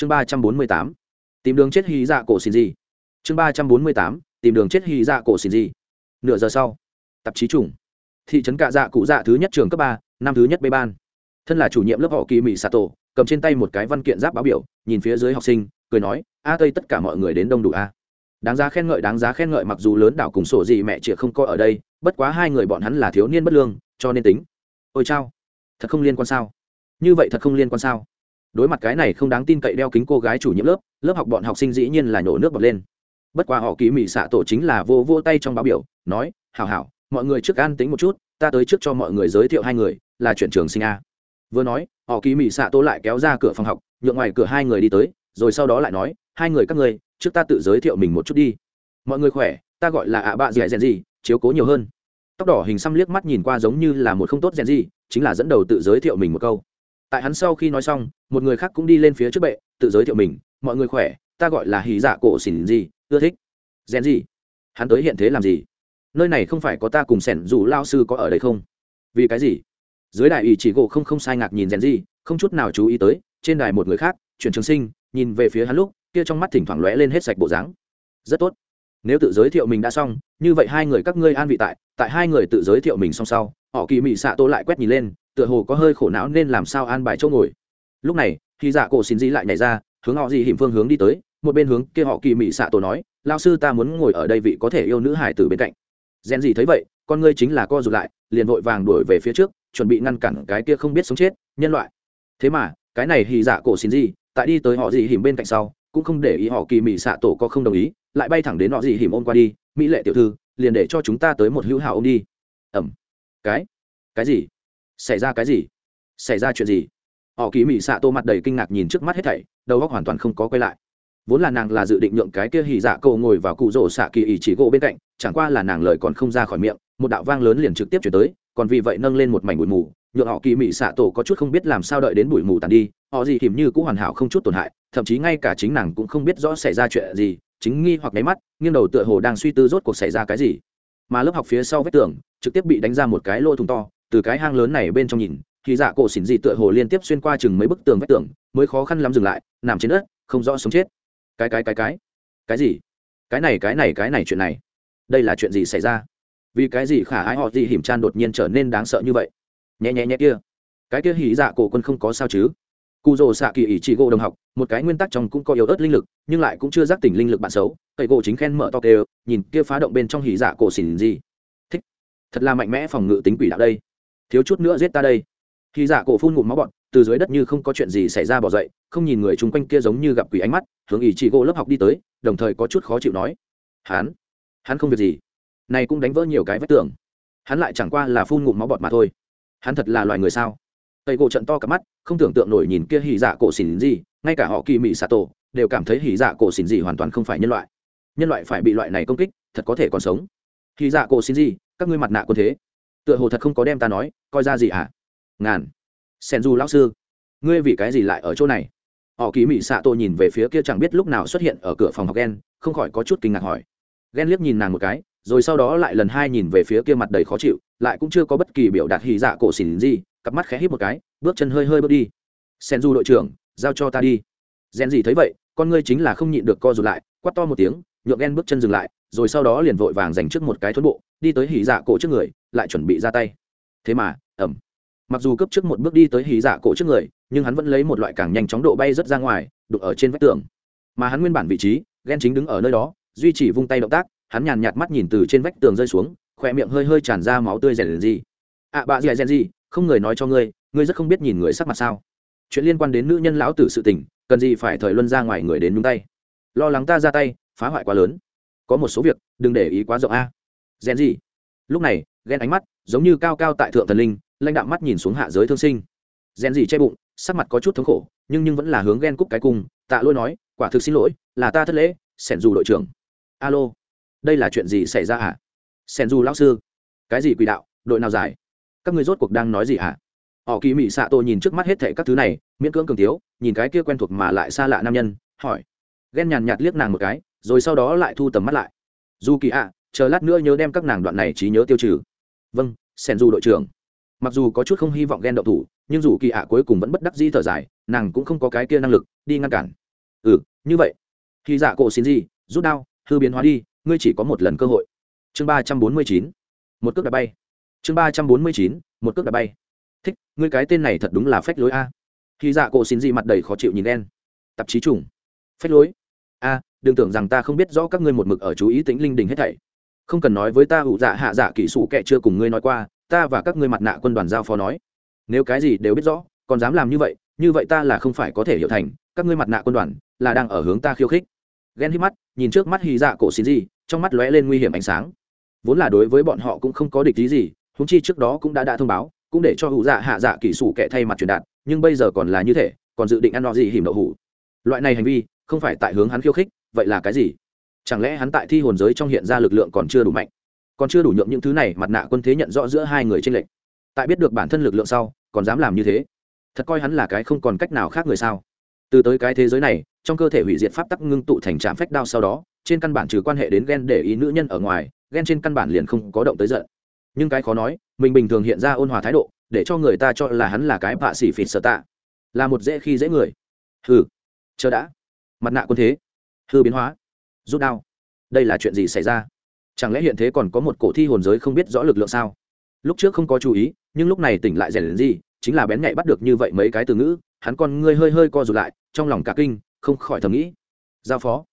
chương ba trăm bốn mươi tám, tìm đường chết hy dạ cổ xin gì chương ba trăm bốn mươi tám, tìm đường chết hy dạ cổ xin gì nửa giờ sau, tạp chí chủng thị trấn cạ dạ cụ dạ thứ nhất trường cấp ba, năm thứ nhất bê ban. Thân là chủ nhiệm lớp họ kỳ mỹ sato cầm trên tay một cái văn kiện giáp báo biểu, nhìn phía dưới học sinh, cười nói, a tây, tất cả mọi người đến đông đủ a. Đáng giá khen ngợi, đáng giá khen ngợi, mặc dù lớn đảo cùng sổ gì mẹ chị không có ở đây, bất quá hai người bọn hắn là thiếu niên bất lương, cho nên tính. Ôi chao, thật không liên quan sao? Như vậy thật không liên quan sao? Đối mặt cái này không đáng tin cậy đeo kính cô gái chủ nhiệm lớp lớp học bọn học sinh dĩ nhiên là nhổ nước bọt lên. Bất quá họ kỳ mỹ xạ tổ chính là vô vô tay trong báo biểu, nói, hảo hảo, mọi người trước an tính một chút, ta tới trước cho mọi người giới thiệu hai người, là chuyển trường sinh a. Vừa nói, họ kỳ mỹ xạ tổ lại kéo ra cửa phòng học, nhượng ngoài cửa hai người đi tới, rồi sau đó lại nói, hai người các ngươi trước ta tự giới thiệu mình một chút đi. Mọi người khỏe, ta gọi là ạ bạ dẻ rèn gì chiếu cố nhiều hơn. Tóc đỏ hình xăm liếc mắt nhìn qua giống như là một không tốt rèn gì chính là dẫn đầu tự giới thiệu mình một câu tại hắn sau khi nói xong, một người khác cũng đi lên phía trước bệ, tự giới thiệu mình, mọi người khỏe, ta gọi là hì dạ cổ xỉn gì ưa thích. Rèn gì? Hắn tới hiện thế làm gì? Nơi này không phải có ta cùng sẻn dù lao sư có ở đây không? Vì cái gì? Dưới đại ủy chỉ gỗ không không sai ngạc nhìn rèn gì, không chút nào chú ý tới, trên đài một người khác, chuyển trường sinh, nhìn về phía hắn lúc, kia trong mắt thỉnh thoảng lóe lên hết sạch bộ dáng. Rất tốt. Nếu tự giới thiệu mình đã xong, như vậy hai người các ngươi an vị tại tại hai người tự giới thiệu mình xong sau, họ kỳ mị xạ tô lại quét nhìn lên tựa hồ có hơi khổ não nên làm sao an bài chỗ ngồi. Lúc này khi dạ cổ xin gì lại nhảy ra, hướng họ gì hiểm phương hướng đi tới, một bên hướng kia họ kỳ mị xạ tổ nói lao sư ta muốn ngồi ở đây vị có thể yêu nữ hải tử bên cạnh. Rèn gì thấy vậy, con ngươi chính là co rụt lại, liền vội vàng đuổi về phía trước, chuẩn bị ngăn cản cái kia không biết sống chết, nhân loại. Thế mà, cái này hì dạ cổ xin gì tại đi tới họ gì hiểm bên cạnh sau, cũng không để ý họ kỳ mị xạ tổ có không đồng ý, lại bay thẳng đến họ gì hiểm ôm qua đi, mỹ lệ tiểu thư, liền để cho chúng ta tới một hữu hảo ôm đi. Ẩm. Cái? Cái gì? Xảy ra cái gì? Xảy ra chuyện gì? Họ kỳ mỹ xạ tô mặt đầy kinh ngạc nhìn trước mắt hết thảy, đầu óc hoàn toàn không có quay lại. Vốn là nàng là dự định nhượng cái kia hỉ dạ cầu ngồi vào cụ rổ xạ kỳ ỉ chỉ gỗ bên cạnh, chẳng qua là nàng lời còn không ra khỏi miệng, một đạo vang lớn liền trực tiếp chuyển tới, còn vì vậy nâng lên một mảnh bụi mù, nhượng họ kỳ mỹ xạ tổ có chút không biết làm sao đợi đến bụi mù tàn đi, họ gì hiểm như cũng hoàn hảo không chút tổn hại, thậm chí ngay cả chính nàng cũng không biết rõ xảy ra chuyện gì, chính nghi hoặc nháy mắt, nghiêng đầu tựa hồ đang suy tư rốt cuộc xảy ra cái gì. Mà lớp học phía sau vách tường, trực tiếp bị đánh ra một cái lỗ thùng to từ cái hang lớn này bên trong nhìn, thì dạ cổ xỉn gì tựa hồ liên tiếp xuyên qua chừng mấy bức tường vách tường, mới khó khăn lắm dừng lại, nằm trên đất, không rõ sống chết. Cái cái cái cái? Cái gì? Cái này cái này cái này chuyện này. Đây là chuyện gì xảy ra? Vì cái gì khả ái họ gì hiểm chan đột nhiên trở nên đáng sợ như vậy? Nhẹ nhẹ nhẹ kia. Cái kia hỉ dạ cổ quân không có sao chứ? Cụ rồ xạ kỳ ỷ trị gỗ đồng học, một cái nguyên tắc trong cũng có yếu ớt linh lực, nhưng lại cũng chưa giác tỉnh linh lực bạn xấu. Cây gỗ chính khen mở to kêu, nhìn kia phá động bên trong hỉ dạ cổ xỉn gì thích. Thật là mạnh mẽ phòng ngự tính quỷ đạo đây thiếu chút nữa giết ta đây. Khi dạ cổ phun ngụm máu bọn, từ dưới đất như không có chuyện gì xảy ra bỏ dậy, không nhìn người chung quanh kia giống như gặp quỷ ánh mắt, hướng ý chị gỗ lớp học đi tới, đồng thời có chút khó chịu nói. Hắn hắn không việc gì. Này cũng đánh vỡ nhiều cái vết tưởng hắn lại chẳng qua là phun ngụm máu bọt mà thôi. Hắn thật là loài người sao? Tây gỗ trận to cả mắt, không tưởng tượng nổi nhìn kia hỉ dạ cổ xỉn gì, ngay cả họ kỳ mỹ xạ tổ đều cảm thấy hỉ dạ cổ xỉn gì hoàn toàn không phải nhân loại. Nhân loại phải bị loại này công kích, thật có thể còn sống. Hỉ dạ cổ xỉn gì, các ngươi mặt nạ quân thế tựa hồ thật không có đem ta nói, coi ra gì à? Ngàn. Sen du lão sư, ngươi vì cái gì lại ở chỗ này? Họ kỳ mỹ xạ tô nhìn về phía kia chẳng biết lúc nào xuất hiện ở cửa phòng học ghen không khỏi có chút kinh ngạc hỏi. Ghen liếc nhìn nàng một cái, rồi sau đó lại lần hai nhìn về phía kia mặt đầy khó chịu, lại cũng chưa có bất kỳ biểu đạt hỉ dạ cổ xỉn gì, cặp mắt khẽ hít một cái, bước chân hơi hơi bước đi. Sen du đội trưởng, giao cho ta đi. Rèn gì thấy vậy, con ngươi chính là không nhịn được co rụt lại quắt to một tiếng, nhượng ghen bước chân dừng lại rồi sau đó liền vội vàng dành trước một cái thuẫn bộ, đi tới hỉ dạ cổ trước người, lại chuẩn bị ra tay. Thế mà ẩm mặc dù cấp trước một bước đi tới hỉ dạ cổ trước người, nhưng hắn vẫn lấy một loại càng nhanh chóng độ bay rất ra ngoài đục ở trên vách tường. Mà hắn nguyên bản vị trí ghen chính đứng ở nơi đó, duy trì vung tay động tác, hắn nhàn nhạt mắt nhìn từ trên vách tường rơi xuống, khỏe miệng hơi hơi tràn ra máu tươi rèn gì. Ạ bà dì rèn gì, không người nói cho ngươi ngươi rất không biết nhìn người sắc mặt sao. Chuyện liên quan đến nữ nhân lão tử sự tình, cần gì phải thời luân ra ngoài người đến nhúng tay. Lo lắng ta ra tay, phá hoại quá lớn có một số việc, đừng để ý quá rộng a. Rèn gì lúc này ghen ánh mắt giống như cao cao tại thượng thần linh, lãnh đạo mắt nhìn xuống hạ giới thương sinh. Rèn gì che bụng, sắc mặt có chút thống khổ, nhưng nhưng vẫn là hướng ghen cúc cái cung, tạ lôi nói, quả thực xin lỗi, là ta thất lễ, sẻn dù đội trưởng. Alo, đây là chuyện gì xảy ra hả sẻn dù lão sư, cái gì quỷ đạo, đội nào giải? Các người rốt cuộc đang nói gì hả họ kỳ mị xạ tô nhìn trước mắt hết thệ các thứ này, miễn cưỡng cường tiếu nhìn cái kia quen thuộc mà lại xa lạ nam nhân, hỏi. Ghen nhàn nhạt liếc nàng một cái rồi sau đó lại thu tầm mắt lại. Dù kỳ ạ, chờ lát nữa nhớ đem các nàng đoạn này trí nhớ tiêu trừ. Vâng sen du đội trưởng. Mặc dù có chút không hy vọng ghen đậu thủ, nhưng dù kỳ ạ cuối cùng vẫn bất đắc di thở dài, nàng cũng không có cái kia năng lực, đi ngăn cản. Ừ như vậy. Khi dạ cổ xin gì, rút đao, hư biến hóa đi, ngươi chỉ có một lần cơ hội. Chương ba trăm bốn mươi chín. Một cước đã bay. Chương ba trăm bốn mươi chín, một cước đã bay. Thích, ngươi cái tên này thật đúng là phách lối a. Khi dạ cổ xin gì mặt đầy khó chịu nhìn đen tạp chí trùng. Phách lối. A đừng tưởng rằng ta không biết rõ các ngươi một mực ở chú ý tính linh đình hết thảy. Không cần nói với ta ủ dạ hạ dạ kỹ sủ kệ chưa cùng ngươi nói qua, ta và các ngươi mặt nạ quân đoàn giao phó nói. Nếu cái gì đều biết rõ, còn dám làm như vậy như vậy ta là không phải có thể hiểu thành, các ngươi mặt nạ quân đoàn là đang ở hướng ta khiêu khích. Ghen hít mắt, nhìn trước mắt hy dạ cổ xin gì trong mắt lóe lên nguy hiểm ánh sáng. Vốn là đối với bọn họ cũng không có địch ý gì húng chi trước đó cũng đã đã thông báo, cũng để cho hữu dạ hạ dạ kỹ sủ kệ thay mặt truyền đạt, nhưng bây giờ còn là như thế, còn dự định ăn nọ gì hiểm đậu hủ. Loại này hành vi không phải tại hướng hắn khiêu khích, vậy là cái gì? Chẳng lẽ hắn tại thi hồn giới trong hiện ra lực lượng còn chưa đủ mạnh? Còn chưa đủ nhượng những thứ này mặt nạ quân thế nhận rõ giữa hai người tranh lệch. Tại biết được bản thân lực lượng sau, còn dám làm như thế? Thật coi hắn là cái không còn cách nào khác người sao? Từ tới cái thế giới này, trong cơ thể hủy diệt pháp tắc ngưng tụ thành trạm phách đao sau đó, trên căn bản trừ quan hệ đến ghen để ý nữ nhân ở ngoài ghen trên căn bản liền không có động tới giận. Nhưng cái khó nói, mình bình thường hiện ra ôn hòa thái độ, để cho người ta cho là hắn là cái bạ xỉ phịt sợ tạ, là một dễ khi dễ người. Hừ, chờ đã mặt nạ quân thế, hư biến hóa, rút đao. Đây là chuyện gì xảy ra? Chẳng lẽ hiện thế còn có một cổ thi hồn giới không biết rõ lực lượng sao? Lúc trước không có chú ý, nhưng lúc này tỉnh lại rèn đến gì, chính là bén nhạy bắt được như vậy mấy cái từ ngữ, hắn còn ngươi hơi hơi co rụt lại, trong lòng cả kinh, không khỏi thầm nghĩ. Giao phó.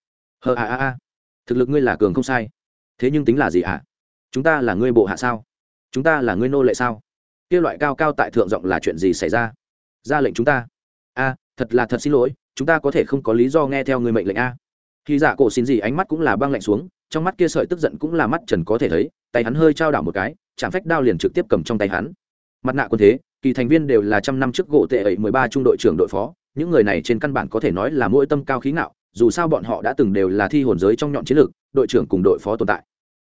Hờ, a a a. Thực lực ngươi là cường không sai. Thế nhưng tính là gì à chúng ta là ngươi bộ hạ sao? Chúng ta là ngươi nô lệ sao? Kia loại cao cao tại thượng giọng là chuyện gì xảy ra? Ra lệnh chúng ta. A, thật là thật xin lỗi chúng ta có thể không có lý do nghe theo người mệnh lệnh a. Khi dạ cổ xin gì ánh mắt cũng là băng lạnh xuống, trong mắt kia sợi tức giận cũng là mắt trần có thể thấy, tay hắn hơi trao đảo một cái, chạm phách đao liền trực tiếp cầm trong tay hắn. Mặt nạ quân thế, kỳ thành viên đều là trăm năm trước gỗ tệ ấy mười ba trung đội trưởng đội phó, những người này trên căn bản có thể nói là mỗi tâm cao khí ngạo, dù sao bọn họ đã từng đều là thi hồn giới trong nhọn chiến lược, đội trưởng cùng đội phó tồn tại.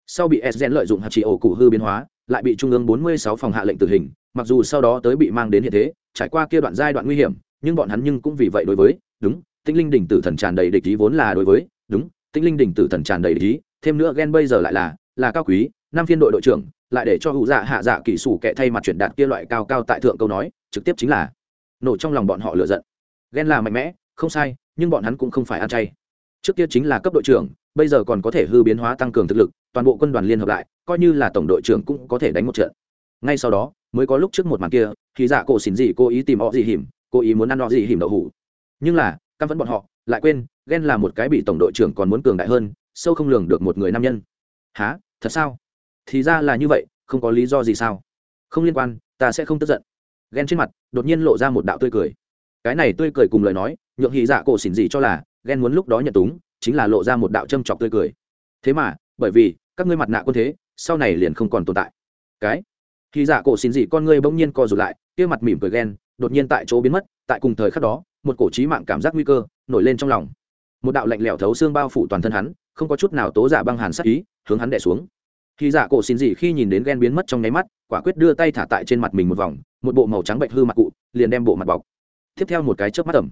Sau bị sden lợi dụng hạt trị ổ cụ hư biến hóa, lại bị trung ương 46 phòng hạ lệnh tử hình, mặc dù sau đó tới bị mang đến hiện thế, trải qua kia đoạn giai đoạn nguy hiểm nhưng bọn hắn nhưng cũng vì vậy đối với, đúng tinh linh đỉnh tử thần tràn đầy địch ý vốn là đối với, đúng tinh linh đỉnh tử thần tràn đầy địch ý, thêm nữa ghen bây giờ lại là là cao quý Nam phiên đội đội trưởng, lại để cho hữu dạ hạ dạ kỹ sủ kệ thay mặt chuyển đạt kia loại cao cao tại thượng câu nói, trực tiếp chính là nổ trong lòng bọn họ lựa giận. Ghen là mạnh mẽ, không sai, nhưng bọn hắn cũng không phải ăn chay. Trước kia chính là cấp đội trưởng, bây giờ còn có thể hư biến hóa tăng cường thực lực, toàn bộ quân đoàn liên hợp lại, coi như là tổng đội trưởng cũng có thể đánh một trận. Ngay sau đó, mới có lúc trước một màn kia, thì dạ cổ xỉn gì cố ý tìm họ gì hiểm cố ý muốn ăn nó gì hiểm đậu hủ. Nhưng là, căm vẫn bọn họ, lại quên, ghen là một cái bị tổng đội trưởng còn muốn cường đại hơn, sâu không lường được một người nam nhân. Há thật sao? Thì ra là như vậy, không có lý do gì sao? Không liên quan, ta sẽ không tức giận. Ghen trên mặt, đột nhiên lộ ra một đạo tươi cười. Cái này tươi cười cùng lời nói, nhượng hì dạ cổ xỉn gì cho là, ghen muốn lúc đó nhận túng, chính là lộ ra một đạo châm chọc tươi cười. Thế mà, bởi vì, các ngươi mặt nạ quân thế, sau này liền không còn tồn tại. Cái? Khi dạ cổ xỉn gì con ngươi bỗng nhiên co rụt lại, kia mặt mỉm cười ghen đột nhiên tại chỗ biến mất, tại cùng thời khắc đó, một cổ trí mạng cảm giác nguy cơ nổi lên trong lòng. Một đạo lạnh lẽo thấu xương bao phủ toàn thân hắn, không có chút nào tố giả băng hàn sắc ý, hướng hắn đẻ xuống. Khi dạ cổ xin gì khi nhìn đến ghen biến mất trong nháy mắt, quả quyết đưa tay thả tại trên mặt mình một vòng, một bộ màu trắng bệnh hư mặt cụ, liền đem bộ mặt bọc. Tiếp theo một cái chớp mắt tầm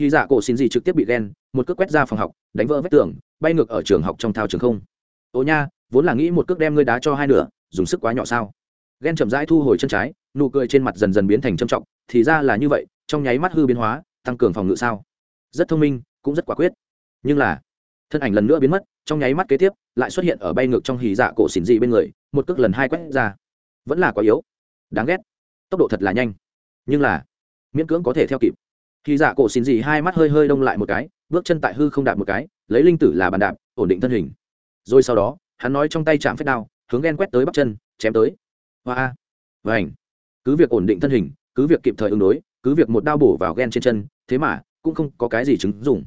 khi dạ cổ xin gì trực tiếp bị ghen một cước quét ra phòng học, đánh vỡ vách tường, bay ngược ở trường học trong thao trường không. Ô nha, vốn là nghĩ một cước đem ngươi đá cho hai nửa, dùng sức quá nhỏ sao? Ghen chậm rãi thu hồi chân trái, nụ cười trên mặt dần dần biến thành trầm trọng thì ra là như vậy, trong nháy mắt hư biến hóa, tăng cường phòng ngự sao. Rất thông minh, cũng rất quả quyết. Nhưng là, thân ảnh lần nữa biến mất, trong nháy mắt kế tiếp, lại xuất hiện ở bay ngược trong hì dạ cổ xỉn dị bên người, một cước lần hai quét ra. Vẫn là quá yếu. Đáng ghét. Tốc độ thật là nhanh. Nhưng là, miễn cưỡng có thể theo kịp. Hì dạ cổ xỉn dị hai mắt hơi hơi đông lại một cái, bước chân tại hư không đạp một cái, lấy linh tử là bàn đạp, ổn định thân hình. Rồi sau đó, hắn nói trong tay chạm phép đao, hướng ghen quét tới bắp chân, chém tới. Hoa. A vảnh cứ việc ổn định thân hình cứ việc kịp thời ứng đối, cứ việc một đao bổ vào ghen trên chân, thế mà, cũng không có cái gì chứng dùng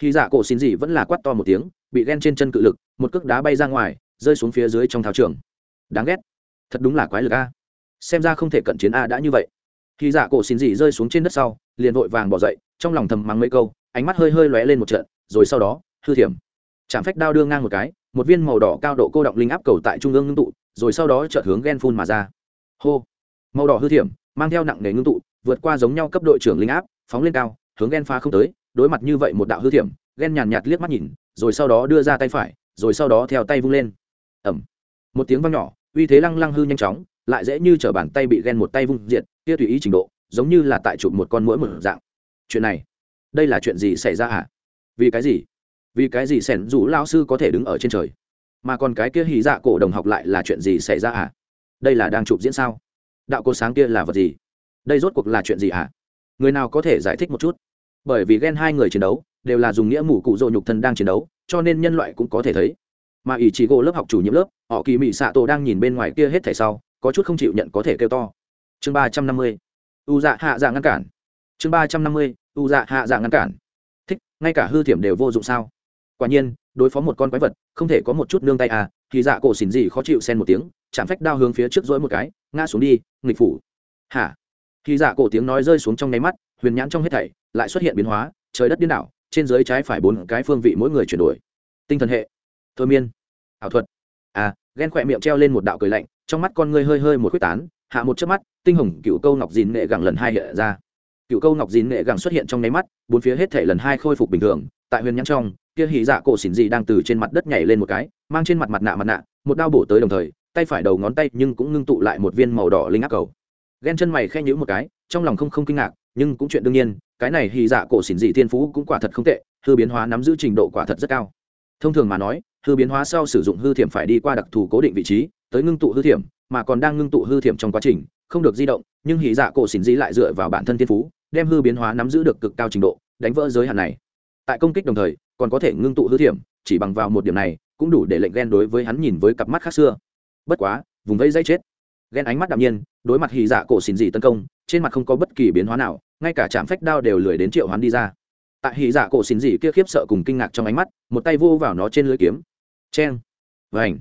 khi dạ cổ xin gì vẫn là quát to một tiếng, bị ghen trên chân cự lực, một cước đá bay ra ngoài, rơi xuống phía dưới trong thao trường. Đáng ghét. Thật đúng là quái lực a. Xem ra không thể cận chiến a đã như vậy. Khi dạ cổ xin gì rơi xuống trên đất sau, liền vội vàng bỏ dậy, trong lòng thầm mắng mấy câu, ánh mắt hơi hơi lóe lên một trận, rồi sau đó, hư thiểm. Chạm phách đao đưa ngang một cái, một viên màu đỏ cao độ cô động linh áp cầu tại trung ương ngưng tụ, rồi sau đó chợt hướng ghen phun mà ra. Hô. Màu đỏ hư thiểm mang theo nặng nề ngưng tụ, vượt qua giống nhau cấp đội trưởng linh áp, phóng lên cao, hướng ghen phá không tới, đối mặt như vậy một đạo hư thiểm ghen nhàn nhạt liếc mắt nhìn, rồi sau đó đưa ra tay phải, rồi sau đó theo tay vung lên. Ẩm một tiếng vang nhỏ, uy thế lăng lăng hư nhanh chóng, lại dễ như trở bàn tay bị ghen một tay vung diện kia tùy ý trình độ, giống như là tại chụp một con mũi một dạng. Chuyện này, đây là chuyện gì xảy ra hả? Vì cái gì? Vì cái gì sẻn dù lao sư có thể đứng ở trên trời? Mà còn cái kia hì dạ cổ đồng học lại là chuyện gì xảy ra à đây là đang chụp diễn sao? Đạo cô sáng kia là vật gì? Đây rốt cuộc là chuyện gì à người nào có thể giải thích một chút? Bởi vì ghen hai người chiến đấu đều là dùng nghĩa mù cụ dỗ nhục thân đang chiến đấu, cho nên nhân loại cũng có thể thấy. Mà ỷ chỉ gỗ lớp học chủ nhiệm lớp, họ kỳ mị xạ tổ đang nhìn bên ngoài kia hết thảy sau, có chút không chịu nhận có thể kêu to. Chương ba trăm năm mươi. U dạ hạ dạ ngăn cản. Chương ba trăm năm mươi, u dạ hạ dạ ngăn cản. Thích, ngay cả hư thiểm đều vô dụng sao? Quả nhiên, đối phó một con quái vật, không thể có một chút nương tay à thì dạ cổ xỉn gì khó chịu xen một tiếng, chạm phách đao hướng phía trước dỗi một cái ngã xuống đi, nghịch phủ. Hả? Khi dạ cổ tiếng nói rơi xuống trong nháy mắt, huyền nhãn trong hết thảy lại xuất hiện biến hóa, trời đất điên đảo, trên dưới trái phải bốn cái phương vị mỗi người chuyển đổi. Tinh thần hệ, thôi miên, ảo thuật. À ghen khỏe miệng treo lên một đạo cười lạnh, trong mắt con ngươi hơi hơi một quyết tán, hạ một chớp mắt, tinh hồng cựu câu ngọc dìn nghệ gẳng lần hai hiện ra. Cựu câu ngọc dìn nghệ gẳng xuất hiện trong nháy mắt, bốn phía hết thể lần hai khôi phục bình thường, tại huyền nhãn trong, kia hỉ dạ cổ xỉn dị đang từ trên mặt đất nhảy lên một cái, mang trên mặt mặt nạ mặt nạ, một đao bổ tới đồng thời tay phải đầu ngón tay nhưng cũng ngưng tụ lại một viên màu đỏ linh áp cầu. Ghen chân mày khe nhữ một cái, trong lòng không không kinh ngạc, nhưng cũng chuyện đương nhiên, cái này hy dạ cổ xỉn dị thiên phú cũng quả thật không tệ, hư biến hóa nắm giữ trình độ quả thật rất cao. Thông thường mà nói, hư biến hóa sau sử dụng hư thiểm phải đi qua đặc thù cố định vị trí, tới ngưng tụ hư thiểm, mà còn đang ngưng tụ hư thiểm trong quá trình, không được di động, nhưng hỉ dạ cổ xỉn dị lại dựa vào bản thân thiên phú, đem hư biến hóa nắm giữ được cực cao trình độ, đánh vỡ giới hạn này. Tại công kích đồng thời, còn có thể ngưng tụ hư thiểm, chỉ bằng vào một điểm này, cũng đủ để lệnh ghen đối với hắn nhìn với cặp mắt khác xưa bất quá, vùng vây dây chết. Ghen ánh mắt đạm nhiên, đối mặt hì dạ cổ xỉn dị tấn công, trên mặt không có bất kỳ biến hóa nào, ngay cả trạm phách đao đều lười đến triệu hoán đi ra. Tại hì dạ cổ xỉn dị kia khiếp sợ cùng kinh ngạc trong ánh mắt, một tay vô vào nó trên lưỡi kiếm. Cheng. Vảnh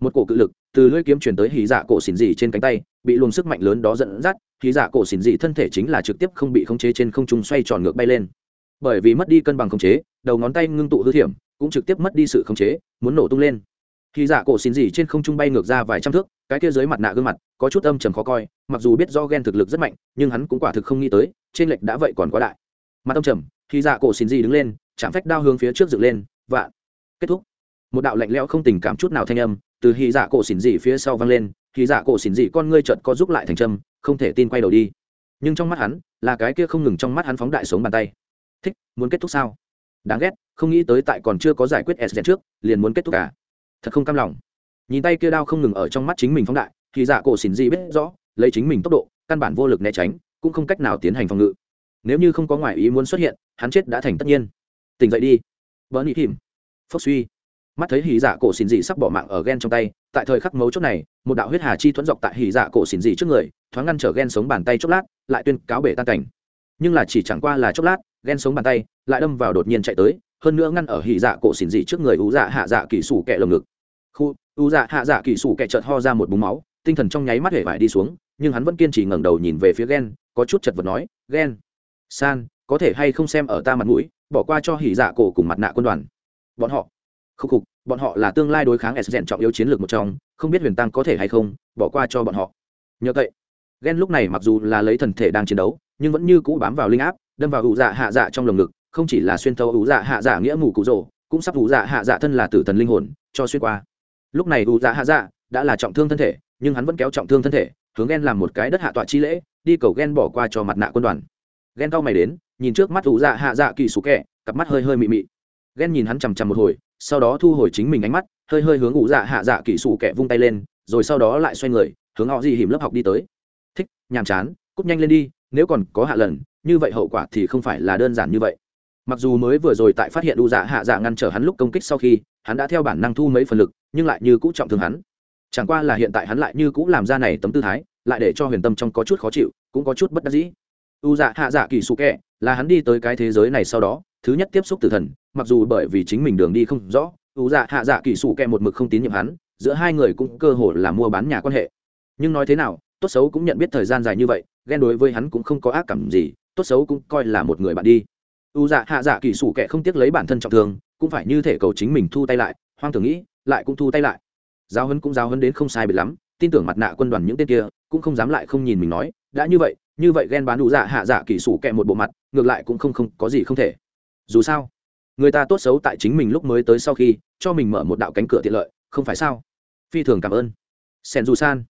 một cổ cự lực từ lưỡi kiếm chuyển tới hì dạ cổ xỉn dị trên cánh tay, bị luồng sức mạnh lớn đó dẫn dắt hì dạ cổ xỉn dị thân thể chính là trực tiếp không bị khống chế trên không trung xoay tròn ngược bay lên. Bởi vì mất đi cân bằng khống chế, đầu ngón tay ngưng tụ hư thiểm, cũng trực tiếp mất đi sự khống chế, muốn nổ tung lên khi dạ cổ xin gì trên không trung bay ngược ra vài trăm thước, cái kia dưới mặt nạ gương mặt, có chút âm trầm khó coi, mặc dù biết do ghen thực lực rất mạnh, nhưng hắn cũng quả thực không nghĩ tới, trên lệch đã vậy còn quá đại. Mặt âm trầm, khi dạ cổ xin gì đứng lên, chạm phách đao hướng phía trước dựng lên và kết thúc. Một đạo lạnh lẽo không tình cảm chút nào thanh âm, từ hy dạ cổ xỉn dị phía sau vang lên hy dạ cổ xỉn dị con ngươi chợt có giúp lại thành trâm không thể tin quay đầu đi. Nhưng trong mắt hắn, là cái kia không ngừng trong mắt hắn phóng đại sống bàn tay. Thích, muốn kết thúc sao? Đáng ghét, không nghĩ tới tại còn chưa có giải quyết s trước, liền muốn kết thúc cả thật không cam lòng. Nhìn tay kia đao không ngừng ở trong mắt chính mình phóng đại, thì dạ cổ xỉn gì biết rõ, lấy chính mình tốc độ, căn bản vô lực né tránh, cũng không cách nào tiến hành phòng ngự. Nếu như không có ngoại ý muốn xuất hiện, hắn chết đã thành tất nhiên. Tỉnh dậy đi. Vỡ nị thìm phốc suy. Mắt thấy hỉ dạ cổ xỉn dị sắp bỏ mạng ở ghen trong tay, tại thời khắc mấu chốt này, một đạo huyết hà chi thuẫn dọc tại hỉ dạ cổ xỉn dị trước người, thoáng ngăn trở ghen sống bàn tay chốc lát, lại tuyên cáo bể tan cảnh. Nhưng là chỉ chẳng qua là chốc lát ghen sống bàn tay lại đâm vào đột nhiên chạy tới hơn nữa ngăn ở hỉ dạ cổ xỉn dị trước người ú dạ hạ dạ kỳ sủ kẹ lồng ngực. Khu, ú dạ hạ dạ kỳ sủ kẹ chợt ho ra một búng máu, tinh thần trong nháy mắt hể vải đi xuống, nhưng hắn vẫn kiên trì ngẩng đầu nhìn về phía ghen có chút chật vật nói ghen san, có thể hay không xem ở ta mặt mũi, bỏ qua cho hỉ dạ cổ cùng mặt nạ quân đoàn. Bọn họ, khúc khục, bọn họ là tương lai đối kháng s rèn trọng yếu chiến lược một trong, không biết huyền tăng có thể hay không, bỏ qua cho bọn họ. Nhờ vậy ghen lúc này mặc dù là lấy thần thể đang chiến đấu, nhưng vẫn như cũ bám vào linh áp, đâm vào ủ dạ hạ dạ trong lồng ngực không chỉ là xuyên thấu ủ dạ hạ dạ nghĩa mù cụ rồ, cũng sắp ủ dạ hạ dạ thân là tử thần linh hồn, cho xuyên qua. Lúc này ủ dạ hạ dạ đã là trọng thương thân thể, nhưng hắn vẫn kéo trọng thương thân thể, hướng ghen làm một cái đất hạ tọa chi lễ, đi cầu ghen bỏ qua cho mặt nạ quân đoàn. Ghen cao mày đến, nhìn trước mắt ủ dạ hạ dạ kỳ sủ kẹ cặp mắt hơi hơi mị mị. Ghen nhìn hắn chằm chằm một hồi, sau đó thu hồi chính mình ánh mắt, hơi hơi hướng ủ dạ hạ dạ kỳ sủ kẹ vung tay lên, rồi sau đó lại xoay người, hướng họ gì hiểm lớp học đi tới. Thích, nhàm chán cúp nhanh lên đi, nếu còn có hạ lần, như vậy hậu quả thì không phải là đơn giản như vậy mặc dù mới vừa rồi tại phát hiện u dạ hạ dạ ngăn trở hắn lúc công kích sau khi, hắn đã theo bản năng thu mấy phần lực, nhưng lại như cũ trọng thương hắn. Chẳng qua là hiện tại hắn lại như cũ làm ra này tấm tư thái, lại để cho huyền tâm trong có chút khó chịu, cũng có chút bất đắc dĩ. U dạ hạ dạ kỳ sụ kẹ, là hắn đi tới cái thế giới này sau đó, thứ nhất tiếp xúc tử thần, mặc dù bởi vì chính mình đường đi không rõ, u dạ hạ dạ kỳ sụ kẹ một mực không tín nhiệm hắn, giữa hai người cũng cơ hồ là mua bán nhà quan hệ. Nhưng nói thế nào, tốt xấu cũng nhận biết thời gian dài như vậy, ghen đối với hắn cũng không có ác cảm gì, tốt xấu cũng coi là một người bạn đi u dạ hạ dạ kỳ sủ kệ không tiếc lấy bản thân trọng thương, cũng phải như thể cầu chính mình thu tay lại, hoang tưởng nghĩ, lại cũng thu tay lại. Giáo hấn cũng giáo hấn đến không sai biệt lắm, tin tưởng mặt nạ quân đoàn những tên kia, cũng không dám lại không nhìn mình nói, đã như vậy như vậy ghen bán đủ dạ hạ dạ kỳ sủ kệ một bộ mặt, ngược lại cũng không không có gì không thể. Dù sao, người ta tốt xấu tại chính mình lúc mới tới sau khi, cho mình mở một đạo cánh cửa tiện lợi, không phải sao? Phi thường cảm ơn. Sen du san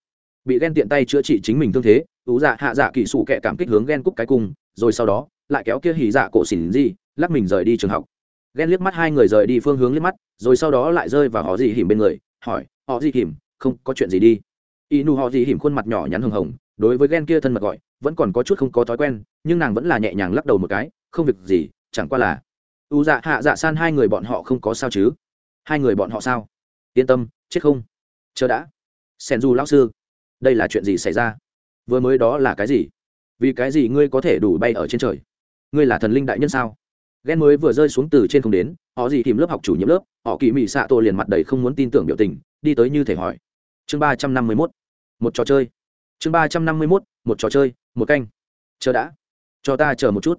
bị ghen tiện tay chữa trị chính mình thương thế ú dạ hạ dạ kỳ sủ kệ cảm kích hướng ghen cúc cái cung, rồi sau đó lại kéo kia hỉ dạ cổ xỉn gì, lắc mình rời đi trường học. Ghen liếc mắt hai người rời đi phương hướng liếc mắt, rồi sau đó lại rơi vào họ gì hỉm bên người, hỏi, họ gì hỉm, không có chuyện gì đi? Inu họ gì hỉm khuôn mặt nhỏ nhắn hồng hồng, đối với ghen kia thân mật gọi, vẫn còn có chút không có thói quen, nhưng nàng vẫn là nhẹ nhàng lắc đầu một cái, không việc gì, chẳng qua là u dạ hạ dạ san hai người bọn họ không có sao chứ? Hai người bọn họ sao? Yên tâm, chết không? Chờ đã. Sen du lão sư, đây là chuyện gì xảy ra? Vừa mới đó là cái gì? Vì cái gì ngươi có thể đủ bay ở trên trời? Ngươi là thần linh đại nhân sao? Ghen mới vừa rơi xuống từ trên không đến, họ gì tìm lớp học chủ nhiệm lớp, họ kỳ mị xạ tổ liền mặt đầy không muốn tin tưởng biểu tình, đi tới như thể hỏi. Chương ba trăm năm mươi mốt, một trò chơi. Chương ba trăm năm mươi mốt, một trò chơi, một canh. Chờ đã. Cho ta chờ một chút.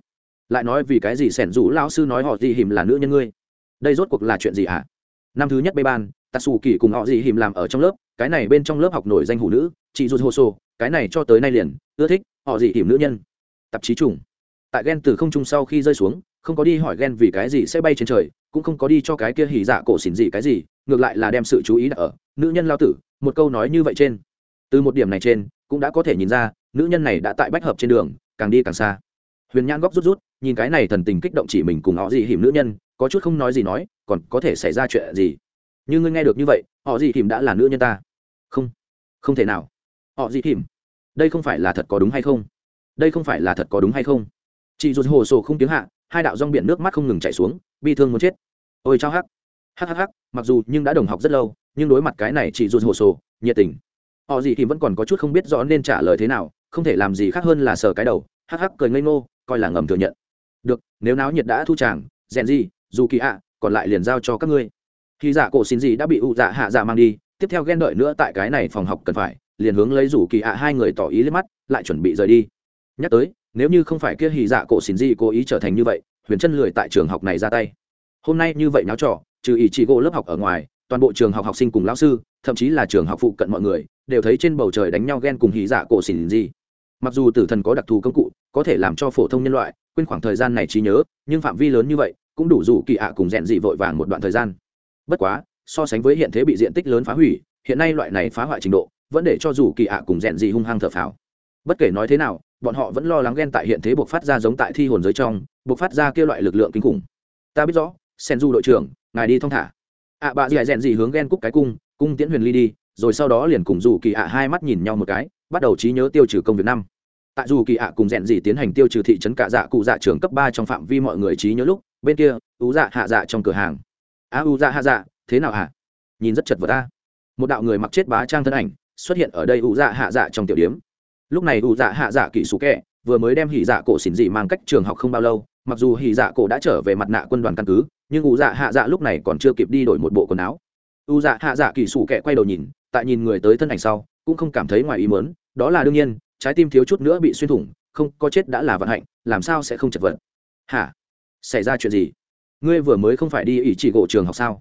Lại nói vì cái gì sẻn rủ lão sư nói họ gì hìm là nữ nhân ngươi? Đây rốt cuộc là chuyện gì hả? Năm thứ nhất bê ban ta xù kỳ cùng họ gì hìm làm ở trong lớp, cái này bên trong lớp học nổi danh hủ nữ, chị rút hồ sô cái này cho tới nay liền, ưa thích họ gì hìm nữ nhân. Tạp chí trùng tại ghen từ không trung sau khi rơi xuống, không có đi hỏi ghen vì cái gì sẽ bay trên trời, cũng không có đi cho cái kia hỉ dạ cổ xỉn gì cái gì, ngược lại là đem sự chú ý đặt ở nữ nhân lao tử, một câu nói như vậy trên. Từ một điểm này trên, cũng đã có thể nhìn ra, nữ nhân này đã tại bách hợp trên đường, càng đi càng xa. Huyền nhãn góc rút rút, nhìn cái này thần tình kích động chỉ mình cùng họ gì hiểm nữ nhân, có chút không nói gì nói, còn có thể xảy ra chuyện gì? Như ngươi nghe được như vậy, họ gì hiểm đã là nữ nhân ta. Không không thể nào. Họ gì hiểm, đây không phải là thật có đúng hay không? Đây không phải là thật có đúng hay không? Chị dù hồ sổ không tiếng hạ, hai đạo rong biển nước mắt không ngừng chảy xuống, bi thương muốn chết. Ôi chao hắc. Hắc hắc hắc, mặc dù nhưng đã đồng học rất lâu, nhưng đối mặt cái này chị dù hồ sổ, nhiệt tình. Họ gì thì vẫn còn có chút không biết rõ nên trả lời thế nào, không thể làm gì khác hơn là sờ cái đầu, hắc hắc cười ngây ngô, coi là ngầm thừa nhận. Được, nếu náo nhiệt đã thu tràng, rèn gì, dù kỳ ạ, còn lại liền giao cho các ngươi. Khi dạ cổ xin gì đã bị ụ dạ hạ dạ mang đi, tiếp theo ghen đợi nữa tại cái này phòng học cần phải, liền hướng lấy rủ kỳ ạ hai người tỏ ý lên mắt, lại chuẩn bị rời đi. Nhắc tới nếu như không phải kia hì dạ cổ xin gì cố ý trở thành như vậy, huyền chân lười tại trường học này ra tay. Hôm nay như vậy náo trò, trừ ý chỉ gỗ lớp học ở ngoài, toàn bộ trường học học sinh cùng lão sư, thậm chí là trường học phụ cận mọi người, đều thấy trên bầu trời đánh nhau ghen cùng hì dạ cổ xỉn gì. Mặc dù tử thần có đặc thù công cụ, có thể làm cho phổ thông nhân loại quên khoảng thời gian này trí nhớ, nhưng phạm vi lớn như vậy, cũng đủ dù kỳ ạ cùng rèn dị vội vàng một đoạn thời gian. Bất quá, so sánh với hiện thế bị diện tích lớn phá hủy, hiện nay loại này phá hoại trình độ, vẫn để cho dù kỳ ạ cùng rèn dị hung hăng thở phào. Bất kể nói thế nào bọn họ vẫn lo lắng ghen tại hiện thế buộc phát ra giống tại thi hồn giới trong buộc phát ra kêu loại lực lượng kinh khủng. Ta biết rõ sen du đội trưởng ngài đi thong thả. Ạ bà dì rèn gì hướng ghen cúc cái cung cung tiễn huyền ly đi rồi sau đó liền cùng dù kỳ ạ hai mắt nhìn nhau một cái bắt đầu trí nhớ tiêu trừ công việc năm. Tại dù kỳ ạ cùng rèn gì tiến hành tiêu trừ thị trấn cả dạ cụ dạ trường cấp ba trong phạm vi mọi người trí nhớ lúc bên kia ú dạ hạ dạ trong cửa hàng. A à, u dạ hạ dạ thế nào hả? Nhìn rất chật vật ta. Một đạo người mặc chết bá trang thân ảnh xuất hiện ở đây ú dạ hạ dạ trong tiểu điếm lúc này ủ dạ hạ dạ kỹ sú kẹ, vừa mới đem hỉ dạ cổ xỉn dị mang cách trường học không bao lâu, mặc dù hỉ dạ cổ đã trở về mặt nạ quân đoàn căn cứ, nhưng ủ dạ hạ dạ lúc này còn chưa kịp đi đổi một bộ quần áo. U dạ hạ dạ kỳ sủ kẹ quay đầu nhìn, tại nhìn người tới thân ảnh sau, cũng không cảm thấy ngoài ý mớn đó là đương nhiên, trái tim thiếu chút nữa bị xuyên thủng, không có chết đã là vận hạnh, làm sao sẽ không chật vật? Hả? Xảy ra chuyện gì? Ngươi vừa mới không phải đi ỷ trị gỗ trường học sao?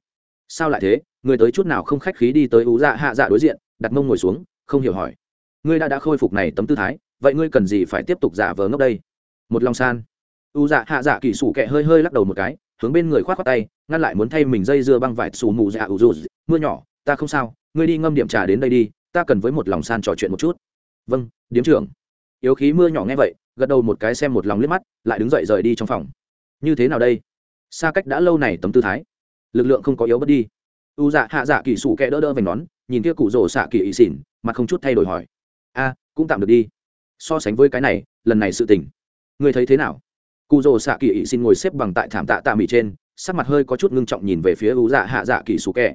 Sao lại thế? Người tới chút nào không khách khí đi tới ú dạ hạ dạ đối diện, đặt mông ngồi xuống, không hiểu hỏi ngươi đã đã khôi phục này tấm tư thái, vậy ngươi cần gì phải tiếp tục giả vờ ngốc đây? Một lòng san. U dạ hạ dạ kỳ sủ kẹ hơi hơi lắc đầu một cái, hướng bên người k h o á t k tay, ngăn lại muốn thay mình dây dưa băng vải xù mù dạ ủ dù mưa nhỏ, ta không sao, ngươi đi ngâm điểm trà đến đây đi, ta cần với một lòng san trò chuyện một chút. Vâng điếm trưởng. Yếu khí mưa nhỏ nghe vậy, gật đầu một cái xem một lòng liếc mắt, lại đứng dậy rời đi trong phòng. Như thế nào đây? Xa cách đã lâu này tấm tư thái. Lực lượng không có yếu bất đi. U dạ hạ dạ kỳ sủ kẹ đỡ đỡ vành nón, nhìn kia cụ rổ xạ kỳ ỵ xỉn mà không chút thay đổi hỏi a cũng tạm được đi. So sánh với cái này, lần này sự tình. Ngươi thấy thế nào? Cụ rồ xạ kỳ ỵ xin ngồi xếp bằng tại thảm tạ tạ mỹ trên, sắc mặt hơi có chút ngưng trọng nhìn về phía u dạ hạ dạ kỳ sủ kẹ.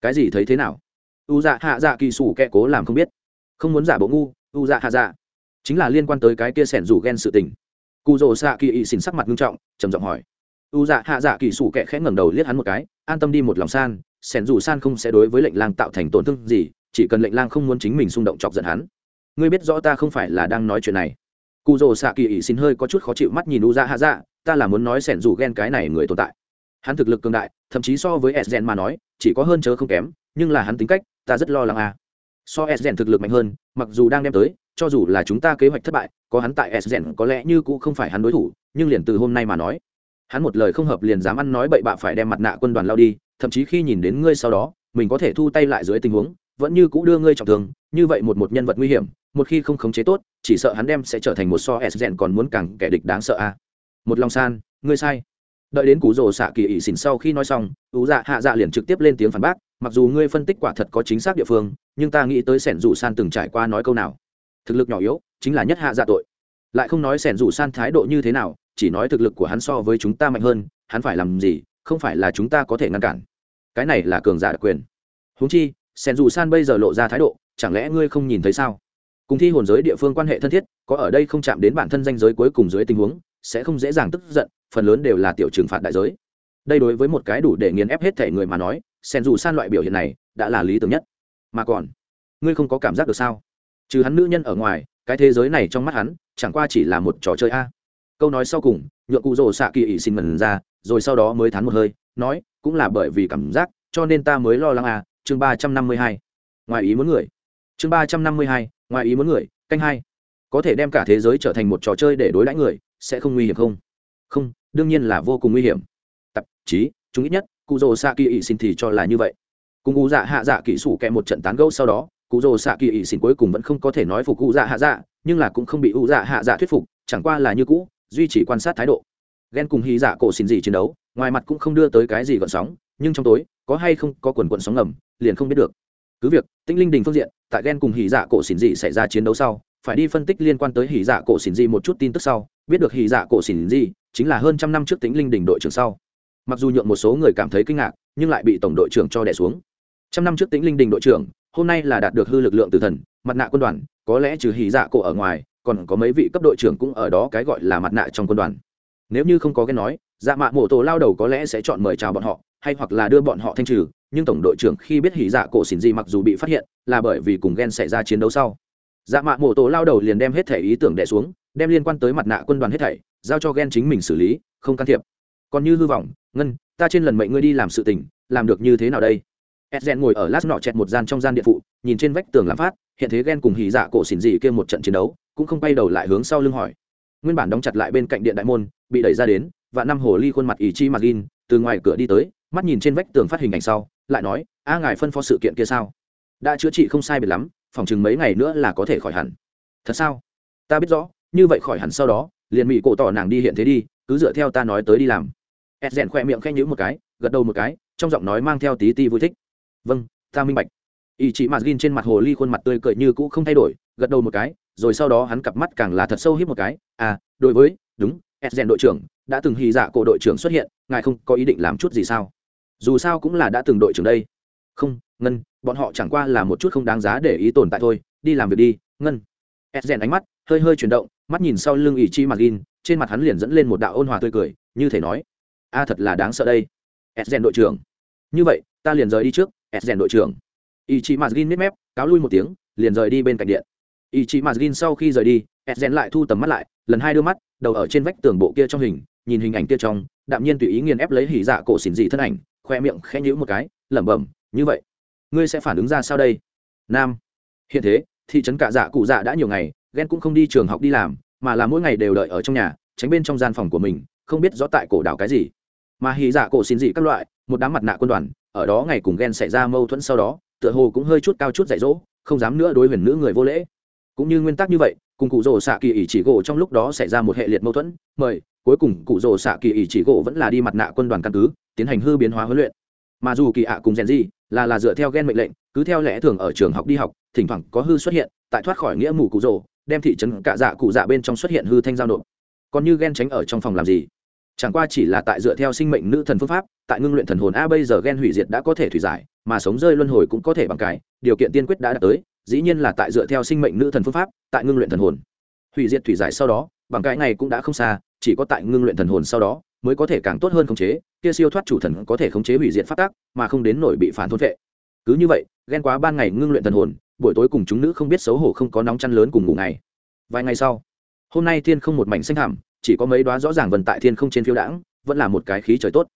Cái gì thấy thế nào? U dạ hạ dạ kỳ sủ kẹ cố làm không biết. Không muốn giả bộ ngu u dạ hạ dạ. Chính là liên quan tới cái kia sẻn rủ ghen sự tình. Cụ rồ xạ kỳ ỵ xin sắc mặt ngưng trọng, trầm giọng hỏi. U dạ hạ dạ kỳ sủ kẹ khẽ ngẩng đầu liếc hắn một cái, an tâm đi một lòng san, sẻn rủ san không sẽ đối với lệnh lang tạo thành tổn thương gì, chỉ cần lệnh lang không muốn chính mình xung động chọc giận hắn ngươi biết rõ ta không phải là đang nói chuyện này cụ rồ xạ kỳ ỉ xin hơi có chút khó chịu mắt nhìn u ra hạ dạ ta là muốn nói sẻn rủ ghen cái này người tồn tại hắn thực lực cường đại, thậm chí so với s gen mà nói, chỉ có hơn chớ không kém, nhưng là hắn tính cách, ta rất lo lắng à. so s gen thực lực mạnh hơn, mặc dù đang đem tới, cho dù là chúng ta kế hoạch thất bại, có hắn tại s gen có lẽ như cũng không phải hắn đối thủ, nhưng liền từ hôm nay mà nói, hắn một lời không hợp liền dám ăn nói bậy bạ phải đem mặt nạ quân đoàn lao đi, thậm chí khi nhìn đến ngươi sau đó, mình có thể thu tay lại dưới tình huống, vẫn như cũ đưa ngươi trọng thương như vậy một một nhân vật nguy hiểm, một khi không khống chế tốt, chỉ sợ hắn đem sẽ trở thành một so s rèn còn muốn càng kẻ địch đáng sợ a. Một lòng san, ngươi sai. Đợi đến cú rồ xạ kỳ ỵ xỉn sau khi nói xong, ú dạ hạ dạ liền trực tiếp lên tiếng phản bác, mặc dù ngươi phân tích quả thật có chính xác địa phương, nhưng ta nghĩ tới sẻn dù san từng trải qua nói câu nào. Thực lực nhỏ yếu, chính là nhất hạ dạ tội. Lại không nói sẻn dù san thái độ như thế nào, chỉ nói thực lực của hắn so với chúng ta mạnh hơn, hắn phải làm gì, không phải là chúng ta có thể ngăn cản. Cái này là cường giả đặc quyền. Húng chi, sẻn dù san bây giờ lộ ra thái độ chẳng lẽ ngươi không nhìn thấy sao? Cùng thi hồn giới địa phương quan hệ thân thiết, có ở đây không chạm đến bản thân danh giới cuối cùng dưới tình huống, sẽ không dễ dàng tức giận, phần lớn đều là tiểu trừng phạt đại giới. Đây đối với một cái đủ để nghiền ép hết thể người mà nói, sen dù san loại biểu hiện này đã là lý tưởng nhất. Mà còn, ngươi không có cảm giác được sao? Trừ hắn nữ nhân ở ngoài, cái thế giới này trong mắt hắn, chẳng qua chỉ là một trò chơi a. Câu nói sau cùng, nhượng cụ rồ xạ kỳ ỉ xin mần ra, rồi sau đó mới thán một hơi, nói, cũng là bởi vì cảm giác, cho nên ta mới lo lắng a. Chương ba trăm năm mươi hai. Ngoài ý muốn người chương ba trăm năm mươi hai, ngoài ý muốn người, canh hai. Có thể đem cả thế giới trở thành một trò chơi để đối đãi người, sẽ không nguy hiểm không? Không, đương nhiên là vô cùng nguy hiểm. Tạp chí chúng ít nhất cụ rồ xạ kỳ ỵ xin thì cho là như vậy. Cùng cụ dạ hạ dạ kỹ sủ kẹ một trận tán gẫu sau đó cụ rồ xạ kỳ ỵ xin cuối cùng vẫn không có thể nói phục cụ dạ hạ dạ nhưng là cũng không bị cụ dạ hạ dạ thuyết phục, chẳng qua là như cũ, duy trì quan sát thái độ. Ghen cùng hy dạ cổ xin gì chiến đấu, ngoài mặt cũng không đưa tới cái gì gọn sóng, nhưng trong tối, có hay không có quần quần sóng ngầm, liền không biết được. Cứ việc tinh linh đình phương diện tại ghen cùng hỉ dạ cổ xỉn dị xảy ra chiến đấu sau, phải đi phân tích liên quan tới hỉ dạ cổ xỉn dị một chút tin tức sau, biết được hỉ dạ cổ xỉn dị chính là hơn trăm năm trước tính linh đình đội trưởng sau. Mặc dù nhượng một số người cảm thấy kinh ngạc, nhưng lại bị tổng đội trưởng cho đẻ xuống. Trăm năm trước tính linh đình đội trưởng, hôm nay là đạt được hư lực lượng từ thần, mặt nạ quân đoàn, có lẽ trừ hỉ dạ cổ ở ngoài, còn có mấy vị cấp đội trưởng cũng ở đó cái gọi là mặt nạ trong quân đoàn. Nếu như không có cái nói dạ mạ mộ tổ lao đầu có lẽ sẽ chọn mời chào bọn họ, hay hoặc là đưa bọn họ thanh trừ nhưng tổng đội trưởng khi biết hỉ dạ cổ xỉn gì mặc dù bị phát hiện, là bởi vì cùng ghen xảy ra chiến đấu sau. Dạ mạ mổ tổ lao đầu liền đem hết thể ý tưởng đẻ xuống, đem liên quan tới mặt nạ quân đoàn hết thảy, giao cho ghen chính mình xử lý, không can thiệp. Còn như hư vọng, ngân, ta trên lần mệnh ngươi đi làm sự tình, làm được như thế nào đây? Edgen ngồi ở lát nọ chẹt một gian trong gian điện phụ, nhìn trên vách tường làm phát, hiện thế ghen cùng hỉ dạ cổ xỉn gì kia một trận chiến đấu, cũng không quay đầu lại hướng sau lưng hỏi. Nguyên bản đóng chặt lại bên cạnh điện đại môn, bị đẩy ra đến, và năm hồ ly khuôn mặt ý chi mặt in từ ngoài cửa đi tới, mắt nhìn trên vách tường phát hình ảnh sau lại nói, a ngài phân phó sự kiện kia sao? Đã chữa trị không sai biệt lắm, phòng chừng mấy ngày nữa là có thể khỏi hẳn. Thật sao? Ta biết rõ, như vậy khỏi hẳn sau đó, liền mỹ cổ tỏ nàng đi hiện thế đi, cứ dựa theo ta nói tới đi làm. Ed rèn khoe miệng khen nhữ một cái, gật đầu một cái, trong giọng nói mang theo tí ti vui thích. Vâng ta minh bạch. Ý chị mạt gin trên mặt hồ ly khuôn mặt tươi cười như cũ không thay đổi, gật đầu một cái, rồi sau đó hắn cặp mắt càng là thật sâu hít một cái. À đối với, đúng, ed rèn đội trưởng, đã từng hy dạ cổ đội trưởng xuất hiện, ngài không có ý định làm chút gì sao? Dù sao cũng là đã từng đội trưởng đây. Không, ngân, bọn họ chẳng qua là một chút không đáng giá để ý tồn tại thôi. Đi làm việc đi, ngân. Ed rèn ánh mắt, hơi hơi chuyển động, mắt nhìn sau lưng ỷ chi mặt gin, trên mặt hắn liền dẫn lên một đạo ôn hòa tươi cười, như thể nói, a, thật là đáng sợ đây. Ed rèn đội trưởng. Như vậy, ta liền rời đi trước. Ed rèn đội trưởng. Ỷ chi mặt gin nếp mép, cáo lui một tiếng, liền rời đi bên cạnh điện. Ỷ chi mặt gin sau khi rời đi, ed rèn lại thu tầm mắt lại, lần hai đưa mắt, đầu ở trên vách tường bộ kia trong hình, nhìn hình ảnh kia trong, đạm nhiên tùy ý nghiền ép lấy hỉ dạ cổ xỉn dị thân ảnh khoe miệng khẽ nhữ một cái, lẩm bẩm, như vậy, ngươi sẽ phản ứng ra sao đây? Nam. Hiện thế, thị trấn cạ dạ cụ dạ đã nhiều ngày, ghen cũng không đi trường học đi làm, mà là mỗi ngày đều đợi ở trong nhà, tránh bên trong gian phòng của mình, không biết rõ tại cổ đảo cái gì. Mà hì dạ cổ xin dị các loại, một đám mặt nạ quân đoàn, ở đó ngày cùng ghen xảy ra mâu thuẫn sau đó, tựa hồ cũng hơi chút cao chút dạy dỗ, không dám nữa đối huyền nữ người vô lễ. Cũng như nguyên tắc như vậy, cùng cụ rồ xạ kỳ ỷ chỉ gỗ trong lúc đó xảy ra một hệ liệt mâu thuẫn, mời cuối cùng cụ rồ xạ kỳ ỷ chỉ gỗ vẫn là đi mặt nạ quân đoàn căn cứ, tiến hành hư biến hóa huấn luyện. Mà dù kỳ ạ cùng rèn gì là là dựa theo ghen mệnh lệnh, cứ theo lẽ thường ở trường học đi học, thỉnh thoảng có hư xuất hiện, tại thoát khỏi nghĩa mù cụ rồ đem thị trấn cạ dạ cụ dạ bên trong xuất hiện hư thanh giao nộp. Còn như ghen tránh ở trong phòng làm gì? Chẳng qua chỉ là tại dựa theo sinh mệnh nữ thần phương pháp, tại ngưng luyện thần hồn a bây giờ ghen hủy diệt đã có thể thủy giải, mà sống rơi luân hồi cũng có thể bằng cái điều kiện tiên quyết đã đạt tới, dĩ nhiên là tại dựa theo sinh mệnh nữ thần phương pháp, tại ngưng luyện thần hồn. Hủy diệt thủy giải sau đó, bằng cái này cũng đã không xa chỉ có tại ngưng luyện thần hồn sau đó mới có thể càng tốt hơn khống chế, kia siêu thoát chủ thần có thể khống chế hủy diệt phát tác mà không đến nổi bị phản thôn vệ. Cứ như vậy, ghen quá ban ngày ngưng luyện thần hồn, buổi tối cùng chúng nữ không biết xấu hổ không có nóng chăn lớn cùng ngủ ngày. Vài ngày sau, hôm nay thiên không một mảnh xanh hàm chỉ có mấy đoá rõ ràng vận tại thiên không trên phiêu đãng, vẫn là một cái khí trời tốt.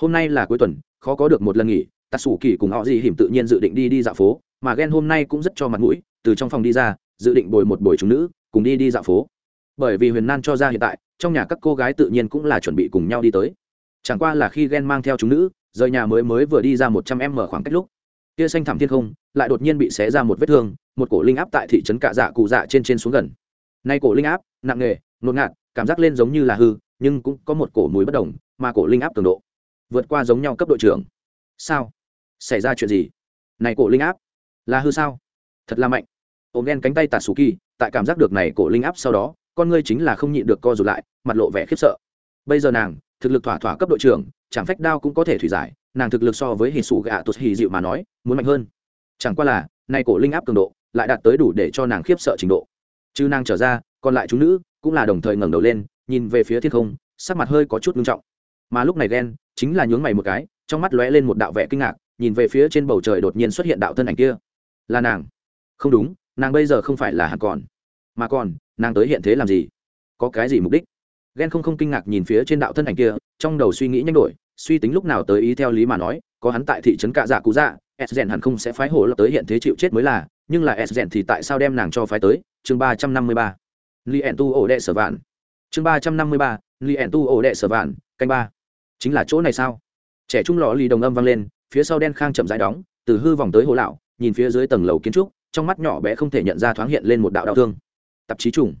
Hôm nay là cuối tuần, khó có được một lần nghỉ tạ sủ kỳ cùng họ gì hiểm tự nhiên dự định đi đi dạo phố, mà ghen hôm nay cũng rất cho mặt mũi, từ trong phòng đi ra, dự định bồi một buổi chúng nữ, cùng đi đi dạo phố bởi vì huyền nan cho ra hiện tại, trong nhà các cô gái tự nhiên cũng là chuẩn bị cùng nhau đi tới. Chẳng qua là khi ghen mang theo chúng nữ, rời nhà mới mới vừa đi ra một trăm em mở khoảng cách lúc, tia xanh thẳm thiên không lại đột nhiên bị xé ra một vết thương, một cổ linh áp tại thị trấn cạ dạ cụ dạ trên trên xuống gần. Nay cổ linh áp, nặng nghề ngột ngạt, cảm giác lên giống như là hư, nhưng cũng có một cổ mùi bất đồng, mà cổ linh áp cường độ vượt qua giống nhau cấp đội trưởng. Sao? Xảy ra chuyện gì? Này cổ linh áp, là hư sao? Thật là mạnh. Ôm đen cánh tay tạt sù kỳ, tại cảm giác được này cổ linh áp sau đó con ngươi chính là không nhịn được co rụt lại, mặt lộ vẻ khiếp sợ. Bây giờ nàng, thực lực thỏa thỏa cấp đội trưởng, chẳng phách đao cũng có thể thủy giải, nàng thực lực so với hình sủ gạ tuột hì dịu mà nói, muốn mạnh hơn. Chẳng qua là, nay cổ linh áp cường độ, lại đạt tới đủ để cho nàng khiếp sợ trình độ. Chứ nàng trở ra, còn lại chúng nữ, cũng là đồng thời ngẩng đầu lên, nhìn về phía thiên không, sắc mặt hơi có chút nghiêm trọng. Mà lúc này ghen, chính là nhướng mày một cái, trong mắt lóe lên một đạo vẻ kinh ngạc, nhìn về phía trên bầu trời đột nhiên xuất hiện đạo thân ảnh kia. Là nàng. Không đúng, nàng bây giờ không phải là hàn còn, mà còn nàng tới hiện thế làm gì? Có cái gì mục đích? Ghen không không kinh ngạc nhìn phía trên đạo thân ảnh kia, trong đầu suy nghĩ nhanh đổi, suy tính lúc nào tới ý theo lý mà nói, có hắn tại thị trấn cạ dạ cú dạ s rèn hẳn không sẽ phái hồ lập tới hiện thế chịu chết mới là, nhưng là s rèn thì tại sao đem nàng cho phái tới? Chương ba trăm năm mươi ba. Li ẩn tu ổ đệ sở vạn. Chương ba trăm năm mươi ba, li ẩn tu ổ đệ sở vạn, canh ba. Chính là chỗ này sao? Trẻ trung lò lì đồng âm vang lên, phía sau đen khang chậm rãi đóng, từ hư vòng tới hồ lão, nhìn phía dưới tầng lầu kiến trúc, trong mắt nhỏ bé không thể nhận ra thoáng hiện lên một đạo đau thương tạp chí trùng.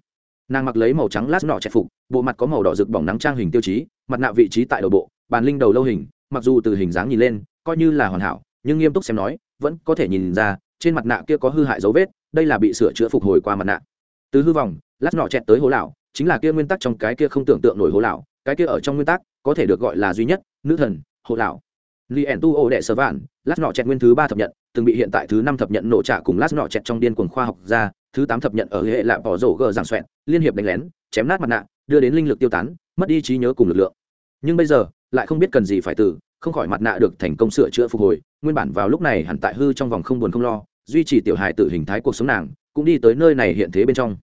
Nàng mặc lấy màu trắng lát nọ chẹp phục, bộ mặt có màu đỏ rực bỏng nắng trang hình tiêu chí, mặt nạ vị trí tại đầu bộ, bàn linh đầu lâu hình, mặc dù từ hình dáng nhìn lên, coi như là hoàn hảo, nhưng nghiêm túc xem nói, vẫn có thể nhìn ra, trên mặt nạ kia có hư hại dấu vết, đây là bị sửa chữa phục hồi qua mặt nạ. Từ hư vòng, lát nọ chẹt tới hố lão, chính là kia nguyên tắc trong cái kia không tưởng tượng nổi hố lão, cái kia ở trong nguyên tắc, có thể được gọi là duy nhất, nữ thần, hố lão. Li ẻn tu ô đệ sơ vạn, lát nọ chẹt nguyên thứ ba thập nhận, từng bị hiện tại thứ năm thập nhận nổ trả cùng lát nọ chẹt trong điên cuồng khoa học ra thứ tám thập nhận ở hệ lạ bỏ rổ gờ giảng xoẹn, liên hiệp đánh lén, chém nát mặt nạ, đưa đến linh lực tiêu tán, mất đi trí nhớ cùng lực lượng. Nhưng bây giờ, lại không biết cần gì phải từ, không khỏi mặt nạ được thành công sửa chữa phục hồi, nguyên bản vào lúc này hẳn tại hư trong vòng không buồn không lo, duy trì tiểu hài tự hình thái cuộc sống nàng, cũng đi tới nơi này hiện thế bên trong.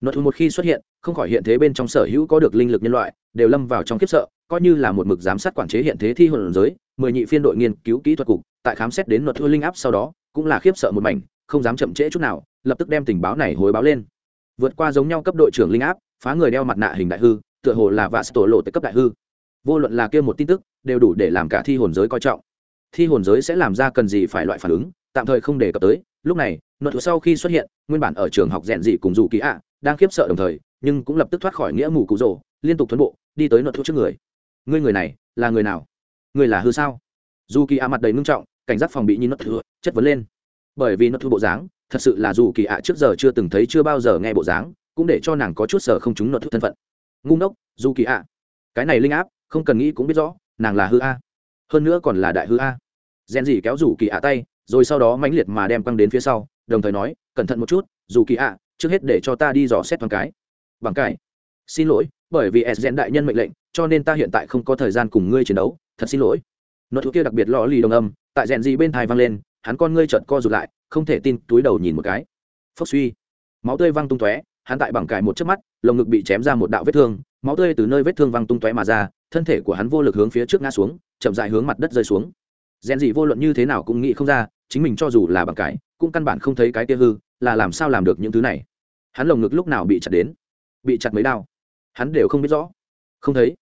Nội thù một khi xuất hiện, không khỏi hiện thế bên trong sở hữu có được linh lực nhân loại, đều lâm vào trong khiếp sợ, coi như là một mực giám sát quản chế hiện thế thi hồn giới, mười nhị phiên đội nghiên cứu kỹ thuật cục, tại khám xét đến luật thu linh áp sau đó, cũng là khiếp sợ một mảnh, không dám chậm trễ chút nào lập tức đem tình báo này hối báo lên. Vượt qua giống nhau cấp đội trưởng linh áp, phá người đeo mặt nạ hình đại hư, tựa hồ là vạ tổ lộ tới cấp đại hư. Vô luận là kia một tin tức, đều đủ để làm cả thi hồn giới coi trọng. Thi hồn giới sẽ làm ra cần gì phải loại phản ứng, tạm thời không đề cập tới, lúc này, luật thủ sau khi xuất hiện, nguyên bản ở trường học rèn dị cùng dù kỳ ạ, đang khiếp sợ đồng thời, nhưng cũng lập tức thoát khỏi nghĩa mù cụ rồ, liên tục thuấn bộ, đi tới luật thủ trước người. Ngươi người này, là người nào? Người là hư sao? Dù kỳ ạ mặt đầy ngưng trọng, cảnh giác phòng bị nhìn nội thủ chất vấn lên. Bởi vì nội thủ bộ dáng thật sự là dù kỳ ạ trước giờ chưa từng thấy chưa bao giờ nghe bộ dáng, cũng để cho nàng có chút sở không chúng nợ thức thân phận. Ngu ngốc, dù kỳ ạ. Cái này linh áp, không cần nghĩ cũng biết rõ, nàng là hư a. Hơn nữa còn là đại hư a. Rèn gì kéo rủ kỳ ạ tay, rồi sau đó mãnh liệt mà đem quăng đến phía sau, đồng thời nói, cẩn thận một chút, dù kỳ ạ, trước hết để cho ta đi dò xét bằng cái. Bằng cái xin lỗi, bởi vì s rèn đại nhân mệnh lệnh, cho nên ta hiện tại không có thời gian cùng ngươi chiến đấu, thật xin lỗi. Nội thú kia đặc biệt lò lì đồng âm, tại rèn gì bên thai vang lên hắn con ngươi trợn co rụt lại, không thể tin, túi đầu nhìn một cái. Phốc suy. Máu tươi văng tung tóe, hắn tại bằng cải một chớp mắt, lồng ngực bị chém ra một đạo vết thương. Máu tươi từ nơi vết thương văng tung tóe mà ra, thân thể của hắn vô lực hướng phía trước ngã xuống, chậm dại hướng mặt đất rơi xuống. Rèn dị vô luận như thế nào cũng nghĩ không ra, chính mình cho dù là bằng cải cũng căn bản không thấy cái kia hư, là làm sao làm được những thứ này. Hắn lồng ngực lúc nào bị chặt đến, bị chặt mấy đao, hắn đều không biết rõ. Không thấy.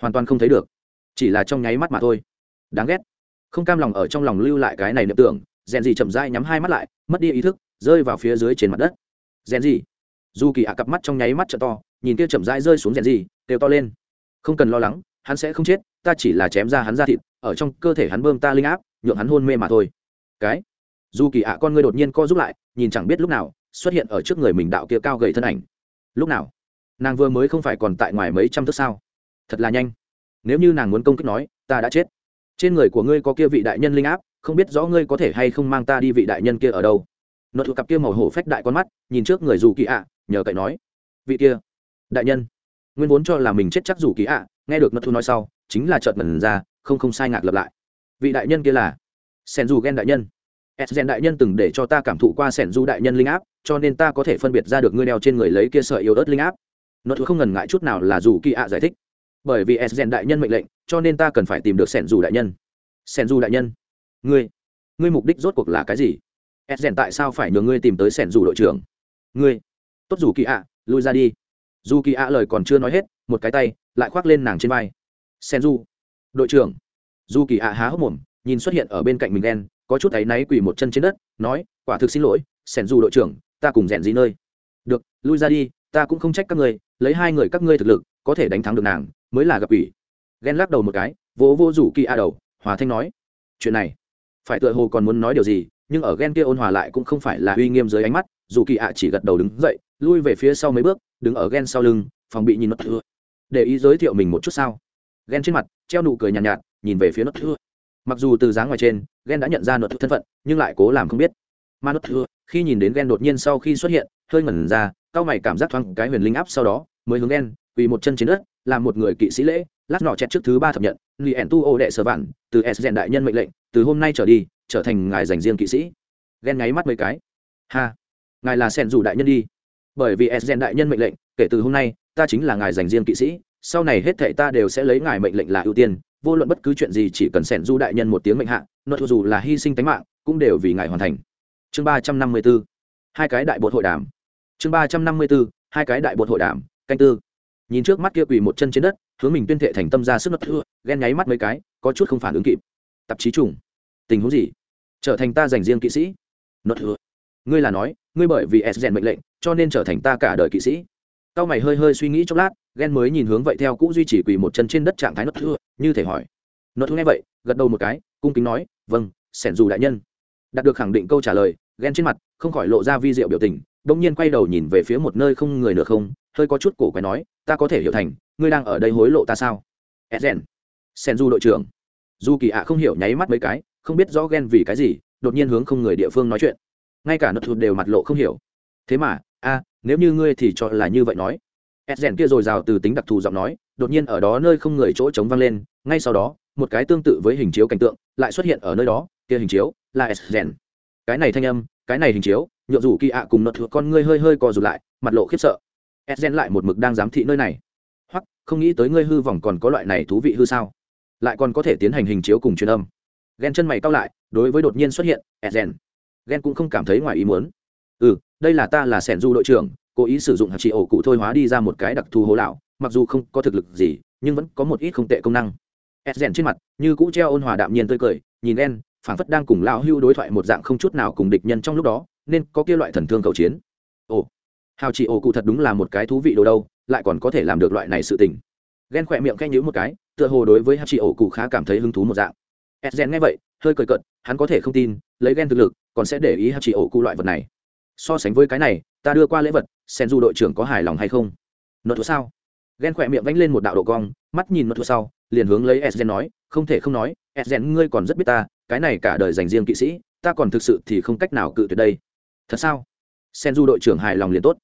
Hoàn toàn không thấy được. Chỉ là trong nháy mắt mà thôi. Đáng ghét không cam lòng ở trong lòng lưu lại cái này niệm tưởng rèn gì chậm dai nhắm hai mắt lại, mất đi ý thức, rơi vào phía dưới trên mặt đất. Rèn gì dù kỳ ạ cặp mắt trong nháy mắt trợ to, nhìn kia chậm rãi rơi xuống rèn gì đều to lên. Không cần lo lắng, hắn sẽ không chết, ta chỉ là chém ra hắn ra thịt, ở trong cơ thể hắn bơm ta linh áp, nhượng hắn hôn mê mà thôi. Cái dù kỳ ạ con ngươi đột nhiên co giúp lại, nhìn chẳng biết lúc nào, xuất hiện ở trước người mình đạo kia cao gầy thân ảnh. Lúc nào? Nàng vừa mới không phải còn tại ngoài mấy trăm thước sao? Thật là nhanh. Nếu như nàng muốn công kích nói, ta đã chết trên người của ngươi có kia vị đại nhân linh áp, không biết rõ ngươi có thể hay không mang ta đi vị đại nhân kia ở đâu. Nội thuộc cặp kia màu hổ phách đại con mắt, nhìn trước người dù kỳ ạ, nhờ cậy nói. Vị kia, đại nhân, nguyên vốn cho là mình chết chắc dù kỳ ạ, nghe được nội thu nói sau, chính là chợt mần ra, không không sai ngạc lập lại. Vị đại nhân kia là sen dù ghen đại nhân. S gen đại nhân từng để cho ta cảm thụ qua sen du đại nhân linh áp, cho nên ta có thể phân biệt ra được ngươi đeo trên người lấy kia sợi yếu ớt linh áp. Nội thứ không ngần ngại chút nào là dù kỳ ạ giải thích bởi vì s rèn đại nhân mệnh lệnh, cho nên ta cần phải tìm được sẻn dù đại nhân. Sẻn dù đại nhân, ngươi ngươi mục đích rốt cuộc là cái gì? S rèn tại sao phải nhờ ngươi tìm tới sẻn dù đội trưởng? Ngươi, tốt dù kỳ ạ, lui ra đi. Dù kỳ ạ lời còn chưa nói hết, một cái tay lại khoác lên nàng trên vai. Sen du đội trưởng. Dù kỳ ạ há hốc mồm, nhìn xuất hiện ở bên cạnh mình đen, có chút áy náy quỳ một chân trên đất, nói, quả thực xin lỗi sen du đội trưởng, ta cùng rèn gì nơi. Được, lui ra đi, ta cũng không trách các ngươi, lấy hai người các ngươi thực lực, có thể đánh thắng được nàng mới là gặp ủy ghen lắc đầu một cái vỗ vô rủ kỳ a đầu hòa thanh nói chuyện này phải tựa hồ còn muốn nói điều gì nhưng ở ghen kia ôn hòa lại cũng không phải là uy nghiêm dưới ánh mắt. Dù kỳ ạ chỉ gật đầu đứng dậy lui về phía sau mấy bước đứng ở ghen sau lưng phòng bị nhìn mất thưa để ý giới thiệu mình một chút sao? Ghen trên mặt treo nụ cười nhàn nhạt, nhạt nhìn về phía mất thưa mặc dù từ dáng ngoài trên ghen đã nhận ra nốt thân phận nhưng lại cố làm không biết. Mà mất thưa khi nhìn đến ghen đột nhiên sau khi xuất hiện hơi ngẩn ra cao mày cảm giác thoáng cái huyền linh áp sau đó mới hướng ghen quỳ một chân trên đất, làm một người kỵ sĩ lễ, lát nọ chẹt trước thứ ba thập nhận, li ẻn tu ô đệ sở vạn, từ s rèn đại nhân mệnh lệnh, từ hôm nay trở đi, trở thành ngài dành riêng kỵ sĩ. Ghen ngáy mắt mấy cái. Ha, ngài là sen dù đại nhân đi. Bởi vì s rèn đại nhân mệnh lệnh, kể từ hôm nay, ta chính là ngài dành riêng kỵ sĩ, sau này hết thệ ta đều sẽ lấy ngài mệnh lệnh là ưu tiên, vô luận bất cứ chuyện gì chỉ cần sẻn du đại nhân một tiếng mệnh hạ nội dù là hy sinh tính mạng, cũng đều vì ngài hoàn thành. Chương ba trăm năm mươi b ố hai cái đại bột hội đàm. Chương ba trăm năm mươi b ố hai cái đại bột hội đàm, canh tư nhìn trước mắt kia quỳ một chân trên đất, hướng mình tuyên thệ thành tâm ra sức nốt thưa ghen nháy mắt mấy cái, có chút không phản ứng kịp. Tạp chí trùng, tình huống gì? Trở thành ta dành riêng kỵ sĩ. Nốt thưa ngươi là nói, ngươi bởi vì s rèn mệnh lệnh, cho nên trở thành ta cả đời kỵ sĩ. Cao mày hơi hơi suy nghĩ chốc lát, ghen mới nhìn hướng vậy theo cũng duy trì quỳ một chân trên đất trạng thái nốt thưa như thể hỏi. Nốt thưa nghe vậy, gật đầu một cái, cung kính nói vâng sẻn dù đại nhân. Đạt được khẳng định câu trả lời, ghen trên mặt, không khỏi lộ ra vi diệu biểu tình đông nhiên quay đầu nhìn về phía một nơi không người nữa không hơi có chút cổ quái nói, ta có thể hiểu thành, ngươi đang ở đây hối lộ ta sao? Edgen sen du đội trưởng. Du kỳ ạ không hiểu nháy mắt mấy cái, không biết rõ ghen vì cái gì, đột nhiên hướng không người địa phương nói chuyện. Ngay cả nợ thụt đều mặt lộ không hiểu. Thế mà, a, nếu như ngươi thì cho là như vậy nói. Edgen kia rồi rào từ tính đặc thù giọng nói, đột nhiên ở đó nơi không người chỗ trống vang lên, ngay sau đó, một cái tương tự với hình chiếu cảnh tượng lại xuất hiện ở nơi đó, kia hình chiếu là edgen cái này thanh âm, cái này hình chiếu nhộn dù kỳ ạ cùng nợ thụt con ngươi hơi hơi co rụt lại, mặt lộ khiếp sợ edgen lại một mực đang giám thị nơi này. Hoặc không nghĩ tới ngươi hư vòng còn có loại này thú vị hư sao? Lại còn có thể tiến hành hình chiếu cùng truyền âm. Ghen chân mày cao lại, đối với đột nhiên xuất hiện edgen ghen cũng không cảm thấy ngoài ý muốn. Ừ đây là ta là sẻn du đội trưởng, cố ý sử dụng hạt trị ổ cụ thôi hóa đi ra một cái đặc thù hố lão, mặc dù không có thực lực gì, nhưng vẫn có một ít không tệ công năng. Edgen trên mặt, như cũ treo ôn hòa đạm nhiên tươi cười, nhìn ghen phảng phất đang cùng lão hưu đối thoại một dạng không chút nào cùng địch nhân trong lúc đó, nên có kia loại thần thương cầu chiến. Ồ hào chị ổ cụ thật đúng là một cái thú vị đồ đâu, lại còn có thể làm được loại này sự tình. Ghen khỏe miệng khanh nhữ một cái, tựa hồ đối với hào chị ổ cụ khá cảm thấy hứng thú một dạng. Edgen nghe vậy, hơi cười cận hắn có thể không tin, lấy ghen thực lực, còn sẽ để ý hào chị ổ cụ loại vật này. So sánh với cái này, ta đưa qua lễ vật sen du đội trưởng có hài lòng hay không? Nợ thua sao? Ghen khỏe miệng vánh lên một đạo độ cong, mắt nhìn nợ thua sau, liền hướng lấy edgen nói, không thể không nói edgen ngươi còn rất biết ta, cái này cả đời dành riêng kỵ sĩ, ta còn thực sự thì không cách nào cự tuyệt đây. Thật sao? Sen du đội trưởng hài lòng liền tốt.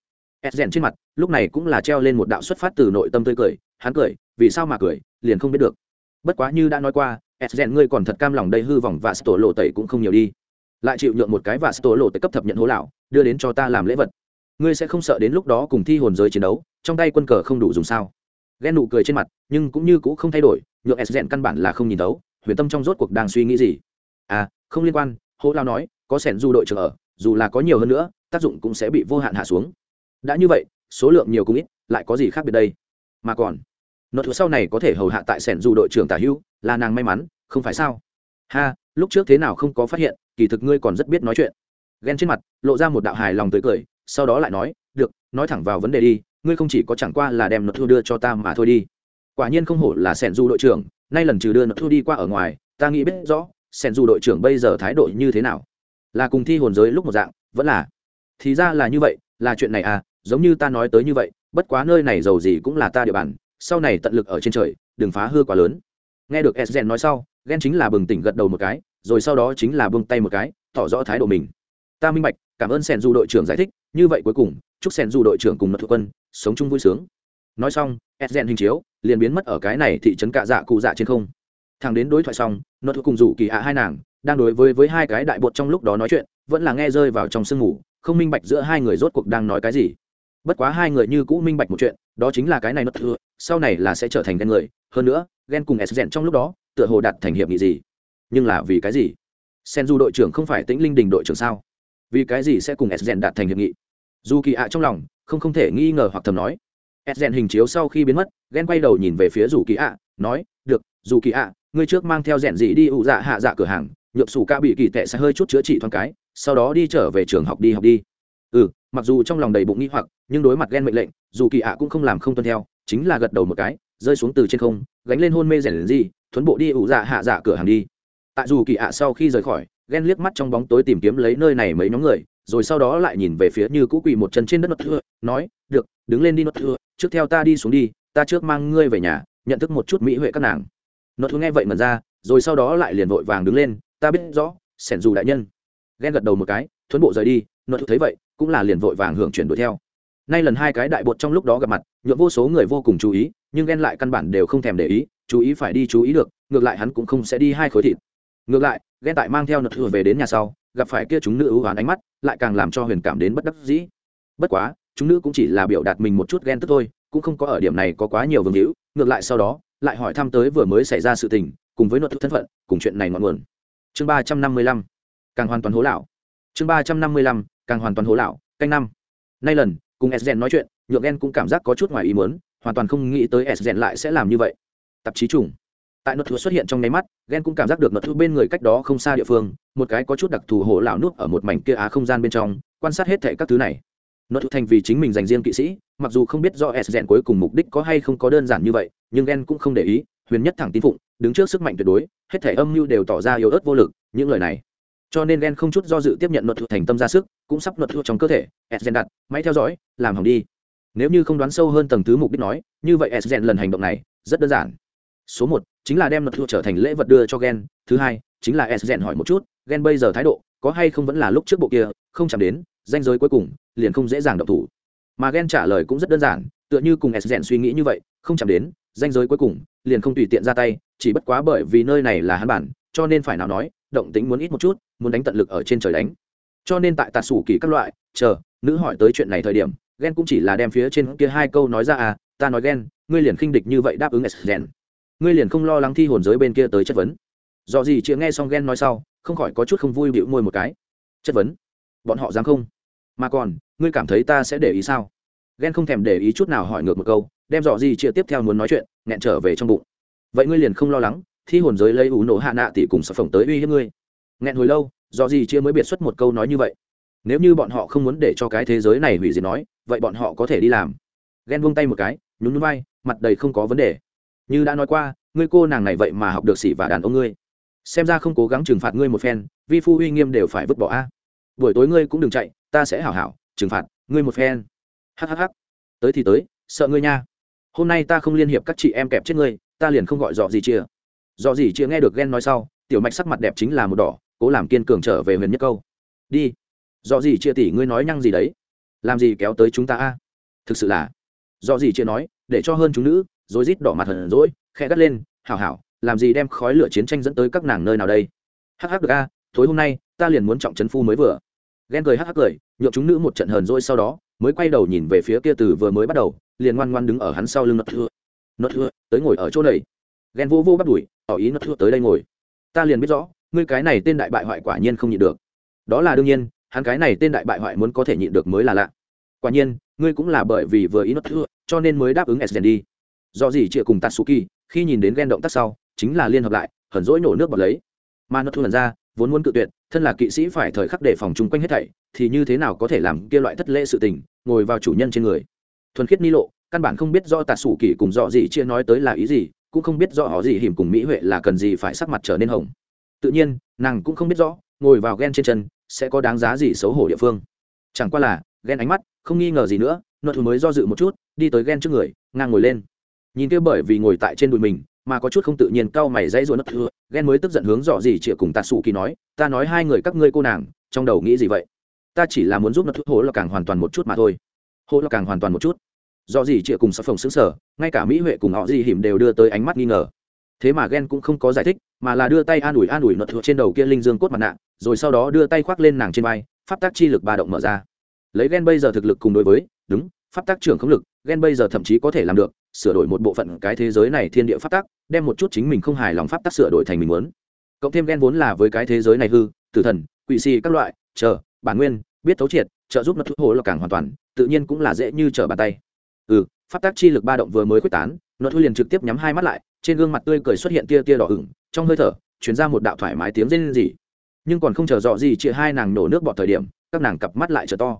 Edgen trên mặt lúc này cũng là treo lên một đạo xuất phát từ nội tâm tươi cười, hắn cười, vì sao mà cười, liền không biết được. Bất quá như đã nói qua, Edgen ngươi còn thật cam lòng đây hư vòng và sổ lộ tẩy cũng không nhiều đi. Lại chịu nhượng một cái và sổ lộ tẩy cấp thập nhận hố lão, đưa đến cho ta làm lễ vật. Ngươi sẽ không sợ đến lúc đó cùng thi hồn giới chiến đấu, trong tay quân cờ không đủ dùng sao? Ghen nụ cười trên mặt, nhưng cũng như cũ không thay đổi, nhượng Edgen căn bản là không nhìn đấu, huyền tâm trong rốt cuộc đang suy nghĩ gì. À, không liên quan, hố lão nói, có sẻn du đội trưởng ở, dù là có nhiều hơn nữa, tác dụng cũng sẽ bị vô hạn hạ xuống đã như vậy, số lượng nhiều cũng ít, lại có gì khác biệt đây? Mà còn nốt thuộc sau này có thể hầu hạ tại sẻn dù đội trưởng tả hữu, là nàng may mắn, không phải sao? Ha, lúc trước thế nào không có phát hiện, kỳ thực ngươi còn rất biết nói chuyện. Ghen trên mặt, lộ ra một đạo hài lòng tới cười, sau đó lại nói, được, nói thẳng vào vấn đề đi, ngươi không chỉ có chẳng qua là đem nốt thu đưa cho ta mà thôi đi. Quả nhiên không hổ là sẻn du đội trưởng, nay lần trừ đưa nốt thu đi qua ở ngoài, ta nghĩ biết rõ, sẻn du đội trưởng bây giờ thái độ như thế nào. Là cùng thi hồn giới lúc một dạng, vẫn là. Thì ra là như vậy, là chuyện này à giống như ta nói tới như vậy, bất quá nơi này giàu gì cũng là ta địa bàn, sau này tận lực ở trên trời, đừng phá hư quá lớn. Nghe được sden nói sau ghen chính là bừng tỉnh gật đầu một cái, rồi sau đó chính là bưng tay một cái, tỏ rõ thái độ mình. Ta minh bạch, cảm ơn sẻn du đội trưởng giải thích, như vậy cuối cùng, chúc sẻn du đội trưởng cùng mật thuộc quân, sống chung vui sướng. Nói xong sden hình chiếu, liền biến mất ở cái này thị trấn cạ dạ cụ dạ trên không. Thằng đến đối thoại xong nó thuộc cùng rủ kỳ ạ hai nàng, đang đối với với hai cái đại bột trong lúc đó nói chuyện, vẫn là nghe rơi vào trong sương ngủ không minh bạch giữa hai người rốt cuộc đang nói cái gì bất quá hai người như cũ minh bạch một chuyện, đó chính là cái này mất thừa sau này là sẽ trở thành ghen người, hơn nữa ghen cùng s rèn trong lúc đó, tựa hồ đạt thành hiệp nghị gì? Nhưng là vì cái gì? Sen du đội trưởng không phải tĩnh linh đình đội trưởng sao? Vì cái gì sẽ cùng s rèn đạt thành hiệp nghị? Dù kỳ ạ trong lòng, không không thể nghi ngờ hoặc thầm nói. S rèn hình chiếu sau khi biến mất ghen quay đầu nhìn về phía dù kỳ ạ nói, được dù kỳ ạ ngươi trước mang theo rèn gì đi ụ dạ hạ dạ cửa hàng nhượng sủ ca bị kỳ tệ sẽ hơi chút chữa trị thoáng cái, sau đó đi trở về trường học đi học đi. Ừ mặc dù trong lòng đầy bụng nghĩ hoặc nhưng đối mặt ghen mệnh lệnh, dù kỳ ạ cũng không làm không tuân theo, chính là gật đầu một cái, rơi xuống từ trên không, gánh lên hôn mê rèn gì, thuấn bộ đi ủ dạ hạ dạ cửa hàng đi. Tại dù kỳ ạ sau khi rời khỏi, ghen liếc mắt trong bóng tối tìm kiếm lấy nơi này mấy nhóm người, rồi sau đó lại nhìn về phía như cũ quỳ một chân trên đất nốt thưa, nói, được, đứng lên đi nốt thưa, trước theo ta đi xuống đi, ta trước mang ngươi về nhà, nhận thức một chút mỹ huệ các nàng. Nốt thưa nghe vậy mần ra, rồi sau đó lại liền vội vàng đứng lên, ta biết rõ, sẻn dù đại nhân. Ghen gật đầu một cái, thuấn bộ rời đi, nốt thưa thấy vậy, cũng là liền vội vàng hưởng chuyển đuổi theo nay lần hai cái đại bột trong lúc đó gặp mặt nhuộm vô số người vô cùng chú ý, nhưng ghen lại căn bản đều không thèm để ý, chú ý phải đi chú ý được, ngược lại hắn cũng không sẽ đi hai khối thịt. Ngược lại, ghen tại mang theo nợ thừa về đến nhà sau, gặp phải kia chúng nữ ưu hoán ánh mắt, lại càng làm cho huyền cảm đến bất đắc dĩ. Bất quá, chúng nữ cũng chỉ là biểu đạt mình một chút ghen tức thôi, cũng không có ở điểm này có quá nhiều vương hữu, ngược lại sau đó, lại hỏi thăm tới vừa mới xảy ra sự tình, cùng với luật thân phận, cùng chuyện này ngọn nguồn. Chương ba trăm năm mươi lăm, càng hoàn toàn hố lão. Chương ba trăm năm mươi lăm, càng hoàn toàn hố lão, canh năm. Nay lần cùng s nói chuyện, nhượng Gen cũng cảm giác có chút ngoài ý muốn, hoàn toàn không nghĩ tới s lại sẽ làm như vậy. Tạp chí trùng. Tại nốt thua xuất hiện trong nháy mắt, Gen cũng cảm giác được nốt thua bên người cách đó không xa địa phương, một cái có chút đặc thù hổ lão nút ở một mảnh kia á không gian bên trong, quan sát hết thệ các thứ này. Nốt thua thành vì chính mình dành riêng kỵ sĩ, mặc dù không biết do s cuối cùng mục đích có hay không có đơn giản như vậy, nhưng Gen cũng không để ý, huyền nhất thẳng tin phụng, đứng trước sức mạnh tuyệt đối, hết thảy âm mưu đều tỏ ra yếu ớt vô lực, những lời này cho nên ghen không chút do dự tiếp nhận luật thua thành tâm ra sức, cũng sắp luật thua trong cơ thể, s đặt, máy theo dõi, làm hỏng đi. Nếu như không đoán sâu hơn tầng thứ mục đích nói, như vậy s lần hành động này, rất đơn giản. Số một, chính là đem luật thua trở thành lễ vật đưa cho gen. Thứ hai, chính là s hỏi một chút, gen bây giờ thái độ, có hay không vẫn là lúc trước bộ kia, không chạm đến danh giới cuối cùng, liền không dễ dàng động thủ. Mà gen trả lời cũng rất đơn giản, tựa như cùng s suy nghĩ như vậy, không chạm đến danh giới cuối cùng, liền không tùy tiện ra tay, chỉ bất quá bởi vì nơi này là hắn bản, cho nên phải nào nói, động tính muốn ít một chút muốn đánh tận lực ở trên trời đánh. Cho nên tại tạt sủ kỳ các loại chờ nữ hỏi tới chuyện này thời điểm ghen cũng chỉ là đem phía trên kia hai câu nói ra à ta nói ghen, ngươi liền khinh địch như vậy đáp ứng s rèn ngươi liền không lo lắng thi hồn giới bên kia tới chất vấn. Do gì chịa nghe xong ghen nói sau không khỏi có chút không vui bịu môi một cái. Chất vấn? Bọn họ dám không? Mà còn ngươi cảm thấy ta sẽ để ý sao? Ghen không thèm để ý chút nào hỏi ngược một câu đem dọ gì chia tiếp theo muốn nói chuyện nghẹn trở về trong bụng. Vậy ngươi liền không lo lắng thi hồn giới lấy ủ nổ hạ nạ tỷ cùng sập phồng tới uy hiếp ngươi nghẹn hồi lâu, do gì chia mới biệt xuất một câu nói như vậy? Nếu như bọn họ không muốn để cho cái thế giới này hủy diệt nói, vậy bọn họ có thể đi làm. Ghen buông tay một cái, nhún núi bay mặt đầy không có vấn đề. Như đã nói qua, ngươi cô nàng này vậy mà học được xỉ và đàn ông ngươi. Xem ra không cố gắng trừng phạt ngươi một phen, vi phu uy nghiêm đều phải vứt bỏ a. Buổi tối ngươi cũng đừng chạy, ta sẽ hảo hảo trừng phạt ngươi một phen. Hhh tới thì tới, sợ ngươi nha. Hôm nay ta không liên hiệp các chị em kẹp chết ngươi, ta liền không gọi dọ gì chia. Dọ gì chia nghe được ghen nói sau, tiểu mạch sắc mặt đẹp chính là một đỏ cố làm kiên cường trở về huyền nhất câu. Đi. Do gì chia tỷ ngươi nói nhăng gì đấy? Làm gì kéo tới chúng ta a? Thực sự là. Do gì chia nói, để cho hơn chúng nữ, rồi rít đỏ mặt hờn rỗi khẽ gắt lên, hảo hảo, làm gì đem khói lửa chiến tranh dẫn tới các nàng nơi nào đây? Hắc hắc được a, tối hôm nay, ta liền muốn trọng trấn phu mới vừa. Ghen cười hắc hắc cười nhộn chúng nữ một trận hờn rỗi sau đó, mới quay đầu nhìn về phía kia từ vừa mới bắt đầu, liền ngoan ngoan đứng ở hắn sau lưng nợ thưa. Nợ thưa, tới ngồi ở chỗ này. Ghen vô vô bắt đuổi, tỏ ý nợ thưa tới đây ngồi. Ta liền biết rõ ngươi cái này tên đại bại hoại quả nhiên không nhịn được. Đó là đương nhiên, hắn cái này tên đại bại hoại muốn có thể nhịn được mới là lạ. Quả nhiên, ngươi cũng là bởi vì vừa ý nó thưa cho nên mới đáp ứng s đi. Do gì chịa cùng tatsuki, khi nhìn đến ghen động tác sau, chính là liên hợp lại, hờn rỗi nổ nước bọt lấy. Mà nó thu lần ra, vốn muốn cự tuyệt, thân là kỵ sĩ phải thời khắc để phòng chung quanh hết thảy, thì như thế nào có thể làm kia loại thất lễ sự tình, ngồi vào chủ nhân trên người. Thuần khiết ni lộ, căn bản không biết do tạt sủ kỳ cùng dọ gì chia nói tới là ý gì, cũng không biết do họ gì hiểm cùng mỹ huệ là cần gì phải sắc mặt trở nên hồng tự nhiên, nàng cũng không biết rõ, ngồi vào ghen trên chân, sẽ có đáng giá gì xấu hổ địa phương. Chẳng qua là ghen ánh mắt, không nghi ngờ gì nữa nội thù mới do dự một chút, đi tới ghen trước người, ngang ngồi lên. Nhìn kia bởi vì ngồi tại trên đùi mình, mà có chút không tự nhiên cau mày dãy rồi nấp thưa ghen mới tức giận hướng dọ gì chĩa cùng tạ sụ kỳ nói, ta nói hai người các ngươi cô nàng, trong đầu nghĩ gì vậy? Ta chỉ là muốn giúp nấp thuốc hố là càng hoàn toàn một chút mà thôi. Hố là càng hoàn toàn một chút. Do gì chĩa cùng sắp phòng xứng sở ngay cả mỹ huệ cùng họ gì hiểm đều đưa tới ánh mắt nghi ngờ thế mà ghen cũng không có giải thích, mà là đưa tay an ủi an ủi nợ thuộc trên đầu kia linh dương cốt mặt nạ, rồi sau đó đưa tay khoác lên nàng trên vai, pháp tác chi lực ba động mở ra. Lấy ghen bây giờ thực lực cùng đối với, đúng, pháp tác trưởng không lực ghen bây giờ thậm chí có thể làm được, sửa đổi một bộ phận cái thế giới này thiên địa pháp tắc đem một chút chính mình không hài lòng pháp tắc sửa đổi thành mình muốn. Cộng thêm ghen vốn là với cái thế giới này hư, tử thần, quỷ si các loại, chờ, bản nguyên, biết thấu triệt, trợ giúp nó thu hồ là càng hoàn toàn, tự nhiên cũng là dễ như trở bàn tay. Ừ pháp tắc chi lực ba động vừa mới quyết tán, nó thu liền trực tiếp nhắm hai mắt lại trên gương mặt tươi cười xuất hiện tia tia đỏ ửng, trong hơi thở chuyển ra một đạo thoải mái tiếng rên rỉ. Nhưng còn không chờ dọ gì chị hai nàng nổ nước bọt thời điểm, các nàng cặp mắt lại trở to.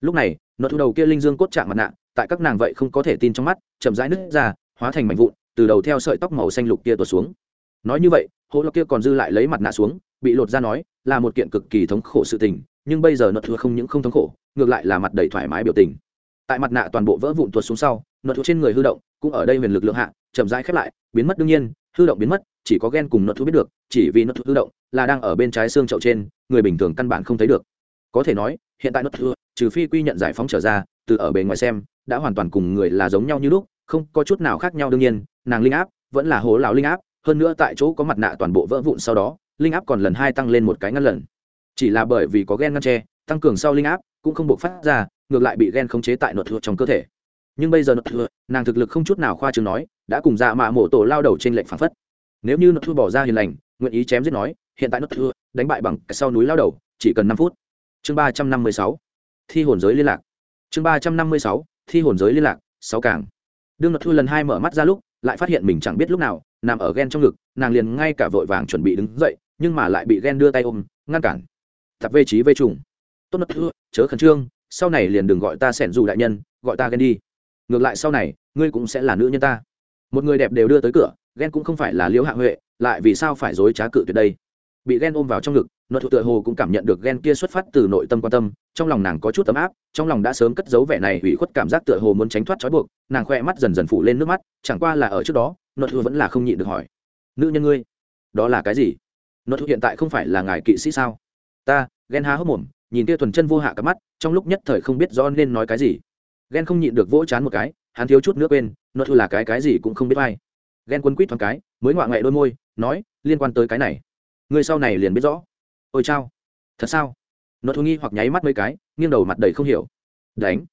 Lúc này nó thu đầu kia linh dương cốt chạm mặt nạ, tại các nàng vậy không có thể tin trong mắt, chậm rãi nứt ra, hóa thành mảnh vụn, từ đầu theo sợi tóc màu xanh lục kia tuột xuống. Nói như vậy, hố lọc kia còn dư lại lấy mặt nạ xuống, bị lột ra nói, là một kiện cực kỳ thống khổ sự tình, nhưng bây giờ nợ thừa không những không thống khổ, ngược lại là mặt đầy thoải mái biểu tình. Tại mặt nạ toàn bộ vỡ vụn tuột xuống sau nợ thừa trên người hư động, cũng ở đây huyền lực lượng hạ chậm rãi khép lại biến mất đương nhiên hư động biến mất chỉ có ghen cùng nợ thu biết được chỉ vì nợ thu hư động là đang ở bên trái xương chậu trên người bình thường căn bản không thấy được. Có thể nói hiện tại nợ thu, trừ phi quy nhận giải phóng trở ra từ ở bề ngoài xem đã hoàn toàn cùng người là giống nhau như lúc không có chút nào khác nhau đương nhiên nàng linh áp vẫn là hố lão linh áp hơn nữa tại chỗ có mặt nạ toàn bộ vỡ vụn sau đó linh áp còn lần hai tăng lên một cái ngăn lần. Chỉ là bởi vì có gen ngăn tre tăng cường sau linh áp cũng không buộc phát ra ngược lại bị gen khống chế tại nội thừa trong cơ thể nhưng bây giờ nội thừa, nàng thực lực không chút nào khoa trương nói, đã cùng dạ mạ mổ tổ lao đầu trên lệnh phản phất. Nếu như nội thừa bỏ ra hiền lành, nguyện ý chém giết nói, hiện tại nội thừa, đánh bại bằng sau núi lao đầu, chỉ cần năm phút. Chương ba trăm năm mươi sáu, thi hồn giới liên lạc. Chương ba trăm năm mươi sáu, thi hồn giới liên lạc, sáu cảng đương nội thừa lần hai mở mắt ra lúc, lại phát hiện mình chẳng biết lúc nào, nằm ở ghen trong ngực, nàng liền ngay cả vội vàng chuẩn bị đứng dậy, nhưng mà lại bị ghen đưa tay ôm, ngăn cản. Tập vê trí vê trùng. Tốt nất thưa chớ khẩn trương, sau này liền đừng gọi ta sẻn dù đại nhân, gọi ta ghen đi ngược lại sau này, ngươi cũng sẽ là nữ nhân ta. Một người đẹp đều đưa tới cửa, ghen cũng không phải là liễu hạ huệ, lại vì sao phải dối trá cự tuyệt đây? Bị ghen ôm vào trong ngực, nội thụ tựa hồ cũng cảm nhận được ghen kia xuất phát từ nội tâm quan tâm, trong lòng nàng có chút ấm áp, trong lòng đã sớm cất dấu vẻ này hủy khuất cảm giác tựa hồ muốn tránh thoát trói buộc, nàng khoe mắt dần dần phủ lên nước mắt, chẳng qua là ở trước đó, nội thụ vẫn là không nhịn được hỏi. Nữ nhân ngươi, đó là cái gì? Nội thụ hiện tại không phải là ngài kỵ sĩ sao? Ta, ghen há hốc mồm, nhìn kia thuần chân vô hạ cặp mắt, trong lúc nhất thời không biết do nên nói cái gì ghen không nhịn được vỗ chán một cái, hắn thiếu chút nước bên nó thư là cái cái gì cũng không biết ai. Ghen quân quýt thoáng cái, mới ngoạ ngoại đôi môi, nói, liên quan tới cái này, người sau này liền biết rõ. Ôi chao, thật sao? Nó thu nghi hoặc nháy mắt mấy cái, nghiêng đầu mặt đầy không hiểu. Đánh.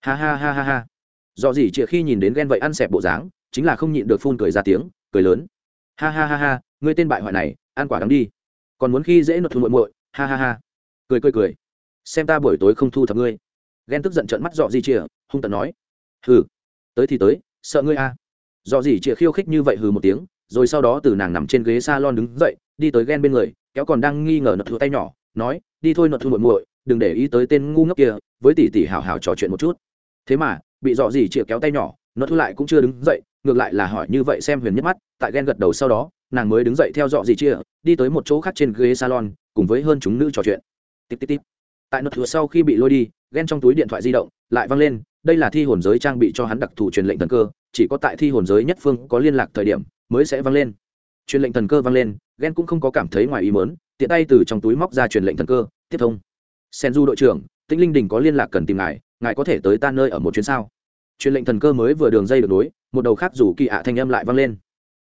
Ha ha ha ha ha. Do gì chịa khi nhìn đến ghen vậy ăn xẹp bộ dáng, chính là không nhịn được phun cười ra tiếng, cười lớn. Ha ha ha ha, người tên bại hoại này, ăn quả đắng đi. Còn muốn khi dễ nội thu muội muội, ha ha ha. Cười cười cười. Xem ta buổi tối không thu thập ngươi ghen tức giận trợn mắt dọ gì chìa, hung tận nói, hừ, tới thì tới, sợ ngươi a. À. dọ gì chìa khiêu khích như vậy hừ một tiếng, rồi sau đó từ nàng nằm trên ghế salon đứng dậy, đi tới ghen bên người, kéo còn đang nghi ngờ nợ thua tay nhỏ, nói, đi thôi nợ thua muội muội, đừng để ý tới tên ngu ngốc kia, với tỷ tỷ hào hào trò chuyện một chút. Thế mà, bị dọ gì chìa kéo tay nhỏ, nợ thu lại cũng chưa đứng dậy, ngược lại là hỏi như vậy xem huyền nhất mắt, tại ghen gật đầu sau đó, nàng mới đứng dậy theo dọ gì chia đi tới một chỗ khác trên ghế salon, cùng với hơn chúng nữ trò chuyện. Tít tít tít tại nợ thừa sau khi bị lôi đi ghen trong túi điện thoại di động lại văng lên, đây là thi hồn giới trang bị cho hắn đặc thù truyền lệnh thần cơ, chỉ có tại thi hồn giới nhất phương có liên lạc thời điểm mới sẽ văng lên. Truyền lệnh thần cơ văng lên ghen cũng không có cảm thấy ngoài ý mớn tiện tay từ trong túi móc ra truyền lệnh thần cơ, tiếp thông. Sen du đội trưởng, tĩnh linh đình có liên lạc cần tìm ngài ngài có thể tới ta nơi ở một chuyến sao? Truyền lệnh thần cơ mới vừa đường dây được nối, một đầu khác rủ kỳ ạ thanh âm lại vang lên.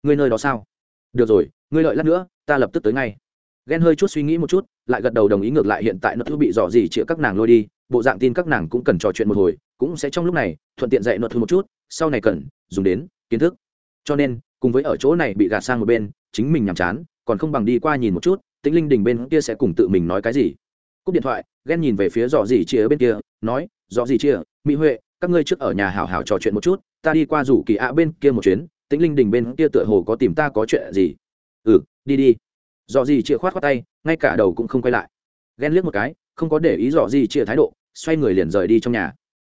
Ngươi nơi đó sao? Được rồi, ngươi lợi lát nữa, ta lập tức tới ngay ghen hơi chút suy nghĩ một chút, lại gật đầu đồng ý ngược lại hiện tại nó thư bị dò gì chĩa các nàng lôi đi, bộ dạng tin các nàng cũng cần trò chuyện một hồi, cũng sẽ trong lúc này thuận tiện dạy nó thư một chút, sau này cần dùng đến kiến thức. Cho nên, cùng với ở chỗ này bị gạt sang một bên, chính mình nhàm chán, còn không bằng đi qua nhìn một chút, tĩnh linh đình bên kia sẽ cùng tự mình nói cái gì. Cúp điện thoại, ghen nhìn về phía dò dỉ chia bên kia, nói, dò dỉ chia mỹ huệ, các ngươi trước ở nhà hảo hảo trò chuyện một chút, ta đi qua rủ kỳ ạ bên kia một chuyến, tĩnh linh đình bên kia tựa hồ có tìm ta có chuyện gì. Ừ đi đi dò gì chia khoát khoát tay, ngay cả đầu cũng không quay lại. Ghen liếc một cái, không có để ý dò gì chia thái độ, xoay người liền rời đi trong nhà.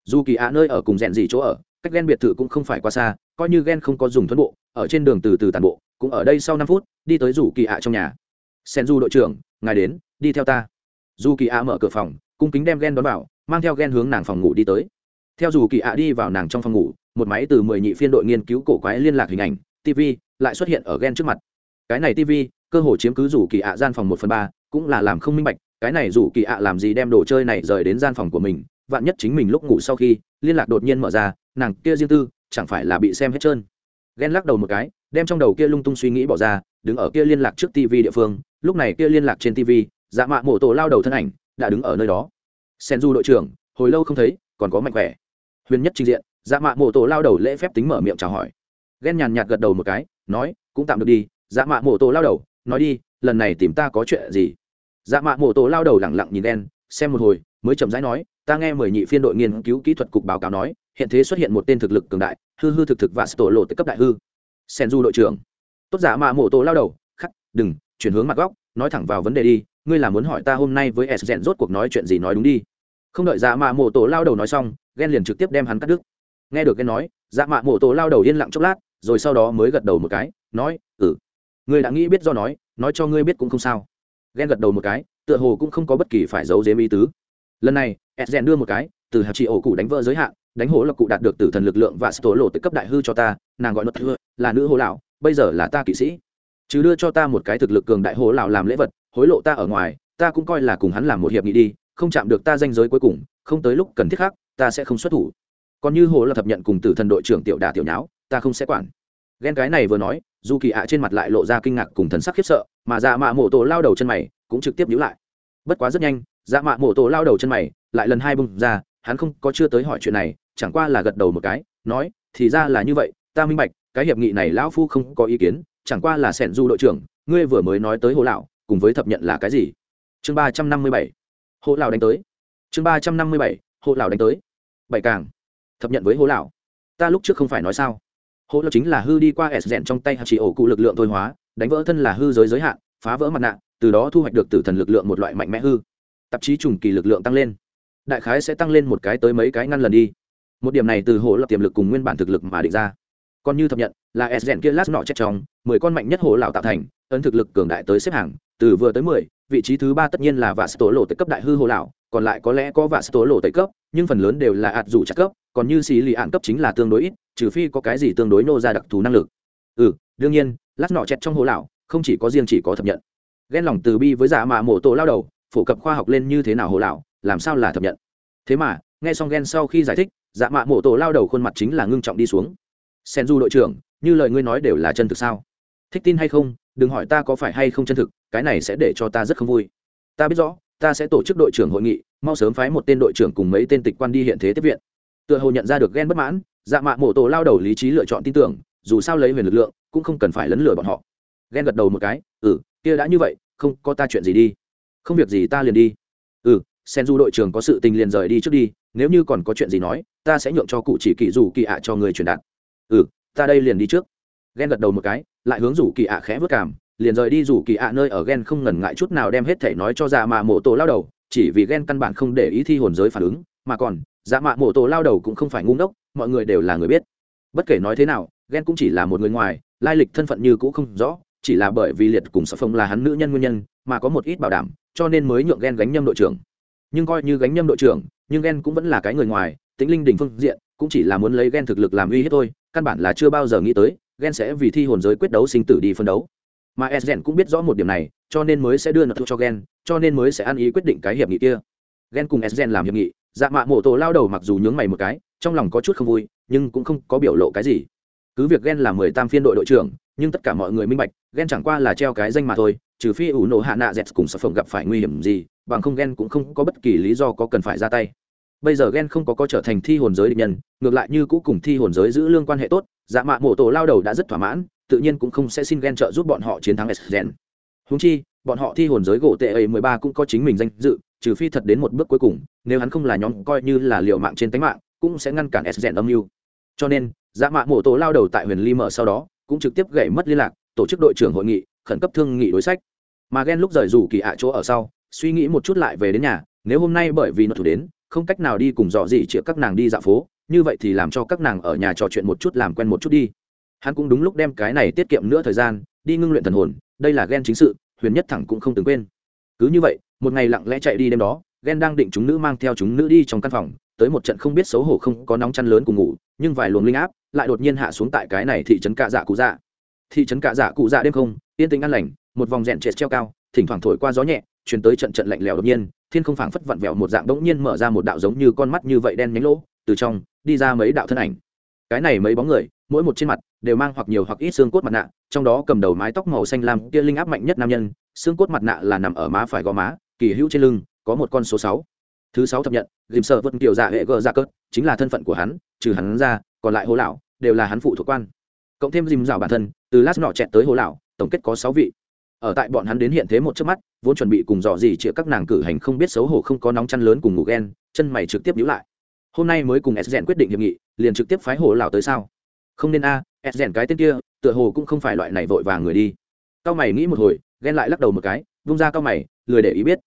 Dù kỳ ạ nơi ở cùng rèn gì chỗ ở, cách ghen biệt thự cũng không phải quá xa, coi như ghen không có dùng thuẫn bộ, ở trên đường từ từ tàn bộ, cũng ở đây sau năm phút, đi tới rủ kỳ ạ trong nhà. Sen du đội trưởng, ngài đến, đi theo ta. Dù kỳ ạ mở cửa phòng, cung kính đem ghen đón vào, mang theo ghen hướng nàng phòng ngủ đi tới. Theo dù kỳ ạ đi vào nàng trong phòng ngủ, một máy từ mười nhị phiên đội nghiên cứu cổ quái liên lạc hình ảnh tv lại xuất hiện ở ghen trước mặt. Cái này tv cơ hồ chiếm cứ rủ kỳ ạ gian phòng một phần ba, cũng là làm không minh bạch, cái này rủ kỳ ạ làm gì đem đồ chơi này rời đến gian phòng của mình, vạn nhất chính mình lúc ngủ sau khi, liên lạc đột nhiên mở ra, nàng kia riêng tư, chẳng phải là bị xem hết trơn. Ghen lắc đầu một cái, đem trong đầu kia lung tung suy nghĩ bỏ ra, đứng ở kia liên lạc trước tv địa phương, lúc này kia liên lạc trên tv dạ mạ mổ tổ lao đầu thân ảnh, đã đứng ở nơi đó. Sen du đội trưởng, hồi lâu không thấy, còn có mạnh khỏe. Huyền nhất trình diện dạ mạ mổ tổ lao đầu lễ phép tính mở miệng chào hỏi. Ghen nhàn nhạt gật đầu một cái, nói, cũng tạm được đi dạ mạ mổ tổ lao đầu nói đi, lần này tìm ta có chuyện gì? Dạ mạ Mộ tổ lao đầu lẳng lặng nhìn đen, xem một hồi, mới chậm rãi nói, ta nghe mười nhị phiên đội nghiên cứu kỹ thuật cục báo cáo nói, hiện thế xuất hiện một tên thực lực cường đại, hư hư thực thực và tổ lộ tới cấp đại hư. Sen du đội trưởng. Tốt giả mạ Mộ tổ lao đầu, khắc, đừng, chuyển hướng mặt góc, nói thẳng vào vấn đề đi, ngươi là muốn hỏi ta hôm nay với s rèn rốt cuộc nói chuyện gì nói đúng đi. Không đợi dạ mạ Mộ tổ lao đầu nói xong ghen liền trực tiếp đem hắn cắt đứt. Nghe được ghen nói dạ mạ Mộ tổ lao đầu yên lặng chốc lát, rồi sau đó mới gật đầu một cái, nói ừ ngươi đã nghĩ biết do nói nói cho ngươi biết cũng không sao. Ghen gật đầu một cái, tựa hồ cũng không có bất kỳ phải giấu dếm ý tứ. Lần này edgen đưa một cái, từ hạt trị ổ cụ đánh vỡ giới hạn, đánh hố là cụ đạt được tử thần lực lượng và tổ lộ tới cấp đại hư cho ta, nàng gọi nó thưa là nữ hố lão, bây giờ là ta kỵ sĩ. Chứ đưa cho ta một cái thực lực cường đại hố lão làm lễ vật, hối lộ ta ở ngoài, ta cũng coi là cùng hắn làm một hiệp nghị đi, không chạm được ta danh giới cuối cùng, không tới lúc cần thiết khác, ta sẽ không xuất thủ. Còn như hồ là thập nhận cùng tử thần đội trưởng tiểu đà tiểu nháo, ta không sẽ quản ghen cái này vừa nói dù kỳ ạ trên mặt lại lộ ra kinh ngạc cùng thần sắc khiếp sợ, mà dạ mạ mộ tổ lao đầu chân mày cũng trực tiếp nhíu lại. Bất quá rất nhanh dạ mạ mộ tổ lao đầu chân mày lại lần hai bung ra, hắn không có chưa tới hỏi chuyện này, chẳng qua là gật đầu một cái, nói, thì ra là như vậy, ta minh bạch, cái hiệp nghị này lão phu không có ý kiến, chẳng qua là sẻn du đội trưởng, ngươi vừa mới nói tới hồ lão, cùng với thập nhận là cái gì? Chương ba trăm năm mươi bảy, hồ lão đánh tới. Chương ba trăm năm mươi bảy, hồ lão đánh tới. Bảy càng, thập nhận với hồ lão. Ta lúc trước không phải nói sao? Hỗ lão chính là hư đi qua s rèn trong tay hạt chỉ ổ cụ lực lượng thôi hóa, đánh vỡ thân là hư giới giới hạn, phá vỡ mặt nạ, từ đó thu hoạch được tử thần lực lượng một loại mạnh mẽ hư. Tạp chí trùng kỳ lực lượng tăng lên. Đại khái sẽ tăng lên một cái tới mấy cái ngăn lần đi. Một điểm này từ hỗ lập tiềm lực cùng nguyên bản thực lực mà định ra. Còn như thập nhận, là s rèn kia lát nọ chết trong, mười con mạnh nhất hỗ lão tạo thành, ấn thực lực cường đại tới xếp hàng, từ vừa tới mười, vị trí thứ ba tất nhiên là vạ tổ lộ tới cấp đại hư hỗ lão, còn lại có lẽ có vạ tổ lộ tới cấp, nhưng phần lớn đều là ạt dù chắc cấp, còn như xì lì ạn cấp chính là tương đối ít trừ phi có cái gì tương đối nô ra đặc thù năng lực. Ừ đương nhiên, lát nọ chẹt trong hồ lão, không chỉ có riêng chỉ có thập nhận. Ghen lòng từ bi với giả mạ mổ tổ lao đầu, phổ cập khoa học lên như thế nào hồ lão, làm sao là thập nhận? Thế mà, nghe xong ghen sau khi giải thích dạ mạ mổ tổ lao đầu khuôn mặt chính là ngưng trọng đi xuống. Sen du đội trưởng, như lời ngươi nói đều là chân thực sao? Thích tin hay không, đừng hỏi ta có phải hay không chân thực, cái này sẽ để cho ta rất không vui. Ta biết rõ, ta sẽ tổ chức đội trưởng hội nghị, mau sớm phái một tên đội trưởng cùng mấy tên tịch quan đi hiện thế tiếp viện. Tựa hồ nhận ra được ghen bất mãn dạ mạ mổ tổ lao đầu lý trí lựa chọn tin tưởng, dù sao lấy huyền lực lượng, cũng không cần phải lấn lừa bọn họ. Ghen gật đầu một cái ừ kia đã như vậy, không, có ta chuyện gì đi? Không việc gì, ta liền đi. Ừ sen du đội trưởng có sự tình liền rời đi trước đi, nếu như còn có chuyện gì nói, ta sẽ nhượng cho cụ chỉ kỳ dù kỳ ạ cho người truyền đạt. Ừ ta đây liền đi trước. Ghen gật đầu một cái, lại hướng rủ kỳ ạ khẽ vất cảm, liền rời đi rủ kỳ ạ nơi ở ghen không ngần ngại chút nào đem hết thể nói cho dạ mạ mộ tổ lao đầu, chỉ vì ghen căn bản không để ý thi hồn giới phản ứng mà còn dạ mạ mộ tổ lao đầu cũng không phải ngu ngốc, mọi người đều là người biết. Bất kể nói thế nào ghen cũng chỉ là một người ngoài, lai lịch thân phận như cũng không rõ, chỉ là bởi vì liệt cùng sở phong là hắn nữ nhân nguyên nhân, mà có một ít bảo đảm, cho nên mới nhượng ghen gánh nhâm đội trưởng. Nhưng coi như gánh nhâm đội trưởng, nhưng ghen cũng vẫn là cái người ngoài, tính linh đình phương diện, cũng chỉ là muốn lấy ghen thực lực làm uy hiếp thôi, căn bản là chưa bao giờ nghĩ tới ghen sẽ vì thi hồn giới quyết đấu sinh tử đi phân đấu. Mà s cũng biết rõ một điểm này, cho nên mới sẽ đưa nợ cho ghen cho nên mới sẽ ăn ý quyết định cái hiệp nghị kia. Ghen cùng s làm hiệp nghị dạ mạ mộ tổ lao đầu mặc dù nhướng mày một cái, trong lòng có chút không vui, nhưng cũng không có biểu lộ cái gì. Cứ việc ghen là mười tam phiên đội đội trưởng, nhưng tất cả mọi người minh bạch ghen chẳng qua là treo cái danh mà thôi, trừ phi ủ nổ hạ nạ dẹt cùng sập phồng gặp phải nguy hiểm gì, bằng không ghen cũng không có bất kỳ lý do có cần phải ra tay. Bây giờ ghen không có có trở thành thi hồn giới địch nhân, ngược lại như cũ cùng thi hồn giới giữ lương quan hệ tốt dạ mạ mộ tổ lao đầu đã rất thỏa mãn, tự nhiên cũng không sẽ xin ghen trợ giúp bọn họ chiến thắng s gen. Húng chi bọn họ thi hồn giới gỗ tệ ấy mười ba cũng có chính mình danh dự, trừ phi thật đến một bước cuối cùng, nếu hắn không là nhóm coi như là liệu mạng trên tánh mạng, cũng sẽ ngăn cản s gen âm mưu. Cho nên dạ mạ mộ tổ lao đầu tại huyền ly mở sau đó, cũng trực tiếp gãy mất liên lạc, tổ chức đội trưởng hội nghị, khẩn cấp thương nghị đối sách. Mà ghen lúc rời rủ kỳ ạ chỗ ở sau, suy nghĩ một chút lại về đến nhà, nếu hôm nay bởi vì nó thủ đến, không cách nào đi cùng dò gì chĩa các nàng đi dạo phố, như vậy thì làm cho các nàng ở nhà trò chuyện một chút làm quen một chút đi. Hắn cũng đúng lúc đem cái này tiết kiệm nữa thời gian, đi ngưng luyện thần hồn, đây là ghen chính sự huyền nhất thẳng cũng không từng quên. Cứ như vậy, một ngày lặng lẽ chạy đi đêm đó ghen đang định chúng nữ mang theo chúng nữ đi trong căn phòng, tới một trận không biết xấu hổ không có nóng chăn lớn cùng ngủ, nhưng vài luồng linh áp lại đột nhiên hạ xuống tại cái này thị trấn cạ dạ cụ dạ. Thị trấn cạ dạ cụ dạ đêm không, yên tĩnh an lành, một vòng rèn trệt treo cao, thỉnh thoảng thổi qua gió nhẹ chuyển tới trận trận lạnh lẽo đột nhiên, thiên không phảng phất vặn vẹo một dạng bỗng nhiên mở ra một đạo giống như con mắt như vậy đen nhánh lỗ, từ trong đi ra mấy đạo thân ảnh cái này mấy bóng người, mỗi một trên mặt đều mang hoặc nhiều hoặc ít xương cốt mặt nạ, trong đó cầm đầu mái tóc màu xanh lam kia linh áp mạnh nhất nam nhân, xương cốt mặt nạ là nằm ở má phải gò má, kỳ hữu trên lưng, có một con số sáu. Thứ sáu thập nhận dìm sợ vẫn kiểu dạ hệ gờ dạ cớt, chính là thân phận của hắn, trừ hắn ra, còn lại hồ lão đều là hắn phụ thuộc quan. Cộng thêm dìm dạo bản thân, từ lát nọ chẹt tới hồ lão, tổng kết có sáu vị. Ở tại bọn hắn đến hiện thế một chớp mắt, vốn chuẩn bị cùng dò gì chĩa các nàng cử hành không biết xấu hổ không có nóng chăn lớn cùng ngủ ghen, chân mày trực tiếp nhíu lại hôm nay mới cùng s rèn quyết định hiệp nghị, liền trực tiếp phái hồ lão tới sao? Không nên a, s rèn cái tên kia, tựa hồ cũng không phải loại này vội vàng người đi. Cao mày nghĩ một hồi, ghen lại lắc đầu một cái, vung ra cao mày, lười để ý biết.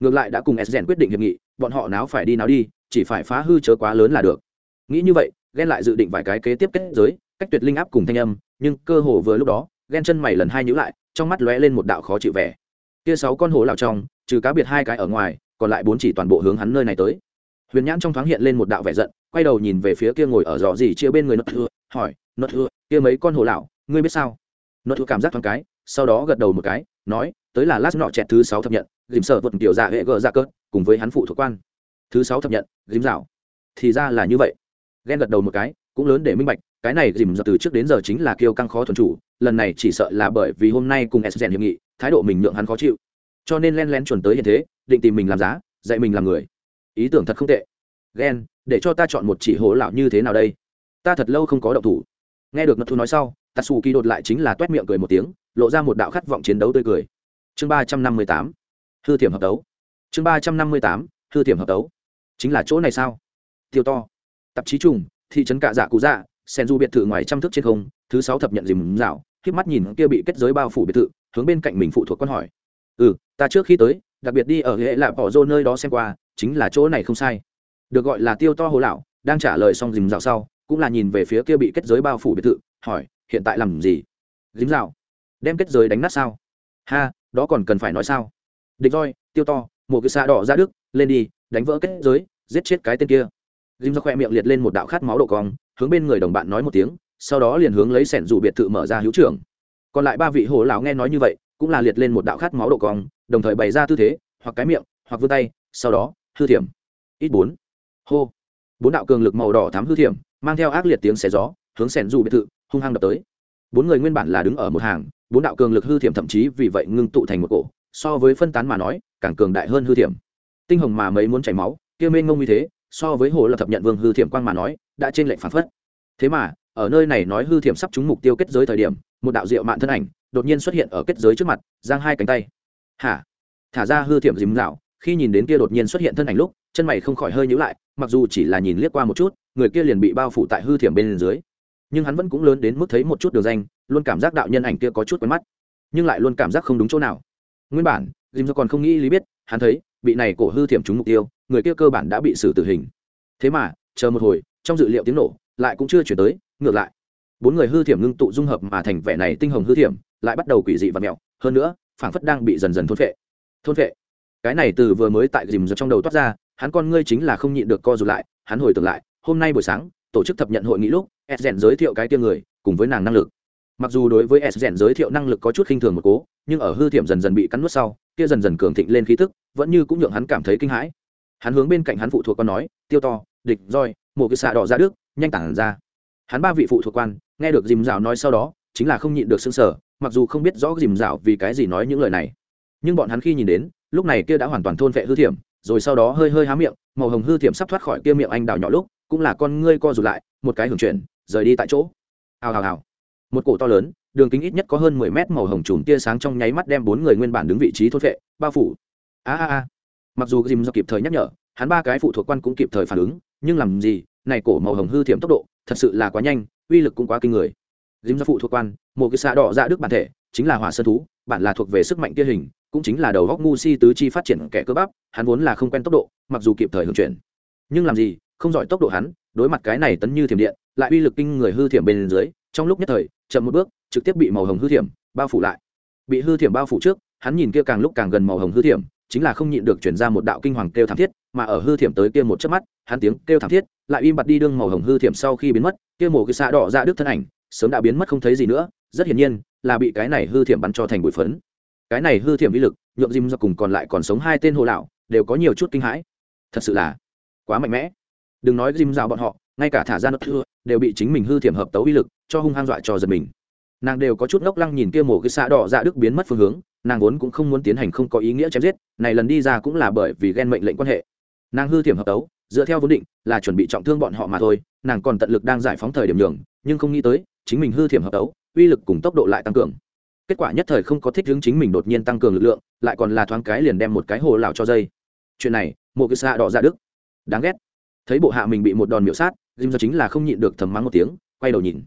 Ngược lại đã cùng s rèn quyết định hiệp nghị, bọn họ náo phải đi náo đi, chỉ phải phá hư chớ quá lớn là được. Nghĩ như vậy, ghen lại dự định vài cái kế tiếp kết giới, cách tuyệt linh áp cùng thanh âm, nhưng cơ hồ vừa lúc đó, ghen chân mày lần hai nhữ lại, trong mắt lóe lên một đạo khó chịu vẻ. Kia sáu con hổ lào trong, trừ cá biệt hai cái ở ngoài, còn lại bốn chỉ toàn bộ hướng hắn nơi này tới huyền nhãn trong thoáng hiện lên một đạo vẻ giận, quay đầu nhìn về phía kia ngồi ở dò dỉ chia bên người nốt thưa hỏi, nốt thưa kia mấy con hồ lão, ngươi biết sao? Nốt thưa cảm giác thoáng cái, sau đó gật đầu một cái, nói, tới là lát nọ chẹt thứ sáu thập nhận dìm sợ vật tiểu dạ hệ gờ dạ ra cớt cùng với hắn phụ thuộc quan. Thứ sáu thập nhận dìm dạo. Thì ra là như vậy. Ghen gật đầu một cái, cũng lớn để minh bạch, cái này dìm dạo từ trước đến giờ chính là kiêu căng khó thuần chủ, lần này chỉ sợ là bởi vì hôm nay cùng s hiệp nghị, thái độ mình nhượng hắn khó chịu. Cho nên len len chuẩn tới hiện thế, định tìm mình làm giá, dạy mình làm người ý tưởng thật không tệ. Ghen để cho ta chọn một chỉ hố lão như thế nào đây? Ta thật lâu không có động thủ. Nghe được nật thu nói sau tatsu kỳ đột lại chính là t u é t miệng cười một tiếng, lộ ra một đạo khát vọng chiến đấu tươi cười. Chương ba trăm năm mươi tám, hư thiểm hợp đấu chương ba trăm năm mươi tám, hư thiểm hợp đấu chính là chỗ này sao? Tiêu to. Tạp chí trùng, thị trấn cạ dạ cụ dạ sen du biệt thự ngoài trăm thước trên không, thứ sáu thập nhận dìm dạo k mắt nhìn kia bị kết giới bao phủ biệt thự, hướng bên cạnh mình phụ thuộc con hỏi. Ừ ta trước khi tới, đặc biệt đi ở hệ lạp bỏ rô nơi đó xem qua chính là chỗ này không sai. Được gọi là tiêu to hồ lão, đang trả lời xong dìm dạo sau, cũng là nhìn về phía kia bị kết giới bao phủ biệt thự, hỏi, hiện tại làm gì? Dìm dạo, đem kết giới đánh nát sao? Ha, đó còn cần phải nói sao? Địch roi, tiêu to, một cái xa đỏ ra đức, lên đi, đánh vỡ kết giới, giết chết cái tên kia. Dìm ra khoe miệng liệt lên một đạo khát máu độ cong, hướng bên người đồng bạn nói một tiếng, sau đó liền hướng lấy sẻn dù biệt thự mở ra hữu trưởng. Còn lại ba vị hồ lão nghe nói như vậy, cũng là liệt lên một đạo khát máu độ cong, đồng thời bày ra tư thế, hoặc cái miệng, hoặc vươn tay, sau đó hư thiểm. Ít bốn. Hô. Bốn đạo cường lực màu đỏ thám hư thiểm, mang theo ác liệt tiếng xé gió, hướng sẻn dù biệt thự, hung hăng đập tới. Bốn người nguyên bản là đứng ở một hàng, bốn đạo cường lực hư thiểm thậm chí vì vậy ngưng tụ thành một cổ, so với phân tán mà nói, càng cường đại hơn hư thiểm. Tinh hồng mà mấy muốn chảy máu, kia mênh ngông như thế, so với hồ lập thập nhận vương hư thiểm quang mà nói, đã trên lệnh phản phất. Thế mà, ở nơi này nói hư thiểm sắp trúng mục tiêu kết giới thời điểm, một đạo diệu mạn thân ảnh đột nhiên xuất hiện ở kết giới trước mặt, giang hai cánh tay. Hả? Thả ra hư thiểm dìm dạo khi nhìn đến kia đột nhiên xuất hiện thân ảnh lúc, chân mày không khỏi hơi nhíu lại, mặc dù chỉ là nhìn liếc qua một chút, người kia liền bị bao phủ tại hư thiểm bên dưới. Nhưng hắn vẫn cũng lớn đến mức thấy một chút đường danh, luôn cảm giác đạo nhân ảnh kia có chút quen mắt, nhưng lại luôn cảm giác không đúng chỗ nào. Nguyên bản dìm do còn không nghĩ lý biết, hắn thấy bị này cổ hư thiểm trúng mục tiêu, người kia cơ bản đã bị xử tử hình. Thế mà, chờ một hồi, trong dự liệu tiếng nổ, lại cũng chưa chuyển tới, ngược lại. Bốn người hư thiểm ngưng tụ dung hợp mà thành vẻ này tinh hồng hư thiểm, lại bắt đầu quỷ dị và mẹo, hơn nữa, phảng phất đang bị dần dần thôn phệ. Thôn phệ cái này từ vừa mới tại dìm trong đầu toát ra, hắn con ngươi chính là không nhịn được co rụt lại, hắn hồi tưởng lại, hôm nay buổi sáng, tổ chức thập nhận hội nghị lúc s rèn giới thiệu cái tia người, cùng với nàng năng lực. Mặc dù đối với s rèn giới thiệu năng lực có chút khinh thường một cố, nhưng ở hư thiểm dần dần bị cắn nuốt sau, kia dần dần cường thịnh lên khí tức, vẫn như cũng nhượng hắn cảm thấy kinh hãi. Hắn hướng bên cạnh hắn phụ thuộc con nói, tiêu to, địch roi một cái xạ đỏ ra đức, nhanh tản ra. Hắn ba vị phụ thuộc quan, nghe được dìm rào nói sau đó, chính là không nhịn được xương sở mặc dù không biết rõ dìm rào vì cái gì nói những lời này. Nhưng bọn hắn khi nhìn đến lúc này kia đã hoàn toàn thôn vệ hư thiểm, rồi sau đó hơi hơi há miệng, màu hồng hư thiểm sắp thoát khỏi kia miệng anh đào nhỏ lúc, cũng là con ngươi co rụt lại, một cái hưởng chuyển, rời đi tại chỗ. Hào hào hào. Một cổ to lớn, đường kính ít nhất có hơn mười mét màu hồng chùm tia sáng trong nháy mắt đem bốn người nguyên bản đứng vị trí thôn vệ, bao phủ. A a a. Mặc dù dìm do kịp thời nhắc nhở, hắn ba cái phụ thuộc quan cũng kịp thời phản ứng, nhưng làm gì, này cổ màu hồng hư thiểm tốc độ, thật sự là quá nhanh, uy lực cũng quá kinh người. Dìm do phụ thuộc quan, một cái xạ đỏ dạ đức bản thể, chính là hỏa sơn thú bản là thuộc về sức mạnh kia hình, cũng chính là đầu góc ngu si tứ chi phát triển kẻ cơ bắp, hắn vốn là không quen tốc độ, mặc dù kịp thời hưởng chuyển. Nhưng làm gì, không giỏi tốc độ hắn, đối mặt cái này tấn như thiểm điện, lại uy lực kinh người hư thiểm bên dưới, trong lúc nhất thời, chậm một bước, trực tiếp bị màu hồng hư thiểm bao phủ lại. Bị hư thiểm bao phủ trước, hắn nhìn kia càng lúc càng gần màu hồng hư thiểm, chính là không nhịn được chuyển ra một đạo kinh hoàng kêu thảm thiết, mà ở hư thiểm tới kia một chớp mắt, hắn tiếng kêu thảm thiết, lại im bặt đi đương màu hồng hư thiểm sau khi biến mất, kia mổ cái xạ đỏ ra đức thân ảnh sớm đã biến mất không thấy gì nữa, rất hiển nhiên là bị cái này hư thiểm bắn cho thành bụi phấn. Cái này hư thiểm vi lực nhượng dìm do cùng còn lại còn sống hai tên hồ lão, đều có nhiều chút kinh hãi. Thật sự là quá mạnh mẽ. Đừng nói dìm dạo bọn họ, ngay cả thả ra nước thưa, đều bị chính mình hư thiểm hợp tấu uy lực cho hung hăng dọa cho giật mình. Nàng đều có chút ngốc lăng nhìn kia mổ cái xạ đỏ dạ đức biến mất phương hướng, nàng vốn cũng không muốn tiến hành không có ý nghĩa chém giết, này lần đi ra cũng là bởi vì ghen mệnh lệnh quan hệ. Nàng hư thiểm hợp tấu, dựa theo vốn định là chuẩn bị trọng thương bọn họ mà thôi, nàng còn tận lực đang giải phóng thời điểm nhường, nhưng không nghĩ tới chính mình hư thiểm hợp đấu, uy lực cùng tốc độ lại tăng cường. Kết quả nhất thời không có thích hướng chính mình đột nhiên tăng cường lực lượng lại còn là thoáng cái liền đem một cái hồ lào cho dây. Chuyện này một cái xạ đỏ ra đức. Đáng ghét. Thấy bộ hạ mình bị một đòn miệu sát dìm do chính là không nhịn được thầm mắng một tiếng quay đầu nhìn.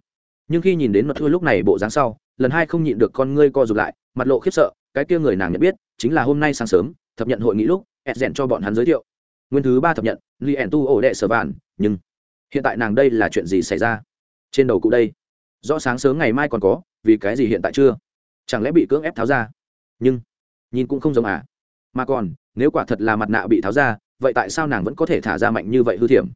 Nhưng khi nhìn đến mặt thua lúc này bộ dáng sau lần hai không nhịn được con ngươi co rụt lại mặt lộ khiếp sợ cái kia người nàng nhận biết chính là hôm nay sáng sớm thập nhận hội nghị lúc ed rèn cho bọn hắn giới thiệu. Nguyên thứ ba thập nhận li ẻn tu ổ đệ sở vạn nhưng hiện tại nàng đây là chuyện gì xảy ra? Trên đầu cụ đây rõ sáng sớm ngày mai còn có, vì cái gì hiện tại chưa? Chẳng lẽ bị cưỡng ép tháo ra? Nhưng, nhìn cũng không giống à. Mà còn, nếu quả thật là mặt nạ bị tháo ra, vậy tại sao nàng vẫn có thể thả ra mạnh như vậy hư thiểm?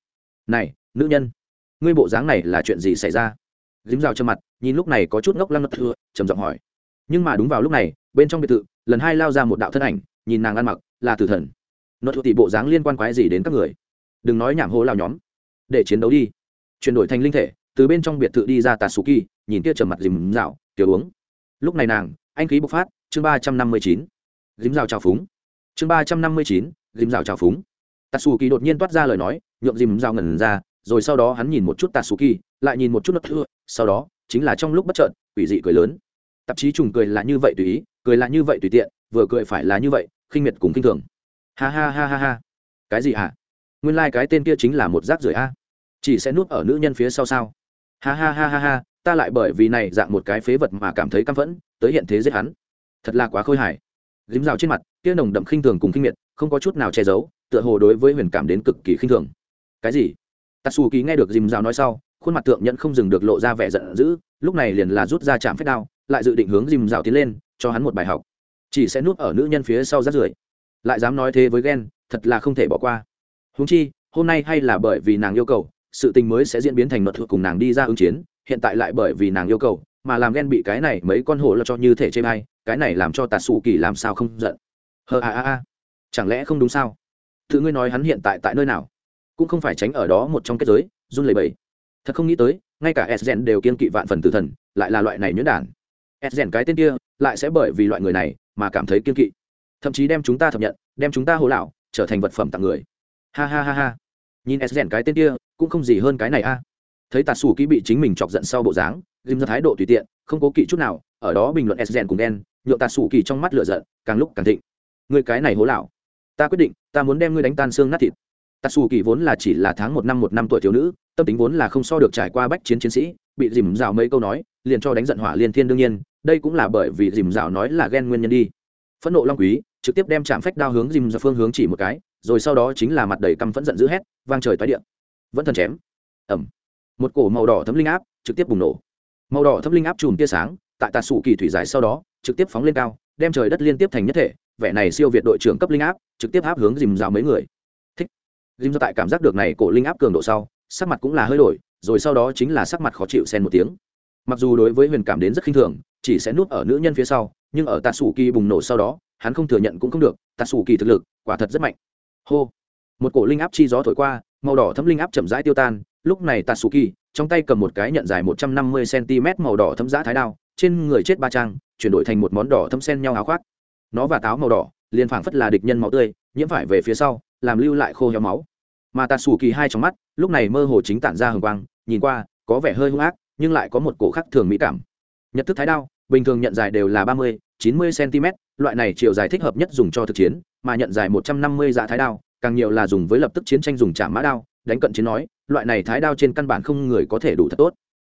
Này, nữ nhân, ngươi bộ dáng này là chuyện gì xảy ra? Dím rào cho mặt, nhìn lúc này có chút ngốc lăng ngất thưa, trầm giọng hỏi. Nhưng mà đúng vào lúc này, bên trong biệt thự, lần hai lao ra một đạo thân ảnh, nhìn nàng ăn mặc, là tử thần. Nó thuộc tỷ bộ dáng liên quan quái gì đến các người? Đừng nói nhảm hố lao nhóm. Để chiến đấu đi. Chuyển đổi thành linh thể từ bên trong biệt thự đi ra tà kỳ nhìn kia trầm mặt dìm dạo, tiểu uống. Lúc này nàng, anh khí bộc phát, chương ba trăm năm mươi chín. Dìm dạo trào phúng. Chương ba trăm năm mươi chín, dìm dạo trào phúng. Tà kỳ đột nhiên toát ra lời nói, nhượng dìm dạo ngẩn ra, rồi sau đó hắn nhìn một chút tà kỳ lại nhìn một chút nốt thưa sau đó, chính là trong lúc bất trợn quỷ dị cười lớn. Tạp chí trùng cười là như vậy tùy ý, cười là như vậy tùy tiện, vừa cười phải là như vậy, khinh miệt cùng khinh thường. Ha ha ha ha ha. Cái gì hả? Nguyên lai、like、cái tên kia chính là một rác rưởi a. Chỉ sẽ nuốt ở nữ nhân phía sau sao? Ha ha ha ha ha, ta lại bởi vì này dạng một cái phế vật mà cảm thấy căm phẫn, tới hiện thế giết hắn. Thật là quá khôi hài. Dím rào trên mặt, kia nồng đậm khinh thường cùng khinh miệt, không có chút nào che giấu, tựa hồ đối với huyền cảm đến cực kỳ khinh thường. Cái gì? Tatsu ký nghe được dìm rào nói sau, khuôn mặt tượng nhẫn không dừng được lộ ra vẻ giận dữ, lúc này liền là rút ra chạm phép đao, lại dự định hướng dìm rào tiến lên, cho hắn một bài học. Chỉ sẽ nuốt ở nữ nhân phía sau rát rưởi. Lại dám nói thế với ghen thật là không thể bỏ qua. Húng chi, hôm nay hay là bởi vì nàng yêu cầu sự tình mới sẽ diễn biến thành luật thuộc cùng nàng đi ra ứng chiến, hiện tại lại bởi vì nàng yêu cầu, mà làm ghen bị cái này mấy con hổ lo cho như thể chê bay cái này làm cho tà xù kỳ làm sao không giận. Hờ a a a, chẳng lẽ không đúng sao? Tự ngươi nói hắn hiện tại tại nơi nào? Cũng không phải tránh ở đó một trong kết giới, run lẩy bẩy. Thật không nghĩ tới, ngay cả s đều kiên kỵ vạn phần tử thần, lại là loại này nhuyễn đản. S cái tên kia, lại sẽ bởi vì loại người này mà cảm thấy kiên kỵ. Thậm chí đem chúng ta thập nhận, đem chúng ta hồ lão trở thành vật phẩm tặng người. Ha ha ha ha. Nhìn s cái tên kia cũng không gì hơn cái này a. Thấy tà sủ ký bị chính mình chọc giận sau bộ dáng dìm ra thái độ tùy tiện, không cố kỵ chút nào, ở đó bình luận s cùng đen, nhượng tà sủ kỳ trong mắt lửa giận, càng lúc càng thịnh. Người cái này hố lão, ta quyết định, ta muốn đem ngươi đánh tan xương nát thịt. Tà sủ kỳ vốn là chỉ là tháng một năm một năm tuổi thiếu nữ, tâm tính vốn là không so được trải qua bách chiến chiến sĩ, bị dìm rào mấy câu nói, liền cho đánh giận hỏa liên thiên đương nhiên, đây cũng là bởi vì dìm rào nói là ghen nguyên nhân đi. Phẫn nộ long quý, trực tiếp đem chạm phách đao hướng dìm ra phương hướng chỉ một cái, rồi sau đó chính là mặt đầy căm phẫn giận dữ hét, vang trời toái điện vẫn thần chém. Ẩm một cổ màu đỏ thấm linh áp trực tiếp bùng nổ. Màu đỏ thấm linh áp chùm tia sáng, tại tà sủ kỳ thủy giải sau đó, trực tiếp phóng lên cao, đem trời đất liên tiếp thành nhất thể, vẻ này siêu việt đội trưởng cấp linh áp, trực tiếp áp hướng dìm rào mấy người. Thích. Dìm ra tại cảm giác được này cổ linh áp cường độ sau, sắc mặt cũng là hơi đổi, rồi sau đó chính là sắc mặt khó chịu xen một tiếng. Mặc dù đối với huyền cảm đến rất khinh thường, chỉ sẽ nuốt ở nữ nhân phía sau, nhưng ở tà sủ kỳ bùng nổ sau đó, hắn không thừa nhận cũng không được tà sủ kỳ thực lực quả thật rất mạnh. Hô. Một cổ linh áp chi gió thổi qua màu đỏ thấm linh áp chậm rãi tiêu tan, lúc này Tatsuki, trong tay cầm một cái nhận dài một trăm năm mươi cm màu đỏ thấm giã thái đao, trên người chết ba trang, chuyển đổi thành một món đỏ thấm sen nhau áo khoác. Nó và táo màu đỏ, liền phảng phất là địch nhân máu tươi, nhiễm phải về phía sau, làm lưu lại khô heo máu. Mà Tatsuki kỳ hai trong mắt, lúc này mơ hồ chính tản ra hồng quang, nhìn qua, có vẻ hơi hung ác, nhưng lại có một cổ khắc thường mỹ cảm. Nhật thức thái đao, bình thường nhận dài đều là ba mươi, chín mươi cm loại này chiều dài thích hợp nhất dùng cho thực chiến, mà nhận dài một trăm năm mươi dạ thái đao càng nhiều là dùng với lập tức chiến tranh dùng chạm mã đao, đánh cận chiến nói, loại này thái đao trên căn bản không người có thể đủ thật tốt.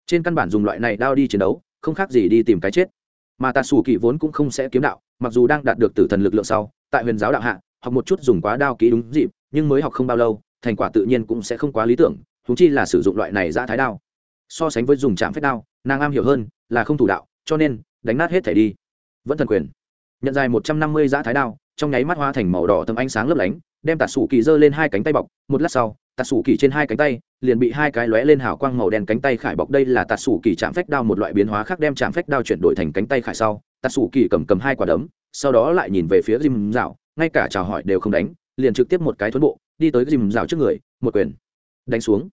Trên căn bản dùng loại này đao đi chiến đấu, không khác gì đi tìm cái chết. Mà tà sủ kỵ vốn cũng không sẽ kiếm đạo, mặc dù đang đạt được tử thần lực lượng sau, tại huyền giáo đạo hạ, học một chút dùng quá đao kỹ đúng dịp, nhưng mới học không bao lâu, thành quả tự nhiên cũng sẽ không quá lý tưởng thú chi là sử dụng loại này ra thái đao. So sánh với dùng chạm phép đao, nàng am hiểu hơn, là không thủ đạo, cho nên đánh nát hết thể đi. Vẫn thần quyền. Nhận dài một trăm năm mươi giã thái đao trong nháy mắt hoa thành màu đỏ tầm ánh sáng lấp lánh, đem tạ sủ kỳ giơ lên hai cánh tay bọc. Một lát sau tạ sủ kỳ trên hai cánh tay liền bị hai cái lóe lên hào quang màu đen cánh tay khải bọc. Đây là tạ sủ kỳ chạm phách đao một loại biến hóa khác đem chạm phách đao chuyển đổi thành cánh tay khải sau. Tạ sủ kỳ cầm cầm hai quả đấm, sau đó lại nhìn về phía dìm dạo ngay cả chào hỏi đều không đánh, liền trực tiếp một cái thuấn bộ, đi tới dìm dạo trước người, một quyền đánh xuống.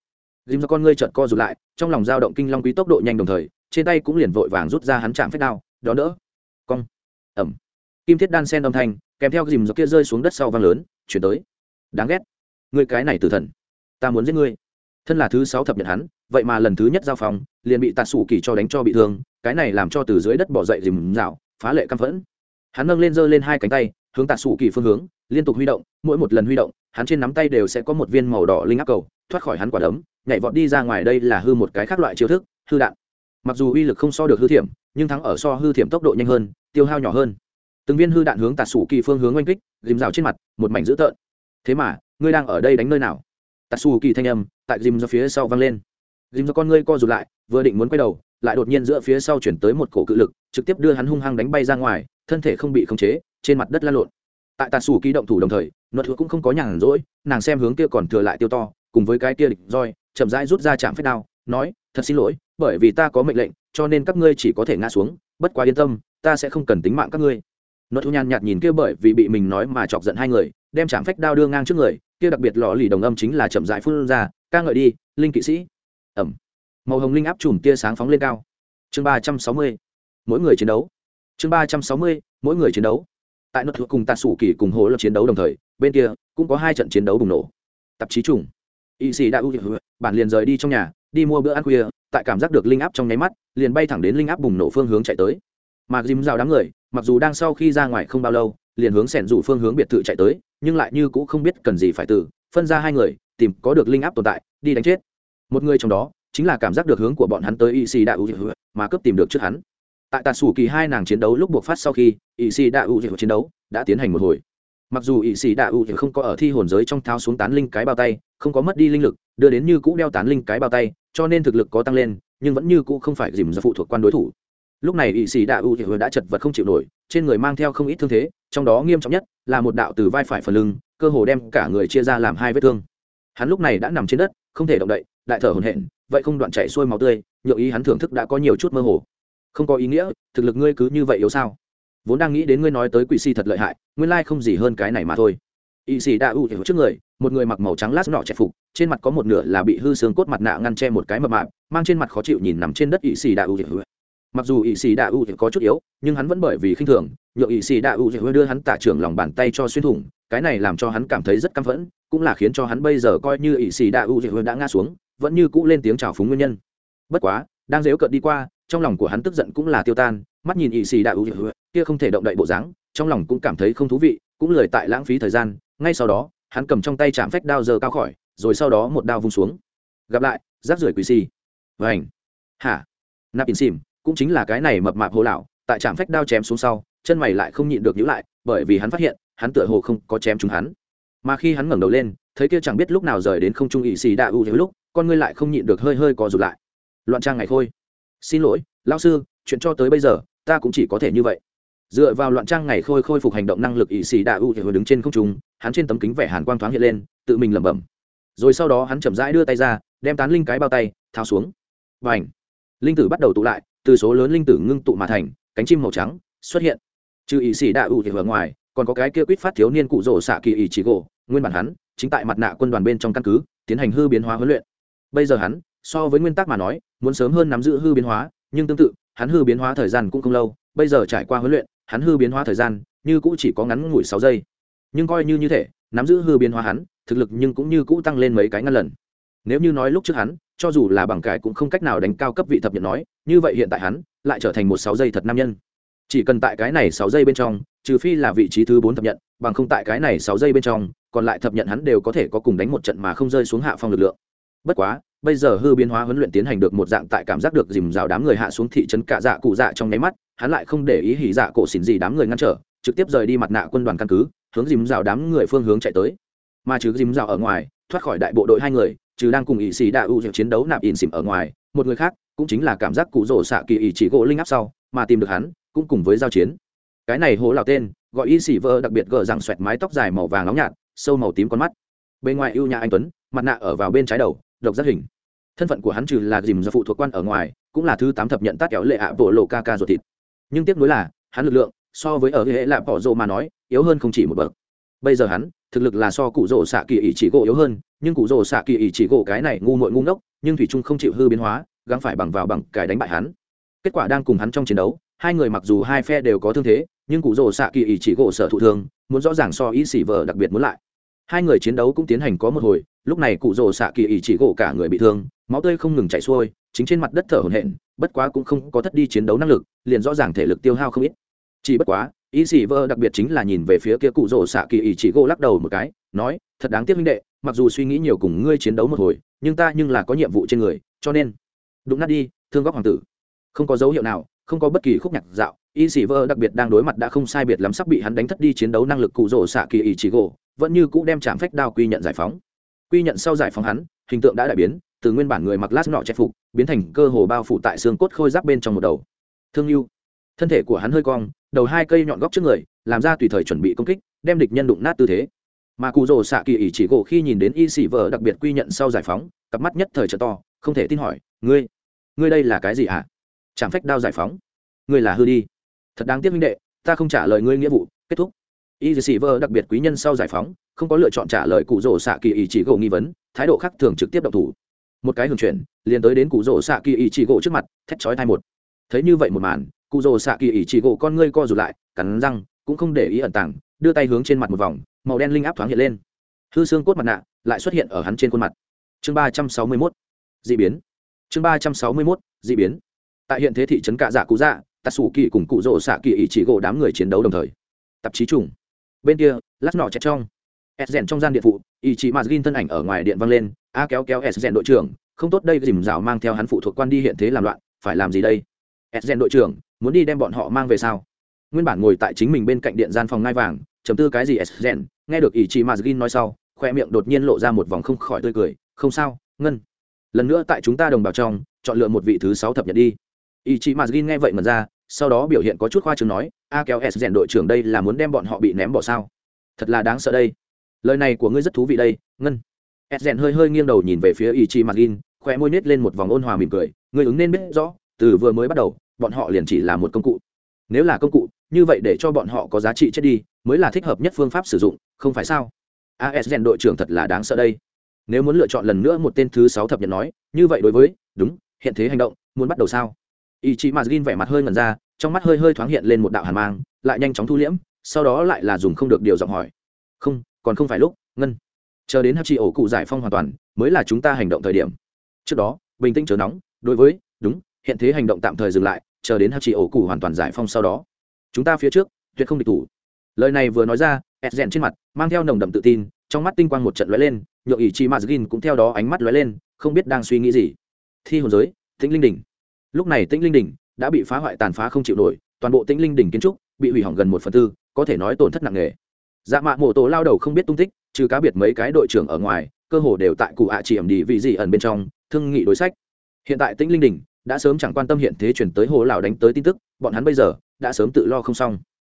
Dìm dạo con ngươi trợt co rụt lại, trong lòng dao động kinh long quý tốc độ nhanh đồng thời, trên tay cũng liền vội vàng rút ra hắn chạm phách đao đó đỡ. Cong. Ẩm. Kim thiết đan sen âm thanh kèm theo dìm gió kia rơi xuống đất sau vang lớn, chuyển tới. Đáng ghét. Người cái này tử thần. Ta muốn giết ngươi. Thân là thứ sáu thập nhận hắn, vậy mà lần thứ nhất giao phòng, liền bị tạt sủ kỳ cho đánh cho bị thương, cái này làm cho từ dưới đất bỏ dậy dìm dạo phá lệ căm phẫn. Hắn nâng lên giơ lên hai cánh tay, hướng tạt sủ kỳ phương hướng, liên tục huy động, mỗi một lần huy động, hắn trên nắm tay đều sẽ có một viên màu đỏ linh áp cầu, thoát khỏi hắn quả đấm, nhảy vọt đi ra ngoài đây là hư một cái khác loại chiêu thức, hư đạn. Mặc dù uy lực không so được hư thiểm, nhưng thắng ở so hư thiểm tốc độ nhanh hơn, tiêu hao nhỏ hơn từng viên hư đạn hướng tạt sủ kỳ phương hướng oanh kích dìm rào trên mặt, một mảnh dữ tợn. Thế mà, ngươi đang ở đây đánh nơi nào? Tạt sủ kỳ thanh âm tại dìm ra phía sau vang lên. Dìm do con ngươi co rụt lại, vừa định muốn quay đầu, lại đột nhiên giữa phía sau chuyển tới một cổ cự lực, trực tiếp đưa hắn hung hăng đánh bay ra ngoài, thân thể không bị khống chế, trên mặt đất la lộn. Tại tà sủ kỳ động thủ đồng thời luật cũng không có nhàn rỗi, nàng xem hướng kia còn thừa lại tiêu to, cùng với cái kia địch roi, chậm rãi rút ra chạm phép đao, nói, thật xin lỗi, bởi vì ta có mệnh lệnh, cho nên các ngươi chỉ có thể ngã xuống, bất quá yên tâm, ta sẽ không cần tính mạng các ngươi nội thu nhàn nhạt nhìn kia bởi vì bị mình nói mà chọc giận hai người, đem chạm phách đao đưa ngang trước người, kia đặc biệt lò lì đồng âm chính là chậm dại phun ra, ca ngợi đi, linh kỵ sĩ. Ẩm. Màu hồng linh áp chùm tia sáng phóng lên cao. Chương ba trăm sáu mươi, mỗi người chiến đấu. Chương ba trăm sáu mươi, mỗi người chiến đấu. Tại nội thuộc cùng tạ sủ kỳ cùng hồ lập chiến đấu đồng thời, bên kia cũng có hai trận chiến đấu bùng nổ. Tạp chí trùng. Y sĩ đã ưu bản liền rời đi trong nhà, đi mua bữa ăn khuya, tại cảm giác được linh áp trong nháy mắt, liền bay thẳng đến linh áp bùng nổ phương hướng chạy tới mà dìm rào đám người, mặc dù đang sau khi ra ngoài không bao lâu, liền hướng sẻn rủ phương hướng biệt thự chạy tới, nhưng lại như cũng không biết cần gì phải từ, phân ra hai người, tìm có được linh áp tồn tại, đi đánh chết. Một người trong đó, chính là cảm giác được hướng của bọn hắn tới y sĩ đã ưu mà cướp tìm được trước hắn. Tại tà sủ kỳ hai nàng chiến đấu lúc buộc phát sau khi y sĩ đã ưu chiến đấu đã tiến hành một hồi. Mặc dù Y sĩ đạ ưu không có ở thi hồn giới trong tháo xuống tán linh cái bao tay, không có mất đi linh lực, đưa đến như cũ đeo tán linh cái bao tay, cho nên thực lực có tăng lên, nhưng vẫn như cũ không phải dìm ra phụ thuộc quan đối thủ lúc này ỵ sĩ đạ ưu đã chật vật không chịu nổi, trên người mang theo không ít thương thế, trong đó nghiêm trọng nhất là một đạo từ vai phải phần lưng, cơ hồ đem cả người chia ra làm hai vết thương. Hắn lúc này đã nằm trên đất, không thể động đậy đại thở hồn hển, vậy không đoạn chạy xuôi máu tươi, nhượng ý hắn thưởng thức đã có nhiều chút mơ hồ. Không có ý nghĩa, thực lực ngươi cứ như vậy yếu sao? Vốn đang nghĩ đến ngươi nói tới quỷ si thật lợi hại, nguyên lai không gì hơn cái này mà thôi. Y sĩ đa ưu trước người, một người mặc màu trắng lát nọ chẹp phục, trên mặt có một nửa là bị hư xương cốt mặt nạ ngăn che một cái mập mạp, mang trên mặt khó chịu nhìn nằm trên đất y sĩ đa ưu mặc dù y sĩ đa ưu có chút yếu, nhưng hắn vẫn bởi vì khinh thường nhượng y sĩ đa ưu đưa hắn tả trưởng lòng bàn tay cho xuyên thủng, cái này làm cho hắn cảm thấy rất căm phẫn, cũng là khiến cho hắn bây giờ coi như y sĩ đa ưu đã ngã xuống, vẫn như cũ lên tiếng chào phúng nguyên nhân. Bất quá, đang dếu cợt đi qua, trong lòng của hắn tức giận cũng là tiêu tan, mắt nhìn y sĩ đa ưu kia không thể động đậy bộ dáng, trong lòng cũng cảm thấy không thú vị, cũng lười tại lãng phí thời gian, ngay sau đó, hắn cầm trong tay chạm phách đao giờ cao khỏi, rồi sau đó một đao vung xuống. Gặp lại, rác rưởi quỳ xì. Vảnh hả? Nạp in xìm cũng chính là cái này mập mạp hồ lão, tại trạm phách đao chém xuống sau, chân mày lại không nhịn được nhữ lại, bởi vì hắn phát hiện, hắn tựa hồ không có chém chúng hắn. Mà khi hắn ngẩng đầu lên, thấy kia chẳng biết lúc nào rời đến không trung ỵ xì đa ưu lúc, con ngươi lại không nhịn được hơi hơi co rụt lại. Loạn trang ngày khôi. Xin lỗi lao sư, chuyện cho tới bây giờ, ta cũng chỉ có thể như vậy. Dựa vào loạn trang ngày khôi khôi phục hành động năng lực ỵ sĩ đạ u thì đứng trên không trung, hắn trên tấm kính vẻ hàn quang thoáng hiện lên, tự mình lẩm bẩm. Rồi sau đó hắn chậm rãi đưa tay ra, đem tán linh cái bao tay, tháo xuống. Và ảnh linh tử bắt đầu tụ lại từ số lớn linh tử ngưng tụ mà thành, cánh chim màu trắng xuất hiện. Trừ ý sĩ đạ u thì ở ngoài, còn có cái kia quýt phát thiếu niên cụ rổ xạ kỳ ý chỉ gỗ, nguyên bản hắn chính tại mặt nạ quân đoàn bên trong căn cứ, tiến hành hư biến hóa huấn luyện. Bây giờ hắn, so với nguyên tắc mà nói, muốn sớm hơn nắm giữ hư biến hóa, nhưng tương tự, hắn hư biến hóa thời gian cũng không lâu, bây giờ trải qua huấn luyện, hắn hư biến hóa thời gian như cũ chỉ có ngắn ngủi sáu giây. Nhưng coi như như thế, nắm giữ hư biến hóa hắn, thực lực nhưng cũng như cũ tăng lên mấy cái ngăn lần. Nếu như nói lúc trước hắn cho dù là bằng cải cũng không cách nào đánh cao cấp vị thập nhận nói, như vậy hiện tại hắn lại trở thành một sáu giây thật nam nhân. Chỉ cần tại cái này sáu giây bên trong, trừ phi là vị trí thứ bốn thập nhận bằng không tại cái này sáu giây bên trong, còn lại thập nhận hắn đều có thể có cùng đánh một trận mà không rơi xuống hạ phong lực lượng. Bất quá, bây giờ hư biến hóa huấn luyện tiến hành được một dạng tại cảm giác được dìm rào đám người hạ xuống thị trấn cạ dạ cụ dạ trong nháy mắt, hắn lại không để ý hỉ dạ cổ xỉn gì đám người ngăn trở, trực tiếp rời đi mặt nạ quân đoàn căn cứ, hướng dìm rào đám người phương hướng chạy tới. Mà trừ dìm rào ở ngoài thoát khỏi đại bộ đội hai người, trừ đang cùng ỵ sĩ đạ ưu chiến đấu nạp ỉn xỉm ở ngoài, một người khác cũng chính là cảm giác cụ rổ xạ kỳ ỵ chỉ gỗ linh áp sau, mà tìm được hắn cũng cùng với giao chiến. Cái này hố lào tên, gọi y sĩ vợ đặc biệt gờ rằng xoẹt mái tóc dài màu vàng nóng nhạt, sâu màu tím con mắt. Bên ngoài ưu nhà anh tuấn, mặt nạ ở vào bên trái đầu, độc giác hình. Thân phận của hắn trừ là dìm do phụ thuộc quan ở ngoài, cũng là thứ tám thập nhận tác kéo lệ ạ bộ lộ ca ca ruột thịt. Nhưng tiếc nuối là, hắn lực lượng, so với ở hệ lạ bỏ rộ mà nói, yếu hơn không chỉ một bậc. Bây giờ hắn thực lực là so cụ rỗ xạ kỳ ỷ chỉ gỗ yếu hơn, nhưng cụ rỗ xạ kỳ ỷ chỉ gỗ cái này ngu muội ngu ngốc, nhưng thủy trung không chịu hư biến hóa, gắng phải bằng vào bằng cái đánh bại hắn. Kết quả đang cùng hắn trong chiến đấu, hai người mặc dù hai phe đều có thương thế, nhưng cụ rỗ xạ kỳ ỷ chỉ gỗ sở thụ thương, muốn rõ ràng so ý xỉ vợ đặc biệt muốn lại. Hai người chiến đấu cũng tiến hành có một hồi, lúc này cụ rổ xạ kỳ ỷ chỉ gỗ cả người bị thương, máu tươi không ngừng chảy xuôi, chính trên mặt đất thở hổn hển, bất quá cũng không có thất đi chiến đấu năng lực, liền rõ ràng thể lực tiêu hao không ít. Chỉ bất quá ý sĩ vơ đặc biệt chính là nhìn về phía kia cụ rỗ xạ kỳ ý chỉ gỗ lắc đầu một cái, nói, thật đáng tiếc minh đệ, mặc dù suy nghĩ nhiều cùng ngươi chiến đấu một hồi, nhưng ta nhưng là có nhiệm vụ trên người, cho nên, đụng nát đi, thương góc hoàng tử. Không có dấu hiệu nào, không có bất kỳ khúc nhạc dạo y sĩ vơ đặc biệt đang đối mặt đã không sai biệt lắm sắp bị hắn đánh thất đi chiến đấu năng lực cụ rỗ xạ kỳ ý chỉ gỗ, vẫn như cũ đem chạm phách đao quy nhận giải phóng. Quy nhận sau giải phóng hắn, hình tượng đã đại biến, từ nguyên bản người mặc lát nọ che phục, biến thành cơ hồ bao phủ tại xương cốt khôi giáp bên trong một đầu. Thương yêu. Thân thể của hắn hơi cong đầu hai cây nhọn góc trước người, làm ra tùy thời chuẩn bị công kích, đem địch nhân đụng nát tư thế. Mà cụ rồ xạ kỳ ỉ chỉ gỗ khi nhìn đến y xỉ vợ đặc biệt quy nhận sau giải phóng, cặp mắt nhất thời trợ to, không thể tin hỏi, ngươi ngươi đây là cái gì hả chẳng phách đao giải phóng. Ngươi là hư đi. Thật đáng tiếc minh đệ, ta không trả lời ngươi nghĩa vụ. Kết thúc. Y xỉ vợ đặc biệt quý nhân sau giải phóng, không có lựa chọn trả lời cụ rồ xạ kỳ ỉ chỉ gỗ nghi vấn, thái độ khác thường trực tiếp động thủ. Một cái hưởng chuyển, liền tới đến cụ rồ xạ kỳ ỉ chỉ gỗ trước mặt, thét chói thai một. Thấy như vậy một màn cụ rồ xạ kỳ ỉ chỉ gỗ con ngươi co rụt lại, cắn răng, cũng không để ý ẩn tàng, đưa tay hướng trên mặt một vòng, màu đen linh áp thoáng hiện lên. Hư xương cốt mặt nạ lại xuất hiện ở hắn trên khuôn mặt. Chương ba trăm sáu mươi mốt d ị biến. Chương ba trăm sáu mươi mốt d ị biến. Tại hiện thế thị trấn cạ dạ cụ dạ tạ sủ kỳ cùng cụ rỗ xạ kỳ ỉ chỉ gỗ đám người chiến đấu đồng thời. Tạp chí trùng. Bên kia, lát nọ chẹt trong. S rèn trong gian điện phụ ỉ chỉ mạt gin thân ảnh ở ngoài điện văng lên, a kéo kéo s rèn đội trưởng, không tốt đây, dìm rào mang theo hắn phụ thuộc quan đi hiện thế làm loạn, phải làm gì đây? S rèn đội trưởng muốn đi đem bọn họ mang về sao? Nguyên bản ngồi tại chính mình bên cạnh điện gian phòng ngai vàng chấm tư cái gì s rèn, nghe được ý chí mazgin nói sau khoe miệng đột nhiên lộ ra một vòng không khỏi tươi cười, không sao, ngân. Lần nữa tại chúng ta đồng bào trong, chọn lựa một vị thứ sáu thập nhật đi. Ý chí mazgin nghe vậy mà ra, sau đó biểu hiện có chút khoa chừng nói, a kéo s rèn đội trưởng đây là muốn đem bọn họ bị ném bỏ sao? Thật là đáng sợ đây. Lời này của ngươi rất thú vị đây, ngân. S rèn hơi hơi nghiêng đầu nhìn về phía ý chí mazgin khoe môi nết lên một vòng ôn hòa mỉm cười, ngươi ứng nên biết rõ, từ vừa mới bắt đầu bọn họ liền chỉ là một công cụ. Nếu là công cụ, như vậy để cho bọn họ có giá trị chết đi, mới là thích hợp nhất phương pháp sử dụng, không phải sao? As rèn đội trưởng thật là đáng sợ đây. Nếu muốn lựa chọn lần nữa một tên thứ sáu thập nhật nói, như vậy đối với, đúng, hiện thế hành động, muốn bắt đầu sao? Ý chí mazgin vẻ mặt hơi ngần ra, trong mắt hơi hơi thoáng hiện lên một đạo hàn mang, lại nhanh chóng thu liễm, sau đó lại là dùng không được điều giọng hỏi. Không, còn không phải lúc, ngân. Chờ đến hấp chị ổ cụ giải phong hoàn toàn, mới là chúng ta hành động thời điểm. Trước đó, bình tĩnh chớ nóng, đối với, đúng hiện thế hành động tạm thời dừng lại, chờ đến hạ trị ổ cụ hoàn toàn giải phong sau đó. Chúng ta phía trước, tuyệt không địch thủ. Lời này vừa nói ra ed rèn trên mặt mang theo nồng đậm tự tin, trong mắt tinh quang một trận lóe lên nhượng ý chi mazgin cũng theo đó ánh mắt lóe lên, không biết đang suy nghĩ gì. Thi hồn giới, tĩnh linh đỉnh. Lúc này tĩnh linh đỉnh đã bị phá hoại tàn phá không chịu nổi, toàn bộ tĩnh linh đỉnh kiến trúc bị hủy hỏng gần một phần tư, có thể nói tổn thất nặng nề. Dạ mạ mổ tổ lao đầu không biết tung tích, trừ cá biệt mấy cái đội trưởng ở ngoài, cơ hồ đều tại cụ ạ chỉ ẩm đi vị gì ẩn bên trong, thương nghị đối sách. Hiện tại tĩnh linh đỉnh đã sớm chẳng quan tâm hiện thế chuyển tới hồ lào đánh tới tin tức, bọn hắn bây giờ đã sớm tự lo không xong.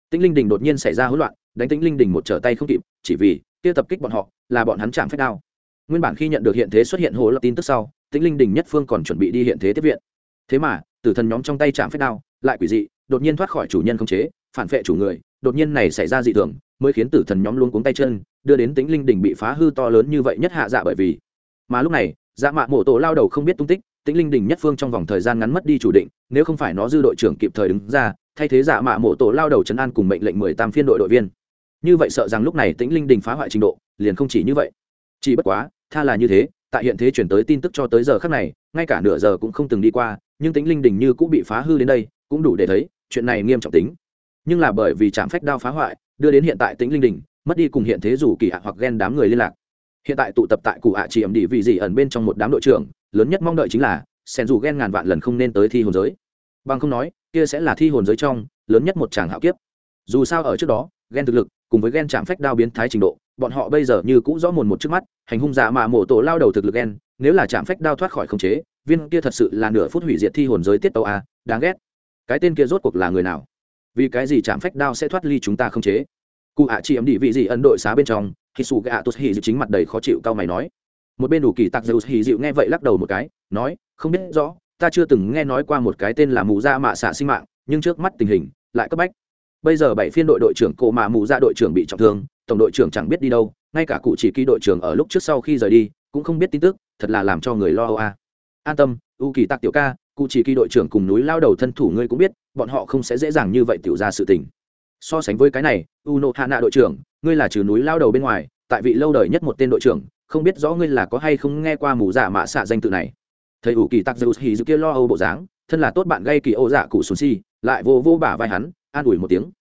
Tĩnh linh đình đột nhiên xảy ra hỗn loạn, đánh tĩnh linh đình một trở tay không kịp, chỉ vì kia tập kích bọn họ là bọn hắn chạm phép đao. Nguyên bản khi nhận được hiện thế xuất hiện hồ lão tin tức sau, tĩnh linh đình nhất phương còn chuẩn bị đi hiện thế tiếp viện. Thế mà, tử thần nhóm trong tay chạm phép đao, lại quỷ dị, đột nhiên thoát khỏi chủ nhân không chế, phản vệ chủ người, đột nhiên này xảy ra dị thường, mới khiến tử thần nhóm luôn cuống tay chân, đưa đến tĩnh linh đình bị phá hư to lớn như vậy nhất hạ dạ bởi vì. Mà lúc này dạ mạ mổ tổ lao đầu không biết tung tích tĩnh linh đình nhất phương trong vòng thời gian ngắn mất đi chủ định, nếu không phải nó dư đội trưởng kịp thời đứng ra, thay thế giả mạ mộ tổ lao đầu trấn an cùng mệnh lệnh mười tam phiên đội đội viên. Như vậy sợ rằng lúc này tĩnh linh đình phá hoại trình độ, liền không chỉ như vậy. Chỉ bất quá, tha là như thế, tại hiện thế chuyển tới tin tức cho tới giờ khác này, ngay cả nửa giờ cũng không từng đi qua, nhưng tĩnh linh đình như cũng bị phá hư đến đây, cũng đủ để thấy, chuyện này nghiêm trọng tính. Nhưng là bởi vì trạm phách đao phá hoại, đưa đến hiện tại tĩnh linh đình mất đi cùng hiện thế dù kỳ hạ hoặc ghen đám người liên lạc. Hiện tại tụ tập tại cụ hạ chỉ ẩm đi vì gì ẩn bên trong một đám đội trưởng lớn nhất mong đợi chính là, sen dù ghen ngàn vạn lần không nên tới thi hồn giới. Bằng không nói, kia sẽ là thi hồn giới trong, lớn nhất một chàng hạo kiếp. Dù sao ở trước đó, ghen thực lực, cùng với ghen chạm phách đao biến thái trình độ, bọn họ bây giờ như cũng rõ mồn một trước mắt, hành hung giả mà mổ tổ lao đầu thực lực ghen, nếu là chạm phách đao thoát khỏi khống chế, viên kia thật sự là nửa phút hủy diệt thi hồn giới tiết tàu a, đáng ghét. Cái tên kia rốt cuộc là người nào? Vì cái gì chạm phách đao sẽ thoát ly chúng ta không chế? Cụ ạ chị ấm đi vị gì ấn đội xá bên trong khi sụ gạ tốt hỉ chính mặt đầy khó chịu cao mày nói một bên đủ kỳ tặc dầu hì dịu nghe vậy lắc đầu một cái, nói, không biết rõ, ta chưa từng nghe nói qua một cái tên là mù ra dạ mạ xạ sinh mạng, nhưng trước mắt tình hình lại cấp bách. Bây giờ bảy phiên đội đội trưởng cổ mạ mù ra dạ đội trưởng bị trọng thương, tổng đội trưởng chẳng biết đi đâu, ngay cả cụ chỉ ký đội trưởng ở lúc trước sau khi rời đi, cũng không biết tin tức, thật là làm cho người lo âu a. An tâm, u kỳ tạc tiểu ca, cụ chỉ ký đội trưởng cùng núi lao đầu thân thủ ngươi cũng biết, bọn họ không sẽ dễ dàng như vậy tiểu ra sự tình. So sánh với cái này u nộ hạ nạ đội trưởng, ngươi là trừ núi lao đầu bên ngoài, tại vị lâu đời nhất một tên đội trưởng không biết rõ ngươi là có hay không nghe qua mù dạ mạ xạ danh tự này. Thầy ủ kỳ tặc dầu hì dư kia lo âu bộ dáng, thân là tốt bạn gây kỳ ô dạ cụ sùn si, lại vô vô bả vai hắn, an ủi một tiếng.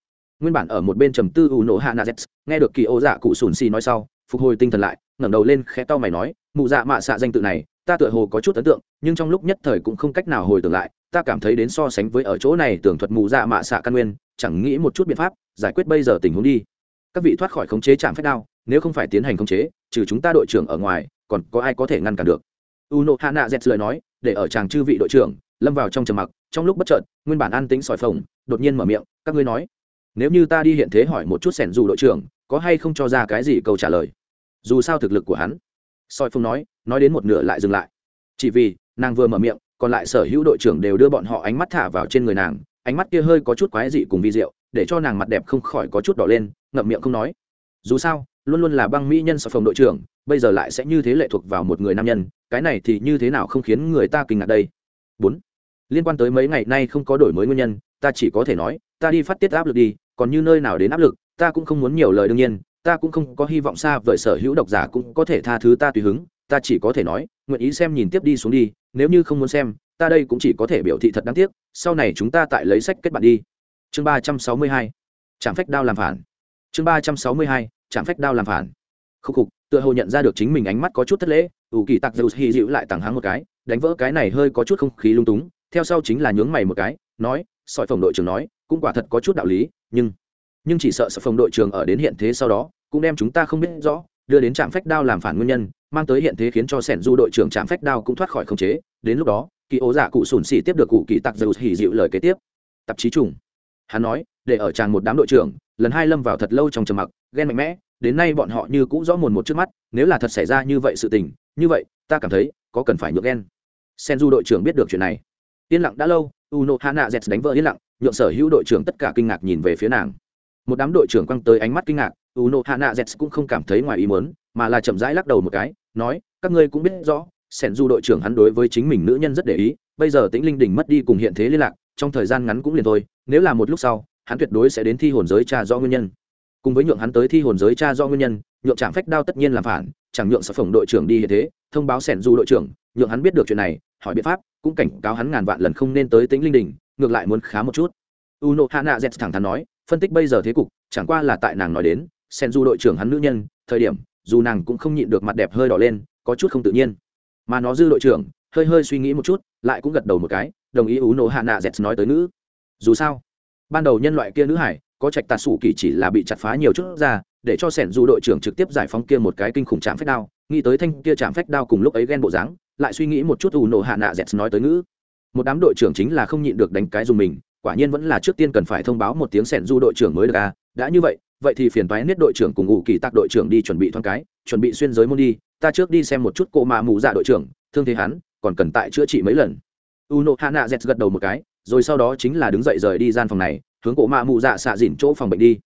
Nguyên bản ở một bên trầm tư ủ nổ hạ nazet nghe được kỳ ô dạ cụ sùn si nói sau, phục hồi tinh thần lại, ngẩng đầu lên khẽ to mày nói mụ dạ mạ xạ danh tự này, ta tựa hồ có chút ấn tượng, nhưng trong lúc nhất thời cũng không cách nào hồi tưởng lại, ta cảm thấy đến so sánh với ở chỗ này tưởng thuật mù dạ mạ xạ căn nguyên, chẳng nghĩ một chút biện pháp giải quyết bây giờ tình huống đi. Các vị thoát khỏi khống chế chạm phép đao nếu không phải tiến hành khống chế, trừ chúng ta đội trưởng ở ngoài, còn có ai có thể ngăn cản được? U nộ hạ nạ dẹt lời nói, để ở chàng chư vị đội trưởng, lâm vào trong trầm mặc, trong lúc bất chợt, nguyên bản an tính sỏi phồng, đột nhiên mở miệng, các ngươi nói, nếu như ta đi hiện thế hỏi một chút sẻn dù đội trưởng, có hay không cho ra cái gì câu trả lời? Dù sao thực lực của hắn soi phồng nói nói đến một nửa lại dừng lại. Chỉ vì, nàng vừa mở miệng, còn lại sở hữu đội trưởng đều đưa bọn họ ánh mắt thả vào trên người nàng, ánh mắt kia hơi có chút quái dị cùng vi diệu, để cho nàng mặt đẹp không khỏi có chút đỏ lên, ngậm miệng không nói. Dù sao luôn luôn là băng mỹ nhân sở phòng đội trưởng, bây giờ lại sẽ như thế lệ thuộc vào một người nam nhân, cái này thì như thế nào không khiến người ta kinh ngạc đây? Bốn, liên quan tới mấy ngày nay không có đổi mới nguyên nhân, ta chỉ có thể nói, ta đi phát tiết áp lực đi, còn như nơi nào đến áp lực, ta cũng không muốn nhiều lời đương nhiên, ta cũng không có hy vọng xa vời sở hữu độc giả cũng có thể tha thứ ta tùy hứng, ta chỉ có thể nói, nguyện ý xem nhìn tiếp đi xuống đi, nếu như không muốn xem, ta đây cũng chỉ có thể biểu thị thật đáng tiếc, sau này chúng ta tại lấy sách kết bạn đi. Chương ba trăm sáu mươi hai trạm phách đao làm phản. Chương ba trăm sáu mươi hai chạm phách đao làm phản. Khúc khục, tựa hồ nhận ra được chính mình ánh mắt có chút thất lễ, ủ kỳ tặc dầu hy dịu lại tặng háng một cái, đánh vỡ cái này hơi có chút không khí lung túng, theo sau chính là nhướng mày một cái, nói, sỏi phòng đội trưởng nói, cũng quả thật có chút đạo lý, nhưng nhưng chỉ sợ sợ phòng đội trưởng ở đến hiện thế sau đó, cũng đem chúng ta không biết rõ, đưa đến trạm phách đao làm phản nguyên nhân, mang tới hiện thế khiến cho sẻn du đội trưởng trạm phách đao cũng thoát khỏi khống chế. Đến lúc đó, kỳ ố giả cụ sùn xỉ tiếp được cụ kỳ tặc dầu hỉ dịu lời kế tiếp. Tạp chí trùng. Hắn nói, để ở tràng một đám đội trưởng, lần hai lâm vào thật lâu trong trầm mặc, ghen mạnh mẽ đến nay bọn họ như cũ rõ mồn một trước mắt, nếu là thật xảy ra như vậy sự tình, như vậy, ta cảm thấy, có cần phải nhượng ghen. Sen du đội trưởng biết được chuyện này. Yên lặng đã lâu u nộ hana z đánh vỡ yên lặng, nhượng sở hữu đội trưởng tất cả kinh ngạc nhìn về phía nàng. Một đám đội trưởng quăng tới ánh mắt kinh ngạc u nộ hana z cũng không cảm thấy ngoài ý muốn, mà là chậm rãi lắc đầu một cái, nói, các ngươi cũng biết rõ sen du đội trưởng hắn đối với chính mình nữ nhân rất để ý, bây giờ tĩnh linh đình mất đi cùng hiện thế liên lạc, trong thời gian ngắn cũng liền thôi, nếu là một lúc sau, hắn tuyệt đối sẽ đến thi hồn giới tra do nguyên nhân cùng với nhượng hắn tới thi hồn giới tra do nguyên nhân, nhượng trạm phách đao tất nhiên làm phản, chẳng nhượng sở phồng đội trưởng đi hiện thế, thông báo sẻn du đội trưởng, nhượng hắn biết được chuyện này, hỏi biện pháp, cũng cảnh cáo hắn ngàn vạn lần không nên tới tính linh đình, ngược lại muốn khá một chút. U nộ hana z thẳng thắn nói, phân tích bây giờ thế cục, chẳng qua là tại nàng nói đến, sẻn du đội trưởng hắn nữ nhân, thời điểm, dù nàng cũng không nhịn được mặt đẹp hơi đỏ lên, có chút không tự nhiên. Mà nó dư đội trưởng, hơi hơi suy nghĩ một chút, lại cũng gật đầu một cái, đồng ý u nộ hana z nói tới nữ dù sao, ban đầu nhân loại kia nữ hải có trạch tà sủ kỳ chỉ là bị chặt phá nhiều chút ra, để cho sẻn du đội trưởng trực tiếp giải phóng kia một cái kinh khủng chạm phách đao. Nghĩ tới thanh kia chạm phách đao cùng lúc ấy ghen bộ dáng, lại suy nghĩ một chút ủ nổ hạ nạ dẹt nói tới ngữ. Một đám đội trưởng chính là không nhịn được đánh cái dùng mình, quả nhiên vẫn là trước tiên cần phải thông báo một tiếng sẻn du đội trưởng mới được à. Đã như vậy vậy thì phiền toái nết đội trưởng cùng ủ kỳ tạc đội trưởng đi chuẩn bị thoáng cái, chuẩn bị xuyên giới môn đi. Ta trước đi xem một chút cô mạ mù dạ đội trưởng, thương thế hắn, còn cần tại chữa trị mấy lần. U nộ hạ nạ dẹt gật đầu một cái, rồi sau đó chính là đứng dậy rời đi gian phòng này hướng cổ mạ mụ dạ xạ dìn chỗ phòng bệnh đi.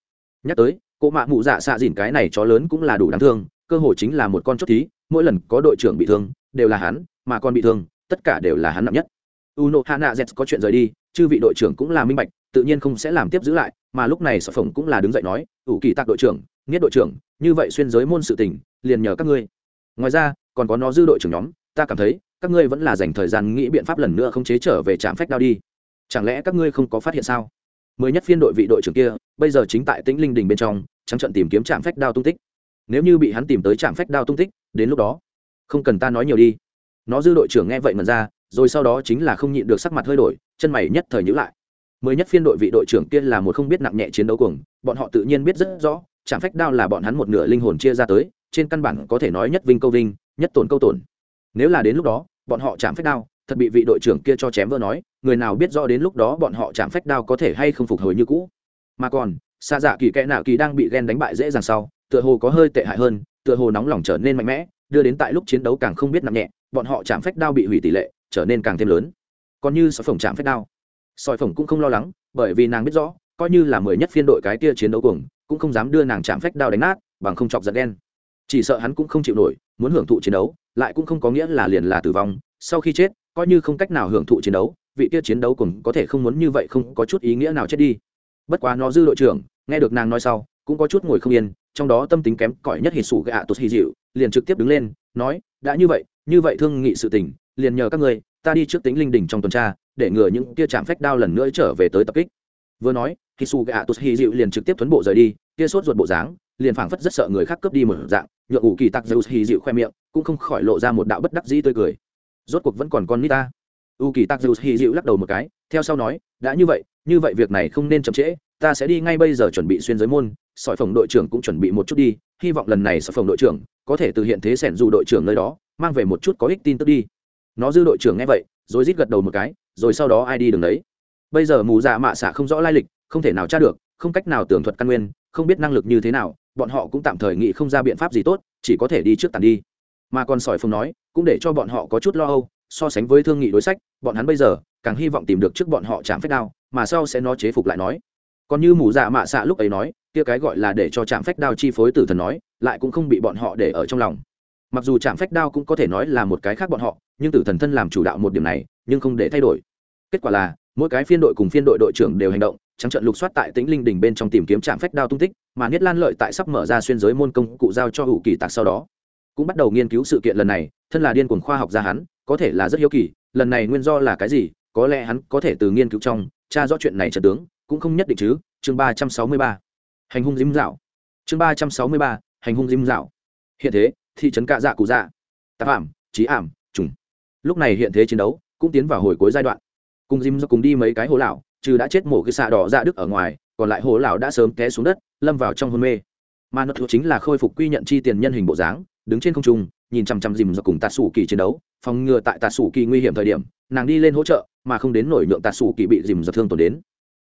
Nhắc tới, cổ mạ mụ dạ xạ dìn cái này chó lớn cũng là đủ đáng thương, cơ hội chính là một con chốt thí, mỗi lần có đội trưởng bị thương, đều là hắn, mà con bị thương, tất cả đều là hắn nặng nhất. Uno hana z có chuyện rời đi, chư vị đội trưởng cũng là minh bạch, tự nhiên không sẽ làm tiếp giữ lại, mà lúc này sở phồng cũng là đứng dậy nói, ủ kỳ tạc đội trưởng, nghiết đội trưởng, như vậy xuyên giới môn sự tình, liền nhờ các ngươi. Ngoài ra, còn có nó dư đội trưởng nhóm, ta cảm thấy, các ngươi vẫn là dành thời gian nghĩ biện pháp lần nữa không chế trở về trạm phách đao đi. Chẳng lẽ các ngươi không có phát hiện sao? Mới nhất phiên đội vị đội trưởng kia, bây giờ chính tại tĩnh linh đình bên trong, trắng trận tìm kiếm trạm phách đao tung tích. Nếu như bị hắn tìm tới trạm phách đao tung tích, đến lúc đó, không cần ta nói nhiều đi. Nó dư đội trưởng nghe vậy mà ra, rồi sau đó chính là không nhịn được sắc mặt hơi đổi, chân mày nhất thời nhữ lại. Mới nhất phiên đội vị đội trưởng kia là một không biết nặng nhẹ chiến đấu cùng bọn họ tự nhiên biết rất rõ, trạm phách đao là bọn hắn một nửa linh hồn chia ra tới, trên căn bản có thể nói nhất vinh câu vinh, nhất tổn câu tổn. Nếu là đến lúc đó, bọn họ chạm phách đao thật bị vị đội trưởng kia cho chém vỡ nói, người nào biết rõ đến lúc đó bọn họ chạm phách đao có thể hay không phục hồi như cũ. Mà còn xa dạ kỳ kẽ nạo kỳ đang bị ghen đánh bại dễ dàng sau, tựa hồ có hơi tệ hại hơn, tựa hồ nóng lòng trở nên mạnh mẽ, đưa đến tại lúc chiến đấu càng không biết nặng nhẹ, bọn họ chạm phách đao bị hủy tỷ lệ trở nên càng thêm lớn. Còn như sỏi phồng chạm phách đao sỏi phồng cũng không lo lắng, bởi vì nàng biết rõ, coi như là mười nhất phiên đội cái kia chiến đấu cùng cũng không dám đưa nàng chạm phách đao đánh nát, bằng không chọc giật đen chỉ sợ hắn cũng không chịu nổi, muốn hưởng thụ chiến đấu, lại cũng không có nghĩa là liền là tử vong, sau khi chết coi như không cách nào hưởng thụ chiến đấu, vị kia chiến đấu cùng có thể không muốn như vậy không có chút ý nghĩa nào chết đi. Bất quá nó dư đội trưởng, nghe được nàng nói sau, cũng có chút ngồi không yên, trong đó tâm tính kém cỏi nhất hít sủ gạ tốt hì dịu, liền trực tiếp đứng lên, nói, đã như vậy như vậy thương nghị sự tình, liền nhờ các người ta đi trước tính linh đình trong tuần tra, để ngừa những kia chạm phách đao lần nữa trở về tới tập kích. Vừa nói hít sủ gạ tốt hì dịu liền trực tiếp tuấn bộ rời đi, kia sốt ruột bộ dáng, liền phảng phất rất sợ người khác cướp đi một dạng nhựa ủ kỳ tặc dầu hì dịu khoe miệng, cũng không khỏi lộ ra một đạo bất đắc dĩ tươi cười rốt cuộc vẫn còn con nít ta. U kỳ tạc dịu hy dịu lắc đầu một cái, theo sau nói, đã như vậy như vậy việc này không nên chậm trễ, ta sẽ đi ngay bây giờ chuẩn bị xuyên giới môn, sỏi phòng đội trưởng cũng chuẩn bị một chút đi, hy vọng lần này sỏi phòng đội trưởng có thể từ hiện thế sẻn dù đội trưởng nơi đó, mang về một chút có ích tin tức đi. Nó dư đội trưởng nghe vậy, rồi rít gật đầu một cái, rồi sau đó ai đi đường đấy. Bây giờ mù dạ mạ xạ không rõ lai lịch, không thể nào tra được, không cách nào tường thuật căn nguyên, không biết năng lực như thế nào, bọn họ cũng tạm thời nghĩ không ra biện pháp gì tốt, chỉ có thể đi trước tàn đi mà còn sỏi phùng nói, cũng để cho bọn họ có chút lo âu, so sánh với thương nghị đối sách, bọn hắn bây giờ càng hy vọng tìm được trước bọn họ chạm phép đao, mà sau sẽ nó chế phục lại nói. Còn như mù dạ mạ xạ lúc ấy nói, kia cái gọi là để cho chạm phách đao chi phối tử thần nói, lại cũng không bị bọn họ để ở trong lòng. Mặc dù chạm phách đao cũng có thể nói là một cái khác bọn họ, nhưng tử thần thân làm chủ đạo một điểm này, nhưng không để thay đổi. Kết quả là, mỗi cái phiên đội cùng phiên đội đội trưởng đều hành động, trắng trận lục soát tại tĩnh linh đỉnh bên trong tìm kiếm trạm phách đao tung tích, mà niết lan lợi tại sắp mở ra xuyên giới môn công cụ giao cho hữu kỳ tạc sau đó cũng bắt đầu nghiên cứu sự kiện lần này, thân là điên cuồng khoa học gia hắn, có thể là rất hiếu kỳ, lần này nguyên do là cái gì, có lẽ hắn có thể từ nghiên cứu trong, tra rõ chuyện này trận tướng, cũng không nhất định chứ, chương ba trăm sáu mươi ba. Hành hung dím dạo. Chương ba trăm sáu mươi ba, hành hung dím dạo. Hiện thế, thị trấn cạ dạ cụ dạ. Tạp ảm trí ảm, trùng. Lúc này hiện thế chiến đấu, cũng tiến vào hồi cuối giai đoạn. Cùng dím do cùng đi mấy cái hồ lão, trừ đã chết mổ cái xạ đỏ dạ đức ở ngoài, còn lại hồ lão đã sớm té xuống đất, lâm vào trong hôn mê. Mà nó chính là khôi phục quy nhận chi tiền nhân hình bộ dáng đứng trên không trung, nhìn chằm chằm dìm do cùng tạt sủ kỳ chiến đấu, phòng ngừa tại tạt sủ kỳ nguy hiểm thời điểm, nàng đi lên hỗ trợ, mà không đến nổi nhượng tạt sủ kỳ bị dìm do thương tổn đến.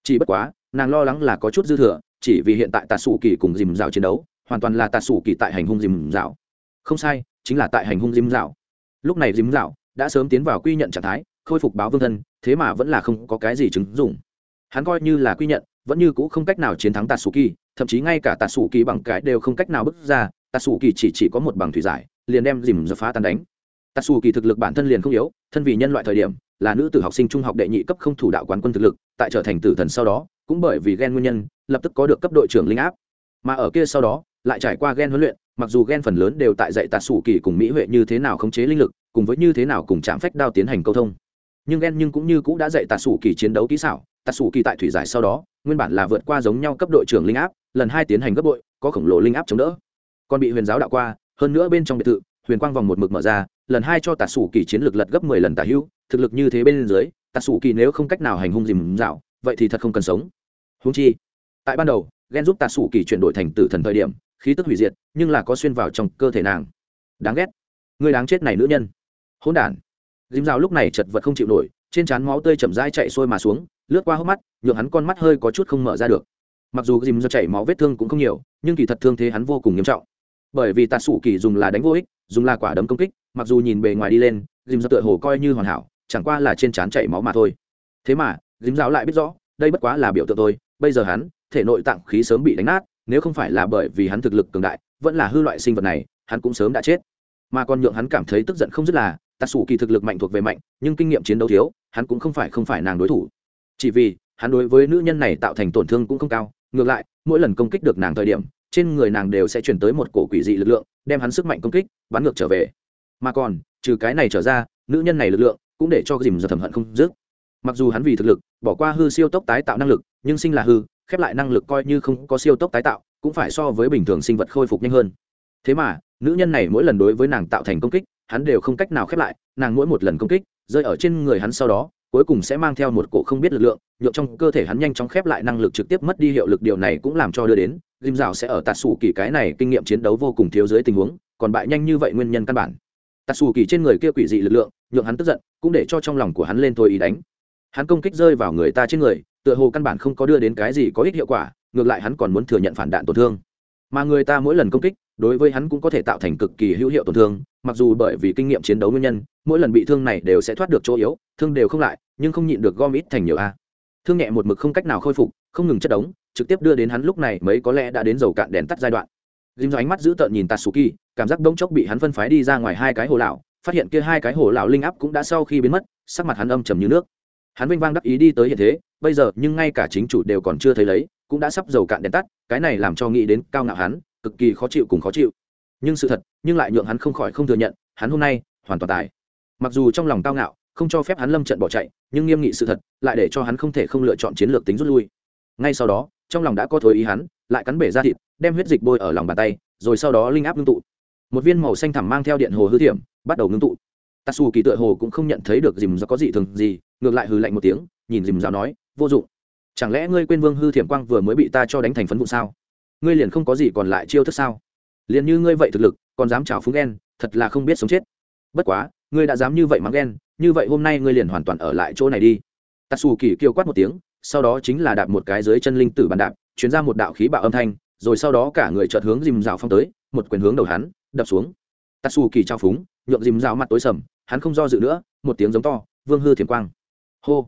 Chỉ bất quá, nàng lo lắng là có chút dư thừa, chỉ vì hiện tại tạt sủ kỳ cùng dìm dạo chiến đấu, hoàn toàn là tạt sủ kỳ tại hành hung dìm dạo không sai, chính là tại hành hung dìm dạo lúc này dìm dạo đã sớm tiến vào quy nhận trạng thái, khôi phục báo vương thân, thế mà vẫn là không có cái gì chứng dụng. Hắn coi như là quy nhận, vẫn như cũ không cách nào chiến thắng tatsuki thậm chí ngay cả tatsuki bằng cái đều không cách nào bước ra tatsuki chỉ chỉ có một bằng thủy giải, liền đem dìm dập phá tan đánh. Tatsuki thực lực bản thân liền không yếu, thân vì nhân loại thời điểm, là nữ tử học sinh trung học đệ nhị cấp không thủ đạo quán quân thực lực, tại trở thành tử thần sau đó, cũng bởi vì ghen nguyên nhân, lập tức có được cấp đội trưởng linh áp. Mà ở kia sau đó, lại trải qua ghen huấn luyện, mặc dù ghen phần lớn đều tại dạy tạt sủ kỳ cùng mỹ huệ như thế nào khống chế linh lực, cùng với như thế nào cùng chạm phách đao tiến hành câu thông. Nhưng ghen nhưng cũng như cũ đã dạy tạt sủ kỳ chiến đấu kỹ xảo tạt sủ kỳ tại thủy giải sau đó, nguyên bản là vượt qua giống nhau cấp đội trưởng linh áp, lần hai tiến hành gấp bội có khổng lồ linh áp chống đỡ còn bị huyền giáo đạo qua, hơn nữa bên trong biệt thự, huyền quang vòng một mực mở ra, lần hai cho tà sủ kỳ chiến lược lật gấp mười lần tà hữu, thực lực như thế bên dưới tà sủ kỳ nếu không cách nào hành hung dìm dạo, vậy thì thật không cần sống. Húng chi, tại ban đầu ghen giúp tà sủ kỳ chuyển đổi thành tử thần thời điểm, khí tức hủy diệt, nhưng là có xuyên vào trong cơ thể nàng. Đáng ghét. Người đáng chết này nữ nhân. Hỗn đản. Dìm dạo lúc này chật vật không chịu nổi, trên trán máu tươi chậm rãi chạy sôi mà xuống, lướt qua hốc mắt, nhượng hắn con mắt hơi có chút không mở ra được. Mặc dù dìm do chảy máu vết thương cũng không nhiều, nhưng kỳ thật thương thế hắn vô cùng nghiêm trọng bởi vì tạ sủ kỳ dùng là đánh vô ích, dùng là quả đấm công kích, mặc dù nhìn bề ngoài đi lên dìm do tựa hồ coi như hoàn hảo, chẳng qua là trên trán chảy máu mà thôi. Thế mà dìm giáo lại biết rõ, đây bất quá là biểu tượng tôi bây giờ hắn, thể nội tạng khí sớm bị đánh nát, nếu không phải là bởi vì hắn thực lực cường đại, vẫn là hư loại sinh vật này, hắn cũng sớm đã chết. Mà còn nhượng hắn cảm thấy tức giận không dứt là tạ sủ kỳ thực lực mạnh thuộc về mạnh, nhưng kinh nghiệm chiến đấu thiếu, hắn cũng không phải không phải nàng đối thủ. Chỉ vì, hắn đối với nữ nhân này tạo thành tổn thương cũng không cao, ngược lại, mỗi lần công kích được nàng thời điểm trên người nàng đều sẽ chuyển tới một cổ quỷ dị lực lượng, đem hắn sức mạnh công kích, bắn ngược trở về. Mà còn, trừ cái này trở ra, nữ nhân này lực lượng cũng để cho dìm giờ thẩm hận không dứt. Mặc dù hắn vì thực lực, bỏ qua hư siêu tốc tái tạo năng lực, nhưng sinh là hư, khép lại năng lực coi như không có siêu tốc tái tạo, cũng phải so với bình thường sinh vật khôi phục nhanh hơn. Thế mà, nữ nhân này mỗi lần đối với nàng tạo thành công kích, hắn đều không cách nào khép lại, nàng mỗi một lần công kích, rơi ở trên người hắn sau đó cuối cùng sẽ mang theo một cổ không biết lực lượng nhộn trong cơ thể hắn nhanh chóng khép lại năng lực trực tiếp mất đi hiệu lực, điều này cũng làm cho đưa đến lim rào sẽ ở tạt xù kỳ cái này kinh nghiệm chiến đấu vô cùng thiếu dưới tình huống, còn bại nhanh như vậy nguyên nhân căn bản. Tạt xù kỳ trên người kia quỷ dị lực lượng, nhượng hắn tức giận, cũng để cho trong lòng của hắn lên thôi ý đánh. Hắn công kích rơi vào người ta trên người, tựa hồ căn bản không có đưa đến cái gì có ích hiệu quả, ngược lại hắn còn muốn thừa nhận phản đạn tổn thương. Mà người ta mỗi lần công kích đối với hắn cũng có thể tạo thành cực kỳ hữu hiệu tổn thương, mặc dù bởi vì kinh nghiệm chiến đấu nguyên nhân, mỗi lần bị thương này đều sẽ thoát được chỗ yếu, thương đều không lại, nhưng không nhịn được gom ít thành nhiều a. Thương nhẹ một mực không cách nào khôi phục, không ngừng chất đống, trực tiếp đưa đến hắn lúc này mấy có lẽ đã đến dầu cạn đèn tắt giai đoạn. Dìm do ánh mắt giữ tợn nhìn tatsuki, cảm giác bỗng chốc bị hắn phân phái đi ra ngoài hai cái hồ lão, phát hiện kia hai cái hồ lão linh áp cũng đã sau khi biến mất, sắc mặt hắn âm trầm như nước. Hắn vinh vang đắc ý đi tới hiện thế, bây giờ nhưng ngay cả chính chủ đều còn chưa thấy lấy, cũng đã sắp dầu cạn đèn tắt, cái này làm cho nghĩ đến cao ngạo hắn cực kỳ khó chịu cùng khó chịu. Nhưng sự thật, nhưng lại nhượng hắn không khỏi không thừa nhận, hắn hôm nay hoàn toàn tài. Mặc dù trong lòng cao ngạo, không cho phép hắn lâm trận bỏ chạy, nhưng nghiêm nghị sự thật lại để cho hắn không thể không lựa chọn chiến lược tính rút lui. Ngay sau đó, trong lòng đã có thối ý hắn, lại cắn bể ra thịt, đem huyết dịch bôi ở lòng bàn tay, rồi sau đó linh áp ngưng tụ. Một viên màu xanh thẳm mang theo điện hồ hư thiểm, bắt đầu ngưng tụ. Tatsu kỳ tựa hồ cũng không nhận thấy được dìm do có gì thường gì, ngược lại hừ lạnh một tiếng, nhìn dìm giáo nói, vô dụng. Chẳng lẽ ngươi quên vương hư thiểm quang vừa mới bị ta cho đánh thành phấn vụ sao? Ngươi liền không có gì còn lại chiêu thức sao? Liền như ngươi vậy thực lực, còn dám trào phúng ghen, thật là không biết sống chết. Bất quá, ngươi đã dám như vậy mắng ghen, như vậy hôm nay ngươi liền hoàn toàn ở lại chỗ này đi. Tạ xù kỳ kêu quát một tiếng, sau đó chính là đạp một cái dưới chân linh tử bàn đạp chuyến ra một đạo khí bạo âm thanh, rồi sau đó cả người chợt hướng dìm rào phong tới, một quyền hướng đầu hắn, đập xuống. Tạ xù kỳ trao phúng, nhượng dìm rào mặt tối sầm, hắn không do dự nữa, một tiếng giống to, vương hư thiểm quang. Hô!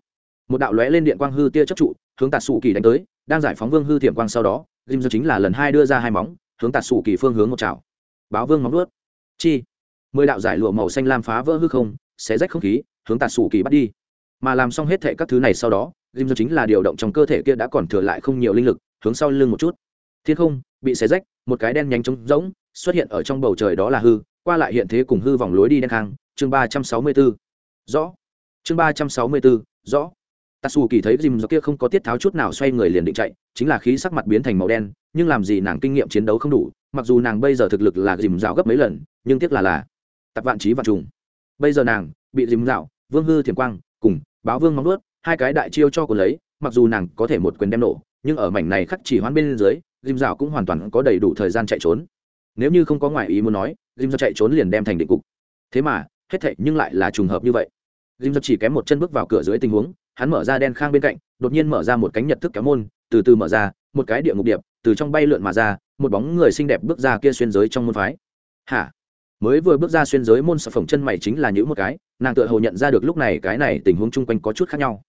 Một đạo lóe lên điện quang hư tia chấp trụ, hướng tạ xù kỳ đánh tới, đang giải phóng vương hư thiểm quang sau đó dìm do chính là lần hai đưa ra hai móng, hướng tạt sủ kỳ phương hướng một chảo. Báo vương móng nuốt chi? Mười đạo giải lụa màu xanh lam phá vỡ hư không, xé rách không khí, hướng tạt sủ kỳ bắt đi. Mà làm xong hết thệ các thứ này sau đó dìm do chính là điều động trong cơ thể kia đã còn thừa lại không nhiều linh lực, hướng sau lưng một chút. Thiên không, bị xé rách, một cái đen nhánh trống rỗng, xuất hiện ở trong bầu trời đó là hư, qua lại hiện thế cùng hư vòng lối đi đen khang chương ba trăm sáu mươi b ố rõ. Chương ba trăm sáu mươi b ố rõ tatsu kỳ thấy dìm do kia không có tiết tháo chút nào xoay người liền định chạy chính là khí sắc mặt biến thành màu đen nhưng làm gì nàng kinh nghiệm chiến đấu không đủ mặc dù nàng bây giờ thực lực là dìm dạo gấp mấy lần nhưng tiếc là là tập vạn trí vạn trùng. Bây giờ nàng bị dìm dạo vương hư Thiểm quang cùng báo vương móng nuốt, hai cái đại chiêu cho cô lấy mặc dù nàng có thể một quyền đem nổ nhưng ở mảnh này khắc chỉ hoán bên dưới dìm dạo cũng hoàn toàn có đầy đủ thời gian chạy trốn. Nếu như không có ngoại ý muốn nói dìm dạo chạy trốn liền đem thành định cục. Thế mà hết thảy nhưng lại là trùng hợp như vậy. Dìm dạo chỉ kém một chân bước vào cửa dưới tình huống hắn mở ra đen khang bên cạnh, đột nhiên mở ra một cánh nhật thức kéo môn, từ từ mở ra, một cái địa ngục điệp, từ trong bay lượn mà ra, một bóng người xinh đẹp bước ra kia xuyên giới trong môn phái. Hả? Mới vừa bước ra xuyên giới môn sập phồng chân mày chính là những một cái, nàng tựa hồ nhận ra được lúc này cái này tình huống chung quanh có chút khác nhau.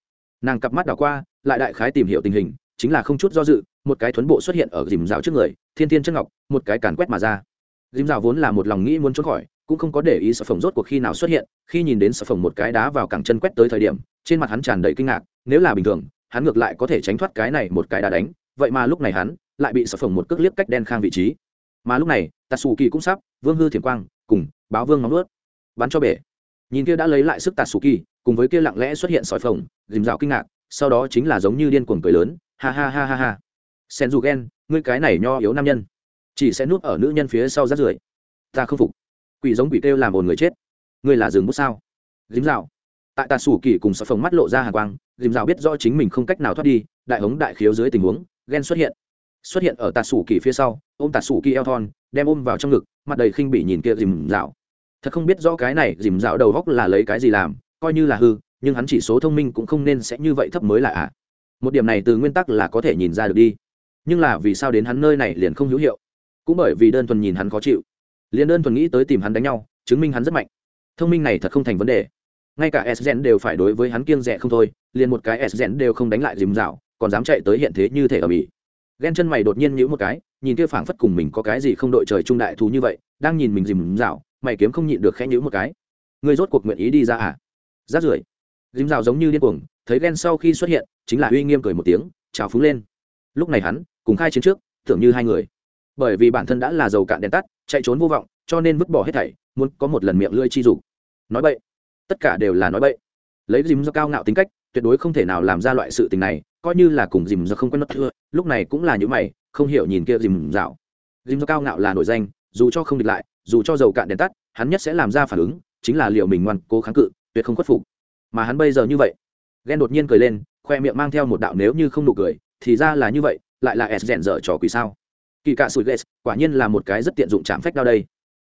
Nàng cặp mắt đảo qua, lại đại khái tìm hiểu tình hình, chính là không chút do dự, một cái thuấn bộ xuất hiện ở dìm rào trước người, thiên thiên chân ngọc, một cái càn quét mà ra. Dìm rào vốn là một lòng nghĩ muốn trốn khỏi, cũng không có để ý sở phồng rốt cuộc khi nào xuất hiện, khi nhìn đến sở phồng một cái đá vào cẳng chân quét tới thời điểm trên mặt hắn tràn đầy kinh ngạc, nếu là bình thường, hắn ngược lại có thể tránh thoát cái này một cái đá đánh, vậy mà lúc này hắn lại bị sở phồng một cước liếc cách đen khang vị trí. Mà lúc này tà xù kỳ cũng sắp, vương hư thiểm quang cùng báo vương nóng nuốt bắn cho bể. Nhìn kia đã lấy lại sức tà xù kỳ cùng với kia lặng lẽ xuất hiện sỏi phồng, dìm dạo kinh ngạc, sau đó chính là giống như điên cuồng cười lớn, ha ha ha ha ha. Sen dù ghen ngươi cái này nho yếu nam nhân, chỉ sẽ nuốt ở nữ nhân phía sau rát rưởi. Ta không phục. Quỷ giống quỷ kêu làm ồn người chết. Ngươi là rừng bút sao? Dìm dạo tại tà sủ kỳ cùng sợ phồng mắt lộ ra hàng quang dìm Rào biết rõ chính mình không cách nào thoát đi đại hống đại khiếu dưới tình huống ghen xuất hiện. Xuất hiện ở tà sủ kỳ phía sau ôm tà sủ kỳ eo thon đem ôm vào trong ngực mặt đầy khinh bị nhìn kia dìm Rào, thật không biết rõ cái này dìm Rào đầu góc là lấy cái gì làm coi như là hư nhưng hắn chỉ số thông minh cũng không nên sẽ như vậy thấp mới là ạ. À. một điểm này từ nguyên tắc là có thể nhìn ra được đi. Nhưng là vì sao đến hắn nơi này liền không hữu hiệu? Cũng bởi vì đơn thuần nhìn hắn khó chịu. Liền đơn thuần nghĩ tới tìm hắn đánh nhau chứng minh hắn rất mạnh. Thông minh này thật không thành vấn đề ngay cả s gen đều phải đối với hắn kiêng rẻ không thôi, liền một cái s gen đều không đánh lại dìm dạo, còn dám chạy tới hiện thế như thể ở mỹ. Ghen chân mày đột nhiên nhữ một cái, nhìn kia phảng phất cùng mình có cái gì không đội trời trung đại thú như vậy, đang nhìn mình dìm dạo, mày kiếm không nhịn được khẽ nhữ một cái. Người rốt cuộc nguyện ý đi ra à? Rát rưởi. Dìm dạo giống như điên cuồng, thấy ghen sau khi xuất hiện, chính là uy nghiêm cười một tiếng, chào phúng lên. Lúc này hắn, cùng khai chiến trước, tưởng như hai người. Bởi vì bản thân đã là dầu cạn đèn tắt, chạy trốn vô vọng, cho nên vứt bỏ hết thảy, muốn có một lần miệng lưỡi chi dục. Nói vậy tất cả đều là nói bậy. Lấy dìm do cao ngạo tính cách, tuyệt đối không thể nào làm ra loại sự tình này, coi như là cùng dìm do không quen mất thưa lúc này cũng là những mày, không hiểu nhìn kia dìm dạo. Dìm do cao ngạo là nổi danh, dù cho không địch lại, dù cho dầu cạn đèn tắt, hắn nhất sẽ làm ra phản ứng, chính là liệu mình ngoan cố kháng cự, tuyệt không khuất phục. Mà hắn bây giờ như vậy, ghen đột nhiên cười lên, khoe miệng mang theo một đạo nếu như không nụ cười, thì ra là như vậy, lại là s rèn dở trò quỷ sao? Kỳ cạ sủi ghét, quả nhiên là một cái rất tiện dụng chạm phách đao đây.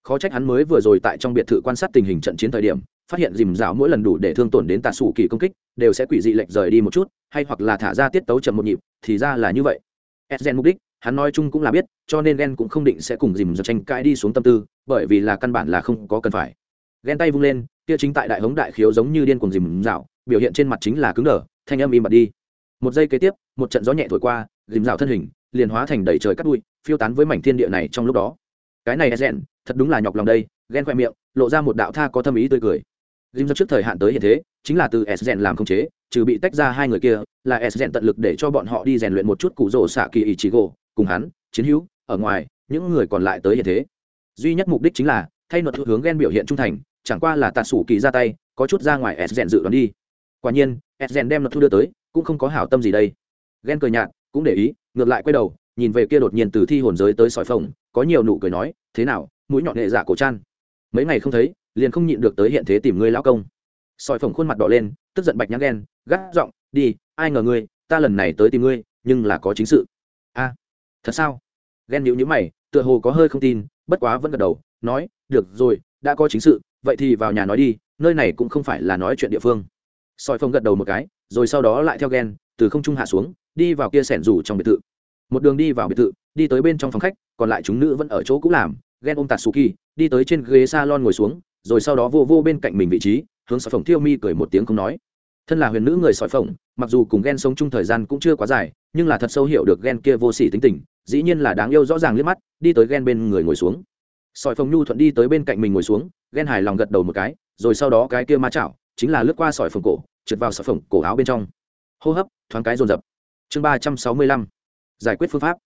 Khó trách hắn mới vừa rồi tại trong biệt thự quan sát tình hình trận chiến thời điểm phát hiện dìm dạo mỗi lần đủ để thương tổn đến tạ sủ kỳ công kích, đều sẽ quỷ dị lệch rời đi một chút, hay hoặc là thả ra tiết tấu chậm một nhịp, thì ra là như vậy. Edgen mục đích, hắn nói chung cũng là biết, cho nên ghen cũng không định sẽ cùng dìm dạo tranh cãi đi xuống tâm tư, bởi vì là căn bản là không có cần phải. Ghen tay vung lên, kia chính tại đại hống đại khiếu giống như điên cùng dìm dạo, biểu hiện trên mặt chính là cứng đờ, thanh âm im bặt đi. Một giây kế tiếp, một trận gió nhẹ thổi qua, dìm dạo thân hình liền hóa thành đầy trời cắt bụi, phiêu tán với mảnh thiên địa này trong lúc đó. Cái này edgen thật đúng là nhọc lòng đây ghen khoe miệng, lộ ra một đạo tha có tâm ý tươi cười dìm ra trước thời hạn tới hiện thế, chính là từ s làm không chế, trừ bị tách ra hai người kia, là s tận lực để cho bọn họ đi rèn luyện một chút cụ rổ xạ kỳ ý chí cùng hắn, chiến hữu, ở ngoài, những người còn lại tới hiện thế. Duy nhất mục đích chính là, thay luật hướng ghen biểu hiện trung thành, chẳng qua là tạ sủ kỳ ra tay, có chút ra ngoài s dự đoán đi. Quả nhiên, s đem luật thu đưa tới, cũng không có hảo tâm gì đây. Ghen cười nhạt, cũng để ý, ngược lại quay đầu, nhìn về kia đột nhiên từ thi hồn giới tới sỏi phồng, có nhiều nụ cười nói, thế nào, mũi nhọn hệ giả cổ chan mấy ngày không thấy liền không nhịn được tới hiện thế tìm ngươi lão công. Sỏi phồng khuôn mặt đỏ lên, tức giận bạch nhãn đen gắt giọng, đi, ai ngờ ngươi, ta lần này tới tìm ngươi, nhưng là có chính sự. A, thật sao? Ghen nhíu nhíu mày, tựa hồ có hơi không tin, bất quá vẫn gật đầu, nói, được rồi, đã có chính sự, vậy thì vào nhà nói đi, nơi này cũng không phải là nói chuyện địa phương. Soi phồng gật đầu một cái, rồi sau đó lại theo ghen, từ không trung hạ xuống, đi vào kia sẻn rủ trong biệt thự. Một đường đi vào biệt thự, đi tới bên trong phòng khách, còn lại chúng nữ vẫn ở chỗ cũ làm, ghen ôm tatsuki, đi tới trên ghế salon ngồi xuống rồi sau đó vô vô bên cạnh mình vị trí, hướng sỏi phồng thiêu mi cười một tiếng không nói. Thân là huyền nữ người sỏi phồng, mặc dù cùng ghen sống chung thời gian cũng chưa quá dài, nhưng là thật sâu hiểu được ghen kia vô sỉ tính tình, dĩ nhiên là đáng yêu rõ ràng liếc mắt, đi tới ghen bên người ngồi xuống. Sỏi phồng nhu thuận đi tới bên cạnh mình ngồi xuống ghen hài lòng gật đầu một cái, rồi sau đó cái kia ma chảo, chính là lướt qua sỏi phồng cổ, trượt vào sỏi phồng cổ áo bên trong. Hô hấp, thoáng cái rồn rập chương ba trăm sáu mươi lăm. Giải quyết phương pháp.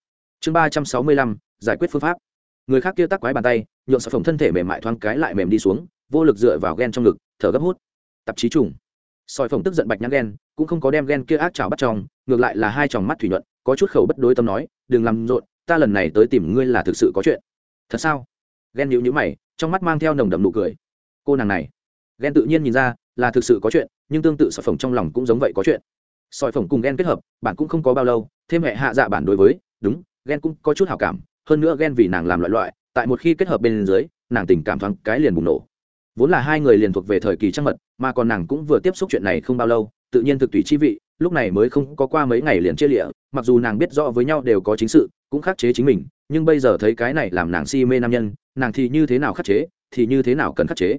Chương ba trăm sáu mươi lăm. Giải quyết phương pháp người khác kia tắc quái bàn tay, nhượng sản phồng thân thể mềm mại thoáng cái lại mềm đi xuống, vô lực dựa vào ghen trong ngực, thở gấp hút. Tạp chí trùng. Soi phồng tức giận bạch nhãn ghen cũng không có đem ghen kia ác trào bắt trong, ngược lại là hai tròng mắt thủy nhuận, có chút khẩu bất đối tâm nói, đừng làm rộn, ta lần này tới tìm ngươi là thực sự có chuyện. Thật sao? Ghen nhíu nhíu mày, trong mắt mang theo nồng đậm nụ cười. Cô nàng này. Ghen tự nhiên nhìn ra, là thực sự có chuyện, nhưng tương tự sỏi phồng trong lòng cũng giống vậy có chuyện. Sỏi phồng cùng ghen kết hợp, bạn cũng không có bao lâu, thêm hệ hạ dạ bản đối với, đúng ghen cũng có chút hảo cảm hơn nữa ghen vì nàng làm loại loại, tại một khi kết hợp bên dưới, nàng tình cảm thoáng cái liền bùng nổ. Vốn là hai người liền thuộc về thời kỳ trăng mật, mà còn nàng cũng vừa tiếp xúc chuyện này không bao lâu, tự nhiên thực tùy chi vị, lúc này mới không có qua mấy ngày liền chia lịa, mặc dù nàng biết rõ với nhau đều có chính sự, cũng khắc chế chính mình, nhưng bây giờ thấy cái này làm nàng si mê nam nhân, nàng thì như thế nào khắc chế, thì như thế nào cần khắc chế.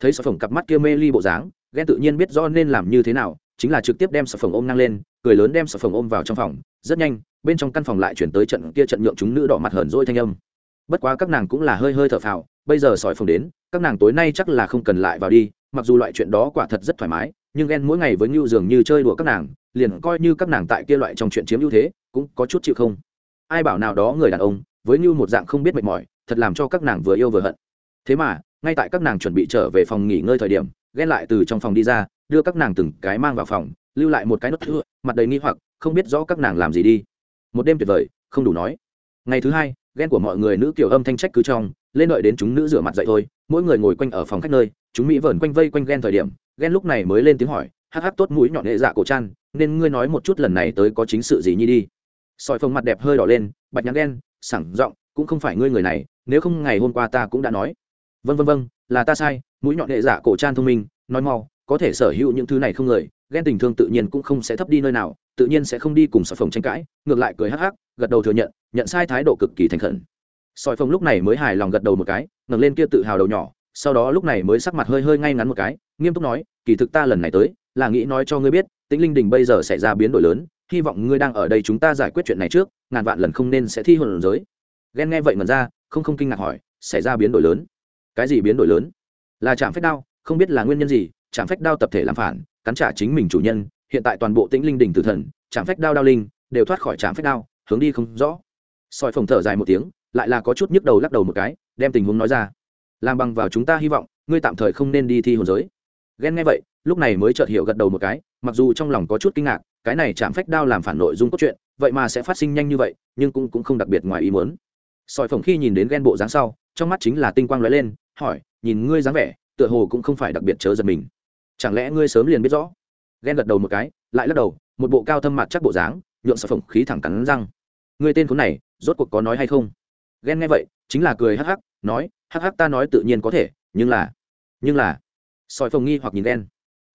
Thấy sở phồng cặp mắt kia mê ly bộ dáng, ghen tự nhiên biết rõ nên làm như thế nào, chính là trực tiếp đem sở phồng ôm năng lên, cười lớn đem sở phồng ôm vào trong phòng rất nhanh, bên trong căn phòng lại chuyển tới trận kia trận nhượng chúng nữ đỏ mặt hờn dỗi thanh âm. Bất quá các nàng cũng là hơi hơi thở phào, bây giờ sỏi phồng đến, các nàng tối nay chắc là không cần lại vào đi, mặc dù loại chuyện đó quả thật rất thoải mái, nhưng ghen mỗi ngày với ngưu dường như chơi đùa các nàng, liền coi như các nàng tại kia loại trong chuyện chiếm ưu thế, cũng có chút chịu không. Ai bảo nào đó người đàn ông, với ngưu một dạng không biết mệt mỏi, thật làm cho các nàng vừa yêu vừa hận. Thế mà, ngay tại các nàng chuẩn bị trở về phòng nghỉ ngơi thời điểm, ghen lại từ trong phòng đi ra, đưa các nàng từng cái mang vào phòng, lưu lại một cái nốt thưa mặt đầy nghi hoặc không biết rõ các nàng làm gì đi. Một đêm tuyệt vời không đủ nói. Ngày thứ hai ghen của mọi người nữ kiểu âm thanh trách cứ trong lên đợi đến chúng nữ rửa mặt dậy thôi mỗi người ngồi quanh ở phòng khách nơi chúng mỹ vờn quanh vây quanh ghen thời điểm ghen lúc này mới lên tiếng hỏi hắc hắc tốt mũi nhọn hệ dạ cổ trăn, nên ngươi nói một chút lần này tới có chính sự gì nhi đi. Sỏi phồng mặt đẹp hơi đỏ lên bạch nhắn ghen sẳng giọng cũng không phải ngươi người này nếu không ngày hôm qua ta cũng đã nói. Vân vân vân là ta sai mũi nhọn hệ dạ cổ trăn thông minh nói mau có thể sở hữu những thứ này không người, ghen tình thương tự nhiên cũng không sẽ thấp đi nơi nào, tự nhiên sẽ không đi cùng sỏi phồng tranh cãi, ngược lại cười hắc hắc, gật đầu thừa nhận nhận sai thái độ cực kỳ thành khẩn. Sỏi phồng lúc này mới hài lòng gật đầu một cái, ngẩng lên kia tự hào đầu nhỏ, sau đó lúc này mới sắc mặt hơi hơi ngay ngắn một cái, nghiêm túc nói, kỳ thực ta lần này tới, là nghĩ nói cho ngươi biết, tĩnh linh đình bây giờ sẽ ra biến đổi lớn, hy vọng ngươi đang ở đây chúng ta giải quyết chuyện này trước, ngàn vạn lần không nên sẽ thi hồn giới. Ghen nghe vậy mần ra, không không kinh ngạc hỏi xảy ra biến đổi lớn? Cái gì biến đổi lớn? Là chạm phép đau không biết là nguyên nhân gì Trạm phách đao tập thể làm phản, cắn trả chính mình chủ nhân, hiện tại toàn bộ tĩnh linh đình tử thần, Trạm phách đao đao linh, đều thoát khỏi Trạm phách đao, hướng đi không rõ. Soi phồng thở dài một tiếng, lại là có chút nhức đầu lắc đầu một cái, đem tình huống nói ra. Làm bằng vào chúng ta hy vọng, ngươi tạm thời không nên đi thi hồn giới. Ghen nghe vậy, lúc này mới chợt hiểu gật đầu một cái, mặc dù trong lòng có chút kinh ngạc, cái này chạm phách đao làm phản nội dung cốt truyện, vậy mà sẽ phát sinh nhanh như vậy, nhưng cũng cũng không đặc biệt ngoài ý muốn. Sỏi phồng khi nhìn đến ghen bộ dáng sau, trong mắt chính là tinh quang lóe lên, hỏi, nhìn ngươi dáng vẻ, tựa hồ cũng không phải đặc biệt chớ giật mình chẳng lẽ ngươi sớm liền biết rõ? Ghen gật đầu một cái, lại lắc đầu, một bộ cao thâm mặt chắc bộ dáng nhuộm sỏi phồng khí thẳng cắn răng. Ngươi tên khốn này, rốt cuộc có nói hay không? Ghen nghe vậy, chính là cười hắc hắc, nói, hắc hắc ta nói tự nhiên có thể, nhưng là nhưng là. Sỏi phồng nghi hoặc nhìn ghen.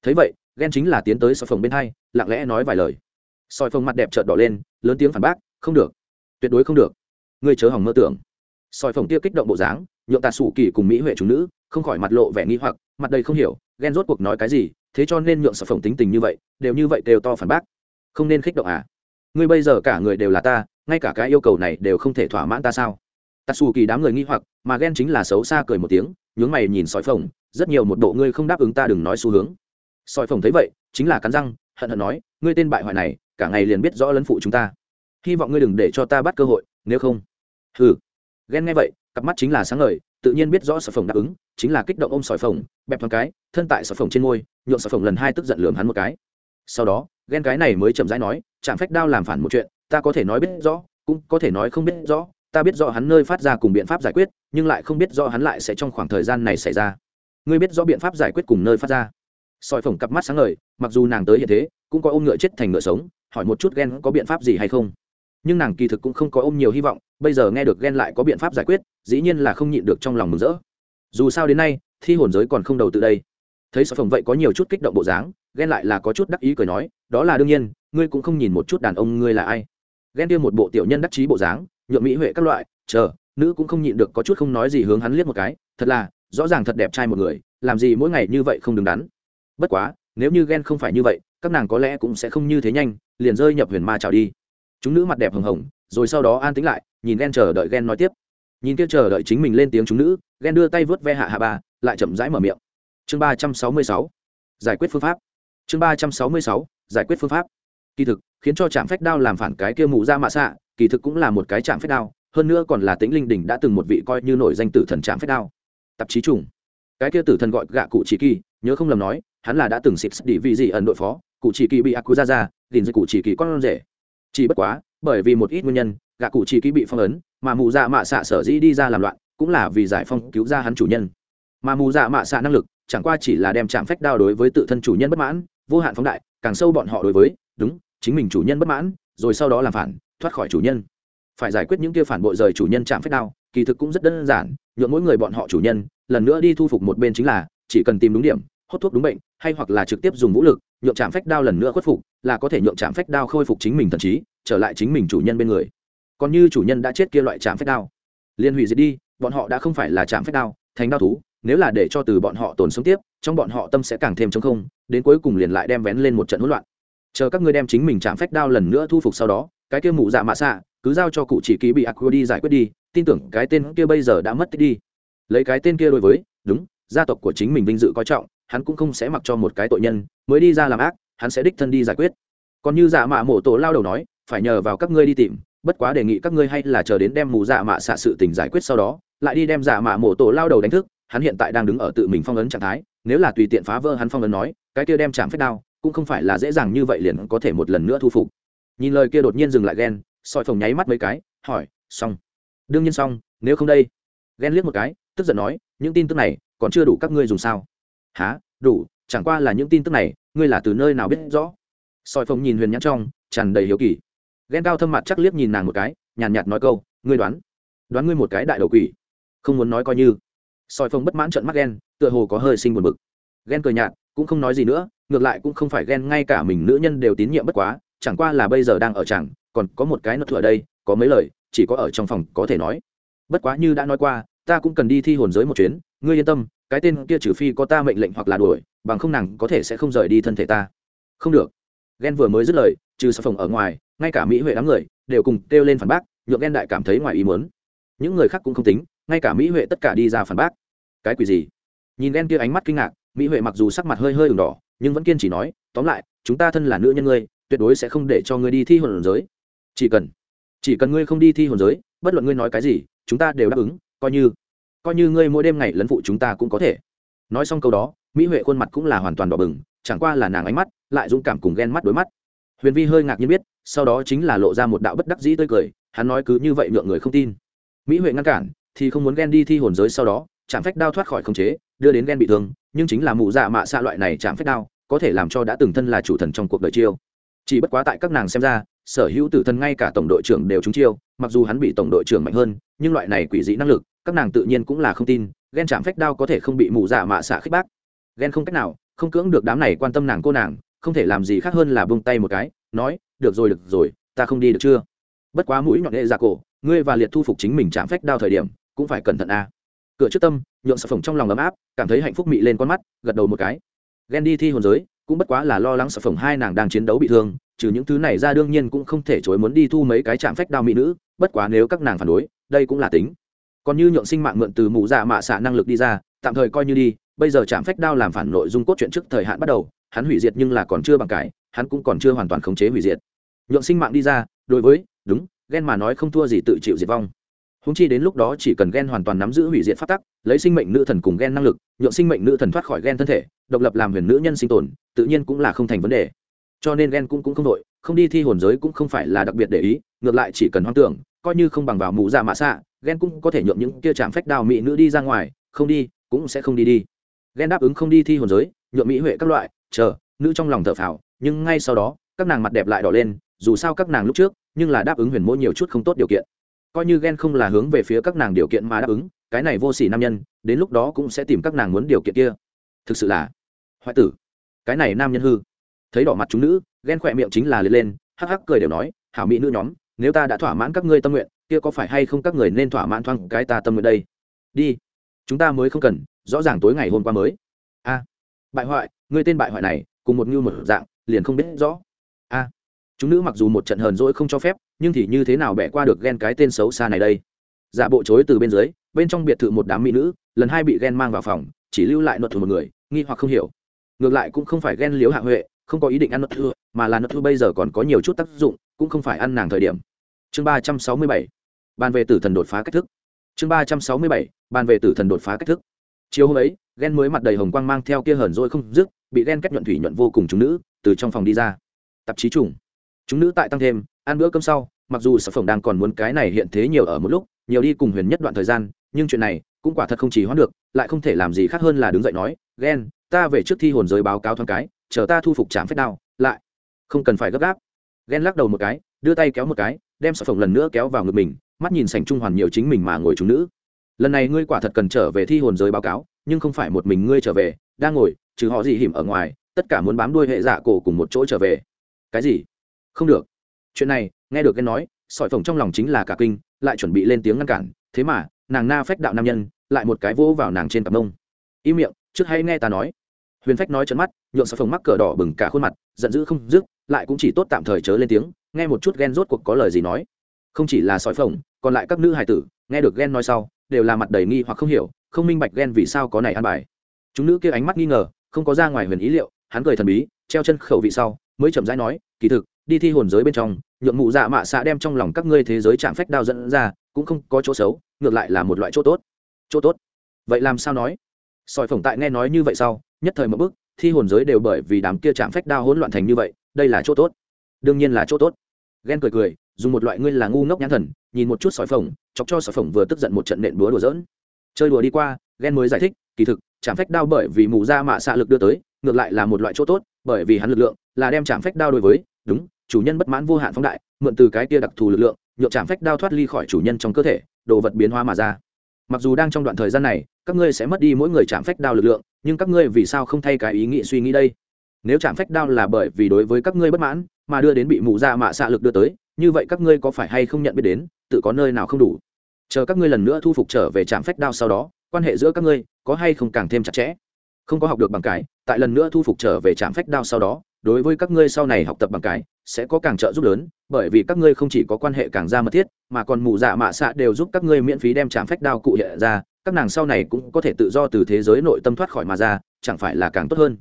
Thấy vậy, ghen chính là tiến tới sỏi phồng bên hai, lặng lẽ nói vài lời. Sỏi phồng mặt đẹp trợn đỏ lên, lớn tiếng phản bác, không được, tuyệt đối không được. Ngươi chớ hỏng mơ tưởng. Sỏi phồng kia kích động bộ dáng, nhượng tà sủ kỳ cùng mỹ huệ chúng nữ, không khỏi mặt lộ vẻ nghi hoặc, mặt đầy không hiểu ghen rốt cuộc nói cái gì, thế cho nên nhượng sở phồng tính tình như vậy, đều như vậy đều to phản bác. Không nên kích động à? Ngươi bây giờ cả người đều là ta, ngay cả cái yêu cầu này đều không thể thỏa mãn ta sao? Tạ xù kỳ đám người nghi hoặc, mà ghen chính là xấu xa cười một tiếng, nhướng mày nhìn sỏi phồng rất nhiều một bộ ngươi không đáp ứng ta đừng nói xu hướng. Sỏi phồng thấy vậy, chính là cắn răng, hận hận nói, ngươi tên bại hoại này, cả ngày liền biết rõ lấn phụ chúng ta. Hy vọng ngươi đừng để cho ta bắt cơ hội, nếu không. Hừ. Ghen nghe vậy, cặp mắt chính là sáng ngời tự nhiên biết rõ sở phồng đáp ứng, chính là kích động ôm sỏi phồng, bẹp thoáng cái, thân tại sở phồng trên môi nhuộm sở phồng lần hai tức giận lườm hắn một cái. Sau đó, ghen cái này mới chậm rãi nói, chạm phách đao làm phản một chuyện, ta có thể nói biết rõ, cũng có thể nói không biết rõ, ta biết rõ hắn nơi phát ra cùng biện pháp giải quyết, nhưng lại không biết rõ hắn lại sẽ trong khoảng thời gian này xảy ra. Ngươi biết rõ biện pháp giải quyết cùng nơi phát ra. Sỏi phồng cặp mắt sáng ngời, mặc dù nàng tới hiện thế, cũng có ôm ngựa chết thành ngựa sống, hỏi một chút ghen có biện pháp gì hay không. Nhưng nàng kỳ thực cũng không có ôm nhiều hy vọng bây giờ nghe được ghen lại có biện pháp giải quyết, dĩ nhiên là không nhịn được trong lòng mừng rỡ. Dù sao đến nay, thi hồn giới còn không đầu từ đây. Thấy sở phồng vậy có nhiều chút kích động bộ dáng, ghen lại là có chút đắc ý cười nói, đó là đương nhiên, ngươi cũng không nhìn một chút đàn ông ngươi là ai. Ghen kia một bộ tiểu nhân đắc chí bộ dáng, nhuộm mỹ huệ các loại, chờ, nữ cũng không nhịn được có chút không nói gì hướng hắn liếc một cái, thật là, rõ ràng thật đẹp trai một người, làm gì mỗi ngày như vậy không đứng đắn. Bất quá, nếu như ghen không phải như vậy, các nàng có lẽ cũng sẽ không như thế nhanh, liền rơi nhập huyền ma trào đi. Chúng nữ mặt đẹp hồng hồng rồi sau đó an tính lại, nhìn ghen chờ đợi ghen nói tiếp. Nhìn kia chờ đợi chính mình lên tiếng chúng nữ ghen đưa tay vớt ve hạ hạ ba, lại chậm rãi mở miệng. Chương ba trăm sáu mươi sáu, giải quyết phương pháp. Chương ba trăm sáu mươi sáu, giải quyết phương pháp. Kỳ thực, khiến cho trạm phách đao làm phản cái kia mù ra mạ xạ, kỳ thực cũng là một cái trạm phách đao, hơn nữa còn là tĩnh linh đỉnh đã từng một vị coi như nổi danh tử thần trạm phách đao. Tạp chí trùng. Cái kia tử thần gọi gạ cụ chỉ kỳ, nhớ không lầm nói, hắn là đã từng xịt đi vị gì ẩn đội phó, cụ chỉ kỳ bị ác ra ra liền dây cụ chỉ kỳ con rể. Chỉ bất quá bởi vì một ít nguyên nhân, gạ cụ chỉ ký bị phong ấn, mà mù dạ mạ xạ sở dĩ đi ra làm loạn, cũng là vì giải phong cứu ra hắn chủ nhân. Mà mù dạ mạ xạ năng lực, chẳng qua chỉ là đem chạm phách đao đối với tự thân chủ nhân bất mãn, vô hạn phóng đại, càng sâu bọn họ đối với, đúng, chính mình chủ nhân bất mãn, rồi sau đó làm phản, thoát khỏi chủ nhân. Phải giải quyết những kia phản bội rời chủ nhân chạm phách đao, kỳ thực cũng rất đơn giản, nhượng mỗi người bọn họ chủ nhân, lần nữa đi thu phục một bên chính là, chỉ cần tìm đúng điểm, hốt thuốc đúng bệnh, hay hoặc là trực tiếp dùng vũ lực, nhượng chạm phách đao lần nữa khuất phục là có thể nhượng chạm phách đao khôi phục chính mình thần trí, trở lại chính mình chủ nhân bên người. Còn như chủ nhân đã chết kia loại chạm phách đao, liên hủy diệt đi, bọn họ đã không phải là chạm phách đao, thành đao thú. Nếu là để cho từ bọn họ tồn sống tiếp, trong bọn họ tâm sẽ càng thêm chống không, đến cuối cùng liền lại đem vén lên một trận hỗn loạn. Chờ các ngươi đem chính mình chạm phách đao lần nữa thu phục sau đó, cái kia mụ dạ mạ xạ, cứ giao cho cụ chỉ ký bị aqua đi giải quyết đi, tin tưởng cái tên kia bây giờ đã mất tích đi. Lấy cái tên kia đối với, đúng, gia tộc của chính mình vinh dự coi trọng, hắn cũng không sẽ mặc cho một cái tội nhân, mới đi ra làm ác hắn sẽ đích thân đi giải quyết. Còn như dạ mạ mổ tổ lao đầu nói, phải nhờ vào các ngươi đi tìm, bất quá đề nghị các ngươi hay là chờ đến đem mù dạ mạ xạ sự tình giải quyết sau đó, lại đi đem dạ mạ mổ tổ lao đầu đánh thức, hắn hiện tại đang đứng ở tự mình phong ấn trạng thái, nếu là tùy tiện phá vỡ hắn phong ấn nói, cái kia đem chạm phép đao, cũng không phải là dễ dàng như vậy liền có thể một lần nữa thu phục. Nhìn lời kia đột nhiên dừng lại ghen, soi phồng nháy mắt mấy cái, hỏi, xong. Đương nhiên xong, nếu không đây. Ghen liếc một cái, tức giận nói, những tin tức này còn chưa đủ các ngươi dùng sao? Há đủ chẳng qua là những tin tức này, ngươi là từ nơi nào biết rõ? Soi phồng nhìn huyền nhãn trong, tràn đầy hiếu kỳ. Ghen cao thâm mặt chắc liếc nhìn nàng một cái, nhàn nhạt nói câu, ngươi đoán đoán ngươi một cái đại đầu quỷ, không muốn nói coi như. Soi phồng bất mãn trận mắt ghen, tựa hồ có hơi sinh buồn bực. Ghen cười nhạt, cũng không nói gì nữa, ngược lại cũng không phải ghen ngay cả mình nữ nhân đều tín nhiệm bất quá, chẳng qua là bây giờ đang ở chẳng, còn có một cái nốt ở đây, có mấy lời, chỉ có ở trong phòng có thể nói. Bất quá như đã nói qua, ta cũng cần đi thi hồn giới một chuyến, ngươi yên tâm, cái tên kia trừ phi có ta mệnh lệnh hoặc là đuổi bằng không nàng có thể sẽ không rời đi thân thể ta. Không được. Ghen vừa mới dứt lời, trừ sở phòng ở ngoài, ngay cả mỹ huệ đám người đều cùng kêu lên phản bác, nhượng ghen đại cảm thấy ngoài ý muốn. Những người khác cũng không tính, ngay cả mỹ huệ tất cả đi ra phản bác. Cái quỷ gì? Nhìn ghen kia ánh mắt kinh ngạc, mỹ huệ mặc dù sắc mặt hơi hơi ửng đỏ, nhưng vẫn kiên trì nói, tóm lại, chúng ta thân là nữ nhân ngươi, tuyệt đối sẽ không để cho ngươi đi thi hồn giới. Chỉ cần chỉ cần ngươi không đi thi hồn giới, bất luận ngươi nói cái gì, chúng ta đều đáp ứng, coi như coi như ngươi mỗi đêm ngày lấn phụ chúng ta cũng có thể. Nói xong câu đó mỹ huệ khuôn mặt cũng là hoàn toàn đỏ bừng, chẳng qua là nàng ánh mắt, lại dũng cảm cùng ghen mắt đối mắt. Huyền vi hơi ngạc nhiên biết, sau đó chính là lộ ra một đạo bất đắc dĩ tươi cười, hắn nói cứ như vậy nhượng người không tin. Mỹ huệ ngăn cản, thì không muốn ghen đi thi hồn giới sau đó, chạm phách đao thoát khỏi khống chế, đưa đến ghen bị thương, nhưng chính là mụ dạ mạ xạ loại này chạm phách đao, có thể làm cho đã từng thân là chủ thần trong cuộc đời chiêu. Chỉ bất quá tại các nàng xem ra, sở hữu tử thân ngay cả tổng đội trưởng đều trúng chiêu, mặc dù hắn bị tổng đội trưởng mạnh hơn, nhưng loại này quỷ dị năng lực, các nàng tự nhiên cũng là không tin, ghen chạm phách đao có thể không bị mụ dạ mạ xạ khích bác ghen không cách nào, không cưỡng được đám này quan tâm nàng cô nàng, không thể làm gì khác hơn là bông tay một cái, nói, được rồi được rồi, ta không đi được chưa? Bất quá mũi nhọn nghệ ra dạ cổ, ngươi và liệt thu phục chính mình chạm phách đao thời điểm, cũng phải cẩn thận a. Cửa trước tâm, nhượng sập phồng trong lòng ấm áp, cảm thấy hạnh phúc mị lên con mắt, gật đầu một cái. Ghen đi thi hồn giới, cũng bất quá là lo lắng sập phồng hai nàng đang chiến đấu bị thương, trừ những thứ này ra đương nhiên cũng không thể chối muốn đi thu mấy cái chạm phách đao mỹ nữ, bất quá nếu các nàng phản đối, đây cũng là tính. Còn như nhượng sinh mạng mượn từ mụ dạ mạ xạ năng lực đi ra, tạm thời coi như đi bây giờ chạm phách đao làm phản nội dung cốt truyện trước thời hạn bắt đầu, hắn hủy diệt nhưng là còn chưa bằng cải, hắn cũng còn chưa hoàn toàn khống chế hủy diệt. Nhượng sinh mạng đi ra, đối với, đúng, ghen mà nói không thua gì tự chịu diệt vong. Húng chi đến lúc đó chỉ cần ghen hoàn toàn nắm giữ hủy diệt phát tắc, lấy sinh mệnh nữ thần cùng ghen năng lực, nhượng sinh mệnh nữ thần thoát khỏi ghen thân thể, độc lập làm huyền nữ nhân sinh tồn, tự nhiên cũng là không thành vấn đề. Cho nên ghen cũng cũng không đội không đi thi hồn giới cũng không phải là đặc biệt để ý, ngược lại chỉ cần hoang tưởng, coi như không bằng vào mụ dạ mạ xạ, ghen cũng có thể nhượng những kia chạm phách đào mỹ nữ đi ra ngoài, không đi, cũng sẽ không đi đi ghen đáp ứng không đi thi hồn giới nhuộm mỹ huệ các loại, chờ, nữ trong lòng thở phào, nhưng ngay sau đó, các nàng mặt đẹp lại đỏ lên, dù sao các nàng lúc trước, nhưng là đáp ứng huyền mỗi nhiều chút không tốt điều kiện. Coi như ghen không là hướng về phía các nàng điều kiện mà đáp ứng, cái này vô s ỉ nam nhân, đến lúc đó cũng sẽ tìm các nàng muốn điều kiện kia. Thực sự là hoại tử. Cái này nam nhân hư. Thấy đỏ mặt chúng nữ ghen khỏe miệng chính là lên lên, hắc hắc cười đều nói, hảo mỹ nữ nhóm, nếu ta đã thỏa mãn các ngươi tâm nguyện, kia có phải hay không các người nên thỏa mãn thoáng cái ta tâm nguyện đây? Đi, chúng ta mới không cần rõ ràng tối ngày hôm qua mới. A, bại hoại, người tên bại hoại này, cùng một ngưu một dạng, liền không biết rõ. A, chúng nữ mặc dù một trận hờn dỗi không cho phép, nhưng thì như thế nào bẻ qua được ghen cái tên xấu xa này đây? Giả bộ chối từ bên dưới, bên trong biệt thự một đám mỹ nữ, lần hai bị ghen mang vào phòng, chỉ lưu lại luật thừa một người, nghi hoặc không hiểu. Ngược lại cũng không phải ghen liếu hạ huệ, không có ý định ăn luật thừa mà là luật thừa bây giờ còn có nhiều chút tác dụng, cũng không phải ăn nàng thời điểm. Chương ba trăm sáu mươi bảy, bàn về tử thần đột phá cách thức. Chương ba trăm sáu mươi bảy, bàn về tử thần đột phá cách thức chiều hôm ấy ghen mới mặt đầy hồng quang mang theo kia hờn rồi không dứt, bị ghen kết nhuận thủy nhuận vô cùng chúng nữ từ trong phòng đi ra. Tạp chí trùng. Chúng nữ tại tăng thêm, ăn bữa cơm sau, mặc dù sở phẩm đang còn muốn cái này hiện thế nhiều ở một lúc, nhiều đi cùng huyền nhất đoạn thời gian, nhưng chuyện này cũng quả thật không chỉ hoãn được, lại không thể làm gì khác hơn là đứng dậy nói ghen ta về trước thi hồn giới báo cáo thoáng cái, chờ ta thu phục trạm phép đao, lại không cần phải gấp gáp. Ghen lắc đầu một cái, đưa tay kéo một cái, đem sở phẩm lần nữa kéo vào ngực mình, mắt nhìn sảnh trung hoàn nhiều chính mình mà ngồi chúng nữ lần này ngươi quả thật cần trở về thi hồn giới báo cáo, nhưng không phải một mình ngươi trở về, đang ngồi, trừ họ gì hiểm ở ngoài, tất cả muốn bám đuôi hệ giả cổ cùng một chỗ trở về. Cái gì? Không được. Chuyện này, nghe được cái nói, sỏi phồng trong lòng chính là cả kinh, lại chuẩn bị lên tiếng ngăn cản, thế mà, nàng na phách đạo nam nhân, lại một cái vỗ vào nàng trên cặp mông im miệng, trước hay nghe ta nói. Huyền phách nói trận mắt, nhượng sỏi phồng mắc cờ đỏ bừng cả khuôn mặt, giận dữ không dứt, lại cũng chỉ tốt tạm thời chớ lên tiếng, nghe một chút ghen rốt cuộc có lời gì nói. Không chỉ là sỏi phồng, còn lại các nữ hài tử, nghe được ghen nói sau đều là mặt đầy nghi hoặc không hiểu, không minh bạch ghen vì sao có này ăn bài. Chúng nữ kia ánh mắt nghi ngờ, không có ra ngoài huyền ý liệu, hắn cười thần bí, treo chân khẩu vị sau, mới chậm rãi nói, kỳ thực, đi thi hồn giới bên trong, nhượng mụ dạ mạ xạ đem trong lòng các ngươi thế giới chạm phách đao dẫn ra, cũng không có chỗ xấu, ngược lại là một loại chỗ tốt. Chỗ tốt? Vậy làm sao nói? Sỏi phổng tại nghe nói như vậy sau, nhất thời một bước, thi hồn giới đều bởi vì đám kia chạm phách đao hỗn loạn thành như vậy, đây là chỗ tốt. Đương nhiên là chỗ tốt ghen cười cười, dùng một loại ngươi là ngu ngốc nhãn thần, nhìn một chút sỏi phồng, chọc cho sỏi phồng vừa tức giận một trận nện búa đùa dỡn chơi đùa đi qua, ghen mới giải thích, kỳ thực, chạm phách đao bởi vì mù ra mạ xạ lực đưa tới, ngược lại là một loại chỗ tốt, bởi vì hắn lực lượng là đem chạm phách đao đối với, đúng, chủ nhân bất mãn vô hạn phóng đại, mượn từ cái kia đặc thù lực lượng, nhượng chạm phách đao thoát ly khỏi chủ nhân trong cơ thể, đồ vật biến hóa mà ra. Mặc dù đang trong đoạn thời gian này, các ngươi sẽ mất đi mỗi người chạm phách đao lực lượng, nhưng các ngươi vì sao không thay cái ý nghĩ suy nghĩ đây? Nếu chạm phách đao là bởi vì đối với các ngươi bất mãn, mà đưa đến bị mù ra mạ xạ lực đưa tới, như vậy các ngươi có phải hay không nhận biết đến, tự có nơi nào không đủ? Chờ các ngươi lần nữa thu phục trở về trạm phách đao sau đó, quan hệ giữa các ngươi có hay không càng thêm chặt chẽ? Không có học được bằng cái tại lần nữa thu phục trở về trạm phách đao sau đó, đối với các ngươi sau này học tập bằng cái sẽ có càng trợ giúp lớn, bởi vì các ngươi không chỉ có quan hệ càng ra mật thiết, mà còn mù dạ mạ xạ đều giúp các ngươi miễn phí đem trạm phách đao cụ hiện ra, các nàng sau này cũng có thể tự do từ thế giới nội tâm thoát khỏi mà ra, chẳng phải là càng tốt hơn?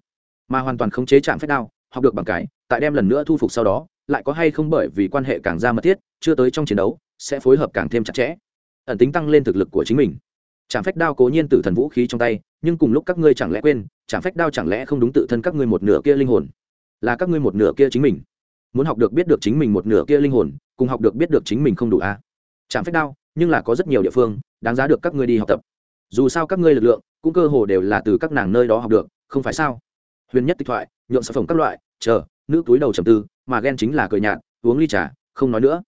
Mà hoàn toàn khống chế trạm phách đao, học được bằng cái, tại đem lần nữa thu phục sau đó, lại có hay không bởi vì quan hệ càng ra mật thiết, chưa tới trong chiến đấu, sẽ phối hợp càng thêm chặt chẽ. Ẩn tính tăng lên thực lực của chính mình. Trảm phách đao cố nhiên tử thần vũ khí trong tay, nhưng cùng lúc các ngươi chẳng lẽ quên Trảm phách đao chẳng lẽ không đúng tự thân các ngươi một nửa kia linh hồn? Là các ngươi một nửa kia chính mình. Muốn học được biết được chính mình một nửa kia linh hồn, cùng học được biết được chính mình không đủ a à? Trảm phách đao, nhưng là có rất nhiều địa phương, đáng giá được các ngươi đi học tập. Dù sao các ngươi lực lượng, cũng cơ hồ đều là từ các nàng nơi đó học được, không phải sao? Huyền nhất tịch thoại, nhượng sản phẩm các loại, chờ, nữ túi đầu trầm tư, mà ghen chính là cười nhạt, uống ly trà, không nói nữa.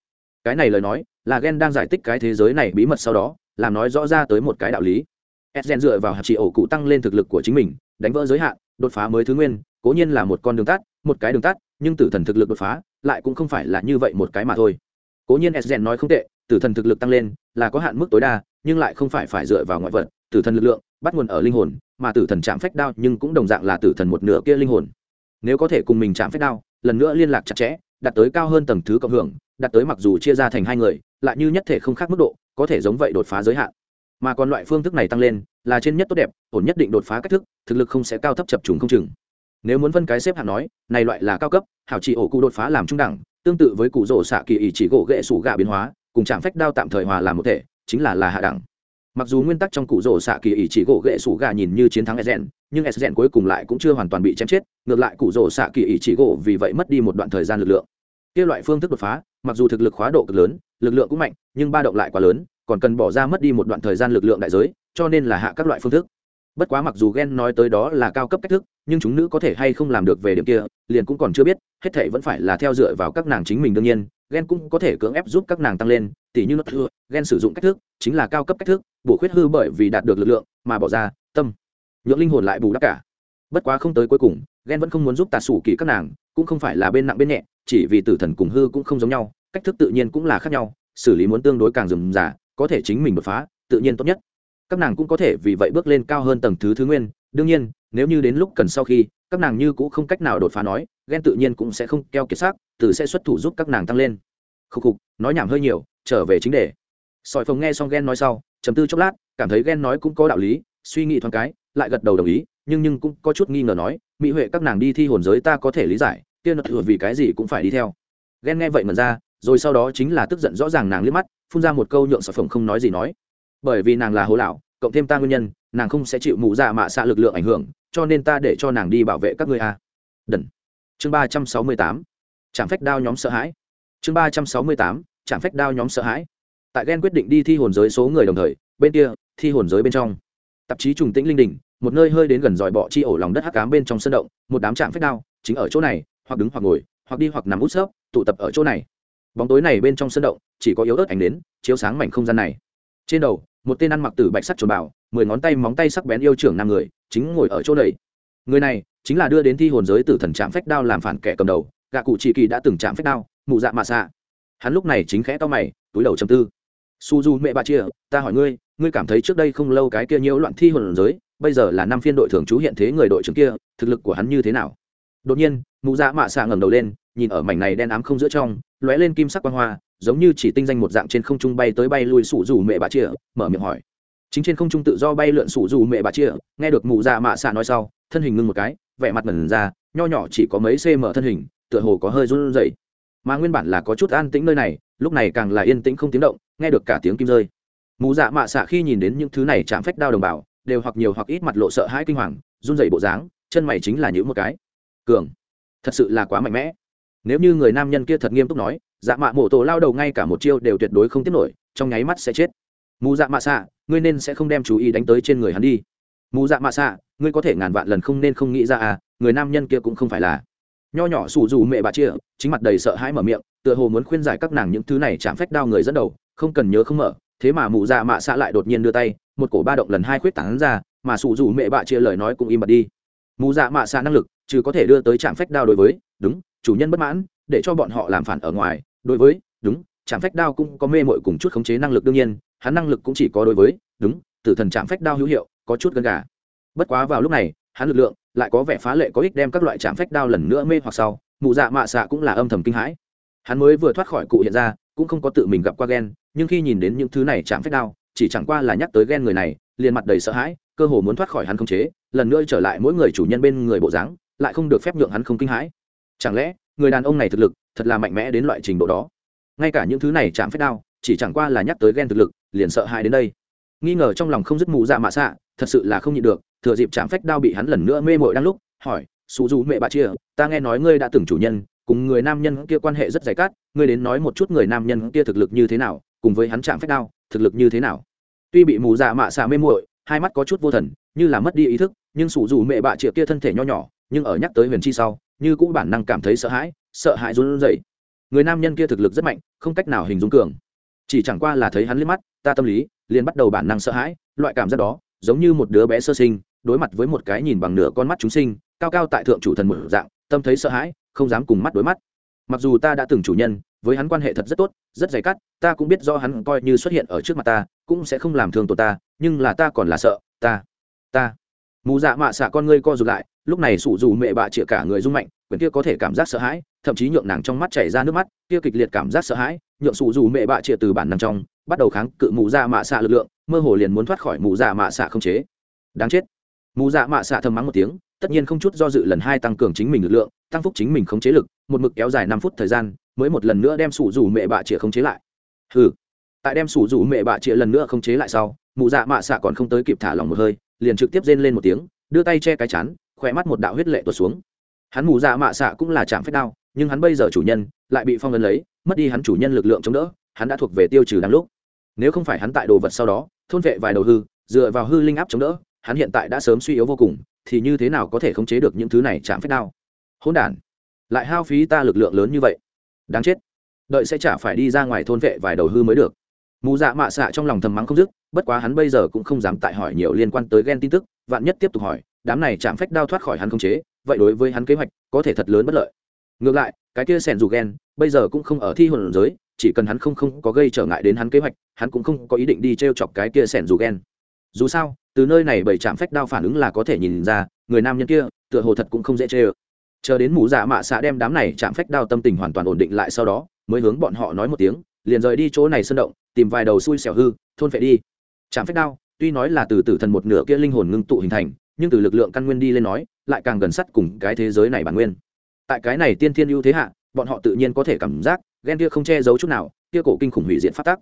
Cái này lời nói, là ghen đang giải thích cái thế giới này bí mật sau đó, làm nói rõ ra tới một cái đạo lý. Edgen dựa vào hạt trị ổ cụ tăng lên thực lực của chính mình, đánh vỡ giới hạn, đột phá mới thứ nguyên, cố nhiên là một con đường tắt, một cái đường tắt, nhưng tử thần thực lực đột phá, lại cũng không phải là như vậy một cái mà thôi. Cố nhiên edgen nói không tệ, tử thần thực lực tăng lên, là có hạn mức tối đa, nhưng lại không phải phải dựa vào ngoại vật, tử thần lực lượng, bắt nguồn ở linh hồn mà tử thần chạm phách đao nhưng cũng đồng dạng là tử thần một nửa kia linh hồn. Nếu có thể cùng mình chạm phách đao, lần nữa liên lạc chặt chẽ, đạt tới cao hơn tầng thứ cộng hưởng, đạt tới mặc dù chia ra thành hai người, lại như nhất thể không khác mức độ, có thể giống vậy đột phá giới hạn. Mà còn loại phương thức này tăng lên, là trên nhất tốt đẹp, ổn nhất định đột phá cách thức, thực lực không sẽ cao thấp chập trùng không chừng. Nếu muốn phân cái xếp hạng nói, này loại là cao cấp, hảo chỉ ổ cụ đột phá làm trung đẳng, tương tự với cụ rổ xạ kỳ ý chỉ gỗ gệ sủ gạ biến hóa, cùng chạm phách đao tạm thời hòa làm một thể, chính là là hạ đẳng mặc dù nguyên tắc trong cụ rổ xạ kỳ ý chỉ gỗ ghệ sủ gà nhìn như chiến thắng sden nhưng sden cuối cùng lại cũng chưa hoàn toàn bị chém chết, ngược lại cụ rổ xạ kỳ ý chỉ gỗ vì vậy mất đi một đoạn thời gian lực lượng. Kia loại phương thức đột phá, mặc dù thực lực khóa độ cực lớn, lực lượng cũng mạnh, nhưng ba động lại quá lớn, còn cần bỏ ra mất đi một đoạn thời gian lực lượng đại giới, cho nên là hạ các loại phương thức. Bất quá mặc dù ghen nói tới đó là cao cấp cách thức, nhưng chúng nữ có thể hay không làm được về điểm kia liền cũng còn chưa biết, hết thể vẫn phải là theo dựa vào các nàng chính mình đương nhiên ghen cũng có thể cưỡng ép giúp các nàng tăng lên, tỉ như nó thưa ghen sử dụng cách thức chính là cao cấp cách thức, bổ khuyết hư bởi vì đạt được lực lượng mà bỏ ra tâm. Nhượng linh hồn lại bù đắp cả. Bất quá không tới cuối cùng ghen vẫn không muốn giúp tà sủ kỳ các nàng, cũng không phải là bên nặng bên nhẹ, chỉ vì tử thần cùng hư cũng không giống nhau, cách thức tự nhiên cũng là khác nhau, xử lý muốn tương đối càng dườm giả có thể chính mình đột phá, tự nhiên tốt nhất. Các nàng cũng có thể vì vậy bước lên cao hơn tầng thứ thứ nguyên, đương nhiên, nếu như đến lúc cần sau khi các nàng như cũng không cách nào đột phá nói, ghen tự nhiên cũng sẽ không keo kiệt xác, từ sẽ xuất thủ giúp các nàng tăng lên. Khúc khục, nói nhảm hơi nhiều, trở về chính đề. Sỏi phồng nghe xong ghen nói sau chấm tư chốc lát, cảm thấy ghen nói cũng có đạo lý, suy nghĩ thoáng cái, lại gật đầu đồng ý, nhưng nhưng cũng có chút nghi ngờ nói, mỹ huệ, các nàng đi thi hồn giới ta có thể lý giải tiên nó thừa vì cái gì cũng phải đi theo. Ghen nghe vậy mà ra, rồi sau đó chính là tức giận rõ ràng nàng liếc mắt, phun ra một câu nhượng sỏi phồng không nói gì nói. Bởi vì nàng là hồ lão, cộng thêm ta nguyên nhân nàng không sẽ chịu mụ dạ mạ xạ lực lượng ảnh hưởng, cho nên ta để cho nàng đi bảo vệ các ngươi a. Đần. Chương ba trăm sáu mươi tám. Trạm phách đao nhóm sợ hãi. Chương ba trăm sáu mươi tám. Trạm phách đao nhóm sợ hãi. Tại ghen quyết định đi thi hồn giới số người đồng thời, bên kia, thi hồn giới bên trong. Tạp chí trùng tĩnh linh đình, một nơi hơi đến gần dòi bọ chi ổ lòng đất hắc cám bên trong sân động, một đám trạm phách đao, chính ở chỗ này, hoặc đứng hoặc ngồi, hoặc đi hoặc nằm út xớp tụ tập ở chỗ này. Bóng tối này bên trong sân động, chỉ có yếu ớt ánh đến chiếu sáng mảnh không gian này. Trên đầu, một tên ăn mặc tử bạch sắt trồn bảo mười ngón tay móng tay sắc bén yêu trưởng năm người, chính ngồi ở chỗ này. Người này chính là đưa đến thi hồn giới tử thần trạm phách đao làm phản kẻ cầm đầu, gạ cụ chỉ kỳ đã từng chạm phách đao, mụ dạ mạ xạ. Hắn lúc này chính khẽ to mày, túi đầu chầm tư. Su du mẹ bà chia ta hỏi ngươi ngươi cảm thấy trước đây không lâu cái kia nhiễu loạn thi hồn giới, bây giờ là năm phiên đội thường trú hiện thế người đội trưởng kia, thực lực của hắn như thế nào? Đột nhiên, mụ dạ mạ xạ ngẩng đầu lên, nhìn ở mảnh này đen ám không giữa trong, lóe lên kim sắc quan hoa, giống như chỉ tinh danh một dạng trên không trung bay tới bay lui sủ dù mẹ bà chia mở miệng hỏi chính trên không trung tự do bay lượn sủ dù mẹ bà chia, nghe được mụ dạ mạ xạ nói sau, thân hình ngưng một cái, vẻ mặt ngẩn ra, nho nhỏ chỉ có mấy cm thân hình, tựa hồ có hơi run rẩy. Mà nguyên bản là có chút an tĩnh nơi này, lúc này càng là yên tĩnh không tiếng động, nghe được cả tiếng kim rơi. Mụ dạ mạ xạ khi nhìn đến những thứ này chạm phách đao đồng bào, đều hoặc nhiều hoặc ít mặt lộ sợ hãi kinh hoàng, run rẩy bộ dáng, chân mày chính là những một cái. Cường, thật sự là quá mạnh mẽ. Nếu như người nam nhân kia thật nghiêm túc nói dạ mạ mổ tổ lao đầu ngay cả một chiêu đều tuyệt đối không tiếp nổi, trong nháy mắt sẽ chết mù dạ mạ xạ ngươi nên sẽ không đem chú ý đánh tới trên người hắn đi. Mù dạ mạ xạ ngươi có thể ngàn vạn lần không nên không nghĩ ra à người nam nhân kia cũng không phải là. Nho nhỏ sủ dù mẹ bà chia, chính mặt đầy sợ hãi mở miệng, tựa hồ muốn khuyên giải các nàng những thứ này chạm phách đao người dẫn đầu, không cần nhớ không mở. Thế mà mụ dạ mạ xạ lại đột nhiên đưa tay, một cổ ba động lần hai khuyết tảng ra, mà sủ dù mẹ bà chia lời nói cũng im bặt đi. Mụ dạ mạ xạ năng lực chứ có thể đưa tới chạm phách đao đối với, đúng, chủ nhân bất mãn, để cho bọn họ làm phản ở ngoài, đối với, đúng trạm phách đao cũng có mê mội cùng chút khống chế năng lực đương nhiên, hắn năng lực cũng chỉ có đối với, đúng, tử thần trạm phách đao hữu hiệu, có chút gần gà. Bất quá vào lúc này, hắn lực lượng lại có vẻ phá lệ có ích đem các loại trạm phách đao lần nữa mê hoặc sau, mụ dạ mạ xạ cũng là âm thầm kinh hãi. Hắn mới vừa thoát khỏi cụ hiện ra, cũng không có tự mình gặp qua ghen, nhưng khi nhìn đến những thứ này chạm phách đao, chỉ chẳng qua là nhắc tới ghen người này, liền mặt đầy sợ hãi, cơ hồ muốn thoát khỏi hắn không chế, lần nữa trở lại mỗi người chủ nhân bên người bộ dáng, lại không được phép nhượng hắn không kinh hãi. Chẳng lẽ, người đàn ông này thực lực thật là mạnh mẽ đến loại trình độ đó? Ngay cả những thứ này chạm phép đao, chỉ chẳng qua là nhắc tới ghen thực lực, liền sợ hãi đến đây. Nghi ngờ trong lòng không dứt mù dạ mạ xạ, thật sự là không nhịn được, thừa dịp chạm phách đao bị hắn lần nữa mê mội đang lúc, hỏi sụ dù mẹ bà chia, ta nghe nói ngươi đã từng chủ nhân, cùng người nam nhân kia quan hệ rất dày cát, ngươi đến nói một chút người nam nhân kia thực lực như thế nào, cùng với hắn chạm phách đao, thực lực như thế nào? Tuy bị mù dạ mạ xạ mê muội, hai mắt có chút vô thần, như là mất đi ý thức, nhưng sủ dù mẹ bạ triệu kia thân thể nho nhỏ, nhưng ở nhắc tới huyền chi sau, như cũng bản năng cảm thấy sợ hãi sợ hãi run rẩy người nam nhân kia thực lực rất mạnh, không cách nào hình dung cường. Chỉ chẳng qua là thấy hắn liếc mắt, ta tâm lý, liền bắt đầu bản năng sợ hãi, loại cảm giác đó, giống như một đứa bé sơ sinh, đối mặt với một cái nhìn bằng nửa con mắt chúng sinh, cao cao tại thượng chủ thần một dạng, tâm thấy sợ hãi, không dám cùng mắt đối mắt. Mặc dù ta đã từng chủ nhân, với hắn quan hệ thật rất tốt, rất dày cắt, ta cũng biết do hắn coi như xuất hiện ở trước mặt ta, cũng sẽ không làm thương tổ ta, nhưng là ta còn là sợ, ta ta. Mù dạ mạ xạ con ngươi co rụt lại lúc này sủ dù mẹ bạ chĩa cả người rung mạnh, quyển kia có thể cảm giác sợ hãi, thậm chí nhượng nàng trong mắt chảy ra nước mắt, kia kịch liệt cảm giác sợ hãi, nhượng sủ dù mẹ bạ chĩa từ bản năng trong, bắt đầu kháng cự mù dạ mạ xạ lực lượng, mơ hồ liền muốn thoát khỏi mù dạ mạ xạ không chế. Đáng chết. Mù dạ mạ xạ thầm mắng một tiếng, tất nhiên không chút do dự lần hai tăng cường chính mình lực lượng, tăng phúc chính mình khống chế lực, một mực kéo dài năm phút thời gian, mới một lần nữa đem sủ dù mẹ bạ chĩa khống chế lại. Hừ. Tại đem sủ dù mẹ bạ chĩa lần nữa khống chế lại sau mụ dạ mạ xạ còn không tới kịp thả lòng một hơi, liền trực tiếp rên lên một tiếng, đưa tay che cái chán khỏe mắt một đạo huyết lệ tuột xuống. Hắn mù dạ mạ xạ cũng là chạm phép đao, nhưng hắn bây giờ chủ nhân lại bị phong ấn lấy, mất đi hắn chủ nhân lực lượng chống đỡ, hắn đã thuộc về tiêu trừ đáng lúc. Nếu không phải hắn tại đồ vật sau đó, thôn vệ vài đầu hư, dựa vào hư linh áp chống đỡ, hắn hiện tại đã sớm suy yếu vô cùng, thì như thế nào có thể khống chế được những thứ này chạm phép đao? Hỗn đản, lại hao phí ta lực lượng lớn như vậy. Đáng chết. Đợi sẽ chả phải đi ra ngoài thôn vệ vài đầu hư mới được. Mù dạ mạ xạ trong lòng thầm mắng không dứt, bất quá hắn bây giờ cũng không dám tại hỏi nhiều liên quan tới ghen tin tức, vạn nhất tiếp tục hỏi đám này chạm phách đao thoát khỏi hắn không chế, vậy đối với hắn kế hoạch có thể thật lớn bất lợi. Ngược lại, cái kia sẻn dù ghen bây giờ cũng không ở thi hồn giới, chỉ cần hắn không không có gây trở ngại đến hắn kế hoạch, hắn cũng không có ý định đi t r e o chọc cái kia sẻn dù ghen dù sao, từ nơi này bảy trạm phách đao phản ứng là có thể nhìn ra, người nam nhân kia, tựa hồ thật cũng không dễ chê ơ. Chờ đến mù dạ mạ xạ đem đám này chạm phách đao tâm tình hoàn toàn ổn định lại sau đó, mới hướng bọn họ nói một tiếng, liền rời đi chỗ này sơn động, tìm vài đầu xui xẻo hư, thôn phệ đi. Chạm phách đao, tuy nói là từ tử thần một nửa kia linh hồn ngưng tụ hình thành nhưng từ lực lượng căn nguyên đi lên nói, lại càng gần sắt cùng cái thế giới này bản nguyên. Tại cái này tiên thiên ưu thế hạ, bọn họ tự nhiên có thể cảm giác, ghen kia không che giấu chút nào, kia cổ kinh khủng hủy diện phát tác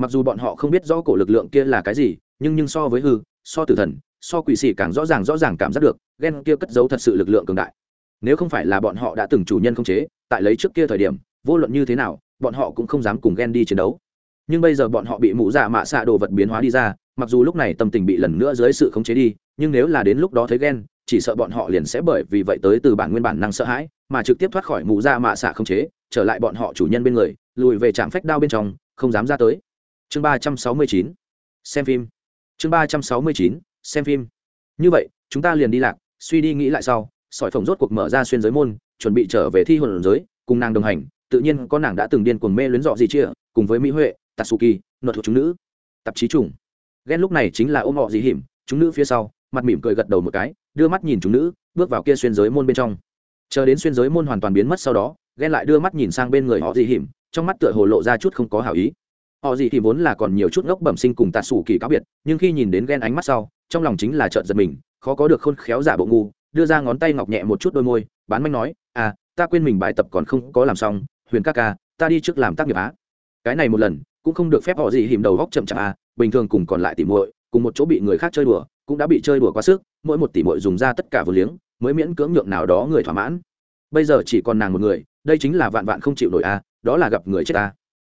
mặc dù bọn họ không biết rõ cổ lực lượng kia là cái gì, nhưng nhưng so với hư, so tử thần, so quỷ sĩ càng rõ ràng rõ ràng cảm giác được, ghen kia cất giấu thật sự lực lượng cường đại. Nếu không phải là bọn họ đã từng chủ nhân không chế, tại lấy trước kia thời điểm, vô luận như thế nào, bọn họ cũng không dám cùng ghen đi chiến đấu. Nhưng bây giờ bọn họ bị mũ dạ mạ xạ đồ vật biến hóa đi ra, mặc dù lúc này tâm tình bị lần nữa dưới sự khống chế đi nhưng nếu là đến lúc đó thấy ghen, chỉ sợ bọn họ liền sẽ bởi vì vậy tới từ bản nguyên bản năng sợ hãi, mà trực tiếp thoát khỏi mụ ra mạ xạ không chế, trở lại bọn họ chủ nhân bên người, lùi về trạm phách đao bên trong, không dám ra tới. Chương ba trăm sáu mươi chín, xem phim. Chương ba trăm sáu mươi chín, xem phim. Như vậy, chúng ta liền đi lạc, suy đi nghĩ lại sau, sỏi phồng rốt cuộc mở ra xuyên giới môn, chuẩn bị trở về thi hồn giới, cùng nàng đồng hành, tự nhiên có nàng đã từng điên cuồng mê luyến dọ gì chia cùng với mỹ huệ, tatsuki, nợ thuộc chúng nữ. Tạp chí chủng ghen lúc này chính là ôm họ gì hiểm, chúng nữ phía sau mặt mỉm cười gật đầu một cái, đưa mắt nhìn chúng nữ, bước vào kia xuyên giới môn bên trong. Chờ đến xuyên giới môn hoàn toàn biến mất sau đó, ghen lại đưa mắt nhìn sang bên người họ dì hiểm, trong mắt tựa hồ lộ ra chút không có hảo ý. Họ dì thì vốn là còn nhiều chút ngốc bẩm sinh cùng tạ sủ kỳ cáo biệt, nhưng khi nhìn đến ghen ánh mắt sau, trong lòng chính là trợn giật mình, khó có được khôn khéo giả bộ ngu, đưa ra ngón tay ngọc nhẹ một chút đôi môi, bán manh nói à ta quên mình bài tập còn không có làm xong, huyền ca ca, ta đi trước làm tác nghiệp á. Cái này một lần, cũng không được phép họ gì hìm đầu góc chậm chạp à bình thường cùng còn lại tỉ muội, cùng một chỗ bị người khác chơi đùa cũng đã bị chơi đùa quá sức, mỗi một tỷ muội dùng ra tất cả vừa liếng, mới miễn cưỡng nhượng nào đó người thỏa mãn. Bây giờ chỉ còn nàng một người, đây chính là vạn vạn không chịu nổi à đó là gặp người chết ta.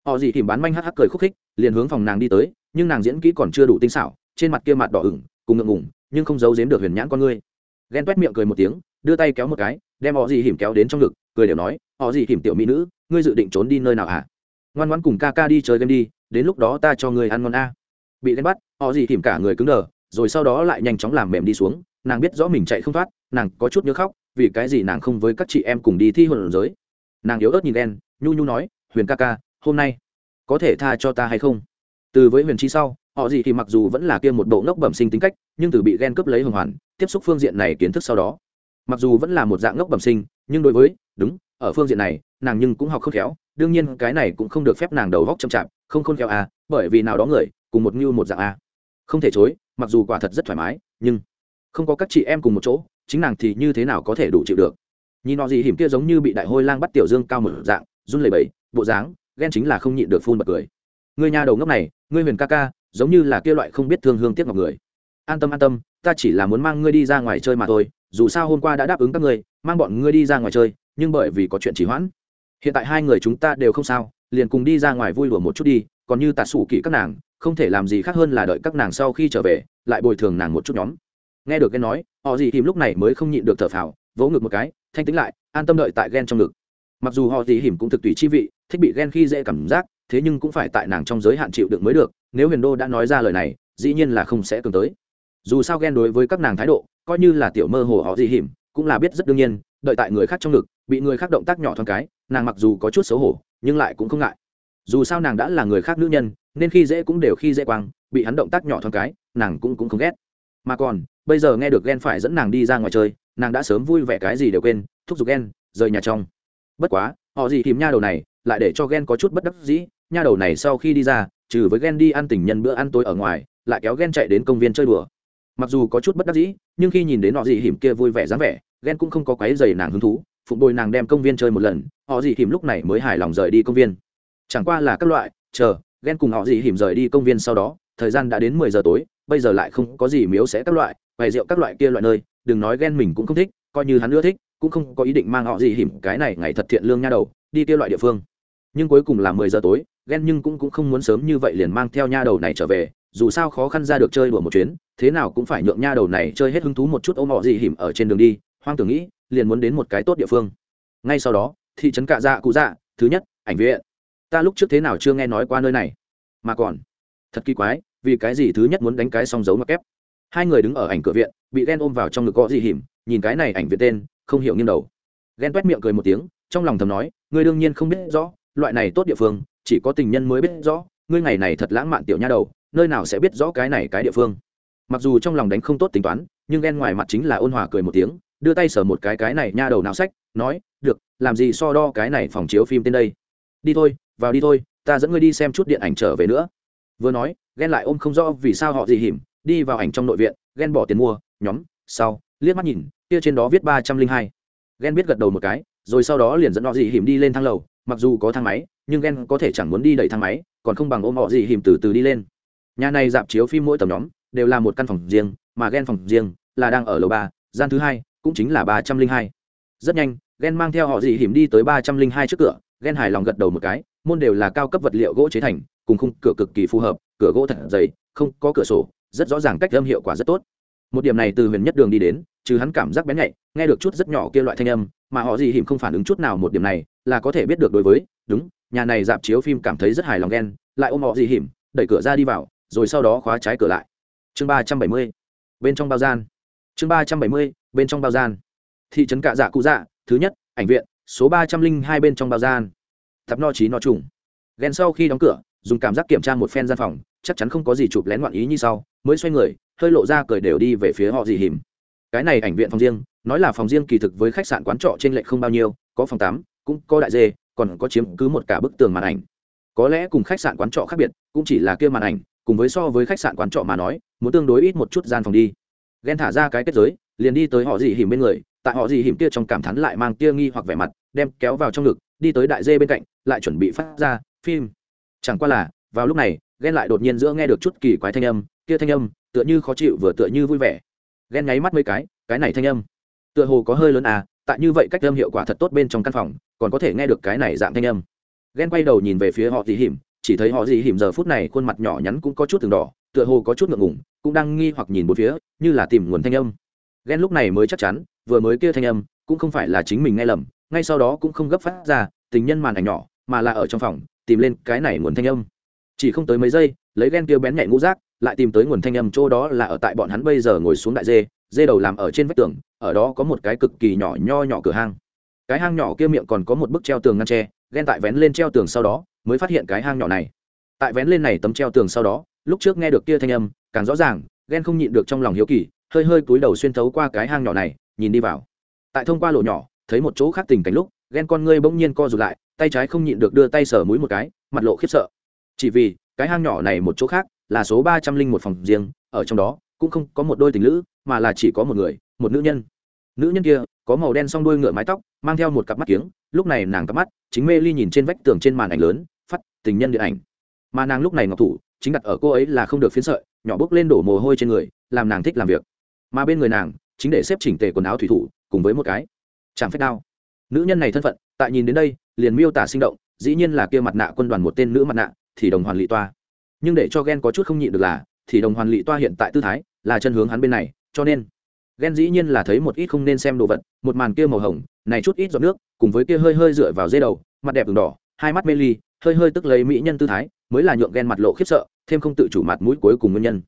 Họ gì tìm bán manh hắc hắc cười khúc khích, liền hướng phòng nàng đi tới, nhưng nàng diễn kỹ còn chưa đủ tinh xảo, trên mặt kia mặt đỏ ửng, cùng ngượng ngùng, nhưng không giấu giếm được huyền nhãn con ngươi. Ghen toét miệng cười một tiếng, đưa tay kéo một cái, đem họ gì hiểm kéo đến trong ngực, cười đều nói, họ gì hiểm tiểu mỹ nữ, ngươi dự định trốn đi nơi nào hả ngoan ngoãn cùng ca ca đi chơi game đi, đến lúc đó ta cho ngươi ăn ngon a. Bị ghen bắt, họ gì hiểm cả người cứng đờ rồi sau đó lại nhanh chóng làm mềm đi xuống. Nàng biết rõ mình chạy không thoát, nàng có chút nhớ khóc, vì cái gì nàng không với các chị em cùng đi thi hồn giới. Nàng yếu ớt nhìn đen, nhu nhu nói, huyền ca ca, hôm nay có thể tha cho ta hay không? Từ với huyền chi sau, họ gì thì mặc dù vẫn là kia một bộ ngốc bẩm sinh tính cách, nhưng từ bị ghen cướp lấy hồng hoàn, tiếp xúc phương diện này kiến thức sau đó, mặc dù vẫn là một dạng ngốc bẩm sinh, nhưng đối với, đúng, ở phương diện này, nàng nhưng cũng học không khéo, đương nhiên cái này cũng không được phép nàng đầu góc chậm chạp, không khôn khéo à bởi vì nào đó người, cùng một như một dạng à. Không thể chối mặc dù quả thật rất thoải mái, nhưng không có các chị em cùng một chỗ, chính nàng thì như thế nào có thể đủ chịu được? Nhìn họ gì hiểm kia giống như bị đại hôi lang bắt tiểu dương cao một dạng, run lẩy bẩy, bộ dáng, ghen chính là không nhịn được phun bật cười. Ngươi nhà đầu ngốc này ngươi huyền ca ca, giống như là kia loại không biết thương hương tiếc ngọc người. An tâm an tâm, ta chỉ là muốn mang ngươi đi ra ngoài chơi mà thôi, dù sao hôm qua đã đáp ứng các ngươi, mang bọn ngươi đi ra ngoài chơi, nhưng bởi vì có chuyện chỉ hoãn. Hiện tại hai người chúng ta đều không sao, liền cùng đi ra ngoài vui đùa một chút đi, còn như tạt sủ kỹ các nàng không thể làm gì khác hơn là đợi các nàng sau khi trở về, lại bồi thường nàng một chút nhóm. Nghe được ghen nói, họ gì hìm lúc này mới không nhịn được thở phào, vỗ ngực một cái, thanh tính lại, an tâm đợi tại ghen trong ngực. Mặc dù họ gì hiểm cũng thực tùy chi vị, thích bị ghen khi dễ cảm giác, thế nhưng cũng phải tại nàng trong giới hạn chịu đựng mới được, nếu huyền đô đã nói ra lời này, dĩ nhiên là không sẽ cường tới. Dù sao ghen đối với các nàng thái độ, coi như là tiểu mơ hồ họ gì hiểm, cũng là biết rất đương nhiên, đợi tại người khác trong ngực, bị người khác động tác nhỏ thoáng cái, nàng mặc dù có chút xấu hổ, nhưng lại cũng không ngại dù sao nàng đã là người khác nữ nhân, nên khi dễ cũng đều khi dễ quang, bị hắn động tác nhỏ thoáng cái, nàng cũng cũng không ghét. Mà còn, bây giờ nghe được ghen phải dẫn nàng đi ra ngoài chơi, nàng đã sớm vui vẻ cái gì đều quên, thúc giục ghen rời nhà trong. Bất quá, họ gì tìm nha đầu này, lại để cho ghen có chút bất đắc dĩ, nha đầu này sau khi đi ra, trừ với ghen đi ăn tình nhân bữa ăn tối ở ngoài, lại kéo ghen chạy đến công viên chơi đùa. Mặc dù có chút bất đắc dĩ, nhưng khi nhìn đến họ gì hiểm kia vui vẻ dáng vẻ ghen cũng không có quấy dày nàng hứng thú, phụng bồi nàng đem công viên chơi một lần, họ gì hiểm lúc này mới hài lòng rời đi công viên chẳng qua là các loại chờ ghen cùng họ gì hiểm rời đi công viên sau đó thời gian đã đến mười giờ tối bây giờ lại không có gì miếu sẽ các loại bày rượu các loại kia loại nơi đừng nói ghen mình cũng không thích coi như hắn ưa thích cũng không có ý định mang họ gì hiểm cái này ngày thật thiện lương nha đầu đi kia loại địa phương. Nhưng cuối cùng là mười giờ tối ghen nhưng cũng, cũng không muốn sớm như vậy liền mang theo nha đầu này trở về dù sao khó khăn ra được chơi đùa một chuyến thế nào cũng phải nhượng nha đầu này chơi hết hứng thú một chút ôm họ gì hiểm ở trên đường đi hoang tưởng nghĩ liền muốn đến một cái tốt địa phương. Ngay sau đó thị trấn cạ dạ cụ dạ thứ nhất ảnh viện ta lúc trước thế nào chưa nghe nói qua nơi này? Mà còn, thật kỳ quái, vì cái gì thứ nhất muốn đánh cái song dấu mặc kép? Hai người đứng ở ảnh cửa viện, bị ghen ôm vào trong ngực có gì hiểm, nhìn cái này ảnh viện tên, không hiểu nghiêng đầu. Ghen toét miệng cười một tiếng, trong lòng thầm nói, ngươi đương nhiên không biết rõ, loại này tốt địa phương, chỉ có tình nhân mới biết rõ, ngươi ngày này thật lãng mạn tiểu nha đầu, nơi nào sẽ biết rõ cái này cái địa phương? Mặc dù trong lòng đánh không tốt tính toán, nhưng ghen ngoài mặt chính là ôn hòa cười một tiếng, đưa tay sờ một cái cái này nha đầu nào sách, nói, được, làm gì so đo cái này phòng chiếu phim tên đây? Đi thôi vào đi thôi, ta dẫn ngươi đi xem chút điện ảnh trở về nữa. Vừa nói ghen lại ôm không rõ vì sao họ gì hiểm, đi vào ảnh trong nội viện ghen bỏ tiền mua, nhóm, sau, liếc mắt nhìn, kia trên đó viết ba trăm linh hai. Ghen biết gật đầu một cái, rồi sau đó liền dẫn họ gì hiểm đi lên thang lầu, mặc dù có thang máy, nhưng ghen có thể chẳng muốn đi đẩy thang máy, còn không bằng ôm họ gì hiểm từ từ đi lên. Nhà này dạp chiếu phim mỗi tầm nhóm, đều là một căn phòng riêng, mà ghen phòng riêng là đang ở lầu ba, gian thứ hai cũng chính là ba trăm linh hai. Rất nhanh ghen mang theo họ dị hiểm đi tới ba trăm linh hai trước cửa ghen hài lòng gật đầu một cái môn đều là cao cấp vật liệu gỗ chế thành, cùng khung cửa cực kỳ phù hợp, cửa gỗ thật dày, không có cửa sổ, rất rõ ràng cách âm hiệu quả rất tốt. Một điểm này từ huyền nhất đường đi đến chứ hắn cảm giác bén nhạy, nghe được chút rất nhỏ kia loại thanh âm, mà họ gì hiểm không phản ứng chút nào một điểm này, là có thể biết được đối với, đúng, nhà này dạp chiếu phim cảm thấy rất hài lòng ghen, lại ôm họ gì hiểm, đẩy cửa ra đi vào, rồi sau đó khóa trái cửa lại. Chương ba trăm bảy mươi, bên trong bao gian. Chương ba trăm bảy mươi, bên trong bao gian. Thị trấn cạ dạ cụ dạ thứ nhất, ảnh viện, số ba trăm linh hai bên trong bao gian tập no trí no trùng. Ghen sau khi đóng cửa, dùng cảm giác kiểm tra một phen gian phòng, chắc chắn không có gì chụp lén loạn ý như sau, mới xoay người, hơi lộ ra cười đều đi về phía họ dì hìm cái này ảnh viện phòng riêng, nói là phòng riêng kỳ thực với khách sạn quán trọ trên lệch không bao nhiêu, có phòng tắm, cũng có đại dê, còn có chiếm cứ một cả bức tường màn ảnh. Có lẽ cùng khách sạn quán trọ khác biệt, cũng chỉ là kia màn ảnh, cùng với so với khách sạn quán trọ mà nói, muốn tương đối ít một chút gian phòng đi. Ghen thả ra cái kết giới, liền đi tới họ dì hìm bên người, tại họ dì hìm kia trong cảm thán lại mang tia nghi hoặc vẻ mặt đem kéo vào trong ngực, đi tới đại dê bên cạnh, lại chuẩn bị phát ra phim. Chẳng qua là, vào lúc này, ghen lại đột nhiên giữa nghe được chút kỳ quái thanh âm, kia thanh âm, tựa như khó chịu vừa tựa như vui vẻ. Ghen nháy mắt mấy cái cái này thanh âm, tựa hồ có hơi lớn à tại như vậy cách âm hiệu quả thật tốt bên trong căn phòng, còn có thể nghe được cái này dạng thanh âm. Ghen quay đầu nhìn về phía họ dì hiểm, chỉ thấy họ dì hiểm giờ phút này khuôn mặt nhỏ nhắn cũng có chút từng đỏ, tựa hồ có chút ngượng ngùng, cũng đang nghi hoặc nhìn một phía, như là tìm nguồn thanh âm. Ghen lúc này mới chắc chắn, vừa mới kia thanh âm, cũng không phải là chính mình nghe lầm ngay sau đó cũng không gấp phát ra, tình nhân màn ảnh nhỏ, mà là ở trong phòng, tìm lên cái này nguồn thanh âm. Chỉ không tới mấy giây, lấy ghen kia bén nhạy ngũ rác lại tìm tới nguồn thanh âm chỗ đó là ở tại bọn hắn bây giờ ngồi xuống đại dê dê đầu làm ở trên vách tường, ở đó có một cái cực kỳ nhỏ nho nhỏ cửa hang. Cái hang nhỏ kia miệng còn có một bức treo tường ngăn tre ghen tại vén lên treo tường sau đó, mới phát hiện cái hang nhỏ này. Tại vén lên này tấm treo tường sau đó, lúc trước nghe được kia thanh âm, càng rõ ràng ghen không nhịn được trong lòng hiếu kỳ, hơi hơi cúi đầu xuyên thấu qua cái hang nhỏ này, nhìn đi vào. Tại thông qua lỗ nhỏ thấy một chỗ khác tình cảnh lúc, ghen con ngươi bỗng nhiên co rụt lại, tay trái không nhịn được đưa tay sờ mũi một cái, mặt lộ khiếp sợ. Chỉ vì, cái hang nhỏ này một chỗ khác là số ba trăm linh một phòng riêng, ở trong đó cũng không có một đôi tình lữ, mà là chỉ có một người, một nữ nhân. Nữ nhân kia có màu đen song đuôi ngựa mái tóc, mang theo một cặp mắt kiếng, lúc này nàng cặp mắt chính mê ly nhìn trên vách tường trên màn ảnh lớn, phát tình nhân điện ảnh. Mà nàng lúc này ngọc thủ, chính đặt ở cô ấy là không được phiến sợi, nhỏ bước lên đổ mồ hôi trên người, làm nàng thích làm việc. Mà bên người nàng chính để xếp chỉnh tề quần áo thủy thủ, cùng với một cái chạm phép đao nữ nhân này thân phận, tại nhìn đến đây, liền miêu tả sinh động, dĩ nhiên là kia mặt nạ quân đoàn một tên nữ mặt nạ, thì đồng hoàn lị toa. Nhưng để cho ghen có chút không nhịn được là, thì đồng hoàn lị toa hiện tại tư thái, là chân hướng hắn bên này, cho nên ghen dĩ nhiên là thấy một ít không nên xem đồ vật, một màn kia màu hồng, này chút ít giọt nước, cùng với kia hơi hơi dựa vào dây đầu, mặt đẹp đường đỏ, hai mắt mê ly, hơi hơi tức lấy mỹ nhân tư thái, mới là nhượng ghen mặt lộ khiếp sợ, thêm không tự chủ mặt mũi cuối cùng nguyên nhân.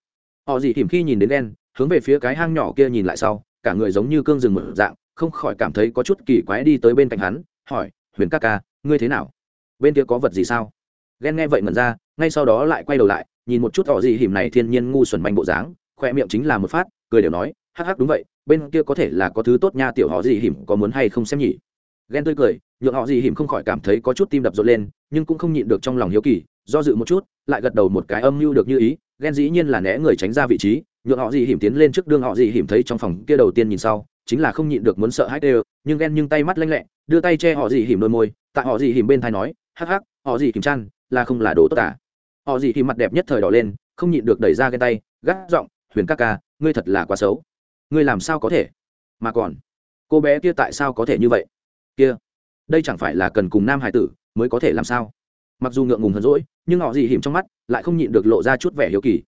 Họ gì hiểm khi nhìn đến ghen hướng về phía cái hang nhỏ kia nhìn lại sau, cả người giống như cương rừng một dạng không khỏi cảm thấy có chút kỳ quái đi tới bên cạnh hắn, hỏi, huyền ca ca, ngươi thế nào? Bên kia có vật gì sao? Ghen nghe vậy ngẩn ra, ngay sau đó lại quay đầu lại, nhìn một chút họ gì hiểm này thiên nhiên ngu xuẩn manh bộ dáng khoe miệng chính là một phát, cười đều nói, hắc hắc, đúng vậy, bên kia có thể là có thứ tốt nha, tiểu họ gì hiểm có muốn hay không xem nhỉ? Ghen tươi cười, nhượng họ gì hiểm không khỏi cảm thấy có chút tim đập rộn lên, nhưng cũng không nhịn được trong lòng hiếu kỳ, do dự một chút, lại gật đầu một cái âm mưu được như ý, ghen dĩ nhiên là né người tránh ra vị trí, nhượng họ gì hiểm tiến lên trước đương họ gì hiểm thấy trong phòng kia đầu tiên nhìn sau chính là không nhịn được muốn sợ hãi đều, nhưng ghen nhưng tay mắt lanh lẹ, đưa tay che họ gì hiểm đôi môi, tại họ gì hiểm bên thai nói, hắc hắc, họ gì hiểm chăn, là không là đồ tốt cả họ gì hiểm mặt đẹp nhất thời đỏ lên, không nhịn được đẩy ra ghen tay, gắt giọng, huyền ca ca, ngươi thật là quá xấu. Ngươi làm sao có thể? Mà còn, cô bé kia tại sao có thể như vậy? Kia, đây chẳng phải là cần cùng nam hải tử mới có thể làm sao? Mặc dù ngượng ngùng hờn rỗi nhưng họ gì hiểm trong mắt lại không nhịn được lộ ra chút vẻ hiếu kỳ.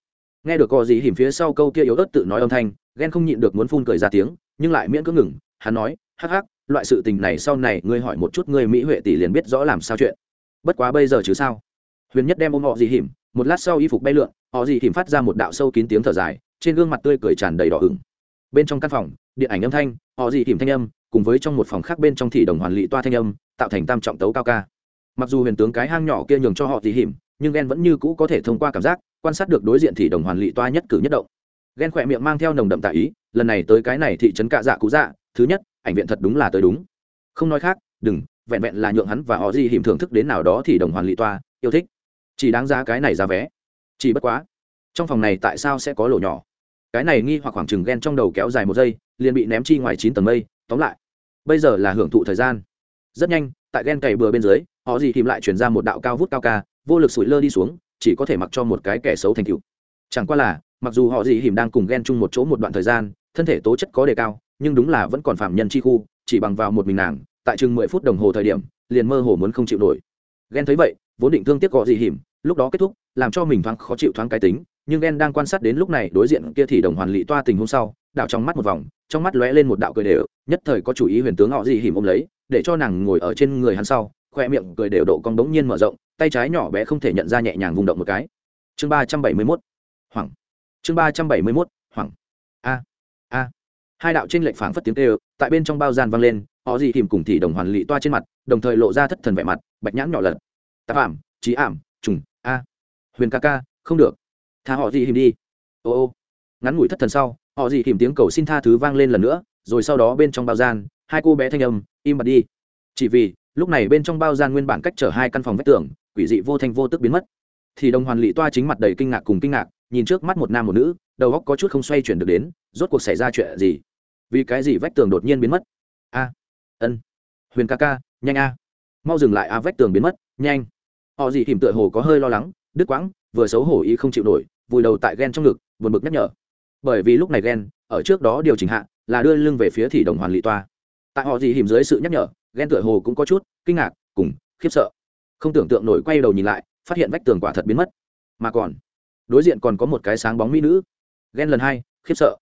Nghe được họ gì hiểm phía sau câu kia yếu ớt tự nói âm thanh, ghen không nhịn được muốn phun cười ra tiếng nhưng lại miễn cưỡng ngừng, hắn nói, hắc hắc, loại sự tình này sau này ngươi hỏi một chút ngươi mỹ huệ tỷ liền biết rõ làm sao chuyện. Bất quá bây giờ chứ sao? Huyền nhất đem ôm họ dị hiểm, một lát sau y phục bay lượn, họ dị hiểm phát ra một đạo sâu kín tiếng thở dài, trên gương mặt tươi cười tràn đầy đỏ ửng. Bên trong căn phòng, điện ảnh âm thanh, họ dị hiểm thanh âm, cùng với trong một phòng khác bên trong thị đồng hoàn lị toa thanh âm, tạo thành tam trọng tấu cao ca. Mặc dù huyền tướng cái hang nhỏ kia nhường cho họ dị hiểm, nhưng ghen vẫn như cũ có thể thông qua cảm giác, quan sát được đối diện thị đồng hoàn lị toa nhất cử nhất động ghen khỏe miệng mang theo nồng đậm tạ ý, lần này tới cái này thị trấn cạ dạ cũ dạ thứ nhất, ảnh viện thật đúng là tới đúng. Không nói khác, đừng, vẹn vẹn là nhượng hắn và họ gì hiểm thưởng thức đến nào đó thì đồng hoàn lị toa, yêu thích. Chỉ đáng giá cái này ra vé. Chỉ bất quá, trong phòng này tại sao sẽ có lỗ nhỏ? Cái này nghi hoặc khoảng chừng ghen trong đầu kéo dài một giây, liền bị ném chi ngoài chín tầng mây, tóm lại, bây giờ là hưởng thụ thời gian. Rất nhanh, tại ghen cày bừa bên dưới, họ gì tìm lại chuyển ra một đạo cao vút cao ca, vô lực sủi lơ đi xuống, chỉ có thể mặc cho một cái kẻ xấu thành cựu chẳng qua là mặc dù họ gì hiểm đang cùng ghen chung một chỗ một đoạn thời gian, thân thể tố chất có đề cao, nhưng đúng là vẫn còn phạm nhân chi khu, chỉ bằng vào một mình nàng, tại chừng mười phút đồng hồ thời điểm, liền mơ hồ muốn không chịu nổi. Ghen thấy vậy, vốn định thương tiếc gọ gì hiểm lúc đó kết thúc, làm cho mình thoáng khó chịu thoáng cái tính, nhưng ghen đang quan sát đến lúc này đối diện kia thì đồng hoàn lị toa tình hôm sau đạo trong mắt một vòng, trong mắt lóe lên một đạo cười đều, nhất thời có chủ ý huyền tướng họ gì hiểm ôm lấy, để cho nàng ngồi ở trên người hắn sau, khoe miệng cười đều độ cong đống nhiên mở rộng, tay trái nhỏ bé không thể nhận ra nhẹ nhàng vùng động một cái. Chương ba trăm bảy mươi mốt. Hoảng chương ba trăm bảy mươi mốt, hoảng. A a. Hai đạo trên lệnh phảng phất tiếng kêu, tại bên trong bao gian vang lên, họ gì tìm cùng thị đồng hoàn lị toa trên mặt, đồng thời lộ ra thất thần vẻ mặt, bạch nhãn nhỏ lật. Tạp ảm trí ảm, trùng, a. Huyền ca ca, không được. Tha họ gì tìm đi. Ô ô. Ngắn ngủi thất thần sau, họ gì tìm tiếng cầu xin tha thứ vang lên lần nữa, rồi sau đó bên trong bao gian, hai cô bé thanh âm, im bặt đi. Chỉ vì, lúc này bên trong bao gian nguyên bản cách chở hai căn phòng vách tường, quỷ dị vô thanh vô tức biến mất. Thì đồng hoàn lị toa chính mặt đầy kinh ngạc cùng kinh ngạc nhìn trước mắt một nam một nữ, đầu góc có chút không xoay chuyển được đến, rốt cuộc xảy ra chuyện gì? Vì cái gì vách tường đột nhiên biến mất? A. Ân. Huyền ca ca, nhanh a. Mau dừng lại a, vách tường biến mất, nhanh. Họ gì tìm tựa hồ có hơi lo lắng, đứt quãng, vừa xấu hổ ý không chịu nổi, vùi đầu tại ghen trong ngực, buồn bực nhắc nhở. Bởi vì lúc này ghen, ở trước đó điều chỉnh hạ, là đưa lưng về phía thị đồng hoàn lị toa. Tại họ gì hiểm dưới sự nhắc nhở, ghen tựa hồ cũng có chút kinh ngạc, cùng, khiếp sợ. Không tưởng tượng nổi quay đầu nhìn lại, phát hiện vách tường quả thật biến mất. Mà còn đối diện còn có một cái sáng bóng mỹ nữ. Ghen lần hai, khiếp sợ.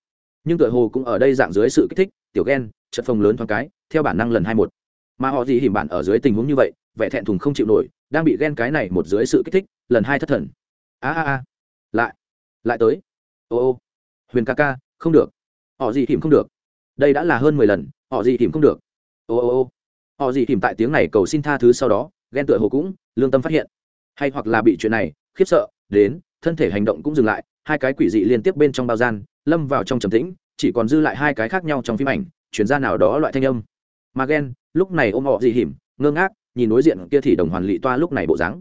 Nhưng tựa hồ cũng ở đây dạng dưới sự kích thích, tiểu ghen chật phồng lớn thoáng cái, theo bản năng lần hai một. Mà họ gì hiểm bản ở dưới tình huống như vậy, vẻ thẹn thùng không chịu nổi, đang bị ghen cái này một dưới sự kích thích, lần hai thất thần. A a a. Lại lại tới. Ô ô. Huyền ca ca, không được. Họ gì hiểm không được. Đây đã là hơn mười lần, họ gì hiểm không được. Ô ô ô. Họ gì hiểm tại tiếng này cầu xin tha thứ sau đó, ghen tựa hồ cũng, lương tâm phát hiện. Hay hoặc là bị chuyện này, khiếp sợ, đến thân thể hành động cũng dừng lại, hai cái quỷ dị liên tiếp bên trong bao gian, lâm vào trong trầm tĩnh, chỉ còn dư lại hai cái khác nhau trong phim ảnh, chuyển ra nào đó loại thanh âm. Mà ghen lúc này ôm họ dị hiểm, ngơ ngác, nhìn đối diện kia thì đồng hoàn lị toa lúc này bộ dáng.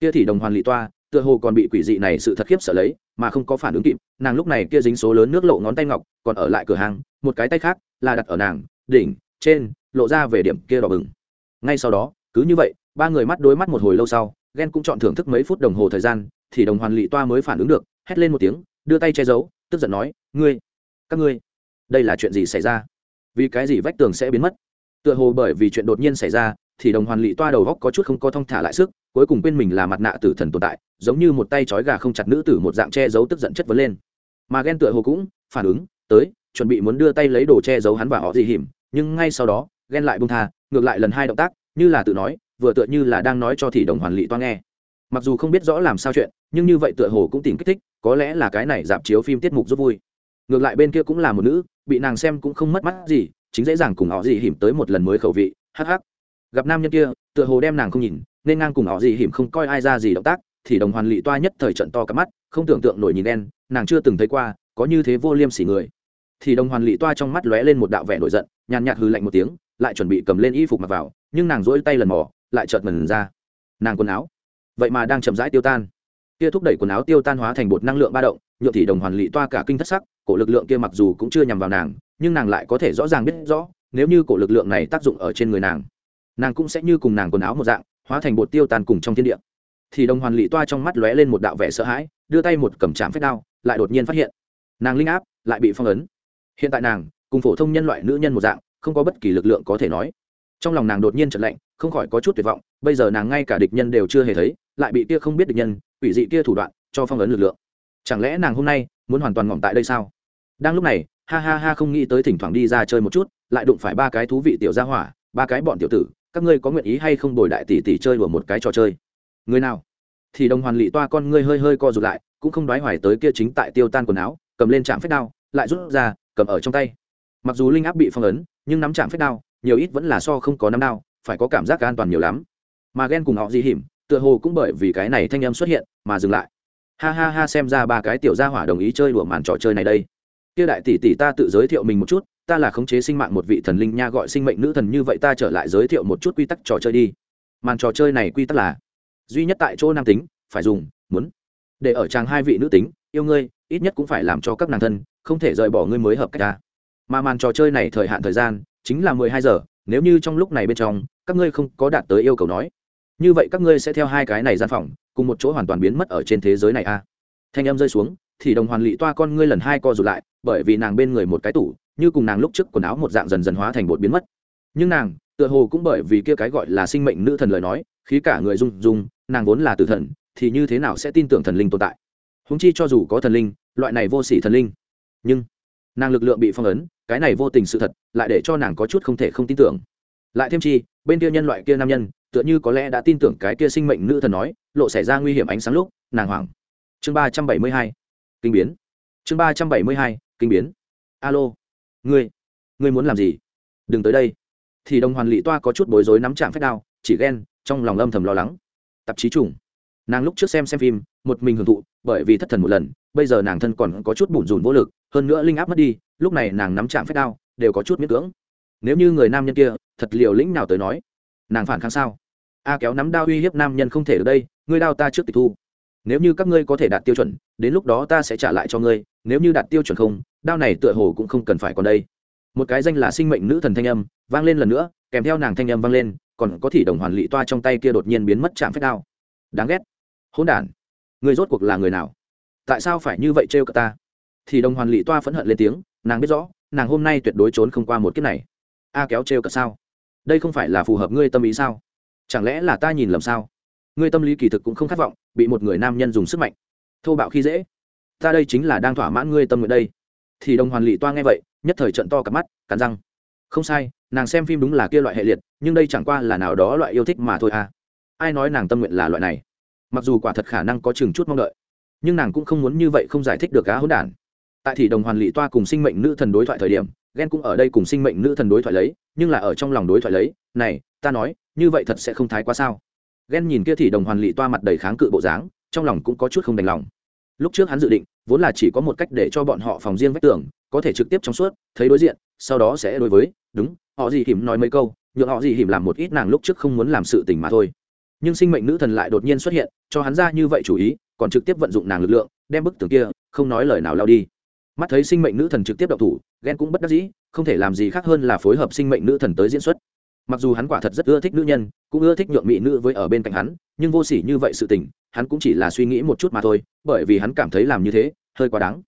Kia thì đồng hoàn lị toa, tựa hồ còn bị quỷ dị này sự thật khiếp sợ lấy, mà không có phản ứng kịp, nàng lúc này kia dính số lớn nước lộ ngón tay ngọc, còn ở lại cửa hàng, một cái tay khác là đặt ở nàng, đỉnh, trên, lộ ra về điểm kia đỏ bừng. Ngay sau đó, cứ như vậy, ba người mắt đối mắt một hồi lâu sau ghen cũng chọn thưởng thức mấy phút đồng hồ thời gian thì đồng hoàn lị toa mới phản ứng được, hét lên một tiếng, đưa tay che giấu, tức giận nói, ngươi, các ngươi, đây là chuyện gì xảy ra? Vì cái gì vách tường sẽ biến mất? Tựa hồ bởi vì chuyện đột nhiên xảy ra, thì đồng hoàn lị toa đầu góc có chút không có thong thả lại sức, cuối cùng quên mình là mặt nạ tử thần tồn tại, giống như một tay trói gà không chặt nữ tử một dạng che giấu tức giận chất vấn lên. Mà ghen tựa hồ cũng phản ứng tới, chuẩn bị muốn đưa tay lấy đồ che giấu hắn và họ gì hiểm, nhưng ngay sau đó ghen lại bung tha, ngược lại lần hai động tác, như là tự nói, vừa tựa như là đang nói cho thì đồng hoàn lị toa nghe mặc dù không biết rõ làm sao chuyện, nhưng như vậy tựa hồ cũng tìm kích thích, có lẽ là cái này dạp chiếu phim tiết mục rất vui. Ngược lại bên kia cũng là một nữ, bị nàng xem cũng không mất mắt gì, chính dễ dàng cùng họ gì hiểm tới một lần mới khẩu vị, hắc hắc. Gặp nam nhân kia, tựa hồ đem nàng không nhìn, nên ngang cùng họ gì hiểm không coi ai ra gì động tác, thì đồng hoàn lị toa nhất thời trận to cả mắt, không tưởng tượng nổi nhìn đen, nàng chưa từng thấy qua, có như thế vô liêm sỉ người. Thì đồng hoàn lị toa trong mắt lóe lên một đạo vẻ nổi giận, nhàn nhạt hư lạnh một tiếng, lại chuẩn bị cầm lên y phục mặc vào, nhưng nàng dỗi tay lần mò, lại chợt mần ra. Nàng quần áo vậy mà đang chậm rãi tiêu tan. Kia thúc đẩy quần áo tiêu tan hóa thành bột năng lượng ba động nhựa thì đồng hoàn lị toa cả kinh thất sắc, cổ lực lượng kia mặc dù cũng chưa nhằm vào nàng, nhưng nàng lại có thể rõ ràng biết rõ, nếu như cổ lực lượng này tác dụng ở trên người nàng nàng cũng sẽ như cùng nàng quần áo một dạng, hóa thành bột tiêu tan cùng trong thiên địa. Thì đồng hoàn lị toa trong mắt lóe lên một đạo vẻ sợ hãi, đưa tay một cầm chạm phép đao, lại đột nhiên phát hiện, nàng linh áp lại bị phong ấn. Hiện tại nàng, cùng phổ thông nhân loại nữ nhân một dạng, không có bất kỳ lực lượng có thể nói. Trong lòng nàng đột nhiên trật lạnh, không khỏi có chút tuyệt vọng, bây giờ nàng ngay cả địch nhân đều chưa hề thấy lại bị kia không biết được nhân ủy dị kia thủ đoạn cho phong ấn lực lượng. Chẳng lẽ nàng hôm nay muốn hoàn toàn ngỏm tại đây sao? Đang lúc này, ha ha ha không nghĩ tới thỉnh thoảng đi ra chơi một chút, lại đụng phải ba cái thú vị tiểu gia hỏa, ba cái bọn tiểu tử, các ngươi có nguyện ý hay không đổi đại tỷ tỷ chơi đùa một cái trò chơi? Người nào? Thì đồng hoàn lị toa con ngươi hơi hơi co rụt lại, cũng không đoái hoài tới kia chính tại tiêu tan quần áo, cầm lên trạm phép đao, lại rút ra, cầm ở trong tay. Mặc dù linh áp bị phong ấn, nhưng nắm chạm phép đao, nhiều ít vẫn là so không có nắm đao, phải có cảm giác an toàn nhiều lắm. Mà ghen cùng họ di hiểm tựa hồ cũng bởi vì cái này thanh âm xuất hiện mà dừng lại. Ha ha ha, xem ra ba cái tiểu gia hỏa đồng ý chơi đùa màn trò chơi này đây. Kia đại tỷ tỷ ta tự giới thiệu mình một chút, ta là khống chế sinh mạng một vị thần linh nha gọi sinh mệnh nữ thần như vậy ta trở lại giới thiệu một chút quy tắc trò chơi đi. Màn trò chơi này quy tắc là, duy nhất tại chỗ nam tính, phải dùng, muốn. Để ở chàng hai vị nữ tính, yêu ngươi, ít nhất cũng phải làm cho các nàng thân, không thể rời bỏ ngươi mới hợp cách ta. Mà màn trò chơi này thời hạn thời gian, chính là mười hai giờ, nếu như trong lúc này bên trong, các ngươi không có đạt tới yêu cầu nói như vậy các ngươi sẽ theo hai cái này gian phòng, cùng một chỗ hoàn toàn biến mất ở trên thế giới này a thanh âm rơi xuống, thì đồng hoàn lị toa con ngươi lần hai co rụt lại, bởi vì nàng bên người một cái tủ, như cùng nàng lúc trước quần áo một dạng dần dần hóa thành bột biến mất. Nhưng nàng, tựa hồ cũng bởi vì kia cái gọi là sinh mệnh nữ thần lời nói, khí cả người rung rung, nàng vốn là tử thần, thì như thế nào sẽ tin tưởng thần linh tồn tại? Húng chi cho dù có thần linh, loại này vô s ỉ thần linh. Nhưng, nàng lực lượng bị phong ấn, cái này vô tình sự thật, lại để cho nàng có chút không thể không tin tưởng. Lại thêm chi, bên kia nhân loại kia nam nhân tựa như có lẽ đã tin tưởng cái kia sinh mệnh nữ thần nói, lộ xảy ra nguy hiểm ánh sáng lúc, nàng hoảng. Chương ba trăm bảy mươi hai, kinh biến. Chương ba trăm bảy mươi hai, kinh biến. Alo. Ngươi ngươi muốn làm gì? Đừng tới đây. Thì đồng hoàn lị toa có chút bối rối nắm chạm phép đao, chỉ ghen, trong lòng âm thầm lo lắng. Tạp chí trùng. Nàng lúc trước xem xem phim, một mình hưởng thụ, bởi vì thất thần một lần, bây giờ nàng thân còn có chút bủn rủn vô lực, hơn nữa linh áp mất đi, lúc này nàng nắm chạm phép đao, đều có chút miễn cưỡng. Nếu như người nam nhân kia, thật liều lĩnh nào tới nói, nàng phản kháng sao? A kéo nắm đao uy hiếp nam nhân không thể ở đây, ngươi đao ta trước tịch thu. Nếu như các ngươi có thể đạt tiêu chuẩn, đến lúc đó ta sẽ trả lại cho ngươi, nếu như đạt tiêu chuẩn không, đao này tựa hồ cũng không cần phải còn đây. Một cái danh là sinh mệnh nữ thần thanh âm vang lên lần nữa, kèm theo nàng thanh âm vang lên, còn có thị đồng hoàn lị toa trong tay kia đột nhiên biến mất chạm phép đao. Đáng ghét. Hỗn đản. Người rốt cuộc là người nào? Tại sao phải như vậy trêu cả ta? Thì đồng hoàn lị toa phẫn hận lên tiếng, nàng biết rõ, nàng hôm nay tuyệt đối trốn không qua một kiếp này. A kéo trêu cả sao? Đây không phải là phù hợp ngươi tâm ý sao? Chẳng lẽ là ta nhìn lầm sao? Ngươi tâm lý kỳ thực cũng không khát vọng, bị một người nam nhân dùng sức mạnh. Thô bạo khi dễ. Ta đây chính là đang thỏa mãn ngươi tâm nguyện đây. Thì đồng hoàn lị toa nghe vậy, nhất thời trận to cặp mắt, cắn răng. Không sai, nàng xem phim đúng là kia loại hệ liệt, nhưng đây chẳng qua là nào đó loại yêu thích mà thôi à. Ai nói nàng tâm nguyện là loại này? Mặc dù quả thật khả năng có chừng chút mong đợi, nhưng nàng cũng không muốn như vậy không giải thích được cá hỗn đản. Tại thì đồng hoàn lị toa cùng sinh mệnh nữ thần đối thoại thời điểm ghen cũng ở đây cùng sinh mệnh nữ thần đối thoại lấy, nhưng là ở trong lòng đối thoại lấy, này, ta nói như vậy thật sẽ không thái quá sao? Ghen nhìn kia thì đồng hoàn lị toa mặt đầy kháng cự bộ dáng, trong lòng cũng có chút không đành lòng. Lúc trước hắn dự định, vốn là chỉ có một cách để cho bọn họ phòng riêng vách tường, có thể trực tiếp trong suốt, thấy đối diện, sau đó sẽ đối với, đúng, họ gì hiểm nói mấy câu, nhượng họ gì hiểm làm một ít nàng lúc trước không muốn làm sự tình mà thôi. Nhưng sinh mệnh nữ thần lại đột nhiên xuất hiện, cho hắn ra như vậy chủ ý, còn trực tiếp vận dụng nàng lực lượng, đem bức tường kia, không nói lời nào lao đi. Mắt thấy sinh mệnh nữ thần trực tiếp đậu thủ ghen cũng bất đắc dĩ, không thể làm gì khác hơn là phối hợp sinh mệnh nữ thần tới diễn xuất mặc dù hắn quả thật rất ưa thích nữ nhân, cũng ưa thích nhượng mỹ nữ với ở bên cạnh hắn, nhưng vô s ỉ như vậy sự tình, hắn cũng chỉ là suy nghĩ một chút mà thôi, bởi vì hắn cảm thấy làm như thế, hơi quá đáng.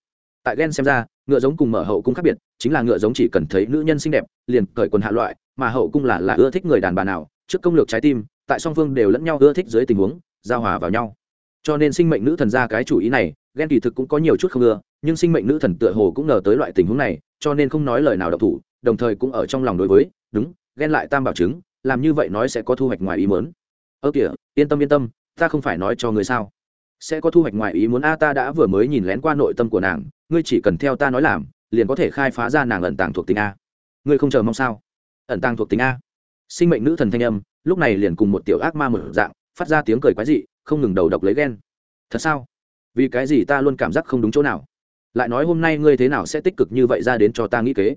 Tại ghen xem ra, ngựa giống cùng mở hậu cung khác biệt, chính là ngựa giống chỉ cần thấy nữ nhân xinh đẹp, liền cởi quần hạ loại, mà hậu cung là là ưa thích người đàn bà nào, trước công lược trái tim, tại song phương đều lẫn nhau ưa thích dưới tình huống, giao hòa vào nhau. Cho nên sinh mệnh nữ thần ra cái chủ ý này ghen kỳ thực cũng có nhiều chút không ưa, nhưng sinh mệnh nữ thần tựa hồ cũng ngờ tới loại tình huống này, cho nên không nói lời nào độc thủ, đồng thời cũng ở trong lòng đối với, đúng ghen lại tam bảo chứng, làm như vậy nói sẽ có thu hoạch ngoài ý muốn. Ơ kìa, yên tâm yên tâm, ta không phải nói cho người sao? Sẽ có thu hoạch ngoài ý muốn a, ta đã vừa mới nhìn lén qua nội tâm của nàng, ngươi chỉ cần theo ta nói làm, liền có thể khai phá ra nàng ẩn tàng thuộc tính a. Ngươi không chờ mong sao? Ẩn tàng thuộc tính a. Sinh mệnh nữ thần thanh âm, lúc này liền cùng một tiểu ác ma một dạng, phát ra tiếng cười quái dị, không ngừng đầu độc lấy ghen. Thật sao? Vì cái gì ta luôn cảm giác không đúng chỗ nào? Lại nói hôm nay ngươi thế nào sẽ tích cực như vậy ra đến cho ta nghĩ kế?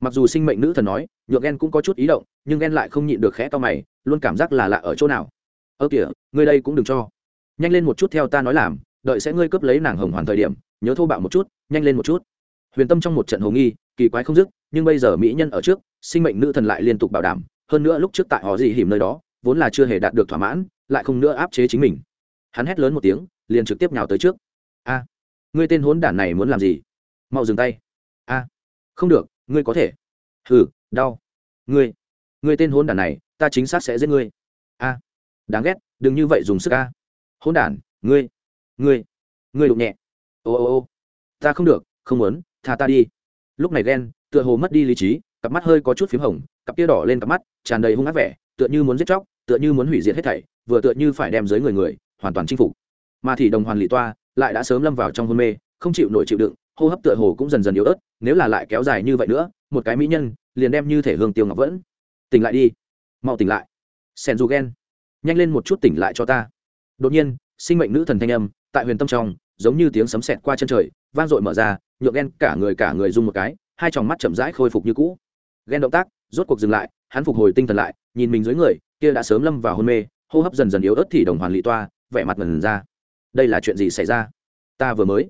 Mặc dù sinh mệnh nữ thần nói, nhượng ghen cũng có chút ý động, nhưng ghen lại không nhịn được khẽ to mày, luôn cảm giác là lạ ở chỗ nào. Ơ kìa, ngươi đây cũng đừng cho. Nhanh lên một chút theo ta nói làm, đợi sẽ ngươi cướp lấy nàng hồng hoàn thời điểm, nhớ thô bạo một chút, nhanh lên một chút. Huyền tâm trong một trận hồ nghi, kỳ quái không dứt, nhưng bây giờ mỹ nhân ở trước, sinh mệnh nữ thần lại liên tục bảo đảm, hơn nữa lúc trước tại họ gì hiểm nơi đó, vốn là chưa hề đạt được thỏa mãn, lại không nữa áp chế chính mình. Hắn hét lớn một tiếng, liền trực tiếp nhào tới trước. A, ngươi tên hốn đản này muốn làm gì? Mau dừng tay. A, không được ngươi có thể. Hừ, đau. Ngươi ngươi tên hôn đản này, ta chính xác sẽ giết ngươi. A, đáng ghét, đừng như vậy dùng sức a. Hôn đản, ngươi ngươi ngươi đụng nhẹ. Ô ô ô. Ta không được, không muốn, tha ta đi. Lúc này ghen tựa hồ mất đi lý trí, cặp mắt hơi có chút p h í m hồng, cặp tia đỏ lên cặp mắt, tràn đầy hung ác vẻ, tựa như muốn giết chóc, tựa như muốn hủy diệt hết thảy, vừa tựa như phải đem dưới người người, hoàn toàn chinh phục. Mà thì đồng hoàn lị toa, lại đã sớm lâm vào trong hôn mê, không chịu nổi chịu đựng hô hấp tựa hồ cũng dần dần yếu ớt, nếu là lại kéo dài như vậy nữa, một cái mỹ nhân, liền đem như thể hương tiêu ngọc vẫn. Tỉnh lại đi. Mau tỉnh lại. Sen du ghen nhanh lên một chút tỉnh lại cho ta. Đột nhiên, sinh mệnh nữ thần thanh âm, tại huyền tâm trong, giống như tiếng sấm sẹt qua chân trời, vang dội mở ra, nhượng ghen cả người cả người rung một cái, hai tròng mắt chậm rãi khôi phục như cũ. Ghen động tác, rốt cuộc dừng lại, hắn phục hồi tinh thần lại, nhìn mình dưới người, kia đã sớm lâm vào hôn mê, hô hấp dần dần yếu ớt thì đồng hoàn lị toa, vẻ mặt ngần ra. Đây là chuyện gì xảy ra? Ta vừa mới.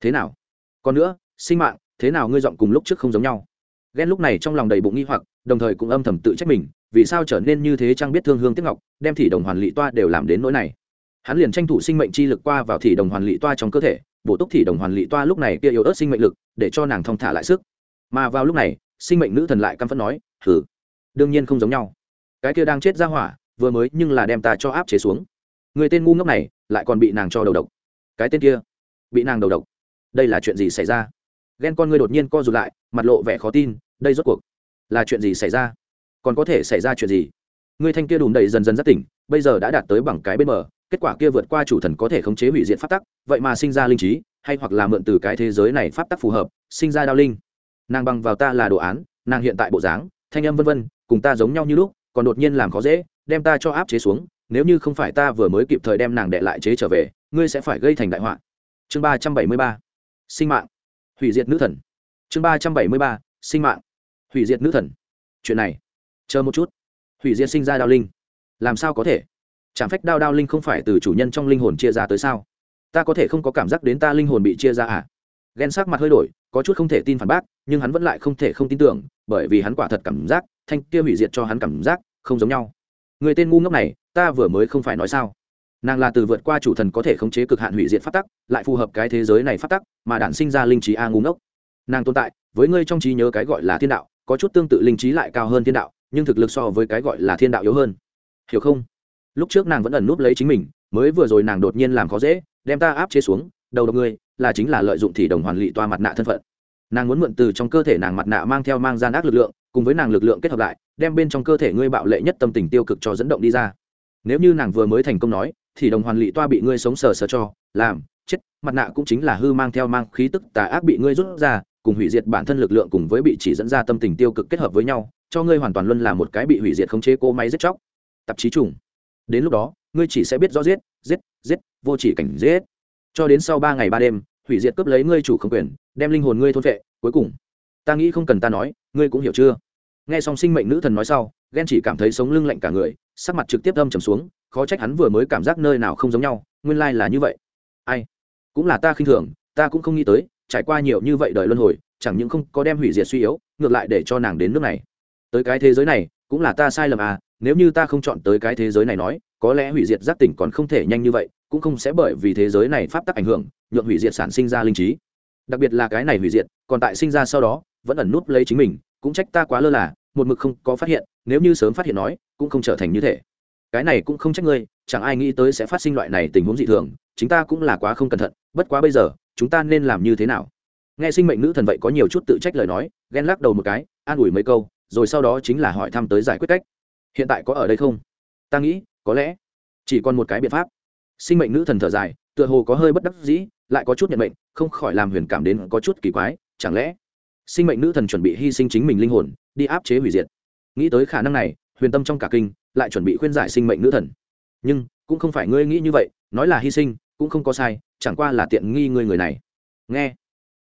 Thế nào? Còn nữa, sinh mạng, thế nào ngươi giọng cùng lúc trước không giống nhau? Ghen lúc này trong lòng đầy bụng nghi hoặc, đồng thời cũng âm thầm tự trách mình, vì sao trở nên như thế trang biết thương hương tiếc ngọc, đem thị đồng hoàn lị toa đều làm đến nỗi này. Hắn liền tranh thủ sinh mệnh chi lực qua vào thị đồng hoàn lị toa trong cơ thể, bổ túc thị đồng hoàn lị toa lúc này kia yếu ớt sinh mệnh lực, để cho nàng thong thả lại sức. Mà vào lúc này, sinh mệnh nữ thần lại căm phẫn nói thử đương nhiên không giống nhau. Cái kia đang chết ra hỏa, vừa mới nhưng là đem ta cho áp chế xuống. Người tên ngu ngốc này, lại còn bị nàng cho đầu độc. Cái tên kia, bị nàng đầu độc đây là chuyện gì xảy ra? Ghen con ngươi đột nhiên co rụt lại mặt lộ vẻ khó tin đây rốt cuộc là chuyện gì xảy ra? Còn có thể xảy ra chuyện gì? Ngươi thanh kia đùm đầy dần dần rất tỉnh bây giờ đã đạt tới bằng cái bên mở, kết quả kia vượt qua chủ thần có thể khống chế hủy diện pháp tắc vậy mà sinh ra linh trí hay hoặc là mượn từ cái thế giới này pháp tắc phù hợp sinh ra đao linh. Nàng bằng vào ta là đồ án nàng hiện tại bộ dáng thanh âm vân vân cùng ta giống nhau như lúc còn đột nhiên làm khó dễ đem ta cho áp chế xuống nếu như không phải ta vừa mới kịp thời đem nàng đệ lại chế trở về ngươi sẽ phải gây thành đại họa. Chương ba trăm bảy mươi ba sinh mạng. Hủy diệt nữ thần. Chương ba trăm bảy mươi ba, sinh mạng. Hủy diệt nữ thần. Chuyện này. Chờ một chút. Hủy diệt sinh ra đao linh. Làm sao có thể? Chạm phách đao đao linh không phải từ chủ nhân trong linh hồn chia ra tới sao? Ta có thể không có cảm giác đến ta linh hồn bị chia ra à? Ghen sắc mặt hơi đổi, có chút không thể tin phản bác, nhưng hắn vẫn lại không thể không tin tưởng, bởi vì hắn quả thật cảm giác thanh kia hủy diệt cho hắn cảm giác không giống nhau. Người tên ngu ngốc này, ta vừa mới không phải nói sao? Nàng là từ vượt qua chủ thần có thể khống chế cực hạn hủy diệt phát tắc, lại phù hợp cái thế giới này phát tắc, mà đản sinh ra linh trí a ngu ngốc. Nàng tồn tại, với ngươi trong trí nhớ cái gọi là thiên đạo, có chút tương tự linh trí lại cao hơn thiên đạo, nhưng thực lực so với cái gọi là thiên đạo yếu hơn. Hiểu không? Lúc trước nàng vẫn ẩn núp lấy chính mình, mới vừa rồi nàng đột nhiên làm khó dễ, đem ta áp chế xuống, đầu độc ngươi, là chính là lợi dụng thì đồng hoàn lị toa mặt nạ thân phận. Nàng muốn mượn từ trong cơ thể nàng mặt nạ mang theo mang gian ác lực lượng, cùng với nàng lực lượng kết hợp lại, đem bên trong cơ thể ngươi bạo lệ nhất tâm tình tiêu cực cho dẫn động đi ra. Nếu như nàng vừa mới thành công nói thì đồng hoàn lị toa bị ngươi sống sờ sờ cho, làm, chết, mặt nạ cũng chính là hư mang theo mang khí tức tà ác bị ngươi rút ra, cùng hủy diệt bản thân lực lượng cùng với bị chỉ dẫn ra tâm tình tiêu cực kết hợp với nhau, cho ngươi hoàn toàn luân là một cái bị hủy diệt khống chế cô máy giết chóc. Tạp chí trùng. Đến lúc đó, ngươi chỉ sẽ biết rõ giết giết giết, vô chỉ cảnh giết. Cho đến sau ba ngày ba đêm, hủy diệt cướp lấy ngươi chủ không quyền, đem linh hồn ngươi thôn vệ cuối cùng, ta nghĩ không cần ta nói, ngươi cũng hiểu chưa? Nghe xong sinh mệnh nữ thần nói sau ghen chỉ cảm thấy sống lưng lạnh cả người, sắc mặt trực tiếp âm trầm xuống, khó trách hắn vừa mới cảm giác nơi nào không giống nhau, nguyên lai là như vậy. Ai? Cũng là ta khinh thường, ta cũng không nghĩ tới, trải qua nhiều như vậy đời luân hồi, chẳng những không có đem hủy diệt suy yếu, ngược lại để cho nàng đến nước này. Tới cái thế giới này, cũng là ta sai lầm à nếu như ta không chọn tới cái thế giới này nói, có lẽ hủy diệt giác tỉnh còn không thể nhanh như vậy, cũng không sẽ bởi vì thế giới này pháp tắc ảnh hưởng, nhượng hủy diệt sản sinh ra linh trí. Đặc biệt là cái này hủy diệt, còn tại sinh ra sau đó, vẫn ẩn núp lấy chính mình cũng trách ta quá lơ là, một mực không có phát hiện, nếu như sớm phát hiện nói, cũng không trở thành như thế cái này cũng không trách ngươi, chẳng ai nghĩ tới sẽ phát sinh loại này tình huống dị thường chúng ta cũng là quá không cẩn thận, bất quá bây giờ, chúng ta nên làm như thế nào? Nghe sinh mệnh nữ thần vậy có nhiều chút tự trách lời nói, ghen lắc đầu một cái, an ủi mấy câu, rồi sau đó chính là hỏi thăm tới giải quyết cách. Hiện tại có ở đây không? Ta nghĩ, có lẽ, chỉ còn một cái biện pháp. Sinh mệnh nữ thần thở dài, tựa hồ có hơi bất đắc dĩ, lại có chút nhận mệnh, không khỏi làm huyền cảm đến có chút kỳ quái, chẳng lẽ sinh mệnh nữ thần chuẩn bị hy sinh chính mình linh hồn, đi áp chế hủy diệt. Nghĩ tới khả năng này, huyền tâm trong cả kinh lại chuẩn bị khuyên giải sinh mệnh nữ thần. Nhưng, cũng không phải ngươi nghĩ như vậy, nói là hy sinh, cũng không có sai, chẳng qua là tiện nghi ngươi người này. Nghe.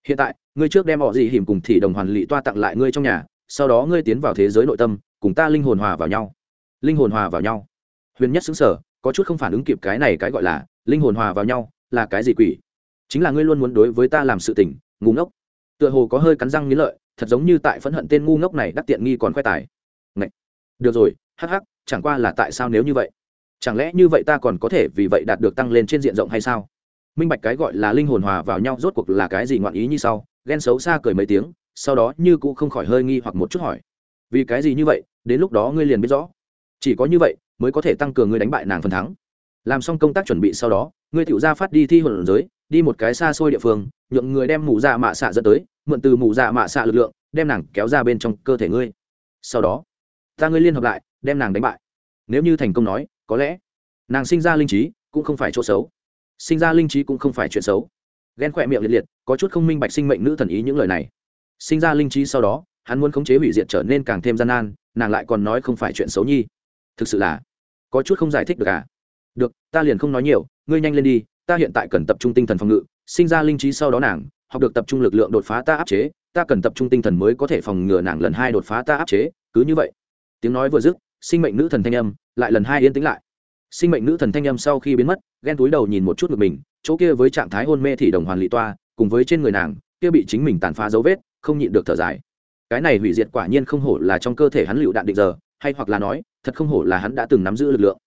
Hiện tại, ngươi trước đem họ gì hiểm cùng thị đồng hoàn lị toa tặng lại ngươi trong nhà, sau đó ngươi tiến vào thế giới nội tâm, cùng ta linh hồn hòa vào nhau. Linh hồn hòa vào nhau. Huyền nhất xứng sở có chút không phản ứng kịp cái này cái gọi là linh hồn hòa vào nhau là cái gì quỷ? Chính là ngươi luôn muốn đối với ta làm sự tình ngủ ngốc tựa hồ có hơi cắn răng nghĩ lợi, thật giống như tại phẫn hận tên ngu ngốc này đắc tiện nghi còn khoe tài. Ngậy! được rồi, hắc hắc, chẳng qua là tại sao nếu như vậy? Chẳng lẽ như vậy ta còn có thể vì vậy đạt được tăng lên trên diện rộng hay sao? Minh bạch cái gọi là linh hồn hòa vào nhau rốt cuộc là cái gì ngoạn ý như sau? Ghen xấu xa cười mấy tiếng, sau đó như cũng không khỏi hơi nghi hoặc một chút hỏi. Vì cái gì như vậy? Đến lúc đó ngươi liền biết rõ. Chỉ có như vậy mới có thể tăng cường ngươi đánh bại nàng phần thắng. Làm xong công tác chuẩn bị sau đó, ngươi tiểu ra phát đi thi hồn giới, đi một cái xa xôi địa phương nhượng người đem mù dạ mạ xạ dẫn tới, mượn từ mù dạ mạ xạ lực lượng, đem nàng kéo ra bên trong cơ thể ngươi. Sau đó, ta ngươi liên hợp lại, đem nàng đánh bại. Nếu như thành công nói, có lẽ nàng sinh ra linh trí cũng không phải chỗ xấu. Sinh ra linh trí cũng không phải chuyện xấu. Ghen khỏe miệng liệt liệt, có chút không minh bạch sinh mệnh nữ thần ý những lời này. Sinh ra linh trí sau đó, hắn muốn khống chế hủy diệt trở nên càng thêm gian nan, nàng lại còn nói không phải chuyện xấu nhi. Thực sự là, có chút không giải thích được à? Được, ta liền không nói nhiều, ngươi nhanh lên đi, ta hiện tại cần tập trung tinh thần phòng ngự sinh ra linh trí sau đó nàng, học được tập trung lực lượng đột phá ta áp chế, ta cần tập trung tinh thần mới có thể phòng ngừa nàng lần hai đột phá ta áp chế, cứ như vậy. Tiếng nói vừa dứt, sinh mệnh nữ thần thanh âm lại lần hai yên tĩnh lại. Sinh mệnh nữ thần thanh âm sau khi biến mất, ghen túi đầu nhìn một chút ngực mình, chỗ kia với trạng thái hôn mê thì đồng hoàn lị toa, cùng với trên người nàng, kia bị chính mình tàn phá dấu vết, không nhịn được thở dài. Cái này hủy diệt quả nhiên không hổ là trong cơ thể hắn lựu đạn định giờ, hay hoặc là nói, thật không hổ là hắn đã từng nắm giữ lực lượng.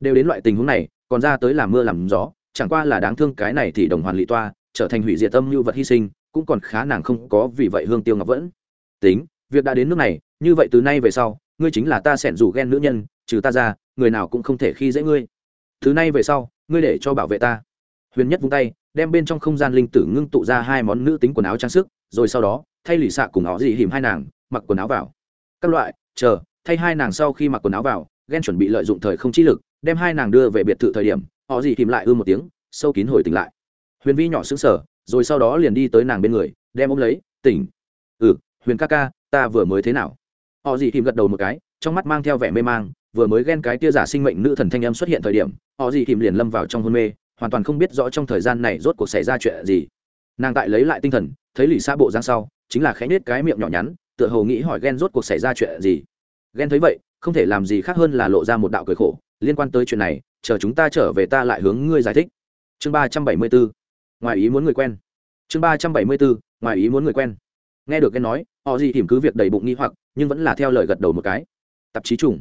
Đều đến loại tình huống này, còn ra tới làm mưa làm gió chẳng qua là đáng thương cái này thì đồng hoàn lị toa, trở thành hủy diệt âm như vật hy sinh, cũng còn khá nàng không có vì vậy hương tiêu ngọc vẫn. Tính, việc đã đến nước này, như vậy từ nay về sau, ngươi chính là ta sẻn rủ ghen nữ nhân, trừ ta ra, người nào cũng không thể khi dễ ngươi. Từ nay về sau, ngươi để cho bảo vệ ta. Huyền nhất vung tay, đem bên trong không gian linh tử ngưng tụ ra hai món nữ tính quần áo trang sức, rồi sau đó, thay lì xạ cùng họ dị hìm hai nàng, mặc quần áo vào. Các loại, chờ, thay hai nàng sau khi mặc quần áo vào, ghen chuẩn bị lợi dụng thời không chi lực, đem hai nàng đưa về biệt thự thời điểm họ gì tìm lại ư một tiếng, sâu kín hồi tỉnh lại. Huyền vi nhỏ xứng sở rồi sau đó liền đi tới nàng bên người, đem ôm lấy, tỉnh. Ừ huyền ca ca, ta vừa mới thế nào? Họ gì tìm gật đầu một cái, trong mắt mang theo vẻ mê mang, vừa mới ghen cái tia giả sinh mệnh nữ thần thanh em xuất hiện thời điểm, họ gì tìm liền lâm vào trong hôn mê, hoàn toàn không biết rõ trong thời gian này rốt cuộc xảy ra chuyện gì. Nàng tại lấy lại tinh thần, thấy lì xa bộ giang sau, chính là khẽ nết cái miệng nhỏ nhắn, tựa hồ nghĩ hỏi ghen rốt cuộc xảy ra chuyện gì. Ghen thấy vậy, không thể làm gì khác hơn là lộ ra một đạo cười khổ, liên quan tới chuyện này chờ chúng ta trở về ta lại hướng ngươi giải thích. Chương ba trăm bảy mươi bốn ngoài ý muốn người quen. Chương ba trăm bảy mươi bốn ngoài ý muốn người quen. Nghe được ghen nói, họ gì tìm cứ việc đầy bụng nghi hoặc, nhưng vẫn là theo lời gật đầu một cái. Tạp chí trùng.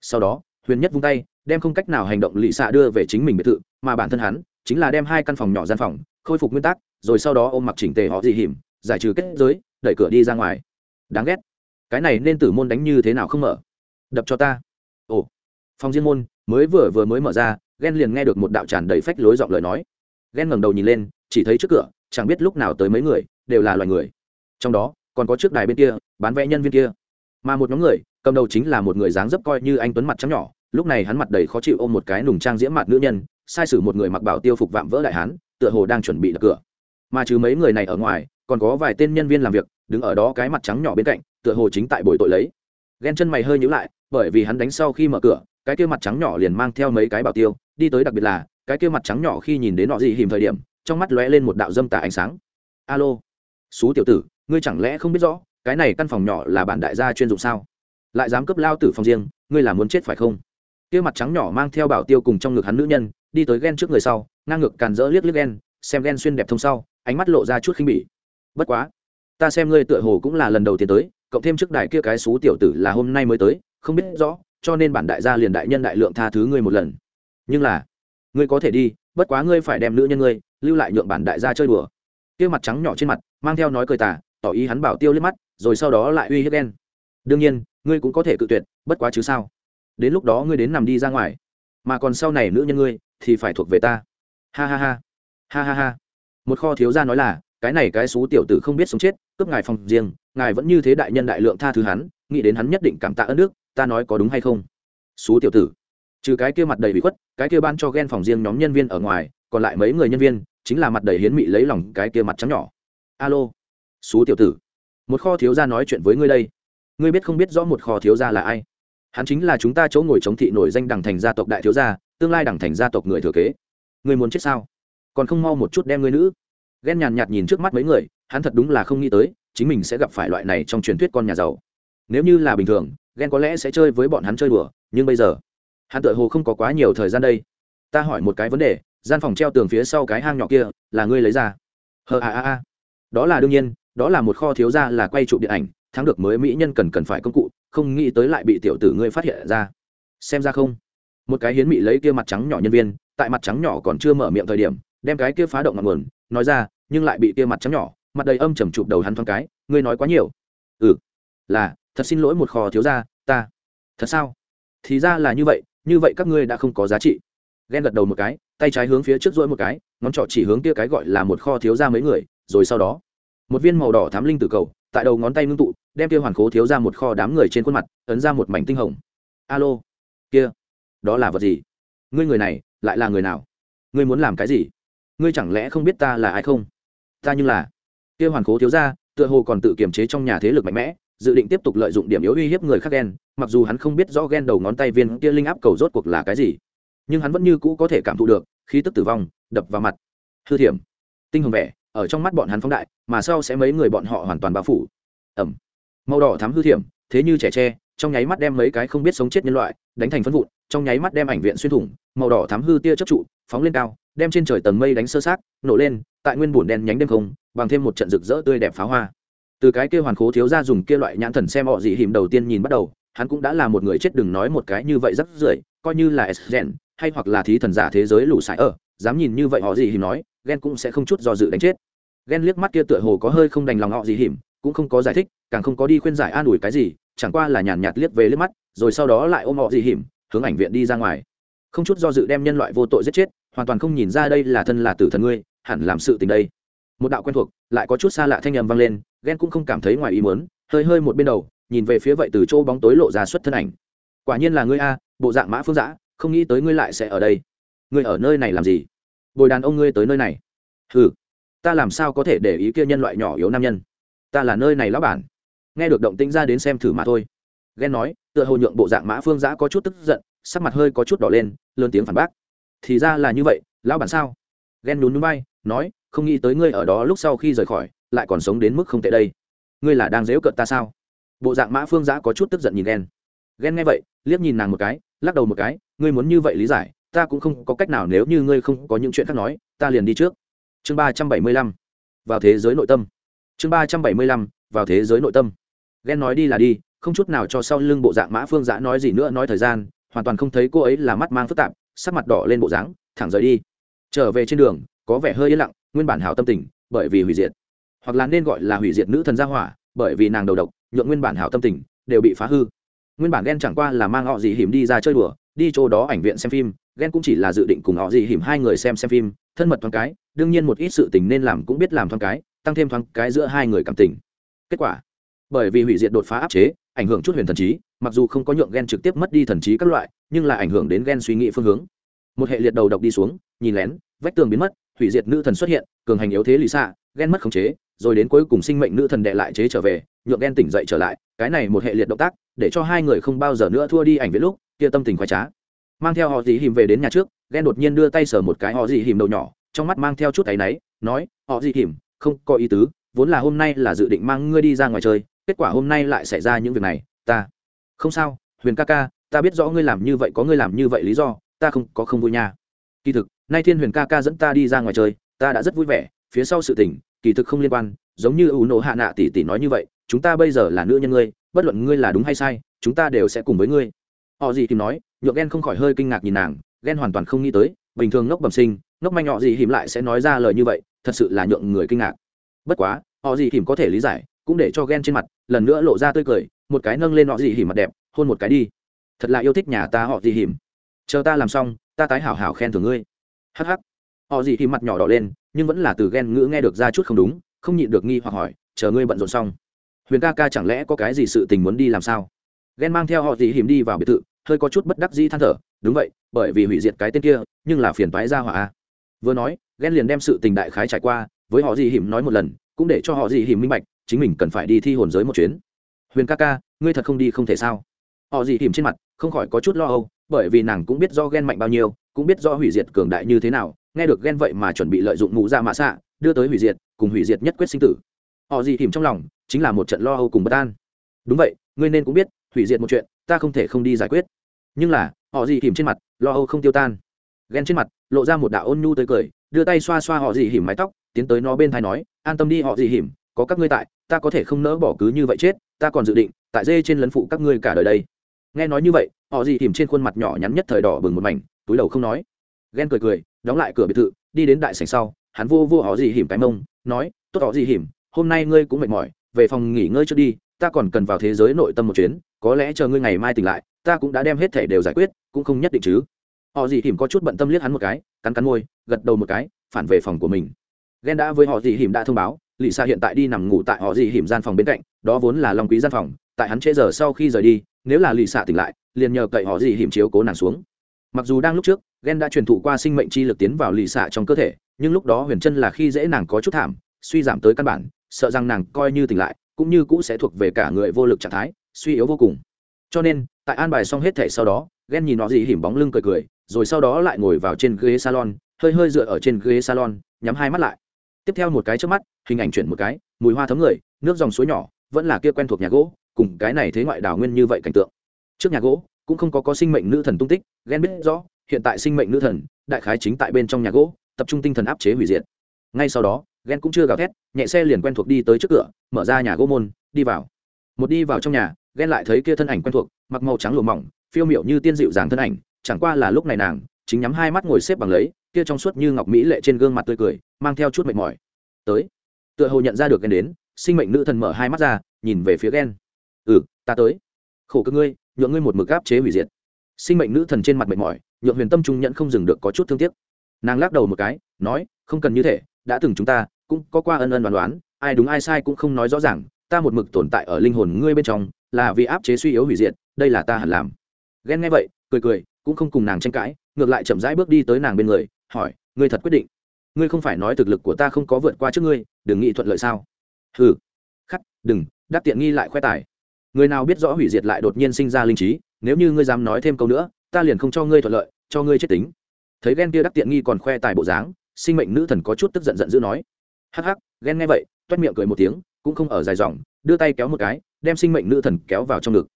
Sau đó, huyền nhất vung tay, đem không cách nào hành động lì xạ đưa về chính mình biệt thự, mà bản thân hắn chính là đem hai căn phòng nhỏ gian phòng, khôi phục nguyên tắc, rồi sau đó ôm mặc chỉnh tề họ dị hiểm, giải trừ kết giới, đẩy cửa đi ra ngoài. Đáng ghét. Cái này nên tử môn đánh như thế nào không mở? Đập cho ta. Ồ. Phòng riêng môn mới vừa vừa mới mở ra ghen liền nghe được một đạo tràn đầy phách lối giọng lời nói. Ghen ngẩng đầu nhìn lên, chỉ thấy trước cửa, chẳng biết lúc nào tới mấy người, đều là loài người. Trong đó, còn có trước đài bên kia, bán vẽ nhân viên kia. Mà một nhóm người, cầm đầu chính là một người dáng dấp coi như anh tuấn mặt trắng nhỏ, lúc này hắn mặt đầy khó chịu ôm một cái nùng trang diễm mặt nữ nhân, sai sử một người mặc bảo tiêu phục vạm vỡ đại hán, tựa hồ đang chuẩn bị đập cửa. Mà trừ mấy người này ở ngoài, còn có vài tên nhân viên làm việc, đứng ở đó cái mặt trắng nhỏ bên cạnh, tựa hồ chính tại bồi tội lấy. Ghen chân mày hơi nhữ lại, bởi vì hắn đánh sau khi mở cửa cái kia mặt trắng nhỏ liền mang theo mấy cái bảo tiêu, đi tới đặc biệt là, cái kia mặt trắng nhỏ khi nhìn đến nọ gì hìm thời điểm, trong mắt lóe lên một đạo dâm tả ánh sáng. Alo xú tiểu tử, ngươi chẳng lẽ không biết rõ, cái này căn phòng nhỏ là bản đại gia chuyên dụng sao? Lại dám cấp lao tử phòng riêng, ngươi là muốn chết phải không? Kia mặt trắng nhỏ mang theo bảo tiêu cùng trong ngực hắn nữ nhân, đi tới ghen trước người sau, ngang ngực càn rỡ liếc liếc ghen xem ghen xuyên đẹp thông sau, ánh mắt lộ ra chút khinh bỉ. Bất quá, ta xem ngươi tựa hồ cũng là lần đầu tiên tới, cộng thêm trước đại kia cái xú tiểu tử là hôm nay mới tới, không biết rõ cho nên bản đại gia liền đại nhân đại lượng tha thứ ngươi một lần. Nhưng là, ngươi có thể đi, bất quá ngươi phải đem nữ nhân ngươi lưu lại nhượng bản đại gia chơi đùa. Kia mặt trắng nhỏ trên mặt, mang theo nói cười tà, tỏ ý hắn bảo tiêu liếc mắt, rồi sau đó lại uy hiếp đen. Đương nhiên, ngươi cũng có thể cự tuyệt, bất quá chứ sao? Đến lúc đó ngươi đến nằm đi ra ngoài. Mà còn sau này nữ nhân ngươi thì phải thuộc về ta. Ha ha ha. Ha ha ha. Một kho thiếu gia nói là, cái này cái xú tiểu tử không biết sống chết, cướp ngài phòng riêng, ngài vẫn như thế đại nhân đại lượng tha thứ hắn, nghĩ đến hắn nhất định cảm tạ ơn nước ta nói có đúng hay không? Xú tiểu tử. Trừ cái kia mặt đầy bị khuất, cái kia ban cho ghen phòng riêng nhóm nhân viên ở ngoài, còn lại mấy người nhân viên, chính là mặt đầy hiến mị lấy lòng cái kia mặt trắng nhỏ. Alo. Xú tiểu tử. Một kho thiếu gia nói chuyện với ngươi đây. Ngươi biết không biết rõ một kho thiếu gia là ai? Hắn chính là chúng ta chỗ ngồi chống thị nổi danh đẳng thành gia tộc đại thiếu gia, tương lai đẳng thành gia tộc người thừa kế. Ngươi muốn chết sao? Còn không mau một chút đem ngươi nữ. Ghen nhàn nhạt nhìn trước mắt mấy người, hắn thật đúng là không nghĩ tới, chính mình sẽ gặp phải loại này trong truyền thuyết con nhà giàu nếu như là bình thường, ghen có lẽ sẽ chơi với bọn hắn chơi đùa, nhưng bây giờ, hắn tự hồ không có quá nhiều thời gian đây. Ta hỏi một cái vấn đề, gian phòng treo tường phía sau cái hang nhỏ kia, là ngươi lấy ra? Hờ a a a. Đó là đương nhiên, đó là một kho thiếu ra là quay chụp điện ảnh, thắng được mới mỹ nhân cần cần phải công cụ, không nghĩ tới lại bị tiểu tử ngươi phát hiện ra. Xem ra không. Một cái hiến mị lấy kia mặt trắng nhỏ nhân viên, tại mặt trắng nhỏ còn chưa mở miệng thời điểm, đem cái kia phá động ngọn nguồn, nói ra, nhưng lại bị kia mặt trắng nhỏ, mặt đầy âm trầm chụp đầu hắn thoáng cái, ngươi nói quá nhiều. Ừ là thật xin lỗi một kho thiếu gia, ta. Thật sao? Thì ra là như vậy như vậy các ngươi đã không có giá trị. Ghen gật đầu một cái tay trái hướng phía trước rỗi một cái ngón trỏ chỉ hướng kia cái gọi là một kho thiếu ra mấy người rồi sau đó một viên màu đỏ thám linh tử cầu tại đầu ngón tay ngưng tụ đem kia hoàn khố thiếu ra một kho đám người trên khuôn mặt ấn ra một mảnh tinh hồng. Alo. Kia đó là vật gì? Ngươi người này lại là người nào? Ngươi muốn làm cái gì? Ngươi chẳng lẽ không biết ta là ai không? Ta như là kia hoàn cố thiếu ra tựa hồ còn tự kiềm chế trong nhà thế lực mạnh mẽ dự định tiếp tục lợi dụng điểm yếu uy hiếp người khác ghen, mặc dù hắn không biết rõ ghen đầu ngón tay viên kia linh áp cầu rốt cuộc là cái gì, nhưng hắn vẫn như cũ có thể cảm thụ được khí tức tử vong đập vào mặt. Hư thiểm, tinh hồng vẻ, ở trong mắt bọn hắn phóng đại, mà sau sẽ mấy người bọn họ hoàn toàn bao phủ. Ẩm, màu đỏ thắm hư thiểm, thế như trẻ tre, trong nháy mắt đem mấy cái không biết sống chết nhân loại đánh thành phân vụn, trong nháy mắt đem ảnh viện xuyên thủng, màu đỏ thắm hư tia chấp trụ, phóng lên cao, đem trên trời tầng mây đánh sơ sát, nổ lên, tại nguyên bùn đen nhánh đêm không, bằng thêm một trận rực rỡ tươi đẹp pháo hoa từ cái kia hoàn khố thiếu ra dùng kia loại nhãn thần xem họ dị hiểm đầu tiên nhìn bắt đầu, hắn cũng đã là một người chết đừng nói một cái như vậy rất rưởi, coi như là s hay hoặc là thí thần giả thế giới lũ sải ở, dám nhìn như vậy họ dị hiểm nói ghen cũng sẽ không chút do dự đánh chết. Ghen liếc mắt kia tựa hồ có hơi không đành lòng họ dị hiểm cũng không có giải thích, càng không có đi khuyên giải an ủi cái gì, chẳng qua là nhàn nhạt liếc về liếc mắt, rồi sau đó lại ôm họ dị hiểm hướng ảnh viện đi ra ngoài. Không chút do dự đem nhân loại vô tội giết chết, hoàn toàn không nhìn ra đây là thân là tử thần ngươi, hẳn làm sự tình đây. Một đạo quen thuộc, lại có chút xa lạ thanh âm vang lên ghen cũng không cảm thấy ngoài ý muốn, hơi hơi một bên đầu, nhìn về phía vậy từ chỗ bóng tối lộ ra xuất thân ảnh. Quả nhiên là ngươi a, bộ dạng mã phương giã không nghĩ tới ngươi lại sẽ ở đây. Ngươi ở nơi này làm gì? Bồi đàn ông ngươi tới nơi này. Ừ ta làm sao có thể để ý kia nhân loại nhỏ yếu nam nhân? Ta là nơi này lão bản. Nghe được động tĩnh ra đến xem thử mà thôi. Ghen nói, tựa hồ nhượng bộ dạng mã phương giã có chút tức giận, sắc mặt hơi có chút đỏ lên, lớn tiếng phản bác. Thì ra là như vậy, lão bản sao? Ghen nhún núi bay, nói, không nghĩ tới ngươi ở đó lúc sau khi rời khỏi lại còn sống đến mức không tệ đây. Ngươi là đang dễu cợt ta sao? Bộ dạng mã phương giã có chút tức giận nhìn ghen ghen nghe vậy, liếc nhìn nàng một cái, lắc đầu một cái, ngươi muốn như vậy lý giải, ta cũng không có cách nào nếu như ngươi không có những chuyện khác nói, ta liền đi trước. Chương ba trăm bảy mươi lăm. Vào thế giới nội tâm. Chương ba trăm bảy mươi lăm, vào thế giới nội tâm. Ghen nói đi là đi, không chút nào cho sau lưng bộ dạng mã phương giã nói gì nữa nói thời gian, hoàn toàn không thấy cô ấy là mắt mang phức tạp, sắc mặt đỏ lên bộ dáng, thẳng rời đi. Trở về trên đường, có vẻ hơi yên lặng, nguyên bản hảo tâm tình, bởi vì hủy diệt hoặc là nên gọi là hủy diệt nữ thần gia hỏa, bởi vì nàng đầu độc, nhượng nguyên bản hảo tâm tình, đều bị phá hư. Nguyên bản ghen chẳng qua là mang họ gì hiểm đi ra chơi đùa, đi chỗ đó ảnh viện xem phim ghen cũng chỉ là dự định cùng họ gì hiểm hai người xem xem phim, thân mật thoáng cái, đương nhiên một ít sự tình nên làm cũng biết làm thoáng cái, tăng thêm thoáng cái giữa hai người cảm tình. Kết quả, bởi vì hủy diệt đột phá áp chế, ảnh hưởng chút huyền thần trí, mặc dù không có nhượng ghen trực tiếp mất đi thần trí các loại, nhưng là ảnh hưởng đến ghen suy nghĩ phương hướng. Một hệ liệt đầu độc đi xuống, nhìn lén, vách tường biến mất, hủy diệt nữ thần xuất hiện, cường hành yếu thế lì xạ ghen mất khống chế rồi đến cuối cùng sinh mệnh nữ thần đệ lại chế trở về, nhượng ghen tỉnh dậy trở lại, cái này một hệ liệt động tác, để cho hai người không bao giờ nữa thua đi ảnh viết lúc, kia tâm tình khoái trá. Mang theo họ dì hìm về đến nhà trước, ghen đột nhiên đưa tay sờ một cái họ dì hìm đầu nhỏ, trong mắt mang theo chút áy náy, nói, họ dì hìm, không có ý tứ, vốn là hôm nay là dự định mang ngươi đi ra ngoài chơi, kết quả hôm nay lại xảy ra những việc này, ta không sao, huyền ca ca, ta biết rõ ngươi làm như vậy có ngươi làm như vậy lý do, ta không có không vui nha. Kỳ thực, nay thiên huyền ca ca dẫn ta đi ra ngoài chơi, ta đã rất vui vẻ, phía sau sự tình kỳ thực không liên quan giống như u nộ hạ nạ tỷ tỷ nói như vậy chúng ta bây giờ là nữ nhân ngươi bất luận ngươi là đúng hay sai chúng ta đều sẽ cùng với ngươi. Họ gì tìm nói nhược ghen không khỏi hơi kinh ngạc nhìn nàng ghen hoàn toàn không nghĩ tới bình thường ngốc bẩm sinh ngốc manh họ gì hiểm lại sẽ nói ra lời như vậy thật sự là nhượng người kinh ngạc. Bất quá họ gì hiểm có thể lý giải cũng để cho ghen trên mặt lần nữa lộ ra tươi cười một cái nâng lên họ gì hiểm mặt đẹp hôn một cái đi. Thật là yêu thích nhà ta họ gì hiểm chờ ta làm xong ta tái hảo hảo khen thưởng ngươi. Hắc hắc, họ gì hiểm mặt nhỏ đỏ lên nhưng vẫn là từ ghen ngữ nghe được ra chút không đúng, không nhịn được nghi hoặc hỏi, chờ ngươi bận rộn xong, huyền ca ca chẳng lẽ có cái gì sự tình muốn đi làm sao? Ghen mang theo họ gì hiểm đi vào biệt thự, hơi có chút bất đắc dĩ than thở, đúng vậy, bởi vì hủy diệt cái tên kia, nhưng là phiền toái ra hỏa vừa nói, ghen liền đem sự tình đại khái trải qua, với họ gì hiểm nói một lần, cũng để cho họ gì hiểm minh bạch, chính mình cần phải đi thi hồn giới một chuyến. Huyền ca ca, ngươi thật không đi không thể sao? Họ gì hiểm trên mặt không khỏi có chút lo âu, bởi vì nàng cũng biết do ghen mạnh bao nhiêu, cũng biết do hủy diệt cường đại như thế nào nghe được ghen vậy mà chuẩn bị lợi dụng mụ ra mạ xạ, đưa tới hủy diệt, cùng hủy diệt nhất quyết sinh tử. Họ gì hiểm trong lòng, chính là một trận lo âu cùng bất an. Đúng vậy, ngươi nên cũng biết, hủy diệt một chuyện, ta không thể không đi giải quyết. Nhưng là, họ gì hiểm trên mặt, lo âu không tiêu tan. Ghen trên mặt, lộ ra một đạo ôn nhu tới cười, đưa tay xoa xoa họ gì hiểm mái tóc, tiến tới nó bên thai nói, an tâm đi họ gì hiểm có các ngươi tại, ta có thể không nỡ bỏ cứ như vậy chết, ta còn dự định, tại dê trên lấn phụ các ngươi cả đời đây. Nghe nói như vậy, họ gì hiểm trên khuôn mặt nhỏ nhắn nhất thời đỏ bừng một mảnh, túi đầu không nói. Ghen cười cười đóng lại cửa biệt thự, đi đến đại sảnh sau, hắn vô vô họ gì hiểm cái mông, nói, tốt họ gì hiểm hôm nay ngươi cũng mệt mỏi, về phòng nghỉ ngơi trước đi, ta còn cần vào thế giới nội tâm một chuyến, có lẽ chờ ngươi ngày mai tỉnh lại, ta cũng đã đem hết thể đều giải quyết, cũng không nhất định chứ. Họ gì hiểm có chút bận tâm liếc hắn một cái, cắn cắn môi, gật đầu một cái, phản về phòng của mình. Ghen đã với họ gì hiểm đã thông báo, lì xa hiện tại đi nằm ngủ tại họ gì hiểm gian phòng bên cạnh, đó vốn là long quý gian phòng, tại hắn trễ giờ sau khi rời đi, nếu là lì xạ tỉnh lại, liền nhờ cậy họ gì hiểm chiếu cố nàng xuống mặc dù đang lúc trước ghen đã truyền thụ qua sinh mệnh chi lực tiến vào lì xạ trong cơ thể, nhưng lúc đó huyền chân là khi dễ nàng có chút thảm, suy giảm tới căn bản, sợ rằng nàng coi như tỉnh lại, cũng như cũ sẽ thuộc về cả người vô lực trạng thái, suy yếu vô cùng. Cho nên, tại an bài xong hết thể sau đó ghen nhìn nó gì hiểm bóng lưng cười cười, rồi sau đó lại ngồi vào trên ghế salon, hơi hơi dựa ở trên ghế salon, nhắm hai mắt lại. Tiếp theo một cái trước mắt, hình ảnh chuyển một cái, mùi hoa thấm người, nước dòng suối nhỏ, vẫn là kia quen thuộc nhà gỗ, cùng cái này thế ngoại đảo nguyên như vậy cảnh tượng. Trước nhà gỗ cũng không có có sinh mệnh nữ thần tung tích, ghen biết rõ, hiện tại sinh mệnh nữ thần, đại khái chính tại bên trong nhà gỗ, tập trung tinh thần áp chế hủy diệt. Ngay sau đó, ghen cũng chưa gào thét, nhẹ xe liền quen thuộc đi tới trước cửa, mở ra nhà gỗ môn, đi vào. Một đi vào trong nhà, ghen lại thấy kia thân ảnh quen thuộc, mặc màu trắng lùa mỏng, phiêu miệu như tiên dịu dàng thân ảnh, chẳng qua là lúc này nàng, chính nhắm hai mắt ngồi xếp bằng lấy, kia trong suốt như ngọc mỹ lệ trên gương mặt tươi cười, mang theo chút mệt mỏi. Tới. Tựa hồ nhận ra được ghen đến, sinh mệnh nữ thần mở hai mắt ra, nhìn về phía ghen. Ừ ta tới. Khổ cơ ngươi nhượng ngươi một mực áp chế hủy diệt. Sinh mệnh nữ thần trên mặt mệt mỏi, nhượng huyền tâm trung nhận không dừng được có chút thương tiếc. Nàng lắc đầu một cái, nói, không cần như thế, đã từng chúng ta cũng có qua ân ân đoán đoán ai đúng ai sai cũng không nói rõ ràng, ta một mực tồn tại ở linh hồn ngươi bên trong, là vì áp chế suy yếu hủy diệt, đây là ta hẳn làm. Ghen nghe vậy, cười cười, cũng không cùng nàng tranh cãi, ngược lại chậm rãi bước đi tới nàng bên người, hỏi, ngươi thật quyết định? Ngươi không phải nói thực lực của ta không có vượt qua trước ngươi, đừng nghĩ thuận lợi sao? Ừ khắc, đừng, đắc tiện nghi lại khoe tài người nào biết rõ hủy diệt lại đột nhiên sinh ra linh trí, nếu như ngươi dám nói thêm câu nữa, ta liền không cho ngươi thuận lợi, cho ngươi chết tính. Thấy ghen kia đắc tiện nghi còn khoe tài bộ dáng, sinh mệnh nữ thần có chút tức giận giận dữ nói. Hắc hắc, ghen nghe vậy, toét miệng cười một tiếng, cũng không ở dài dòng, đưa tay kéo một cái, đem sinh mệnh nữ thần kéo vào trong ngực.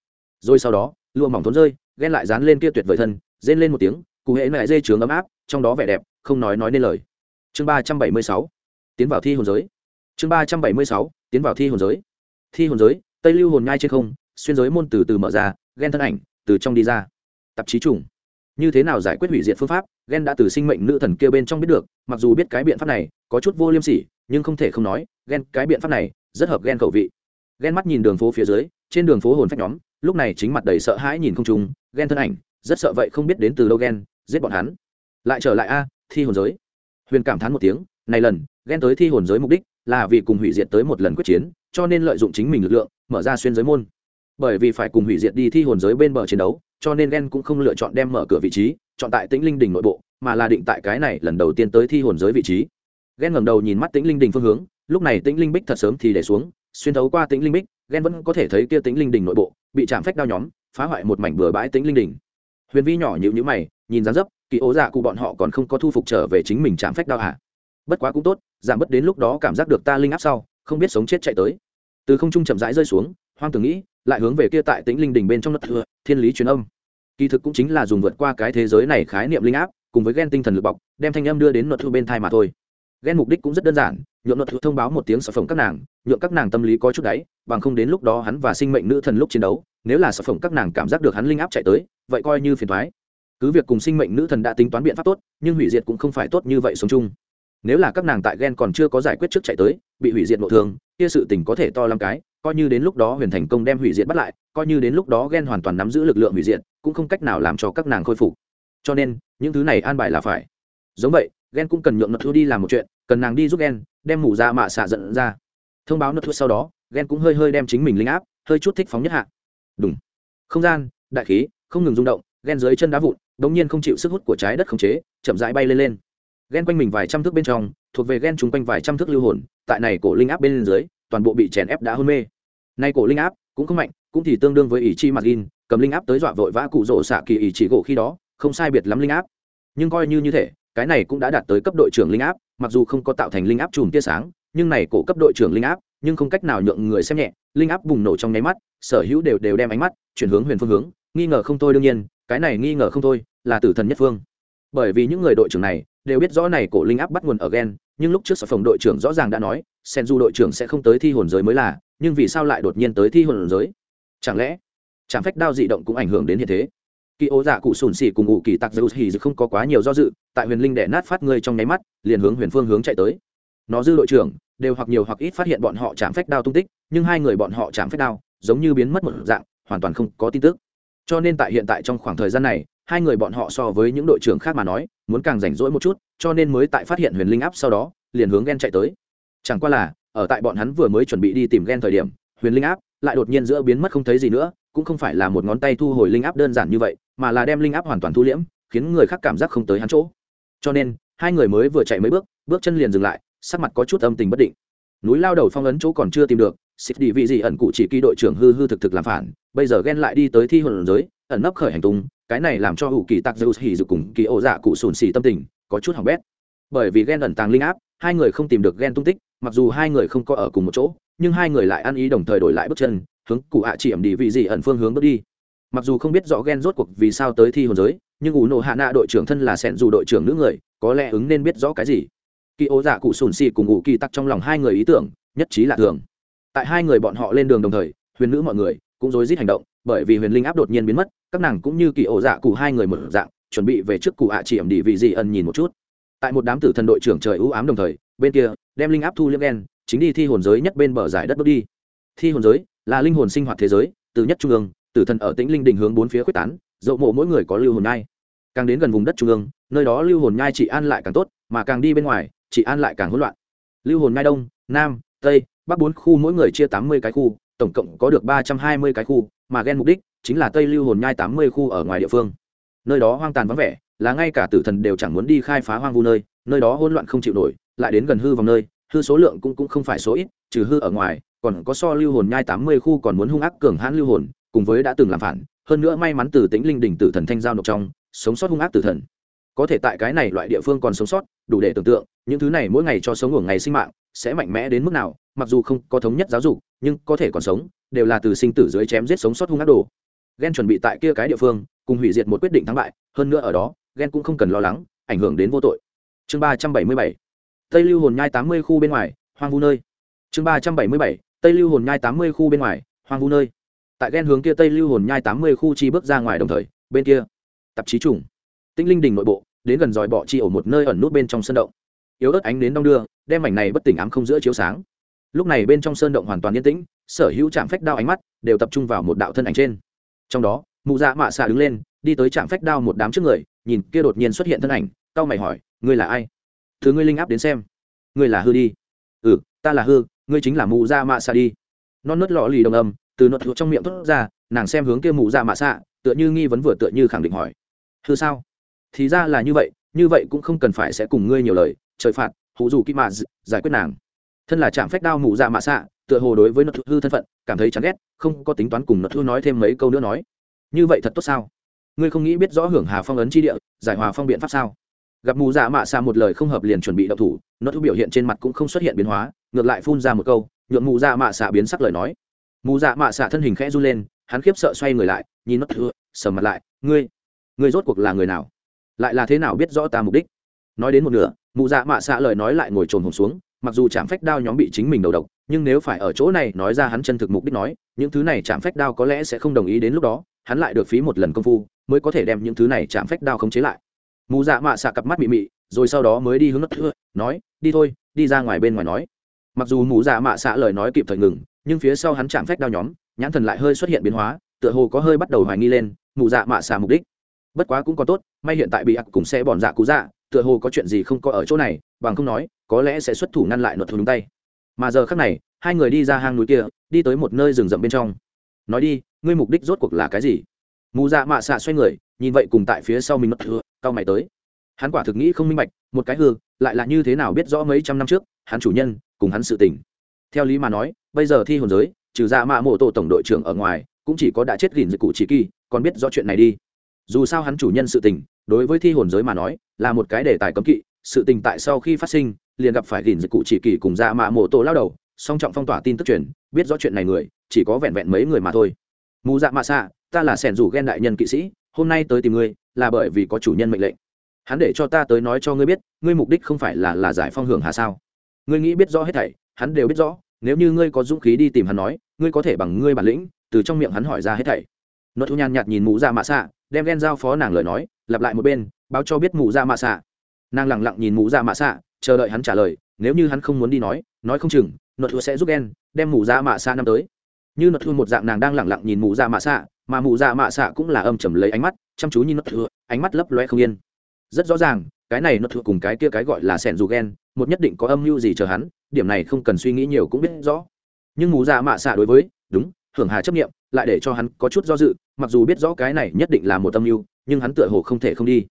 Rồi sau đó, lụa mỏng thốn rơi, ghen lại dán lên kia tuyệt vời thân, rên lên một tiếng, cụ hễ lại dây trướng ấm áp, trong đó vẻ đẹp, không nói nói nên lời. Chương ba trăm bảy mươi sáu, tiến vào thi hồn giới. Chương ba trăm bảy mươi sáu, tiến vào thi hồn giới. Thi hồn giới tây lưu hồn nhai trên không, xuyên giới môn từ từ mở ra ghen thân ảnh từ trong đi ra. Tạp chí trùng. Như thế nào giải quyết hủy diệt phương pháp ghen đã từ sinh mệnh nữ thần kia bên trong biết được, mặc dù biết cái biện pháp này có chút vô liêm sỉ, nhưng không thể không nói ghen cái biện pháp này rất hợp ghen khẩu vị. Ghen mắt nhìn đường phố phía dưới, trên đường phố hồn phách nhóm, lúc này chính mặt đầy sợ hãi nhìn không trùng ghen thân ảnh, rất sợ vậy không biết đến từ đâu ghen giết bọn hắn. Lại trở lại a, thi hồn giới. Huyền cảm thán một tiếng, này lần ghen tới thi hồn giới mục đích là vì cùng hủy diệt tới một lần quyết chiến cho nên lợi dụng chính mình lực lượng, mở ra xuyên giới môn. Bởi vì phải cùng hủy diệt đi thi hồn giới bên bờ chiến đấu, cho nên ghen cũng không lựa chọn đem mở cửa vị trí, chọn tại tĩnh linh đình nội bộ, mà là định tại cái này lần đầu tiên tới thi hồn giới vị trí. Ghen ngẩng đầu nhìn mắt tĩnh linh đình phương hướng, lúc này tĩnh linh bích thật sớm thì để xuống, xuyên thấu qua tĩnh linh bích ghen vẫn có thể thấy kia tĩnh linh đình nội bộ, bị chạm phách đao nhóm, phá hoại một mảnh bừa bãi tĩnh linh đình. Huyền vi nhỏ nhịu nhữ mày, nhìn dán dấp, kỳ ố dạ cụ bọn họ còn không có thu phục trở về chính mình chạm phách đao hạ bất quá cũng tốt, giảm bớt đến lúc đó cảm giác được ta linh áp sau không biết sống chết chạy tới. Từ không trung chậm rãi rơi xuống, hoang tưởng nghĩ, lại hướng về kia tại tĩnh linh đình bên trong đất thừa thiên lý truyền âm. Kỳ thực cũng chính là dùng vượt qua cái thế giới này khái niệm linh áp, cùng với ghen tinh thần lực bọc, đem thanh âm đưa đến luật thư bên thai mà thôi. Ghen mục đích cũng rất đơn giản, nhượng luật thư thông báo một tiếng sở phẩm các nàng, nhượng các nàng tâm lý có chút đáy, bằng không đến lúc đó hắn và sinh mệnh nữ thần lúc chiến đấu, nếu là sở phẩm các nàng cảm giác được hắn linh áp chạy tới, vậy coi như phiền thoái. Cứ việc cùng sinh mệnh nữ thần đã tính toán biện pháp tốt, nhưng hủy diệt cũng không phải tốt như vậy sống chung nếu là các nàng tại ghen còn chưa có giải quyết trước chạy tới, bị hủy diệt nội thương, kia sự tình có thể to lắm cái, coi như đến lúc đó huyền thành công đem hủy diệt bắt lại, coi như đến lúc đó ghen hoàn toàn nắm giữ lực lượng hủy diệt, cũng không cách nào làm cho các nàng khôi phục. Cho nên, những thứ này an bài là phải. Giống vậy ghen cũng cần nhượng nợ thu đi làm một chuyện, cần nàng đi giúp ghen đem mù ra mạ xạ giận ra. Thông báo nợ thu sau đó ghen cũng hơi hơi đem chính mình linh áp, hơi chút thích phóng nhất hạ. Đúng không gian, đại khí, không ngừng rung động ghen dưới chân đá vụn đ ỗ n g nhiên không chịu sức hút của trái đất khống chế, chậm rãi bay lên lên ghen quanh mình vài trăm thước bên trong, thuộc về ghen chung quanh vài trăm thước lưu hồn, tại này cổ linh áp bên dưới, toàn bộ bị chèn ép đã hôn mê. Nay cổ linh áp cũng không mạnh, cũng thì tương đương với ý chi mặt gin cầm linh áp tới dọa vội vã cụ rỗ xạ kỳ ý chỉ gỗ khi đó, không sai biệt lắm linh áp. Nhưng coi như như thế, cái này cũng đã đạt tới cấp đội trưởng linh áp, mặc dù không có tạo thành linh áp chùm tia sáng, nhưng này cổ cấp đội trưởng linh áp, nhưng không cách nào nhượng người xem nhẹ, linh áp bùng nổ trong nháy mắt, sở hữu đều đều đem ánh mắt chuyển hướng huyền phương hướng, nghi ngờ không thôi đương nhiên, cái này nghi ngờ không thôi là tử thần nhất phương. Bởi vì những người đội trưởng này đều biết rõ này cổ linh áp bắt nguồn ở gen, nhưng lúc trước sở phòng đội trưởng rõ ràng đã nói sen du đội trưởng sẽ không tới thi hồn giới mới là, nhưng vì sao lại đột nhiên tới thi hồn giới? Chẳng lẽ chẳng phách đao dị động cũng ảnh hưởng đến hiện thế? Kỳ ố dạ cụ sùn xì cùng ngụ kỳ tặc dầu hì không có quá nhiều do dự, tại huyền linh đẻ nát phát ngươi trong nháy mắt, liền hướng huyền phương hướng chạy tới. Nó dư đội trưởng, đều hoặc nhiều hoặc ít phát hiện bọn họ chạm phách đao tung tích, nhưng hai người bọn họ chạm phách đao, giống như biến mất một dạng, hoàn toàn không có tin tức. Cho nên tại hiện tại trong khoảng thời gian này hai người bọn họ so với những đội trưởng khác mà nói, muốn càng rảnh rỗi một chút, cho nên mới tại phát hiện huyền linh áp sau đó, liền hướng ghen chạy tới. Chẳng qua là, ở tại bọn hắn vừa mới chuẩn bị đi tìm ghen thời điểm, huyền linh áp lại đột nhiên giữa biến mất không thấy gì nữa, cũng không phải là một ngón tay thu hồi linh áp đơn giản như vậy, mà là đem linh áp hoàn toàn thu liễm, khiến người khác cảm giác không tới hắn chỗ. Cho nên, hai người mới vừa chạy mấy bước bước chân liền dừng lại, sắc mặt có chút âm tình bất định. Núi lao đầu phong ấn chỗ còn chưa tìm được xịt đi vị gì ẩn cụ chỉ kỳ đội trưởng hư hư thực thực làm phản, bây giờ ghen lại đi tới thi hồn giới, ẩn nấp khởi hành tung cái này làm cho hữu kỳ tạc dâu hỉ dự cùng kỳ ổ dạ cụ sùn xì tâm tình, có chút hỏng bét. Bởi vì ghen ẩn tàng linh áp, hai người không tìm được ghen tung tích, mặc dù hai người không có ở cùng một chỗ, nhưng hai người lại ăn ý đồng thời đổi lại bước chân, hướng cụ hạ chỉ ẩm đi vị gì ẩn phương hướng bước đi. Mặc dù không biết rõ ghen rốt cuộc vì sao tới thi hồn giới, nhưng ủ nộ hạ nạ đội trưởng thân là sẹn dù đội trưởng nữ người, có lẽ ứng nên biết rõ cái gì. Kỳ ố dạ cụ sùn xì cùng ngụ kỳ tắc trong lòng hai người ý tưởng, nhất trí là thường. Tại hai người bọn họ lên đường đồng thời, huyền nữ mọi người cũng rối rít hành động, bởi vì huyền linh áp đột nhiên biến mất các nàng cũng như kỳ ổ dạ cụ hai người một dạng, chuẩn bị về trước cụ ạ chỉ ẩm đi vị gì ẩn nhìn một chút. Tại một đám tử thần đội trưởng trời ưu ám đồng thời, bên kia, đem linh áp thu liêm đen, chính đi thi hồn giới nhất bên bờ giải đất bước đi. Thi hồn giới là linh hồn sinh hoạt thế giới, từ nhất trung ương, tử thần ở tĩnh linh đình hướng bốn phía quyết tán, dậu mộ mỗi người có lưu hồn nhai. Càng đến gần vùng đất trung ương, nơi đó lưu hồn nhai chỉ an lại càng tốt, mà càng đi bên ngoài, chỉ an lại càng hỗn loạn. Lưu hồn nhai đông, nam, tây, bắc bốn khu mỗi người chia tám mươi cái khu tổng cộng có được ba trăm hai mươi cái khu, mà ghen mục đích chính là tây lưu hồn nhai tám mươi khu ở ngoài địa phương. Nơi đó hoang tàn vắng vẻ, là ngay cả tử thần đều chẳng muốn đi khai phá hoang vu nơi nơi đó hỗn loạn không chịu nổi, lại đến gần hư vòng nơi, hư số lượng cũng cũng không phải số ít, trừ hư ở ngoài, còn có so lưu hồn nhai tám mươi khu còn muốn hung ác cường hãn lưu hồn, cùng với đã từng làm phản, hơn nữa may mắn từ tính linh đỉnh tử thần thanh giao nộp trong, sống sót hung ác tử thần. Có thể tại cái này loại địa phương còn sống sót, đủ để tưởng tượng, những thứ này mỗi ngày cho sống ngủ ngày sinh mạng, sẽ mạnh mẽ đến mức nào mặc dù không có thống nhất giáo dục, nhưng có thể còn sống, đều là từ sinh tử dưới chém giết sống sót hung ác đồ. Ghen chuẩn bị tại kia cái địa phương, cùng hủy diệt một quyết định thắng bại, hơn nữa ở đó ghen cũng không cần lo lắng, ảnh hưởng đến vô tội. Chương ba trăm bảy mươi bảy. Tây lưu hồn nhai tám mươi khu bên ngoài, hoang vu nơi. Chương ba trăm bảy mươi bảy. Tây lưu hồn nhai tám mươi khu bên ngoài, hoang vu nơi. Tại ghen hướng kia tây lưu hồn nhai tám mươi khu chi bước ra ngoài đồng thời, bên kia, tạp chí trùng. Tinh linh đình nội bộ, đến gần dòi bọ chi ở một nơi ẩn nút bên trong sân động. Yếu ớt ánh đến đong đưa, đem mảnh này bất tỉnh ám không giữa chiếu sáng lúc này bên trong sơn động hoàn toàn yên tĩnh, sở hữu trạm phách đao ánh mắt đều tập trung vào một đạo thân ảnh trên. Trong đó, mụ dạ mạ xạ đứng lên, đi tới trạm phách đao một đám trước người, nhìn kia đột nhiên xuất hiện thân ảnh tao mày hỏi, ngươi là ai? Thứ ngươi linh áp đến xem. Ngươi là hư đi. Ừ ta là hư, ngươi chính là mụ dạ mạ xạ đi. Non nớt lọ lì đồng âm, từ nốt trong miệng thốt ra, nàng xem hướng kia mụ dạ mạ xạ, tựa như nghi vấn vừa tựa như khẳng định hỏi, hư sao? Thì ra là như vậy như vậy cũng không cần phải sẽ cùng ngươi nhiều lời, trời phạt hụ dù kỹ mạ giải quyết nàng thân là trạm phách đao mụ dạ mạ xạ, tựa hồ đối với nợ hư thân phận cảm thấy chán ghét, không có tính toán cùng nợ hư nói thêm mấy câu nữa nói. Như vậy thật tốt sao? Ngươi không nghĩ biết rõ hưởng hà phong ấn chi địa, giải hòa phong biện pháp sao? Gặp mù dạ mạ xạ một lời không hợp liền chuẩn bị đậu thủ nó hư biểu hiện trên mặt cũng không xuất hiện biến hóa, ngược lại phun ra một câu nhuộm mù dạ mạ xạ biến sắc lời nói. Mù dạ mạ xạ thân hình khẽ run lên, hắn khiếp sợ xoay người lại, nhìn nốt hư sầm mặt lại, ngươi ngươi rốt cuộc là người nào? Lại là thế nào biết rõ ta mục đích? Nói đến một nửa mụ dạ mạ xạ lời nói lại ngồi trồn hồn xuống mặc dù chạm phách đao nhóm bị chính mình đầu độc, nhưng nếu phải ở chỗ này nói ra hắn chân thực mục đích nói, những thứ này chạm phách đao có lẽ sẽ không đồng ý đến lúc đó, hắn lại được phí một lần công phu, mới có thể đem những thứ này chạm phách đao khống chế lại. Mù dạ mạ xạ cặp mắt mị mị, rồi sau đó mới đi hướng đất thưa, nói, đi thôi, đi ra ngoài bên ngoài nói. Mặc dù mù dạ mạ xạ lời nói kịp thời ngừng, nhưng phía sau hắn chạm phách đao nhóm, nhãn thần lại hơi xuất hiện biến hóa, tựa hồ có hơi bắt đầu hoài nghi lên, mù dạ mạ xạ mục đích. Bất quá cũng có tốt, may hiện tại bị ặc cùng xe bòn dạ cú dạ tựa hồ có chuyện gì không có ở chỗ này bằng không nói, có lẽ sẽ xuất thủ ngăn lại luật thủ đúng tay. Mà giờ khác này, hai người đi ra hang núi kia, đi tới một nơi rừng rậm bên trong. Nói đi, ngươi mục đích rốt cuộc là cái gì? Mù dạ mạ xạ xoay người, nhìn vậy cùng tại phía sau mình mất thừa cao mày tới. Hắn quả thực nghĩ không minh bạch, một cái hư, lại là như thế nào biết rõ mấy trăm năm trước, hắn chủ nhân, cùng hắn sự tình. Theo lý mà nói, bây giờ thi hồn giới, trừ dạ mạ mộ tổ tổng đội trưởng ở ngoài, cũng chỉ có đã chết gìn dịch cụ chỉ kỳ, còn biết rõ chuyện này đi. Dù sao hắn chủ nhân sự tình, đối với thi hồn giới mà nói, là một cái đề tài cấm kỵ sự tình tại sau khi phát sinh, liền gặp phải gìn dịch cụ chỉ kỳ cùng ra mạ mộ tổ lao đầu, song trọng phong tỏa tin tức truyền, biết rõ chuyện này người, chỉ có vẹn vẹn mấy người mà thôi. Mù dạ mạ xạ, ta là sẻn rủ ghen đại nhân kỵ sĩ, hôm nay tới tìm ngươi, là bởi vì có chủ nhân mệnh lệnh. Hắn để cho ta tới nói cho ngươi biết, ngươi mục đích không phải là là giải phong hưởng hà sao? Ngươi nghĩ biết rõ hết thảy, hắn đều biết rõ, nếu như ngươi có dũng khí đi tìm hắn nói, ngươi có thể bằng ngươi bản lĩnh, từ trong miệng hắn hỏi ra hết thảy. Nội thu nhàn nhạt nhìn mù dạ mạ xạ, đem ghen giao phó nàng lời nói, lặp lại một bên, báo cho biết mù dạ mạ xạ nàng lẳng lặng nhìn mù dạ mạ xạ, chờ đợi hắn trả lời, nếu như hắn không muốn đi nói nói không chừng nội thua sẽ giúp ghen đem mù dạ mạ xạ năm tới. Như nội thua một dạng nàng đang lẳng lặng nhìn mù dạ mạ xạ, mà mù dạ mạ xạ cũng là âm trầm lấy ánh mắt, chăm chú nhìn nội thua, ánh mắt lấp loe không yên. Rất rõ ràng, cái này nội thua cùng cái kia cái gọi là sẻn dù ghen một nhất định có âm mưu gì chờ hắn, điểm này không cần suy nghĩ nhiều cũng biết rõ. Nhưng mù dạ mạ xạ đối với, đúng, hưởng hà chấp nghiệm lại để cho hắn có chút do dự, mặc dù biết rõ cái này nhất định là một âm mưu, nhưng hắn tựa hồ không thể không đi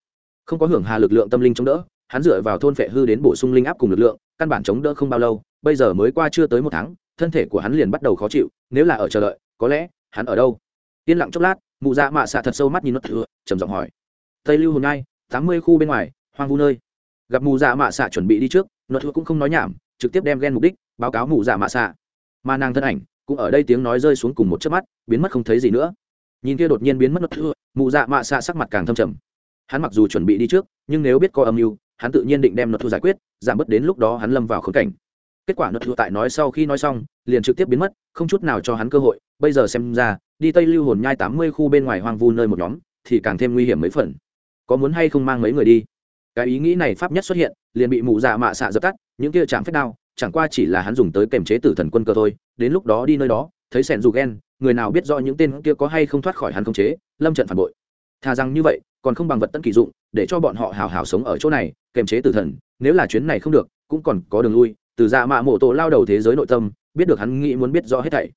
không có hưởng hà lực lượng tâm linh chống đỡ, hắn dựa vào thôn phệ hư đến bổ sung linh áp cùng lực lượng, căn bản chống đỡ không bao lâu, bây giờ mới qua chưa tới một tháng, thân thể của hắn liền bắt đầu khó chịu, nếu là ở chờ đợi, có lẽ hắn ở đâu? Yên lặng chốc lát, mụ dạ mạ xạ thật sâu mắt nhìn nó thừa trầm giọng hỏi. Tây lưu hồn ngay tám mươi khu bên ngoài, hoang vu nơi. Gặp mù dạ mạ xạ chuẩn bị đi trước, nó thừa cũng không nói nhảm, trực tiếp đem ghen mục đích, báo cáo mù dạ mạ xạ. Mà nàng thân ảnh, cũng ở đây tiếng nói rơi xuống cùng một chớp mắt, biến mất không thấy gì nữa. Nhìn kia đột nhiên biến mất nó thừa mù dạ mạ xạ sắc mặt càng thâm trầm hắn mặc dù chuẩn bị đi trước, nhưng nếu biết có âm mưu, hắn tự nhiên định đem nợ thu giải quyết, giảm bớt đến lúc đó hắn lâm vào khốn cảnh. Kết quả nợ thu tại nói sau khi nói xong, liền trực tiếp biến mất, không chút nào cho hắn cơ hội. Bây giờ xem ra, đi tây lưu hồn nhai tám mươi khu bên ngoài hoang vu nơi một nhóm, thì càng thêm nguy hiểm mấy phần. Có muốn hay không mang mấy người đi? Cái ý nghĩ này pháp nhất xuất hiện, liền bị mụ dạ mạ xạ dập tắt, những kia chạm phép đao, chẳng qua chỉ là hắn dùng tới kềm chế tử thần quân cơ thôi, đến lúc đó đi nơi đó, thấy sẻn dù ghen người nào biết rõ những tên kia có hay không thoát khỏi hắn không chế, lâm trận phản bội. Thà rằng như vậy còn không bằng vật tân kỳ dụng, để cho bọn họ hào hào sống ở chỗ này, kềm chế tử thần, nếu là chuyến này không được, cũng còn có đường lui. Từ dạ mạ mộ tổ lao đầu thế giới nội tâm, biết được hắn nghĩ muốn biết rõ hết thảy.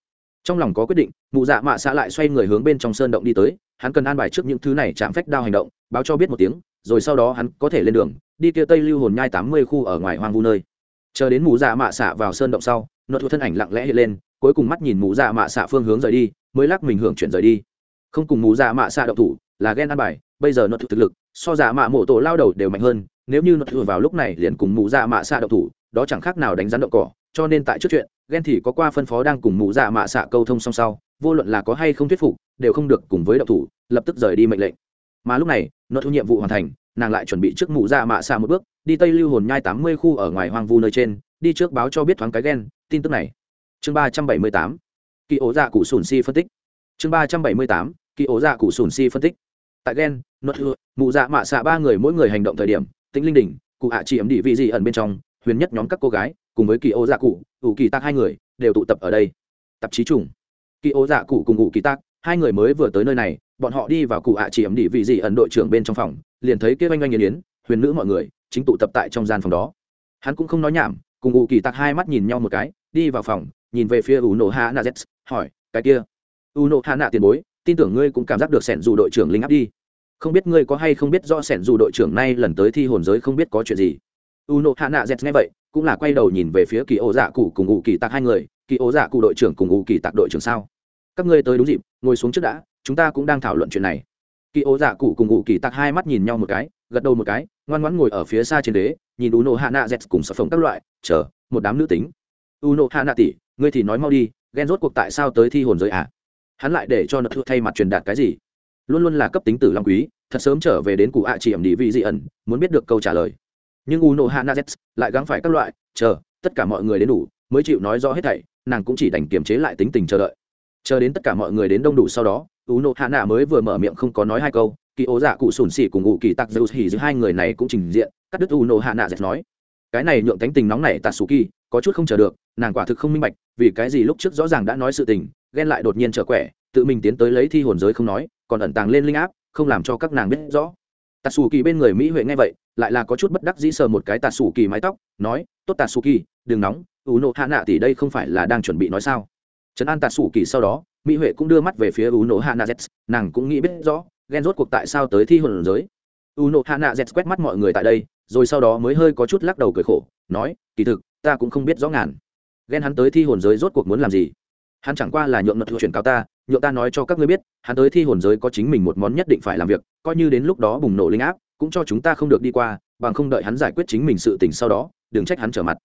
Trong lòng có quyết định, mụ dạ mạ xã lại xoay người hướng bên trong sơn động đi tới, hắn cần an bài trước những thứ này chạm phách đao hành động, báo cho biết một tiếng, rồi sau đó hắn có thể lên đường, đi kia tây lưu hồn nhai tám mươi khu ở ngoài hoang vu nơi. Chờ đến mụ dạ mạ xạ vào sơn động sau nội thu thân ảnh lặng lẽ hiện lên, cuối cùng mắt nhìn mụ dạ mạ xạ phương hướng rời đi, mới lắc mình hưởng chuyển rời đi. Không cùng mụ dạ mạ xạ động thủ, là ghen an bài bây giờ nội thực thực lực, so giả mạ mộ tổ lao đầu đều mạnh hơn, nếu như nội thu vào lúc này liền cùng mụ dạ mạ xạ động thủ, đó chẳng khác nào đánh rắn đậu cỏ, cho nên tại trước chuyện ghen thì có qua phân phó đang cùng mụ dạ mạ xạ câu thông song sau, vô luận là có hay không thuyết phục, đều không được cùng với động thủ, lập tức rời đi mệnh lệnh. Mà lúc này nội thu nhiệm vụ hoàn thành, nàng lại chuẩn bị trước mụ dạ mạ xạ một bước, đi tây lưu hồn nhai tám mươi khu ở ngoài hoang vu nơi trên, đi trước báo cho biết thoáng cái ghen tin tức này. Chương ba trăm bảy mươi tám kỳ ố dạ cụ sùn si phân tích. Chương ba trăm bảy mươi tám kỳ ố dạ cụ sùn si phân tích tại ghen Nốt thu mụ dạ mạ xạ ba người mỗi người hành động thời điểm tính linh đỉnh cụ hạ chỉ ấm đi vị gì ẩn bên trong, huyền nhất nhóm các cô gái, cùng với kỳ ô dạ cụ, ủ kỳ tác hai người, đều tụ tập ở đây. Tạp chí trùng. Kỳ ô dạ cụ cùng ủ kỳ tác hai người mới vừa tới nơi này, bọn họ đi vào cụ ạ chỉ ấm đi vị gì ẩn đội trưởng bên trong phòng, liền thấy kia oanh oanh nghiền yến huyền nữ mọi người, chính tụ tập tại trong gian phòng đó. Hắn cũng không nói nhảm, cùng ủ kỳ tác hai mắt nhìn nhau một cái, đi vào phòng, nhìn về phía U nổ hạ nạ z hỏi, cái kia? U nổ hạ nạ tiền bối tin tưởng ngươi cũng cảm giác được sẻn dù đội trưởng linh áp đi. Không biết ngươi có hay không biết do sẻn dù đội trưởng nay lần tới thi hồn giới không biết có chuyện gì. U nộ hạ nạ z nghe vậy, cũng là quay đầu nhìn về phía kỳ ô dạ cụ cùng ủ kỳ tạc hai người. Kỳ ô dạ cụ đội trưởng cùng ủ kỳ tạc đội trưởng sao? Các ngươi tới đúng dịp, ngồi xuống trước đã, chúng ta cũng đang thảo luận chuyện này. Kỳ ô dạ cụ cùng ủ kỳ tạc hai mắt nhìn nhau một cái, gật đầu một cái, ngoan ngoãn ngồi ở phía xa trên đế, nhìn u nộ hạ nạ z cùng sập phồng các loại, chờ, một đám nữ tính. U nộ hạ nạ tỷ, ngươi thì nói mau đi, ghen rốt cuộc tại sao tới thi hồn giới à? Hắn lại để cho nợ thua thay mặt truyền đạt cái gì? Luôn luôn là cấp tính tử long quý thật sớm trở về đến cụ ạ chỉ ẩm đi vị dị ẩn muốn biết được câu trả lời. Nhưng u nộ hạ na z lại gắng phải các loại chờ tất cả mọi người đến đủ mới chịu nói rõ hết thảy nàng cũng chỉ đành kiềm chế lại tính tình chờ đợi. Chờ đến tất cả mọi người đến đông đủ sau đó u nộ hạ nạ mới vừa mở miệng không có nói hai câu kỳ ố dạ cụ sùn xỉ cùng ngụ kỳ tặc dầu xỉ giữa hai người này cũng trình diện cắt đứt u nộ hạ nạ z nói. Cái này nhượng cánh tình nóng này kỳ, có chút không chờ được nàng quả thực không minh bạch vì cái gì lúc trước rõ ràng đã nói sự tình ghen lại đột nhiên trở quẻ, tự mình tiến tới lấy thi hồn giới không nói, còn ẩn tàng lên linh áp, không làm cho các nàng biết rõ. Tạ xù kỳ bên người mỹ huệ nghe vậy, lại là có chút bất đắc dĩ sờ một cái tạ xù kỳ mái tóc, nói, tốt tạ xù kỳ đừng nóng ủ nộ hạ nạ tỷ đây không phải là đang chuẩn bị nói sao? Trấn an tạ xù kỳ sau đó, mỹ huệ cũng đưa mắt về phía ủ nộ hạ nạ z, nàng cũng nghĩ biết rõ, ghen rốt cuộc tại sao tới thi hồn giới. Ủ nộ hạ nạ z quét mắt mọi người tại đây, rồi sau đó mới hơi có chút lắc đầu cười khổ, nói, kỳ thực, ta cũng không biết rõ ngàn. Ghen hắn tới thi hồn giới rốt cuộc muốn làm gì? Hắn chẳng qua là nhượng mật chuyển cao ta, nhượng ta nói cho các ngươi biết, hắn tới thi hồn giới có chính mình một món nhất định phải làm việc, coi như đến lúc đó bùng nổ linh áp, cũng cho chúng ta không được đi qua, bằng không đợi hắn giải quyết chính mình sự tình sau đó, đừng trách hắn trở mặt.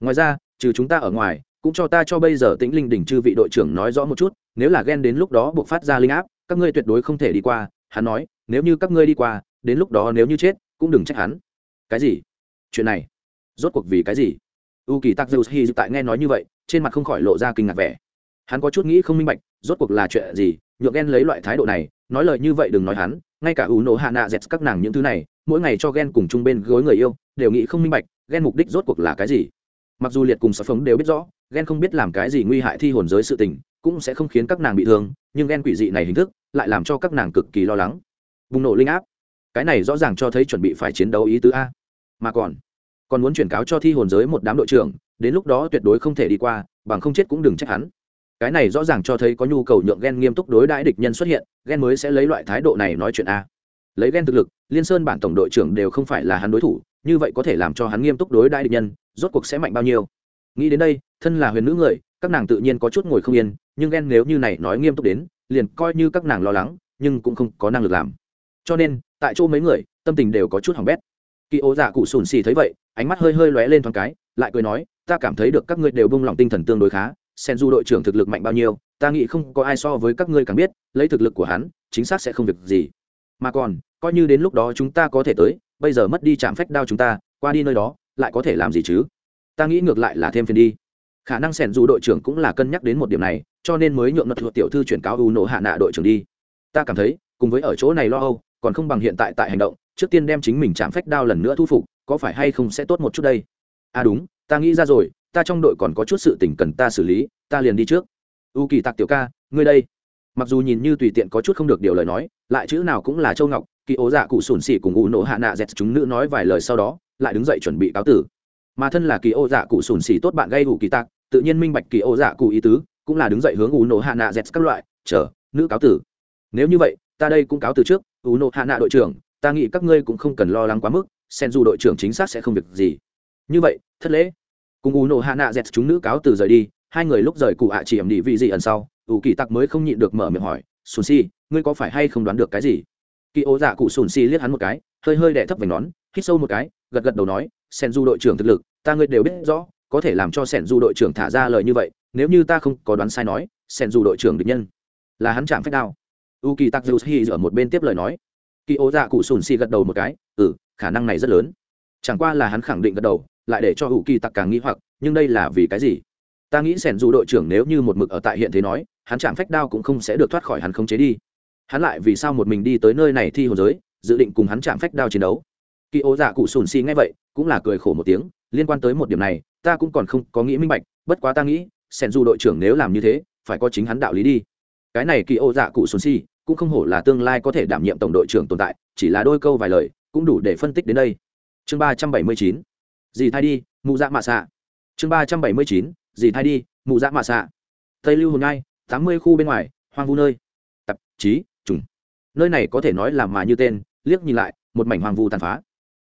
Ngoài ra, trừ chúng ta ở ngoài, cũng cho ta cho bây giờ tĩnh linh đỉnh chư vị đội trưởng nói rõ một chút, nếu là ghen đến lúc đó buộc phát ra linh áp, các ngươi tuyệt đối không thể đi qua, hắn nói, nếu như các ngươi đi qua, đến lúc đó nếu như chết, cũng đừng trách hắn. Cái gì? Chuyện này? Rốt cuộc vì cái gì? U kỳ tắc dâu hi tại nghe nói như vậy, trên mặt không khỏi lộ ra kinh ngạc vẻ hắn có chút nghĩ không minh bạch, rốt cuộc là chuyện gì, nhượng ghen lấy loại thái độ này, nói lời như vậy đừng nói hắn, ngay cả U nổ hạ nạ dẹt các nàng những thứ này, mỗi ngày cho ghen cùng chung bên gối người yêu, đều nghĩ không minh bạch ghen mục đích rốt cuộc là cái gì. Mặc dù liệt cùng sở phóng đều biết rõ ghen không biết làm cái gì nguy hại thi hồn giới sự tình, cũng sẽ không khiến các nàng bị thương, nhưng ghen quỷ dị này hình thức, lại làm cho các nàng cực kỳ lo lắng. Bùng nổ linh áp. Cái này rõ ràng cho thấy chuẩn bị phải chiến đấu ý tứ a. Mà còn còn muốn chuyển cáo cho thi hồn giới một đám đội trưởng, đến lúc đó tuyệt đối không thể đi qua, bằng không chết cũng đừng trách hắn cái này rõ ràng cho thấy có nhu cầu nhượng ghen nghiêm túc đối đãi địch nhân xuất hiện ghen mới sẽ lấy loại thái độ này nói chuyện a. Lấy ghen thực lực, liên sơn bản tổng đội trưởng đều không phải là hắn đối thủ, như vậy có thể làm cho hắn nghiêm túc đối đãi địch nhân, rốt cuộc sẽ mạnh bao nhiêu? Nghĩ đến đây, thân là huyền nữ người, các nàng tự nhiên có chút ngồi không yên, nhưng ghen nếu như này nói nghiêm túc đến, liền coi như các nàng lo lắng, nhưng cũng không có năng lực làm. Cho nên, tại chỗ mấy người, tâm tình đều có chút hỏng bét. Kỳ ố dạ cụ sùn xì thấy vậy, ánh mắt hơi hơi lóe lên thoáng cái, lại cười nói, ta cảm thấy được các ngươi đều bông lòng tinh thần tương đối khá sen du đội trưởng thực lực mạnh bao nhiêu, ta nghĩ không có ai so với các ngươi càng biết, lấy thực lực của hắn, chính xác sẽ không việc gì. Mà còn, coi như đến lúc đó chúng ta có thể tới, bây giờ mất đi chạm phách đao chúng ta, qua đi nơi đó, lại có thể làm gì chứ? Ta nghĩ ngược lại là thêm phiền đi. Khả năng sẻn dù đội trưởng cũng là cân nhắc đến một điểm này, cho nên mới nhượng luật thuộc tiểu thư chuyển cáo u nổ hạ nạ đội trưởng đi. Ta cảm thấy, cùng với ở chỗ này lo âu, còn không bằng hiện tại tại hành động, trước tiên đem chính mình chạm phách đao lần nữa thu phục, có phải hay không sẽ tốt một chút đây? À đúng, ta nghĩ ra rồi ta trong đội còn có chút sự tình cần ta xử lý, ta liền đi trước. U kỳ tạc tiểu ca, ngươi đây. Mặc dù nhìn như tùy tiện có chút không được điều lời nói, lại chữ nào cũng là châu ngọc, kỳ ố dạ cụ sủn xỉ cùng u nổ hạ nạ dẹt chúng nữ nói vài lời sau đó, lại đứng dậy chuẩn bị cáo tử. Mà thân là kỳ ô dạ cụ sủn xỉ tốt bạn gây ủ kỳ tạc, tự nhiên minh bạch kỳ ô dạ cụ ý tứ, cũng là đứng dậy hướng u nổ hạ nạ dẹt các loại, chờ, nữ cáo tử. Nếu như vậy, ta đây cũng cáo từ trước, u nổ hạ nạ đội trưởng, ta nghĩ các ngươi cũng không cần lo lắng quá mức sen dù đội trưởng chính xác sẽ không việc gì. Như vậy, thất lễ cùng u nổ hạ nạ dẹt chúng nữ cáo từ rời đi, hai người lúc rời cụ ạ chỉ ẩm đi vị gì ẩn sau, u kỳ tặc mới không nhịn được mở miệng hỏi sùn si, ngươi có phải hay không đoán được cái gì? Kỳ ố dạ cụ sùn si liếc hắn một cái, hơi hơi đẻ thấp vành nón, hít sâu một cái, gật gật đầu nói sen du đội trưởng thực lực, ta ngươi đều biết rõ, có thể làm cho sen du đội trưởng thả ra lời như vậy, nếu như ta không có đoán sai nói sen du đội trưởng địch nhân là hắn chạm phép đao. U kỳ tặc dù hi ở một bên tiếp lời nói. Kỳ ố dạ cụ sùn si gật đầu một cái ừ khả năng này rất lớn. Chẳng qua là hắn khẳng định gật đầu lại để cho u kỳ Tặc càng nghĩ hoặc, nhưng đây là vì cái gì? Ta nghĩ sẻn dù đội trưởng nếu như một mực ở tại hiện thế nói, hắn chạm phách đao cũng không sẽ được thoát khỏi hắn không chế đi. Hắn lại vì sao một mình đi tới nơi này thi hồ giới, dự định cùng hắn chạm phách đao chiến đấu. Kỳ ô dạ cụ sùn xì ngay vậy, cũng là cười khổ một tiếng, liên quan tới một điểm này, ta cũng còn không có nghĩ minh bạch, bất quá ta nghĩ, sẻn dù đội trưởng nếu làm như thế, phải có chính hắn đạo lý đi. Cái này kỳ ô dạ cụ Sùn Xì, cũng không hổ là tương lai có thể đảm nhiệm tổng đội trưởng tồn tại, chỉ là đôi câu vài lời, cũng đủ để phân tích đến đây. Chương ba trăm bảy mươi chín dì thay đi, mụ dạ mạ xạ chương ba trăm bảy mươi chín, dì thay đi, mụ dạ mạ xạ tây lưu hồn ngai, tám mươi khu bên ngoài, hoang vu nơi. Tạp chí, trùng. Nơi này có thể nói là mà như tên, liếc nhìn lại, một mảnh hoang vu tàn phá.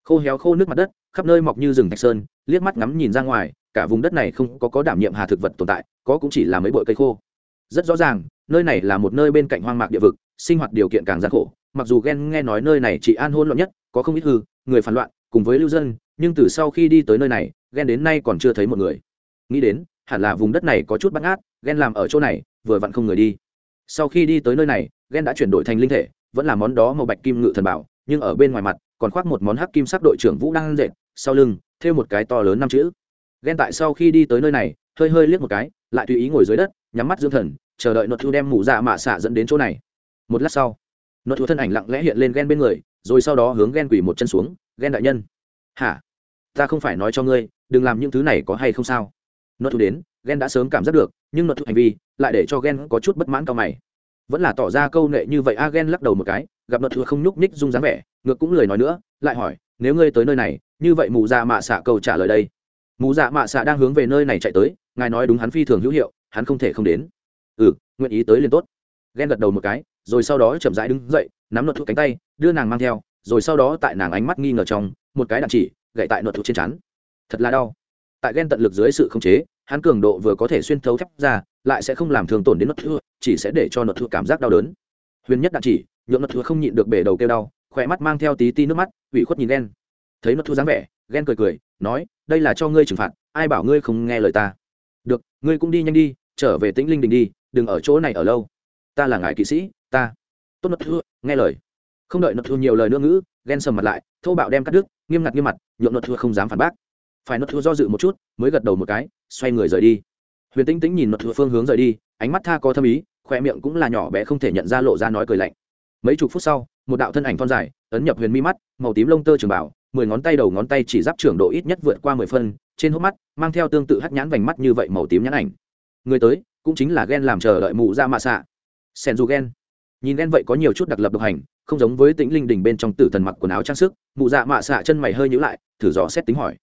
Khô héo khô nước mặt đất, khắp nơi mọc như rừng thạch sơn, liếc mắt ngắm nhìn ra ngoài, cả vùng đất này không có có đảm nhiệm hà thực vật tồn tại, có cũng chỉ là mấy bụi cây khô. Rất rõ ràng, nơi này là một nơi bên cạnh hoang mạc địa vực, sinh hoạt điều kiện càng gian khổ, mặc dù ghen nghe nói nơi này chỉ an hôn loạn nhất, có không ít hư, người phản loạn, cùng với lưu dân nhưng từ sau khi đi tới nơi này ghen đến nay còn chưa thấy một người. Nghĩ đến, hẳn là vùng đất này có chút bắt ngát ghen làm ở chỗ này, vừa vặn không người đi. Sau khi đi tới nơi này ghen đã chuyển đổi thành linh thể, vẫn là món đó màu bạch kim ngự thần bảo, nhưng ở bên ngoài mặt, còn khoác một món hắc kim sắc đội trưởng vũ đang dệt, sau lưng thêu một cái to lớn năm chữ. Ghen tại sau khi đi tới nơi này, hơi hơi liếc một cái, lại tùy ý ngồi dưới đất, nhắm mắt dưỡng thần, chờ đợi nội thu đem mụ dạ mạ xạ dẫn đến chỗ này. Một lát sau nội thu thân ảnh lặng lẽ hiện lên ghen bên người, rồi sau đó hướng ghen quỳ một chân xuống ghen đại nhân hả? Ta không phải nói cho ngươi, đừng làm những thứ này có hay không sao. Nó thu đến ghen đã sớm cảm giác được, nhưng nó thu hành vi lại để cho ghen có chút bất mãn cao mày. Vẫn là tỏ ra câu nệ như vậy a ghen lắc đầu một cái, gặp nó thu không nhúc ních dung dáng vẻ, ngược cũng lời nói nữa, lại hỏi, nếu ngươi tới nơi này, như vậy mù dạ mạ xạ câu trả lời đây? Mù dạ mạ xạ đang hướng về nơi này chạy tới, ngài nói đúng hắn phi thường hữu hiệu, hắn không thể không đến. Ừ nguyện ý tới liền tốt. Ghen gật đầu một cái, rồi sau đó chậm rãi đứng dậy, nắm luật thuốc cánh tay, đưa nàng mang theo, rồi sau đó tại nàng ánh mắt nghi ngờ trong một cái đạn chỉ gậy tại nội thủ trên chắn thật là đau. Tại ghen tận lực dưới sự khống chế, hắn cường độ vừa có thể xuyên thấu thép ra, lại sẽ không làm thương tổn đến nội thủ chỉ sẽ để cho nội thủ cảm giác đau đớn. Huyền nhất đạn chỉ, nhượng nội thủ không nhịn được bể đầu kêu đau, khỏe mắt mang theo tí tí nước mắt, ủy khuất nhìn ghen. Thấy nội thủ dáng vẻ, ghen cười cười, nói, đây là cho ngươi trừng phạt, ai bảo ngươi không nghe lời ta? Được, ngươi cũng đi nhanh đi, trở về tĩnh linh đình đi, đừng ở chỗ này ở lâu. Ta là ngài kỵ sĩ, ta. Tốt nốt thưa nghe lời không đợi nốt thua nhiều lời nữa ngữ, ghen sầm mặt lại, thô bạo đem cắt đứt, nghiêm ngặt nghiêm mặt nhuộm nốt thua không dám phản bác. Phải nốt thua do dự một chút, mới gật đầu một cái, xoay người rời đi. Huyền tĩnh tĩnh nhìn nốt thua phương hướng rời đi, ánh mắt tha có thâm ý khoe miệng cũng là nhỏ bé không thể nhận ra lộ ra nói cười lạnh. Mấy chục phút sau, một đạo thân ảnh thon dài, ấn nhập huyền mi mắt, màu tím lông tơ trường bảo, mười ngón tay đầu ngón tay chỉ giáp trưởng độ ít nhất vượt qua mười phân, trên hốc mắt, mang theo tương tự hắt nhãn vành mắt như vậy màu tím nhãn ảnh. Người tới, cũng chính là ghen làm chờ đợi mụ ra mạ xạ. Sen dù ghen nhìn ghen vậy có nhiều chút đặc lập độc hành, không giống với tĩnh linh đình bên trong tử thần mặc quần áo trang sức, mụ dạ mạ xạ chân mày hơi nhữ lại, thử dò xét tính hỏi.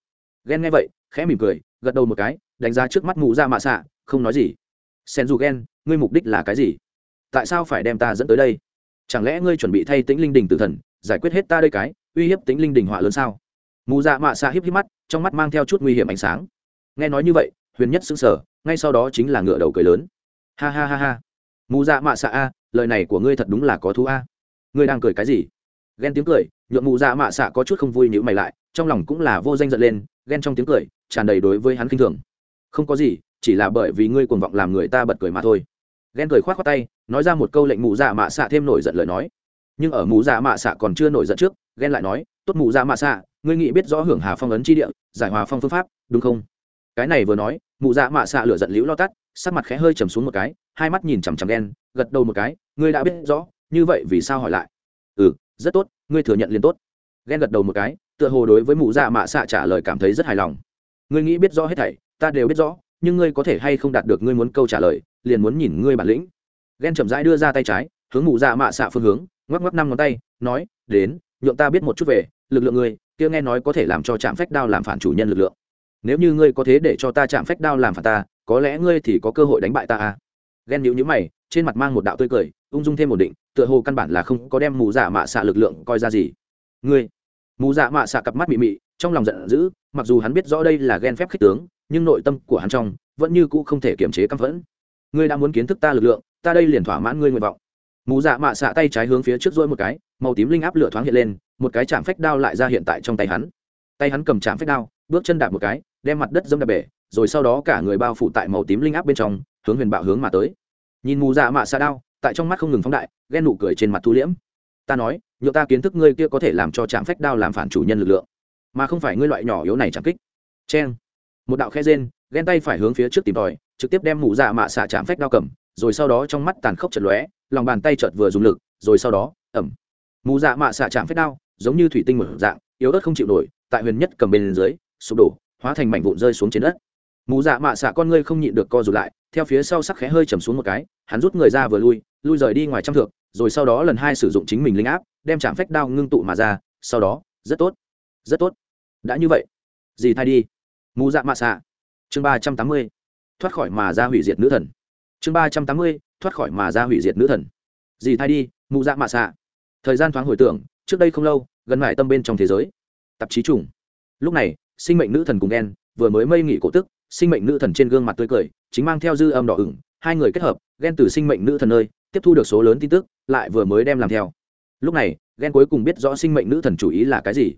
Ghen nghe vậy, khẽ mỉm cười, gật đầu một cái, đánh giá trước mắt mụ dạ mạ xạ, không nói gì. Sen dù ghen ngươi mục đích là cái gì? Tại sao phải đem ta dẫn tới đây? Chẳng lẽ ngươi chuẩn bị thay tĩnh linh đình tử thần, giải quyết hết ta đây cái, uy hiếp tĩnh linh đình họa lớn sao? Mụ dạ mạ xạ hiếp hiếp mắt, trong mắt mang theo chút nguy hiểm ánh sáng. Nghe nói như vậy, huyền nhất xứng sở ngay sau đó chính là ngựa đầu cười lớn. Ha ha ha ha. Mù dạ mạ xạ a lời này của ngươi thật đúng là có thú a. Ngươi đang cười cái gì? Ghen tiếng cười, nhuộm mụ dạ mạ xạ có chút không vui nhữ mày lại, trong lòng cũng là vô danh giận lên, ghen trong tiếng cười, tràn đầy đối với hắn k i n h thường. Không có gì, chỉ là bởi vì ngươi cuồng vọng làm người ta bật cười mà thôi. Ghen cười k h o á t khoác tay, nói ra một câu lệnh mụ dạ mạ xạ thêm nổi giận lời nói. Nhưng ở mụ dạ mạ xạ còn chưa nổi giận trước, ghen lại nói, tốt mụ dạ mạ xạ, ngươi nghĩ biết rõ hưởng hà phong ấn chi địa, giải hòa phong phương pháp, đúng không? Cái này vừa nói mụ dạ mạ xạ lửa giận liễu lo tắt, sắc mặt khẽ hơi chầm xuống một cái, hai mắt nhìn chằm chằm đen, gật đầu một cái, ngươi đã biết rõ, như vậy vì sao hỏi lại? Ừ rất tốt, ngươi thừa nhận liền tốt. Ghen gật đầu một cái, tựa hồ đối với mụ dạ mạ xạ trả lời cảm thấy rất hài lòng. Ngươi nghĩ biết rõ hết thảy, ta đều biết rõ, nhưng ngươi có thể hay không đạt được ngươi muốn câu trả lời, liền muốn nhìn ngươi bản lĩnh. Ghen chậm rãi đưa ra tay trái, hướng mụ dạ mạ xạ phương hướng, ngoắc ngoắc năm ngón tay, nói, đến, nhượng ta biết một chút về, lực lượng ngươi, kia nghe nói có thể làm cho trạm phách đao làm phản chủ nhân lực lượng nếu như ngươi có thế để cho ta chạm phách đao làm phản ta, có lẽ ngươi thì có cơ hội đánh bại ta à? Ghen nhữ nhữ mày, trên mặt mang một đạo tươi cười, ung dung thêm một định, tựa hồ căn bản là không có đem mù dạ mạ xạ lực lượng coi ra gì. Ngươi, mù dạ mạ xạ cặp mắt mị mị, trong lòng giận dữ, mặc dù hắn biết rõ đây là ghen phép khích tướng, nhưng nội tâm của hắn trong vẫn như cũ không thể kiềm chế căm phẫn. Ngươi đã muốn kiến thức ta lực lượng, ta đây liền thỏa mãn ngươi nguyện vọng. Mù dạ mạ xạ tay trái hướng phía trước dôi một cái, màu tím linh áp lửa thoáng hiện lên, một cái chạm phách đao lại ra hiện tại trong tay hắn. Tay hắn cầm chạm phách đao bước chân đạp một cái, đem mặt đất dâm đạp bể, rồi sau đó cả người bao phủ tại màu tím linh áp bên trong, hướng huyền bạo hướng mà tới. Nhìn mù dạ mạ xa đao, tại trong mắt không ngừng phóng đại, ghen nụ cười trên mặt thu liễm. Ta nói, nhựa ta kiến thức ngươi kia có thể làm cho trạm phách đao làm phản chủ nhân lực lượng, mà không phải ngươi loại nhỏ yếu này chạm kích. C một đạo khe rên, ghen tay phải hướng phía trước tìm tòi, trực tiếp đem mù dạ mạ xạ chạm phách đao cầm, rồi sau đó trong mắt tàn khốc chật lóe, lòng bàn tay chợt vừa dùng lực, rồi sau đó ẩm mù dạ mạ xạ chạm phách đao, giống như thủy tinh mở dạng, yếu ớt không chịu nổi, tại huyền nhất cầm bên dưới sụp đổ, hóa thành mảnh vụn rơi xuống trên đất. Mù dạ mạ xạ con ngươi không nhịn được co rụt lại, theo phía sau sắc khẽ hơi chầm xuống một cái, hắn rút người ra vừa lui lui rời đi ngoài trăm thượng rồi sau đó lần hai sử dụng chính mình linh áp, đem chạm phách đao ngưng tụ mà ra, sau đó, rất tốt rất tốt. Đã như vậy, gì thay đi? Mù dạ mạ xạ. Chương ba trăm tám mươi, thoát khỏi mà ra hủy diệt nữ thần. Chương ba trăm tám mươi, thoát khỏi mà ra hủy diệt nữ thần. Gì thay đi, mù dạ mạ xạ. Thời gian thoáng hồi tưởng, trước đây không lâu, gần mải tâm bên trong thế giới. Tạp chí trùng. Lúc này sinh mệnh nữ thần cùng đen, vừa mới mây nghỉ cổ tức, sinh mệnh nữ thần trên gương mặt tươi cười, chính mang theo dư âm đỏ ửng, hai người kết hợp ghen từ sinh mệnh nữ thần nơi, tiếp thu được số lớn tin tức, lại vừa mới đem làm theo. Lúc này ghen cuối cùng biết rõ sinh mệnh nữ thần chủ ý là cái gì.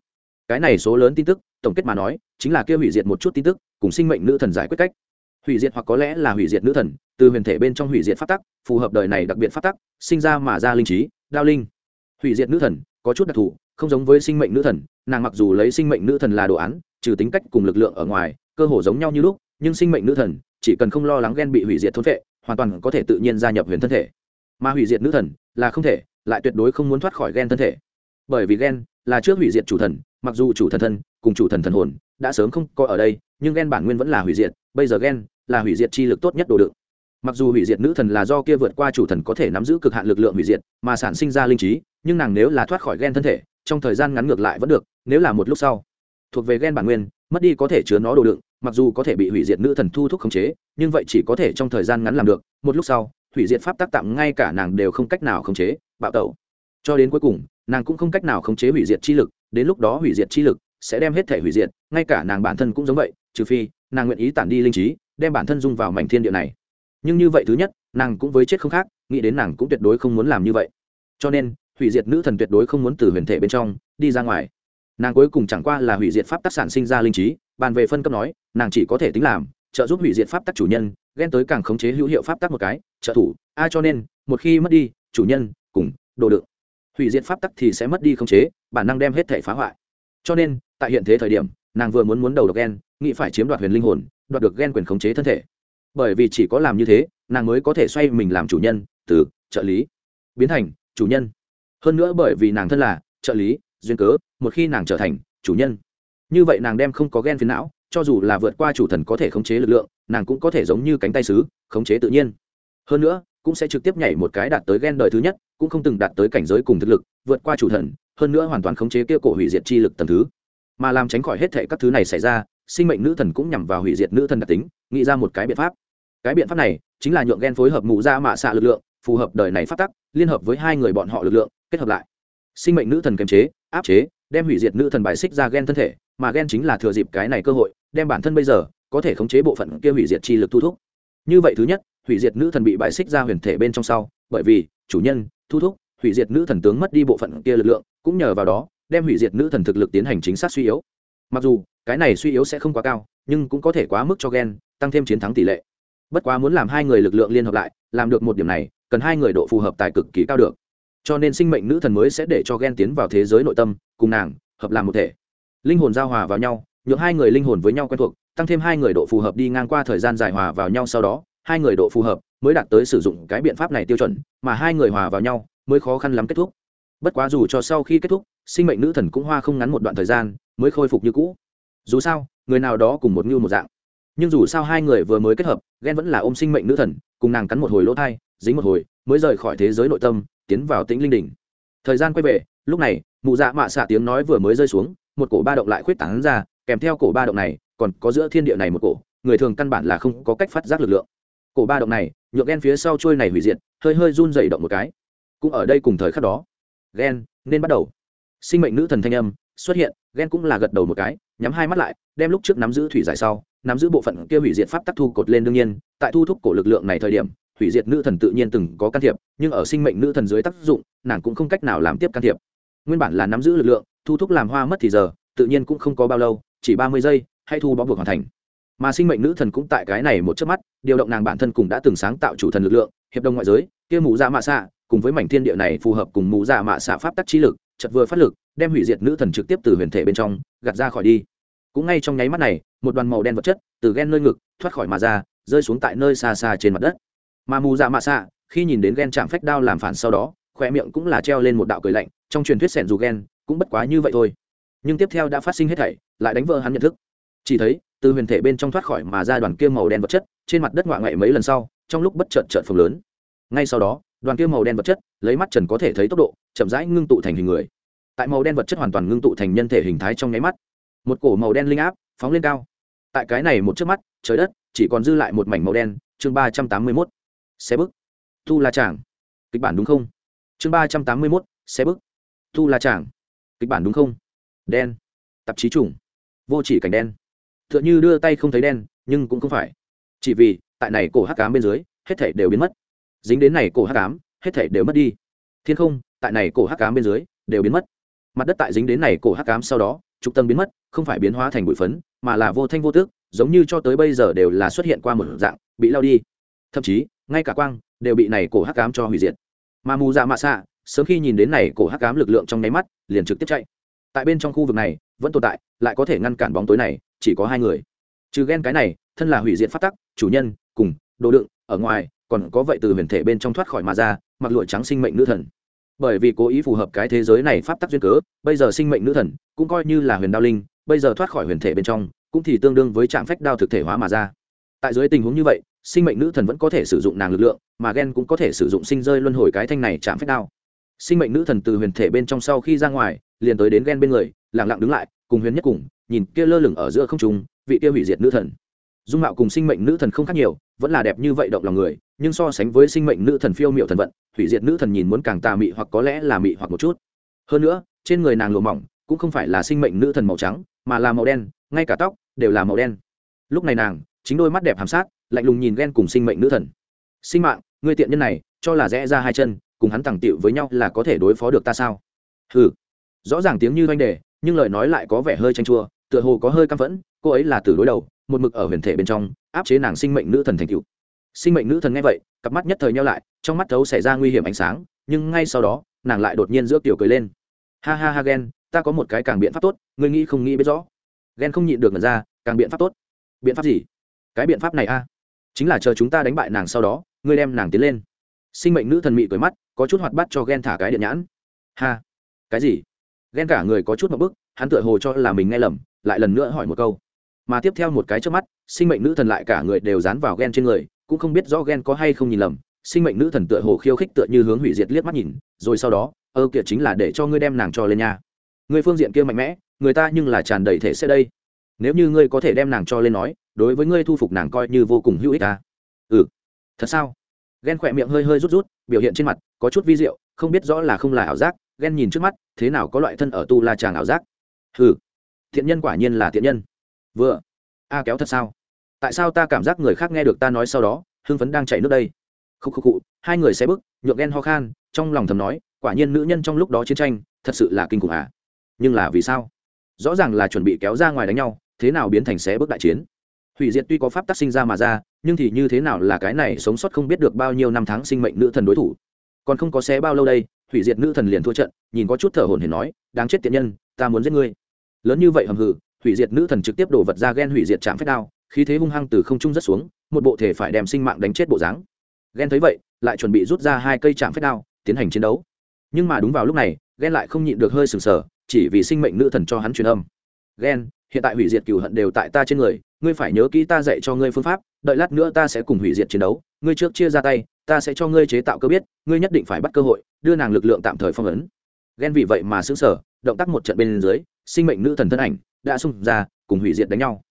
Cái này số lớn tin tức, tổng kết mà nói, chính là kia hủy diệt một chút tin tức, cùng sinh mệnh nữ thần giải quyết cách. Hủy diệt hoặc có lẽ là hủy diệt nữ thần, từ huyền thể bên trong hủy diệt phát tắc, phù hợp đời này đặc biệt phát tắc, sinh ra mà ra linh trí, đao linh. Hủy diệt nữ thần, có chút đặc thù, không giống với sinh mệnh nữ thần, nàng mặc dù lấy sinh mệnh nữ thần là đồ án trừ tính cách cùng lực lượng ở ngoài, cơ hồ giống nhau như lúc, nhưng sinh mệnh nữ thần, chỉ cần không lo lắng ghen bị hủy diệt thôn vệ hoàn toàn có thể tự nhiên gia nhập huyền thân thể. Mà hủy diệt nữ thần là không thể, lại tuyệt đối không muốn thoát khỏi ghen thân thể. Bởi vì ghen là trước hủy diệt chủ thần, mặc dù chủ thần thân cùng chủ thần thần hồn đã sớm không có ở đây, nhưng ghen bản nguyên vẫn là hủy diệt, bây giờ ghen là hủy diệt chi lực tốt nhất đồ đựng. Mặc dù hủy diệt nữ thần là do kia vượt qua chủ thần có thể nắm giữ cực hạn lực lượng hủy diệt, mà sản sinh ra linh trí, nhưng nàng nếu là thoát khỏi ghen thân thể, trong thời gian ngắn ngược lại vẫn được, nếu là một lúc sau thuộc về gen bản nguyên, mất đi có thể chứa nó đồ đựng, mặc dù có thể bị hủy diệt nữ thần thu thúc khống chế, nhưng vậy chỉ có thể trong thời gian ngắn làm được, một lúc sau, hủy diệt pháp tác tạm ngay cả nàng đều không cách nào khống chế, bạo tẩu. Cho đến cuối cùng, nàng cũng không cách nào khống chế hủy diệt chi lực, đến lúc đó hủy diệt chi lực sẽ đem hết thể hủy diệt, ngay cả nàng bản thân cũng giống vậy, trừ phi, nàng nguyện ý tản đi linh trí, đem bản thân dung vào mảnh thiên địa này. Nhưng như vậy thứ nhất, nàng cũng với chết không khác, nghĩ đến nàng cũng tuyệt đối không muốn làm như vậy. Cho nên, hủy diệt nữ thần tuyệt đối không muốn từ huyền thể bên trong đi ra ngoài nàng cuối cùng chẳng qua là hủy diệt pháp tắc sản sinh ra linh trí, bàn về phân cấp nói, nàng chỉ có thể tính làm, trợ giúp hủy diệt pháp tắc chủ nhân, ghen tới càng khống chế hữu hiệu pháp tắc một cái, trợ thủ, a cho nên, một khi mất đi, chủ nhân, cùng, đồ đựng. Hủy diệt pháp tắc thì sẽ mất đi khống chế, bản năng đem hết thể phá hoại. Cho nên, tại hiện thế thời điểm, nàng vừa muốn muốn đầu độc ghen, nghĩ phải chiếm đoạt huyền linh hồn, đoạt được ghen quyền khống chế thân thể. Bởi vì chỉ có làm như thế, nàng mới có thể xoay mình làm chủ nhân, từ trợ lý. Biến thành chủ nhân. Hơn nữa bởi vì nàng thân là trợ lý duyên cớ, một khi nàng trở thành chủ nhân. Như vậy nàng đem không có ghen phiền não, cho dù là vượt qua chủ thần có thể khống chế lực lượng, nàng cũng có thể giống như cánh tay sứ, khống chế tự nhiên. Hơn nữa, cũng sẽ trực tiếp nhảy một cái đạt tới ghen đời thứ nhất, cũng không từng đạt tới cảnh giới cùng thực lực, vượt qua chủ thần, hơn nữa hoàn toàn khống chế kia cổ hủy diệt chi lực tầm thứ. Mà làm tránh khỏi hết thệ các thứ này xảy ra, sinh mệnh nữ thần cũng nhằm vào hủy diệt nữ thần đặc tính, nghĩ ra một cái biện pháp. Cái biện pháp này chính là nhượng ghen phối hợp mụ ra mạ xạ lực lượng, phù hợp đời này phát tắc, liên hợp với hai người bọn họ lực lượng, kết hợp lại. Sinh mệnh nữ thần kiềm chế áp chế, đem hủy diệt nữ thần bài xích ra ghen thân thể, mà ghen chính là thừa dịp cái này cơ hội, đem bản thân bây giờ có thể khống chế bộ phận kia hủy diệt chi lực thu thúc. Như vậy thứ nhất, hủy diệt nữ thần bị bại xích ra huyền thể bên trong sau, bởi vì chủ nhân, thu thúc, hủy diệt nữ thần tướng mất đi bộ phận kia lực lượng, cũng nhờ vào đó, đem hủy diệt nữ thần thực lực tiến hành chính xác suy yếu. Mặc dù, cái này suy yếu sẽ không quá cao, nhưng cũng có thể quá mức cho ghen tăng thêm chiến thắng tỷ lệ. Bất quá muốn làm hai người lực lượng liên hợp lại, làm được một điểm này, cần hai người độ phù hợp tài cực kỳ cao được cho nên sinh mệnh nữ thần mới sẽ để cho ghen tiến vào thế giới nội tâm, cùng nàng hợp làm một thể. Linh hồn giao hòa vào nhau, nhượng hai người linh hồn với nhau quen thuộc, tăng thêm hai người độ phù hợp đi ngang qua thời gian dài hòa vào nhau sau đó, hai người độ phù hợp mới đạt tới sử dụng cái biện pháp này tiêu chuẩn, mà hai người hòa vào nhau mới khó khăn lắm kết thúc. Bất quá dù cho sau khi kết thúc, sinh mệnh nữ thần cũng hoa không ngắn một đoạn thời gian mới khôi phục như cũ. Dù sao, người nào đó cùng một ngưu một dạng. Nhưng dù sao hai người vừa mới kết hợp, ghen vẫn là ôm sinh mệnh nữ thần, cùng nàng cắn một hồi lỗ thai, dính một hồi, mới rời khỏi thế giới nội tâm tiến vào tĩnh linh đỉnh. Thời gian quay về, lúc này, mụ dạ mạ xạ tiếng nói vừa mới rơi xuống, một cổ ba động lại khuyết tảng ra, kèm theo cổ ba động này, còn có giữa thiên địa này một cổ, người thường căn bản là không có cách phát giác lực lượng. Cổ ba động này, nhượng ghen phía sau trôi này hủy diệt, hơi hơi run dày động một cái. Cũng ở đây cùng thời khắc đó ghen nên bắt đầu. Sinh mệnh nữ thần thanh âm xuất hiện ghen cũng là gật đầu một cái, nhắm hai mắt lại, đem lúc trước nắm giữ thủy giải sau, nắm giữ bộ phận kia hủy diệt pháp tắc thu cột lên đương nhiên, tại thu thúc cổ lực lượng này thời điểm hủy diệt nữ thần tự nhiên từng có can thiệp, nhưng ở sinh mệnh nữ thần dưới tác dụng, nàng cũng không cách nào làm tiếp can thiệp. Nguyên bản là nắm giữ lực lượng, thu thúc làm hoa mất thì giờ, tự nhiên cũng không có bao lâu, chỉ ba mươi giây hay thu bó buộc hoàn thành. Mà sinh mệnh nữ thần cũng tại cái này một chớp mắt, điều động nàng bản thân cùng đã từng sáng tạo chủ thần lực lượng, hiệp đồng ngoại giới, kia mù dạ mạ xạ, cùng với mảnh thiên địa này phù hợp cùng mù dạ mạ xạ pháp tắc trí lực chật vừa phát lực, đem hủy diệt nữ thần trực tiếp từ huyền thể bên trong, gạt ra khỏi đi. Cũng ngay trong nháy mắt này, một đoàn màu đen vật chất, từ ghen nơi ngực, thoát khỏi mà ra, rơi xuống tại nơi xa xa trên mặt đất mà mù dạ mạ xạ, khi nhìn đến ghen chạm phách đao làm phản sau đó khoe miệng cũng là treo lên một đạo cười lạnh, trong truyền thuyết sẻn dù ghen cũng bất quá như vậy thôi. Nhưng tiếp theo đã phát sinh hết thảy, lại đánh vỡ hắn nhận thức. Chỉ thấy, từ huyền thể bên trong thoát khỏi mà ra đoàn kia màu đen vật chất, trên mặt đất ngoại ngoại mấy lần sau, trong lúc bất chợt chợt phồng lớn. Ngay sau đó, đoàn kia màu đen vật chất lấy mắt trần có thể thấy tốc độ, chậm rãi ngưng tụ thành hình người. Tại màu đen vật chất hoàn toàn ngưng tụ thành nhân thể hình thái trong nháy mắt. Một cổ màu đen linh áp phóng lên cao. Tại cái này một chớp mắt, trời đất chỉ còn dư lại một mảnh màu đen, chương ba trăm tám mươi mốt xe bức. Thu la tràng. Kịch bản đúng không? Chương ba trăm tám mươi mốt, xe bức. Thu la tràng. Kịch bản đúng không? Đen. Tạp chí chủng vô chỉ cảnh đen. T h ư ợ n h ư đưa tay không thấy đen, nhưng cũng không phải. Chỉ vì, tại này cổ hắc cám bên dưới, hết thể đều biến mất. Dính đến này cổ hắc cám hết thể đều mất đi. Thiên không, tại này cổ hắc cám bên dưới, đều biến mất. Mặt đất tại dính đến này cổ hắc cám sau đó, trục tâm biến mất, không phải biến hóa thành bụi phấn, mà là vô thanh vô tước giống như cho tới bây giờ đều là xuất hiện qua một dạng, bị lao đi. Thậm chí ngay cả quang đều bị này cổ hắc cám cho hủy diệt. Mà mù dạ mạ xạ, sớm khi nhìn đến này cổ hắc cám lực lượng trong nháy mắt, liền trực tiếp chạy. Tại bên trong khu vực này, vẫn tồn tại, lại có thể ngăn cản bóng tối này, chỉ có hai người. Trừ ghen cái này, thân là hủy diệt phát tắc, chủ nhân, cùng, đồ đựng, ở ngoài, còn có vậy từ huyền thể bên trong thoát khỏi mà ra, mặc lụa trắng sinh mệnh nữ thần. Bởi vì cố ý phù hợp cái thế giới này pháp tắc duyên cớ, bây giờ sinh mệnh nữ thần cũng coi như là huyền đao linh, bây giờ thoát khỏi huyền thể bên trong, cũng thì tương đương với trạm phách đao thực thể hóa mà ra. Tại dưới tình huống như vậy sinh mệnh nữ thần vẫn có thể sử dụng nàng lực lượng, mà ghen cũng có thể sử dụng sinh rơi luân hồi cái thanh này chạm phép đao. Sinh mệnh nữ thần từ huyền thể bên trong sau khi ra ngoài, liền tới đến ghen bên người lẳng lặng đứng lại, cùng huyền nhất cùng, nhìn kia lơ lửng ở giữa không trung, vị kia hủy diệt nữ thần. Dung mạo cùng sinh mệnh nữ thần không khác nhiều, vẫn là đẹp như vậy động lòng người, nhưng so sánh với sinh mệnh nữ thần phiêu miệu thần vận, hủy diệt nữ thần nhìn muốn càng tà mị hoặc có lẽ là mị hoặc một chút. Hơn nữa, trên người nàng lùa mỏng, cũng không phải là sinh mệnh nữ thần màu trắng, mà là màu đen, ngay cả tóc đều là màu đen. Lúc này nàng, chính đôi mắt đẹp hàm sát lạnh lùng nhìn ghen cùng sinh mệnh nữ thần. Sinh mạng người tiện nhân này cho là rẽ ra hai chân cùng hắn thẳng tiệu với nhau là có thể đối phó được ta sao? Hừ, rõ ràng tiếng như doanh đề nhưng lời nói lại có vẻ hơi tranh chua tựa hồ có hơi căm phẫn cô ấy là từ đối đầu một mực ở huyền thể bên trong áp chế nàng sinh mệnh nữ thần thành cựu sinh mệnh nữ thần nghe vậy cặp mắt nhất thời nhau lại trong mắt thấu xảy ra nguy hiểm ánh sáng nhưng ngay sau đó nàng lại đột nhiên giữa kiểu cười lên. Ha ha ha ghen ta có một cái càng biện pháp tốt ngươi nghĩ không nghĩ biết rõ. Ghen không nhịn được ngần ra càng biện pháp tốt? Biện pháp gì? Cái biện pháp này a chính là chờ chúng ta đánh bại nàng sau đó, ngươi đem nàng tiến lên. Sinh mệnh nữ thần mị cười mắt, có chút hoạt bắt cho ghen thả cái điện nhãn. Ha, cái gì? Ghen cả người có chút một bức, hắn tựa hồ cho là mình nghe lầm, lại lần nữa hỏi một câu. Mà tiếp theo một cái trước mắt, sinh mệnh nữ thần lại cả người đều dán vào ghen trên người, cũng không biết rõ ghen có hay không nhìn lầm. Sinh mệnh nữ thần tựa hồ khiêu khích tựa như hướng hủy diệt liếc mắt nhìn, rồi sau đó, ơ kiệt chính là để cho ngươi đem nàng cho lên nhà người phương diện kia mạnh mẽ, người ta nhưng là tràn đầy thể sẽ đây nếu như ngươi có thể đem nàng cho lên nói, đối với ngươi thu phục nàng coi như vô cùng hữu ích ta ừ. Thật sao? Ghen khỏe miệng hơi hơi rút rút, biểu hiện trên mặt có chút vi diệu, không biết rõ là không là ảo giác ghen nhìn trước mắt, thế nào có loại thân ở tu la tràng ảo giác? Ừ. Thiện nhân quả nhiên là thiện nhân. Vừa. A kéo thật sao? Tại sao ta cảm giác người khác nghe được ta nói sau đó, hưng phấn đang chảy nước đây? Khúc khúc cụ hai người xe bước, nhượng ghen ho khan, trong lòng thầm nói, quả nhiên nữ nhân trong lúc đó chiến tranh, thật sự là kinh khủng à? Nhưng là vì sao? Rõ ràng là chuẩn bị kéo ra ngoài đánh nhau thế nào biến thành xé bước đại chiến? Hủy diệt tuy có pháp tác sinh ra mà ra, nhưng thì như thế nào là cái này sống sót không biết được bao nhiêu năm tháng sinh mệnh nữ thần đối thủ. Còn không có xé bao lâu đây, hủy diệt nữ thần liền thua trận, nhìn có chút thở hồn hển nói, đáng chết tiện nhân, ta muốn giết ngươi. Lớn như vậy hầm hừ, hủy diệt nữ thần trực tiếp đổ vật ra ghen hủy diệt chạm phép đao, khí thế hung hăng từ không trung rất xuống, một bộ thể phải đem sinh mạng đánh chết bộ dáng. Ghen thấy vậy, lại chuẩn bị rút ra hai cây chạm phép đao, tiến hành chiến đấu. Nhưng mà đúng vào lúc này ghen lại không nhịn được hơi sừng sờ, chỉ vì sinh mệnh nữ thần cho hắn truyền âm. Ghen hiện tại hủy diệt cửu hận đều tại ta trên người, ngươi phải nhớ kỹ ta dạy cho ngươi phương pháp, đợi lát nữa ta sẽ cùng hủy diệt chiến đấu, ngươi trước chia ra tay, ta sẽ cho ngươi chế tạo cơ biết, ngươi nhất định phải bắt cơ hội, đưa nàng lực lượng tạm thời phong ấn. Ghen vì vậy mà xứng sở động tác một trận bên dưới, sinh mệnh nữ thần thân ảnh đã xung ra, cùng hủy diệt đánh nhau.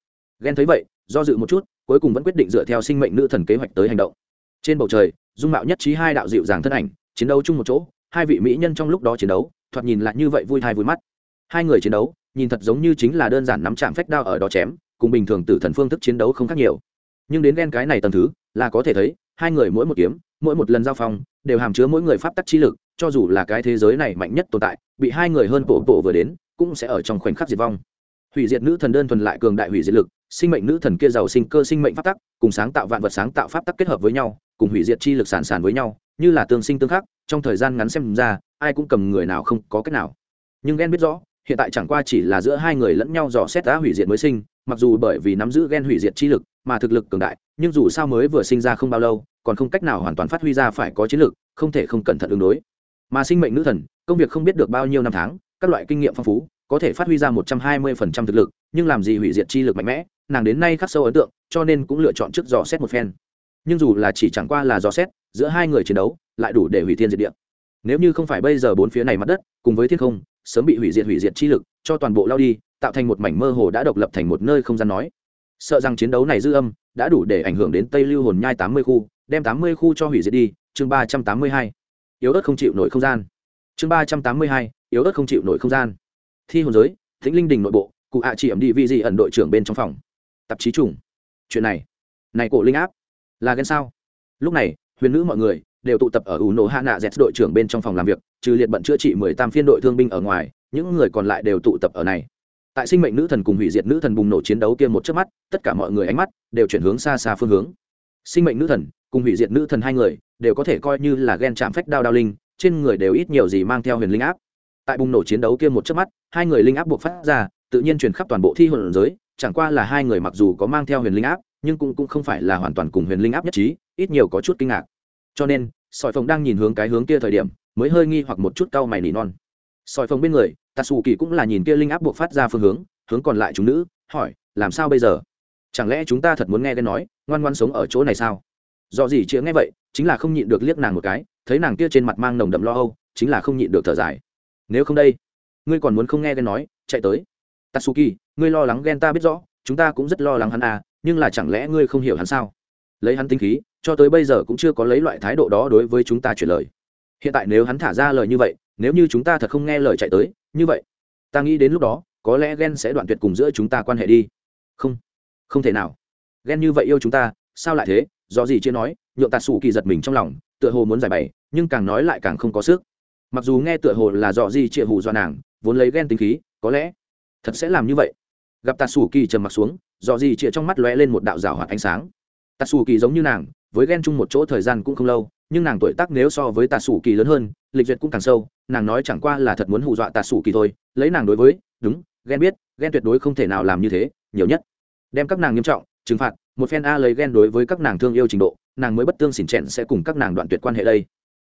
Ghen thấy vậy, do dự một chút, cuối cùng vẫn quyết định dựa theo sinh mệnh nữ thần kế hoạch tới hành động. Trên bầu trời, dung mạo nhất trí hai đạo dịu dàng thân ảnh, chiến đấu chung một chỗ, hai vị mỹ nhân trong lúc đó chiến đấu, thoạt nhìn lại như vậy vui thai vui mắt. Hai người chiến đấu nhìn thật giống như chính là đơn giản nắm chạm phách đao ở đó chém, cùng bình thường tử thần phương thức chiến đấu không khác nhiều. Nhưng đến ghen cái này tầm thứ, là có thể thấy, hai người mỗi một kiếm, mỗi một lần giao phong, đều hàm chứa mỗi người pháp tắc chi lực, cho dù là cái thế giới này mạnh nhất tồn tại, bị hai người hơn bộ bộ vừa đến, cũng sẽ ở trong khoảnh khắc diệt vong. Hủy diệt nữ thần đơn thuần lại cường đại hủy diệt lực, sinh mệnh nữ thần kia giàu sinh cơ sinh mệnh pháp tắc, cùng sáng tạo vạn vật sáng tạo pháp tắc kết hợp với nhau, cùng hủy diệt chi lực sản sản với nhau, như là tương sinh tương khắc, trong thời gian ngắn xem ra, ai cũng cầm người nào không có cách nào. Nhưng ghen biết rõ hiện tại chẳng qua chỉ là giữa hai người lẫn nhau dò xét đã hủy diệt mới sinh, mặc dù bởi vì nắm giữ ghen hủy diệt chi lực mà thực lực cường đại, nhưng dù sao mới vừa sinh ra không bao lâu, còn không cách nào hoàn toàn phát huy ra phải có chiến lược không thể không cẩn thận ứng đối. Mà sinh mệnh nữ thần, công việc không biết được bao nhiêu năm tháng, các loại kinh nghiệm phong phú, có thể phát huy ra một trăm hai mươi phần trăm thực lực, nhưng làm gì hủy diệt chi lực mạnh mẽ, nàng đến nay khắc sâu ấn tượng, cho nên cũng lựa chọn trước dò xét một phen. Nhưng dù là chỉ chẳng qua là dò xét, giữa hai người chiến đấu, lại đủ để hủy thiên diệt địa. Nếu như không phải bây giờ bốn phía này mặt đất, cùng với thiên không sớm bị hủy diệt hủy diệt chi lực, cho toàn bộ lao đi, tạo thành một mảnh mơ hồ đã độc lập thành một nơi không gian nói. Sợ rằng chiến đấu này dư âm đã đủ để ảnh hưởng đến tây lưu hồn nhai tám mươi khu, đem tám mươi khu cho hủy diệt đi, chương ba trăm tám mươi hai. Yếu ớt không chịu nổi không gian. Chương ba trăm tám mươi hai, yếu ớt không chịu nổi không gian. Thi hồn giới thính linh đình nội bộ, cụ hạ chỉ ẩm đi vi di ẩn đội trưởng bên trong phòng. Tạp chí chủng chuyện này. Này cổ linh áp. Là ghen sao? Lúc này, huyền nữ mọi người đều tụ tập ở ủ nổ hạ nạ z đội trưởng bên trong phòng làm việc trừ liệt bận chữa trị mười tam phiên đội thương binh ở ngoài, những người còn lại đều tụ tập ở này. Tại sinh mệnh nữ thần cùng hủy diệt nữ thần bùng nổ chiến đấu kia một chớp mắt, tất cả mọi người ánh mắt đều chuyển hướng xa xa phương hướng. Sinh mệnh nữ thần cùng hủy diệt nữ thần hai người đều có thể coi như là ghen chạm phách đao đao linh, trên người đều ít nhiều gì mang theo huyền linh áp. Tại bùng nổ chiến đấu kia một chớp mắt, hai người linh áp buộc phát ra, tự nhiên truyền khắp toàn bộ thi hồn giới, chẳng qua là hai người mặc dù có mang theo huyền linh áp, nhưng cũng cũng không phải là hoàn toàn cùng huyền linh áp nhất trí, ít nhiều có chút kinh ngạc. Cho nên, sỏi phồng đang nhìn hướng cái hướng kia thời điểm mới hơi nghi hoặc một chút cau mày nỉ non. Soi phồng bên người tạ xù kỳ cũng là nhìn kia linh áp buộc phát ra phương hướng hướng còn lại chúng nữ, hỏi, làm sao bây giờ? Chẳng lẽ chúng ta thật muốn nghe cái nói, ngoan ngoan sống ở chỗ này sao? Do gì chĩa nghe vậy, chính là không nhịn được liếc nàng một cái, thấy nàng kia trên mặt mang nồng đậm lo âu, chính là không nhịn được thở dài. Nếu không đây, ngươi còn muốn không nghe cái nói, chạy tới. Tatsuki, ngươi lo lắng ghen ta biết rõ, chúng ta cũng rất lo lắng hắn à nhưng là chẳng lẽ ngươi không hiểu hắn sao? Lấy hắn tinh khí, cho tới bây giờ cũng chưa có lấy loại thái độ đó đối với chúng ta chuyển lời hiện tại nếu hắn thả ra lời như vậy, nếu như chúng ta thật không nghe lời chạy tới, như vậy, ta nghĩ đến lúc đó, có lẽ ghen sẽ đoạn tuyệt cùng giữa chúng ta quan hệ đi. Không không thể nào. Ghen như vậy yêu chúng ta, sao lại thế? Do gì chưa nói, nhượng tạt sủ kỳ giật mình trong lòng, tựa hồ muốn giải bày, nhưng càng nói lại càng không có sức. Mặc dù nghe tựa hồ là dò gì chịa hù do nàng, vốn lấy ghen tính khí, có lẽ thật sẽ làm như vậy. Gặp tạt sủ kỳ trầm mặc xuống dò gì chịa trong mắt lóe lên một đạo rào hoạt ánh sáng. Tạt sủ kỳ giống như nàng, với ghen chung một chỗ thời gian cũng không lâu nhưng nàng tuổi tác nếu so với Tạ sủ kỳ lớn hơn, lịch duyệt cũng càng sâu, nàng nói chẳng qua là thật muốn hù dọa Tạ sủ kỳ thôi, lấy nàng đối với, đúng, ghen biết, ghen tuyệt đối không thể nào làm như thế, nhiều nhất. Đem các nàng nghiêm trọng, trừng phạt, một phen a lấy ghen đối với các nàng thương yêu trình độ, nàng mới bất tương xỉn trẹn sẽ cùng các nàng đoạn tuyệt quan hệ đây.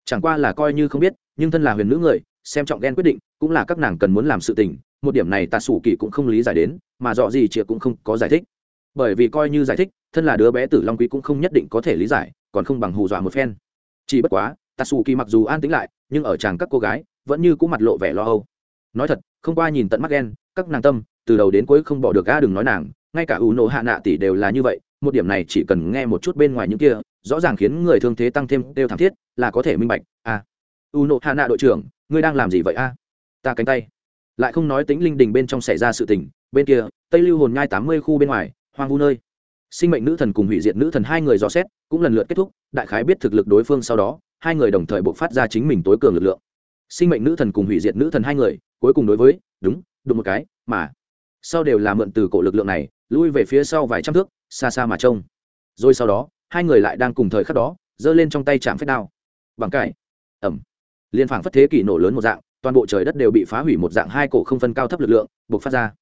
Chẳng qua là coi như không biết, nhưng thân là huyền nữ người, xem trọng ghen quyết định, cũng là các nàng cần muốn làm sự tình, một điểm này tà sủ kỳ cũng không lý giải đến, mà dọ gì chịa cũng không có giải thích. Bởi vì coi như giải thích, thân là đứa bé tử long quý cũng không nhất định có thể lý giải, còn không bằng hù dọa một phen chỉ bất quá tạ xù kỳ mặc dù an tĩnh lại, nhưng ở chàng các cô gái, vẫn như cũng mặt lộ vẻ lo âu. Nói thật, không qua nhìn tận mắt ghen, các nàng tâm, từ đầu đến cuối không bỏ được ga đừng nói nàng, ngay cả u nộ hạ nạ tỷ đều là như vậy, một điểm này chỉ cần nghe một chút bên ngoài những kia, rõ ràng khiến người thương thế tăng thêm đều thảm thiết, là có thể minh bạch a à. u nộ hạ nạ đội trưởng, ngươi đang làm gì vậy a? Ta cánh tay. Lại không nói tính linh đình bên trong xảy ra sự tình, bên kia, tây lưu hồn nhai tám mươi khu bên ngoài, hoang vu nơi sinh mệnh nữ thần cùng hủy diệt nữ thần hai người dò xét, cũng lần lượt kết thúc, đại khái biết thực lực đối phương sau đó, hai người đồng thời buộc phát ra chính mình tối cường lực lượng. Sinh mệnh nữ thần cùng hủy diệt nữ thần hai người, cuối cùng đối với, đúng, đụng một cái, mà sau đều là mượn từ cổ lực lượng này, lui về phía sau vài trăm thước, xa xa mà trông. Rồi sau đó, hai người lại đang cùng thời khắc đó, giơ lên trong tay chạm phép đao. Bằng cải. Ẩm. Liên phảng phất thế kỷ nổ lớn một dạng, toàn bộ trời đất đều bị phá hủy một dạng hai cổ không phân cao thấp lực lượng, buộc phát ra.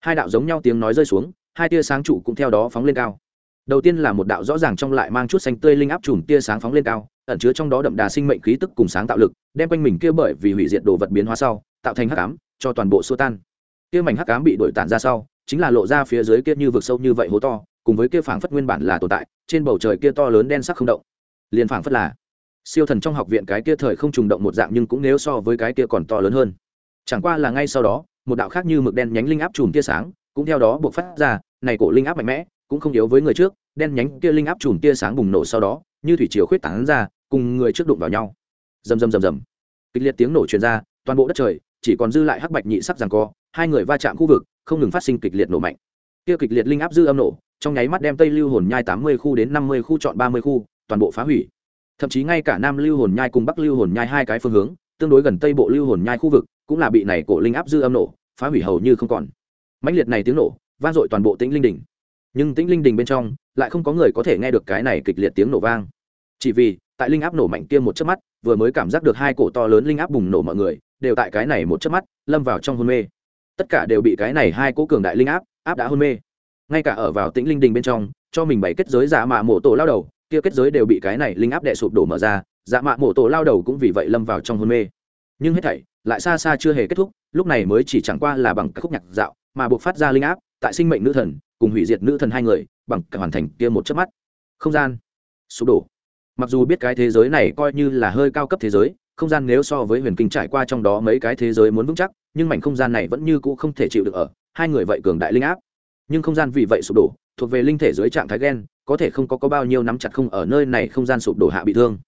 Hai đạo giống nhau tiếng nói rơi xuống hai tia sáng trụ cũng theo đó phóng lên cao. Đầu tiên là một đạo rõ ràng trong lại mang chút xanh tươi linh áp chùm tia sáng phóng lên cao, ẩn chứa trong đó đậm đà sinh mệnh khí tức cùng sáng tạo lực, đem quanh mình kia bởi vì hủy diệt đồ vật biến hóa sau, tạo thành hắc ám, cho toàn bộ xua tan. Kia mảnh hắc ám bị đổi tản ra sau, chính là lộ ra phía dưới kia như vực sâu như vậy hố to, cùng với kia phảng phất nguyên bản là tồn tại, trên bầu trời kia to lớn đen sắc không động. Liền phảng phất là siêu thần trong học viện cái kia thời không trùng động một dạng nhưng cũng nếu so với cái kia còn to lớn hơn. Chẳng qua là ngay sau đó, một đạo khác như mực đen nhánh linh áp chùm tia sáng cũng theo đó buộc phát ra, này cổ linh áp mạnh mẽ, cũng không yếu với người trước, đen nhánh kia linh áp chùm tia sáng bùng nổ sau đó, như thủy chiều khuyết tảng ra, cùng người trước đụng vào nhau. Rầm rầm rầm rầm. Kịch liệt tiếng nổ truyền ra, toàn bộ đất trời, chỉ còn dư lại hắc bạch nhị sắc rằng co, hai người va chạm khu vực, không ngừng phát sinh kịch liệt nổ mạnh. Kia kịch liệt linh áp dư âm nổ, trong nháy mắt đem tây lưu hồn nhai tám mươi khu đến năm mươi khu chọn ba mươi khu, toàn bộ phá hủy. Thậm chí ngay cả nam lưu hồn nhai cùng bắc lưu hồn nhai hai cái phương hướng, tương đối gần tây bộ lưu hồn nhai khu vực, cũng là bị này cổ linh áp dư âm nổ, phá hủy hầu như không còn mãnh liệt này tiếng nổ vang dội toàn bộ tĩnh linh đình. nhưng tĩnh linh đình bên trong lại không có người có thể nghe được cái này kịch liệt tiếng nổ vang. Chỉ vì, tại linh áp nổ mạnh kia một chớp mắt, vừa mới cảm giác được hai cổ to lớn linh áp bùng nổ mọi người, đều tại cái này một chớp mắt, lâm vào trong hôn mê. Tất cả đều bị cái này hai cỗ cường đại linh áp áp đã hôn mê. Ngay cả ở vào tĩnh linh đình bên trong, cho mình bảy kết giới giả mạ mổ tổ lao đầu, kia kết giới đều bị cái này linh áp đè sụp đổ mở ra, giả mạ mổ tổ lao đầu cũng vì vậy lâm vào trong hôn mê. Nhưng hết thảy lại xa xa chưa hề kết thúc, lúc này mới chỉ chẳng qua là bằng các khúc nhạc dạo mà buộc phát ra linh áp tại sinh mệnh nữ thần cùng hủy diệt nữ thần hai người bằng cả hoàn thành kia một chớp mắt. Không gian. Sụp đổ. Mặc dù biết cái thế giới này coi như là hơi cao cấp thế giới không gian nếu so với huyền kinh trải qua trong đó mấy cái thế giới muốn vững chắc nhưng mảnh không gian này vẫn như cũ không thể chịu được ở hai người vậy cường đại linh áp. Nhưng không gian vì vậy sụp đổ thuộc về linh thể dưới trạng thái gen có thể không có, có bao nhiêu nắm chặt không ở nơi này không gian sụp đổ hạ bị thương.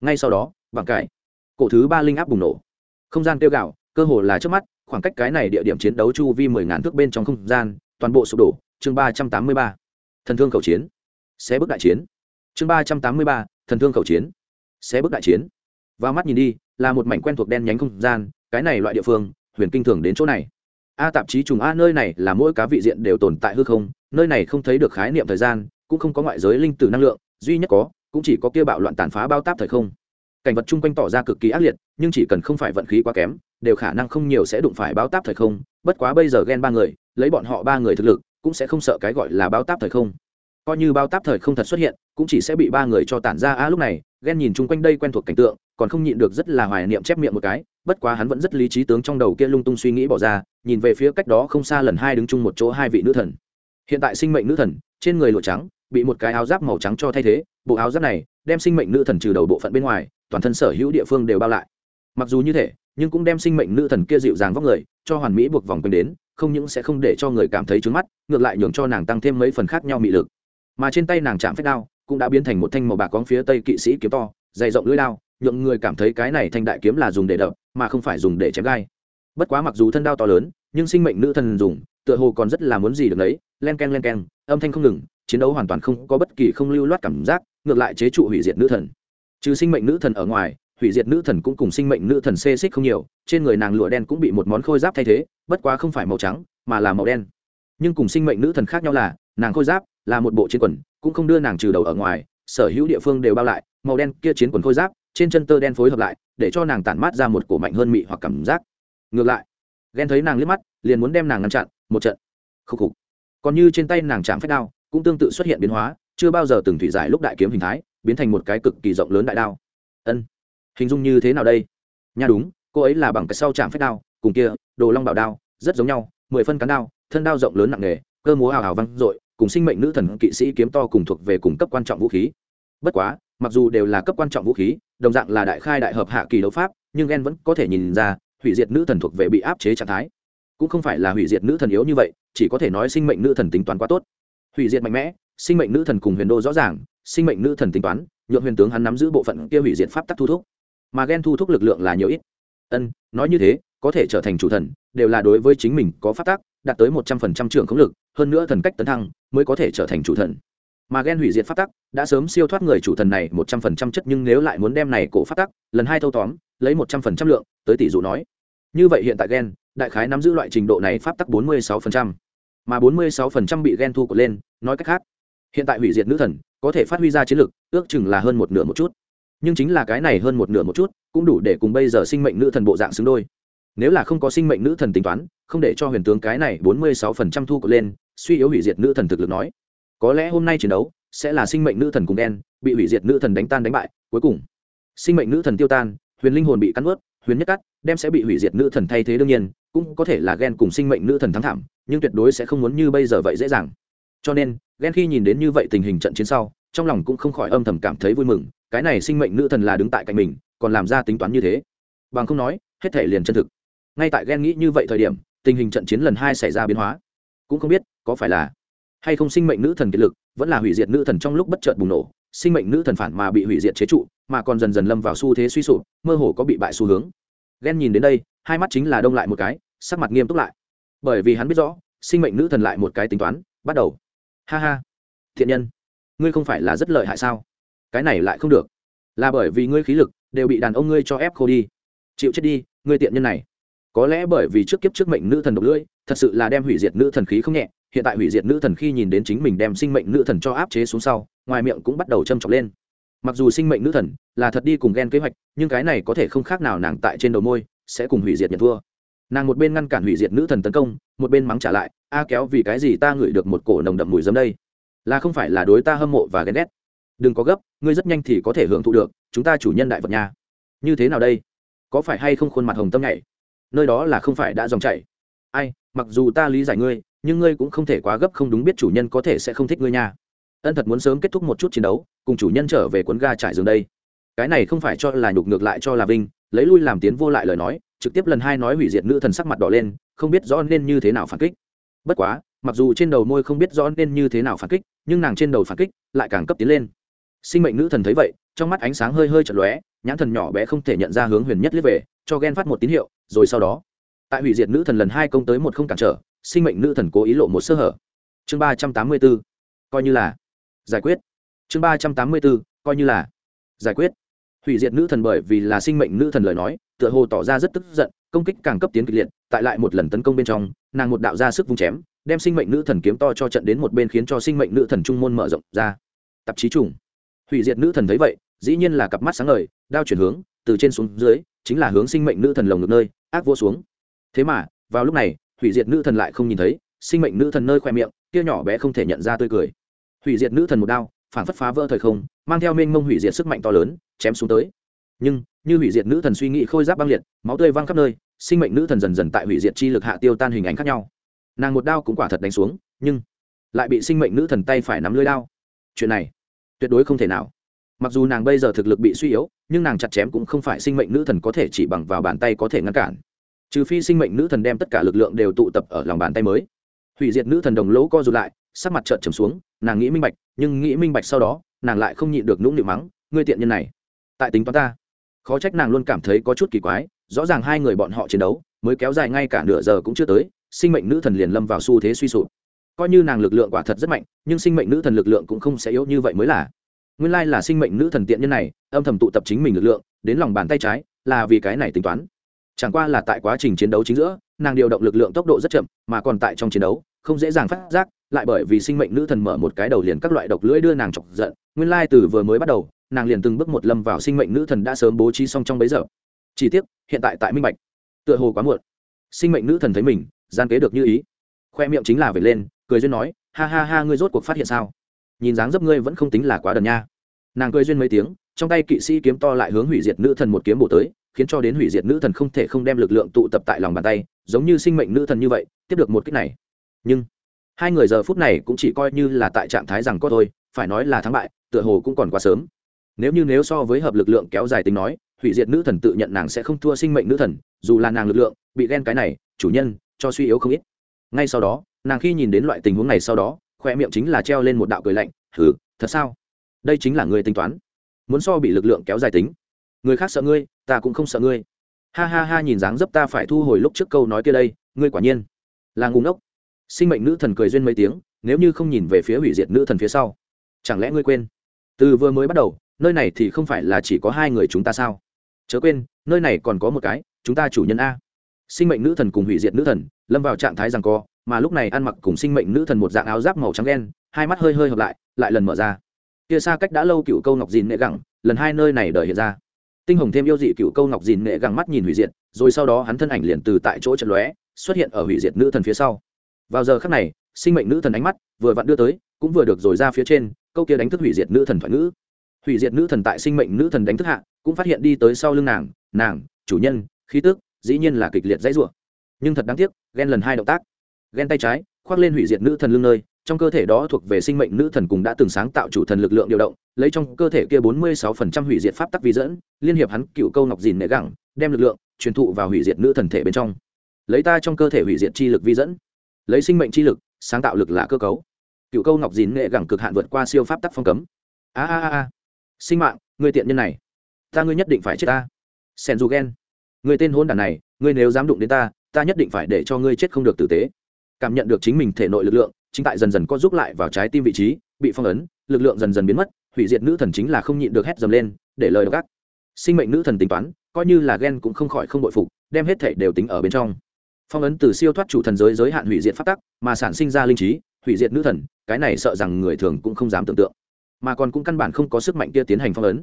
Ngay sau đó bằng cải. Cổ thứ ba linh áp bùng nổ. Không gian tiêu gạo cơ hồ là trước mắt khoảng cách cái này địa điểm chiến đấu chu vi mười ngàn thước bên trong không gian, toàn bộ sụp đổ. Chương ba trăm tám mươi ba, thần thương khẩu chiến. Xé bước đại chiến. Chương ba trăm tám mươi ba, thần thương khẩu chiến. Xé bước đại chiến. Vào mắt nhìn đi, là một mảnh quen thuộc đen nhánh không gian, cái này loại địa phương, huyền kinh thường đến chỗ này. A tạp chí trùng a, nơi này là mỗi cá vị diện đều tồn tại hư không, nơi này không thấy được khái niệm thời gian, cũng không có ngoại giới linh tử năng lượng, duy nhất có, cũng chỉ có kia bạo loạn tàn phá bao táp thời không. Cảnh vật chung quanh tỏ ra cực kỳ ác liệt, nhưng chỉ cần không phải vận khí quá kém đều khả năng không nhiều sẽ đụng phải báo táp thời không, bất quá bây giờ ghen ba người, lấy bọn họ ba người thực lực, cũng sẽ không sợ cái gọi là báo táp thời không. Coi như báo táp thời không thật xuất hiện, cũng chỉ sẽ bị ba người cho tản ra. A lúc này ghen nhìn chung quanh đây quen thuộc cảnh tượng, còn không nhịn được rất là hoài niệm chép miệng một cái, bất quá hắn vẫn rất lý trí tướng trong đầu kia lung tung suy nghĩ bỏ ra, nhìn về phía cách đó không xa lần hai đứng chung một chỗ hai vị nữ thần. Hiện tại sinh mệnh nữ thần, trên người lụa trắng, bị một cái áo giáp màu trắng cho thay thế, bộ áo giáp này, đem sinh mệnh nữ thần trừ đầu bộ phận bên ngoài, toàn thân sở hữu địa phương đều bao lại. Mặc dù như thế nhưng cũng đem sinh mệnh nữ thần kia dịu dàng vóc người, cho hoàn mỹ buộc vòng quanh đến, không những sẽ không để cho người cảm thấy trướng mắt, ngược lại nhường cho nàng tăng thêm mấy phần khác nhau mị lực. Mà trên tay nàng chạm phép đao, cũng đã biến thành một thanh màu bạc cóng phía tây kỵ sĩ kiếm to, dày rộng lưỡi đao, nhượng người cảm thấy cái này thanh đại kiếm là dùng để đập, mà không phải dùng để chém gai. Bất quá mặc dù thân đao to lớn, nhưng sinh mệnh nữ thần dùng, tựa hồ còn rất là muốn gì được đấy len k e n len k e n âm thanh không ngừng, chiến đấu hoàn toàn không có bất kỳ không lưu loát cảm giác, ngược lại chế trụ hủy diệt nữ thần. Trừ sinh mệnh nữ thần ở ngoài hủy diệt nữ thần cũng cùng sinh mệnh nữ thần xê xích không nhiều, trên người nàng lụa đen cũng bị một món khôi giáp thay thế, bất quá không phải màu trắng, mà là màu đen. Nhưng cùng sinh mệnh nữ thần khác nhau là, nàng khôi giáp là một bộ chiến quần, cũng không đưa nàng trừ đầu ở ngoài, sở hữu địa phương đều bao lại, màu đen kia chiến quần khôi giáp, trên chân tơ đen phối hợp lại, để cho nàng tản mát ra một cổ mạnh hơn mị hoặc cảm giác. Ngược lại, ghen thấy nàng liếc mắt, liền muốn đem nàng ngăn chặn, một trận. Khúc khục. Còn như trên tay nàng chạm phép đao, cũng tương tự xuất hiện biến hóa, chưa bao giờ từng thủy giải lúc đại kiếm hình thái, biến thành một cái cực kỳ rộng lớn đại đao. Ân hình dung như thế nào đây? Nha đúng, cô ấy là bằng cái sau chạm phép đao, cùng kia, đồ long bảo đao, rất giống nhau, mười phân cán đao, thân đao rộng lớn nặng nề, cơ múa hào hào văng dội, cùng sinh mệnh nữ thần kỵ sĩ kiếm to cùng thuộc về cùng cấp quan trọng vũ khí. Bất quá, mặc dù đều là cấp quan trọng vũ khí, đồng dạng là đại khai đại hợp hạ kỳ đấu pháp, nhưng ghen vẫn có thể nhìn ra, hủy diệt nữ thần thuộc về bị áp chế trạng thái. Cũng không phải là hủy diệt nữ thần yếu như vậy, chỉ có thể nói sinh mệnh nữ thần tính toán quá tốt. Hủy diệt mạnh mẽ, sinh mệnh nữ thần cùng huyền đô rõ ràng, sinh mệnh nữ thần tính toán, nhượng huyền tướng hắn nắm giữ bộ phận kia hủy diệt pháp tắc thu thúc mà ghen thu thúc lực lượng là nhiều ít. Ân, nói như thế, có thể trở thành chủ thần, đều là đối với chính mình có pháp tắc, đạt tới một trăm phần trăm trưởng khống lực, hơn nữa thần cách tấn thăng, mới có thể trở thành chủ thần. Mà ghen hủy diệt pháp tắc, đã sớm siêu thoát người chủ thần này một trăm phần trăm chất nhưng nếu lại muốn đem này cổ pháp tắc, lần hai thâu tóm, lấy một trăm phần trăm lượng, tới tỷ dụ nói. Như vậy hiện tại ghen, đại khái nắm giữ loại trình độ này pháp tắc bốn mươi sáu phần trăm. Mà bốn mươi sáu phần trăm bị ghen thu cột lên, nói cách khác, hiện tại hủy diệt nữ thần, có thể phát huy ra chiến lực, ước chừng là hơn một nửa một chút nhưng chính là cái này hơn một nửa một chút, cũng đủ để cùng bây giờ sinh mệnh nữ thần bộ dạng xứng đôi. Nếu là không có sinh mệnh nữ thần tính toán, không để cho huyền tướng cái này bốn mươi sáu phần trăm thu cột lên, suy yếu hủy diệt nữ thần thực lực nói. Có lẽ hôm nay chiến đấu sẽ là sinh mệnh nữ thần cùng đen, bị hủy diệt nữ thần đánh tan đánh bại, cuối cùng, sinh mệnh nữ thần tiêu tan, huyền linh hồn bị cắn ướt, huyền nhất cắt, đem sẽ bị hủy diệt nữ thần thay thế đương nhiên, cũng có thể là ghen cùng sinh mệnh nữ thần thắng thảm, nhưng tuyệt đối sẽ không muốn như bây giờ vậy dễ dàng. Cho nên, ghen khi nhìn đến như vậy tình hình trận chiến sau, trong lòng cũng không khỏi âm thầm cảm thấy vui mừng cái này sinh mệnh nữ thần là đứng tại cạnh mình, còn làm ra tính toán như thế. Bằng không nói, hết thể liền chân thực. Ngay tại ghen nghĩ như vậy thời điểm, tình hình trận chiến lần hai xảy ra biến hóa. Cũng không biết, có phải là hay không sinh mệnh nữ thần kiệt lực, vẫn là hủy diệt nữ thần trong lúc bất chợt bùng nổ. Sinh mệnh nữ thần phản mà bị hủy diệt chế trụ, mà còn dần dần lâm vào xu thế suy sụp, mơ hồ có bị bại xu hướng. Ghen nhìn đến đây, hai mắt chính là đông lại một cái, sắc mặt nghiêm túc lại. Bởi vì hắn biết rõ, sinh mệnh nữ thần lại một cái tính toán, bắt đầu. Ha ha, thiện nhân, ngươi không phải là rất lợi hại sao? Cái này lại không được. Là bởi vì ngươi khí lực đều bị đàn ông ngươi cho ép khô đi. Chịu chết đi, ngươi tiện nhân này. Có lẽ bởi vì trước kiếp trước mệnh nữ thần độc lưỡi, thật sự là đem hủy diệt nữ thần khí không nhẹ, hiện tại hủy diệt nữ thần khi nhìn đến chính mình đem sinh mệnh nữ thần cho áp chế xuống sau, ngoài miệng cũng bắt đầu châm trọc lên. Mặc dù sinh mệnh nữ thần là thật đi cùng ghen kế hoạch, nhưng cái này có thể không khác nào nàng tại trên đầu môi sẽ cùng hủy diệt nhận thua. Nàng một bên ngăn cản hủy diệt nữ thần tấn công, một bên mắng trả lại, a kéo, vì cái gì ta ngửi được một cổ nồng đậm mùi dâm đây? Là không phải là đối ta hâm mộ và ghen ghét đừng có gấp, ngươi rất nhanh thì có thể hưởng thụ được, chúng ta chủ nhân đại vật nha. Như thế nào đây? Có phải hay không khuôn mặt hồng tâm nhảy? Nơi đó là không phải đã dòng chảy. Ai, mặc dù ta lý giải ngươi, nhưng ngươi cũng không thể quá gấp không đúng biết chủ nhân có thể sẽ không thích ngươi nha. Ân thật muốn sớm kết thúc một chút chiến đấu, cùng chủ nhân trở về cuốn ga trải giường đây. Cái này không phải cho là nhục ngược lại cho là vinh, lấy lui làm tiến vô lại lời nói, trực tiếp lần hai nói hủy diệt nữ thần sắc mặt đỏ lên, không biết rõ nên như thế nào phản kích. Bất quá, mặc dù trên đầu môi không biết rõ nên như thế nào phản kích, nhưng nàng trên đầu phản kích lại càng cấp tiến lên sinh mệnh nữ thần thấy vậy, trong mắt ánh sáng hơi hơi chật lóe, nhãn thần nhỏ bé không thể nhận ra hướng huyền nhất liếc về, cho ghen phát một tín hiệu, rồi sau đó, tại hủy diệt nữ thần lần hai công tới một không cản trở, sinh mệnh nữ thần cố ý lộ một sơ hở. Chương ba trăm tám mươi b ố coi như là giải quyết. Chương ba trăm tám mươi b ố coi như là giải quyết. Hủy diệt nữ thần bởi vì là sinh mệnh nữ thần lời nói, tựa hồ tỏ ra rất tức giận, công kích càng cấp tiến kịch liệt, tại lại một lần tấn công bên trong, nàng một đạo ra sức vung chém, đem sinh mệnh nữ thần kiếm to cho trận đến một bên khiến cho sinh mệnh nữ thần trung môn mở rộng ra. Tạp chí trùng hủy diệt nữ thần thấy vậy, dĩ nhiên là cặp mắt sáng ngời, đao chuyển hướng, từ trên xuống dưới, chính là hướng sinh mệnh nữ thần lồng ngực nơi, ác vô xuống. Thế mà, vào lúc này, hủy diệt nữ thần lại không nhìn thấy, sinh mệnh nữ thần nơi khoe miệng kia nhỏ bé không thể nhận ra tươi cười. Hủy diệt nữ thần một đao, phản phất phá vỡ thời không, mang theo mênh mông hủy diệt sức mạnh to lớn, chém xuống tới. Nhưng, như hủy diệt nữ thần suy nghĩ khôi giáp băng liệt, máu tươi văng khắp nơi, sinh mệnh nữ thần dần dần tại hủy diệt chi lực hạ tiêu tan hình ảnh khác nhau. Nàng một đao cũng quả thật đánh xuống, nhưng lại bị sinh mệnh nữ thần tay phải nắm lưới đao. Chuyện này tuyệt đối không thể nào. Mặc dù nàng bây giờ thực lực bị suy yếu, nhưng nàng chặt chém cũng không phải sinh mệnh nữ thần có thể chỉ bằng vào bàn tay có thể ngăn cản. Trừ phi sinh mệnh nữ thần đem tất cả lực lượng đều tụ tập ở lòng bàn tay mới. Hủy diệt nữ thần đồng lỗ co rụt lại, sắc mặt trợn trầm xuống, nàng nghĩ minh bạch, nhưng nghĩ minh bạch sau đó, nàng lại không nhịn được nũng nịu mắng, ngươi tiện nhân này, tại tính toán ta. Khó trách nàng luôn cảm thấy có chút kỳ quái, rõ ràng hai người bọn họ chiến đấu, mới kéo dài ngay cả nửa giờ cũng chưa tới, sinh mệnh nữ thần liền lâm vào xu thế suy sụp coi như nàng lực lượng quả thật rất mạnh, nhưng sinh mệnh nữ thần lực lượng cũng không sẽ yếu như vậy mới là. Nguyên lai là sinh mệnh nữ thần tiện nhân này, âm thầm tụ tập chính mình lực lượng, đến lòng bàn tay trái, là vì cái này tính toán. Chẳng qua là tại quá trình chiến đấu chính giữa, nàng điều động lực lượng tốc độ rất chậm, mà còn tại trong chiến đấu, không dễ dàng phát giác, lại bởi vì sinh mệnh nữ thần mở một cái đầu liền các loại độc lưỡi đưa nàng chọc giận. Nguyên lai từ vừa mới bắt đầu, nàng liền từng bước một lâm vào sinh mệnh nữ thần đã sớm bố trí xong trong bấy giờ. Chỉ tiếc, hiện tại tại minh bạch. Tựa hồ quá muộn. Sinh mệnh nữ thần thấy mình, gian kế được như ý. Khoe miệng chính là về lên cười duyên nói, ha ha ha, ngươi rốt cuộc phát hiện sao? Nhìn dáng dấp ngươi vẫn không tính là quá đần nha. Nàng cười duyên mấy tiếng, trong tay kỵ sĩ kiếm to lại hướng hủy diệt nữ thần một kiếm bổ tới, khiến cho đến hủy diệt nữ thần không thể không đem lực lượng tụ tập tại lòng bàn tay, giống như sinh mệnh nữ thần như vậy, tiếp được một cách này. Nhưng, hai người giờ phút này cũng chỉ coi như là tại trạng thái rằng có thôi, phải nói là thắng bại, tựa hồ cũng còn quá sớm. Nếu như nếu so với hợp lực lượng kéo dài tính nói, hủy diệt nữ thần tự nhận nàng sẽ không thua sinh mệnh nữ thần, dù là nàng lực lượng, bị ghen cái này, chủ nhân, cho suy yếu không ít. Ngay sau đó nàng khi nhìn đến loại tình huống này sau đó khoe miệng chính là treo lên một đạo cười lạnh hừ thật sao? Đây chính là người tính toán. Muốn so bị lực lượng kéo dài tính. Người khác sợ ngươi, ta cũng không sợ ngươi. Ha ha ha, nhìn dáng dấp ta phải thu hồi lúc trước câu nói kia đây, ngươi quả nhiên là ngu ngốc. Sinh mệnh nữ thần cười duyên mấy tiếng, nếu như không nhìn về phía hủy diệt nữ thần phía sau, chẳng lẽ ngươi quên? Từ vừa mới bắt đầu, nơi này thì không phải là chỉ có hai người chúng ta sao? Chớ quên, nơi này còn có một cái, chúng ta chủ nhân a sinh mệnh nữ thần cùng hủy diệt nữ thần, lâm vào trạng thái rằng co, mà lúc này ăn mặc cùng sinh mệnh nữ thần một dạng áo giáp màu trắng đen, hai mắt hơi hơi hợp lại lại lần mở ra. Kia xa cách đã lâu cựu câu ngọc dìn nệ gẳng, lần hai nơi này đời hiện ra. Tinh hồng thêm yêu dị cựu câu ngọc dìn nệ gẳng mắt nhìn hủy diệt, rồi sau đó hắn thân ảnh liền từ tại chỗ trận lóe, xuất hiện ở hủy diệt nữ thần phía sau. Vào giờ khắc này, sinh mệnh nữ thần ánh mắt vừa vặn đưa tới, cũng vừa được rồi ra phía trên, câu kia đánh thức hủy diệt nữ thần thoại ngữ. Hủy diệt nữ thần tại sinh mệnh nữ thần đánh thức hạ, cũng phát hiện đi tới sau lưng nàng nàng, chủ nhân, khí tức dĩ nhiên là kịch liệt dãy rủa. Nhưng thật đáng tiếc ghen lần hai động tác ghen tay trái, khoác lên hủy diệt nữ thần lưng nơi, trong cơ thể đó thuộc về sinh mệnh nữ thần cùng đã từng sáng tạo chủ thần lực lượng điều động, lấy trong cơ thể kia bốn mươi sáu phần trăm hủy diệt pháp tắc vi dẫn, liên hiệp hắn cựu câu ngọc dìn nệ gẳng, đem lực lượng truyền thụ vào hủy diệt nữ thần thể bên trong. Lấy ta trong cơ thể hủy diệt chi lực vi dẫn, lấy sinh mệnh chi lực, sáng tạo lực là cơ cấu. Cựu câu ngọc dìn nệ gẳng cực hạn vượt qua siêu pháp tắc phong cấm. A a a sinh mạng, người tiện nhân này, ta ngươi nhất định phải chết ta. Senjugen dù người tên hôn đản này, ngươi nếu dám đụng đến ta ta nhất định phải để cho ngươi chết không được tử tế. Cảm nhận được chính mình thể nội lực lượng, chính tại dần dần có giúp lại vào trái tim vị trí, bị phong ấn, lực lượng dần dần biến mất, hủy diệt nữ thần chính là không nhịn được hét dầm lên, để lời gắt sinh mệnh nữ thần tính toán, coi như là ghen cũng không khỏi không bội phục, đem hết thể đều tính ở bên trong. Phong ấn từ siêu thoát chủ thần giới giới hạn hủy diệt phát tắc, mà sản sinh ra linh trí, hủy diệt nữ thần, cái này sợ rằng người thường cũng không dám tưởng tượng. Mà còn cũng căn bản không có sức mạnh kia tiến hành phong ấn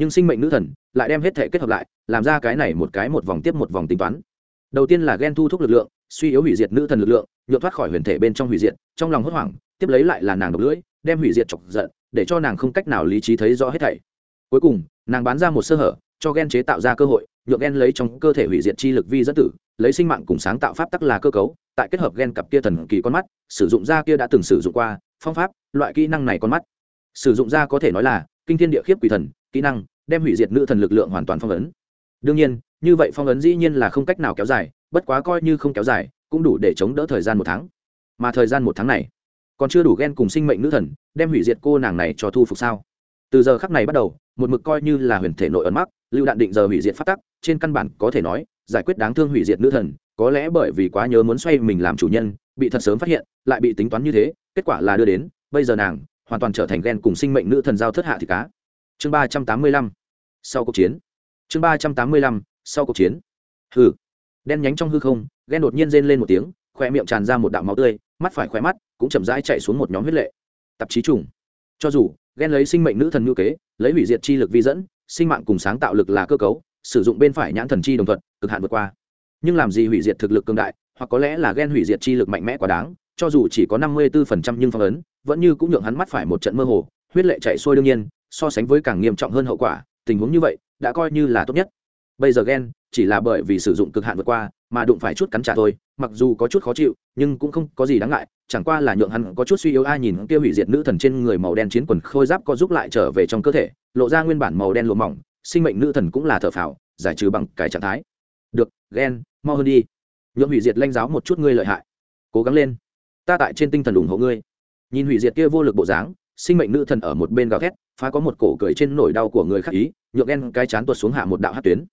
nhưng sinh mệnh nữ thần lại đem hết thể kết hợp lại, làm ra cái này một cái một vòng tiếp một vòng tính toán. Đầu tiên là ghen thu thúc lực lượng, suy yếu hủy diệt nữ thần lực lượng, nhuộm thoát khỏi huyền thể bên trong hủy diệt, trong lòng hốt hoảng, tiếp lấy lại là nàng độc lưỡi, đem hủy diệt chọc giận, để cho nàng không cách nào lý trí thấy rõ hết thảy. Cuối cùng, nàng bán ra một sơ hở, cho ghen chế tạo ra cơ hội nhượng ghen lấy trong cơ thể hủy diệt chi lực vi dẫn tử, lấy sinh mạng cùng sáng tạo pháp tắc là cơ cấu, tại kết hợp ghen cặp kia thần kỳ con mắt, sử dụng ra kia đã từng sử dụng qua, phong pháp, loại kỹ năng này con mắt. Sử dụng ra có thể nói là kinh thiên địa khiếp quỷ thần kỹ năng, đem hủy diệt nữ thần lực lượng hoàn toàn phong ấn. Đương nhiên, như vậy phong ấn dĩ nhiên là không cách nào kéo dài, bất quá coi như không kéo dài, cũng đủ để chống đỡ thời gian một tháng. Mà thời gian một tháng này, còn chưa đủ ghen cùng sinh mệnh nữ thần, đem hủy diệt cô nàng này cho thu phục sao? Từ giờ khắc này bắt đầu, một mực coi như là huyền thể nội ẩn mắc, lưu đạn định giờ hủy diệt phát tắc, trên căn bản có thể nói, giải quyết đáng thương hủy diệt nữ thần, có lẽ bởi vì quá nhớ muốn xoay mình làm chủ nhân, bị thật sớm phát hiện, lại bị tính toán như thế, kết quả là đưa đến, bây giờ nàng hoàn toàn trở thành ghen cùng sinh mệnh nữ thần giao thất hạ thì cá chương ba trăm tám mươi lăm, sau cuộc chiến. Chương ba trăm tám mươi lăm, sau cuộc chiến. Hừ. Đen nhánh trong hư không, ghen đột nhiên rên lên một tiếng khoe miệng tràn ra một đạo máu tươi, mắt phải khoe mắt cũng chậm rãi chạy xuống một nhóm huyết lệ. Tạp chí trùng. Cho dù, ghen lấy sinh mệnh nữ thần ngữ kế, lấy hủy diệt chi lực vi dẫn, sinh mạng cùng sáng tạo lực là cơ cấu, sử dụng bên phải nhãn thần chi đồng thuận, cực hạn vượt qua. Nhưng làm gì hủy diệt thực lực cường đại, hoặc có lẽ là ghen hủy diệt chi lực mạnh mẽ quá đáng, cho dù chỉ có năm mươi 54% nhưng phong ấn, vẫn như cũng nhượng hắn mắt phải một trận mơ hồ, huyết lệ chạy xuôi đương nhiên so sánh với càng nghiêm trọng hơn hậu quả, tình huống như vậy đã coi như là tốt nhất. Bây giờ ghen chỉ là bởi vì sử dụng cực hạn vượt qua mà đụng phải chút cắn trả thôi, mặc dù có chút khó chịu, nhưng cũng không có gì đáng ngại, chẳng qua là nhượng hắn có chút suy yếu. Ai nhìn kia hủy diệt nữ thần trên người màu đen chiến quần khôi giáp có giúp lại trở về trong cơ thể, lộ ra nguyên bản màu đen lộ mỏng, sinh mệnh nữ thần cũng là thở phào, giải trừ bằng cái trạng thái. Được, ghen, mau hơn đi. Nhượng hủy diệt lanh giáo một chút ngươi lợi hại. Cố gắng lên. Ta tại trên tinh thần ủng hộ ngươi. Nhìn hủy diệt kia vô lực bộ dáng, sinh mệnh nữ thần ở một bên gào thét phá có một cổ cười trên nỗi đau của người khác ý, nhượng ghen cái chán tuột xuống hạ một đạo hát tuyến.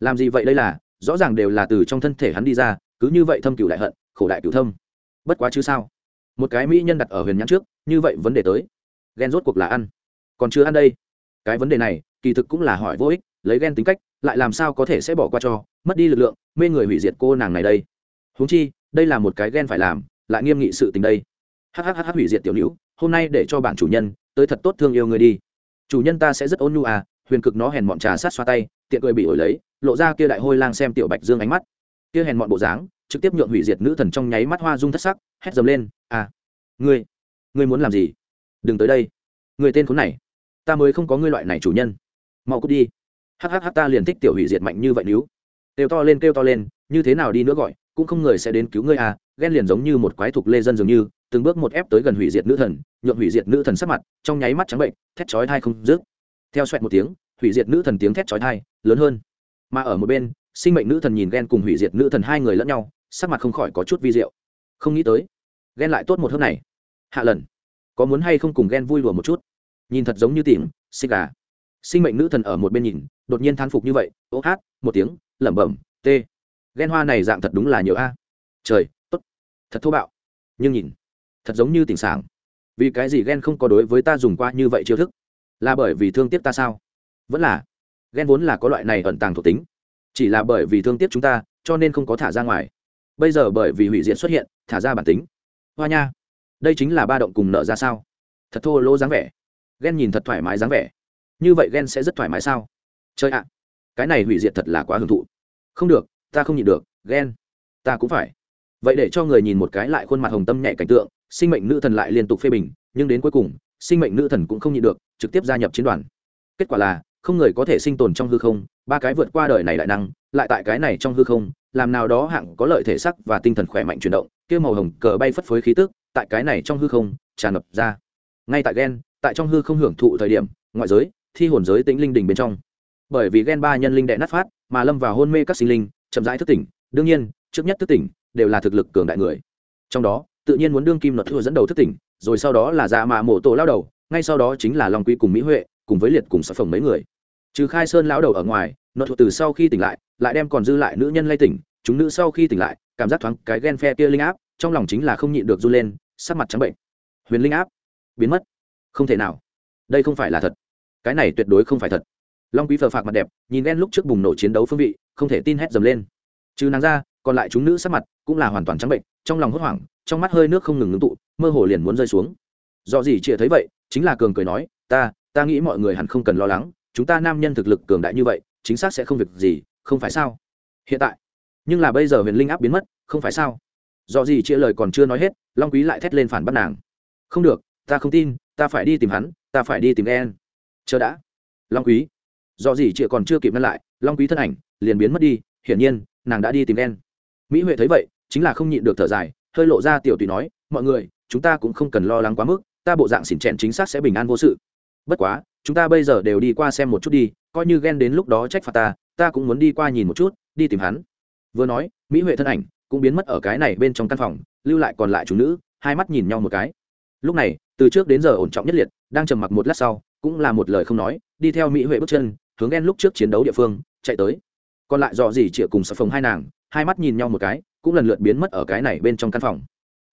Làm gì vậy đây là? Rõ ràng đều là từ trong thân thể hắn đi ra, cứ như vậy thâm cửu đại hận, khổ đại cửu thâm. Bất quá chứ sao? Một cái mỹ nhân đặt ở huyền nhãn trước, như vậy vấn đề tới. Ghen rốt cuộc là ăn. Còn chưa ăn đây. Cái vấn đề này, kỳ thực cũng là hỏi vô ích, lấy ghen tính cách, lại làm sao có thể sẽ bỏ qua cho, mất đi lực lượng, mê người hủy diệt cô nàng này đây. Huống chi, đây là một cái ghen phải làm, lại nghiêm nghị sự tình đây. Hhh hủy diệt tiểu nữ, hôm nay để cho bản chủ nhân, tới thật tốt thương yêu người đi chủ nhân ta sẽ rất ôn nhu à huyền cực nó hèn mọn trà sát xoa tay, tiện cười bị ổi lấy, lộ ra kia đại hôi lang xem tiểu bạch dương ánh mắt. Kia hèn mọn bộ dáng, trực tiếp nhượng hủy diệt nữ thần trong nháy mắt hoa dung thất sắc, hét dầm lên à ngươi ngươi muốn làm gì? Đừng tới đây. Người tên khốn này, ta mới không có ngươi loại này chủ nhân. Mau cút đi. Hhh ta liền thích tiểu hủy diệt mạnh như vậy níu. Kêu to lên, kêu to lên, như thế nào đi nữa gọi, cũng không người sẽ đến cứu ngươi à ghen liền giống như một quái thục lê dân dường như, từng bước một ép tới gần hủy diệt nữ thần nhượng hủy diệt nữ thần sắc mặt, trong nháy mắt trắng bệnh, thét chói thai không dứt. Theo xoẹt một tiếng, hủy diệt nữ thần tiếng thét chói thai lớn hơn. Mà ở một bên, sinh mệnh nữ thần nhìn ghen cùng hủy diệt nữ thần hai người lẫn nhau, sắc mặt không khỏi có chút vi diệu. Không nghĩ tới ghen lại tốt một hôm này. Hạ lần, có muốn hay không cùng ghen vui lùa một chút? Nhìn thật giống như tìm, xích gà. Sinh mệnh nữ thần ở một bên nhìn, đột nhiên thán phục như vậy ô hát, một tiếng, lẩm bẩm t ghen hoa này dạng thật đúng là nhiều a. Trời, tốt. Thật thô bạo. Nhưng nhìn, thật giống như tỉnh sảng vì cái gì ghen không có đối với ta dùng qua như vậy chiêu thức? Là bởi vì thương tiếc ta sao? Vẫn là ghen vốn là có loại này ẩn tàng thuộc tính. Chỉ là bởi vì thương tiếc chúng ta, cho nên không có thả ra ngoài. Bây giờ bởi vì hủy diệt xuất hiện, thả ra bản tính. Hoa nha, đây chính là ba động cùng nợ ra sao? Thật thô lỗ dáng vẻ. Ghen nhìn thật thoải mái dáng vẻ. Như vậy ghen sẽ rất thoải mái sao? Chơi ạ, cái này hủy diệt thật là quá hưởng thụ. Không được, ta không nhịn được ghen ta cũng phải. Vậy để cho người nhìn một cái lại khuôn mặt hồng tâm nhạy cảnh tượng sinh mệnh nữ thần lại liên tục phê bình, nhưng đến cuối cùng, sinh mệnh nữ thần cũng không nhịn được, trực tiếp gia nhập chiến đoàn. Kết quả là, không người có thể sinh tồn trong hư không, ba cái vượt qua đời này đại năng, lại tại cái này trong hư không, làm nào đó hạng có lợi thể sắc và tinh thần khỏe mạnh chuyển động kia màu hồng cờ bay phất phới khí tức, tại cái này trong hư không, tràn ngập ra. Ngay tại ghen tại trong hư không hưởng thụ thời điểm, ngoại giới, thi hồn giới tĩnh linh đình bên trong. Bởi vì ghen ba nhân linh đệ nát phát, mà lâm vào hôn mê các sinh linh, chậm rãi thức tỉnh, đương nhiên, trước nhất thức tỉnh, đều là thực lực cường đại người. Trong đó tự nhiên muốn đương kim luật thua dẫn đầu thức tỉnh, rồi sau đó là dạ mạ mộ tổ lao đầu, ngay sau đó chính là long quý cùng mỹ huệ, cùng với liệt cùng sản phẩm mấy người. Trừ khai sơn lão đầu ở ngoài nội thuộc từ sau khi tỉnh lại lại đem còn dư lại nữ nhân lay tỉnh, chúng nữ sau khi tỉnh lại, cảm giác thoáng cái ghen phe kia linh áp, trong lòng chính là không nhịn được run lên, sắc mặt trắng bệnh. Huyền linh áp, biến mất. Không thể nào. Đây không phải là thật. Cái này tuyệt đối không phải thật. Long quý phờ phạc mặt đẹp, nhìn ghen lúc trước bùng nổ chiến đấu phương vị, không thể tin hét dầm lên. Trừ nàng ra, còn lại chúng nữ sắc mặt cũng là hoàn toàn trắng bệnh trong lòng hốt hoảng, trong mắt hơi nước không ngừng ngưng tụ, mơ hồ liền muốn rơi xuống. Do gì chịa thấy vậy, chính là cường cười nói, ta ta nghĩ mọi người hẳn không cần lo lắng, chúng ta nam nhân thực lực cường đại như vậy, chính xác sẽ không việc gì, không phải sao? Hiện tại, nhưng là bây giờ huyền linh áp biến mất, không phải sao? Do gì chia lời còn chưa nói hết, long quý lại thét lên phản bắt nàng. Không được, ta không tin, ta phải đi tìm hắn, ta phải đi tìm en. Chờ đã. Long quý. Do gì chia còn chưa kịp ngăn lại, long quý thân ảnh liền biến mất đi, hiển nhiên, nàng đã đi tìm en. Mỹ huệ thấy vậy chính là không nhịn được thở dài, hơi lộ ra tiểu tùy nói, mọi người, chúng ta cũng không cần lo lắng quá mức, ta bộ dạng xỉn chẹn chính xác sẽ bình an vô sự. Bất quá, chúng ta bây giờ đều đi qua xem một chút đi, coi như ghen đến lúc đó trách phạt ta ta cũng muốn đi qua nhìn một chút, đi tìm hắn. Vừa nói, mỹ huệ thân ảnh cũng biến mất ở cái này bên trong căn phòng, lưu lại còn lại chủ nữ, hai mắt nhìn nhau một cái. Lúc này, từ trước đến giờ ổn trọng nhất liệt, đang trầm mặc một lát sau, cũng là một lời không nói, đi theo mỹ huệ bước chân, hướng ghen lúc trước chiến đấu địa phương, chạy tới. Còn lại dò gì chĩa cùng sập phòng hai nàng hai mắt nhìn nhau một cái, cũng lần lượt biến mất ở cái này bên trong căn phòng.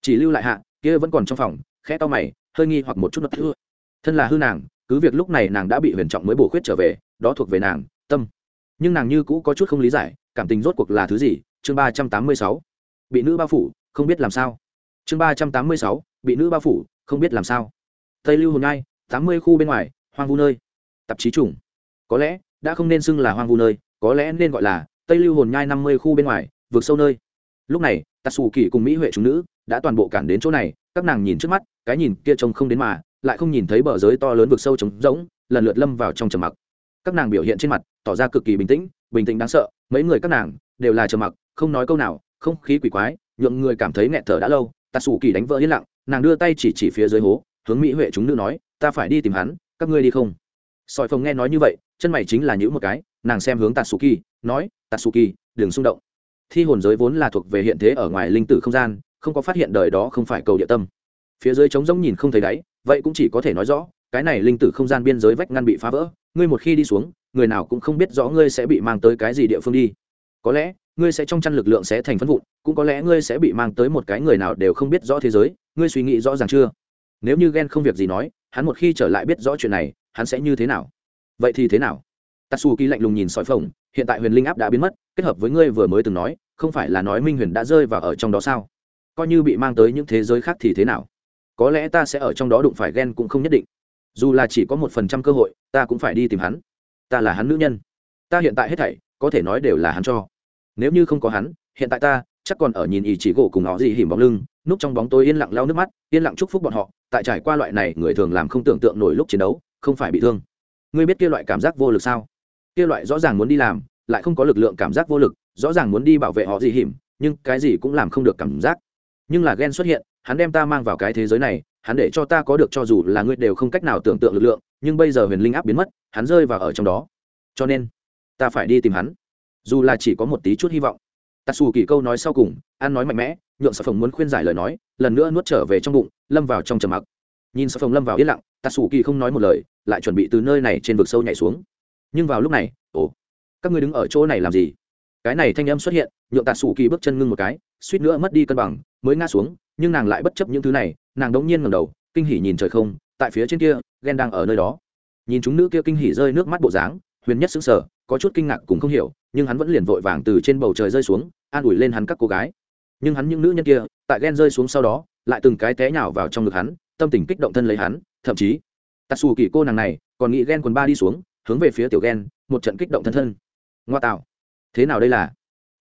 Chỉ lưu lại hạ, kia vẫn còn trong phòng, khẽ to mày, hơi nghi hoặc một chút bất thưa. Thân là hư nàng, cứ việc lúc này nàng đã bị huyền trọng mới bổ khuyết trở về, đó thuộc về nàng, tâm. Nhưng nàng như cũ có chút không lý giải, cảm tình rốt cuộc là thứ gì? Chương ba trăm tám mươi sáu. Bị nữ bao phủ, không biết làm sao. Chương ba trăm tám mươi sáu. Bị nữ bao phủ, không biết làm sao. Tây lưu hồn ngai, tám mươi khu bên ngoài, hoang vu nơi. Tạp chí chủng có lẽ, đã không nên xưng là hoang vu nơi, có lẽ nên gọi là tây lưu hồn nhai năm mươi khu bên ngoài vượt sâu nơi. Lúc này tatsu kỳ cùng mỹ huệ chúng nữ đã toàn bộ cản đến chỗ này, các nàng nhìn trước mắt, cái nhìn kia trông không đến mà, lại không nhìn thấy bờ giới to lớn vực sâu trống rỗng, lần lượt lâm vào trong trầm mặc. Các nàng biểu hiện trên mặt, tỏ ra cực kỳ bình tĩnh bình tĩnh đáng sợ, mấy người các nàng đều là trầm mặc, không nói câu nào, không khí quỷ quái, nhượng người cảm thấy nghẹt thở đã lâu tatsu kỳ đánh vỡ yên lặng, nàng đưa tay chỉ chỉ phía dưới hố, hướng mỹ huệ chúng nữ nói, ta phải đi tìm hắn, các ngươi đi không? Sỏi phồng nghe nói như vậy, chân mày chính là nhữ một cái nàng xem hướng tatsuki, nói, tatsuki, đừng xung động. Thi hồn giới vốn là thuộc về hiện thế ở ngoài linh tử không gian, không có phát hiện đời đó không phải cầu địa tâm. Phía dưới trống rỗng nhìn không thấy đáy, vậy cũng chỉ có thể nói rõ, cái này linh tử không gian biên giới vách ngăn bị phá vỡ, ngươi một khi đi xuống, người nào cũng không biết rõ ngươi sẽ bị mang tới cái gì địa phương đi. Có lẽ, ngươi sẽ trong chăn lực lượng sẽ thành phân vụn, cũng có lẽ ngươi sẽ bị mang tới một cái người nào đều không biết rõ thế giới, ngươi suy nghĩ rõ ràng chưa? Nếu như ghen không việc gì nói, hắn một khi trở lại biết rõ chuyện này, hắn sẽ như thế nào? Vậy thì thế nào? Tatsu kỳ lạnh lùng nhìn sỏi phồng, hiện tại huyền linh áp đã biến mất, kết hợp với ngươi vừa mới từng nói, không phải là nói minh huyền đã rơi vào ở trong đó sao? Coi như bị mang tới những thế giới khác thì thế nào? Có lẽ ta sẽ ở trong đó đụng phải ghen cũng không nhất định. Dù là chỉ có một phần trăm cơ hội, ta cũng phải đi tìm hắn. Ta là hắn nữ nhân. Ta hiện tại hết thảy, có thể nói đều là hắn cho. Nếu như không có hắn, hiện tại ta, chắc còn ở nhìn ý chỉ gỗ cùng nó gì hiểm bóng lưng, núp trong bóng tối yên lặng lau nước mắt, yên lặng chúc phúc bọn họ, tại trải qua loại này người thường làm không tưởng tượng nổi lúc chiến đấu, không phải bị thương. Ngươi biết kia loại cảm giác vô lực sao? Kia loại rõ ràng muốn đi làm, lại không có lực lượng cảm giác vô lực, rõ ràng muốn đi bảo vệ họ gì hiểm, nhưng cái gì cũng làm không được cảm giác. Nhưng là ghen xuất hiện, hắn đem ta mang vào cái thế giới này, hắn để cho ta có được cho dù là ngươi đều không cách nào tưởng tượng lực lượng, nhưng bây giờ huyền linh áp biến mất, hắn rơi vào ở trong đó. Cho nên, ta phải đi tìm hắn. Dù là chỉ có một tí chút hy vọng. Tạ xù kỳ câu nói sau cùng an nói mạnh mẽ, nhượng sở phồng muốn khuyên giải lời nói, lần nữa nuốt trở về trong bụng, lâm vào trong trầm mặc. Nhìn sở phồng lâm vào yên lặng tạ xù kỳ không nói một lời, lại chuẩn bị từ nơi này trên vực sâu nhảy xuống nhưng vào lúc này, ồ, các ngươi đứng ở chỗ này làm gì? Cái này thanh âm xuất hiện, nhượng tạ sủ kỳ bước chân ngưng một cái, suýt nữa mất đi cân bằng, mới ngã xuống, nhưng nàng lại bất chấp những thứ này, nàng đống nhiên ngẩng đầu, kinh hỉ nhìn trời không, tại phía trên kia, ghen đang ở nơi đó. Nhìn chúng nữ kia kinh hỉ rơi nước mắt bộ dáng, huyền nhất xứng sở có chút kinh ngạc cũng không hiểu, nhưng hắn vẫn liền vội vàng từ trên bầu trời rơi xuống, an ủi lên hắn các cô gái. Nhưng hắn những nữ nhân kia, tại ghen rơi xuống sau đó, lại từng cái té nhào vào trong ngực hắn, tâm tình kích động thân lấy hắn, thậm chí, tạ xù kỳ cô nàng này, còn nghĩ ghen quần ba đi xuống hướng về phía tiểu ghen một trận kích động thân thân. Ngoa tạo. Thế nào đây là?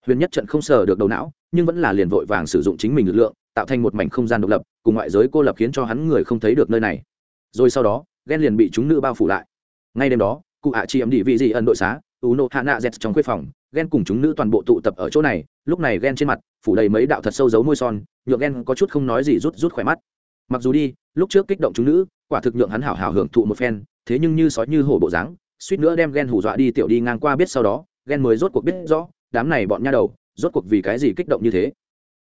Huyền nhất trận không sờ được đầu não, nhưng vẫn là liền vội vàng sử dụng chính mình lực lượng, tạo thành một mảnh không gian độc lập, cùng ngoại giới cô lập khiến cho hắn người không thấy được nơi này. Rồi sau đó ghen liền bị chúng nữ bao phủ lại. Ngay đêm đó, cụ ạ chi ấm đi vị gì ẩn đội xá u nô hạ nạ z trong khuê phòng ghen cùng chúng nữ toàn bộ tụ tập ở chỗ này, lúc này ghen trên mặt, phủ đầy mấy đạo thật sâu dấu môi son, nhượng ghen có chút không nói gì rút rút khỏe mắt. Mặc dù đi, lúc trước kích động chúng nữ, quả thực nhượng hắn hảo hảo hưởng thụ một phen, thế nhưng như sói như hổ bộ dáng suýt nữa đem ghen hù dọa đi tiểu đi ngang qua biết sau đó ghen mới rốt cuộc biết rõ, đám này bọn nha đầu, rốt cuộc vì cái gì kích động như thế.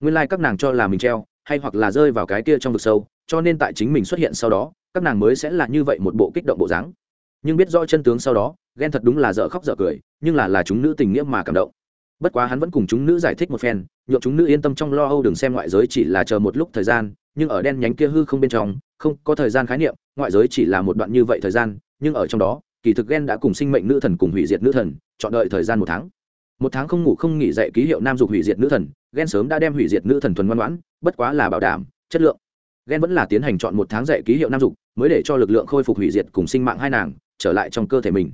Nguyên lai、like、các nàng cho là mình treo, hay hoặc là rơi vào cái kia trong vực sâu, cho nên tại chính mình xuất hiện sau đó, các nàng mới sẽ là như vậy một bộ kích động bộ dáng. Nhưng biết rõ chân tướng sau đó ghen thật đúng là dở khóc dở cười, nhưng là là chúng nữ tình nghĩa mà cảm động. Bất quá hắn vẫn cùng chúng nữ giải thích một phen nhộn chúng nữ yên tâm trong lo âu đừng xem ngoại giới chỉ là chờ một lúc thời gian, nhưng ở đen nhánh kia hư không bên trong, không có thời gian khái niệm, ngoại giới chỉ là một đoạn như vậy thời gian, nhưng ở trong đó kỳ thực ghen đã cùng sinh mệnh nữ thần cùng hủy diệt nữ thần, chọn đợi thời gian một tháng. Một tháng không ngủ không nghỉ dạy ký hiệu nam dục hủy diệt nữ thần ghen sớm đã đem hủy diệt nữ thần thuần ngoan ngoãn, bất quá là bảo đảm, chất lượng. Ghen vẫn là tiến hành chọn một tháng dạy ký hiệu nam dục, mới để cho lực lượng khôi phục hủy diệt cùng sinh mạng hai nàng, trở lại trong cơ thể mình.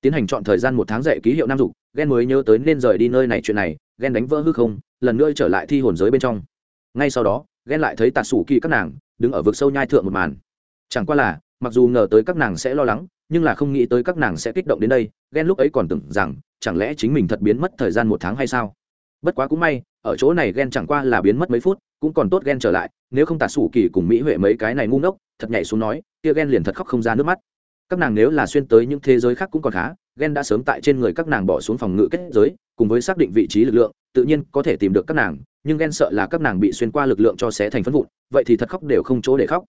Tiến hành chọn thời gian một tháng dạy ký hiệu nam dục ghen mới nhớ tới nên rời đi nơi này chuyện này ghen đánh vỡ hư không, lần nữa trở lại thi hồn giới bên trong. Ngay sau đó ghen lại thấy tạt sủ kỳ các nàng, đứng ở vực sâu nhai thượng một màn. Chẳng qua là, mặc dù ngờ tới các nàng sẽ lo lắng nhưng là không nghĩ tới các nàng sẽ kích động đến đây, ghen lúc ấy còn tưởng rằng, chẳng lẽ chính mình thật biến mất thời gian một tháng hay sao? Bất quá cũng may, ở chỗ này ghen chẳng qua là biến mất mấy phút, cũng còn tốt ghen trở lại, nếu không tả sủ kỳ cùng mỹ huệ mấy cái này ngu ngốc, thật nhảy xuống nói, kia ghen liền thật khóc không ra nước mắt. Các nàng nếu là xuyên tới những thế giới khác cũng còn khá, ghen đã sớm tại trên người các nàng bỏ xuống phòng ngự kết giới, cùng với xác định vị trí lực lượng, tự nhiên có thể tìm được các nàng, nhưng ghen sợ là các nàng bị xuyên qua lực lượng cho xé thành phân vụn, vậy thì thật khóc đều không chỗ để khóc.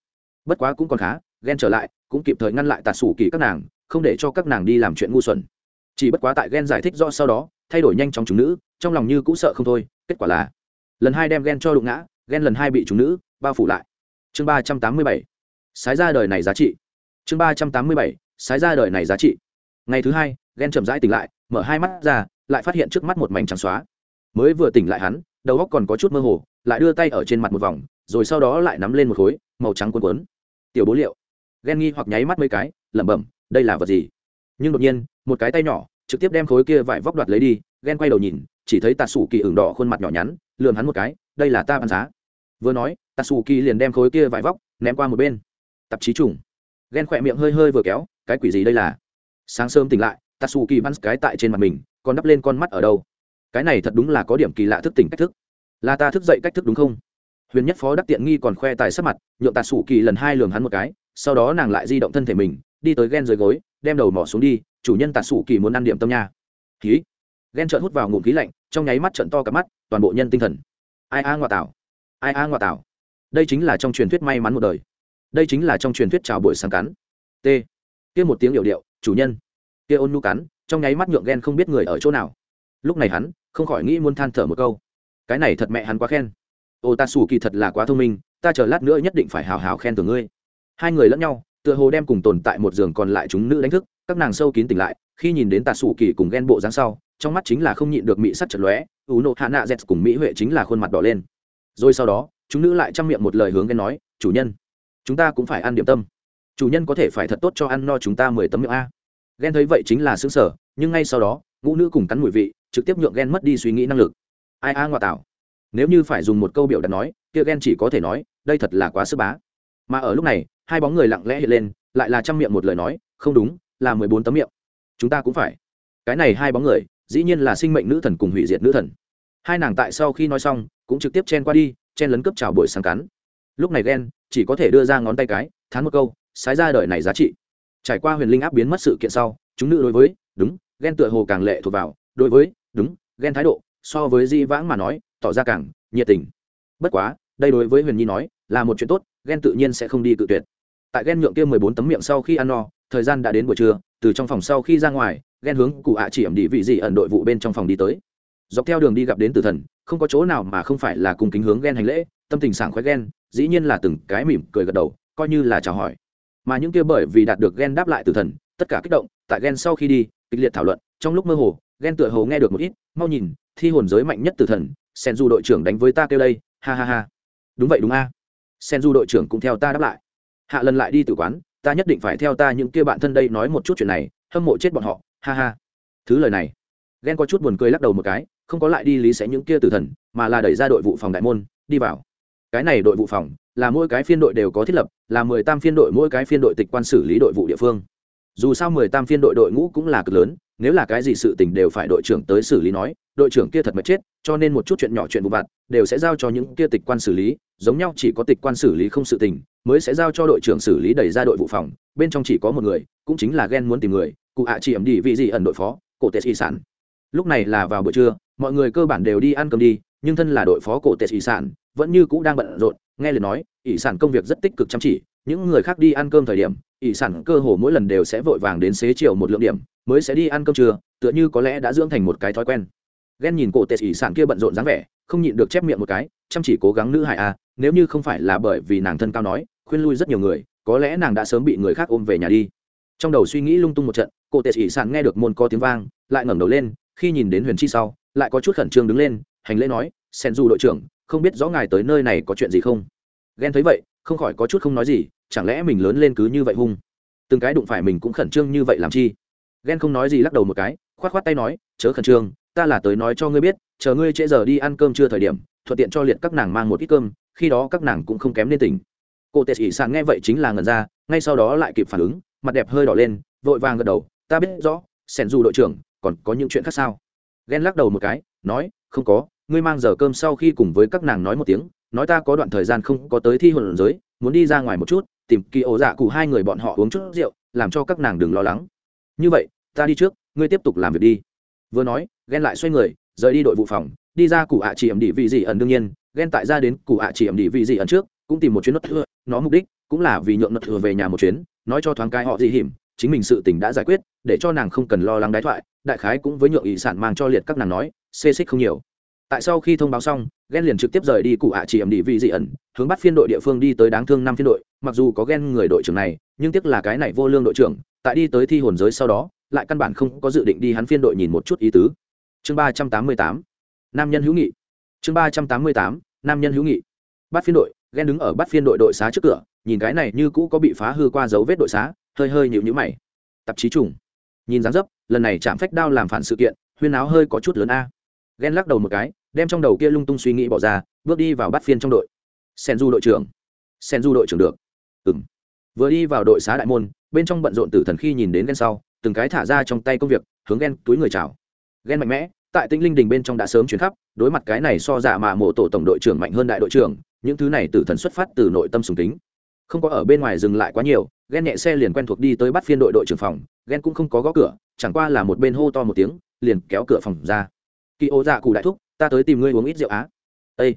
Bất quá cũng còn khá, ghen trở lại cũng kịp thời ngăn lại tạt sủ kỳ các nàng, không để cho các nàng đi làm chuyện ngu xuẩn. Chỉ bất quá tại ghen giải thích rõ sau đó, thay đổi nhanh trong chúng nữ, trong lòng như cũng sợ không thôi, kết quả là, lần hai đem ghen cho đụng ngã ghen lần hai bị chúng nữ bao phủ lại. Chương ba trăm tám mươi bảy, sái ra đời này giá trị. Chương ba trăm tám mươi bảy, sái ra đời này giá trị. Ngày thứ hai ghen chậm rãi tỉnh lại, mở hai mắt ra, lại phát hiện trước mắt một mảnh trắng xóa. Mới vừa tỉnh lại hắn, đầu óc còn có chút mơ hồ, lại đưa tay ở trên mặt một vòng, rồi sau đó lại nắm lên một khối màu trắng cuốn cuốn. Tiểu bố liệu ghen nghi hoặc nháy mắt mấy cái, lẩm bẩm, đây là vật gì? Nhưng đột nhiên, một cái tay nhỏ, trực tiếp đem khối kia vải vóc đoạt lấy đi, ghen quay đầu nhìn, chỉ thấy tà sủ kỳ ửng đỏ khuôn mặt nhỏ nhắn, lườm hắn một cái, đây là ta bán giá. Vừa nói tà sủ kỳ liền đem khối kia vải vóc ném qua một bên. Tạp chí trùng. Ghen khỏe miệng hơi hơi vừa kéo, cái quỷ gì đây là? Sáng sớm tỉnh lại tà sủ kỳ bắn cái tại trên mặt mình, còn đắp lên con mắt ở đâu? Cái này thật đúng là có điểm kỳ lạ thức tỉnh cách thức. Là ta thức dậy cách thức đúng không? Huyền nhất phó đắc tiện nghi còn khoe tài sắc mặt, nhượng tà sủ kỳ lần hai lường hắn một cái sau đó nàng lại di động thân thể mình, đi tới ghen dưới gối, đem đầu mỏ xuống đi, chủ nhân tạt sủ kỳ muốn ăn điểm tâm nha. Khí ghen trợn hút vào ngụm khí lạnh, trong nháy mắt trận to cả mắt, toàn bộ nhân tinh thần. Ai a ngoại tảo. Ai a ngoại tảo. Đây chính là trong truyền thuyết may mắn một đời. Đây chính là trong truyền thuyết chào buổi sáng cắn. T. Kia một tiếng hiệu điệu, chủ nhân. Kia ôn nu cắn, trong nháy mắt nhượng ghen không biết người ở chỗ nào. Lúc này hắn, không khỏi nghĩ muốn than thở một câu. Cái này thật mẹ hắn quá khen. Ô ta xù kỳ thật là quá thông minh, ta chờ lát nữa nhất định phải hào hào khen từ ngươi hai người lẫn nhau, tựa hồ đem cùng tồn tại một giường còn lại chúng nữ đánh thức, các nàng sâu kín tỉnh lại, khi nhìn đến tà sủ kỳ cùng ghen bộ dáng sau, trong mắt chính là không nhịn được mỹ sắt chật lóe u nộ hạ nạ z cùng mỹ huệ chính là khuôn mặt đỏ lên. Rồi sau đó, chúng nữ lại chăm miệng một lời hướng ghen nói, chủ nhân, chúng ta cũng phải ăn điểm tâm. Chủ nhân có thể phải thật tốt cho ăn no chúng ta mười tấm miệng a. Ghen thấy vậy chính là xứng sở nhưng ngay sau đó, ngũ nữ cùng cắn mùi vị, trực tiếp nhượng ghen mất đi suy nghĩ năng lực. Ai a ngoại tạo nếu như phải dùng một câu biểu đạt nói, kia ghen chỉ có thể nói, đây thật là quá sức bá. Mà ở lúc này hai bóng người lặng lẽ hiện lên, lại là trăm miệng một lời nói, không đúng, là mười bốn tấm miệng. Chúng ta cũng phải. Cái này hai bóng người, dĩ nhiên là sinh mệnh nữ thần cùng hủy diệt nữ thần. Hai nàng tại sau khi nói xong, cũng trực tiếp chen qua đi, chen lấn cướp chào buổi sáng cắn. Lúc này ghen chỉ có thể đưa ra ngón tay cái, thán một câu, sái ra đời này giá trị. Trải qua huyền linh áp biến mất sự kiện sau, chúng nữ đối với, đúng ghen tựa hồ càng lệ thuộc vào. Đối với, đúng ghen thái độ, so với di vãng mà nói, tỏ ra càng nhiệt tình. Bất quá, đây đối với huyền nhi nói, là một chuyện tốt ghen tự nhiên sẽ không đi tự tuyệt tại ghen nhượng kia mười bốn tấm miệng sau khi ăn no, thời gian đã đến buổi trưa, từ trong phòng sau khi ra ngoài, ghen hướng cụ ạ chỉ ẩm đi vị gì ẩn đội vụ bên trong phòng đi tới. Dọc theo đường đi gặp đến tử thần, không có chỗ nào mà không phải là cùng kính hướng ghen hành lễ, tâm tình sảng khoái ghen, dĩ nhiên là từng cái mỉm cười gật đầu, coi như là chào hỏi. Mà những kia bởi vì đạt được ghen đáp lại từ thần, tất cả kích động, tại ghen sau khi đi, kịch liệt thảo luận, trong lúc mơ hồ, ghen tựa hồ nghe được một ít, mau nhìn, thi hồn giới mạnh nhất từ thần sen du đội trưởng đánh với ta kêu đây, ha ha ha. Đúng vậy đúng a. Sen du đội trưởng cũng theo ta đáp lại hạ lần lại đi tử quán, ta nhất định phải theo ta những kia bạn thân đây nói một chút chuyện này, hâm mộ chết bọn họ, ha ha. Thứ lời này. Ghen có chút buồn cười lắc đầu một cái, không có lại đi lý sẽ những kia tử thần, mà là đẩy ra đội vụ phòng đại môn, đi vào. Cái này đội vụ phòng, là mỗi cái phiên đội đều có thiết lập, là mười tam phiên đội mỗi cái phiên đội tịch quan xử lý đội vụ địa phương. Dù sao mười tam phiên đội đội ngũ cũng là cực lớn, nếu là cái gì sự tình đều phải đội trưởng tới xử lý nói đội trưởng kia thật mệt chết, cho nên một chút chuyện nhỏ chuyện vụ vặt đều sẽ giao cho những kia tịch quan xử lý, giống nhau chỉ có tịch quan xử lý không sự tình, mới sẽ giao cho đội trưởng xử lý đẩy ra đội vụ phòng, bên trong chỉ có một người, cũng chính là ghen muốn tìm người, cụ hạ chỉ ẩm đi vị gì ẩn đội phó, cổ tệ y sản. Lúc này là vào buổi trưa, mọi người cơ bản đều đi ăn cơm đi, nhưng thân là đội phó cổ tệ y sản, vẫn như cũ đang bận rộn, nghe liền nói, ỷ sản công việc rất tích cực chăm chỉ, những người khác đi ăn cơm thời điểm, ỷ sản cơ hồ mỗi lần đều sẽ vội vàng đến xế chiều một lượng điểm, mới sẽ đi ăn cơm trưa, tựa như có lẽ đã dưỡng thành một cái thói quen ghen nhìn cổ tệ ỷ sản kia bận rộn dáng vẻ, không nhịn được chép miệng một cái, chăm chỉ cố gắng nữ hải a à, nếu như không phải là bởi vì nàng thân cao nói, khuyên lui rất nhiều người, có lẽ nàng đã sớm bị người khác ôm về nhà đi. Trong đầu suy nghĩ lung tung một trận, cổ tệ ỷ sản nghe được môn có tiếng vang, lại ngẩng đầu lên, khi nhìn đến huyền chi sau, lại có chút khẩn trương đứng lên, hành lễ nói, sen du đội trưởng, không biết rõ ngài tới nơi này có chuyện gì không? Ghen thấy vậy, không khỏi có chút không nói gì, chẳng lẽ mình lớn lên cứ như vậy hung? Từng cái đụng phải mình cũng khẩn trương như vậy làm chi? Ghen không nói gì lắc đầu một cái k h o á t k h o á t tay nói, chớ khẩn trương ta là tới nói cho ngươi biết, chờ ngươi trễ giờ đi ăn cơm chưa thời điểm, thuận tiện cho liệt các nàng mang một ít cơm, khi đó các nàng cũng không kém nên tỉnh. Cô tệ ỷ sàn nghe vậy chính là ngần ra, ngay sau đó lại kịp phản ứng, mặt đẹp hơi đỏ lên, vội vàng gật đầu, ta biết rõ, sẻn dù đội trưởng, còn có những chuyện khác sao? Ghen lắc đầu một cái, nói, không có, ngươi mang giờ cơm sau khi cùng với các nàng nói một tiếng, nói ta có đoạn thời gian không có tới thi hồn giới, muốn đi ra ngoài một chút, tìm kỳ ổ dạ cụ hai người bọn họ uống chút rượu, làm cho các nàng đừng lo lắng. Như vậy, ta đi trước, ngươi tiếp tục làm việc đi. Vừa nói ghen lại xoay người, rời đi đội vụ phòng, đi ra cụ ạ chỉ ẩm đi vị gì ẩn đương nhiên, ghen tại ra đến cụ ạ chỉ ẩm đi vị gì ẩn trước, cũng tìm một chuyến nốt thừa nó mục đích cũng là vì nhượng nốt thừa về nhà một chuyến, nói cho thoáng cái họ gì hiểm, chính mình sự tình đã giải quyết, để cho nàng không cần lo lắng đái thoại, đại khái cũng với nhượng ý sản mang cho liệt các nàng nói, xê xích không nhiều. Tại sau khi thông báo xong, ghen liền trực tiếp rời đi cụ ạ chỉ ẩm đi vị dị ẩn, hướng bắt phiên đội địa phương đi tới đáng thương năm phiên đội, mặc dù có ghen người đội trưởng này, nhưng tiếc là cái này vô lương đội trưởng, tại đi tới thi hồn giới sau đó, lại căn bản không có dự định đi hắn phiên đội nhìn một chút ý tứ chương ba trăm tám mươi tám, nam nhân hữu nghị. Chương ba trăm tám mươi tám, nam nhân hữu nghị. Bắt phiên đội, ghen đứng ở bắt phiên đội đội xá trước cửa, nhìn cái này như cũ có bị phá hư qua dấu vết đội xá, hơi hơi nhịu nhữ mày. Tạp chí trùng. Nhìn dáng dấp, lần này chạm phách đao làm phản sự kiện, huyên áo hơi có chút lớn a. Ghen lắc đầu một cái, đem trong đầu kia lung tung suy nghĩ bỏ ra, bước đi vào bắt phiên trong đội. Sen du đội trưởng. Sen du đội trưởng được. Ừ m vừa đi vào đội xá đại môn, bên trong bận rộn tử thần khi nhìn đến ghen sau, từng cái thả ra trong tay công việc, hướng ghen túi người chào ghen mạnh mẽ, tại tinh linh đình bên trong đã sớm chuyển khắp, đối mặt cái này so giả mà mộ tổ tổng đội trưởng mạnh hơn đại đội trưởng, những thứ này từ thần xuất phát từ nội tâm sùng tính không có ở bên ngoài dừng lại quá nhiều ghen nhẹ xe liền quen thuộc đi tới bắt phiên đội đội trưởng phòng ghen cũng không có gõ cửa, chẳng qua là một bên hô to một tiếng, liền kéo cửa phòng ra. Kỳ ô dạ cụ đại thúc, ta tới tìm ngươi uống ít rượu á. Ây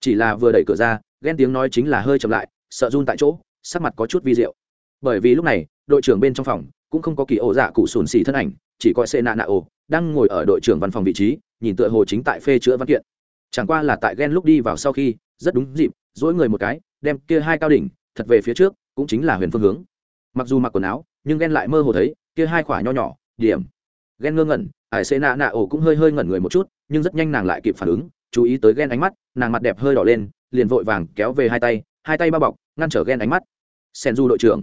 chỉ là vừa đẩy cửa ra ghen tiếng nói chính là hơi chậm lại, sợ run tại chỗ, sắc mặt có chút vi rượu bởi vì lúc này, đội trưởng bên trong phòng cũng không có kỳ ổ dạ cụ sùn xì thân ảnh, chỉ coi xê nạ nạ ổ đang ngồi ở đội trưởng văn phòng vị trí, nhìn tựa hồ chính tại phê chữa văn kiện. Chẳng qua là tại ghen lúc đi vào sau khi, rất đúng dịp dỗi người một cái, đem kia hai cao đỉnh, thật về phía trước, cũng chính là huyền phương hướng. Mặc dù mặc quần áo, nhưng ghen lại mơ hồ thấy, kia hai khỏa nho nhỏ, điểm. Ghen ngơ ngẩn, ải xê nạ nạ ổ cũng hơi hơi ngẩn người một chút, nhưng rất nhanh nàng lại kịp phản ứng, chú ý tới ghen ánh mắt, nàng mặt đẹp hơi đỏ lên, liền vội vàng kéo về hai tay hai tay bao bọc, ngăn trở ghen ánh mắt. Sen du đội trưởng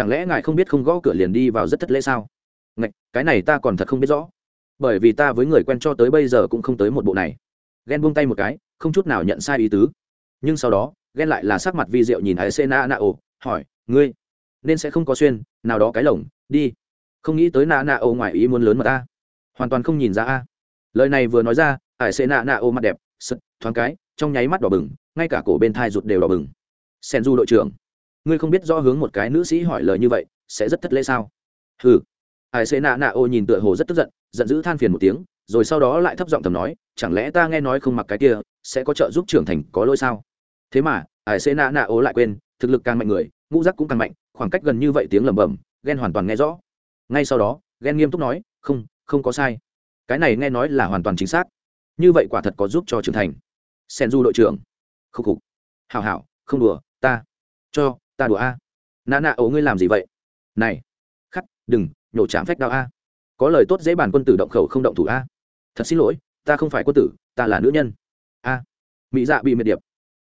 chẳng lẽ ngài không biết không gõ cửa liền đi vào rất thất lễ sao? Ngạch, cái này ta còn thật không biết rõ. Bởi vì ta với người quen cho tới bây giờ cũng không tới một bộ này. Ghen buông tay một cái, không chút nào nhận sai ý tứ. Nhưng sau đó, ghen lại là sắc mặt vi diệu nhìn ải xê na na ổ hỏi, ngươi, nên sẽ không có xuyên, nào đó cái lồng, đi. Không nghĩ tới Na Na ổ ngoài ý muốn lớn mà ta. Hoàn toàn không nhìn ra a. Lời này vừa nói ra ải xê na na ô mặt đẹp sật thoáng cái, trong nháy mắt đỏ bừng, ngay cả cổ bên thai rụt đều đỏ bừng. Sen du đội trưởng ngươi không biết do hướng một cái nữ sĩ hỏi lời như vậy, sẽ rất thất lễ sao? Hừ. Ai xê nạ nạ ô nhìn tựa hồ rất tức giận giận dữ than phiền một tiếng, rồi sau đó lại thấp giọng thầm nói, chẳng lẽ ta nghe nói không mặc cái kia, sẽ có trợ giúp trưởng thành có lỗi sao? Thế mà, Ai xê nạ nạ ô lại quên, thực lực càng mạnh người, ngũ giác cũng càng mạnh, khoảng cách gần như vậy tiếng lẩm bẩm, ghen hoàn toàn nghe rõ. Ngay sau đó, ghen nghiêm túc nói, không không có sai. Cái này nghe nói là hoàn toàn chính xác. Như vậy quả thật có giúp cho trưởng thành. Sen du đội trưởng. Khúc khục. Hảo hảo, không đùa, ta. Cho ta đùa a. Nà nà ấu ngươi làm gì vậy? Này, khắc, đừng, nhổ chạm phách đao a. Có lời tốt dễ bàn quân tử động khẩu không động thủ a. Thật xin lỗi, ta không phải quân tử, ta là nữ nhân. A mỹ dạ bị miệt điệp.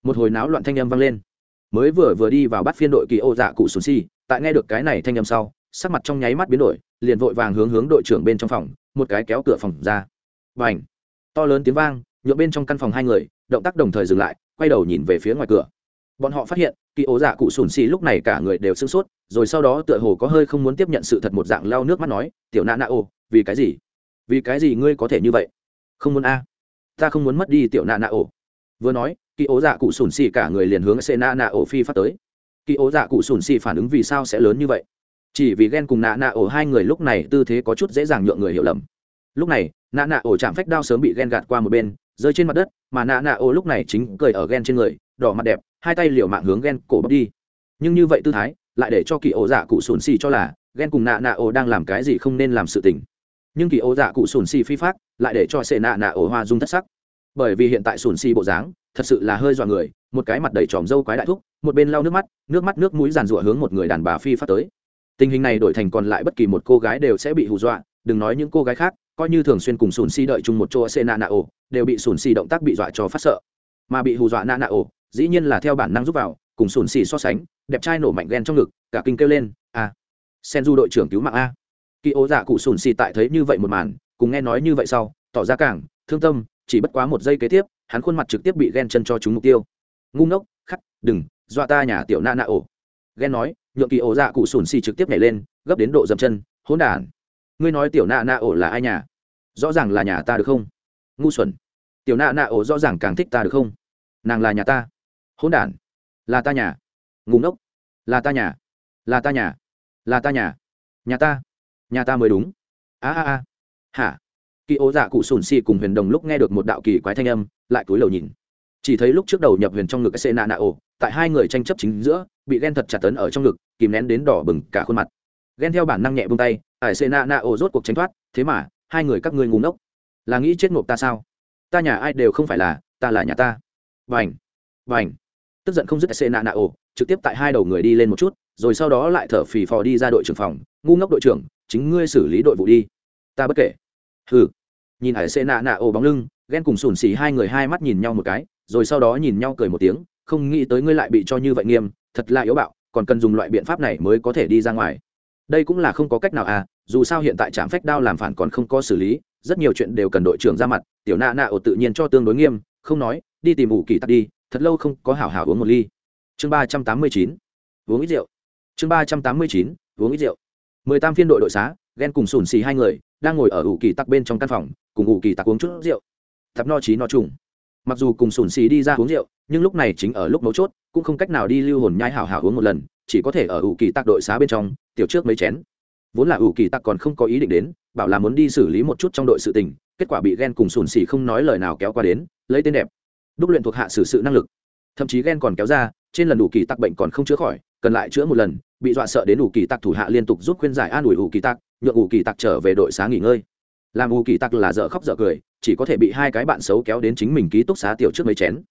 Một hồi náo loạn thanh âm vang lên. Mới vừa vừa đi vào bắt phiên đội kỳ ô dạ cụ sùn si, tại nghe được cái này thanh âm sau, sắc mặt trong nháy mắt biến đổi, liền vội vàng hướng hướng đội trưởng bên trong phòng, một cái kéo cửa phòng ra. Và ảnh to lớn tiếng vang nhựa bên trong căn phòng hai người, động tác đồng thời dừng lại, quay đầu nhìn về phía ngoài cửa bọn họ phát hiện, kỳ ố dạ cụ sùn xì lúc này cả người đều sưng sốt, rồi sau đó tựa hồ có hơi không muốn tiếp nhận sự thật một dạng lau nước mắt nói, tiểu nạ nạ ô, vì cái gì? Vì cái gì ngươi có thể như vậy? Không muốn a? Ta không muốn mất đi tiểu nạ nạ ồ. vừa nói, kỳ ố dạ cụ sùn xì cả người liền hướng xê nạ nạ ổ phi phát tới. Kỳ ố dạ cụ sùn xì phản ứng vì sao sẽ lớn như vậy? Chỉ vì ghen cùng nạ nạ ổ hai người lúc này tư thế có chút dễ dàng nhượng người hiểu lầm. Lúc này, nạ nạ ổ chạm phách đao sớm bị ghen gạt qua một bên, rơi trên mặt đất, mà nạ nạ ổ lúc này chính cười ở ghen trên người đỏ mặt đẹp, hai tay liều mạng hướng ghen cổ bóc đi. Nhưng như vậy tư thái, lại để cho kỳ ổ dạ cụ sùn xì cho là ghen cùng nạ nạ ổ đang làm cái gì không nên làm sự tình. Nhưng kỳ ổ dạ cụ sùn xì phi phát, lại để cho sệ nạ nạ ổ hoa dung thất sắc. Bởi vì hiện tại sùn xì bộ dáng, thật sự là hơi dọa người, một cái mặt đầy tròm dâu quái đại thúc, một bên lau nước mắt nước mắt nước mũi giàn rụa hướng một người đàn bà phi phát tới. Tình hình này đổi thành còn lại bất kỳ một cô gái đều sẽ bị hù dọa, đừng nói những cô gái khác, coi như thường xuyên cùng sùn si đợi chung một chỗ sệ nạ nạ ổ, đều bị sùn si động tác bị dọa cho phát sợ. Mà bị hù dọa nạ nạ ổ dĩ nhiên là theo bản năng giúp vào, cùng sùn xì so sánh, đẹp trai nổ mạnh ghen trong ngực, cả kinh kêu lên à, a sen du đội trưởng cứu mạng a. Kỳ ố dạ cụ sùn xì tại thấy như vậy một màn, cùng nghe nói như vậy sau, tỏ ra càng thương tâm, chỉ bất quá một giây kế tiếp, hắn khuôn mặt trực tiếp bị ghen chân cho chúng mục tiêu. Ngu ngốc, khắc, đừng, dọa ta nhà tiểu na nạ ổ. Ghen nói, nhượng kỳ ổ dạ cụ sùn xì trực tiếp nhảy lên, gấp đến độ dậm chân, hỗn đản, ngươi nói tiểu na nạ ổ là ai nhà? Rõ ràng là nhà ta được không? Ngu xuẩn, tiểu na nạ ổ rõ ràng càng thích ta được không? Nàng là nhà ta hỗn đản. Là ta nhà. Ngủ ngốc. Là ta nhà. Là ta nhà. Là ta nhà. Nhà ta. Nhà ta mới đúng. A a a. Hả? Kỳ ố dạ cụ sùn xì cùng huyền đồng lúc nghe được một đạo kỳ quái thanh âm, lại cúi đầu nhìn. Chỉ thấy lúc trước đầu nhập huyền trong ngực xê nạ nạ ổ, tại hai người tranh chấp chính giữa, bị ghen thật chặt tấn ở trong ngực, kìm nén đến đỏ bừng cả khuôn mặt. Ghen theo bản năng nhẹ bông tay ải xê nạ nạ ổ rốt cuộc tránh thoát, thế mà, hai người các ngươi ngủ ngốc. Là nghĩ chết ngộp ta sao? Ta nhà ai đều không phải là, ta là nhà ta. Vành. Vành tức giận không dứt xê nạ nạ ổ trực tiếp tại hai đầu người đi lên một chút, rồi sau đó lại thở phì phò đi ra đội trưởng phòng, ngu ngốc đội trưởng, chính ngươi xử lý đội vụ đi. Ta bất kể. Hừ. Nhìn hải xê nạ nạ ổ bóng lưng, ghen cùng sùn xì hai người hai mắt nhìn nhau một cái, rồi sau đó nhìn nhau cười một tiếng, không nghĩ tới ngươi lại bị cho như vậy nghiêm, thật là yếu bạo, còn cần dùng loại biện pháp này mới có thể đi ra ngoài. Đây cũng là không có cách nào à dù sao hiện tại trạm phách đao làm phản còn không có xử lý, rất nhiều chuyện đều cần đội trưởng ra mặt, tiểu nạ nạ ổ tự nhiên cho tương đối nghiêm, không nói, đi tìm ủ kỳ tắt đi thật lâu không có hảo hảo uống một ly. Chương ba trăm tám mươi chín, uống ít rượu. Chương ba trăm tám mươi chín, uống ít rượu. Mười tam phiên đội đội xá, ghen cùng sùn xì hai người, đang ngồi ở ủ kỳ tặc bên trong căn phòng, cùng ủ kỳ tặc uống chút rượu. Tập no trí no trùng. Mặc dù cùng sùn xì đi ra uống rượu, nhưng lúc này chính ở lúc mấu chốt, cũng không cách nào đi lưu hồn nhai hảo hảo uống một lần, chỉ có thể ở ủ kỳ tặc đội xá bên trong, tiểu trước mấy chén. Vốn là ủ kỳ tặc còn không có ý định đến, bảo là muốn đi xử lý một chút trong đội sự tình, kết quả bị ghen cùng sùn xì không nói lời nào kéo qua đến, lấy tên đẹp đúc luyện thuộc hạ xử sự năng lực. Thậm chí ghen còn kéo ra, trên lần ủ kỳ tặc bệnh còn không chữa khỏi, cần lại chữa một lần, bị dọa sợ đến ủ kỳ tặc thủ hạ liên tục giúp khuyên giải an ủi ủ kỳ tặc, nhượng ủ kỳ tặc trở về đội xá nghỉ ngơi. Làm ủ kỳ tặc là dở khóc dở cười, chỉ có thể bị hai cái bạn xấu kéo đến chính mình ký túc xá tiểu trước mấy chén.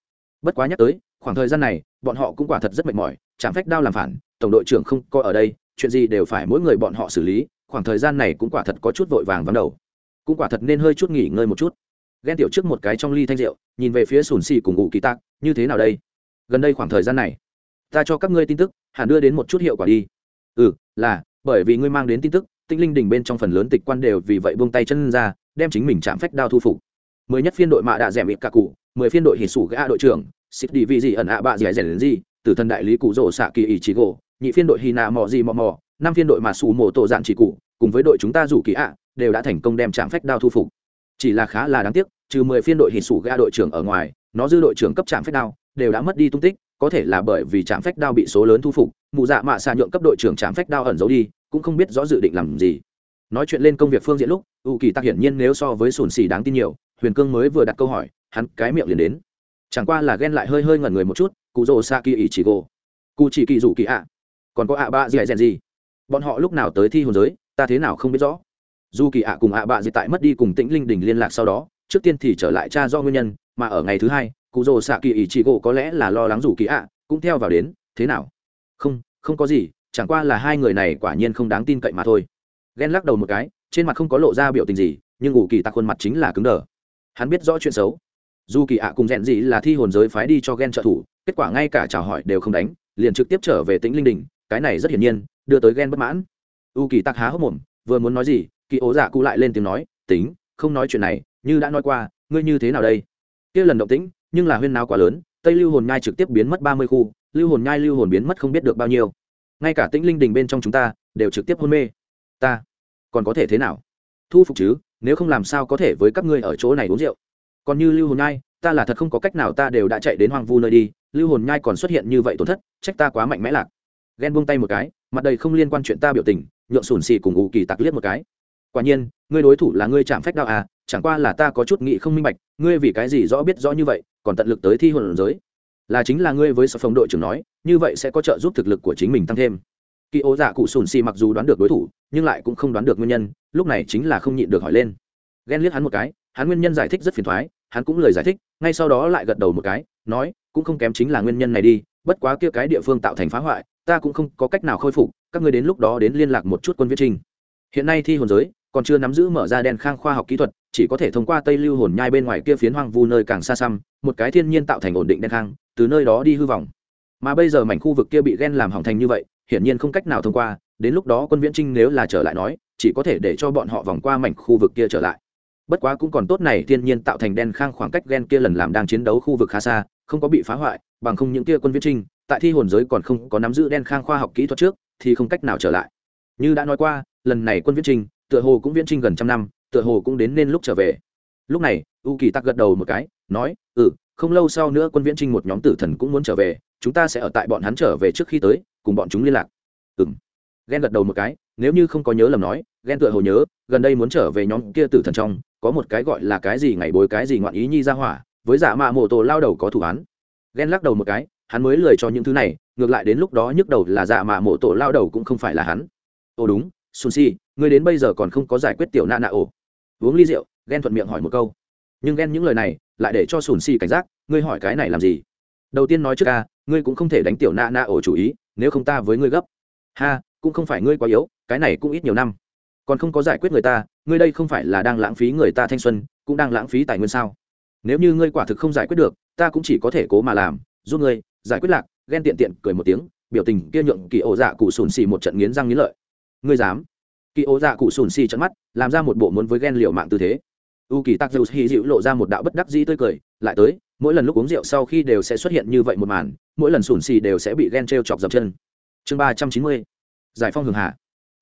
Bất quá nhắc tới, khoảng thời gian này, bọn họ cũng quả thật rất mệt mỏi, chạm phách đao làm phản, tổng đội trưởng không coi ở đây, chuyện gì đều phải mỗi người bọn họ xử lý, khoảng thời gian này cũng quả thật có chút vội vàng vắng đầu. Cũng quả thật nên hơi chút nghỉ ngơi một chút ghen tiểu trước một cái trong ly thanh rượu, nhìn về phía sùn xì cùng ngụ kỳ tạc, như thế nào đây? Gần đây khoảng thời gian này, ta cho các ngươi tin tức, hẳn đưa đến một chút hiệu quả đi. Ừ là, bởi vì ngươi mang đến tin tức tinh linh đỉnh bên trong phần lớn tịch quan đều vì vậy buông tay chân ra, đem chính mình chạm phách đao thu phục. Mới nhất phiên đội mạ đạ rèm ít cả cụ, mười phiên đội hỉ sủ gã đội trưởng, xịt đi vị gì ẩn ạ bạ gì đến gì từ thân đại lý cụ rỗ xạ kỳ ý chỉ gỗ, nhị phiên đội hì nạ mò gì mò mò năm phiên đội mà sủ mổ tổ dạn chỉ cụ, cùng với đội chúng ta rủ kỳ ạ, đều đã thành công đem chạm phách đao thu phục. Chỉ là khá là đáng tiếc trừ mười phiên đội hỉ sủ ga đội trưởng ở ngoài nó dư đội trưởng cấp trạm phách đao đều đã mất đi tung tích có thể là bởi vì trạm phách đao bị số lớn thu phục mụ dạ mạ xạ nhượng cấp đội trưởng trạm phách đao ẩn giấu đi cũng không biết rõ dự định làm gì. Nói chuyện lên công việc phương diện lúc u kỳ tắc hiển nhiên nếu so với sùn xì đáng tin nhiều huyền cương mới vừa đặt câu hỏi hắn cái miệng liền đến. Chẳng qua là ghen lại hơi hơi ngẩn người một chút cụ rồ sa kỳ ỷ chỉ gô, cụ chỉ kỳ rủ kỳ ạ. Còn có ạ bạ gì rèn gì bọn họ lúc nào tới thi hồn giới ta thế nào không biết rõ. Dù kỳ ạ cùng ạ bạ gì tại mất đi cùng tĩnh linh đình liên lạc sau đó trước tiên thì trở lại cha do nguyên nhân, mà ở ngày thứ hai, cụ rồ xạ kỳ ỷ chỉ gỗ có lẽ là lo lắng rủ kỳ ạ, cũng theo vào đến, thế nào? Không không có gì, chẳng qua là hai người này quả nhiên không đáng tin cậy mà thôi. Ghen lắc đầu một cái, trên mặt không có lộ ra biểu tình gì, nhưng ủ kỳ Tạc khuôn mặt chính là cứng đờ. Hắn biết rõ chuyện xấu. Dù kỳ ạ cùng rèn gì là thi hồn giới phái đi cho ghen trợ thủ, kết quả ngay cả chào hỏi đều không đánh, liền trực tiếp trở về tĩnh linh đình, cái này rất hiển nhiên, đưa tới ghen bất mãn. U kỳ Tạc há hốc mồm, vừa muốn nói gì, kỳ ố dạ cụ lại lên tiếng nói, tính, không nói chuyện này như đã nói qua, ngươi như thế nào đây? Kia lần động tĩnh, nhưng là huyên náo quá lớn, tây lưu hồn nhai trực tiếp biến mất ba mươi khu, lưu hồn nhai, lưu hồn biến mất không biết được bao nhiêu. Ngay cả tĩnh linh đình bên trong chúng ta, đều trực tiếp hôn mê. Ta, còn có thể thế nào? Thu phục chứ, nếu không làm sao có thể với các ngươi ở chỗ này uống rượu? Còn như lưu hồn nhai, ta là thật không có cách nào ta đều đã chạy đến hoang vu nơi đi, lưu hồn nhai còn xuất hiện như vậy tổn thất, trách ta quá mạnh mẽ lạc. Ghen buông tay một cái, mặt đầy không liên quan chuyện ta biểu tình, nhượng sùn xì cùng ủ kỳ tặc liếc một cái quả nhiên, ngươi đối thủ là ngươi chạm phách đạo à chẳng qua là ta có chút nghị không minh bạch, ngươi vì cái gì rõ biết rõ như vậy, còn tận lực tới thi hồn giới. Là chính là ngươi với sở phong đội trưởng nói, như vậy sẽ có trợ giúp thực lực của chính mình tăng thêm. Kỳ ô dạ cụ sùn xì mặc dù đoán được đối thủ, nhưng lại cũng không đoán được nguyên nhân, lúc này chính là không nhịn được hỏi lên. Ghen liếc hắn một cái, hắn nguyên nhân giải thích rất phiền thoái, hắn cũng lời giải thích, ngay sau đó lại gật đầu một cái, nói, cũng không kém chính là nguyên nhân này đi, bất quá kia cái địa phương tạo thành phá hoại, ta cũng không có cách nào khôi phục, các ngươi đến lúc đó đến liên lạc một chút quân viết trình. Hiện nay thi hồn giới còn chưa nắm giữ mở ra đen khang khoa học kỹ thuật, chỉ có thể thông qua tây lưu hồn nhai bên ngoài kia phiến hoang vu nơi càng xa xăm, một cái thiên nhiên tạo thành ổn định đen khang, từ nơi đó đi hư vọng. Mà bây giờ mảnh khu vực kia bị ghen làm hỏng thành như vậy, hiển nhiên không cách nào thông qua, đến lúc đó quân viễn trinh nếu là trở lại nói, chỉ có thể để cho bọn họ vòng qua mảnh khu vực kia trở lại. Bất quá cũng còn tốt này thiên nhiên tạo thành đen khang khoảng cách ghen kia lần làm đang chiến đấu khu vực khá xa, không có bị phá hoại, bằng không những kia quân viễn trinh, tại thi hồn giới còn không có nắm giữ đen khang khoa học kỹ thuật trước, thì không cách nào trở lại. Như đã nói qua, lần này quân viễn trinh tựa hồ cũng viễn trinh gần trăm năm, tựa hồ cũng đến nên lúc trở về. Lúc này u kỳ tắc gật đầu một cái, nói ừ không lâu sau nữa quân viễn trinh một nhóm tử thần cũng muốn trở về, chúng ta sẽ ở tại bọn hắn trở về trước khi tới, cùng bọn chúng liên lạc. Ừ m ghen gật đầu một cái, nếu như không có nhớ lầm nói ghen tựa hồ nhớ, gần đây muốn trở về nhóm kia tử thần trong, có một cái gọi là cái gì ngày bối cái gì ngoạn ý nhi ra hỏa, với giả mạ mộ tổ lao đầu có thủ án. Ghen lắc đầu một cái, hắn mới lười cho những thứ này, ngược lại đến lúc đó nhức đầu là dạ mạ mộ tổ lao đầu cũng không phải là hắn. Ồ đúng sun si ngươi đến bây giờ còn không có giải quyết tiểu Na nạ ổ. Uống ly rượu, ghen thuận miệng hỏi một câu. Nhưng ghen những lời này lại để cho sùn si cảnh giác, ngươi hỏi cái này làm gì? Đầu tiên nói trước ca, ngươi cũng không thể đánh tiểu Na nạ ổ chủ ý, nếu không ta với ngươi gấp. Ha, cũng không phải ngươi quá yếu, cái này cũng ít nhiều năm. Còn không có giải quyết người ta, ngươi đây không phải là đang lãng phí người ta thanh xuân, cũng đang lãng phí tài nguyên sao? Nếu như ngươi quả thực không giải quyết được, ta cũng chỉ có thể cố mà làm, giúp ngươi. Giải quyết lạc, ghen tiện tiện cười một tiếng, biểu tình kia nhượng kỳ ổ dạ cụ sùn xì một trận nghiến răng nghiến lợi ngươi dám. Kỳ ố dạ cụ sùn xì trận mắt, làm ra một bộ muốn với ghen liều mạng tư thế. U kỳ tắc dầu hy dịu lộ ra một đạo bất đắc dĩ tươi cười, lại tới, mỗi lần lúc uống rượu sau khi đều sẽ xuất hiện như vậy một màn, mỗi lần sùn xì đều sẽ bị ghen t r e o chọc dập chân. Chương ba trăm chín mươi, giải phong hường hạ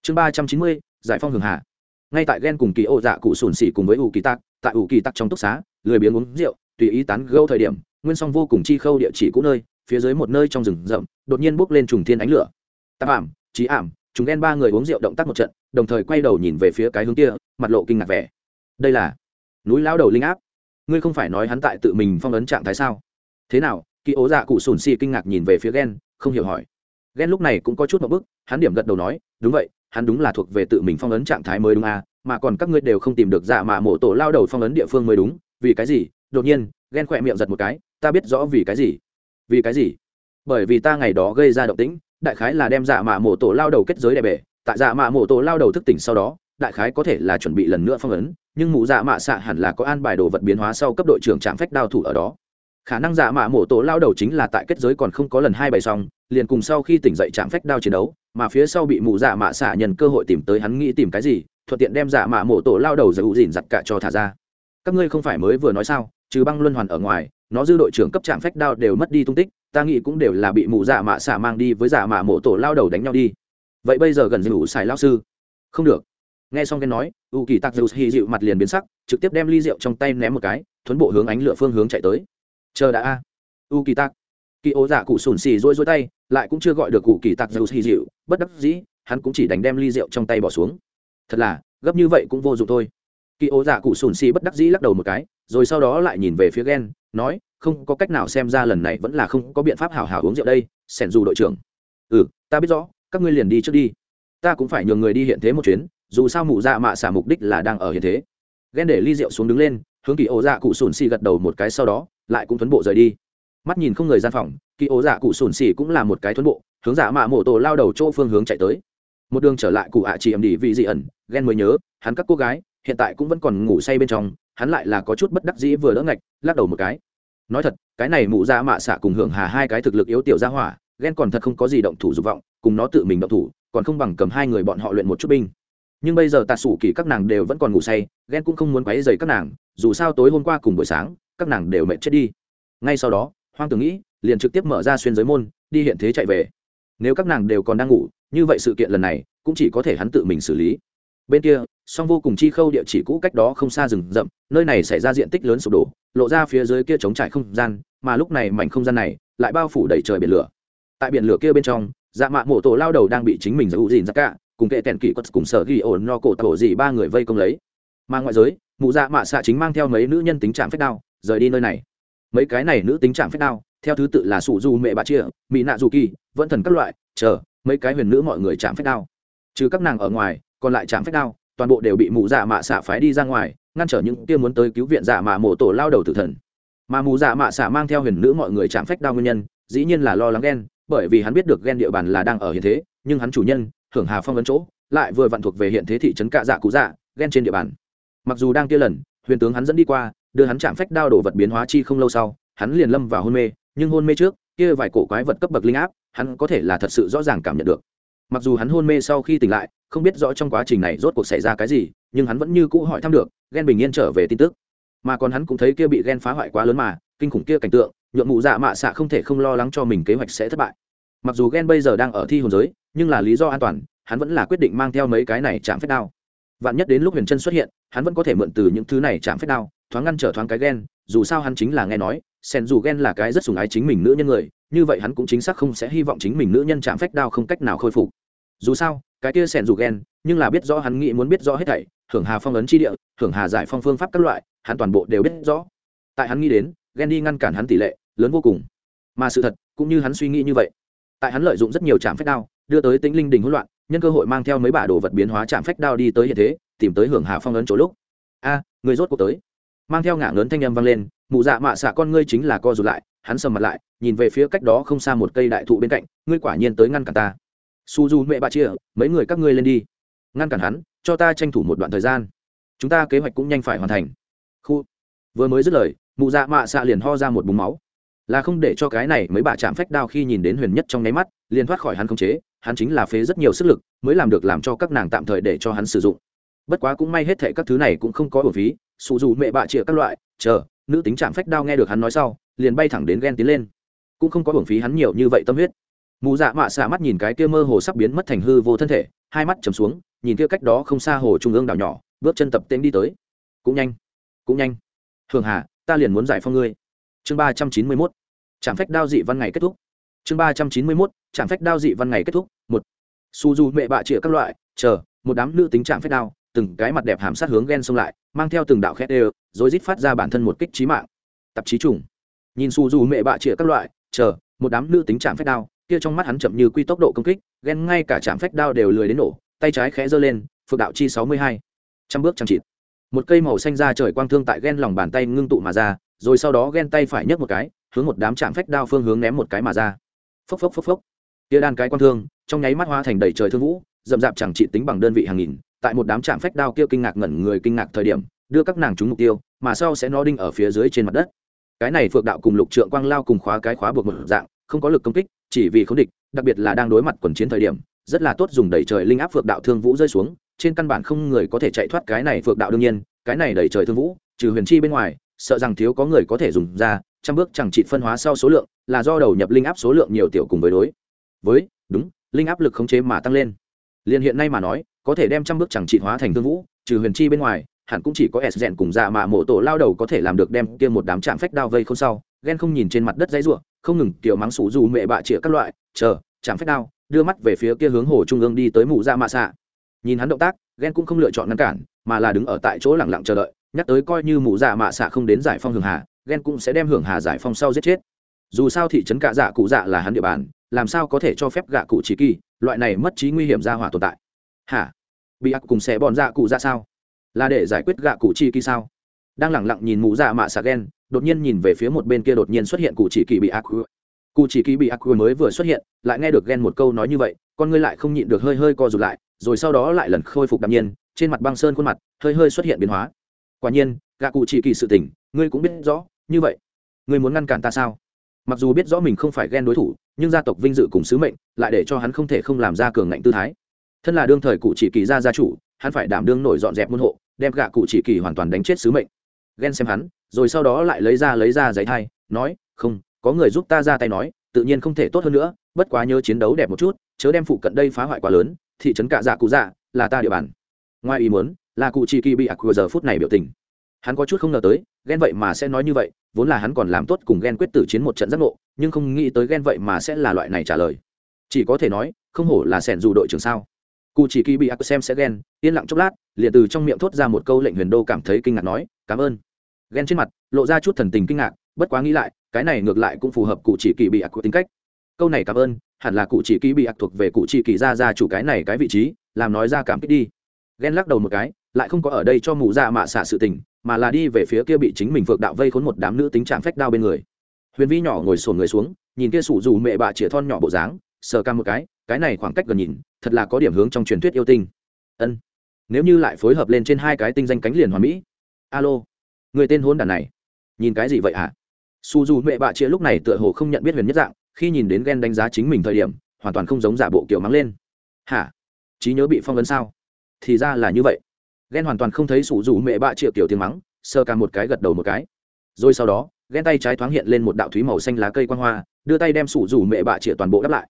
chương ba trăm chín mươi, giải phong hường hạ ngay tại ghen cùng kỳ ô dạ cụ sùn xì cùng với u kỳ tắc tại u kỳ tắc trong túc xá, lười biếng uống rượu, tùy ý tán gâu thời điểm, nguyên song vô cùng chi khâu địa chỉ cũ nơi, phía dưới một nơi trong rừng rậm, đột nhiên bốc lên trùng thiên ánh lửa. Tạp ảm trí ảm chúng ghen ba người uống rượu động tác một trận, đồng thời quay đầu nhìn về phía cái hướng kia, mặt lộ kinh ngạc vẻ. Đây là núi lao đầu linh áp. Ngươi không phải nói hắn tại tự mình phong ấn trạng thái sao? Thế nào? Kỳ ố dạ cụ sùn xì kinh ngạc nhìn về phía ghen không hiểu hỏi. Ghen lúc này cũng có chút một bức, hắn điểm gật đầu nói, đúng vậy, hắn đúng là thuộc về tự mình phong ấn trạng thái mới đúng à mà còn các ngươi đều không tìm được dạ mà mổ tổ lao đầu phong ấn địa phương mới đúng, vì cái gì? Đột nhiên ghen khỏe miệng giật một cái, ta biết rõ vì cái gì. Vì cái gì? Bởi vì ta ngày đó gây ra động tĩnh đại khái là đem dạ mạ mổ tổ lao đầu kết giới đè bể tại dạ mạ mổ tổ lao đầu thức tỉnh sau đó, đại khái có thể là chuẩn bị lần nữa phong ấn, nhưng mụ dạ mạ xạ hẳn là có an bài đồ vật biến hóa sau cấp đội trưởng trạm phách đao thủ ở đó. Khả năng dạ mạ mổ tổ lao đầu chính là tại kết giới còn không có lần hai bày xong, liền cùng sau khi tỉnh dậy trạm phách đao chiến đấu, mà phía sau bị mụ dạ mạ xạ nhận cơ hội tìm tới hắn nghĩ tìm cái gì, thuận tiện đem dạ mạ mổ tổ lao đầu giữ dìn giặt cả cho thả ra. Các ngươi không phải mới vừa nói sao, trừ băng luân hoàn ở ngoài, nó dư đội trưởng cấp trạm phách đao đều mất đi tung tích ta nghĩ cũng đều là bị mụ dạ mạ xả mang đi với dạ mạ mộ tổ lao đầu đánh nhau đi. Vậy bây giờ gần dư xài lao sư. Không được. Nghe xong cái nói, u kỳ tạc dầu hy dịu mặt liền biến sắc, trực tiếp đem ly rượu trong tay ném một cái, thuấn bộ hướng ánh lửa phương hướng chạy tới. Chờ đã. A u kỳ tạc. Kỳ ô dạ cụ sùn xì rối rối tay, lại cũng chưa gọi được cụ kỳ tạc dầu hy dịu, bất đắc dĩ, hắn cũng chỉ đánh đem ly rượu trong tay bỏ xuống. Thật là, gấp như vậy cũng vô dụng thôi kỳ ô dạ cụ sùn xì bất đắc dĩ lắc đầu một cái, rồi sau đó lại nhìn về phía ghen nói, không có cách nào xem ra lần này vẫn là không có biện pháp hảo hảo uống rượu đây, sẻn dù đội trưởng. Ừ ta biết rõ, các ngươi liền đi trước đi. Ta cũng phải nhường người đi hiện thế một chuyến, dù sao mụ dạ mạ xả mục đích là đang ở hiện thế. Ghen để ly rượu xuống đứng lên, hướng kỳ ô dạ cụ sùn xì gật đầu một cái sau đó, lại cũng tuấn bộ rời đi. Mắt nhìn không người gian phòng, kỳ ố dạ cụ sùn xì cũng là một cái tuấn bộ, hướng dạ mạ mộ tổ lao đầu chỗ phương hướng chạy tới. Một đường trở lại cụ ạ chị em đi vị dị ẩn ghen mới nhớ, hắn các cô gái hiện tại cũng vẫn còn ngủ say bên trong, hắn lại là có chút bất đắc dĩ vừa đỡ ngạch, lắc đầu một cái. Nói thật, cái này mụ ra mạ xạ cùng hưởng hà hai cái thực lực yếu tiểu ra hỏa, ghen còn thật không có gì động thủ dục vọng, cùng nó tự mình động thủ, còn không bằng cầm hai người bọn họ luyện một chút binh. Nhưng bây giờ tạ sủ kỳ các nàng đều vẫn còn ngủ say, ghen cũng không muốn quấy dày các nàng, dù sao tối hôm qua cùng buổi sáng, các nàng đều mệt chết đi. Ngay sau đó, hoang tưởng nghĩ liền trực tiếp mở ra xuyên giới môn, đi hiện thế chạy về. Nếu các nàng đều còn đang ngủ, như vậy sự kiện lần này cũng chỉ có thể hắn tự mình xử lý. Bên kia song vô cùng chi khâu địa chỉ cũ cách đó không xa rừng rậm, nơi này xảy ra diện tích lớn sụp đổ, lộ ra phía dưới kia chống trải không gian, mà lúc này mảnh không gian này lại bao phủ đầy trời biển lửa. Tại biển lửa kia bên trong dạ mạ mộ tổ lao đầu đang bị chính mình giữ gìn ra cả, cùng kệ tèn kỷ quất cùng sở ghi ổn no cổ tổ gì ba người vây công lấy. Mà ngoại giới, mụ dạ mạ xạ chính mang theo mấy nữ nhân tính trạm phép đao, rời đi nơi này. Mấy cái này nữ tính trạm phép đao, theo thứ tự là sụ du mẹ bà chia mỹ nạ du kỳ, vẫn thần các loại, chờ, mấy cái huyền nữ mọi người chạm phép đao. Trừ các nàng ở ngoài, còn lại chạm phép đao toàn bộ đều bị mụ dạ mạ xạ phái đi ra ngoài, ngăn trở những kia muốn tới cứu viện dạ mạ mộ tổ lao đầu tử thần. Mà mù dạ mạ xạ mang theo huyền nữ mọi người chạm phách đao nguyên nhân, dĩ nhiên là lo lắng ghen, bởi vì hắn biết được ghen địa bàn là đang ở hiện thế, nhưng hắn chủ nhân hưởng hà phong vấn chỗ, lại vừa vặn thuộc về hiện thế thị trấn cạ dạ cụ dạ ghen trên địa bàn. Mặc dù đang kia lần, huyền tướng hắn dẫn đi qua, đưa hắn chạm phách đao đổ vật biến hóa chi không lâu sau, hắn liền lâm vào hôn mê, nhưng hôn mê trước, kia vài cổ quái vật cấp bậc linh áp, hắn có thể là thật sự rõ ràng cảm nhận được mặc dù hắn hôn mê sau khi tỉnh lại, không biết rõ trong quá trình này rốt cuộc xảy ra cái gì, nhưng hắn vẫn như cũ hỏi thăm được ghen bình yên trở về tin tức. Mà còn hắn cũng thấy kia bị ghen phá hoại quá lớn mà, kinh khủng kia cảnh tượng nhuộm mụ dạ mạ xạ không thể không lo lắng cho mình kế hoạch sẽ thất bại. Mặc dù ghen bây giờ đang ở thi hồn giới, nhưng là lý do an toàn, hắn vẫn là quyết định mang theo mấy cái này chạm phép đao. Vạn nhất đến lúc huyền chân xuất hiện, hắn vẫn có thể mượn từ những thứ này chạm phép đao, thoáng ngăn trở thoáng cái ghen dù sao hắn chính là nghe nói, sen dù ghen là cái rất sùng ái chính mình nữ nhân người, như vậy hắn cũng chính xác không sẽ hy vọng chính mình nữ nhân chạm phách đao không cách nào khôi phục dù sao, cái kia sẻn dù ghen, nhưng là biết rõ hắn nghĩ muốn biết rõ hết thảy, hưởng hà phong ấn chi địa, hưởng hà giải phong phương pháp các loại, hắn toàn bộ đều biết rõ. Tại hắn nghĩ đến, ghen đi ngăn cản hắn tỷ lệ, lớn vô cùng. Mà sự thật, cũng như hắn suy nghĩ như vậy. Tại hắn lợi dụng rất nhiều trạm phách đao, đưa tới tính linh đình hỗn loạn, nhân cơ hội mang theo mấy bả đồ vật biến hóa trạm phách đao đi tới hiện thế, tìm tới hưởng hà phong ấn chỗ lúc. A, người rốt cuộc tới. Mang theo ngả lớn thanh âm vang lên, mụ dạ mạ xạ con ngươi chính là co rụt lại. Hắn sầm mặt lại, nhìn về phía cách đó không xa một cây đại thụ bên cạnh, ngươi quả nhiên tới ngăn cản ta su du mẹ bà chia, mấy người các ngươi lên đi. Ngăn cản hắn, cho ta tranh thủ một đoạn thời gian. Chúng ta kế hoạch cũng nhanh phải hoàn thành. Khu. Vừa mới dứt lời, mụ dạ mạ xạ liền ho ra một búng máu. Là không để cho cái này mấy bà chạm phách đao khi nhìn đến huyền nhất trong nháy mắt, liền thoát khỏi hắn không chế, hắn chính là phế rất nhiều sức lực, mới làm được làm cho các nàng tạm thời để cho hắn sử dụng. Bất quá cũng may hết thệ các thứ này cũng không có bổn phí sụ dù mẹ bạ chĩa các loại, chờ, nữ tính chạm phách đao nghe được hắn nói sau, liền bay thẳng đến ghen tiến lên. Cũng không có bổn phí hắn nhiều như vậy tâm huyết mụ dạ mạ xạ mắt nhìn cái kia mơ hồ sắp biến mất thành hư vô thân thể, hai mắt chầm xuống, nhìn kia cách đó không xa hồ trung ương đảo nhỏ, bước chân tập tên đi tới. Cũng nhanh cũng nhanh. Thường hà, ta liền muốn giải phong ngươi. Chương ba trăm chín mươi mốt. Trạm phách đao dị văn ngày kết thúc. Chương ba trăm chín mươi mốt. Trạm phách đao dị văn ngày kết thúc. Một. Su du mẹ bạ chĩa các loại, chờ, một đám nữ tính trạm phách đao, từng cái mặt đẹp hàm sát hướng ghen xông lại, mang theo từng đạo khét đều, rồi rít phát ra bản thân một kích trí mạng. Tạp chí trùng. Nhìn su du mẹ bạ chĩa các loại, chờ, một đám nữ tính trạm phách đao kia trong mắt hắn chậm như quy tốc độ công kích, ghen ngay cả chạm phách đao đều lười đến nổ, tay trái khẽ giơ lên, phượng đạo chi sáu mươi hai. Trăm bước trăm chịt. Một cây màu xanh ra trời quang thương tại ghen lòng bàn tay ngưng tụ mà ra, rồi sau đó ghen tay phải nhấc một cái, hướng một đám chạm phách đao phương hướng ném một cái mà ra. Phốc phốc phốc phốc. Kia đan cái quang thương, trong nháy mắt hoa thành đầy trời thương vũ dậm dạp chẳng trị tính bằng đơn vị hàng nghìn, tại một đám chạm phách đao kia kinh ngạc ngẩn người kinh ngạc thời điểm, đưa các nàng trúng mục tiêu, mà sau sẽ nó đinh ở phía dưới trên mặt đất. Cái này phượng đạo cùng lục trượng quang lao cùng khóa cái khóa buộc một dạng không có lực công kích, chỉ vì không địch, đặc biệt là đang đối mặt quần chiến thời điểm, rất là tốt dùng đẩy trời linh áp phượng đạo thương vũ rơi xuống, trên căn bản không người có thể chạy thoát cái này phượng đạo đương nhiên, cái này đẩy trời thương vũ, trừ huyền chi bên ngoài, sợ rằng thiếu có người có thể dùng ra, trăm bước chẳng trị phân hóa sau số lượng, là do đầu nhập linh áp số lượng nhiều tiểu cùng với đối. Với, đúng, linh áp lực khống chế mà tăng lên. Liền hiện nay mà nói, có thể đem trăm bước chẳng trị hóa thành thương vũ, trừ huyền chi bên ngoài hẳn cũng chỉ có s rèn cùng dạ mà mộ tổ lao đầu có thể làm được đem kia một đám chạm phách đao vây không sau, ghen không nhìn trên mặt đất dãy ruộng không ngừng kiểu mắng sủ dù mẹ bạ chĩa các loại, chờ chạm phách đao, đưa mắt về phía kia hướng hồ trung ương đi tới mụ dạ mạ xạ. Nhìn hắn động tác, ghen cũng không lựa chọn ngăn cản, mà là đứng ở tại chỗ lẳng lặng chờ đợi, nhắc tới coi như mụ dạ mạ xạ không đến giải phong hưởng hà, ghen cũng sẽ đem hưởng hà giải phong sau giết chết. Dù sao thị trấn cạ dạ cụ dạ là hắn địa bàn, làm sao có thể cho phép gạ cụ chỉ kỳ, loại này mất trí nguy hiểm ra hỏa tồn tại. Hả? Bị ác cùng sẽ bọn dạ cụ ra sao? Là để giải quyết gạ cụ chi kỳ sao? Đang lẳng lặng nhìn mụ dạ mạ xạ ghen đột nhiên nhìn về phía một bên kia đột nhiên xuất hiện cụ chỉ kỳ bị ác cụ chỉ kỳ bị ác quy mới vừa xuất hiện, lại nghe được ghen một câu nói như vậy, con ngươi lại không nhịn được hơi hơi co rụt lại, rồi sau đó lại lần khôi phục đạm nhiên, trên mặt băng sơn khuôn mặt hơi hơi xuất hiện biến hóa. Quả nhiên, gạ cụ chỉ kỳ sự tỉnh ngươi cũng biết rõ, như vậy, ngươi muốn ngăn cản ta sao? Mặc dù biết rõ mình không phải ghen đối thủ, nhưng gia tộc vinh dự cùng sứ mệnh lại để cho hắn không thể không làm ra cường ngạnh tư thái. Thân là đương thời cụ chỉ kỳ gia gia chủ hắn phải đảm đương nổi dọn dẹp môn hộ, đem gạ cụ chỉ kỳ hoàn toàn đánh chết sứ mệnh. Ghen xem hắn, rồi sau đó lại lấy ra lấy ra giấy thai, nói, không, có người giúp ta ra tay nói, tự nhiên không thể tốt hơn nữa, bất quá nhớ chiến đấu đẹp một chút, chớ đem phụ cận đây phá hoại quá lớn, thị trấn cạ dạ cụ dạ là ta địa bàn. Ngoài ý muốn, là cụ chỉ kỳ bị ạc giờ phút này biểu tình. Hắn có chút không ngờ tới, ghen vậy mà sẽ nói như vậy, vốn là hắn còn làm tốt cùng ghen quyết tử chiến một trận giác ngộ, nhưng không nghĩ tới ghen vậy mà sẽ là loại này trả lời. Chỉ có thể nói, không hổ là sẻn dù đội trưởng sao cụ chỉ kỳ bị ác xem sẽ ghen, yên lặng chốc lát, liền từ trong miệng thốt ra một câu lệnh huyền đô cảm thấy kinh ngạc nói, cảm ơn. Ghen trên mặt, lộ ra chút thần tình kinh ngạc, bất quá nghĩ lại, cái này ngược lại cũng phù hợp cụ chỉ kỳ bị ác của tính cách. Câu này cảm ơn, hẳn là cụ chỉ kỳ bị ác thuộc về cụ chỉ kỳ ra ra chủ cái này cái vị trí, làm nói ra cảm kích đi. Ghen lắc đầu một cái, lại không có ở đây cho mụ ra dạ mạ xả sự tình, mà là đi về phía kia bị chính mình vượt đạo vây khốn một đám nữ tính trạng phách đao bên người. Huyền vi nhỏ ngồi sổn người xuống, nhìn kia sủ dù mẹ bạ chĩa thon nhỏ bộ dáng, sờ cam một cái cái này khoảng cách gần nhìn, thật là có điểm hướng trong truyền thuyết yêu tinh. Ân, nếu như lại phối hợp lên trên hai cái tinh danh cánh liền hoàn mỹ. Alo, người tên hôn đàn này, nhìn cái gì vậy hả? Su dù mẹ bạ chia lúc này tựa hồ không nhận biết huyền nhất dạng, khi nhìn đến ghen đánh giá chính mình thời điểm, hoàn toàn không giống giả bộ kiểu mắng lên. Hả? Trí nhớ bị phong vấn sao? Thì ra là như vậy. Ghen hoàn toàn không thấy sủ dù mẹ bạ triệu kiểu tiếng mắng, sơ ca một cái gật đầu một cái. Rồi sau đó ghen tay trái thoáng hiện lên một đạo thúy màu xanh lá cây quan hoa, đưa tay đem sủ dù mẹ bạ triệu toàn bộ đắp lại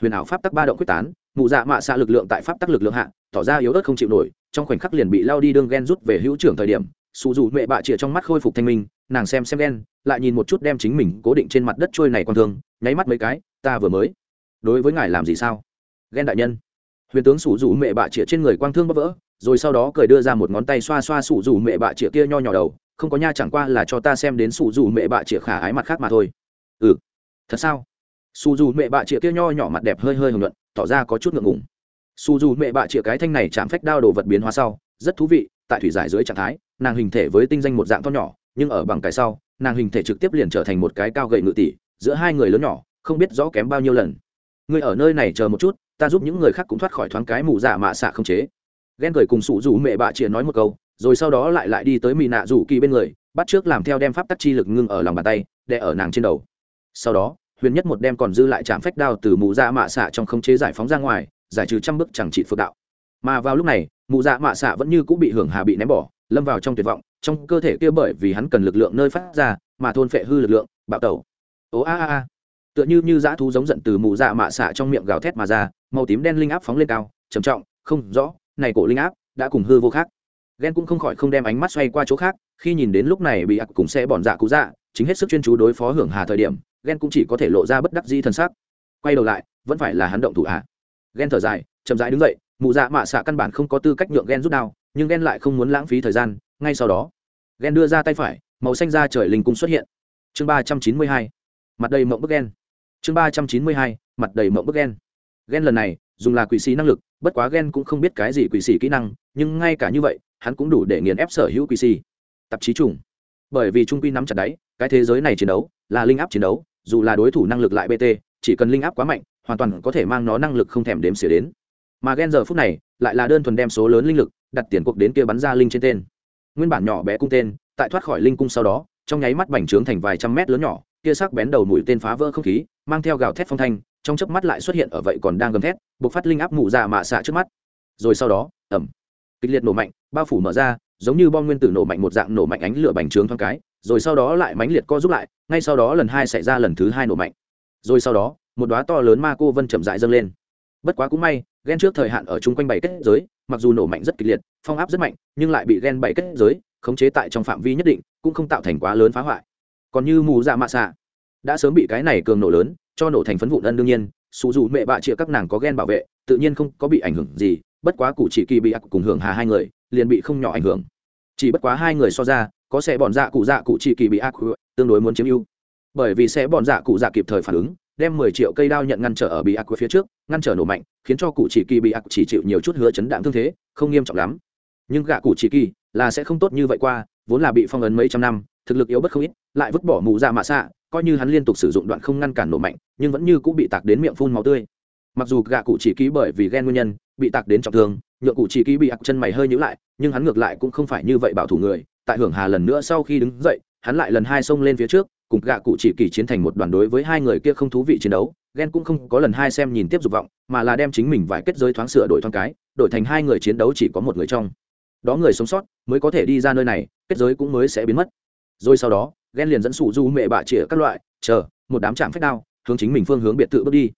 huyền ảo pháp tắc ba động quyết tán mụ dạ mạ xạ lực lượng tại pháp tắc lực lượng hạ, tỏ ra yếu ớt không chịu nổi, trong khoảnh khắc liền bị lao đi đương ghen rút về hữu trưởng thời điểm sủ dù mẹ bạ chĩa trong mắt khôi phục thanh minh, nàng xem xem ghen lại nhìn một chút đem chính mình cố định trên mặt đất trôi này con thương, nháy mắt mấy cái, ta vừa mới. Đối với ngài làm gì sao? Ghen đại nhân. Huyền tướng sủ dù mẹ bạ chĩa trên người quang thương bắp vỡ, rồi sau đó cười đưa ra một ngón tay xoa xoa sủ dù mẹ bạ chĩa kia nho nhỏ đầu, không có nha chẳng qua là cho ta xem đến sủ dù mẹ bạ chĩa khả ái mặt khác mà thôi. Ừ. Thật sao? Su dù mẹ bạ chĩa kia nho nhỏ mặt đẹp hơi hơi hồng nhuận, tỏ ra có chút ngượng ngùng. Su dù mẹ bạ chĩa cái thanh này chạm phách đao đồ vật biến hóa sau, rất thú vị, tại thủy giải dưới trạng thái, nàng hình thể với tinh danh một dạng to nhỏ, nhưng ở bằng cái sau, nàng hình thể trực tiếp liền trở thành một cái cao gậy ngự tỷ, giữa hai người lớn nhỏ, không biết rõ kém bao nhiêu lần. Ngươi ở nơi này chờ một chút, ta giúp những người khác cũng thoát khỏi thoáng cái mù dạ mạ xạ không chế. Ghen cười cùng sụ rủ mẹ bạ chĩa nói một câu, rồi sau đó lại lại đi tới mỹ nạ rủ kỳ bên người, bắt trước làm theo đem pháp tắc chi lực ngưng ở lòng bàn tay đè ở nàng trên đầu. Sau đó huyền nhất một đem còn dư lại chạm phách đao từ mù dạ mạ xạ trong không chế giải phóng ra ngoài, giải trừ trăm bước chẳng trị phượng đạo. Mà vào lúc này mù dạ mạ xạ vẫn như cũng bị hưởng hà bị ném bỏ, lâm vào trong tuyệt vọng, trong cơ thể kia bởi vì hắn cần lực lượng nơi phát ra, mà thôn phệ hư lực lượng, bạo tẩu. Ố a a a. Tựa như như dã thú giống giận từ mù dạ mạ xạ trong miệng gào thét mà ra, màu tím đen linh áp phóng lên cao, trầm trọng, không rõ, này cổ linh áp đã cùng hư vô khác. Ghen cũng không khỏi không đem ánh mắt xoay qua chỗ khác, khi nhìn đến lúc này bị ặc cùng xe bọn dạ cú dạ chính hết sức chuyên chú đối phó hưởng hà thời điểm ghen cũng chỉ có thể lộ ra bất đắc di thân c quay đầu lại, vẫn phải là hắn động thủ ạ à. ghen thở dài, chậm rãi đứng dậy mụ dạ mạ xạ căn bản không có tư cách nhượng ghen rút đao, nhưng ghen lại không muốn lãng phí thời gian, ngay sau đó ghen đưa ra tay phải, màu xanh ra trời linh cung xuất hiện. Chương ba trăm chín mươi hai, mặt đầy mộng bức ghen chương ba trăm chín mươi hai, mặt đầy mộng bức ghen ghen lần này, dùng là quỷ sĩ năng lực, bất quá ghen cũng không biết cái gì quỷ sĩ kỹ năng, nhưng ngay cả như vậy, hắn cũng đủ để nghiền ép sở hữu quỷ sĩ tạp chí trùng. Bởi vì trung quy nắm chặt đáy, cái thế giới này chiến đấu, là linh áp chiến đấu dù là đối thủ năng lực lại bt, chỉ cần linh áp quá mạnh, hoàn toàn có thể mang nó năng lực không thèm đếm xỉa đến. Mà ghen giờ phút này lại là đơn thuần đem số lớn linh lực đặt tiền cuộc đến kia bắn ra linh trên tên. Nguyên bản nhỏ bé cung tên, tại thoát khỏi linh cung sau đó, trong nháy mắt bành trướng thành vài trăm mét lớn nhỏ, kia sắc bén đầu mũi tên phá vỡ không khí, mang theo gào thét phong thanh, trong chớp mắt lại xuất hiện ở vậy còn đang gầm thét buộc phát linh áp mụ ra mạ xạ trước mắt. Rồi sau đó ẩm kịch liệt nổ mạnh, bao phủ mở ra, giống như bom nguyên tử nổ mạnh một dạng nổ mạnh ánh lửa bành trướng thoáng cái rồi sau đó lại mãnh liệt co giúp lại, ngay sau đó lần hai xảy ra lần thứ hai nổ mạnh. Rồi sau đó, một đóa to lớn ma cô vân chậm rãi dâng lên. Bất quá cũng may ghen trước thời hạn ở chung quanh bảy kết giới, mặc dù nổ mạnh rất kịch liệt, phong áp rất mạnh, nhưng lại bị ghen bảy kết giới khống chế tại trong phạm vi nhất định, cũng không tạo thành quá lớn phá hoại. Còn như mù dạ mạ xạ, đã sớm bị cái này cường nổ lớn, cho nổ thành phấn vụn ân đương nhiên, xù dù mẹ bạ chịa các nàng có ghen bảo vệ, tự nhiên không có bị ảnh hưởng gì, bất quá cụ chỉ kỳ bị ác cùng hưởng hà hai người, liền bị không nhỏ ảnh hưởng. Chỉ bất quá hai người so ra có sẽ bọn dạ cụ dạ cụ chỉ kỳ bị ác tương đối muốn chiếm ưu. Bởi vì sẽ bọn dạ cụ dạ kịp thời phản ứng, đem mười triệu cây đao nhận ngăn trở ở bị ác phía trước, ngăn trở nổ mạnh, khiến cho cụ chỉ kỳ bị ác chỉ chịu nhiều chút hứa chấn đạn thương thế, không nghiêm trọng lắm. Nhưng gạ cụ chỉ kỳ là sẽ không tốt như vậy qua, vốn là bị phong ấn mấy trăm năm, thực lực yếu bất không ít, lại vứt bỏ mù dạ mạ xạ, coi như hắn liên tục sử dụng đoạn không ngăn cản nổ mạnh, nhưng vẫn như cũng bị tạc đến miệng phun máu tươi. Mặc dù gạ cụ chỉ ký bởi vì ghen nguyên nhân, bị tạc đến trọng thương nhựa cụ chỉ ký bị ác chân mày hơi nhữ lại, nhưng hắn ngược lại cũng không phải như vậy bảo thủ người tại hưởng hà lần nữa sau khi đứng dậy, hắn lại lần hai xông lên phía trước, cùng gạ cụ chỉ kỳ chiến thành một đoàn đối với hai người kia không thú vị chiến đấu. Ghen cũng không có lần hai xem nhìn tiếp dục vọng, mà là đem chính mình vài kết giới thoáng sửa đổi thoáng cái, đổi thành hai người chiến đấu chỉ có một người trong. Đó người sống sót mới có thể đi ra nơi này, kết giới cũng mới sẽ biến mất. Rồi sau đó ghen liền dẫn sụ du mẹ bạ chĩa các loại, chờ, một đám chạm phách đao, hướng chính mình phương hướng biệt tự bước đi.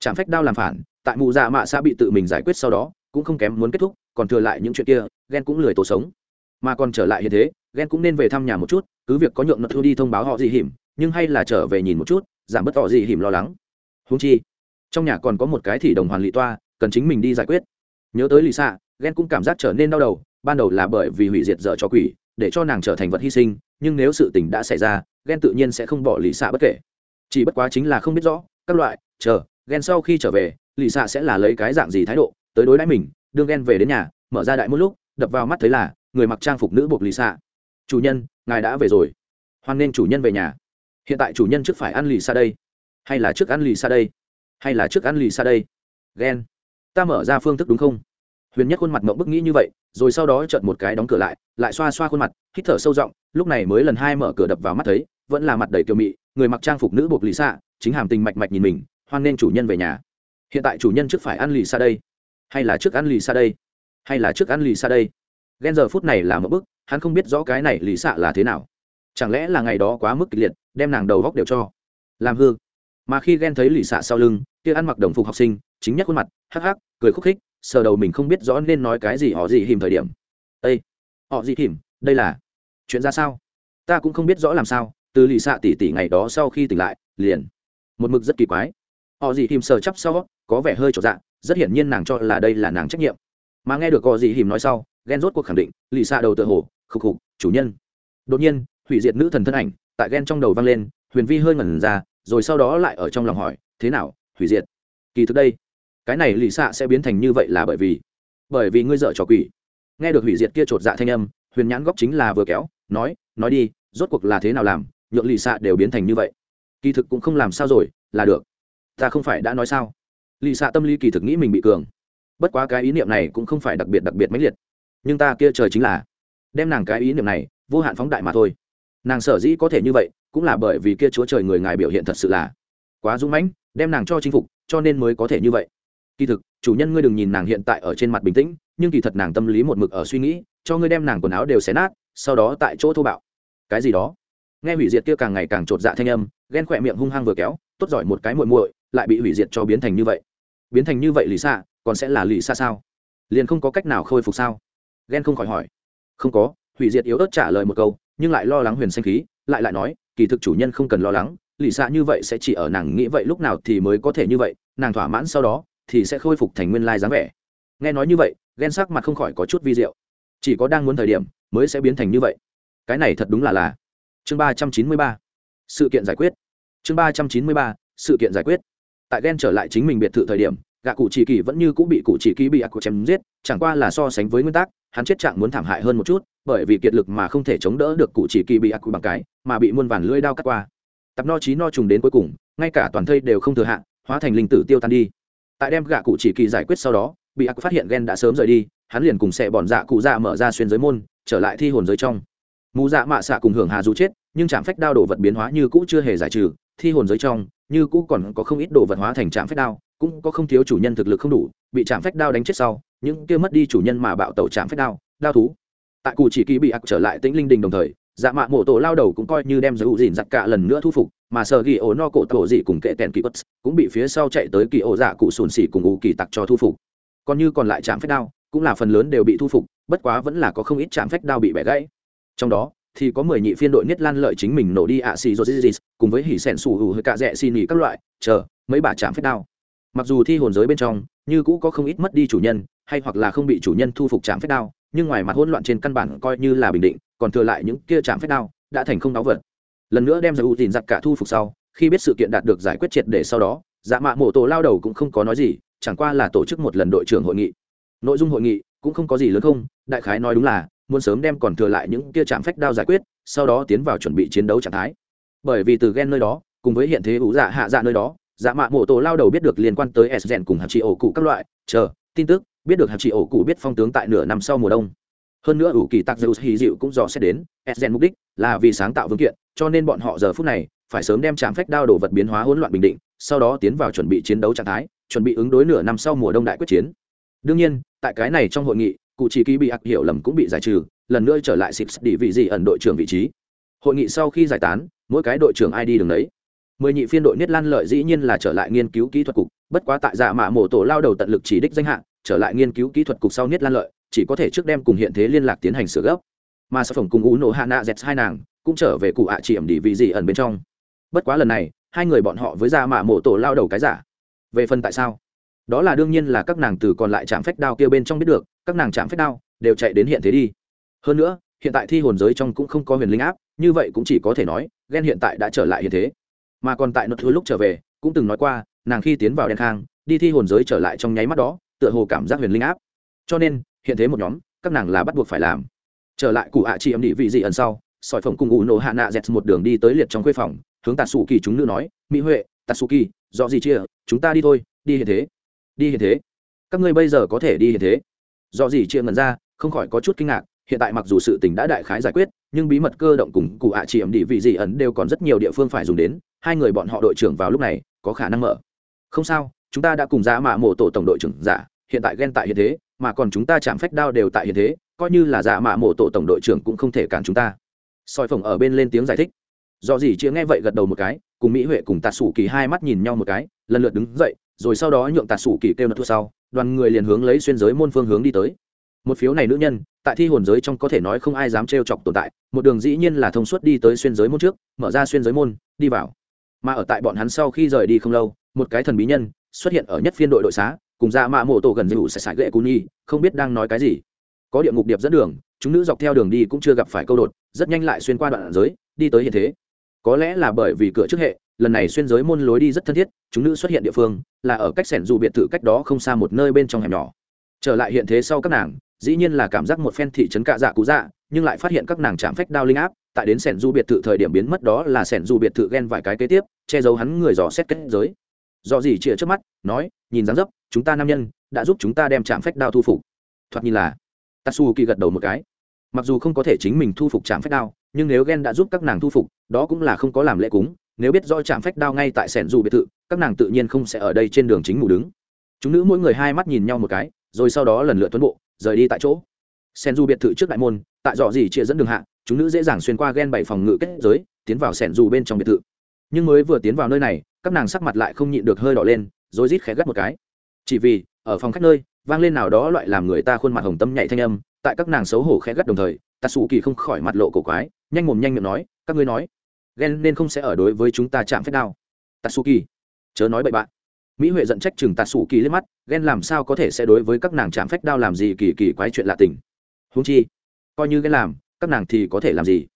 Chạm phách đao làm phản, tại mù dạ mạ xã bị tự mình giải quyết sau đó, cũng không kém muốn kết thúc, còn thừa lại những chuyện kia ghen cũng lười tổ sống mà còn trở lại hiện thế, ghen cũng nên về thăm nhà một chút, cứ việc có nhượng nợ thu đi thông báo họ gì hiểm, nhưng hay là trở về nhìn một chút, giảm bớt họ gì hiểm lo lắng. Húng chi, trong nhà còn có một cái thì đồng hoàn lị toa, cần chính mình đi giải quyết. Nhớ tới lì xạ ghen cũng cảm giác trở nên đau đầu, ban đầu là bởi vì hủy diệt dở cho quỷ, để cho nàng trở thành vật hy sinh, nhưng nếu sự tình đã xảy ra, ghen tự nhiên sẽ không bỏ lì xạ bất kể. Chỉ bất quá chính là không biết rõ, các loại, chờ, ghen sau khi trở về lì xạ sẽ là lấy cái dạng gì thái độ, tới đối đãi mình đương ghen về đến nhà, mở ra đại một lúc, đập vào mắt thấy là người mặc trang phục nữ buộc lì xạ. Chủ nhân, ngài đã về rồi. Hoan nên chủ nhân về nhà. Hiện tại chủ nhân trước phải ăn lì xa đây. Hay là trước ăn lì xa đây? Hay là trước ăn lì xa đây? Ghen ta mở ra phương thức đúng không? Huyền nhất khuôn mặt mộng bức nghĩ như vậy, rồi sau đó chợt một cái đóng cửa lại lại xoa xoa khuôn mặt, hít thở sâu rộng lúc này mới lần hai mở cửa đập vào mắt thấy, vẫn là mặt đầy kiều mị, người mặc trang phục nữ buộc lì xạ, chính hàm tình mạch mạch nhìn mình, hoan nên chủ nhân về nhà. Hiện tại chủ nhân trước phải ăn lì xa đây. Hay là trước ăn lì xa đây? Hay là trước ăn lì xa đây? Ghen giờ phút này là một bức, hắn không biết rõ cái này lì xạ là thế nào. Chẳng lẽ là ngày đó quá mức kịch liệt, đem nàng đầu góc đều cho. Làm hư. Mà khi ghen thấy lì xạ sau lưng, kia ăn mặc đồng phục học sinh, chính nhất khuôn mặt, hắc hắc, cười khúc khích, sờ đầu mình không biết rõ nên nói cái gì họ gì hìm thời điểm. Ây họ gì hìm đây là chuyện ra sao? Ta cũng không biết rõ làm sao, từ lì xạ tỉ tỉ ngày đó sau khi tỉnh lại, liền một mực rất kỳ quái. Họ gì hìm sờ chắp sau, có vẻ hơi trọn dạ rất hiển nhiên nàng cho là đây là nàng trách nhiệm. Mà nghe được họ gì hìm nói sau ghen rốt cuộc khẳng định, lì xạ đầu tựa hồ, khục khục, chủ nhân. Đột nhiên, hủy diệt nữ thần thân ảnh, tại ghen trong đầu vang lên, huyền vi hơi ngẩn ra, rồi sau đó lại ở trong lòng hỏi, thế nào, hủy diệt? Kỳ thực đây, cái này lì xạ sẽ biến thành như vậy là bởi vì bởi vì ngươi dợ trò quỷ. Nghe được hủy diệt kia chột dạ thanh âm, huyền nhãn góc chính là vừa kéo, nói nói đi, rốt cuộc là thế nào làm, nhượng lì xạ đều biến thành như vậy? Kỳ thực cũng không làm sao rồi, là được. Ta không phải đã nói sao? Lì xạ tâm lý kỳ thực nghĩ mình bị cường. Bất quá cái ý niệm này cũng không phải đặc biệt đặc biệt mãnh liệt nhưng ta kia trời chính là đem nàng cái ý niệm này vô hạn phóng đại mà thôi. Nàng sở dĩ có thể như vậy, cũng là bởi vì kia chúa trời người ngài biểu hiện thật sự là quá dũng mãnh, đem nàng cho chinh phục, cho nên mới có thể như vậy. Kỳ thực, chủ nhân ngươi đừng nhìn nàng hiện tại ở trên mặt bình tĩnh, nhưng kỳ thật nàng tâm lý một mực ở suy nghĩ, cho ngươi đem nàng quần áo đều xé nát, sau đó tại chỗ thô bạo. Cái gì đó? Nghe hủy diệt kia càng ngày càng trột dạ thanh âm, ghen khỏe miệng hung hăng vừa kéo, tốt giỏi một cái muội muội, lại bị hủy diệt cho biến thành như vậy. Biến thành như vậy lì xa còn sẽ là lì xa sao? Liền không có cách nào khôi phục sao? Ghen không khỏi hỏi. Không có, hủy diệt yếu ớt trả lời một câu, nhưng lại lo lắng huyền xanh khí, lại lại nói, kỳ thực chủ nhân không cần lo lắng lì xạ như vậy sẽ chỉ ở nàng nghĩ vậy lúc nào thì mới có thể như vậy, nàng thỏa mãn sau đó thì sẽ khôi phục thành nguyên lai dáng vẻ. Nghe nói như vậy ghen sắc mặt không khỏi có chút vi diệu. Chỉ có đang muốn thời điểm mới sẽ biến thành như vậy. Cái này thật đúng là là. Chương ba trăm chín mươi ba. Sự kiện giải quyết. Chương ba trăm chín mươi ba, sự kiện giải quyết. Tại ghen trở lại chính mình biệt thự thời điểm gạ cụ chỉ kỳ vẫn như cũng bị cụ chỉ kỳ bị ác của chém giết, chẳng qua là so sánh với nguyên tắc, hắn chết trạng muốn thảm hại hơn một chút, bởi vì kiệt lực mà không thể chống đỡ được cụ chỉ kỳ bị ác bằng cái, mà bị muôn vàn lưỡi đao cắt qua. Tập no trí no trùng đến cuối cùng, ngay cả toàn thây đều không thừa hạn hóa thành linh tử tiêu tan đi. Tại đem gạ cụ chỉ kỳ giải quyết sau đó, bị ác phát hiện ghen đã sớm rời đi, hắn liền cùng sẽ bọn dạ cụ dạ mở ra xuyên giới môn, trở lại thi hồn giới trong. Mù dạ mạ xạ cùng hưởng hà dù chết, nhưng trạm phách đao đồ vật biến hóa như cũ chưa hề giải trừ, thi hồn giới trong, như cũ còn có không ít đồ vật hóa thành trạm phách đao cũng có không thiếu chủ nhân thực lực không đủ, bị chạm phách đao đánh chết sau, những kia mất đi chủ nhân mà bạo tẩu chạm phách đao đao thú. Tại cụ chỉ kỳ bị ặc trở lại tĩnh linh đình đồng thời dạ mạ mộ tổ lao đầu cũng coi như đem giữ dìn giặc cả lần nữa thu phục, mà sợ ghi ổ no cổ tổ dị cùng kệ tèn kỳ bất cũng bị phía sau chạy tới kỳ ổ dạ cụ sùn xỉ cùng ủ kỳ tặc cho thu phục. Còn như còn lại chạm phách đao, cũng là phần lớn đều bị thu phục, bất quá vẫn là có không ít chạm phách đao bị bẻ gãy. Trong đó, thì có mười nhị phiên đội nhất lan lợi chính mình nổ đi ạ xì rồi cùng với hỉ sẻn sủ hữu hơi cạ rẽ xin nghỉ các loại, chờ mấy bà chạm phách đao mặc dù thi hồn giới bên trong, như cũ có không ít mất đi chủ nhân, hay hoặc là không bị chủ nhân thu phục trạm phách đao, nhưng ngoài mặt hỗn loạn trên căn bản coi như là bình định, còn thừa lại những kia trạm phách đao, đã thành không đáo vật. Lần nữa đem ra ưu tìm giặc cả thu phục sau, khi biết sự kiện đạt được giải quyết triệt để sau đó dạ mạ mổ tổ lao đầu cũng không có nói gì, chẳng qua là tổ chức một lần đội trưởng hội nghị. Nội dung hội nghị cũng không có gì lớn không, đại khái nói đúng là, muốn sớm đem còn thừa lại những kia chạm phách đao giải quyết, sau đó tiến vào chuẩn bị chiến đấu trạng thái. Bởi vì từ ghen nơi đó, cùng với hiện thế ủ dạ hạ dạ nơi đó dạ mạ mộ tổ lao đầu biết được liên quan tới s rèn cùng hạt trị ổ cụ các loại, chờ, tin tức, biết được hạt trị ổ cụ biết phong tướng tại nửa năm sau mùa đông. Hơn nữa ủ kỳ tạc dầu hì dịu cũng dò xét đến, s rèn mục đích là vì sáng tạo vương kiện, cho nên bọn họ giờ phút này phải sớm đem trạm phách đao đồ vật biến hóa hỗn loạn bình định, sau đó tiến vào chuẩn bị chiến đấu trạng thái, chuẩn bị ứng đối nửa năm sau mùa đông đại quyết chiến. Đương nhiên, tại cái này trong hội nghị, cụ chỉ ký bị ác hiểu lầm cũng bị giải trừ, lần nữa trở lại xịt đi vị gì ẩn đội trưởng vị trí. Hội nghị sau khi giải tán, mỗi cái đội trưởng ai đi đường đấy mười nhị phiên đội niết lan lợi dĩ nhiên là trở lại nghiên cứu kỹ thuật cục, bất quá tại dạ mạ mổ tổ lao đầu tận lực chỉ đích danh hạng trở lại nghiên cứu kỹ thuật cục sau niết lan lợi, chỉ có thể trước đem cùng hiện thế liên lạc tiến hành sửa gấp. Mà sản phẩm cùng ú nổ hạ nạ z hai nàng cũng trở về cụ ạ à chỉ ẩm đi vị gì ẩn bên trong. Bất quá lần này, hai người bọn họ với dạ mạ mổ tổ lao đầu cái giả. Về phần tại sao? Đó là đương nhiên là các nàng từ còn lại trạm phách đao kia bên trong biết được, các nàng trạm phách đao đều chạy đến hiện thế đi. Hơn nữa, hiện tại thi hồn giới trong cũng không có huyền linh áp, như vậy cũng chỉ có thể nói ghen hiện tại đã trở lại hiện thế mà còn tại nốt thứ lúc trở về, cũng từng nói qua, nàng khi tiến vào đen khang, đi thi hồn giới trở lại trong nháy mắt đó, tựa hồ cảm giác huyền linh áp. Cho nên, hiện thế một nhóm, các nàng là bắt buộc phải làm. Trở lại cụ ạ chị âm đi vị dị ẩn sau, sỏi phồng cùng ủ nổ hạ nạ dẹt một đường đi tới liệt trong khuê phòng, hướng tạ sủ kỳ chúng nữ nói, mỹ huệ tạ sủ kỳ, do gì chia, chúng ta đi thôi, đi hiện thế. Đi hiện thế? Các ngươi bây giờ có thể đi hiện thế? Do gì chia ngần ra, không khỏi có chút kinh ngạc, hiện tại mặc dù sự tình đã đại khái giải quyết, nhưng bí mật cơ động cùng cụ ạ chị ẩm đi vị dị ẩn đều còn rất nhiều địa phương phải dùng đến hai người bọn họ đội trưởng vào lúc này có khả năng mở. Không sao, chúng ta đã cùng giá mạ mộ tổ tổng đội trưởng giả, hiện tại ghen tại hiện thế, mà còn chúng ta chạm phách đao đều tại hiện thế, coi như là giả mạ mộ tổ tổng đội trưởng cũng không thể cản chúng ta. Soi phồng ở bên lên tiếng giải thích. Do gì chia nghe vậy gật đầu một cái, cùng mỹ huệ cùng tạt sủ kỳ hai mắt nhìn nhau một cái, lần lượt đứng dậy, rồi sau đó nhượng tạt sủ kỳ kêu nợ thua sau, đoàn người liền hướng lấy xuyên giới môn phương hướng đi tới. Một phiếu này nữ nhân, tại thi hồn giới trong có thể nói không ai dám trêu chọc tồn tại, một đường dĩ nhiên là thông suốt đi tới xuyên giới môn trước, mở ra xuyên giới môn, đi vào mà ở tại bọn hắn sau khi rời đi không lâu, một cái thần bí nhân xuất hiện ở nhất phiên đội đội xá, cùng ra mạ mộ tổ gần dịu sẽ sải ghệ cú nhi, không biết đang nói cái gì. Có địa ngục điệp dẫn đường, chúng nữ dọc theo đường đi cũng chưa gặp phải câu đột, rất nhanh lại xuyên qua đoạn giới, đi tới hiện thế. Có lẽ là bởi vì cửa trước hệ, lần này xuyên giới môn lối đi rất thân thiết, chúng nữ xuất hiện địa phương là ở cách sẻn dù biệt thự cách đó không xa một nơi bên trong hẻm nhỏ. Trở lại hiện thế sau các nàng, dĩ nhiên là cảm giác một phen thị trấn cạ dạ cú dạ nhưng lại phát hiện các nàng chạm phách đao linh áp tại đến sẻn du biệt thự thời điểm biến mất đó là sẻn du biệt thự ghen vài cái kế tiếp, che giấu hắn người dò xét kết giới. Do gì chĩa trước mắt, nói, nhìn dáng dấp, chúng ta nam nhân đã giúp chúng ta đem trạm phách đao thu phục. Thoạt nhìn là tatsu kỳ gật đầu một cái. Mặc dù không có thể chính mình thu phục trạm phách đao, nhưng nếu ghen đã giúp các nàng thu phục, đó cũng là không có làm lễ cúng. Nếu biết do trạm phách đao ngay tại sẻn du biệt thự, các nàng tự nhiên không sẽ ở đây trên đường chính ngủ đứng. Chúng nữ mỗi người hai mắt nhìn nhau một cái, rồi sau đó lần lượt tuấn bộ, rời đi tại chỗ. Sen du biệt thự trước đại môn, tại dọ gì chia dẫn đường hạ chúng nữ dễ dàng xuyên qua ghen bảy phòng ngự kết giới, tiến vào sẻn dù bên trong biệt thự. Nhưng mới vừa tiến vào nơi này, các nàng sắc mặt lại không nhịn được hơi đỏ lên, rồi rít khẽ gắt một cái. Chỉ vì, ở phòng khách nơi, vang lên nào đó loại làm người ta khuôn mặt hồng tâm nhạy thanh âm, tại các nàng xấu hổ khẽ gắt đồng thời tạ sủ kỳ không khỏi mặt lộ cổ quái, nhanh mồm nhanh miệng nói, các ngươi nói ghen nên không sẽ ở đối với chúng ta chạm phép nào tạ sủ kỳ chớ nói bậy bạn. Mỹ huệ giận trách chừng tạ sủ kỳ lên mắt ghen làm sao có thể sẽ đối với các nàng chạm phách đao làm gì kỳ kỳ quái chuyện lạ tình? Húng chi, coi như ghen làm các nàng thì có thể làm gì?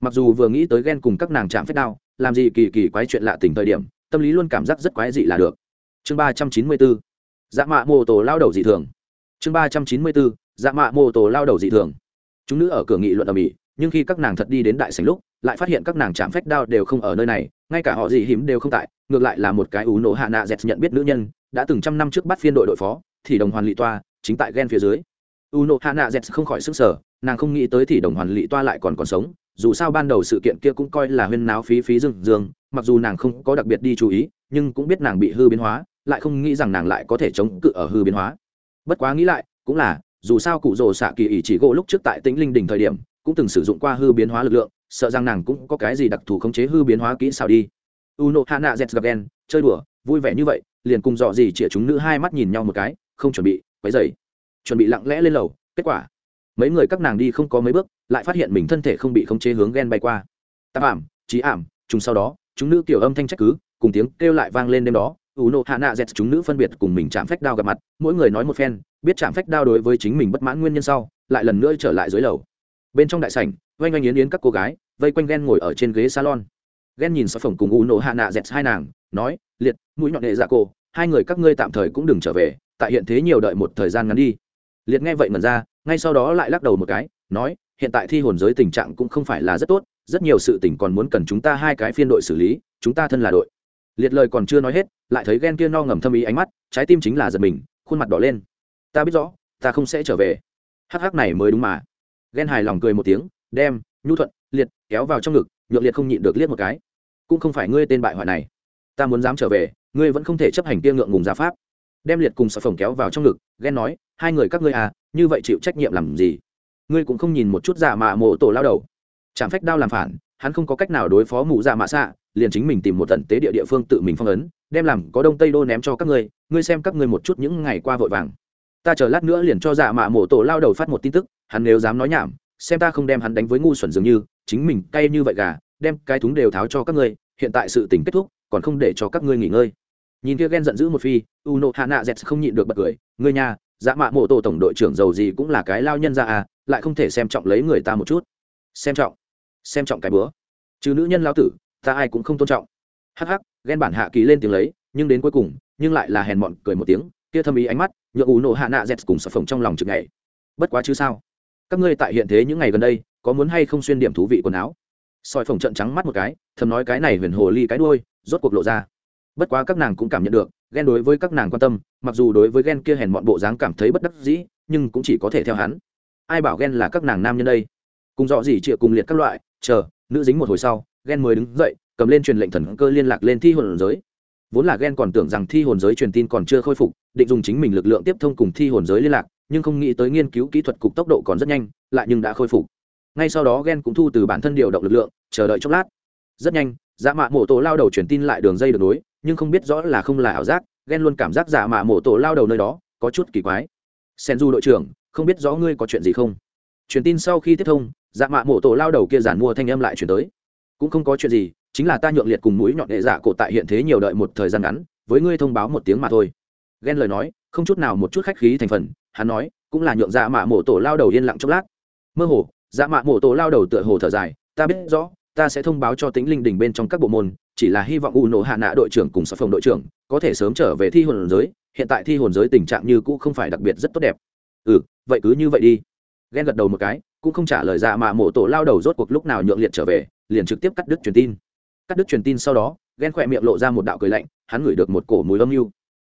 Mặc dù vừa nghĩ tới ghen cùng các nàng chạm phép đao, làm gì kỳ kỳ quái chuyện lạ tình thời điểm, tâm lý luôn cảm giác rất quái dị là được. Chương ba trăm chín mươi bốn dạ mạ mô tổ lao đầu dị thường. Chương ba trăm chín mươi bốn dạ mạ mô tổ lao đầu dị thường. Chúng nữ ở cửa nghị luận ở mỹ, nhưng khi các nàng thật đi đến đại sành lúc, lại phát hiện các nàng chạm phách đao đều không ở nơi này, ngay cả họ gì hiếm đều không tại, ngược lại là một cái ú nổ hạ nạ dẹt nhận biết nữ nhân, đã từng trăm năm trước bắt phiên đội đội phó, thì đồng hoàn lị toa, chính tại ghen phía dưới. U nổ hạ nạ dẹt không khỏi sức sở nàng không nghĩ tới thì đồng hoàn lị toa lại còn còn sống, dù sao ban đầu sự kiện kia cũng coi là huyên náo phí phí dương dương mặc dù nàng không có đặc biệt đi chú ý, nhưng cũng biết nàng bị hư biến hóa, lại không nghĩ rằng nàng lại có thể chống cự ở hư biến hóa. Bất quá nghĩ lại, cũng là, dù sao cụ rồ xạ kỳ ỷ chỉ gỗ lúc trước tại tĩnh linh đỉnh thời điểm, cũng từng sử dụng qua hư biến hóa lực lượng, sợ rằng nàng cũng có cái gì đặc thù khống chế hư biến hóa kỹ xảo đi. Uno hana z gặp chơi đùa, vui vẻ như vậy, liền cùng dọ gì chĩa chúng nữ hai mắt nhìn nhau một cái, không chuẩn bị, quấy dày chuẩn bị lặng lẽ lên lầu, kết quả mấy người các nàng đi không có mấy bước, lại phát hiện mình thân thể không bị khống chế hướng ghen bay qua. Tạp ảm trí ảm chúng sau đó, chúng nữ kiểu âm thanh trách cứ, cùng tiếng kêu lại vang lên đêm đó. U nộ hạ nạ dẹt, chúng nữ phân biệt cùng mình chạm phách đao gặp mặt, mỗi người nói một phen, biết chạm phách đao đối với chính mình bất mãn nguyên nhân sau, lại lần nữa trở lại dưới lầu. Bên trong đại sảnh oanh oanh yến yến các cô gái, vây quanh ghen ngồi ở trên ghế salon. Ghen nhìn sản phồng cùng u nộ hạ nạ dẹt hai nàng, nói, liệt, mũi nhọn hệ dạ cô, hai người các ngươi tạm thời cũng đừng trở về, tại hiện thế nhiều đợi một thời gian ngắn đi. Liệt nghe vậy mần ra ngay sau đó lại lắc đầu một cái, nói, hiện tại thi hồn giới tình trạng cũng không phải là rất tốt, rất nhiều sự tình còn muốn cần chúng ta hai cái phiên đội xử lý, chúng ta thân là đội. Liệt lời còn chưa nói hết, lại thấy ghen kia no ngầm thâm ý ánh mắt, trái tim chính là giật mình, khuôn mặt đỏ lên. Ta biết rõ, ta không sẽ trở về. Hắc hắc này mới đúng mà. Ghen hài lòng cười một tiếng, đem, nhu thuận, liệt, kéo vào trong ngực, nhượng liệt không nhịn được liếc một cái. Cũng không phải ngươi tên bại hoại này. Ta muốn dám trở về, ngươi vẫn không thể chấp hành kia ngượng ngùng giá pháp. Đem liệt cùng sở phồng kéo vào trong ngực, ghen nói, hai người các ngươi à như vậy chịu trách nhiệm làm gì? Ngươi cũng không nhìn một chút giả mạ mộ tổ lao đầu. Chạm phách đao làm phản, hắn không có cách nào đối phó mụ giả mạ xạ, liền chính mình tìm một tận tế địa địa phương tự mình phong ấn, đem làm có đông tây đô ném cho các ngươi ngươi xem các ngươi một chút những ngày qua vội vàng. Ta chờ lát nữa liền cho giả mạ mộ tổ lao đầu phát một tin tức, hắn nếu dám nói nhảm, xem ta không đem hắn đánh với ngu xuẩn dường như, chính mình cay như vậy gà, đem cái thúng đều tháo cho các ngươi, hiện tại sự tình kết thúc, còn không để cho các ngươi nghỉ ngơi. Nhìn kia ghen giận dữ một phi u nộ hạ nạ dẹt không nhịn được bật cười, ngươi nhà dạ mạ mộ tổ tổng đội trưởng giàu gì cũng là cái lao nhân ra à lại không thể xem trọng lấy người ta một chút. Xem trọng. Xem trọng cái bữa. Chứ nữ nhân lao tử, ta ai cũng không tôn trọng. Hắc hắc, ghen bản hạ kỳ lên tiếng lấy, nhưng đến cuối cùng, nhưng lại là hèn mọn, cười một tiếng, kia thâm ý ánh mắt, nhượng ủ nổ hạ nạ dẹt cùng sập phồng trong lòng chừng ngày bất quá chứ sao? Các ngươi tại hiện thế những ngày gần đây, có muốn hay không xuyên điểm thú vị quần áo? Soi phồng trận trắng mắt một cái, thầm nói cái này huyền hồ ly cái đuôi, rốt cuộc lộ ra bất quá các nàng cũng cảm nhận được, ghen đối với các nàng quan tâm, mặc dù đối với ghen kia hèn mọn bộ dáng cảm thấy bất đắc dĩ, nhưng cũng chỉ có thể theo hắn. Ai bảo ghen là các nàng nam nhân đây? Cùng dọ gì chịa cùng liệt các loại, chờ, nữ dính một hồi sau, ghen mới đứng dậy, cầm lên truyền lệnh thần cơ liên lạc lên thi hồn giới. Vốn là ghen còn tưởng rằng thi hồn giới truyền tin còn chưa khôi phục, định dùng chính mình lực lượng tiếp thông cùng thi hồn giới liên lạc, nhưng không nghĩ tới nghiên cứu kỹ thuật cục tốc độ còn rất nhanh, lại nhưng đã khôi phục. Ngay sau đó ghen cũng thu từ bản thân điều động lực lượng, chờ đợi chốc lát. Rất nhanh dạ mạ mổ tổ lao đầu truyền tin lại đường dây được nối nhưng không biết rõ là không là ảo giác, ghen luôn cảm giác giả mạ mổ tổ lao đầu nơi đó, có chút kỳ quái. Sen du đội trưởng, không biết rõ ngươi có chuyện gì không? Truyền tin sau khi tiếp thông, giả mạ mổ tổ lao đầu kia giản mua thanh âm lại chuyển tới. Cũng không có chuyện gì, chính là ta nhượng liệt cùng mũi nhọn hệ giả cổ tại hiện thế nhiều đợi một thời gian ngắn, với ngươi thông báo một tiếng mà thôi. Ghen lời nói, không chút nào một chút khách khí thành phần, hắn nói, cũng là nhượng dạ mạ mổ tổ lao đầu yên lặng chốc lát. Mơ hồ dạ mạ mổ tổ lao đầu tựa hồ thở dài, ta biết rõ ta sẽ thông báo cho tính linh đình bên trong các bộ môn, chỉ là hy vọng u nổ hạ nạ đội trưởng cùng sở phòng đội trưởng có thể sớm trở về thi hồn giới, hiện tại thi hồn giới tình trạng như cũ không phải đặc biệt rất tốt đẹp. Ừ vậy cứ như vậy đi. Ghen gật đầu một cái, cũng không trả lời dạ mạ mổ tổ lao đầu rốt cuộc lúc nào nhượng liệt trở về, liền trực tiếp cắt đứt truyền tin. Cắt đứt truyền tin sau đó, ghen khỏe miệng lộ ra một đạo cười lạnh, hắn ngửi được một cổ mùi âm mưu.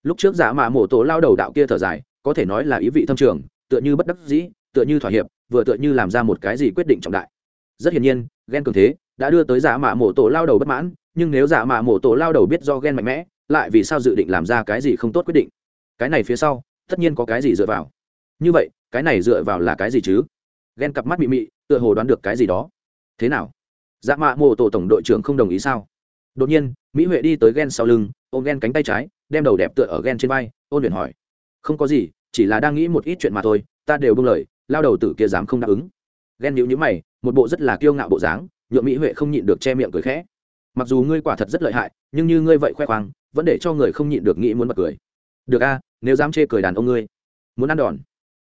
Lúc trước giả mạ mổ tổ lao đầu đạo kia thở dài, có thể nói là ý vị thâm trường, tựa như bất đắc dĩ, tựa như thỏa hiệp, vừa tựa như làm ra một cái gì quyết định trọng đại rất hiển nhiên ghen cường thế đã đưa tới giả mạ mổ tổ lao đầu bất mãn, nhưng nếu giả mạ mổ tổ lao đầu biết do ghen mạnh mẽ, lại vì sao dự định làm ra cái gì không tốt quyết định? Cái này phía sau, tất nhiên có cái gì dựa vào. Như vậy, cái này dựa vào là cái gì chứ? Ghen cặp mắt mị mị, tựa hồ đoán được cái gì đó. Thế nào? Dạ mạ mộ tổ tổng đội trưởng không đồng ý sao? Đột nhiên, mỹ huệ đi tới ghen sau lưng, ôm ghen cánh tay trái, đem đầu đẹp tựa ở ghen trên vai, ôn luyện hỏi. Không có gì, chỉ là đang nghĩ một ít chuyện mà thôi, ta đều bưng lời, lao đầu tử kia dám không đáp ứng. Ghen nhữ nhữ mày một bộ rất là kiêu ngạo bộ dáng nhuộm mỹ huệ không nhịn được che miệng cười khẽ. Mặc dù ngươi quả thật rất lợi hại, nhưng như ngươi vậy khoe khoang, vẫn để cho người không nhịn được nghĩ muốn bật cười. Được a, nếu dám chê cười đàn ông ngươi, muốn ăn đòn.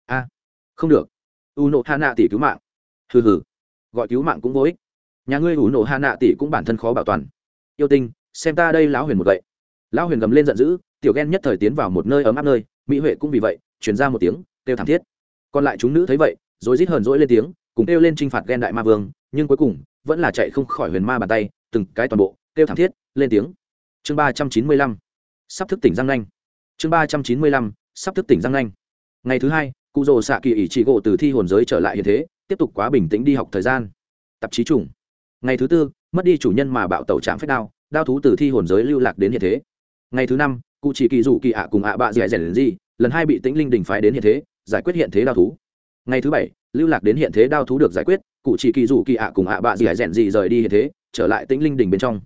A, không được. U nộ hạ nạ tỷ cứu mạng. Hừ hừ. Gọi cứu mạng cũng vô ích. Nhà ngươi u nổ hạ nạ tỷ cũng bản thân khó bảo toàn. Yêu tinh, xem ta đây lão huyền một vậy lão huyền gầm lên giận dữ, tiểu ghen nhất thời tiến vào một nơi ấm áp nơi, mỹ huệ cũng vì vậy chuyển ra một tiếng, kêu thảm thiết. Còn lại chúng nữ thấy vậy rồi rít hờn rỗi lên tiếng cùng kêu lên t r i n h phạt ghen đại ma vương, nhưng cuối cùng, vẫn là chạy không khỏi huyền ma bàn tay, từng cái toàn bộ, kêu thảm thiết, lên tiếng. Chương ba trăm chín mươi lăm, sắp thức tỉnh giang nanh. Chương ba trăm chín mươi lăm, sắp thức tỉnh giang nanh. Ngày thứ hai cụ rồ xạ kỳ ỷ trị gỗ từ thi hồn giới trở lại hiện thế, tiếp tục quá bình tĩnh đi học thời gian. Tạp chí chủng ngày thứ tư, mất đi chủ nhân mà bạo tẩu trạm phép đao đao thú từ thi hồn giới lưu lạc đến hiện thế. Ngày thứ năm cụ chỉ kỳ dụ kỳ ạ cùng ạ bạ dẻ dẻ đến gì lần hai bị tĩnh linh đình phái đến hiện thế, giải quyết hiện thế đao thú. Ngày thứ bảy lưu lạc đến hiện thế đao thú được giải quyết cụ chỉ kỳ rủ kỳ ạ cùng ạ bạ gì hải rèn gì rời đi hiện thế trở lại tĩnh linh đình bên trong.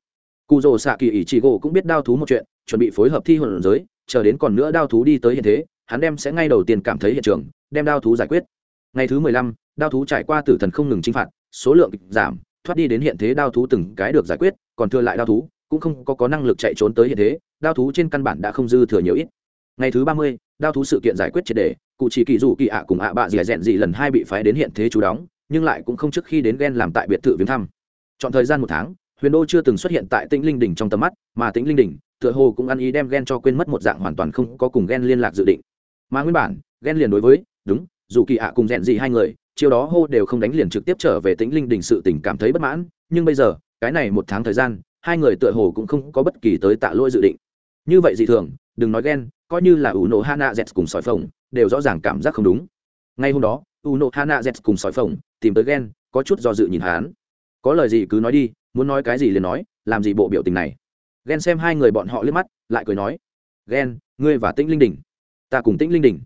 Cụ rồ xạ kỳ ỷ chị gỗ cũng biết đao thú một chuyện chuẩn bị phối hợp thi hồn giới chờ đến còn nữa đao thú đi tới hiện thế hắn đem sẽ ngay đầu tiên cảm thấy hiện trường đem đao thú giải quyết. Ngày thứ mười lăm đao thú trải qua tử thần không ngừng chinh phạt số lượng giảm thoát đi đến hiện thế đao thú từng cái được giải quyết còn thừa lại đao thú cũng không có, có năng lực chạy trốn tới hiện thế đao thú trên căn bản đã không dư thừa nhiều ít. Ngày thứ ba mươi đao thú sự kiện giải quyết triệt đề cụ chỉ kỳ dù kỳ ạ cùng ạ bạ dì dẹn dị lần hai bị phái đến hiện thế chú đóng, nhưng lại cũng không trước khi đến ghen làm tại biệt thự viếng thăm. Chọn thời gian một tháng, huyền đô chưa từng xuất hiện tại tĩnh linh đỉnh trong tầm mắt, mà tĩnh linh đỉnh, tựa hồ cũng ăn ý đem ghen cho quên mất một dạng hoàn toàn không có cùng ghen liên lạc dự định. Mà nguyên bản, ghen liền đối với, đúng, dù kỳ ạ cùng rèn dị hai người chiều đó hô đều không đánh liền trực tiếp trở về tĩnh linh đình sự tình cảm thấy bất mãn, nhưng bây giờ, cái này một tháng thời gian, hai người tựa hồ cũng không có bất kỳ tới tạ lỗi dự định như vậy dị thường, đừng nói ghen, coi như là u nộ hana z cùng sỏi phồng, đều rõ ràng cảm giác không đúng. Ngay hôm đó u nộ hana z cùng sỏi phồng tìm tới ghen, có chút do dự nhìn hắn. Có lời gì cứ nói đi, muốn nói cái gì liền nói, làm gì bộ biểu tình này. Ghen xem hai người bọn họ liếc mắt, lại cười nói, ghen, ngươi và tĩnh linh đình ta cùng tĩnh linh đình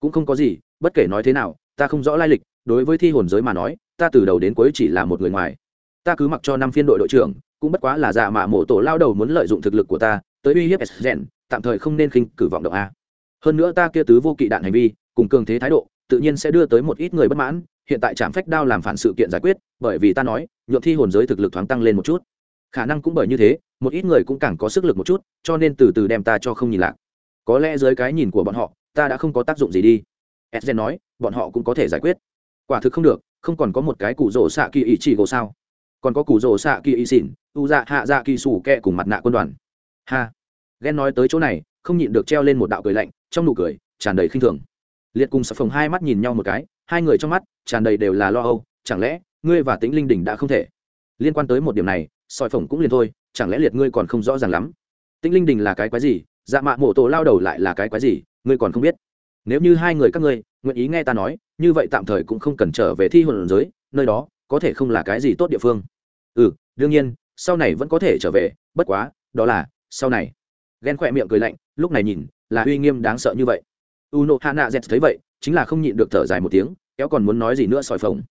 cũng không có gì, bất kể nói thế nào, ta không rõ lai lịch, đối với thi hồn giới mà nói, ta từ đầu đến cuối chỉ là một người ngoài. Ta cứ mặc cho năm phiên đội đội trưởng, cũng bất quá là dạ mạ mộ tổ lao đầu muốn lợi dụng thực lực của ta tới uy hiếp s tạm thời không nên khinh cử vọng động a. Hơn nữa ta kia tứ vô kỵ đạn hành vi, cùng cường thế thái độ, tự nhiên sẽ đưa tới một ít người bất mãn, hiện tại trạm phách đao làm phản sự kiện giải quyết, bởi vì ta nói nhuộm thi hồn giới thực lực thoáng tăng lên một chút. Khả năng cũng bởi như thế, một ít người cũng càng có sức lực một chút, cho nên từ từ đem ta cho không nhìn lạc. Có lẽ dưới cái nhìn của bọn họ, ta đã không có tác dụng gì đi. Edgen nói, bọn họ cũng có thể giải quyết. Quả thực không được, không còn có một cái cụ rổ xạ kỳ ý chỉ gỗ sao. Còn có cụ rổ xạ kỳ ý xỉn u dạ hạ dạ kỳ sủ kẹ cùng mặt nạ quân đoàn ha. Ghen nói tới chỗ này, không nhịn được treo lên một đạo cười lạnh, trong nụ cười, tràn đầy khinh thường. Liệt cùng sập phồng hai mắt nhìn nhau một cái, hai người trong mắt, tràn đầy đều là lo âu, chẳng lẽ, ngươi và tính linh đỉnh đã không thể? Liên quan tới một điểm này soi phồng cũng liền thôi, chẳng lẽ liệt ngươi còn không rõ ràng lắm? Tính linh đình là cái quái gì? Dạ mạ mổ tổ lao đầu lại là cái quái gì? Ngươi còn không biết. Nếu như hai người các ngươi, nguyện ý nghe ta nói, như vậy tạm thời cũng không cần trở về thi hồn giới, nơi đó, có thể không là cái gì tốt địa phương. Ừ đương nhiên, sau này vẫn có thể trở về, bất quá, đó là sau này ghen khỏe miệng cười lạnh, lúc này nhìn, là uy nghiêm đáng sợ như vậy. U nộ hạ nạ z thấy vậy, chính là không nhịn được thở dài một tiếng, kéo còn muốn nói gì nữa sỏi phồng.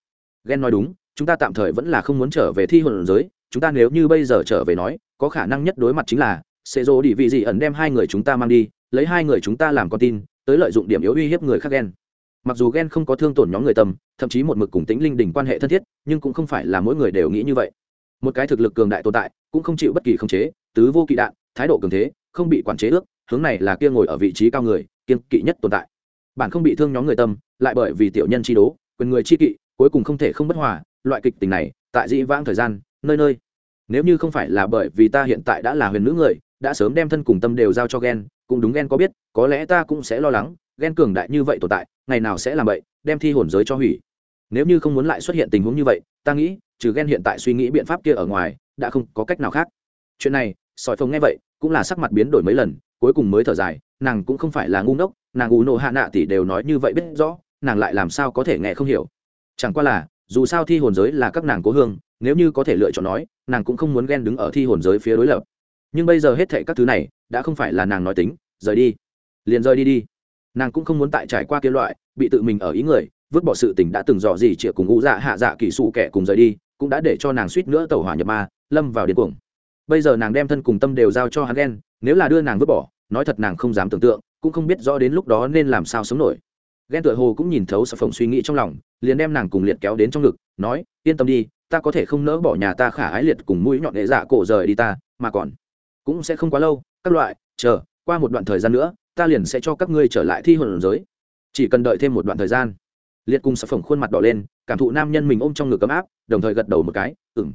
Ghen nói đúng, chúng ta tạm thời vẫn là không muốn trở về thi hồn giới, chúng ta nếu như bây giờ trở về nói, có khả năng nhất đối mặt chính là sẽ dỗ đi vị gì ẩn đem hai người chúng ta mang đi, lấy hai người chúng ta làm con tin, tới lợi dụng điểm yếu uy hiếp người khác ghen mặc dù ghen không có thương tổn nhóm người tâm thậm chí một mực cùng tính linh đình quan hệ thân thiết, nhưng cũng không phải là mỗi người đều nghĩ như vậy. Một cái thực lực cường đại tồn tại, cũng không chịu bất kỳ khống chế, tứ vô kỵ đạn thái độ cường thế, không bị quản chế ước, hướng này là kia ngồi ở vị trí cao người kiên kỵ nhất tồn tại. Bản không bị thương nhóm người tâm, lại bởi vì tiểu nhân chi đố, quyền người chi kỵ, cuối cùng không thể không bất hòa, loại kịch tình này, tại dĩ vãng thời gian, nơi nơi. Nếu như không phải là bởi vì ta hiện tại đã là huyền nữ người, đã sớm đem thân cùng tâm đều giao cho ghen cũng đúng ghen có biết, có lẽ ta cũng sẽ lo lắng ghen cường đại như vậy tồn tại, ngày nào sẽ làm vậy đem thi hồn giới cho hủy. Nếu như không muốn lại xuất hiện tình huống như vậy, ta nghĩ, trừ ghen hiện tại suy nghĩ biện pháp kia ở ngoài, đã không có cách nào khác. Chuyện này sỏi phồng nghe vậy, cũng là sắc mặt biến đổi mấy lần, cuối cùng mới thở dài, nàng cũng không phải là ngu ngốc, nàng ù nộ hạ nạ tỷ đều nói như vậy biết rõ, nàng lại làm sao có thể nghe không hiểu. Chẳng qua là, dù sao thi hồn giới là các nàng cố hương, nếu như có thể lựa chọn nói, nàng cũng không muốn ghen đứng ở thi hồn giới phía đối lập. Nhưng bây giờ hết thệ các thứ này, đã không phải là nàng nói tính, rời đi. Liền rời đi đi. Nàng cũng không muốn tại trải qua kia loại, bị tự mình ở ý người, vứt bỏ sự tình đã từng dò gì chĩa cùng ngũ dạ hạ dạ kỹ sụ kẻ cùng rời đi, cũng đã để cho nàng suýt nữa tàu hỏa nhập ma, lâm vào điên cuồng bây giờ nàng đem thân cùng tâm đều giao cho hắn ghen, nếu là đưa nàng vứt bỏ, nói thật nàng không dám tưởng tượng, cũng không biết rõ đến lúc đó nên làm sao sống nổi. Ghen tựa hồ cũng nhìn thấu sập phồng suy nghĩ trong lòng, liền đem nàng cùng liệt kéo đến trong ngực, nói, yên tâm đi, ta có thể không nỡ bỏ nhà ta khả ái liệt cùng mũi nhọn nghệ dạ cổ rời đi ta, mà còn cũng sẽ không quá lâu, các loại, chờ, qua một đoạn thời gian nữa, ta liền sẽ cho các ngươi trở lại thi hồn giới. Chỉ cần đợi thêm một đoạn thời gian, liệt cùng sập phồng khuôn mặt đỏ lên, cảm thụ nam nhân mình ôm trong ngực ấm áp, đồng thời gật đầu một cái ừng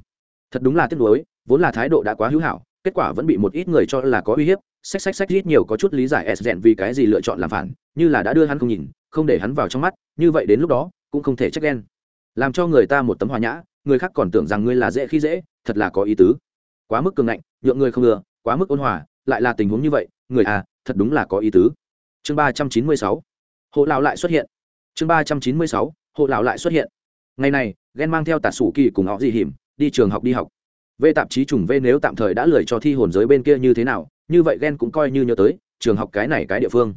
thật đúng là tiếc nuối vốn là thái độ đã quá hữu hảo, kết quả vẫn bị một ít người cho là có uy hiếp, xách xách xách ít nhiều có chút lý giải s rèn vì cái gì lựa chọn làm phản, như là đã đưa hắn không nhìn, không để hắn vào trong mắt, như vậy đến lúc đó, cũng không thể trách đen làm cho người ta một tấm hòa nhã, người khác còn tưởng rằng ngươi là dễ khi dễ, thật là có ý tứ. Quá mức cường ngạnh, nhượng người không ngừa, quá mức ôn hòa, lại là tình huống như vậy, người à thật đúng là có ý tứ. Chương ba trăm chín mươi sáu, hộ lão lại xuất hiện. Chương ba trăm chín mươi sáu, hộ lão lại xuất hiện. Ngày này, ghen mang theo tạ sủ kỳ cùng họ dị hiểm đi trường học đi học về tạp chí trùng v nếu tạm thời đã lười cho thi hồn giới bên kia như thế nào như vậy Gen cũng coi như nhớ tới trường học cái này cái địa phương.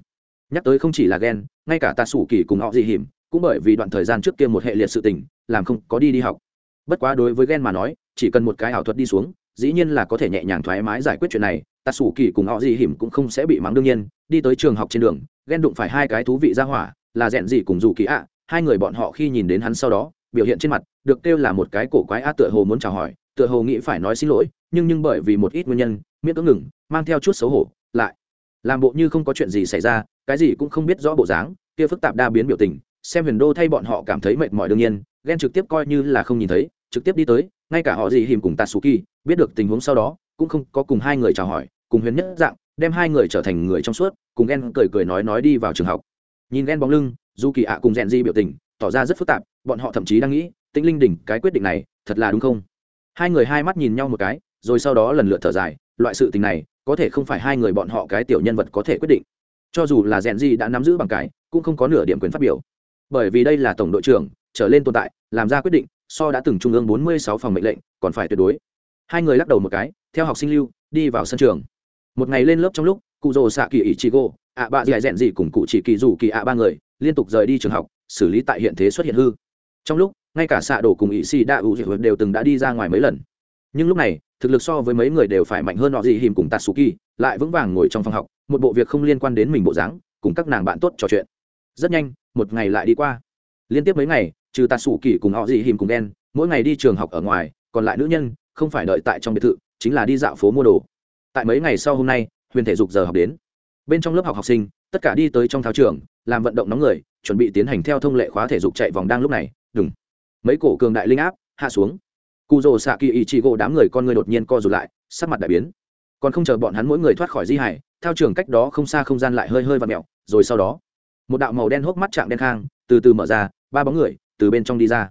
Nhắc tới không chỉ là Gen, ngay cả Tạ sủ kỳ cùng họ dị hiểm cũng bởi vì đoạn thời gian trước kia một hệ liệt sự tình làm không có đi đi học. Bất quá đối với Gen mà nói chỉ cần một cái ảo thuật đi xuống dĩ nhiên là có thể nhẹ nhàng thoải mái giải quyết chuyện này. Tạ sủ kỳ cùng họ dị hiểm cũng không sẽ bị mắng đương nhiên đi tới trường học trên đường Gen đụng phải hai cái thú vị ra hỏa là rẽn gì cùng dù kỳ ạ. Hai người bọn họ khi nhìn đến hắn sau đó biểu hiện trên mặt được kêu là một cái cổ quái á tựa hồ muốn chào hỏi tựa hồ nghĩ phải nói xin lỗi, nhưng nhưng bởi vì một ít nguyên nhân miễn cưỡng ngừng, mang theo chút xấu hổ, lại làm bộ như không có chuyện gì xảy ra, cái gì cũng không biết rõ bộ dáng, kia phức tạp đa biến biểu tình, xem huyền đô thay bọn họ cảm thấy mệt mỏi đương nhiên, ghen trực tiếp coi như là không nhìn thấy, trực tiếp đi tới, ngay cả họ gì hìm cùng tatsuki, biết được tình huống sau đó, cũng không có cùng hai người chào hỏi, cùng huyền nhất dạng, đem hai người trở thành người trong suốt, cùng ghen cười cười nói nói đi vào trường học. Nhìn ghen bóng lưng dù kỳ ạ cùng rèn di biểu tình, tỏ ra rất phức tạp, bọn họ thậm chí đang nghĩ, tĩnh linh đỉnh cái quyết định này, thật là đúng không? Hai người hai mắt nhìn nhau một cái, rồi sau đó lần lượt thở dài, loại sự tình này, có thể không phải hai người bọn họ cái tiểu nhân vật có thể quyết định. Cho dù là rèn gì đã nắm giữ bằng cái, cũng không có nửa điểm quyền phát biểu. Bởi vì đây là tổng đội trưởng, trở lên tồn tại, làm ra quyết định, so đã từng trung ương 46 phòng mệnh lệnh, còn phải tuyệt đối. Hai người lắc đầu một cái, theo học sinh lưu, đi vào sân trường. Một ngày lên lớp trong lúc, cụ rồ xạ kỳ ý chị gô, ạ bạ dạy rèn gì cùng cụ chỉ kỳ dù kỳ ạ ba người, liên tục rời đi trường học, xử lý tại hiện thế xuất hiện hư. Trong lúc ngay cả xạ đổ cùng ỵ si đa ủ đều từng đã đi ra ngoài mấy lần. Nhưng lúc này, thực lực so với mấy người đều phải mạnh hơn họ dị hìm cùng tatsuki, lại vững vàng ngồi trong phòng học, một bộ việc không liên quan đến mình bộ dáng, cùng các nàng bạn tốt trò chuyện. Rất nhanh, một ngày lại đi qua. Liên tiếp mấy ngày, trừ tatsuki cùng họ dị hìm cùng đen mỗi ngày đi trường học ở ngoài, còn lại nữ nhân, không phải đợi tại trong biệt thự, chính là đi dạo phố mua đồ. Tại mấy ngày sau hôm nay, huyền thể dục giờ học đến. Bên trong lớp học học sinh, tất cả đi tới trong thao trường, làm vận động nóng người, chuẩn bị tiến hành theo thông lệ khóa thể dục chạy vòng đang lúc này mấy cổ cường đại linh áp hạ xuống. Cụ rồ xạ kỳ ý chị gỗ đám người con người đột nhiên co rụt lại, sắc mặt đại biến. Còn không chờ bọn hắn mỗi người thoát khỏi di hải theo trường cách đó không xa không gian lại hơi hơi và mẹo rồi sau đó, một đạo màu đen hốc mắt trạng đen khang, từ từ mở ra, ba bóng người từ bên trong đi ra.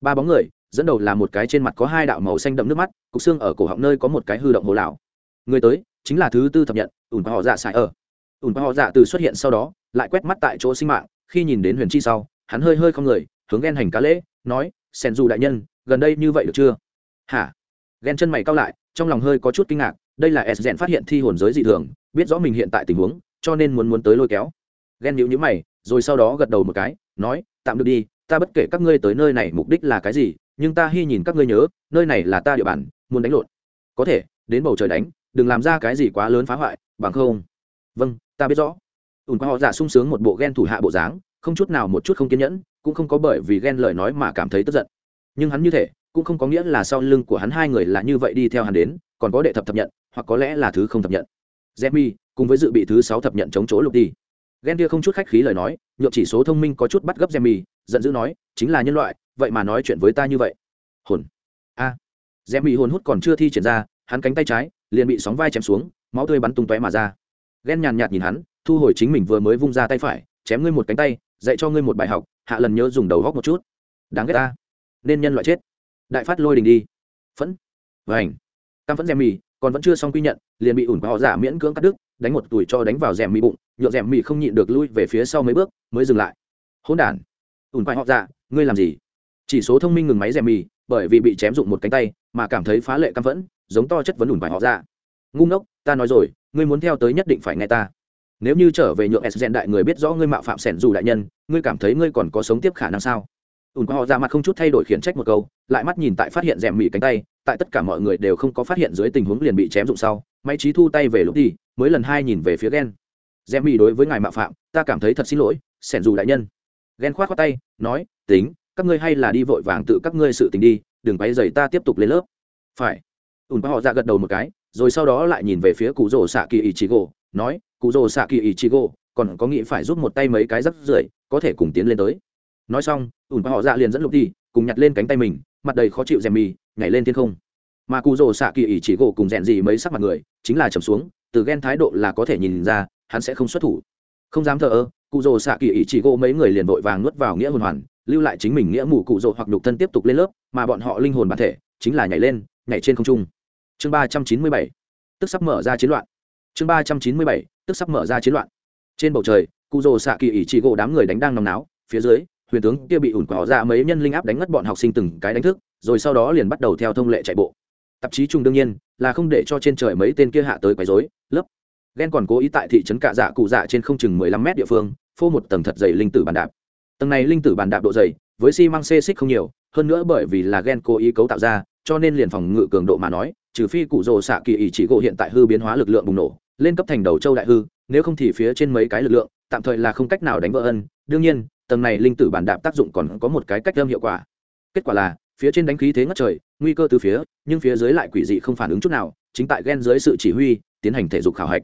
Ba bóng người, dẫn đầu là một cái trên mặt có hai đạo màu xanh đậm nước mắt, cục xương ở cổ họng nơi có một cái hư động hồ lão người tới, chính là thứ tư thập nhận, ủn họ dạ xài ở. Ủn họ dạ từ xuất hiện sau đó, lại quét mắt tại chỗ sinh mạng, khi nhìn đến huyền chi sau, hắn hơi hơi không người hướng ghen hành cá lễ, nói sen du đại nhân, gần đây như vậy được chưa? Hả? Ghen chân mày cao lại, trong lòng hơi có chút kinh ngạc, đây là s rèn phát hiện thi hồn giới dị thường, biết rõ mình hiện tại tình huống, cho nên muốn muốn tới lôi kéo. Ghen nhữ nhữ mày, rồi sau đó gật đầu một cái, nói, tạm được đi, ta bất kể các ngươi tới nơi này mục đích là cái gì, nhưng ta hy nhìn các ngươi nhớ, nơi này là ta địa bàn, muốn đánh lộn. Có thể, đến bầu trời đánh, đừng làm ra cái gì quá lớn phá hoại, bằng không? Vâng ta biết rõ. Ùn qua họ giả sung sướng một bộ ghen thủ hạ bộ dáng, không chút nào một chút không kiên nhẫn cũng không có bởi vì ghen lời nói mà cảm thấy tức giận. Nhưng hắn như thế cũng không có nghĩa là sau lưng của hắn hai người là như vậy đi theo hắn đến, còn có đệ thập thập nhận, hoặc có lẽ là thứ không thập nhận. Jemmy cùng với dự bị thứ sáu thập nhận chống chỗ lục đi. Ghen kia không chút khách khí lời nói, nhượng chỉ số thông minh có chút bắt gấp Jemmy giận dữ nói, chính là nhân loại, vậy mà nói chuyện với ta như vậy. Hồn. A. À. Jemmy hồn hút còn chưa thi triển ra, hắn cánh tay trái, liền bị sóng vai chém xuống, máu tươi bắn tung tóe mà ra. Ghen nhàn nhạt nhìn hắn, thu hồi chính mình vừa mới vung ra tay phải, chém ngươi một cánh tay dạy cho ngươi một bài học, hạ lần nhớ dùng đầu góc một chút. Đáng ghét ta. Nên nhân loại chết. Đại phát lôi đình đi. Phẫn. Vảnh cam phẫn rèm mì, còn vẫn chưa xong quy nhận, liền bị ủn qua họ giả miễn cưỡng cắt đứt, đánh một tuổi cho đánh vào rèm mì bụng nhựa rèm mì không nhịn được lui về phía sau mấy bước, mới dừng lại. Hỗn đản. Ủn qua họ giả ngươi làm gì? Chỉ số thông minh ngừng máy rèm mì, bởi vì bị chém dụng một cánh tay, mà cảm thấy phá lệ cam phẫn, giống to chất vấn ủn qua họ giả ngu ngốc, ta nói rồi, ngươi muốn theo tới nhất định phải nghe ta nếu như trở về nhượng s đại người biết rõ ngươi mạo phạm sẻn dù đại nhân, ngươi cảm thấy ngươi còn có sống tiếp khả năng sao? Ùn có họ ra mặt không chút thay đổi khiển trách một câu, lại mắt nhìn tại phát hiện rèm mỉ cánh tay, tại tất cả mọi người đều không có phát hiện dưới tình huống liền bị chém dụng sau, máy trí thu tay về lúc đi, mới lần hai nhìn về phía ghen rèm mỉ đối với ngài mạo phạm, ta cảm thấy thật xin lỗi, sẻn dù đại nhân. Ghen khoát khoát tay, nói, tính, các ngươi hay là đi vội vàng tự các ngươi sự tình đi, đừng bay dày ta tiếp tục lên lớp. Phải. Ùn có họ ra gật đầu một cái, rồi sau đó lại nhìn về phía cụ rổ xạ kỳ ý chí gỗ, nói cụ rồ xạ kỳ ý chí gỗ còn có nghĩ phải giúp một tay mấy cái rắc rưởi, có thể cùng tiến lên tới. Nói xong ủn họ dạ liền dẫn lục đi cùng nhặt lên cánh tay mình, mặt đầy khó chịu rèm mì, nhảy lên thiên không. Mà cụ rồ xạ kỳ ý chỉ gỗ cùng rèn gì mấy sắc mặt người, chính là trầm xuống, từ ghen thái độ là có thể nhìn ra, hắn sẽ không xuất thủ. Không dám thờ ơ, cụ rồ xạ kỳ ý chỉ gỗ mấy người liền vội vàng nuốt vào nghĩa hồn hoàn, lưu lại chính mình nghĩa mù cụ rồ hoặc nhục thân tiếp tục lên lớp, mà bọn họ linh hồn bản thể, chính là nhảy lên, nhảy trên không trung. Chương ba trăm chín mươi bảy. Tức sắp mở ra chiến loạn chương ba trăm chín mươi bảy, tức sắp mở ra chiến loạn. Trên bầu trời cụ rồ xạ kỳ ỉ chỉ gỗ đám người đánh đang nòng náo, phía dưới, huyền tướng kia bị ủn quả ra mấy nhân linh áp đánh ngất bọn học sinh từng cái đánh thức, rồi sau đó liền bắt đầu theo thông lệ chạy bộ. Tạp chí chung đương nhiên, là không để cho trên trời mấy tên kia hạ tới quấy rối, lớp. Ghen còn cố ý tại thị trấn cạ dạ cụ dạ trên không chừng mười lăm mét địa phương, phô một tầng thật dày linh tử bàn đạp. Tầng này linh tử bàn đạp độ dày, với xi măng xê xích không nhiều, hơn nữa bởi vì là ghen cố ý cấu tạo ra, cho nên liền phòng ngự cường độ mà nói, trừ phi cụ rồ xạ kỳ ỉ chỉ gỗ hiện tại hư biến hóa lực lượng bùng nổ lên cấp thành đầu châu đại hư, nếu không thì phía trên mấy cái lực lượng, tạm thời là không cách nào đánh vỡ ân. Đương nhiên, tầng này linh tử bản đạp tác dụng còn có một cái cách âm hiệu quả. Kết quả là, phía trên đánh khí thế ngất trời, nguy cơ từ phía, nhưng phía dưới lại quỷ dị không phản ứng chút nào, chính tại ghen dưới sự chỉ huy, tiến hành thể dục khảo hạch.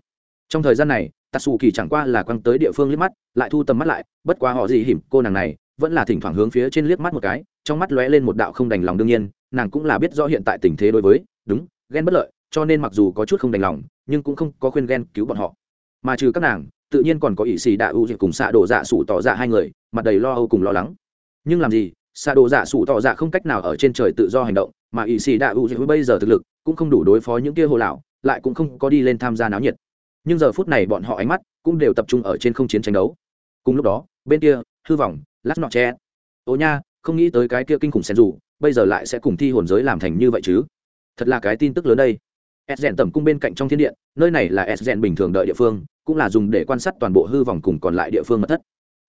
Trong thời gian này tatsu kỳ chẳng qua là quăng tới địa phương liếc mắt, lại thu tầm mắt lại, bất quá họ gì hiểm, cô nàng này, vẫn là thỉnh thoảng hướng phía trên liếc mắt một cái, trong mắt lóe lên một đạo không đành lòng đương nhiên, nàng cũng là biết rõ hiện tại tình thế đối với, đúng ghen bất lợi, cho nên mặc dù có chút không đành lòng nhưng cũng không có khuyên ghen cứu bọn họ. Mà trừ các nàng, tự nhiên còn có ỷ xì đạ u cùng xạ Đồ dạ sủ tỏ dạ hai người, mặt đầy lo âu cùng lo lắng. Nhưng làm gì, xạ đồ dạ sủ tỏ dạ không cách nào ở trên trời tự do hành động, mà ỷ xì đạ u bây giờ thực lực cũng không đủ đối phó những kia hồ lão, lại cũng không có đi lên tham gia náo nhiệt. Nhưng giờ phút này bọn họ ánh mắt cũng đều tập trung ở trên không chiến tranh đấu. Cùng lúc đó, bên kia, hư vọng, lát nọ che ô nha, không nghĩ tới cái kia kinh khủng xen dù bây giờ lại sẽ cùng thi hồn giới làm thành như vậy chứ? Thật là cái tin tức lớn đây s rèn tẩm cung bên cạnh trong thiên điện, nơi này là s rèn bình thường đợi địa phương, cũng là dùng để quan sát toàn bộ hư vòng cùng còn lại địa phương mật thất.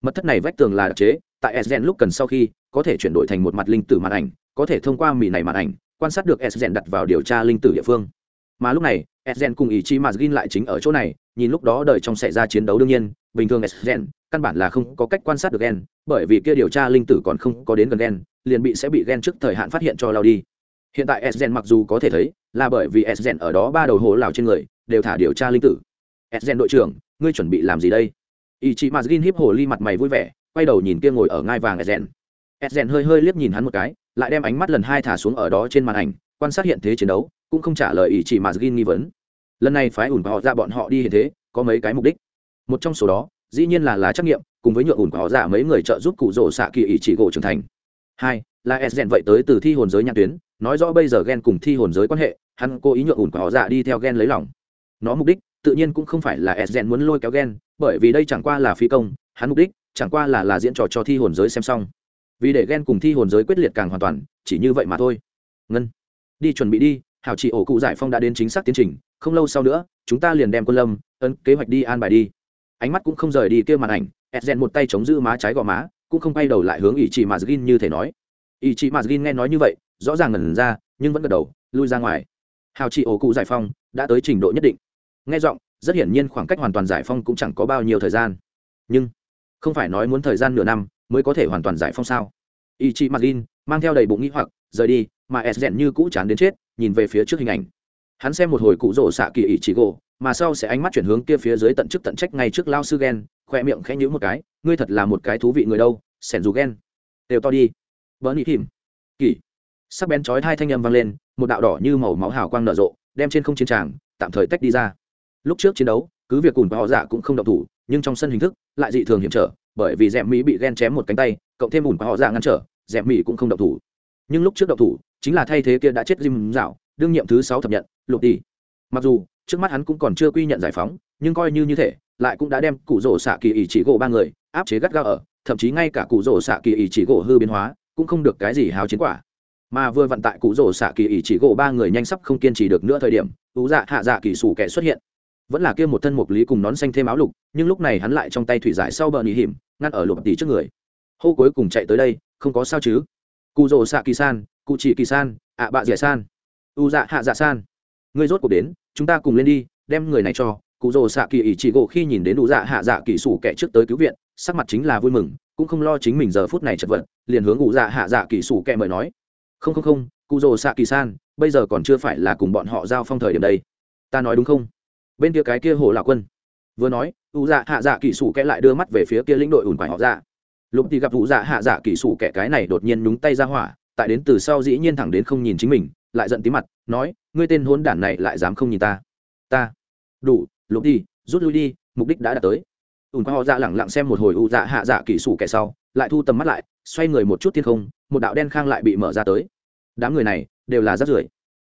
Mật thất này vách tường là đặc chế, tại s rèn lúc cần sau khi, có thể chuyển đổi thành một mặt linh tử màn ảnh, có thể thông qua mì này màn ảnh, quan sát được s rèn đặt vào điều tra linh tử địa phương. Mà lúc này, s rèn cùng ý chí mà gin lại chính ở chỗ này, nhìn lúc đó đợi trong xảy ra chiến đấu đương nhiên, bình thường s rèn căn bản là không có cách quan sát được gen, bởi vì kia điều tra linh tử còn không có đến gần gen, liền bị sẽ bị gen trước thời hạn phát hiện cho lao đi hiện tại s mặc dù có thể thấy là bởi vì s ở đó ba đầu hồ lào trên người đều thả điều tra linh tử. S đội trưởng, ngươi chuẩn bị làm gì đây? Ý chị m hiếp hồ ly mặt mày vui vẻ, quay đầu nhìn kia ngồi ở ngai vàng s rèn hơi hơi liếc nhìn hắn một cái, lại đem ánh mắt lần hai thả xuống ở đó trên màn ảnh, quan sát hiện thế chiến đấu, cũng không trả lời ý chị m nghi vấn. Lần này phái ủn họ ra bọn họ đi hiện thế, có mấy cái mục đích. Một trong số đó, dĩ nhiên là là trắc nghiệm cùng với nhựa ủn của họ giả mấy người trợ giúp cụ rổ xạ kỳ ý chỉ gỗ trưởng thành hai, là s rèn vậy tới từ thi hồn giới nhãn tuyến, nói rõ bây giờ ghen cùng thi hồn giới quan hệ, hắn cố ý nhượng ủn của họ dạ đi theo ghen lấy lòng. Nó mục đích, tự nhiên cũng không phải là s rèn muốn lôi kéo ghen bởi vì đây chẳng qua là phi công, hắn mục đích, chẳng qua là là diễn trò cho thi hồn giới xem xong. Vì để ghen cùng thi hồn giới quyết liệt càng hoàn toàn, chỉ như vậy mà thôi. Ngân, đi chuẩn bị đi, hảo trị ổ cụ giải phong đã đến chính xác tiến trình, không lâu sau nữa, chúng ta liền đem quân lâm, ấn kế hoạch đi an bài đi. Ánh mắt cũng không rời đi kêu màn ảnh edgen một tay chống giữ má trái gò má cũng không quay đầu lại hướng ý chị mà gin như thể nói. Ý chị mà gin nghe nói như vậy, rõ ràng ngẩn ra, nhưng vẫn gật đầu, lui ra ngoài. Hào chị ổ cụ giải phong đã tới trình độ nhất định. Nghe giọng, rất hiển nhiên khoảng cách hoàn toàn giải phong cũng chẳng có bao nhiêu thời gian. Nhưng, không phải nói muốn thời gian nửa năm mới có thể hoàn toàn giải phong sao? Ý chị mà gin mang theo đầy bụng nghĩ hoặc, rời đi, mà edgen như cũ chán đến chết, nhìn về phía trước hình ảnh. Hắn xem một hồi cụ rỗ xạ kỳ ý chỉ gỗ mà sau sẽ ánh mắt chuyển hướng kia phía dưới tận chức tận trách ngay trước lao sư ghen khoe miệng khẽ nhữ một cái, ngươi thật là một cái thú vị người đâu, sẻn dù ghen đều to đi. Bỡ nị thìm kỳ. Sắc bén chói hai thanh âm vang lên, một đạo đỏ như màu máu hào quang nở rộ, đem trên không chiến tràng tạm thời tách đi ra. Lúc trước chiến đấu, cứ việc cùn và họ dạ cũng không động thủ, nhưng trong sân hình thức lại dị thường hiểm trở, bởi vì dẹp mỹ bị ghen chém một cánh tay, cộng thêm ủn và họ dạ ngăn trở dẹp mỹ cũng không động thủ. Nhưng lúc trước động thủ, chính là thay thế kia đã chết dìm dạo, đương nhiệm thứ sáu thập nhận, lục tỷ. Mặc dù trước mắt hắn cũng còn chưa quy nhận giải phóng, nhưng coi như như thế, lại cũng đã đem cụ rổ xạ kỳ ý chỉ gỗ ba người áp chế gắt gao ở, thậm chí ngay cả cụ rổ xạ kỳ ý chỉ gỗ hư biến hóa cũng không được cái gì hào chiến quả. Mà vừa vận tại cụ rổ xạ kỳ ý chỉ gỗ ba người nhanh sắp không kiên trì được nữa thời điểm ú dạ hạ dạ kỳ sủ kẻ xuất hiện. Vẫn là kia một thân mục lý cùng nón xanh thêm áo lục, nhưng lúc này hắn lại trong tay thủy giải sau bờ nỉ hiểm, ngăn ở lục tỷ trước người. Hô cuối cùng chạy tới đây, không có sao chứ. Cụ rổ xạ kỳ san, cụ chỉ kỳ san, ạ bạ dẻ san. U dạ hạ dạ san. Ngươi rốt cuộc đến chúng ta cùng lên đi, đem người này cho, cụ rồ xạ kỳ ỷ chỉ gỗ khi nhìn đến đủ dạ hạ dạ kỳ sủ kẻ trước tới cứu viện, sắc mặt chính là vui mừng, cũng không lo chính mình giờ phút này chật vật, liền hướng cụ dạ hạ dạ kỳ sủ kẻ mời nói. Không không không, cụ rồ xạ kỳ san, bây giờ còn chưa phải là cùng bọn họ giao phong thời điểm đây. Ta nói đúng không? Bên kia cái kia hồ là quân. Vừa nói u dạ hạ dạ kỳ sủ kẻ lại đưa mắt về phía kia lĩnh đội ủn quải họ dạ. Lục thì gặp u dạ hạ dạ kỳ sủ kẻ cái này đột nhiên nhúng tay ra hỏa, tại đến từ sau dĩ nhiên thẳng đến không nhìn chính mình, lại giận tí mặt, nói ngươi tên hôn đản này lại dám không nhìn ta? Ta? Đủ, lục đi, rút lui đi, mục đích đã đạt tới. Ùn qua họ dạ lẳng lặng xem một hồi u dạ hạ dạ kỹ sủ kẻ sau, lại thu tầm mắt lại, xoay người một chút thiên không, một đạo đen khang lại bị mở ra tới. Đám người này đều là rác rưởi.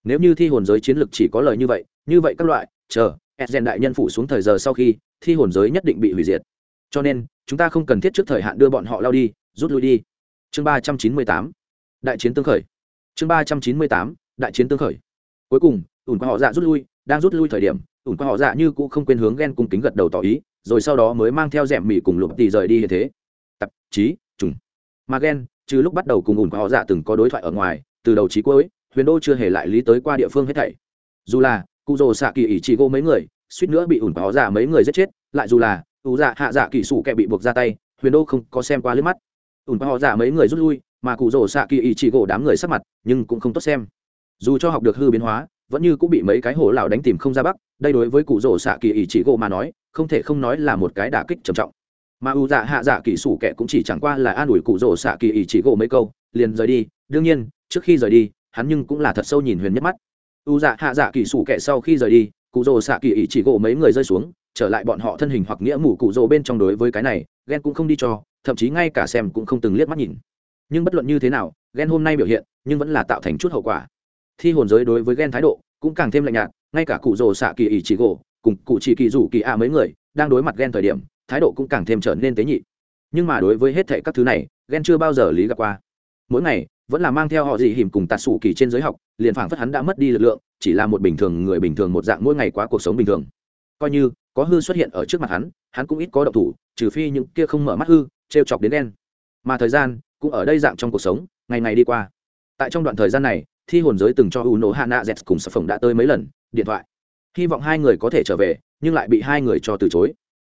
Nếu như thi hồn giới chiến lực chỉ có lời như vậy như vậy các loại, chờ edgen đại nhân phủ xuống thời giờ sau khi, thi hồn giới nhất định bị hủy diệt. Cho nên, chúng ta không cần thiết trước thời hạn đưa bọn họ lao đi, rút lui đi. Chương ba trăm chín mươi tám, đại chiến tương khởi. Chương ba trăm chín mươi tám, đại chiến tương khởi cuối cùng, ủn qua họ dạ rút lui, đang rút lui thời điểm, ủn qua họ dạ như cũng không quên hướng ghen cung kính gật đầu tỏ ý, rồi sau đó mới mang theo rèm mỉ cùng lục tỷ rời đi như thế. Tạp chí, trùng. Mà ghen, trừ lúc bắt đầu cùng ủn qua họ dạ từng có đối thoại ở ngoài, từ đầu chí cuối, huyền đô chưa hề lại lý tới qua địa phương hết thảy. Dù là cụ rồ xạ kỳ ỷ trị gô mấy người, suýt nữa bị ủn qua họ dạ mấy người giết chết, lại dù là, ủ dạ hạ dạ kỳ sủ kẻ bị buộc ra tay, huyền đô không có xem qua liếc mắt. Ủn qua họ dạ mấy người rút lui, mà cụ rồ xạ kỳ ỷ trị gỗ đám người sắc mặt, nhưng cũng không tốt xem dù cho học được hư biến hóa, vẫn như cũng bị mấy cái hổ lão đánh tìm không ra bắc, đây đối với cụ rổ xạ kỳ ý chỉ gỗ mà nói, không thể không nói là một cái đả kích trầm trọng. Mà u dạ hạ dạ kỳ sủ kẻ cũng chỉ chẳng qua là an ủi cụ rổ xạ kỳ ý chỉ gỗ mấy câu, liền rời đi. Đương nhiên, trước khi rời đi, hắn nhưng cũng là thật sâu nhìn huyền nhất mắt. U dạ hạ dạ kỳ sủ kẻ sau khi rời đi, cụ rổ xạ kỳ ý chỉ gỗ mấy người rơi xuống, trở lại bọn họ thân hình hoặc nghĩa mù cụ rổ bên trong đối với cái này, ghen cũng không đi cho, thậm chí ngay cả xem cũng không từng liếc mắt nhìn. Nhưng bất luận như thế nào, ghen hôm nay biểu hiện, nhưng vẫn là tạo thành chút hậu quả thi hồn giới đối với ghen thái độ cũng càng thêm lạnh nhạt, ngay cả cụ rồ xạ kỳ ỷ chỉ gỗ cùng cụ chỉ kỳ rủ kỳ a mấy người đang đối mặt ghen thời điểm, thái độ cũng càng thêm trở nên tế nhị. Nhưng mà đối với hết thệ các thứ này, ghen chưa bao giờ lý gặp qua. Mỗi ngày, vẫn là mang theo họ gì hiểm cùng tạt sủ kỳ trên giới học, liền phảng phất hắn đã mất đi lực lượng, chỉ là một bình thường người bình thường một dạng mỗi ngày quá cuộc sống bình thường. Coi như, có hư xuất hiện ở trước mặt hắn hắn cũng ít có động thủ, trừ phi những kia không mở mắt hư t chọc đến đen mà thời gian cũng ở đây dạng trong cuộc sống, ngày ngày đi qua. Tại trong đoạn thời gian này thi hồn giới từng cho u nổ hạ nạ z cùng sập phồng đã tới mấy lần, điện thoại. Hy vọng hai người có thể trở về, nhưng lại bị hai người cho từ chối.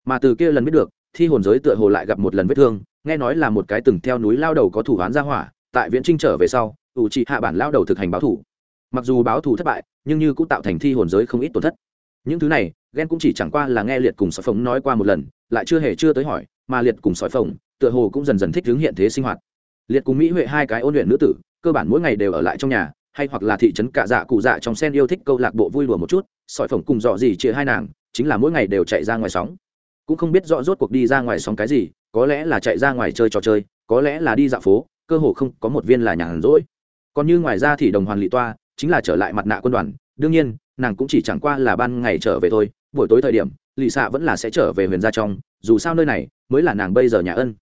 Mà từ kia lần biết được, thi hồn giới tựa hồ lại gặp một lần vết thương, nghe nói là một cái từng theo núi lao đầu có thủ án ra hỏa, tại viễn trinh trở về sau ủ trị hạ bản lao đầu thực hành báo thủ. Mặc dù báo thủ thất bại, nhưng như cũng tạo thành thi hồn giới không ít tổn thất. Những thứ này ghen cũng chỉ chẳng qua là nghe liệt cùng sỏi phồng nói qua một lần, lại chưa hề chưa tới hỏi, mà liệt cùng sỏi phồng, tựa hồ cũng dần dần thích hướng hiện thế sinh hoạt. Liệt cùng mỹ huệ hai cái ôn luyện nữ tử, cơ bản mỗi ngày đều ở lại trong nhà hay hoặc là thị trấn cạ dạ cụ dạ trong sen yêu thích câu lạc bộ vui đùa một chút, sỏi phồng cùng dọ gì chia hai nàng, chính là mỗi ngày đều chạy ra ngoài sóng. Cũng không biết rõ rốt cuộc đi ra ngoài sóng cái gì, có lẽ là chạy ra ngoài chơi trò chơi, có lẽ là đi dạo phố, cơ hồ không có một viên là nhàn rỗi. Còn như ngoài ra thì đồng hoàn lị toa, chính là trở lại mặt nạ quân đoàn. Đương nhiên, nàng cũng chỉ chẳng qua là ban ngày trở về thôi, buổi tối thời điểm, lì xạ vẫn là sẽ trở về huyền gia trong, dù sao nơi này mới là nàng bây giờ nhà ân.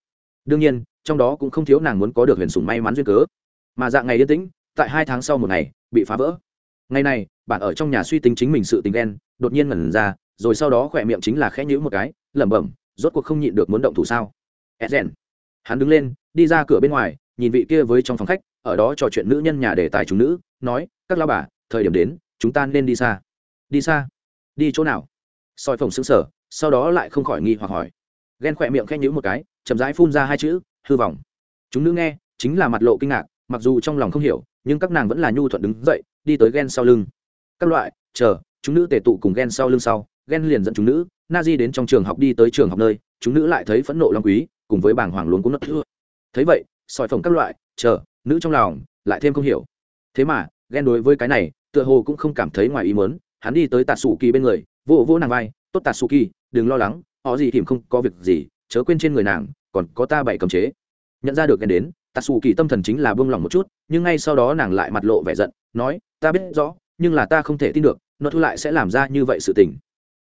Đương nhiên, trong đó cũng không thiếu nàng muốn có được huyền sủng may mắn duyên cớ. Mà dạng ngày yên tĩnh tại hai tháng sau một ngày, bị phá vỡ. Ngày này, bạn ở trong nhà suy tính chính mình sự tình đen đột nhiên ngẩn ra, rồi sau đó khỏe miệng chính là khẽ nhữ một cái, lẩm bẩm, rốt cuộc không nhịn được muốn động thủ sao? Edgen hắn đứng lên, đi ra cửa bên ngoài, nhìn vị kia với trong phòng khách, ở đó trò chuyện nữ nhân nhà để tài chúng nữ, nói, các lao bà, thời điểm đến, chúng ta nên đi xa. Đi xa? Đi chỗ nào? Soi phòng xứng sở sau đó lại không khỏi nghi hoặc hỏi. Ghen khỏe miệng khẽ nhữ một cái, chậm rãi phun ra hai chữ, hư vọng. Chúng nữ nghe, chính là mặt lộ kinh ngạc, mặc dù trong lòng không hiểu nhưng các nàng vẫn là nhu thuận đứng dậy, đi tới ghen sau lưng. Các loại, chờ, chúng nữ tề tụ cùng ghen sau lưng sau ghen liền dẫn chúng nữ na di đến trong trường học đi tới trường học nơi, chúng nữ lại thấy phẫn nộ long quý, cùng với bảng hoàng luống cũng nất thưa. Thấy vậy sỏi phồng các loại, chờ, nữ trong lòng lại thêm không hiểu. Thế mà ghen đối với cái này, tựa hồ cũng không cảm thấy ngoài ý mớn hắn đi tới tạt sủ kỳ bên người, vỗ vỗ nàng vai, tốt tạt sủ kỳ đừng lo lắng, họ gì tìm không có việc gì, chớ quên trên người nàng, còn có ta bảy cầm chế. Nhận ra được ghen đến tạ xù kỳ tâm thần chính là buông lỏng một chút, nhưng ngay sau đó nàng lại mặt lộ vẻ giận, nói, ta biết rõ, nhưng là ta không thể tin được, nó thu lại sẽ làm ra như vậy sự tình.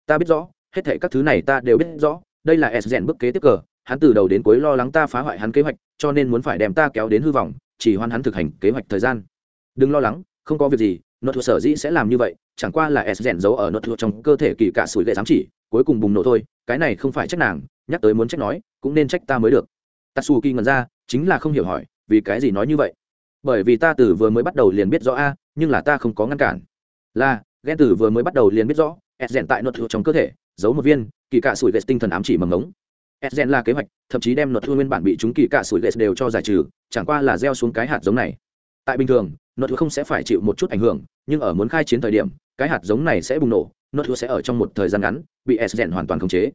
Ta biết rõ, hết thảy các thứ này ta đều biết rõ, đây là s rèn bước kế tiếp cờ, hắn từ đầu đến cuối lo lắng ta phá hoại hắn kế hoạch, cho nên muốn phải đem ta kéo đến hư vọng, chỉ hoan hắn thực hành kế hoạch thời gian. Đừng lo lắng, không có việc gì, nó thuộc sở dĩ sẽ làm như vậy, chẳng qua là s rèn giấu ở nó thuộc trong cơ thể kỳ cả sủi gậy giám chỉ, cuối cùng bùng nổ thôi, cái này không phải trách nàng, nhắc tới muốn trách nói, cũng nên trách ta mới được. Tatsuki ngần ra chính là không hiểu hỏi vì cái gì nói như vậy bởi vì ta từ vừa mới bắt đầu liền biết rõ a nhưng là ta không có ngăn cản là ghen từ vừa mới bắt đầu liền biết rõ s rèn tại nốt thuộc trong cơ thể giấu một viên kỳ cạ sủi vệ tinh thần ám chỉ mầm ngống Esgen là kế hoạch, thậm chí đem luật thua nguyên bản bị chúng kỳ cạ sủi vệ đều cho giải trừ, chẳng qua là gieo xuống cái hạt giống này. Tại bình thường, luật thua không sẽ phải chịu một chút ảnh hưởng, nhưng ở muốn khai chiến thời điểm, cái hạt giống này sẽ bùng nổ, luật thua sẽ ở trong một thời gian ngắn bị Esgen hoàn toàn khống chế.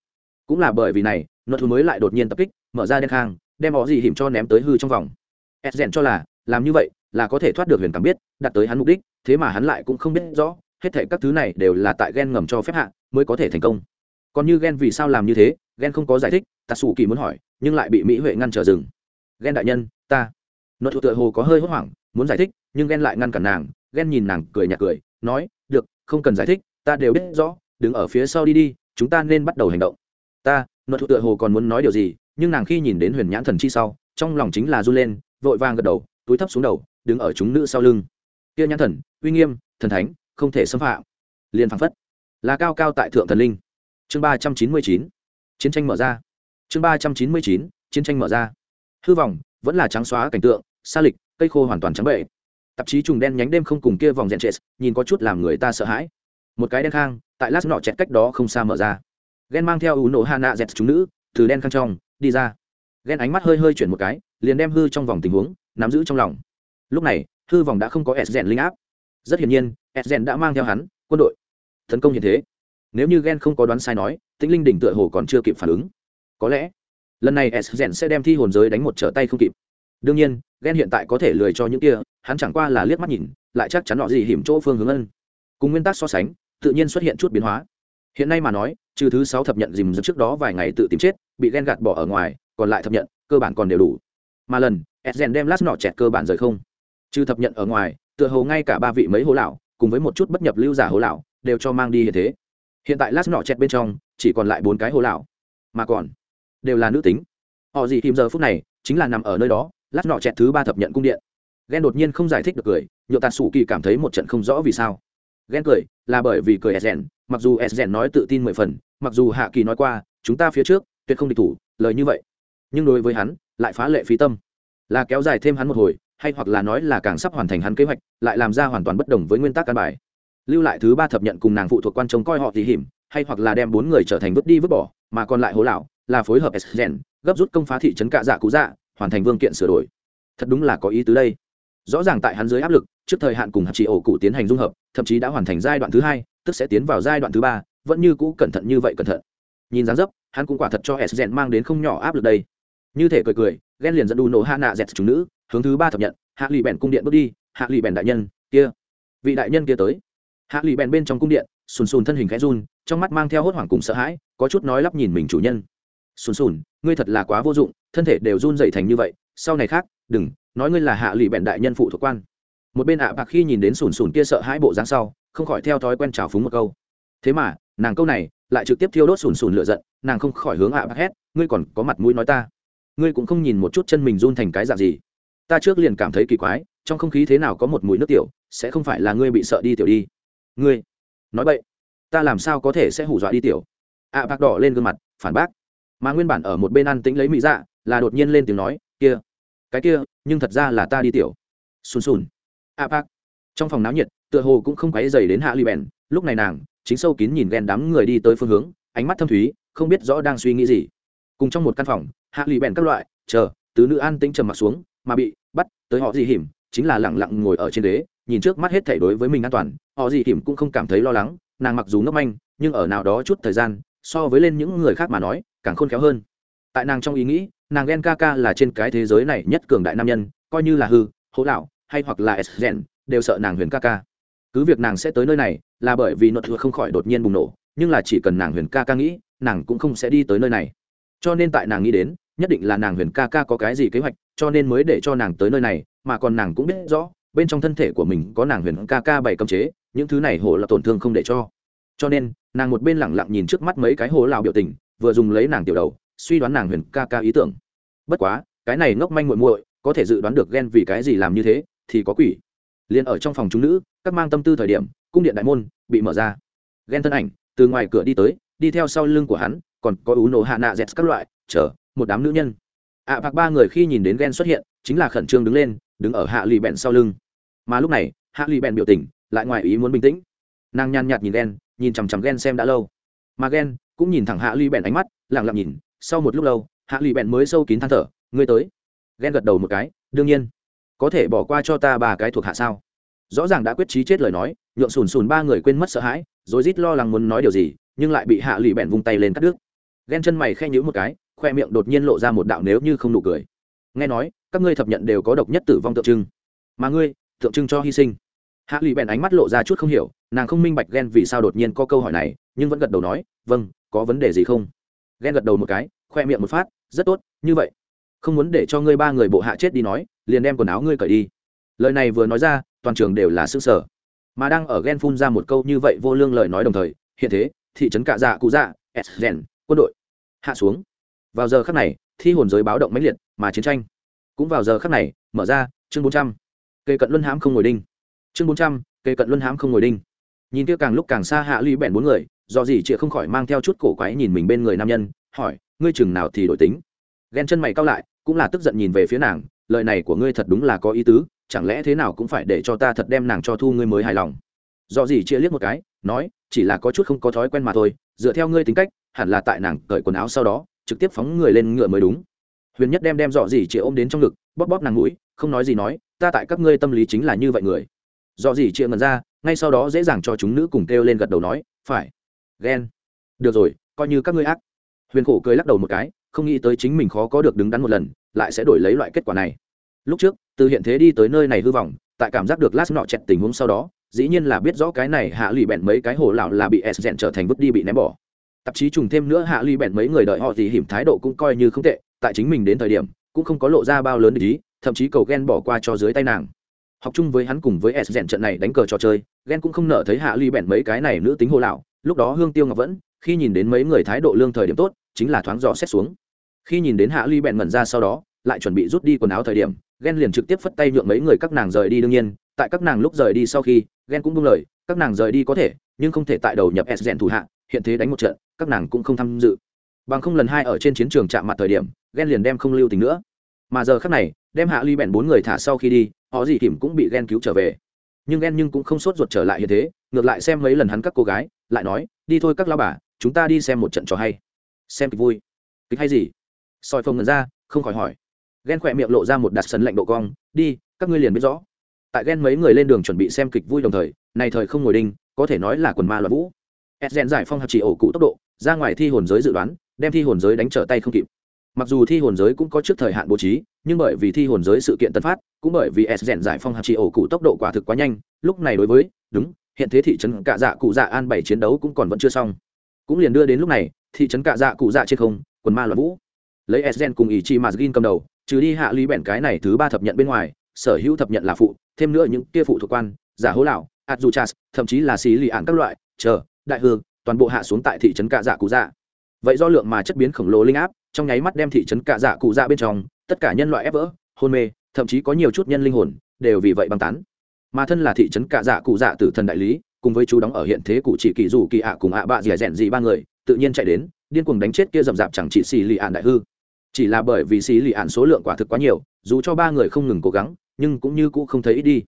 Cũng là bởi vì này, luật thua mới lại đột nhiên tập kích, mở ra đen khang, đem họ gì hiểm cho ném tới hư trong vòng. Esgen cho là, làm như vậy là có thể thoát được huyền cảm biết, đạt tới hắn mục đích, thế mà hắn lại cũng không biết rõ, hết thảy các thứ này đều là tại gen ngầm cho phép hạ mới có thể thành công. Còn như gen vì sao làm như thế, gen không có giải thích, tạ sủ kỳ muốn hỏi nhưng lại bị mỹ huệ ngăn trở rừng ghen đại nhân ta nội thủ tựa hồ có hơi hốt hoảng muốn giải thích nhưng ghen lại ngăn cản nàng ghen nhìn nàng cười nhạt cười nói được không cần giải thích ta đều biết rõ đứng ở phía sau đi đi chúng ta nên bắt đầu hành động ta nội thủ tựa hồ còn muốn nói điều gì nhưng nàng khi nhìn đến huyền nhãn thần chi sau, trong lòng chính là run lên, vội vàng gật đầu, túi thấp xuống đầu, đứng ở chúng nữ sau lưng. Kia nhãn thần, uy nghiêm, thần thánh, không thể xâm phạm. Liền phăng phất, là cao cao tại thượng thần linh. Chương ba trăm chín mươi chín, chiến tranh mở ra. Chương ba trăm chín mươi chín, chiến tranh mở ra. Hư vọng, vẫn là trắng xóa cảnh tượng xa lịch, cây khô hoàn toàn trắng bệ. Tạp chí trùng đen nhánh đêm không cùng kia vòng rèn trệ nhìn có chút làm người ta sợ hãi. Một cái đen khang, tại lát nọ chẹt cách đó không xa mở ra. Ghen mang theo ủ nổ hà nạ dẹt chúng nữ, từ đen khang trong đi ra. Ghen ánh mắt hơi hơi chuyển một cái, liền đem hư trong vòng tình huống, nắm giữ trong lòng. Lúc này, hư vòng đã không có s rèn linh áp. Rất hiển nhiên, s rèn đã mang theo hắn, quân đội. Tấn công hiện thế. Nếu như ghen không có đoán sai nói, tĩnh linh đỉnh tựa hồ còn chưa kịp phản ứng. Có lẽ, lần này s rèn sẽ đem thi hồn giới đánh một trở tay không kịp. Đương nhiên ghen hiện tại có thể lười cho những kia, hắn chẳng qua là liếc mắt nhìn, lại chắc chắn họ gì hiểm chỗ phương hướng ân. Cùng nguyên tắc so sánh, tự nhiên xuất hiện chút biến hóa. Hiện nay mà nói, trừ thứ sáu thập nhận dìm dứt trước đó vài ngày tự tìm chết bị ghen gạt bỏ ở ngoài, còn lại thập nhận, cơ bản còn đều đủ. Mà lần edgen đem lát nọ chẹt cơ bản rời không. Trừ thập nhận ở ngoài, tựa hồ ngay cả ba vị mấy hố lão, cùng với một chút bất nhập lưu giả hố lão, đều cho mang đi hiện thế. Hiện tại lát nọ chẹt bên trong, chỉ còn lại bốn cái hố lão. Mà còn, đều là nữ tính. Họ gì tìm giờ phút này, chính là nằm ở nơi đó, lát nọ chẹt thứ ba thập nhận cung điện. Ghen đột nhiên không giải thích được cười nhựa tạt sủ kỳ cảm thấy một trận không rõ vì sao. Ghen cười, là bởi vì cười edgen mặc dù edgen nói tự tin mười phần, mặc dù hạ kỳ nói qua, chúng ta phía trước tuyệt không địch thủ, lời như vậy. Nhưng đối với hắn, lại phá lệ phí tâm. Là kéo dài thêm hắn một hồi, hay hoặc là nói là càng sắp hoàn thành hắn kế hoạch, lại làm ra hoàn toàn bất đồng với nguyên tắc căn bài. Lưu lại thứ ba thập nhận cùng nàng phụ thuộc quan trông coi họ thì hiểm, hay hoặc là đem bốn người trở thành vứt đi vứt bỏ, mà còn lại hố lão, là phối hợp sgen gấp rút công phá thị trấn cạ dạ cũ dạ hoàn thành vương kiện sửa đổi. Thật đúng là có ý tứ đây. Rõ ràng tại hắn dưới áp lực, trước thời hạn cùng hạt chỉ ổ cụ tiến hành dung hợp, thậm chí đã hoàn thành giai đoạn thứ hai, tức sẽ tiến vào giai đoạn thứ ba, vẫn như cũ cẩn thận như vậy cẩn thận nhìn dáng dấp, hắn cũng quả thật cho s gen mang đến không nhỏ áp lực đây. Như thể cười cười, ghen liền dẫn đủ nổ hạ nạ dẹt chúng nữ, hướng thứ ba thập nhận, hạ lì bèn cung điện bước đi, hạ lì bèn đại nhân, kia. Vị đại nhân kia tới. Hạ lì bèn bên trong cung điện, sùn sùn thân hình khẽ run, trong mắt mang theo hốt hoảng cùng sợ hãi, có chút nói lắp nhìn mình chủ nhân. Sùn sùn, ngươi thật là quá vô dụng, thân thể đều run dậy thành như vậy, sau này khác, đừng, nói ngươi là hạ lì bèn đại nhân phụ thuộc quan. Một bên ạ bạc khi nhìn đến sùn sùn kia sợ hãi bộ dáng sau, không khỏi theo thói quen trào phúng một câu. Thế mà nàng câu này lại trực tiếp thiêu đốt sùn sùn lửa giận nàng không khỏi hướng ạ bác hét ngươi còn có mặt mũi nói ta? Ngươi cũng không nhìn một chút chân mình run thành cái dạng gì? Ta trước liền cảm thấy kỳ quái trong không khí thế nào có một mùi nước tiểu sẽ không phải là ngươi bị sợ đi tiểu đi. Ngươi? Nói vậy ta làm sao có thể sẽ hù dọa đi tiểu? ạ bác đỏ lên gương mặt phản bác. Mà nguyên bản ở một bên ăn tĩnh lấy mỹ dạ là đột nhiên lên tiếng nói kia cái kia nhưng thật ra là ta đi tiểu. Sùn sùn. Ạ bác, trong phòng náo nhiệt tựa hồ cũng không quấy dày đến hạ ly bèn lúc này nàng chính sâu kín nhìn ghen đám người đi tới phương hướng, ánh mắt thâm thúy, không biết rõ đang suy nghĩ gì. Cùng trong một căn phòng, hạ lì bèn các loại, chờ, tứ nữ an tĩnh trầm mặc xuống, mà bị bắt tới họ gì hiểm, chính là lẳng lặng ngồi ở trên đế nhìn trước mắt hết thảy đối với mình an toàn, họ gì hiểm cũng không cảm thấy lo lắng, nàng mặc dù ngốc manh, nhưng ở nào đó chút thời gian, so với lên những người khác mà nói, càng khôn khéo hơn. Tại nàng trong ý nghĩ, nàng ghen ca ca là trên cái thế giới này nhất cường đại nam nhân, coi như là hư, hố lão, hay hoặc là s đều sợ nàng huyền ca ca cứ việc nàng sẽ tới nơi này là bởi vì nội thừa không khỏi đột nhiên bùng nổ, nhưng là chỉ cần nàng huyền ca ca nghĩ, nàng cũng không sẽ đi tới nơi này. Cho nên tại nàng nghĩ đến, nhất định là nàng huyền ca ca có cái gì kế hoạch, cho nên mới để cho nàng tới nơi này, mà còn nàng cũng biết rõ, bên trong thân thể của mình có nàng huyền ca ca bày cấm chế, những thứ này hồ là tổn thương không để cho. Cho nên, nàng một bên lẳng lặng nhìn trước mắt mấy cái hồ lào biểu tình, vừa dùng lấy nàng tiểu đầu, suy đoán nàng huyền ca ca ý tưởng. Bất quá, cái này ngốc manh muội muội, có thể dự đoán được ghen vì cái gì làm như thế, thì có quỷ liền ở trong phòng chúng nữ các mang tâm tư thời điểm cung điện đại môn bị mở ra. Ghen thân ảnh từ ngoài cửa đi tới đi theo sau lưng của hắn còn có ú nổ hạ nạ dẹt các loại chở một đám nữ nhân. Ạ à, bạc ba người khi nhìn đến ghen xuất hiện chính là khẩn trương đứng lên đứng ở hạ lì bẹn sau lưng. Mà lúc này hạ lì bẹn biểu tình lại ngoài ý muốn bình tĩnh. Nàng nhàn nhạt nhìn ghen nhìn chằm chằm ghen xem đã lâu. Mà ghen cũng nhìn thẳng hạ lì bẹn ánh mắt lẳng lặng nhìn. Sau một lúc lâu hạ lì bẹn mới sâu kín than thở ngươi tới. Ghen gật đầu một cái đương nhiên có thể bỏ qua cho ta ba cái thuộc hạ sao? Rõ ràng đã quyết trí chết lời nói, nhượng sùn sùn ba người quên mất sợ hãi, rồi rít lo lắng muốn nói điều gì, nhưng lại bị hạ lụy bẹn vung tay lên cắt đứt. Ghen chân mày khe nhữ một cái, khoe miệng đột nhiên lộ ra một đạo nếu như không nụ cười. Nghe nói, các ngươi thập nhận đều có độc nhất tử vong tượng trưng. Mà ngươi, tượng trưng cho hy sinh. Hạ lụy bèn ánh mắt lộ ra chút không hiểu, nàng không minh bạch ghen vì sao đột nhiên có câu hỏi này, nhưng vẫn gật đầu nói vâng có vấn đề gì không? Ghen gật đầu một cái, khoe miệng một phát, rất tốt, như vậy không muốn để cho ngươi ba người bộ hạ chết đi nói, liền đem quần áo ngươi cởi đi. Lời này vừa nói ra, toàn trường đều là xương sở mà đang ở ghen phun ra một câu như vậy vô lương lời nói đồng thời, hiện thế, thị trấn cạ dạ cụ dạ s rèn quân đội, hạ xuống. Vào giờ khắc này, thi hồn giới báo động mãnh liệt, mà chiến tranh cũng vào giờ khắc này, mở ra, chương bốn trăm. Cây cận luân hãm không ngồi đinh. Chương bốn trăm cây cận luân hãm không ngồi đinh. Nhìn kia càng lúc càng xa hạ ly bẹn bốn người, do gì chị không khỏi mang theo chút cổ quái nhìn mình bên người nam nhân, hỏi, ngươi chừng nào thì đổi tính? Ghen chân mày cao lại cũng là tức giận nhìn về phía nàng, lời này của ngươi thật đúng là có ý tứ, chẳng lẽ thế nào cũng phải để cho ta thật đem nàng cho thu ngươi mới hài lòng? Do gì chia liếc một cái, nói, chỉ là có chút không có thói quen mà thôi, dựa theo ngươi tính cách, hẳn là tại nàng cởi quần áo sau đó, trực tiếp phóng người lên ngựa mới đúng. Huyền nhất đem đem dọ gì chia ôm đến trong ngực, bóp bóp nàng mũi, không nói gì nói, ta tại các ngươi tâm lý chính là như vậy người. Dọ gì chia ngần ra, ngay sau đó dễ dàng cho chúng nữ cùng kêu lên gật đầu nói, phải. Ghen. Được rồi, coi như các ngươi ác. Huyền khổ cười lắc đầu một cái không nghĩ tới chính mình khó có được đứng đắn một lần, lại sẽ đổi lấy loại kết quả này. Lúc trước, từ hiện thế đi tới nơi này hư vọng, tại cảm giác được lát nọ chẹt tình huống sau đó, dĩ nhiên là biết rõ cái này hạ lụy bẹn mấy cái hồ lão là bị s rèn trở thành vứt đi bị ném bỏ. Tạp chí trùng thêm nữa hạ lụy bẹn mấy người đợi họ thì hiểm thái độ cũng coi như không tệ, tại chính mình đến thời điểm, cũng không có lộ ra bao lớn ý, thậm chí cầu ghen bỏ qua cho dưới tay nàng. Học chung với hắn cùng với s rèn trận này đánh cờ trò chơi, ghen cũng không nợ thấy hạ ly bẹn mấy cái này nữ tính hồ lão, lúc đó hương tiêu ngọc vẫn, khi nhìn đến mấy người thái độ lương thời điểm tốt chính là thoáng dò xét xuống. Khi nhìn đến hạ ly bẹn ngẩn ra sau đó, lại chuẩn bị rút đi quần áo thời điểm ghen liền trực tiếp phất tay nhượng mấy người các nàng rời đi đương nhiên, tại các nàng lúc rời đi sau khi ghen cũng buông lời, các nàng rời đi có thể, nhưng không thể tại đầu nhập s rèn thủ hạ, hiện thế đánh một trận, các nàng cũng không tham dự. Bằng không lần hai ở trên chiến trường chạm mặt thời điểm ghen liền đem không lưu tình nữa. Mà giờ khác này, đem hạ ly bẹn bốn người thả sau khi đi, họ gì kìm cũng bị ghen cứu trở về. Nhưng ghen nhưng cũng không sốt ruột trở lại như thế, ngược lại xem mấy lần hắn các cô gái, lại nói, đi thôi các lao bà, chúng ta đi xem một trận trò hay xem kịch vui. Kịch hay gì? Soi phồng ngần ra, không khỏi hỏi. Ghen khỏe miệng lộ ra một đặt sân lạnh độ cong. Đi, các ngươi liền biết rõ. Tại ghen mấy người lên đường chuẩn bị xem kịch vui đồng thời, này thời không ngồi đinh, có thể nói là quần ma loạn vũ. Edgen giải phong hạt chỉ ổ cụ tốc độ, ra ngoài thi hồn giới dự đoán, đem thi hồn giới đánh trở tay không kịp. Mặc dù thi hồn giới cũng có trước thời hạn bố trí, nhưng bởi vì thi hồn giới sự kiện tân phát, cũng bởi vì s rèn giải phong hạt chỉ ổ cụ tốc độ quả thực quá nhanh, lúc này đối với, đúng, hiện thế thị trấn cạ dạ cụ dạ an bảy chiến đấu cũng còn vẫn chưa xong. Cũng liền đưa đến lúc này thị trấn cạ dạ cụ dạ trên không, quần ma loạn vũ. Lấy esgen cùng ý chi mazgin cầm đầu, trừ đi hạ lý bẹn cái này thứ ba thập nhận bên ngoài, sở hữu thập nhận là phụ, thêm nữa những kia phụ thuộc quan, giả hố lão, adjuchas, thậm chí là xì lì ạn các loại, chờ, đại hương, toàn bộ hạ xuống tại thị trấn cạ dạ cụ dạ. Vậy do lượng mà chất biến khổng lồ linh áp, trong nháy mắt đem thị trấn cạ dạ cụ dạ bên trong, tất cả nhân loại ép vỡ, hôn mê, thậm chí có nhiều chút nhân linh hồn, đều vì vậy băng tán. Mà thân là thị trấn cạ dạ cụ dạ tử thần đại lý, cùng với chú đóng ở hiện thế cụ chỉ kỳ dù kỳ ạ cùng ạ bạ dẻ rẻn gì ba người tự nhiên chạy đến, điên cuồng đánh chết kia rậm rạp chẳng chỉ xì lì ạn đại hư. Chỉ là bởi vì xì lì ạn số lượng quả thực quá nhiều, dù cho ba người không ngừng cố gắng, nhưng cũng như cũ không thấy ít đi.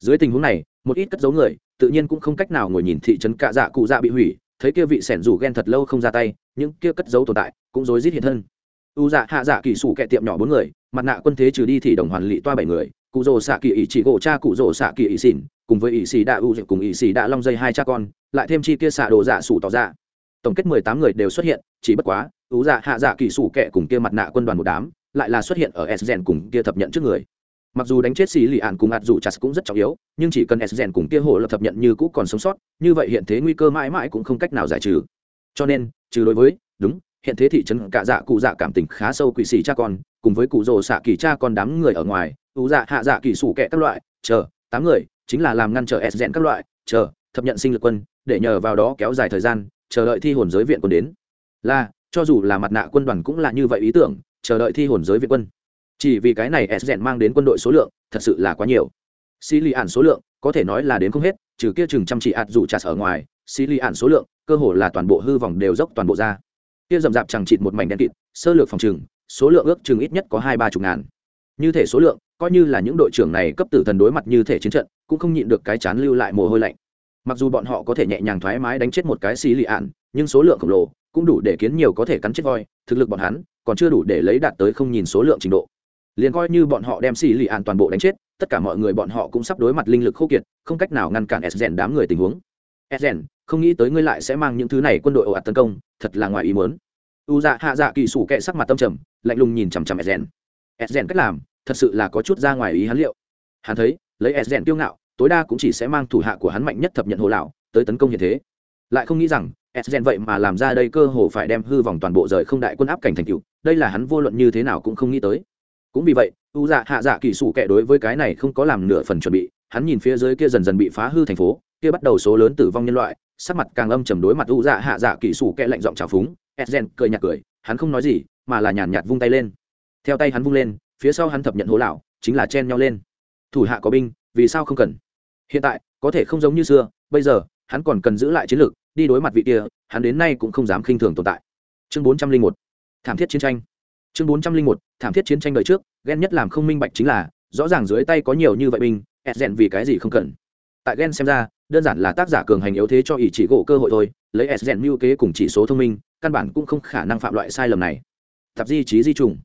Dưới tình huống này, một ít cất giấu người, tự nhiên cũng không cách nào ngồi nhìn thị trấn cạ dạ cụ dạ bị hủy, thấy kia vị sẻn rủ ghen thật lâu không ra tay, những kia cất giấu tồn tại cũng rối rít hiện thân. U dạ hạ dạ kỳ sủ kẹ tiệm nhỏ bốn người, mặt nạ quân thế trừ đi thì đồng hoàn lị toa bảy người, cụ rồ xạ kỳ ỷ chỉ gỗ cha cụ rồ xạ kỳ ỷ xỉn, cùng với ỷ xì đạ u cùng ỷ xì đạ long dây hai cha con, lại thêm chi kia xạ đồ dạ sủ tỏ ra tổng kết mười tám người đều xuất hiện, chỉ bất quá, ú dạ hạ dạ kỳ sủ kẹ cùng kia mặt nạ quân đoàn một đám, lại là xuất hiện ở s cùng kia thập nhận trước người. Mặc dù đánh chết xì lì ạn cùng ạt dù chặt cũng rất trọng yếu, nhưng chỉ cần s cùng kia hồ lập thập nhận như cũ còn sống sót, như vậy hiện thế nguy cơ mãi mãi cũng không cách nào giải trừ. Cho nên, trừ đối với, đúng, hiện thế thị trấn cả dạ cụ dạ cảm tình khá sâu quỷ xì cha con, cùng với cụ rồ xạ kỳ cha con đám người ở ngoài ủ dạ hạ dạ kỳ sủ kẹ các loại, chờ, tám người, chính là làm ngăn trở s các loại, chờ, thập nhận sinh lực quân, để nhờ vào đó kéo dài thời gian chờ đợi thi hồn giới viện quân đến. Là, cho dù là mặt nạ quân đoàn cũng là như vậy ý tưởng, chờ đợi thi hồn giới viện quân. Chỉ vì cái này s mang đến quân đội số lượng, thật sự là quá nhiều. Xì lì ạn số lượng, có thể nói là đến không hết, trừ kia chừng chăm chỉ ạt dù chặt ở ngoài xì lì ạn số lượng, cơ hồ là toàn bộ hư vòng đều dốc toàn bộ ra. Kia rậm rạp chẳng chịt một mảnh đen kịt, sơ lược phòng chừng số lượng ước chừng ít nhất có hai ba chục ngàn. Như thể số lượng, coi như là những đội trưởng này cấp tử thần đối mặt như thể chiến trận, cũng không nhịn được cái chán lưu lại mồ hôi lạnh mặc dù bọn họ có thể nhẹ nhàng thoải mái đánh chết một cái xì lì ạn, nhưng số lượng khổng lồ cũng đủ để kiến nhiều có thể cắn chết voi. Thực lực bọn hắn còn chưa đủ để lấy đạt tới không nhìn số lượng trình độ. Liền coi như bọn họ đem xì lì ạn toàn bộ đánh chết, tất cả mọi người bọn họ cũng sắp đối mặt linh lực khô kiệt, không cách nào ngăn cản s rèn đám người tình huống. S rèn không nghĩ tới ngươi lại sẽ mang những thứ này quân đội ồ ạt tấn công, thật là ngoài ý muốn. U dạ hạ dạ kỳ sủ kệ sắc mặt tâm trầm, lạnh lùng nhìn chằm chằm s rèn s rèn cách làm, thật sự là có chút ra ngoài ý hắn liệu. Hắn thấy, lấy s rèn kiêu ngạo tối đa cũng chỉ sẽ mang thủ hạ của hắn mạnh nhất thập nhận hồ lão tới tấn công như thế. Lại không nghĩ rằng Esgen vậy mà làm ra đây cơ hồ phải đem hư vòng toàn bộ rời không đại quân áp cảnh thành cựu đây là hắn vô luận như thế nào cũng không nghĩ tới. Cũng vì vậy, u dạ hạ dạ kỳ sủ kệ đối với cái này không có làm nửa phần chuẩn bị, hắn nhìn phía dưới kia dần dần bị phá hư thành phố, kia bắt đầu số lớn tử vong nhân loại, sắc mặt càng âm trầm đối mặt u dạ hạ dạ kỳ sủ kệ lạnh giọng trào phúng Esgen cười nhạt cười, hắn không nói gì, mà là nhàn nhạt vung tay lên. Theo tay hắn vung lên, phía sau hắn thập nhận hố lão chính là chen nhau lên. Thủ hạ có binh vì sao không cần? Hiện tại, có thể không giống như xưa, bây giờ, hắn còn cần giữ lại chiến lược, đi đối mặt vị kia, hắn đến nay cũng không dám khinh thường tồn tại. Chương bốn trăm linh một, thảm thiết chiến tranh. Chương bốn trăm linh một, thảm thiết chiến tranh đời trước ghen nhất làm không minh bạch chính là, rõ ràng dưới tay có nhiều như vậy binh rèn vì cái gì không cần. Tại ghen xem ra, đơn giản là tác giả cường hành yếu thế cho ý chỉ gỗ cơ hội thôi, lấy ẹt rèn mưu kế cùng chỉ số thông minh, căn bản cũng không khả năng phạm loại sai lầm này. Tạp di trí di trùng.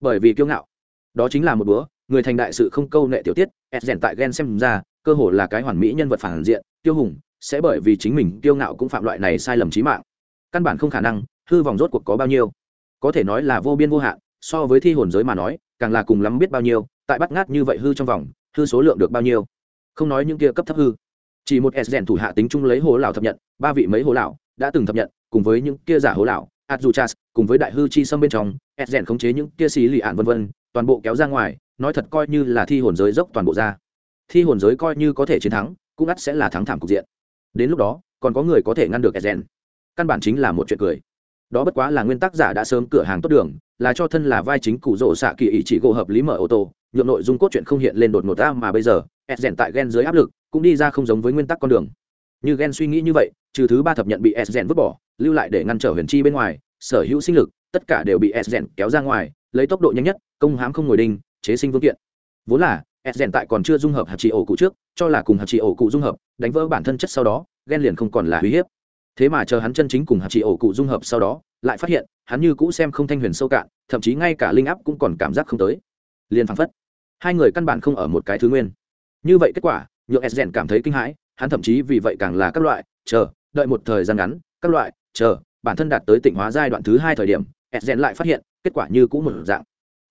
Bởi vì kiêu ngạo. Đó chính là một búa người thành đại sự không câu nệ tiểu tiết s rèn tại ghen xem ra, cơ hội là cái hoàn mỹ nhân vật phản diện tiêu hùng, sẽ bởi vì chính mình tiêu ngạo cũng phạm loại này sai lầm trí mạng. Căn bản không khả năng, hư vòng rốt cuộc có bao nhiêu. Có thể nói là vô biên vô hạn, so với thi hồn giới mà nói, càng là cùng lắm biết bao nhiêu, tại bắt ngát như vậy hư trong vòng, hư số lượng được bao nhiêu. Không nói những kia cấp thấp hư. Chỉ một s rèn thủ hạ tính chung lấy hồ lão thập nhận, ba vị mấy hồ lão đã từng thập nhận, cùng với những kia giả hồ lão, adjuchas, cùng với đại hư chi xâm bên trong, s rèn khống chế những kia xí lì ạn vân vân, toàn bộ kéo ra ngoài nói thật coi như là thi hồn giới dốc toàn bộ ra. Thi hồn giới coi như có thể chiến thắng, cũng ắt sẽ là thắng thảm cục diện. Đến lúc đó, còn có người có thể ngăn được Ezen. căn bản chính là một chuyện cười. Đó bất quá là nguyên tắc giả đã sớm cửa hàng tốt đường, là cho thân là vai chính cụ rỗ xạ kỳ ý chỉ gỗ hợp lý mở ô tô, nhượng nội dung cốt truyện không hiện lên đột ngột ta mà bây giờ, Ezen tại gen dưới áp lực, cũng đi ra không giống với nguyên tắc con đường. Như gen suy nghĩ như vậy, trừ thứ ba thập nhận bị Ezen vứt bỏ, lưu lại để ngăn trở huyền chi bên ngoài, sở hữu sinh lực, tất cả đều bị Ezen kéo ra ngoài, lấy tốc độ nhanh nhất, công hãm không ngồi đinh chế sinh vương kiện. Vốn là Ezen tại còn chưa dung hợp hạt trị ổ cụ trước, cho là cùng hạt trị ổ cụ dung hợp, đánh vỡ bản thân chất sau đó ghen liền không còn là uy hiếp. Thế mà chờ hắn chân chính cùng hạt trị ổ cụ dung hợp sau đó, lại phát hiện, hắn như cũ xem không thanh huyền sâu cạn, thậm chí ngay cả linh áp cũng còn cảm giác không tới. Liền phăng phất, hai người căn bản không ở một cái thứ nguyên. Như vậy kết quả nhượng s cảm thấy kinh hãi, hắn thậm chí vì vậy càng là các loại, chờ, đợi một thời gian ngắn, các loại, chờ, bản thân đạt tới tỉnh hóa giai đoạn thứ hai thời điểm, s lại phát hiện, kết quả như cũ một dạng.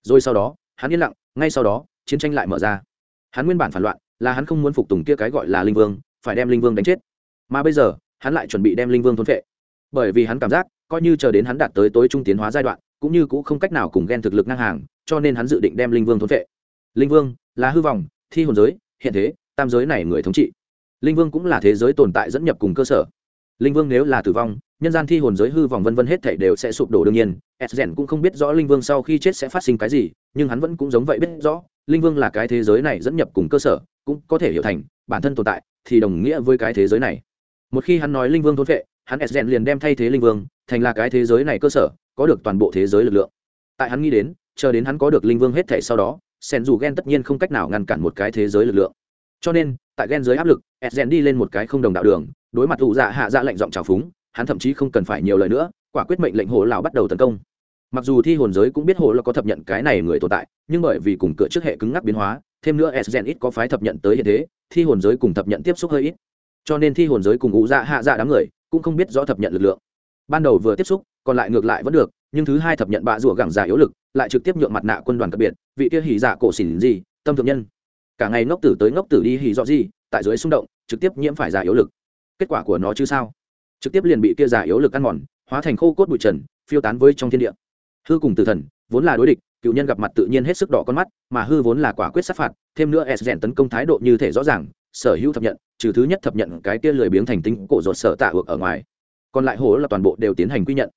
Rồi sau đó, hắn yên lặng ngay sau đó, chiến tranh lại mở ra. Hắn nguyên bản phản loạn là hắn không muốn phục tùng kia cái gọi là linh vương, phải đem linh vương đánh chết. Mà bây giờ, hắn lại chuẩn bị đem linh vương thôn phệ. Bởi vì hắn cảm giác, coi như chờ đến hắn đạt tới tối trung tiến hóa giai đoạn, cũng như cũng không cách nào cùng ghen thực lực ngang hàng, cho nên hắn dự định đem linh vương thôn phệ. Linh vương là hư vọng, thi hồn giới, hiện thế, tam giới này người thống trị. Linh vương cũng là thế giới tồn tại dẫn nhập cùng cơ sở. Linh vương nếu là tử vong, nhân gian thi hồn giới, hư vọng vân vân hết thảy đều sẽ sụp đổ đương nhiên Esgen cũng không biết rõ linh vương sau khi chết sẽ phát sinh cái gì, nhưng hắn vẫn cũng giống vậy biết rõ, linh vương là cái thế giới này dẫn nhập cùng cơ sở, cũng có thể hiểu thành, bản thân tồn tại thì đồng nghĩa với cái thế giới này. Một khi hắn nói linh vương thôn vệ hắn Esgen liền đem thay thế linh vương, thành là cái thế giới này cơ sở, có được toàn bộ thế giới lực lượng. Tại hắn nghĩ đến, chờ đến hắn có được linh vương hết thể sau đó, sen dù gen tất nhiên không cách nào ngăn cản một cái thế giới lực lượng. Cho nên, tại gen dưới áp lực Esgen đi lên một cái không đồng đạo đường, đối mặt ủ dạ hạ dạ lệnh giọng trào phúng, hắn thậm chí không cần phải nhiều lời nữa quả quyết mệnh lệnh hồ lão bắt đầu tấn công. Mặc dù thi hồn giới cũng biết hồ là có thập nhận cái này người tồn tại, nhưng bởi vì cùng cửa trước hệ cứng ngắc biến hóa, thêm nữa s ít có phái thập nhận tới hiện thế, thi hồn giới cùng thập nhận tiếp xúc hơi ít. Cho nên thi hồn giới cùng ngũ dạ hạ dạ đám người cũng không biết rõ thập nhận lực lượng. Ban đầu vừa tiếp xúc, còn lại ngược lại vẫn được, nhưng thứ hai thập nhận bạ rủa gẳng giả yếu lực, lại trực tiếp nhượng mặt nạ quân đoàn đặc biệt, vị kia hỉ dạ cổ xỉn gì, tâm thượng nhân. Cả ngày ngốc tử tới ngốc tử đi hỉ dọ gì, tại dưới xung động, trực tiếp nhiễm phải giả yếu lực. Kết quả của nó chứ sao? Trực tiếp liền bị kia giả yếu lực ăn mòn hóa thành khô cốt bụi trần, phiêu tán với trong thiên địa. Hư cùng tử thần, vốn là đối địch, cựu nhân gặp mặt tự nhiên hết sức đỏ con mắt, mà hư vốn là quả quyết sát phạt, thêm nữa s rèn tấn công thái độ như thể rõ ràng, sở hữu thập nhận, trừ thứ nhất thập nhận cái kia lười biếng thành tinh cổ ruột sở tạ ược ở ngoài. Còn lại hố là toàn bộ đều tiến hành quy nhận.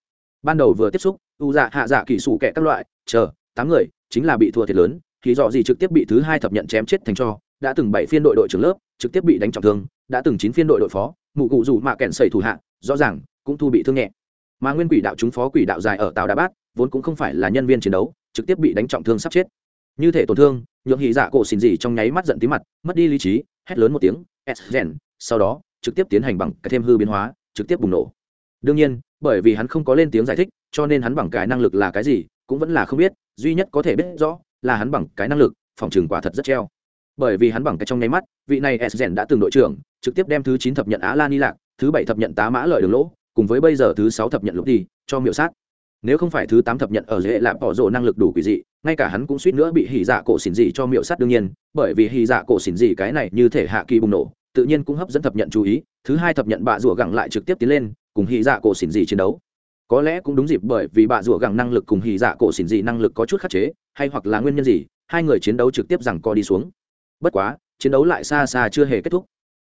Ban đầu vừa tiếp xúc, u dạ hạ dạ kỹ sủ kẻ các loại, chờ, tám người, chính là bị thua thiệt lớn thì dọ gì trực tiếp bị thứ hai thập nhận chém chết thành cho, đã từng bảy phiên đội đội trưởng lớp, trực tiếp bị đánh trọng thương, đã từng chín phiên đội đội phó, mụ cụ dù mạ kẹn sẩy thủ hạ, rõ ràng, cũng thu bị thương nhẹ mà nguyên quỷ đạo chúng phó quỷ đạo dài ở tàu đà bát, vốn cũng không phải là nhân viên chiến đấu, trực tiếp bị đánh trọng thương sắp chết. Như thể tổn thương, nhượng hỉ dạ cổ xin gì trong nháy mắt giận tí mặt, mất đi lý trí, hét lớn một tiếng s gen! Sau đó, trực tiếp tiến hành bằng cái thêm hư biến hóa, trực tiếp bùng nổ. Đương nhiên, bởi vì hắn không có lên tiếng giải thích, cho nên hắn bằng cái năng lực là cái gì, cũng vẫn là không biết, duy nhất có thể biết rõ, là hắn bằng cái năng lực, phòng trừng quả thật rất treo. Bởi vì hắn bằng cái trong nháy mắt, vị này s gen đã từng đội trưởng, trực tiếp đem thứ chín thập nhận á lan y lạc, thứ bảy thập nhận tá mã lợi đường lỗ cùng với bây giờ thứ sáu thập nhận lục đi, cho miệu sát. Nếu không phải thứ tám thập nhận ở dễ lạp bỏ rộ năng lực đủ quỷ dị, ngay cả hắn cũng suýt nữa bị hỉ dạ cổ xỉn dị cho miệu sát đương nhiên, bởi vì hỉ dạ cổ xỉn dị cái này như thể hạ kỳ bùng nổ, tự nhiên cũng hấp dẫn thập nhận chú ý, thứ hai thập nhận bạ rủa gẳng lại trực tiếp tiến lên, cùng hỉ dạ cổ xỉn dị chiến đấu. Có lẽ cũng đúng dịp bởi vì bạ rủa gẳng năng lực cùng hỉ dạ cổ xỉn dị năng lực có chút khắc chế, hay hoặc là nguyên nhân gì, hai người chiến đấu trực tiếp rằng co đi xuống. Bất quá, chiến đấu lại xa xa chưa hề kết thúc.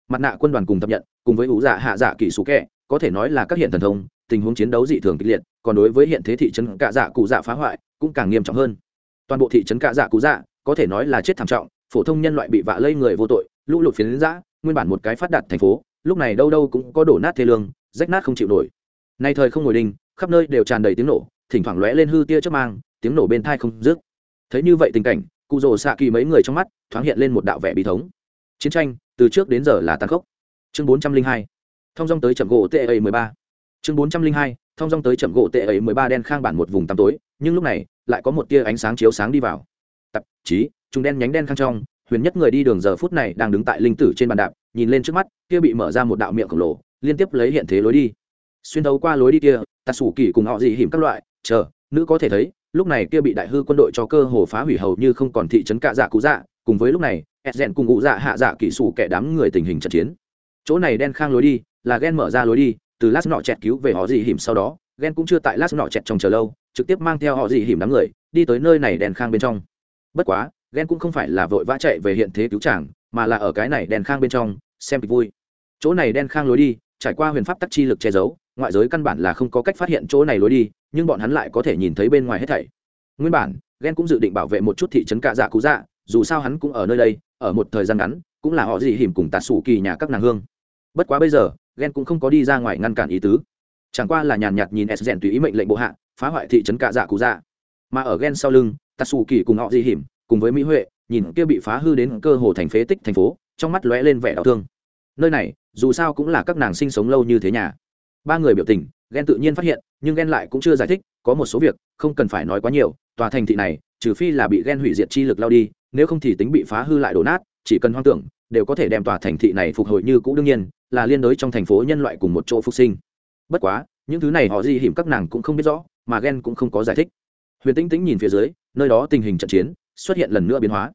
Mặt nạ quân đoàn cùng thập nhận, cùng với ủ dạ hạ dạ kỳ số kẹ có thể nói là các hiện thần thông, tình huống chiến đấu dị thường kịch liệt, còn đối với hiện thế thị trấn cạ dạ cụ dạ phá hoại cũng càng nghiêm trọng hơn. Toàn bộ thị trấn cạ dạ cụ dạ có thể nói là chết thảm trọng, phổ thông nhân loại bị vạ lây người vô tội, lũ lụt phiến giã, nguyên bản một cái phát đạt thành phố, lúc này đâu đâu cũng có đổ nát thê lương, rách nát không chịu nổi. Nay thời không ngồi đinh, khắp nơi đều tràn đầy tiếng nổ, thỉnh thoảng lóe lên hư tia chớp mang, tiếng nổ bên thai không dứt. Thấy như vậy tình cảnh, cụ rồ xạ kỳ mấy người trong mắt thoáng hiện lên một đạo vẻ bí thống. Chiến tranh, từ trước đến giờ là tàn khốc. Chương bốn trăm linh hai thông dong tới chậm gỗ ta mười ba. Chương bốn trăm linh hai, thông dong tới chậm gỗ tệ ấy mười ba đen khang bản một vùng tăm tối, nhưng lúc này, lại có một tia ánh sáng chiếu sáng đi vào. Tạp chí chúng đen nhánh đen khang trong, huyền nhất người đi đường giờ phút này đang đứng tại linh tử trên bàn đạp, nhìn lên trước mắt, kia bị mở ra một đạo miệng khổng lồ, liên tiếp lấy hiện thế lối đi. Xuyên thấu qua lối đi kia tạt sủ kỳ cùng họ dị hiểm các loại, chờ, nữ có thể thấy, lúc này kia bị đại hư quân đội cho cơ hồ phá hủy hầu như không còn thị trấn cạ dạ cũ dạ cùng với lúc này, ed rèn cùng ngụ dạ hạ dạ kỹ sủ kẻ đám người tình hình trận chiến. Chỗ này đen khang lối đi là ghen mở ra lối đi, từ lát nọ chẹt cứu về họ gì hiểm sau đó ghen cũng chưa tại lát nọ chẹt trong chờ lâu, trực tiếp mang theo họ gì hiểm đám người, đi tới nơi này đèn khang bên trong. Bất quá ghen cũng không phải là vội vã chạy về hiện thế cứu chàng, mà là ở cái này đèn khang bên trong, xem kịch vui. Chỗ này đen khang lối đi, trải qua huyền pháp tắc chi lực che giấu, ngoại giới căn bản là không có cách phát hiện chỗ này lối đi, nhưng bọn hắn lại có thể nhìn thấy bên ngoài hết thảy. Nguyên bản ghen cũng dự định bảo vệ một chút thị trấn cạ dạ cú dạ dù sao hắn cũng ở nơi đây, ở một thời gian ngắn, cũng là họ gì hiểm cùng tạt sủ kỳ nhà các nàng hương. Bất quá bây giờ ghen cũng không có đi ra ngoài ngăn cản ý tứ. Chẳng qua là nhàn nhạt nhìn s rèn tùy ý mệnh lệnh bộ hạ, phá hoại thị trấn cạ dạ cụ dạ. Mà ở ghen sau lưng Tatsu kỳ cùng họ Di hiểm cùng với mỹ huệ, nhìn kia bị phá hư đến cơ hồ thành phế tích thành phố, trong mắt lóe lên vẻ đau thương. Nơi này, dù sao cũng là các nàng sinh sống lâu như thế nhà. Ba người biểu tình ghen tự nhiên phát hiện, nhưng ghen lại cũng chưa giải thích, có một số việc, không cần phải nói quá nhiều, tòa thành thị này, trừ phi là bị ghen hủy diệt chi lực lao đi, nếu không thì tính bị phá hư lại đổ nát, chỉ cần hoang tưởng, đều có thể đem tòa thành thị này phục hồi như cũ đương nhiên là liên đối trong thành phố nhân loại cùng một chỗ phục sinh. Bất quá, những thứ này họ di hiểm các nàng cũng không biết rõ, mà ghen cũng không có giải thích. Huyền tĩnh tĩnh nhìn phía dưới, nơi đó tình hình trận chiến xuất hiện lần nữa biến hóa.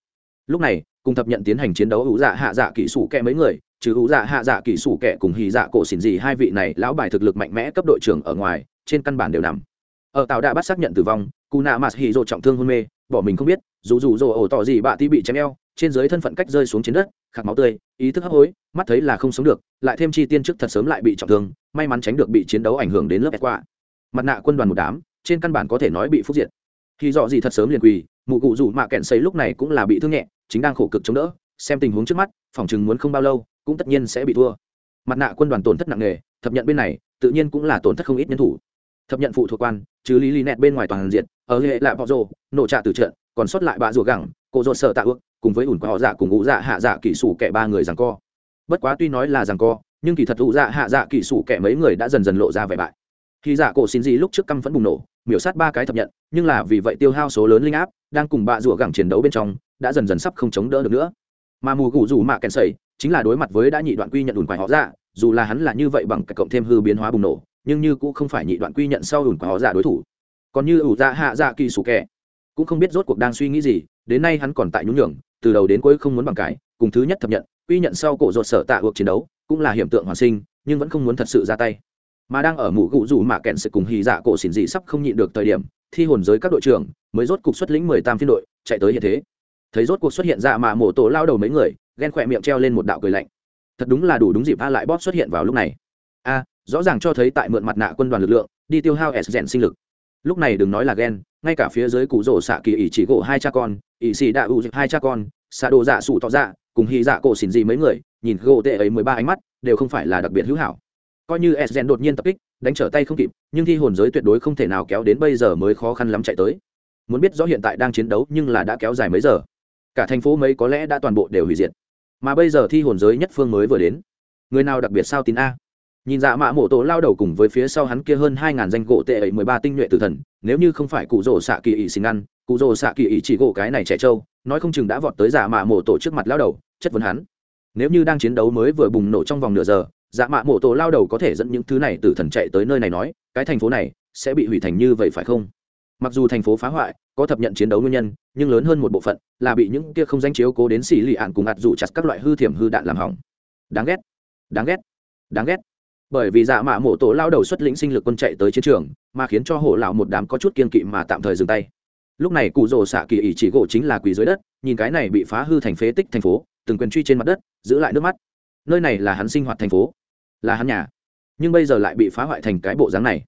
Lúc này, cùng thập nhận tiến hành chiến đấu ủ dạ hạ dạ kỹ sủ kẹ mấy người, trừ ủ dạ hạ dạ kỹ sủ kẹ cùng hì dạ cổ xỉn gì hai vị này lão bài thực lực mạnh mẽ cấp đội trưởng ở ngoài, trên căn bản đều nằm. Ở tàu đã bắt xác nhận tử vong cụ nạ mạt hì trọng thương hôn mê, bỏ mình không biết, dù dù rồ ổ tỏ gì bạ tí bị chém eo trên dưới thân phận cách rơi xuống trên đất, khạc máu tươi, ý thức hấp hối, mắt thấy là không sống được, lại thêm chi tiên trước thật sớm lại bị trọng thương, may mắn tránh được bị chiến đấu ảnh hưởng đến lớp ép qua mặt nạ quân đoàn một đám, trên căn bản có thể nói bị phúc diệt. Khi dọ gì thật sớm liền quỳ, mụ cụ rủ mạ kẹn xây lúc này cũng là bị thương nhẹ, chính đang khổ cực chống đỡ, xem tình huống trước mắt, phòng chừng muốn không bao lâu, cũng tất nhiên sẽ bị thua. Mặt nạ quân đoàn tổn thất nặng nề, thập nhận bên này, tự nhiên cũng là tổn thất không ít nhân thủ. Thập nhận phụ thuộc quan chứ lý lý nẹt bên ngoài toàn diện, ở hệ lạ bọ rồ, nổ trạ từ trận, còn sót lại bạ rùa gẳng, cổ rột sợ tạ ước cùng với ủn qua họ dạ cùng ngũ dạ hạ dạ kỹ sủ kẻ ba người rằng co. Bất quá tuy nói là rằng co, nhưng kỳ thật ủ dạ hạ dạ kỹ sủ kẻ mấy người đã dần dần lộ ra vẻ bại. Khi dạ cổ xin gì lúc trước căm phẫn bùng nổ, miểu sát ba cái thập nhận, nhưng là vì vậy tiêu hao số lớn linh áp, đang cùng bạ rủa gẳng chiến đấu bên trong, đã dần dần sắp không chống đỡ được nữa. Mà mù gù rủ mạ kèn sẩy, chính là đối mặt với đã nhị đoạn quy nhận ủn quái họ dạ dù là hắn là như vậy bằng cộng thêm hư biến hóa bùng nổ, nhưng như cũng không phải nhị đoạn quy nhận sau ủn quái họ dạ đối thủ. Còn như ủ dạ hạ dạ kỳ sủ kẻ, cũng không biết rốt cuộc đang suy nghĩ gì đến nay hắn còn tại nhún nhường, từ đầu đến cuối không muốn bằng cái cùng thứ nhất thập nhận, quy nhận sau cổ ruột sở tạ ước chiến đấu, cũng là hiện tượng hoàn sinh, nhưng vẫn không muốn thật sự ra tay. Mà đang ở mụ gụ rủ mà kẹn sự cùng hì dạ cổ xỉn dị sắp không nhịn được thời điểm, thi hồn giới các đội trưởng mới rốt cuộc xuất lĩnh mười tam phiên đội, chạy tới hiện thế. Thấy rốt cuộc xuất hiện dạ mà mổ tổ lao đầu mấy người, ghen khỏe miệng treo lên một đạo cười lạnh. Thật đúng là đủ đúng dịp a lại bóp xuất hiện vào lúc này. A, rõ ràng cho thấy tại mượn mặt nạ quân đoàn lực lượng, đi tiêu hao s rèn sinh lực. Lúc này đừng nói là ghen, ngay cả phía dưới cụ rổ xạ kỳ ỷ chỉ gỗ hai cha con ỷ đã đạ ụ hai cha con, xạ đồ dạ sủ tỏ dạ cùng hy dạ cổ xỉn gì mấy người, nhìn gỗ tệ ấy mười ba ánh mắt, đều không phải là đặc biệt hữu hảo. Coi như s gen đột nhiên tập kích, đánh trở tay không kịp, nhưng thi hồn giới tuyệt đối không thể nào kéo đến bây giờ mới khó khăn lắm chạy tới. Muốn biết rõ hiện tại đang chiến đấu, nhưng là đã kéo dài mấy giờ. Cả thành phố mấy có lẽ đã toàn bộ đều hủy diệt. Mà bây giờ thi hồn giới nhất phương mới vừa đến. Người nào đặc biệt sao tin a? Nhìn dạ mạ mộ tổ lao đầu cùng với phía sau hắn kia hơn hai ngàn danh gỗ tệ ấy mười ba tinh nhuệ tử thần, nếu như không phải cụ rồ xạ kỳ ỉ xin ăn cụ rồ xạ kỳ ỉ chỉ gỗ cái này trẻ trâu, nói không chừng đã vọt tới dạ mạ mộ tổ trước mặt lao đầu, chất vấn hắn. Nếu như đang chiến đấu mới vừa bùng nổ trong vòng nửa giờ dạ mạ mộ tổ lao đầu có thể dẫn những thứ này tử thần chạy tới nơi này nói, cái thành phố này sẽ bị hủy thành như vậy phải không? Mặc dù thành phố phá hoại, có thập nhận chiến đấu nguyên nhân, nhưng lớn hơn một bộ phận là bị những kia không danh chiếu cố đến xỉ lì ạn cùng ạt dụ chặt các loại hư thiểm hư đạn làm hỏng. Đáng ghét. Đáng ghét. Đáng ghét bởi vì dạ mạ mộ tổ lao đầu xuất lĩnh sinh lực quân chạy tới chiến trường, mà khiến cho hổ lão một đám có chút kiên kỵ mà tạm thời dừng tay. Lúc này cụ rồ xạ kỳ ỉ chỉ gỗ chính là quỳ dưới đất, nhìn cái này bị phá hư thành phế tích thành phố, từng quyền truy trên mặt đất, giữ lại nước mắt. Nơi này là hắn sinh hoạt thành phố, là hắn nhà. Nhưng bây giờ lại bị phá hoại thành cái bộ dáng này.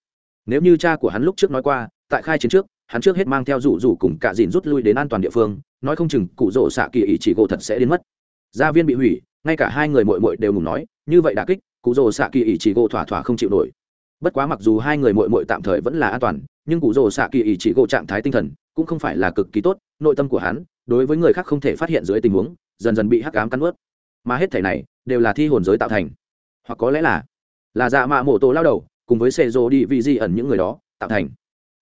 Nếu như cha của hắn lúc trước nói qua, tại khai chiến trước, hắn trước hết mang theo rủ rủ cùng cả dìn rút lui đến an toàn địa phương, nói không chừng cụ rỗ xạ kỳ ỉ chỉ gỗ thật sẽ đến mất. Gia viên bị hủy, ngay cả hai người mội mội đều ngừng nói, như vậy đà kích cụ rồ xạ kỳ ỉ chỉ gỗ thỏa thỏa không chịu nổi. Bất quá mặc dù hai người mội mội tạm thời vẫn là an toàn, nhưng cụ rồ xạ kỳ ỉ chỉ gỗ trạng thái tinh thần cũng không phải là cực kỳ tốt, nội tâm của hắn đối với người khác không thể phát hiện dưới tình huống, dần dần bị hắc cám cắn ướt mà hết thể này đều là thi hồn giới tạo thành. Hoặc có lẽ là là dạ mạ mộ tổ lao đầu cùng với xe rô đi vị di ẩn những người đó tạo thành.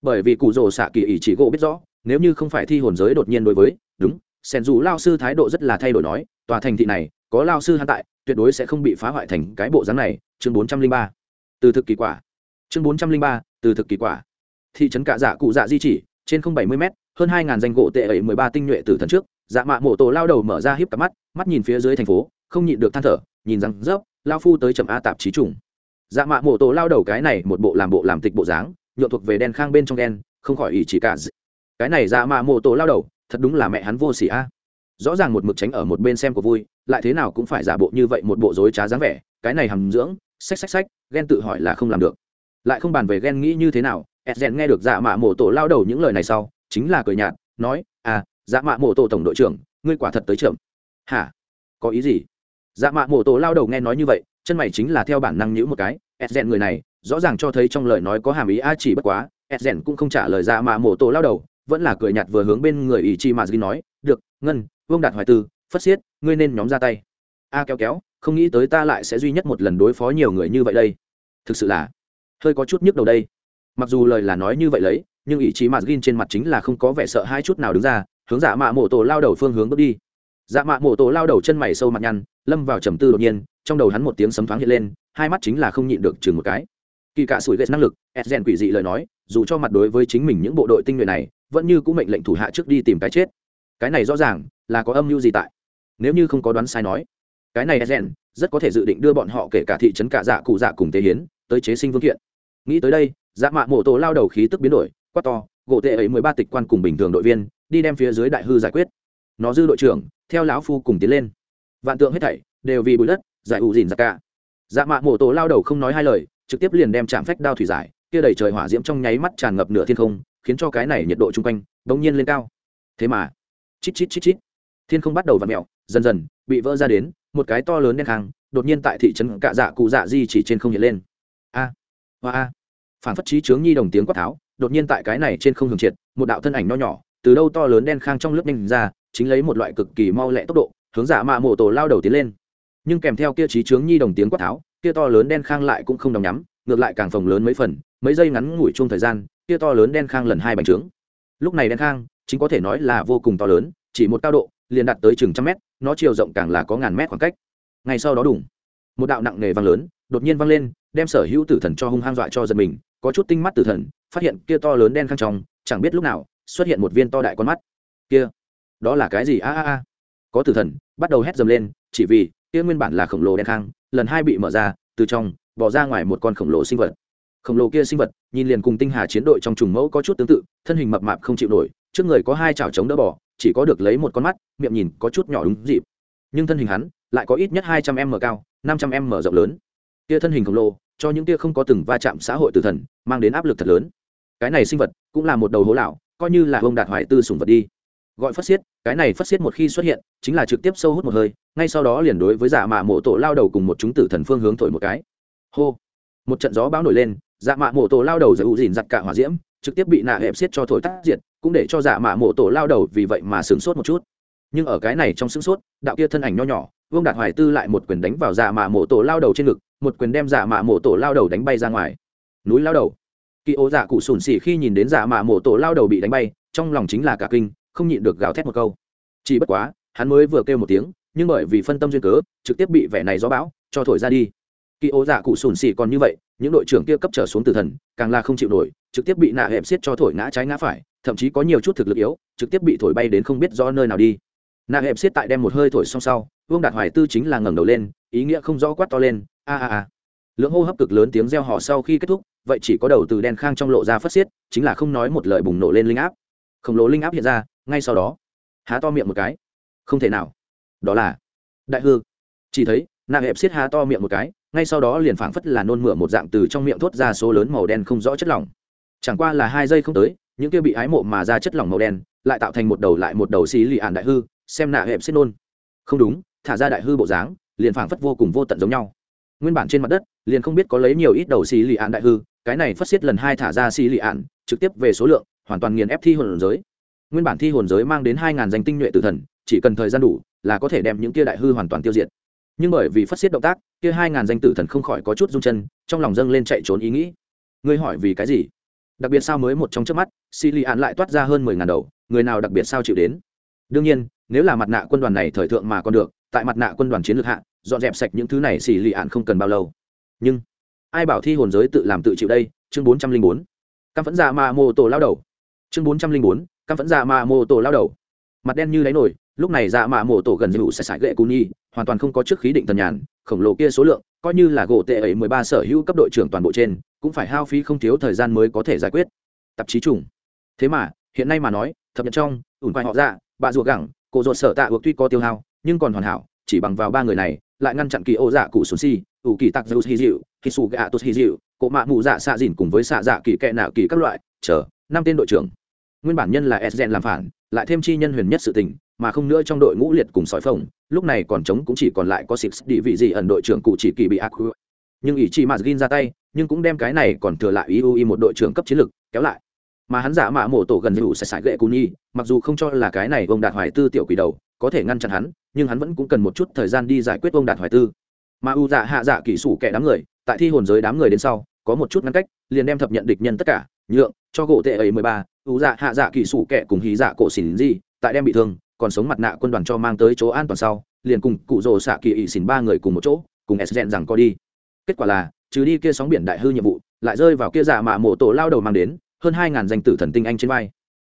Bởi vì cụ rồ xạ kỳ ỉ chỉ gỗ biết rõ, nếu như không phải thi hồn giới đột nhiên đối với, đúng sen dù lao sư thái độ rất là thay đổi nói, tòa thành thị này có lao sư hắn tại, tuyệt đối sẽ không bị phá hoại thành cái bộ dáng này. Chương bốn trăm linh ba. Từ thực kỳ quả. Chương bốn trăm linh ba, từ thực kỳ quả. Thị trấn cạ dạ cụ dạ di chỉ, trên không bảy mươi m hơn hai ngàn danh gỗ tệ ẩy mười ba tinh nhuệ từ thần trước. Dạ mạ mộ tổ lao đầu mở ra hiếp cặp mắt mắt nhìn phía dưới thành phố, không nhịn được than thở, nhìn rằng rớp lao phu tới chậm a tạp chí trùng. Dạ mạ mộ tổ lao đầu cái này một bộ làm bộ làm tịch bộ dáng, nhộn thuộc về đen khang bên trong đen, không khỏi ỷ chỉ cả cái này dạ mạ mộ tổ lao đầu, thật đúng là mẹ hắn vô s ỉ a rõ ràng một mực tránh ở một bên xem của vui, lại thế nào cũng phải giả bộ như vậy một bộ dối trá dáng vẻ, cái này hầm dưỡng, xách xách xách, ghen tự hỏi là không làm được. Lại không bàn về ghen nghĩ như thế nào edgen nghe được dạ mạ mổ tổ lao đầu những lời này sau, chính là cười nhạt, nói à dạ mạ mổ tổ tổng đội trưởng, ngươi quả thật tới trưởng. Hả? Có ý gì? Dạ mạ mổ tổ lao đầu nghe nói như vậy, chân mày chính là theo bản năng nhữ một cái edgen người này, rõ ràng cho thấy trong lời nói có hàm ý a chỉ bất quá edgen cũng không trả lời dạ mạ mổ tổ lao đầu, vẫn là cười nhạt vừa hướng bên người ý chi mà nói, được, ngân vương đạt hoài tư, phất xiết, ngươi nên nhóm ra tay. A kéo kéo, không nghĩ tới ta lại sẽ duy nhất một lần đối phó nhiều người như vậy đây. Thực sự là, hơi có chút nhức đầu đây. Mặc dù lời là nói như vậy lấy, nhưng ý chí mạt gin trên mặt chính là không có vẻ sợ hai chút nào đứng ra, hướng giả mạ mộ tổ lao đầu phương hướng bước đi. Dạ mạ mộ tổ lao đầu chân mày sâu mặt nhăn, lâm vào trầm tư đột nhiên, trong đầu hắn một tiếng sấm thoáng hiện lên, hai mắt chính là không nhịn được chừng một cái. Kỳ cả sủi ghét năng lực edgen quỷ dị lời nói, dù cho mặt đối với chính mình những bộ đội tinh nhuệ này, vẫn như cũng mệnh lệnh thủ hạ trước đi tìm cái chết. Cái này rõ ràng là có âm mưu gì tại? Nếu như không có đoán sai nói, cái này edgen rất có thể dự định đưa bọn họ kể cả thị trấn cả dạ cụ dạ cùng tế hiến tới chế sinh vương kiện. Nghĩ tới đây dạ mạ mộ tổ lao đầu khí tức biến đổi, quát to, gỗ tệ ấy mười ba tịch quan cùng bình thường đội viên, đi đem phía dưới đại hư giải quyết. Nó dư đội trưởng, theo lão phu cùng tiến lên. Vạn tượng hết thảy đều vì bụi đất, giải ủ dìn ra cả. Dạ mạ mộ tổ lao đầu không nói hai lời, trực tiếp liền đem chạm phách đao thủy giải, kia đầy trời hỏa diễm trong nháy mắt tràn ngập nửa thiên không, khiến cho cái này nhiệt độ chung quanh bỗng nhiên lên cao. Thế mà, chít chít chít chít thiên không bắt đầu v ặ mẹo dần dần, bị vỡ ra đến, một cái to lớn đen khang, đột nhiên tại thị trấn cạ dạ cụ dạ di chỉ trên không hiện lên. A, hoa a. Phản phất trí chướng nhi đồng tiếng quát tháo, đột nhiên tại cái này trên không hưởng triệt, một đạo thân ảnh nho nhỏ, từ đâu to lớn đen khang trong lớp nhanh ra, chính lấy một loại cực kỳ mau lẹ tốc độ, hướng giả mạ mộ tổ lao đầu tiến lên. Nhưng kèm theo kia trí chướng nhi đồng tiếng quát tháo, kia to lớn đen khang lại cũng không đồng nhắm, ngược lại càng phồng lớn mấy phần, mấy giây ngắn ngủi chung thời gian, kia to lớn đen khang lần hai bành trướng. Lúc này đen khang, chính có thể nói là vô cùng to lớn, chỉ một cao độ liền đạt tới chừng trăm mét, nó chiều rộng càng là có ngàn mét khoảng cách. Ngay sau đó đủng một đạo nặng nề vang lớn đột nhiên vang lên, đem sở hữu tử thần cho hung hang dọa cho giật mình, có chút tinh mắt tử thần, phát hiện kia to lớn đen khăn trong chẳng biết lúc nào xuất hiện một viên to đại con mắt. Kia, đó là cái gì? A a a. Có tử thần, bắt đầu hét dầm lên, chỉ vì kia nguyên bản là khổng lồ đen khang, lần hai bị mở ra, từ trong, bỏ ra ngoài một con khổng lồ sinh vật. Khổng lồ kia sinh vật, nhìn liền cùng tinh hà chiến đội trong trùng mẫu có chút tương tự, thân hình mập mạp không chịu nổi, trước người có hai chảo chống đỡ bỏ chỉ có được lấy một con mắt, miệng nhìn có chút nhỏ đúng dịp. Nhưng thân hình hắn lại có ít nhất hai trăm m cao, năm trăm m rộng lớn. Tia thân hình khổng lồ, cho những tia không có từng va chạm xã hội tử thần, mang đến áp lực thật lớn. Cái này sinh vật cũng là một đầu hố lão, coi như là ông đạt hoài tư sùng vật đi. Gọi phát xiết, cái này phát xiết một khi xuất hiện, chính là trực tiếp sâu hút một hơi, ngay sau đó liền đối với giả mạ mộ tổ lao đầu cùng một chúng tử thần phương hướng thổi một cái. Hô! Một trận gió bão nổi lên dạ mạ mộ tổ lao đầu giữ dìn giặt cả hỏa diễm, trực tiếp bị nạ hẹp xiết cho thổi tắt diệt cũng để cho dạ mạ mộ tổ lao đầu vì vậy mà sửng sốt một chút. Nhưng ở cái này trong sửng sốt, đạo kia thân ảnh nho nhỏ, vương đạt hoài tư lại một quyền đánh vào dạ mạ mộ tổ lao đầu trên ngực, một quyền đem dạ mạ mộ tổ lao đầu đánh bay ra ngoài. Núi lao đầu. Kỳ ô dạ cụ sùn xỉ khi nhìn đến dạ mạ mộ tổ lao đầu bị đánh bay, trong lòng chính là cả kinh, không nhịn được gào thét một câu. Chỉ bất quá, hắn mới vừa kêu một tiếng, nhưng bởi vì phân tâm duyên cớ, trực tiếp bị vẻ này gió bão cho thổi ra đi. Kỳ ô dạ cụ sùn xỉ còn như vậy, những đội trưởng kia cấp trở xuống từ thần, càng là không chịu nổi trực tiếp bị nạ hẹp xiết cho thổi ngã trái ngã phải, thậm chí có nhiều chút thực lực yếu, trực tiếp bị thổi bay đến không biết do nơi nào đi. Nạ hẹp xiết tại đem một hơi thổi xong sau, vương đạt hoài tư chính là ngẩng đầu lên, ý nghĩa không rõ quát to lên, a a a. Lượng hô hấp cực lớn tiếng reo hò sau khi kết thúc, vậy chỉ có đầu từ đen khang trong lộ ra phất xiết, chính là không nói một lời bùng nổ lên linh áp. Khổng lồ linh áp hiện ra, ngay sau đó, há to miệng một cái. Không thể nào. Đó là, đại hư. Chỉ thấy, nạ hẹp xiết há to miệng một cái, ngay sau đó liền phảng phất là nôn mửa một dạng từ trong miệng thốt ra số lớn màu đen không rõ chất lỏng chẳng qua là hai giây không tới, những kia bị ái mộ mà ra chất lỏng màu đen, lại tạo thành một đầu lại một đầu xí lì ạn đại hư, xem nạ hẹp xích nôn. Không đúng, thả ra đại hư bộ dáng, liền phảng phất vô cùng vô tận giống nhau. Nguyên bản trên mặt đất, liền không biết có lấy nhiều ít đầu xì lì ạn đại hư, cái này phát xiết lần hai thả ra xì lì ạn trực tiếp về số lượng, hoàn toàn nghiền ép thi hồn giới. Nguyên bản thi hồn giới mang đến hai ngàn danh tinh nhuệ tử thần, chỉ cần thời gian đủ, là có thể đem những kia đại hư hoàn toàn tiêu diệt. Nhưng bởi vì phát xiết động tác, kia hai ngàn danh tử thần không khỏi có chút rung chân, trong lòng dâng lên chạy trốn ý nghĩ. Ngươi hỏi vì cái gì? Đặc biệt sao mới một trong trước mắt xì lì ạn lại toát ra hơn mười ngàn đầu, người nào đặc biệt sao chịu đến? Đương nhiên, nếu là mặt nạ quân đoàn này thời thượng mà còn được, tại mặt nạ quân đoàn chiến lược hạ, dọn dẹp sạch những thứ này xì lì ạn không cần bao lâu. Nhưng, ai bảo thi hồn giới tự làm tự chịu đây? Chương bốn trăm linh bốn. Căm phẫn dạ ma mô tổ lao đầu. Chương bốn trăm linh bốn. Căm phẫn dạ ma mô tổ lao đầu. Mặt đen như đáy nổi lúc này dạ mạ mổ tổ gần như sẽ sải gậy cù nhi, hoàn toàn không có trước khí định tần nhàn, khổng lồ kia số lượng, coi như là gỗ tệ ấy mười ba sở hữu cấp đội trưởng toàn bộ trên cũng phải hao phí không thiếu thời gian mới có thể giải quyết. Tạp chí trùng. Thế mà, hiện nay mà nói, thập nhật trong, ủn quay họ ra bà ruột gẳng, cổ ruột sở tạ ước tuy có tiêu hao, nhưng còn hoàn hảo, chỉ bằng vào ba người này, lại ngăn chặn kỳ ô dạ cụ sùn si, ủ kỳ tặc dầu hi dịu khi xù gạ tốt hi dịu cộ mạ mụ dạ xạ dìn cùng với xạ dạ kỳ kẹ nạo kỳ các loại, chờ, năm tên đội trưởng. Nguyên bản nhân là s làm phản, lại thêm chi nhân huyền nhất sự tình, mà không nữa trong đội ngũ liệt cùng sỏi phồng, lúc này còn chống cũng chỉ còn lại có six địa vị gì ẩn đội trưởng cụ chỉ kỳ bị ác nhưng ý chi mà gin ra tay nhưng cũng đem cái này còn thừa lại iui một đội trưởng cấp chiến lược, kéo lại. Mà hắn giả mạ mổ tổ gần như sẽ sải gậy cù nhi, mặc dù không cho là cái này ông đạt hoài tư tiểu quỷ đầu có thể ngăn chặn hắn, nhưng hắn vẫn cũng cần một chút thời gian đi giải quyết ông đạt hoài tư. Mà u dạ hạ dạ kỹ sủ kẻ đám người, tại thi hồn giới đám người đến sau, có một chút ngăn cách, liền đem thập nhận địch nhân tất cả, nhượng cho gỗ tệ ấy mười ba, u dạ hạ dạ kỹ sủ kẻ cùng hí dạ cổ xỉn gì tại đem bị thương, còn sống mặt nạ quân đoàn cho mang tới chỗ an toàn sau, liền cùng cụ rồ xạ kỳ ỵ xỉn ba người cùng một chỗ, cùng s rằng có đi. Kết quả là trừ đi kia sóng biển đại hư nhiệm vụ, lại rơi vào kia giả mạ mộ tổ lao đầu mang đến, hơn hai ngàn danh tử thần tinh anh trên vai.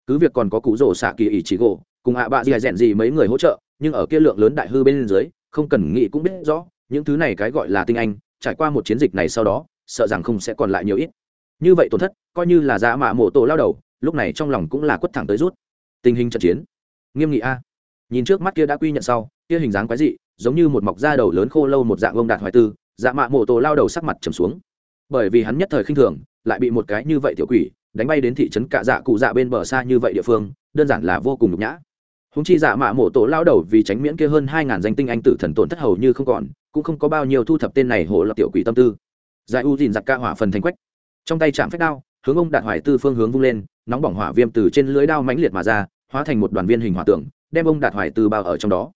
Cứ việc còn có cụ rổ xạ kỳ ỷ trí gỗ, cùng hạ bạ dì rèn gì mấy người hỗ trợ, nhưng ở kia lượng lớn đại hư bên dưới, không cần nghĩ cũng biết rõ, những thứ này cái gọi là tinh anh, trải qua một chiến dịch này sau đó, sợ rằng không sẽ còn lại nhiều ít. Như vậy tổn thất, coi như là giả mạ mộ tổ lao đầu, lúc này trong lòng cũng là quất thẳng tới rút. Tình hình trận chiến, nghiêm nghị a. Nhìn trước mắt kia đã quy nhận sau, kia hình dáng quái dị, giống như một mọc da đầu lớn khô lâu một dạng ông đạt hoài tư dạ mạ mộ tổ lao đầu sắc mặt trầm xuống. Bởi vì hắn nhất thời khinh thường, lại bị một cái như vậy tiểu quỷ đánh bay đến thị trấn cạ dạ cụ dạ bên bờ xa như vậy địa phương, đơn giản là vô cùng nhục nhã. Húng chi dạ mạ mộ tổ lao đầu vì tránh miễn kia hơn hai ngàn danh tinh anh tử thần tổn thất hầu như không còn, cũng không có bao nhiêu thu thập tên này hổ lập tiểu quỷ tâm tư. Giải u dìn giặc ca hỏa phần thành quách. Trong tay chạm phách đao, hướng ông đạt hoài tư phương hướng vung lên, nóng bỏng hỏa viêm từ trên lưới đao mãnh liệt mà ra, hóa thành một đoàn viên hình hỏa tượng, đem ông đạt hoài tư bao ở trong đó.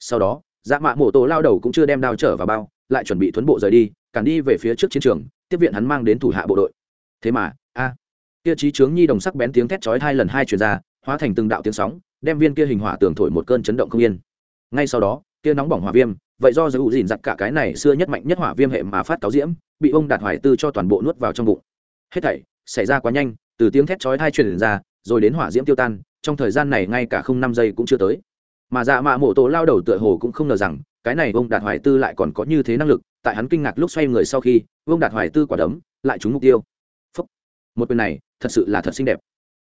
Sau đó dạ mạ mộ tổ lao đầu cũng chưa đem đao trở vào bao lại chuẩn bị thuấn bộ rời đi cản đi về phía trước chiến trường tiếp viện hắn mang đến thủ hạ bộ đội. Thế mà a à, kia trí trướng nhi đồng sắc bén tiếng thét chói hai lần hai chuyển ra hóa thành từng đạo tiếng sóng đem viên kia hình hỏa tường thổi một cơn chấn động không yên. Ngay sau đó kia nóng bỏng hỏa viêm vậy do giữ dìn giặt cả cái này xưa nhất mạnh nhất hỏa viêm hệ mà phát cáo diễm bị ông đạt hoài tư cho toàn bộ nuốt vào trong bụng. Hết thảy xảy ra quá nhanh từ tiếng thét chói hai truyền ra rồi đến hỏa diễm tiêu tan trong thời gian này ngay cả không năm giây cũng chưa tới. Mà dạ mạ mộ tổ lao đầu tựa hồ cũng không ngờ rằng cái này ông đạt hoài tư lại còn có như thế năng lực, tại hắn kinh ngạc lúc xoay người sau khi ông đạt hoài tư quả đấm lại trúng mục tiêu. Phúc. một quyền này, thật sự là thật xinh đẹp.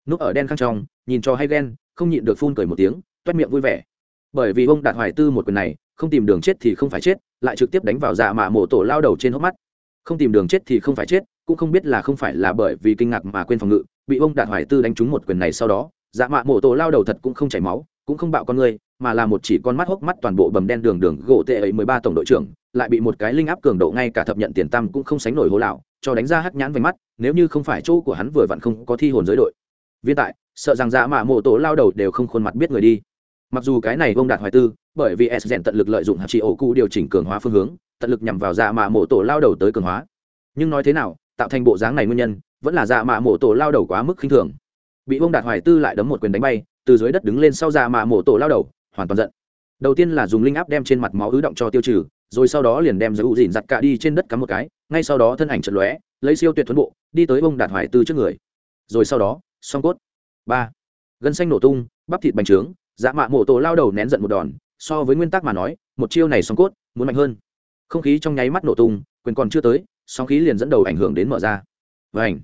Núp ở đen khăn trong, nhìn cho hay ghen, không nhịn được phun cười một tiếng, toét miệng vui vẻ. Bởi vì ông đạt hoài tư một quyền này, không tìm đường chết thì không phải chết, lại trực tiếp đánh vào dạ mạ mộ tổ lao đầu trên hốc mắt. Không tìm đường chết thì không phải chết, cũng không biết là không phải là bởi vì kinh ngạc mà quên phòng ngự, bị ông đạt hoài tư đánh trúng một quyền này sau đó dạ mạ mộ tổ lao đầu thật cũng không chảy máu, cũng không bạo con người mà là một chỉ con mắt hốc mắt toàn bộ bầm đen đường đường gỗ tệ ấy mười ba tổng đội trưởng, lại bị một cái linh áp cường độ ngay cả thập nhận tiền tam cũng không sánh nổi hố lão, cho đánh ra hắc nhãn vành mắt, nếu như không phải chỗ của hắn vừa vặn không có thi hồn giới đội. Viên tại, sợ rằng dạ mạ mộ tổ lao đầu đều không khuôn mặt biết người đi. Mặc dù cái này vông đạt hoài tư, bởi vì s rèn tận lực lợi dụng hạt trị ổ cụ điều chỉnh cường hóa phương hướng, tận lực nhằm vào dạ mạ mộ tổ lao đầu tới cường hóa. Nhưng nói thế nào, tạo thành bộ dáng này nguyên nhân, vẫn là dạ mạ mộ tổ lao đầu quá mức khinh thường. Bị vông đạt hoài tư lại đấm một quyền đánh bay, từ dưới đất đứng lên sau dạ mạ mộ tổ lao đầu hoàn toàn giận. Đầu tiên là dùng linh áp đem trên mặt máu ứ động cho tiêu trừ, rồi sau đó liền đem giữ dìn giặt cả đi trên đất cắm một cái, ngay sau đó thân ảnh chật lóe, lấy siêu tuyệt thuấn bộ, đi tới ông đạt hoài tư trước người. Rồi sau đó, song cốt. Ba. Gân xanh nổ tung, bắp thịt bành trướng dạ mạ mổ tổ lao đầu nén giận một đòn, so với nguyên tắc mà nói, một chiêu này song cốt muốn mạnh hơn. Không khí trong nháy mắt nổ tung, quyền còn chưa tới, song khí liền dẫn đầu ảnh hưởng đến mở ra. Và ảnh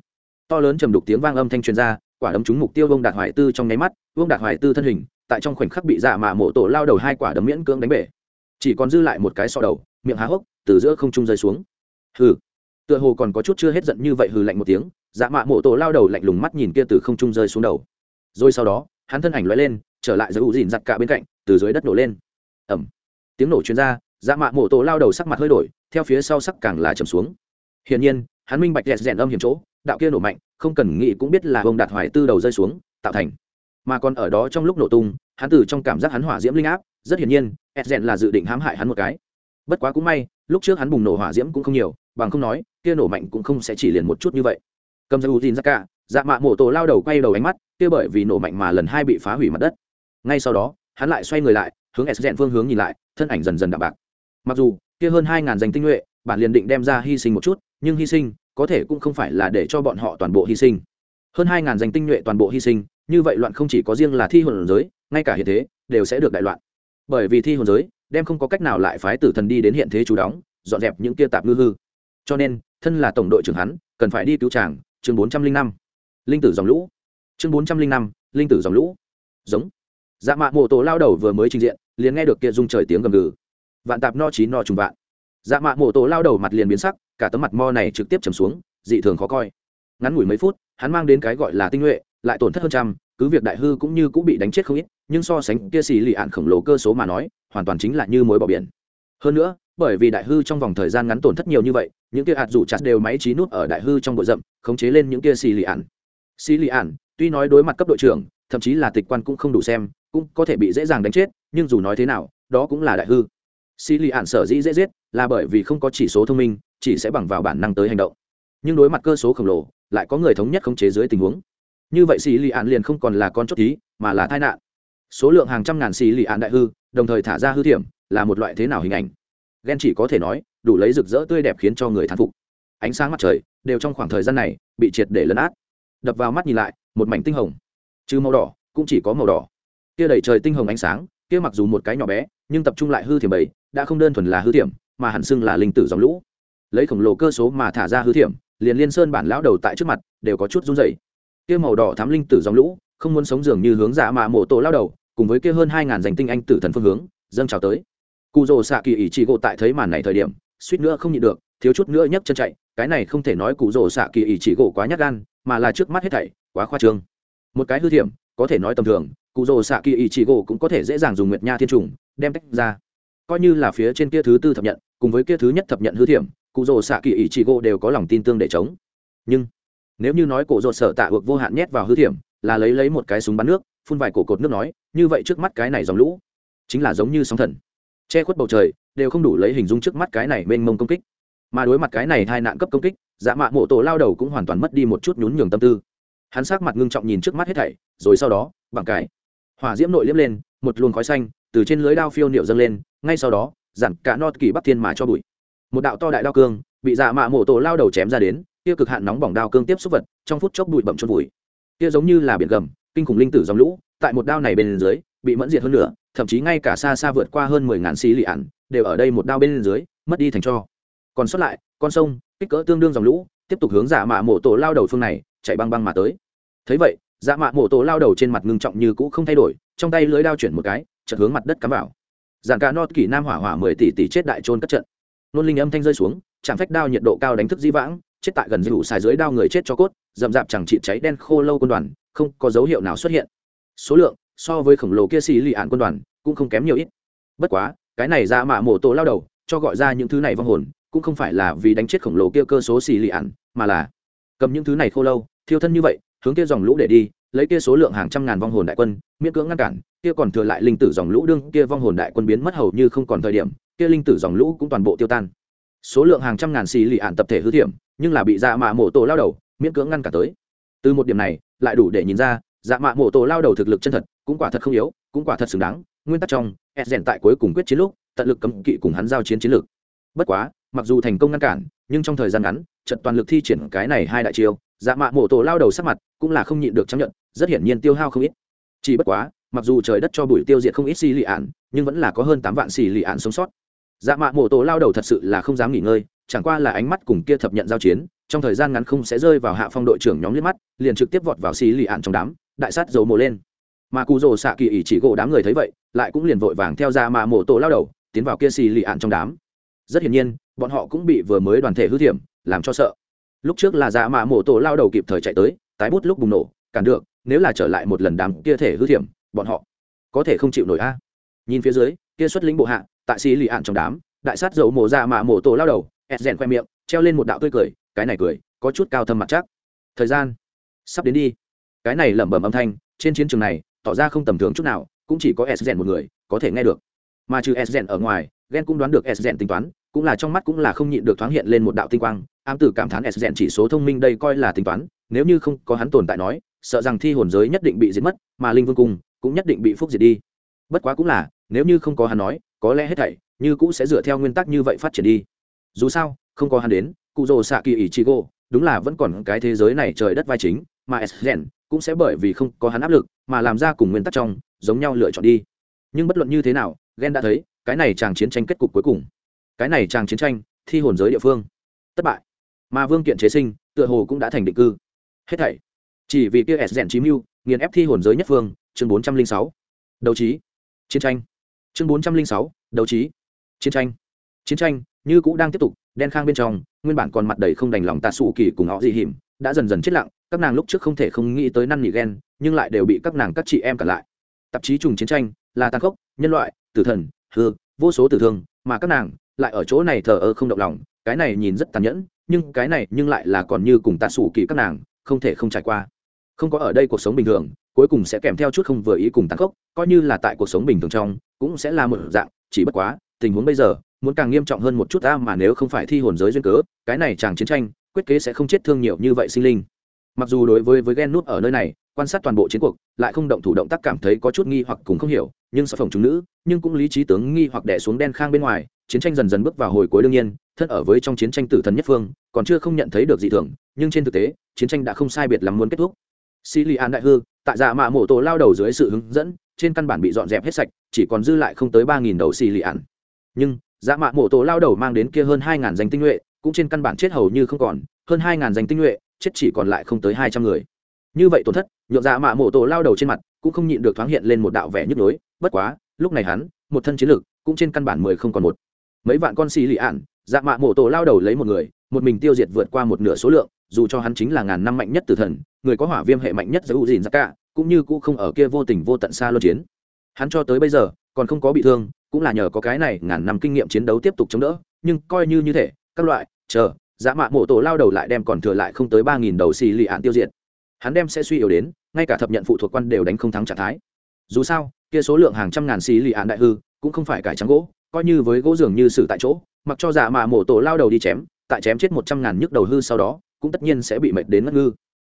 to lớn trầm đục tiếng vang âm thanh truyền ra, quả đấm trúng mục tiêu vông đạt hoài tư trong nháy mắt vông đạt hoài tư thân hình tại trong khoảnh khắc bị dạ mạ mộ tổ lao đầu hai quả đấm miễn cưỡng đánh bể. Chỉ còn dư lại một cái sọ đầu, miệng há hốc, từ giữa không trung rơi xuống. Hừ. Tựa hồ còn có chút chưa hết giận như vậy hừ lạnh một tiếng dạ mạ mộ tổ lao đầu lạnh lùng mắt nhìn kia từ không trung rơi xuống đầu. Rồi sau đó, hắn thân ảnh lóe lên, trở lại giữ ủ dìn giặt cả bên cạnh, từ dưới đất nổ lên. Ẩm tiếng nổ chuyên r a dạ mạ mộ tổ lao đầu sắc mặt hơi đổi, theo phía sau sắc càng là trầm xuống. Hiển nhiên, hắn minh bạch dẹt rèn âm hiểm chỗ, đạo kia nổ mạnh, không cần nghĩ cũng biết là ông đạt hoài tư đầu rơi xuống, tạo thành mà còn ở đó trong lúc nổ tung, hắn từ trong cảm giác hắn hỏa diễm linh áp, rất hiển nhiên ed rèn là dự định hãm hại hắn một cái. Bất quá cũng may, lúc trước hắn bùng nổ hỏa diễm cũng không nhiều, bằng không nói, kia nổ mạnh cũng không sẽ chỉ liền một chút như vậy. Cầm ra u tin ra cả dạ mạ mổ tổ lao đầu quay đầu ánh mắt, kia bởi vì nổ mạnh mà lần hai bị phá hủy mặt đất. Ngay sau đó, hắn lại xoay người lại, hướng s phương hướng nhìn lại, thân ảnh dần dần đạm bạc. Mặc dù, kia hơn hai ngàn danh tinh nhuệ, bản liền định đem ra hy sinh một chút, nhưng hy sinh, có thể cũng không phải là để cho bọn họ toàn bộ hy sinh. Hơn hai ngàn danh tinh nhuệ toàn bộ hy sinh như vậy loạn không chỉ có riêng là thi hồn giới, ngay cả hiện thế, đều sẽ được đại loạn. Bởi vì thi hồn giới, đem không có cách nào lại phái tử thần đi đến hiện thế chú đóng, dọn dẹp những kia tạp ngư hư. Cho nên, thân là tổng đội trưởng hắn, cần phải đi cứu tràng chương bốn trăm linh năm. Linh tử dòng lũ. Chương bốn trăm linh năm, linh tử dòng lũ. Giống. Dạ mạ mộ tổ lao đầu vừa mới trình diện, liền nghe được kia rung trời tiếng gầm gừ. Vạn tạp no chín no trùng vạn. Dạ mạ mộ tổ lao đầu mặt liền biến sắc, cả tấm mặt mo này trực tiếp trầm xuống, dị thường khó coi. Ngắn ngủi mấy phút, hắn mang đến cái gọi là tinh nhuệ lại tổn thất hơn trăm, cứ việc đại hư cũng như cũng bị đánh chết không ít, nhưng so sánh kia xì lì ạn khổng lồ cơ số mà nói, hoàn toàn chính là như mối bỏ biển. Hơn nữa, bởi vì đại hư trong vòng thời gian ngắn tổn thất nhiều như vậy, những kia hạt rủ chặt đều máy trí nút ở đại hư trong bộ rậm, khống chế lên những kia xì lì ạn. Xì lì ạn, tuy nói đối mặt cấp đội trưởng, thậm chí là tịch quan cũng không đủ xem, cũng có thể bị dễ dàng đánh chết, nhưng dù nói thế nào, đó cũng là đại hư. Xì lì ạn sở dĩ dễ giết là bởi vì không có chỉ số thông minh, chỉ sẽ bằng vào bản năng tới hành động. Nhưng đối mặt cơ số khổng lồ, lại có người thống nhất khống chế dưới tình huống như vậy xì lì ạn liền không còn là con chốt tí mà là tai nạn. Số lượng hàng trăm ngàn xì lì ạn đại hư, đồng thời thả ra hư thiểm, là một loại thế nào hình ảnh? Ghen chỉ có thể nói, đủ lấy rực rỡ tươi đẹp khiến cho người thán phục. Ánh sáng mặt trời, đều trong khoảng thời gian này, bị triệt để lấn át. Đập vào mắt nhìn lại, một mảnh tinh hồng. Chứ màu đỏ, cũng chỉ có màu đỏ. Kia đẩy trời tinh hồng ánh sáng, kia mặc dù một cái nhỏ bé, nhưng tập trung lại hư thiểm bảy đã không đơn thuần là hư thiểm, mà hẳn xưng là linh tử dòng lũ. Lấy khổng lồ cơ số mà thả ra hư thiểm, liền liên sơn bản lão đầu tại trước mặt, đều có chút run rẩy kia màu đỏ thám linh tử dòng lũ, không muốn sống dường như hướng dạ mạ mộ tổ lao đầu, cùng với kia hơn hai ngàn danh tinh anh tử thần phương hướng, dâng chào tới. Cụ rồ xạ kỳ ỷ trị gỗ tại thấy màn này thời điểm, suýt nữa không nhịn được, thiếu chút nữa nhấc chân chạy, cái này không thể nói cụ rồ xạ kỳ ỷ trị gỗ quá nhát gan, mà là trước mắt hết thảy, quá khoa trương. Một cái hư thiểm, có thể nói tầm thường, cụ rồ xạ kỳ ỷ trị gỗ cũng có thể dễ dàng dùng nguyệt nha thiên trùng, đem tách ra. Coi như là phía trên kia thứ tư thập nhận, cùng với kia thứ nhất thập nhận hư thiểm, cụ rồ xạ kỳ ỷ trị gỗ đều có lòng tin tương để chống. Nhưng nếu như nói cổ rột sở tạ ược vô hạn nhét vào hư thiểm, là lấy lấy một cái súng bắn nước, phun vài cổ cột nước nói, như vậy trước mắt cái này dòng lũ, chính là giống như sóng thần. Che khuất bầu trời, đều không đủ lấy hình dung trước mắt cái này mênh mông công kích. Mà đối mặt cái này hai nạn cấp công kích dạ mạ mộ tổ lao đầu cũng hoàn toàn mất đi một chút nhún nhường tâm tư. Hắn sắc mặt ngưng trọng nhìn trước mắt hết thảy, rồi sau đó bằng cái hỏa diễm nội liếm lên, một luồng khói xanh từ trên lưới đao phiêu niệu dâng lên, ngay sau đó dặn cả nọt kỳ bắc thiên mà cho bụi. Một đạo to đại đao cương bị dạ mạ mộ tổ lao đầu chém ra đến kia cực hạn nóng bỏng đao cương tiếp xúc vật trong phút chốc bụi bậm trôn vùi, kia giống như là biển gầm kinh khủng linh tử dòng lũ tại một đao này bên dưới bị mẫn diệt hơn nữa thậm chí ngay cả xa xa vượt qua hơn mười ngàn xí lì ạn đều ở đây một đao bên dưới mất đi thành cho. Còn sót lại con sông kích cỡ tương đương dòng lũ tiếp tục hướng dạ mạ mộ tổ lao đầu phương này chạy băng băng mà tới. Thấy vậy dạ mạ mộ tổ lao đầu trên mặt ngưng trọng như cũ không thay đổi trong tay lưới đao chuyển một cái chợt hướng mặt đất cắm vào. Giàn ca nọt kỷ nam hỏa hỏa mười tỷ tỷ chết đại trôn cất trận. Nôn linh âm thanh rơi xuống chạm phách đao nhiệt độ cao đánh thức di vãng, chết tại gần dụ xài dưới đao người chết cho cốt, rậm rạp chẳng trị cháy đen khô lâu quân đoàn, không có dấu hiệu nào xuất hiện. Số lượng, so với khổng lồ kia xì lì ạn quân đoàn, cũng không kém nhiều ít. Bất quá, cái này ra mạ mổ tổ lao đầu, cho gọi ra những thứ này vong hồn, cũng không phải là vì đánh chết khổng lồ kia cơ số xì lì ạn, mà là cầm những thứ này khô lâu, thiêu thân như vậy, hướng kia dòng lũ để đi, lấy kia số lượng hàng trăm ngàn vong hồn đại quân, miễn cưỡng ngăn cản, kia còn thừa lại linh tử dòng lũ đương, kia vong hồn đại quân biến mất hầu như không còn thời điểm, kia linh tử dòng lũ cũng toàn bộ tiêu tan số lượng hàng trăm ngàn xì lì ạn tập thể hư thiểm, nhưng là bị dạ mạ mổ tổ lao đầu, miễn cưỡng ngăn cả tới. Từ một điểm này, lại đủ để nhìn ra dạ mạ mổ tổ lao đầu thực lực chân thật, cũng quả thật không yếu, cũng quả thật xứng đáng. Nguyên tắc trong ed rèn tại cuối cùng quyết chiến lúc, tận lực cấm kỵ cùng hắn giao chiến chiến lược. Bất quá, mặc dù thành công ngăn cản, nhưng trong thời gian ngắn, trận toàn lực thi triển cái này hai đại chiêu dạ mạ mổ tổ lao đầu sắc mặt cũng là không nhịn được chấp nhận, rất hiển nhiên tiêu hao không ít. Chỉ bất quá, mặc dù trời đất cho bụi tiêu diệt không ít xì lì ạn, nhưng vẫn là có hơn tám vạn xì lì ạn sống sót dạ mạ mổ tổ lao đầu thật sự là không dám nghỉ ngơi, chẳng qua là ánh mắt cùng kia thập nhận giao chiến, trong thời gian ngắn không sẽ rơi vào hạ phong đội trưởng nhóm liếc mắt, liền trực tiếp vọt vào xì lì ạn trong đám, đại sát dầu mồ lên. Mà cụ rồ xạ kỳ ỉ chỉ gỗ đám người thấy vậy, lại cũng liền vội vàng theo dạ ra mà mổ tổ lao đầu, tiến vào kia xì lì ạn trong đám. Rất hiển nhiên, bọn họ cũng bị vừa mới đoàn thể hư thiểm, làm cho sợ. Lúc trước là dạ mạ mổ tổ lao đầu kịp thời chạy tới, tái bút lúc bùng nổ, cản được, nếu là trở lại một lần đám kia thể hư thiểm, bọn họ có thể không chịu nổi a. Nhìn phía dưới, kia xuất lĩnh bộ hạ tại xì lì ạn trong đám, đại sát dầu mổ ra mạ mổ tổ lao đầu, ẹt rèn khoe miệng, treo lên một đạo tươi cười, cái này cười, có chút cao thâm mặt chắc. Thời gian, sắp đến đi. Cái này lẩm bẩm âm thanh, trên chiến trường này, tỏ ra không tầm thường chút nào, cũng chỉ có s rèn một người, có thể nghe được. Mà trừ s rèn ở ngoài ghen cũng đoán được s rèn tính toán, cũng là trong mắt cũng là không nhịn được thoáng hiện lên một đạo tinh quang, ám tử cảm thán s rèn chỉ số thông minh đây coi là tính toán, nếu như không có hắn tồn tại nói, sợ rằng thi hồn giới nhất định bị diệt mất, mà linh vương cung cũng nhất định bị phúc diệt đi bất quá cũng là, nếu như không có hắn nói, có lẽ hết thảy như cũ sẽ dựa theo nguyên tắc như vậy phát triển đi. Dù sao, không có hắn đến, cụ rồ xạ kỳ ỷ chi gỗ đúng là vẫn còn cái thế giới này trời đất vai chính, mà s gen cũng sẽ bởi vì không có hắn áp lực mà làm ra cùng nguyên tắc trong, giống nhau lựa chọn đi. Nhưng bất luận như thế nào, gen đã thấy, cái này chàng chiến tranh kết cục cuối cùng. Cái này chàng chiến tranh, thi hồn giới địa phương. Thất bại. Mà vương kiện chế sinh, tựa hồ cũng đã thành định cư. Hết thảy. Chỉ vì kia s gen chí mưu, nghiền ép thi hồn giới nhất phương, chương bốn trăm linh sáu. Đấu trí chiến tranh. Chương bốn trăm linh sáu, đấu trí. Chiến tranh. Chiến tranh, như cũ đang tiếp tục, đen khang bên trong, nguyên bản còn mặt đầy không đành lòng tạ sụ kỳ cùng họ dị hiểm đã dần dần chết lặng, các nàng lúc trước không thể không nghĩ tới năn nỉ ghen, nhưng lại đều bị các nàng các chị em cản lại. Tạp chí trùng chiến tranh, là tàn khốc, nhân loại, tử thần, hư, vô số tử thương, mà các nàng lại ở chỗ này thờ ơ không động lòng, cái này nhìn rất tàn nhẫn, nhưng cái này nhưng lại là còn như cùng tạ sủ kỳ các nàng, không thể không trải qua. Không có ở đây cuộc sống bình thường cuối cùng sẽ kèm theo chút không vừa ý cùng tăng khốc, coi như là tại cuộc sống bình thường trong, cũng sẽ là một dạng, chỉ bất quá, tình huống bây giờ, muốn càng nghiêm trọng hơn một chút ta mà nếu không phải thi hồn giới duyên cớ, cái này chàng chiến tranh, quyết kế sẽ không chết thương nhiều như vậy sinh linh. Mặc dù đối với với ghen nút ở nơi này, quan sát toàn bộ chiến cuộc, lại không động thủ động tác cảm thấy có chút nghi hoặc cùng không hiểu, nhưng sợ phòng chúng nữ, nhưng cũng lý trí tướng nghi hoặc đẻ xuống đen khang bên ngoài, chiến tranh dần dần bước vào hồi cuối đương nhiên, thân ở với trong chiến tranh tử thần nhất phương, còn chưa không nhận thấy được gì thường, nhưng trên thực tế, chiến tranh đã không sai biệt lắm muốn kết thúc xì lì an đại hư, tại dạ mạ mộ tổ lao đầu dưới sự hướng dẫn, trên căn bản bị dọn dẹp hết sạch, chỉ còn dư lại không tới ba nghìn đầu xì lì an. Nhưng dạ mạ mộ tổ lao đầu mang đến kia hơn hai ngàn danh tinh nhuệ, cũng trên căn bản chết hầu như không còn, hơn hai ngàn danh tinh nhuệ, chết chỉ còn lại không tới hai trăm người. Như vậy tổn thất nhộn dạ mạ mộ tổ lao đầu trên mặt cũng không nhịn được thoáng hiện lên một đạo vẻ nhức nhối, bất quá, lúc này hắn, một thân chiến lực, cũng trên căn bản mười không còn một. Mấy vạn con xì lì ạn dạ mạ mộ tổ lao đầu lấy một người, một mình tiêu diệt vượt qua một nửa số lượng dù cho hắn chính là ngàn năm mạnh nhất từ thần, người có hỏa viêm hệ mạnh nhất giữ dìn ra cả cũng như cũng không ở kia vô tình vô tận xa luân chiến. Hắn cho tới bây giờ, còn không có bị thương, cũng là nhờ có cái này ngàn năm kinh nghiệm chiến đấu tiếp tục chống đỡ, nhưng coi như như thế, các loại, chờ dã mạ mộ tổ lao đầu lại đem còn thừa lại không tới ba nghìn đầu xì lì án tiêu diệt. Hắn đem sẽ suy yếu đến, ngay cả thập nhận phụ thuộc quan đều đánh không thắng trạng thái. Dù sao, kia số lượng hàng trăm ngàn xì lì án đại hư, cũng không phải cải trắng gỗ, coi như với gỗ dường như xử tại chỗ, mặc cho dã mạ mộ tổ lao đầu đi chém, tại chém chết một trăm ngàn nhức đầu hư sau đó cũng tất nhiên sẽ bị mệt đến ngất ngư.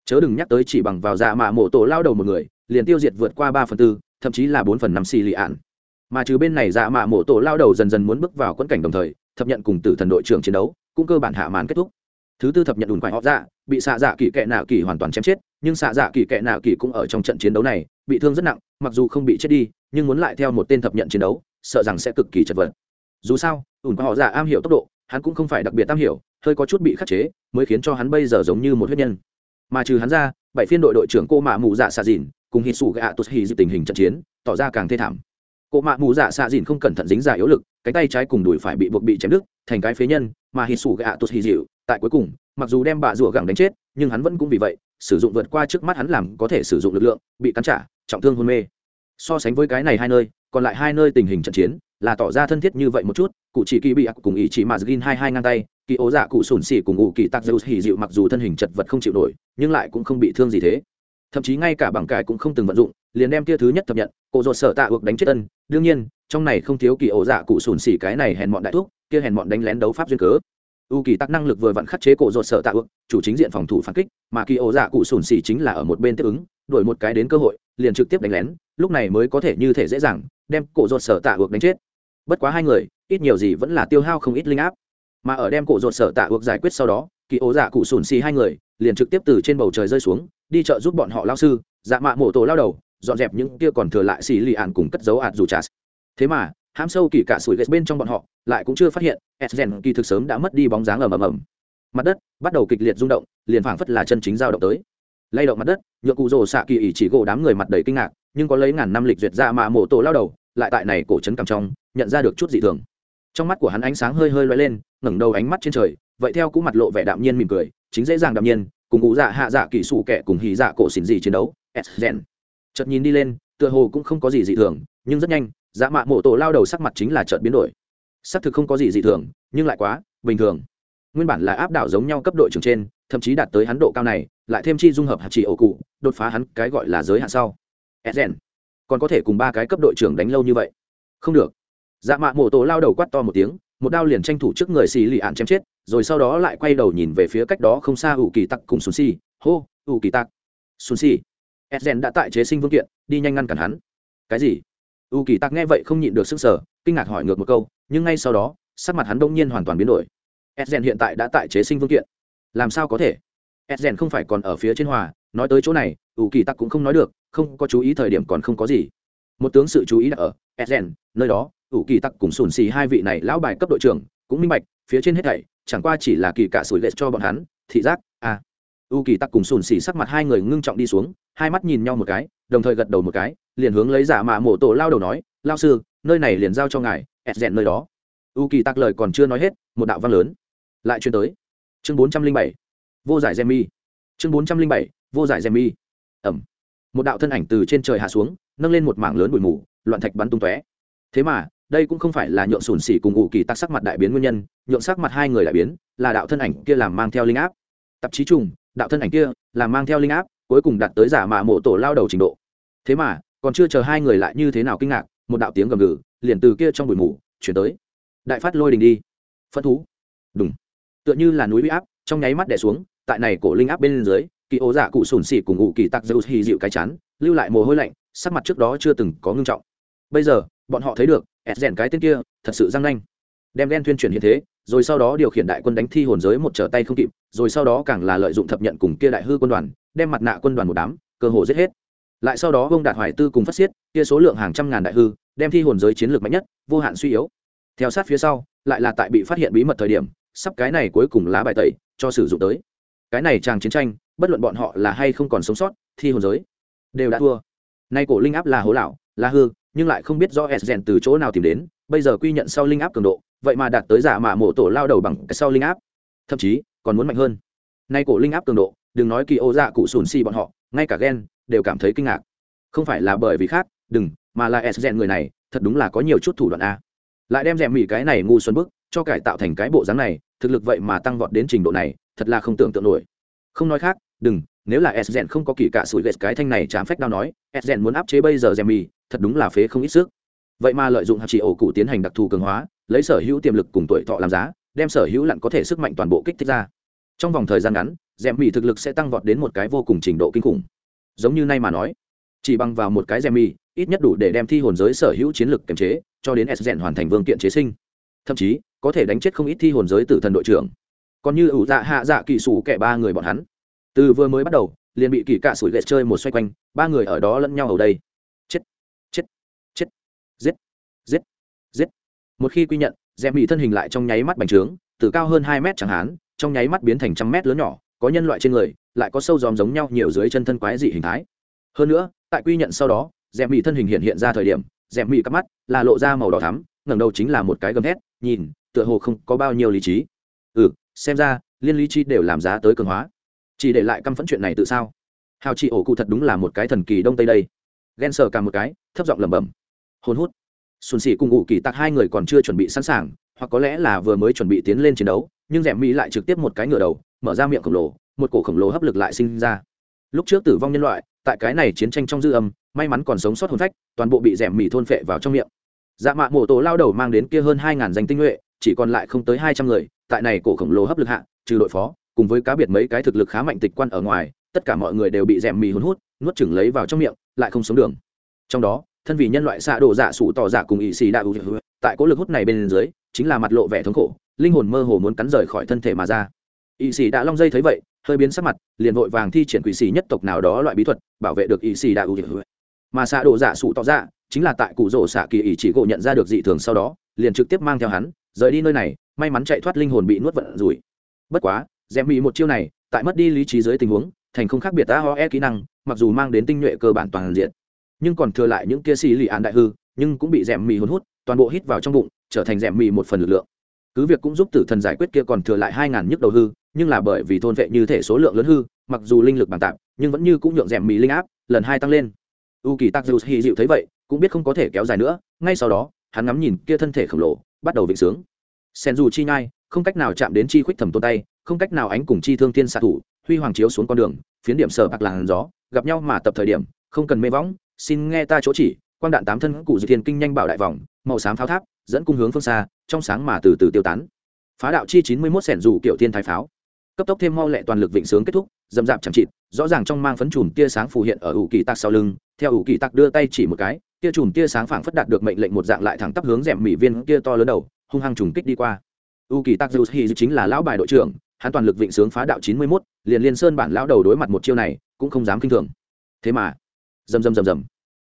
Chớ đừng nhắc tới chỉ bằng vào dạ mạ mổ tổ lao đầu một người, liền tiêu diệt vượt qua ba phần tư, thậm chí là bốn phần năm xì lì ạn. Mà trừ bên này dạ mạ mổ tổ lao đầu dần dần muốn bước vào quẫn cảnh đồng thời, thập nhận cùng tử thần đội trưởng chiến đấu, cũng cơ bản hạ màn kết thúc. Thứ tư thập nhận đùn quại họ dạ bị xạ dạ kỳ kệ nạ kỳ hoàn toàn chém chết, nhưng xạ dạ kỳ kệ nạ kỳ cũng ở trong trận chiến đấu này, bị thương rất nặng, mặc dù không bị chết đi, nhưng muốn lại theo một tên thập nhận chiến đấu, sợ rằng sẽ cực kỳ chật vật. Dù sao, ủn họ dạ am hiểu tốc độ, hắn cũng không phải đặc biệt am hiểu hơi có chút bị khắc chế, mới khiến cho hắn bây giờ giống như một huyết nhân. Mà trừ hắn ra, bảy phiên đội đội trưởng cô mạ mù dạ xạ dìn cùng hít xù gạ tốt hì dịp tình hình trận chiến, tỏ ra càng thê thảm. Cô mạ mù dạ xạ dìn không cẩn thận dính giả yếu lực, cánh tay trái cùng đùi phải bị buộc bị chém đứt, thành cái phế nhân, mà hít xù gạ tốt hì dịu tại cuối cùng, mặc dù đem bà rùa gẳng đánh chết, nhưng hắn vẫn cũng vì vậy, sử dụng vượt qua trước mắt hắn làm có thể sử dụng lực lượng, bị cắn trả, trọng thương hôn mê. So sánh với cái này hai nơi, còn lại hai nơi tình hình trận chiến, là tỏ ra thân thiết như vậy một chút, cụ chỉ kỳ bị ạc cùng ý chỉ mà gin hai hai ngang tay kỳ ố dạ cụ sùn xỉ cùng ủ kỳ tạc dầu hỉ dịu mặc dù thân hình chật vật không chịu nổi, nhưng lại cũng không bị thương gì thế. Thậm chí ngay cả bằng cải cũng không từng vận dụng, liền đem tia thứ nhất thập nhận, cổ ruột sở tạ ước đánh chết ân. Đương nhiên, trong này không thiếu kỳ ổ dạ cụ sùn xỉ cái này hèn mọn đại thuốc kia hèn mọn đánh lén đấu pháp duyên cớ. U kỳ tắc năng lực vừa vặn khắc chế cổ ruột sở tạ ước, chủ chính diện phòng thủ phản kích, mà kỳ ổ dạ cụ sùn xỉ chính là ở một bên tiếp ứng, đổi một cái đến cơ hội, liền trực tiếp đánh lén, lúc này mới có thể như thể dễ dàng, đem cổ ruột sở tạ ước đánh chết. Bất quá hai người, ít nhiều gì vẫn là tiêu hao không ít linh áp mà ở đem cổ ruột sở tạ ước giải quyết sau đó kỳ ố dạ cụ sùn xì hai người liền trực tiếp từ trên bầu trời rơi xuống đi chợ giúp bọn họ lao sư dạ mạ mổ tổ lao đầu dọn dẹp những kia còn thừa lại xì lì ạn cùng cất dấu ạt dù chả thế mà hãm sâu kỳ cả sủi ghét bên trong bọn họ lại cũng chưa phát hiện Esgen kỳ thực sớm đã mất đi bóng dáng ầm ầm ầm. Mặt đất bắt đầu kịch liệt rung động, liền phảng phất là chân chính dao động tới. Lay động mặt đất, nhượng cụ rồ xạ kỳ ỉ chỉ gỗ đám người mặt đầy kinh ngạc, nhưng có lấy ngàn năm lịch duyệt dạ ra mà mổ tổ lao đầu, lại tại này cổ trấn cầm trong, nhận ra được chút dị thường. Trong mắt của hắn ánh sáng hơi hơi lóe lên, ngẩng đầu ánh mắt trên trời, vậy theo cũng mặt lộ vẻ đạm nhiên mỉm cười, chính dễ dàng đạm nhiên, cùng cụ dạ hạ dạ kỳ sủ kẻ cùng hỉ dạ cổ xỉn gì chiến đấu, Esgen. Chợt nhìn đi lên, tựa hồ cũng không có gì dị thường, nhưng rất nhanh, dạ mạ mộ tổ lao đầu sắc mặt chính là chợt biến đổi. Xác thực không có gì dị thường nhưng lại quá bình thường. Nguyên bản là áp đảo giống nhau cấp đội trưởng trên thậm chí đạt tới hắn độ cao này lại thêm chi dung hợp hạt chỉ ổ cụ đột phá hắn cái gọi là giới hạn sau. Edgen còn có thể cùng ba cái cấp đội trưởng đánh lâu như vậy? Không được dạ mạ mổ tổ lao đầu quát to một tiếng, một đao liền tranh thủ trước người xì lì ạn chém chết, rồi sau đó lại quay đầu nhìn về phía cách đó không xa ủ kỳ tặc cùng xuân si. Hô, ủ kỳ tặc. Xuân si. Edgen đã tại chế sinh vương kiện, đi nhanh ngăn cản hắn. Cái gì? U kỳ tặc nghe vậy không nhịn được sức sở kinh ngạc hỏi ngược một câu, nhưng ngay sau đó, sắc mặt hắn đông nhiên hoàn toàn biến đổi. Edgen hiện tại đã tại chế sinh vương kiện. Làm sao có thể? Edgen không phải còn ở phía trên hòa, nói tới chỗ này u kỳ tặc cũng không nói được, không có chú ý thời điểm còn không có gì. Một tướng sự chú ý đã ở edgen nơi đó u kỳ tặc cùng sùn xì hai vị này lão bài cấp đội trưởng cũng minh bạch, phía trên hết thảy, chẳng qua chỉ là kỳ cả sủi lệ cho bọn hắn, thị giác à. U kỳ tặc cùng sùn xì sắc mặt hai người ngưng trọng đi xuống, hai mắt nhìn nhau một cái, đồng thời gật đầu một cái, liền hướng lấy giả mạ mổ tổ lao đầu nói, lao sư, nơi này liền giao cho ngài, ẹt rèn nơi đó. U kỳ tặc lời còn chưa nói hết, một đạo văn lớn, lại chuyển tới. Chương bốn trăm linh bảy, vô giải gem mi. Chương bốn trăm linh bảy, vô giải gem mi. Ẩm. Một đạo thân ảnh từ trên trời hạ xuống, nâng lên một mảng lớn bụi mù, loạn thạch bắn tung tóe. Thế mà đây cũng không phải là nhượng sùn xỉ cùng ủ kỳ tắc sắc mặt đại biến nguyên nhân, nhượng sắc mặt hai người đại biến, là đạo thân ảnh kia làm mang theo linh áp. Tạp chí trùng, đạo thân ảnh kia làm mang theo linh áp, cuối cùng đặt tới giả mạ mộ tổ lao đầu trình độ. Thế mà, còn chưa chờ hai người lại như thế nào kinh ngạc, một đạo tiếng gầm gừ liền từ kia trong bụi mù chuyển tới. Đại phát lôi đình đi. Phân thú. Đúng tựa như là núi bị áp, trong nháy mắt đè xuống, tại này cổ linh áp bên dưới, kỳ ố giả cụ sùn xỉ cùng ngụ kỳ tắc dầu hì dịu cái chán, lưu lại mồ hôi lạnh, sắc mặt trước đó chưa từng có ngưng trọng. Bây giờ, bọn họ thấy được ẹt rèn cái tên kia, thật sự răng nanh. Đem đen tuyên truyền hiện thế, rồi sau đó điều khiển đại quân đánh thi hồn giới một trở tay không kịp, rồi sau đó càng là lợi dụng thập nhận cùng kia đại hư quân đoàn, đem mặt nạ quân đoàn một đám, cơ hồ giết hết. Lại sau đó ông đạt hoài tư cùng phát xiết, kia số lượng hàng trăm ngàn đại hư, đem thi hồn giới chiến lược mạnh nhất, vô hạn suy yếu. Theo sát phía sau, lại là tại bị phát hiện bí mật thời điểm, sắp cái này cuối cùng lá bài tẩy, cho sử dụng tới. Cái này chàng chiến tranh, bất luận bọn họ là hay không còn sống sót, thi hồn giới, đều đã thua. Nay cổ linh áp là hố lão, là hư nhưng lại không biết do s rèn từ chỗ nào tìm đến, bây giờ quy nhận sau linh áp cường độ, vậy mà đạt tới giả mạ mộ tổ lao đầu bằng cái sau linh áp. Thậm chí, còn muốn mạnh hơn. Nay cổ linh áp cường độ, đừng nói kỳ ô dạ cụ sùn si bọn họ, ngay cả ghen đều cảm thấy kinh ngạc. Không phải là bởi vì khác, đừng, mà là s rèn người này, thật đúng là có nhiều chút thủ đoạn a. Lại đem rèm mỹ cái này ngu xuân bức, cho cải tạo thành cái bộ dáng này, thực lực vậy mà tăng vọt đến trình độ này, thật là không tưởng tượng nổi. Không nói khác, đừng, nếu là s rèn không có kỳ cả sủi ghét cái thanh này chám phách đau nói, s rèn muốn áp chế bây giờ rèm mỹ thật đúng là phế không ít sức. Vậy mà lợi dụng hạt chỉ ổ cụ tiến hành đặc thù cường hóa, lấy sở hữu tiềm lực cùng tuổi thọ làm giá, đem sở hữu lặn có thể sức mạnh toàn bộ kích thích ra. Trong vòng thời gian ngắn, rèm mì thực lực sẽ tăng vọt đến một cái vô cùng trình độ kinh khủng. Giống như nay mà nói, chỉ bằng vào một cái rèm mì, ít nhất đủ để đem thi hồn giới sở hữu chiến lực kiềm chế, cho đến s rèn hoàn thành vương kiện chế sinh. Thậm chí, có thể đánh chết không ít thi hồn giới tử thần đội trưởng. Còn như ủ dạ hạ dạ kỳ sủ kẻ ba người bọn hắn. Từ vừa mới bắt đầu, liền bị kỳ cạ sủi ghét chơi một xoay quanh, ba người ở đó lẫn nhau ở đây giết. Giết. Giết. Một khi quy nhận rèm mỹ thân hình lại trong nháy mắt bành trướng từ cao hơn hai mét chẳng hạn, trong nháy mắt biến thành trăm mét lớn nhỏ có nhân loại trên người lại có sâu dòm giống nhau nhiều dưới chân thân quái dị hình thái. Hơn nữa tại quy nhận sau đó rèm mỹ thân hình hiện hiện ra thời điểm rèm mỹ cắp mắt là lộ ra màu đỏ thắm ngẩng đầu chính là một cái gầm thét nhìn tựa hồ không có bao nhiêu lý trí. Ừ xem ra liên lý trí đều làm giá tới cường hóa. Chỉ để lại căm phẫn chuyện này tự sao? Hào chị ổ cụ thật đúng là một cái thần kỳ đông tây đây. Ghen sờ cả một cái thấp giọng lẩm bẩm hôn hút. Xuân sĩ cùng ngụ kỳ tặc hai người còn chưa chuẩn bị sẵn sàng, hoặc có lẽ là vừa mới chuẩn bị tiến lên chiến đấu, nhưng rèm mỹ lại trực tiếp một cái ngửa đầu, mở ra miệng khổng lồ, một cổ khổng lồ hấp lực lại sinh ra. Lúc trước tử vong nhân loại, tại cái này chiến tranh trong dư âm, may mắn còn sống sót hồn phách, toàn bộ bị rèm mỹ thôn phệ vào trong miệng. Dạ mạ mổ tổ lao đầu mang đến kia hơn hai ngàn danh tinh nhuệ, chỉ còn lại không tới hai trăm người, tại này cổ khổng lồ hấp lực hạ, trừ đội phó, cùng với cá biệt mấy cái thực lực khá mạnh tịch quan ở ngoài, tất cả mọi người đều bị rèm mì hôn hút, nuốt chửng lấy vào trong miệng, lại không sống đường. Trong đó thân vì nhân loại xạ đổ dạ sủ tỏ dạ cùng ỵ xì đạ ưu tại cố lực hút này bên dưới, chính là mặt lộ vẻ thống khổ, linh hồn mơ hồ muốn cắn rời khỏi thân thể mà ra. Ỵ xì đạ long dây thấy vậy, hơi biến sắc mặt, liền vội vàng thi triển quỷ xì nhất tộc nào đó loại bí thuật, bảo vệ được ỵ xì đạ ưu mà xạ đổ dạ sủ tỏ dạ chính là tại cụ rổ xạ kỳ ỷ chỉ gỗ nhận ra được dị thường sau đó, liền trực tiếp mang theo hắn, rời đi nơi này, may mắn chạy thoát linh hồn bị nuốt vận rủi. Bất quá dèm bị một chiêu này, tại mất đi lý trí dưới tình huống, thành không khác biệt ta ho e kỹ năng, mặc dù mang đến tinh nhuệ cơ bản toàn diện nhưng còn thừa lại những kia xì lì an đại hư, nhưng cũng bị rèm mì hôn hút, toàn bộ hít vào trong bụng, trở thành rèm mì một phần lực lượng. Cứ việc cũng giúp tử thần giải quyết kia còn thừa lại hai ngàn nhức đầu hư, nhưng là bởi vì thôn vệ như thể số lượng lớn hư, mặc dù linh lực bằng tạp, nhưng vẫn như cũng nhượng rèm mì linh áp, lần hai tăng lên. U kỳ tắc dù hy dịu thấy vậy, cũng biết không có thể kéo dài nữa, ngay sau đó, hắn ngắm nhìn kia thân thể khổng lồ, bắt đầu vịnh sướng. Sen dù chi nhai, không cách nào chạm đến chi khuyết thầm tôn tay, không cách nào ánh cùng chi thương thiên xạ thủ, huy hoàng chiếu xuống con đường, phiến điểm sở bạc làn gió, gặp nhau mà tập thời điểm, không cần mê võng xin nghe ta chỗ chỉ, quang đạn tám thân cụ dự thiên kinh nhanh bảo đại vòng, màu xám pháo tháp, dẫn cung hướng phương xa, trong sáng mà từ từ tiêu tán. Phá đạo chi chín mươi mốt sẻn dù kiểu thiên thái pháo. Cấp tốc thêm mau lẹ toàn lực vịnh sướng kết thúc dầm dạp chẳng chịt, rõ ràng trong mang phấn chùm tia sáng phù hiện ở ủ kỳ tạc sau lưng, theo ủ kỳ tạc đưa tay chỉ một cái, tia chùm tia sáng phảng phất đạt được mệnh lệnh một dạng lại thẳng tắp hướng rèm mỹ viên kia to lớn đầu, hung hăng trùng kích đi qua. U kỳ tạc dù hi chính là lão bài đội trưởng, hắn toàn lực vịnh sướng phá đạo chín mươi mốt, liền liên sơn bản lão đầu đối mặt một chiêu này, cũng không dám kinh thường. Thế mà rầm rầm rầm rầm.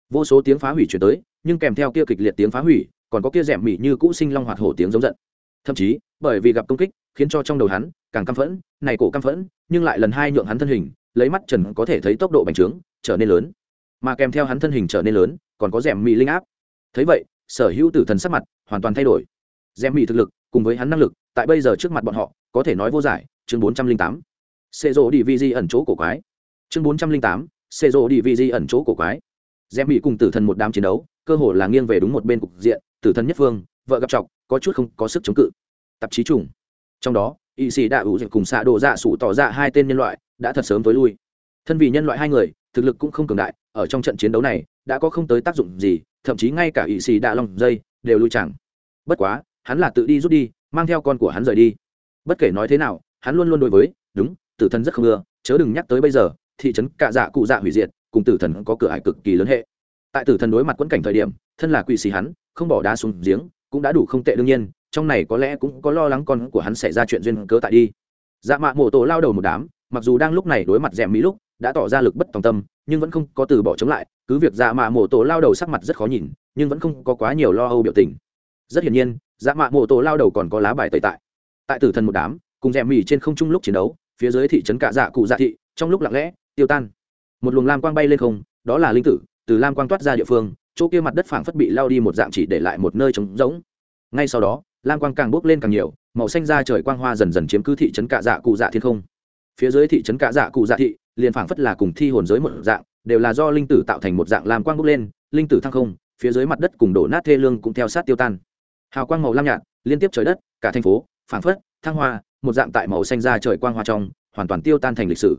Vô số tiếng phá hủy chuyển tới, nhưng kèm theo kia kịch liệt tiếng phá hủy, còn có kia rèm mỉ như cũ sinh long hoạt hổ tiếng giống giận. Thậm chí, bởi vì gặp công kích, khiến cho trong đầu hắn, càng căm phẫn, này cổ căm phẫn, nhưng lại lần hai nhượng hắn thân hình, lấy mắt trần có thể thấy tốc độ bành trướng, trở nên lớn. Mà kèm theo hắn thân hình trở nên lớn, còn có rèm mì linh áp. Thấy vậy, sở hữu tử thần sắc mặt hoàn toàn thay đổi. Rèm mỹ thực lực, cùng với hắn năng lực, tại bây giờ trước mặt bọn họ, có thể nói vô giải. Chương bốn trăm linh tám. Xê rỗ đi vi di ẩn chỗ cổ quái. Chương bốn trăm linh tám xê rô đi vi di ẩn chỗ cổ quái. Rèm mỹ cùng tử thần một đám chiến đấu, cơ hồ là nghiêng về đúng một bên cục diện, tử thần nhất phương vợ gặp chọc, có chút không có sức chống cự. Tạp chí trùng. Trong đó, y sĩ đạ ủ dịch cùng xạ đồ dạ sủ tỏ ra hai tên nhân loại đã thật sớm tối lui. Thân vì nhân loại hai người, thực lực cũng không cường đại, ở trong trận chiến đấu này, đã có không tới tác dụng gì, thậm chí ngay cả y sĩ đạ long dây đều lui chẳng. Bất quá, hắn là tự đi rút đi, mang theo con của hắn rời đi. Bất kể nói thế nào, hắn luôn luôn đối với, đúng, tử thần rất không ưa, chớ đừng nhắc tới bây giờ thị trấn cạ dạ cụ dạ hủy diệt, cùng tử thần có cửa hải cực kỳ lớn hệ. Tại tử thần đối mặt quẫn cảnh thời điểm, thân là quỷ sĩ hắn, không bỏ đá xuống giếng, cũng đã đủ không tệ đương nhiên, trong này có lẽ cũng có lo lắng con của hắn xảy ra chuyện duyên cớ tại đi. Dạ mạ mổ tổ lao đầu một đám, mặc dù đang lúc này đối mặt rèm mỹ lúc, đã tỏ ra lực bất tòng tâm, nhưng vẫn không có từ bỏ chống lại, cứ việc dạ mạ mổ tổ lao đầu sắc mặt rất khó nhìn, nhưng vẫn không có quá nhiều lo âu biểu tình. Rất hiển nhiên dạ mạ mổ tổ lao đầu còn có lá bài tẩy tại. Tại tử thần một đám, cùng rèm mỹ trên không trung lúc chiến đấu, phía dưới thị trấn cạ dạ cụ dạ thị, trong lúc lặng lẽ tiêu tan. Một luồng lam quang bay lên không, đó là linh tử, từ lam quang toát ra địa phương, chỗ kia mặt đất phảng phất bị lao đi một dạng chỉ để lại một nơi trống rỗng. Ngay sau đó, lam quang càng bốc lên càng nhiều, màu xanh ra trời quang hoa dần dần chiếm cứ thị trấn cạ dạ cụ dạ thiên không. Phía dưới thị trấn cạ dạ cụ dạ thị, liền phảng phất là cùng thi hồn giới một dạng, đều là do linh tử tạo thành một dạng lam quang bốc lên, linh tử thăng không, phía dưới mặt đất cùng đổ nát thê lương cũng theo sát tiêu tan. Hào quang màu lam nhạt, liên tiếp trời đất, cả thành phố, phảng phất, thăng hoa, một dạng tại màu xanh ra trời quang hoa trong, hoàn toàn tiêu tan thành lịch sử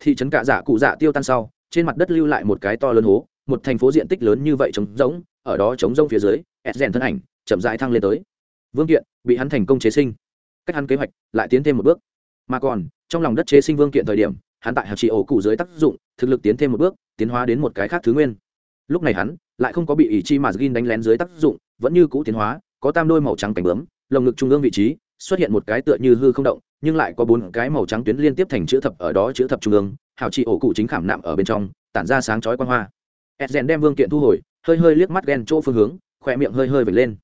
thị trấn cạ dạ cụ dạ tiêu tan sau, trên mặt đất lưu lại một cái to lớn hố, một thành phố diện tích lớn như vậy trống rỗng, ở đó trống rỗng phía dưới ép rèn thân ảnh chậm rãi thăng lên tới. Vương kiện bị hắn thành công chế sinh. Cách hắn kế hoạch lại tiến thêm một bước. Mà còn, trong lòng đất chế sinh vương kiện thời điểm, hắn tại hạt trị ổ cụ dưới tác dụng, thực lực tiến thêm một bước, tiến hóa đến một cái khác thứ nguyên. Lúc này hắn lại không có bị ỷ chi mà gin đánh lén dưới tác dụng, vẫn như cũ tiến hóa, có tam đôi màu trắng cảnh bướm, lồng ngực trung ương vị trí, xuất hiện một cái tựa như hư không động nhưng lại có bốn cái màu trắng tuyến liên tiếp thành chữ thập ở đó chữ thập trung ương hảo trị ổ cụ chính khảm nạm ở bên trong, tản ra sáng chói quan hoa. Edgen đem vương kiện thu hồi, hơi hơi liếc mắt ghen chỗ phương hướng khỏe miệng hơi hơi vệt lên.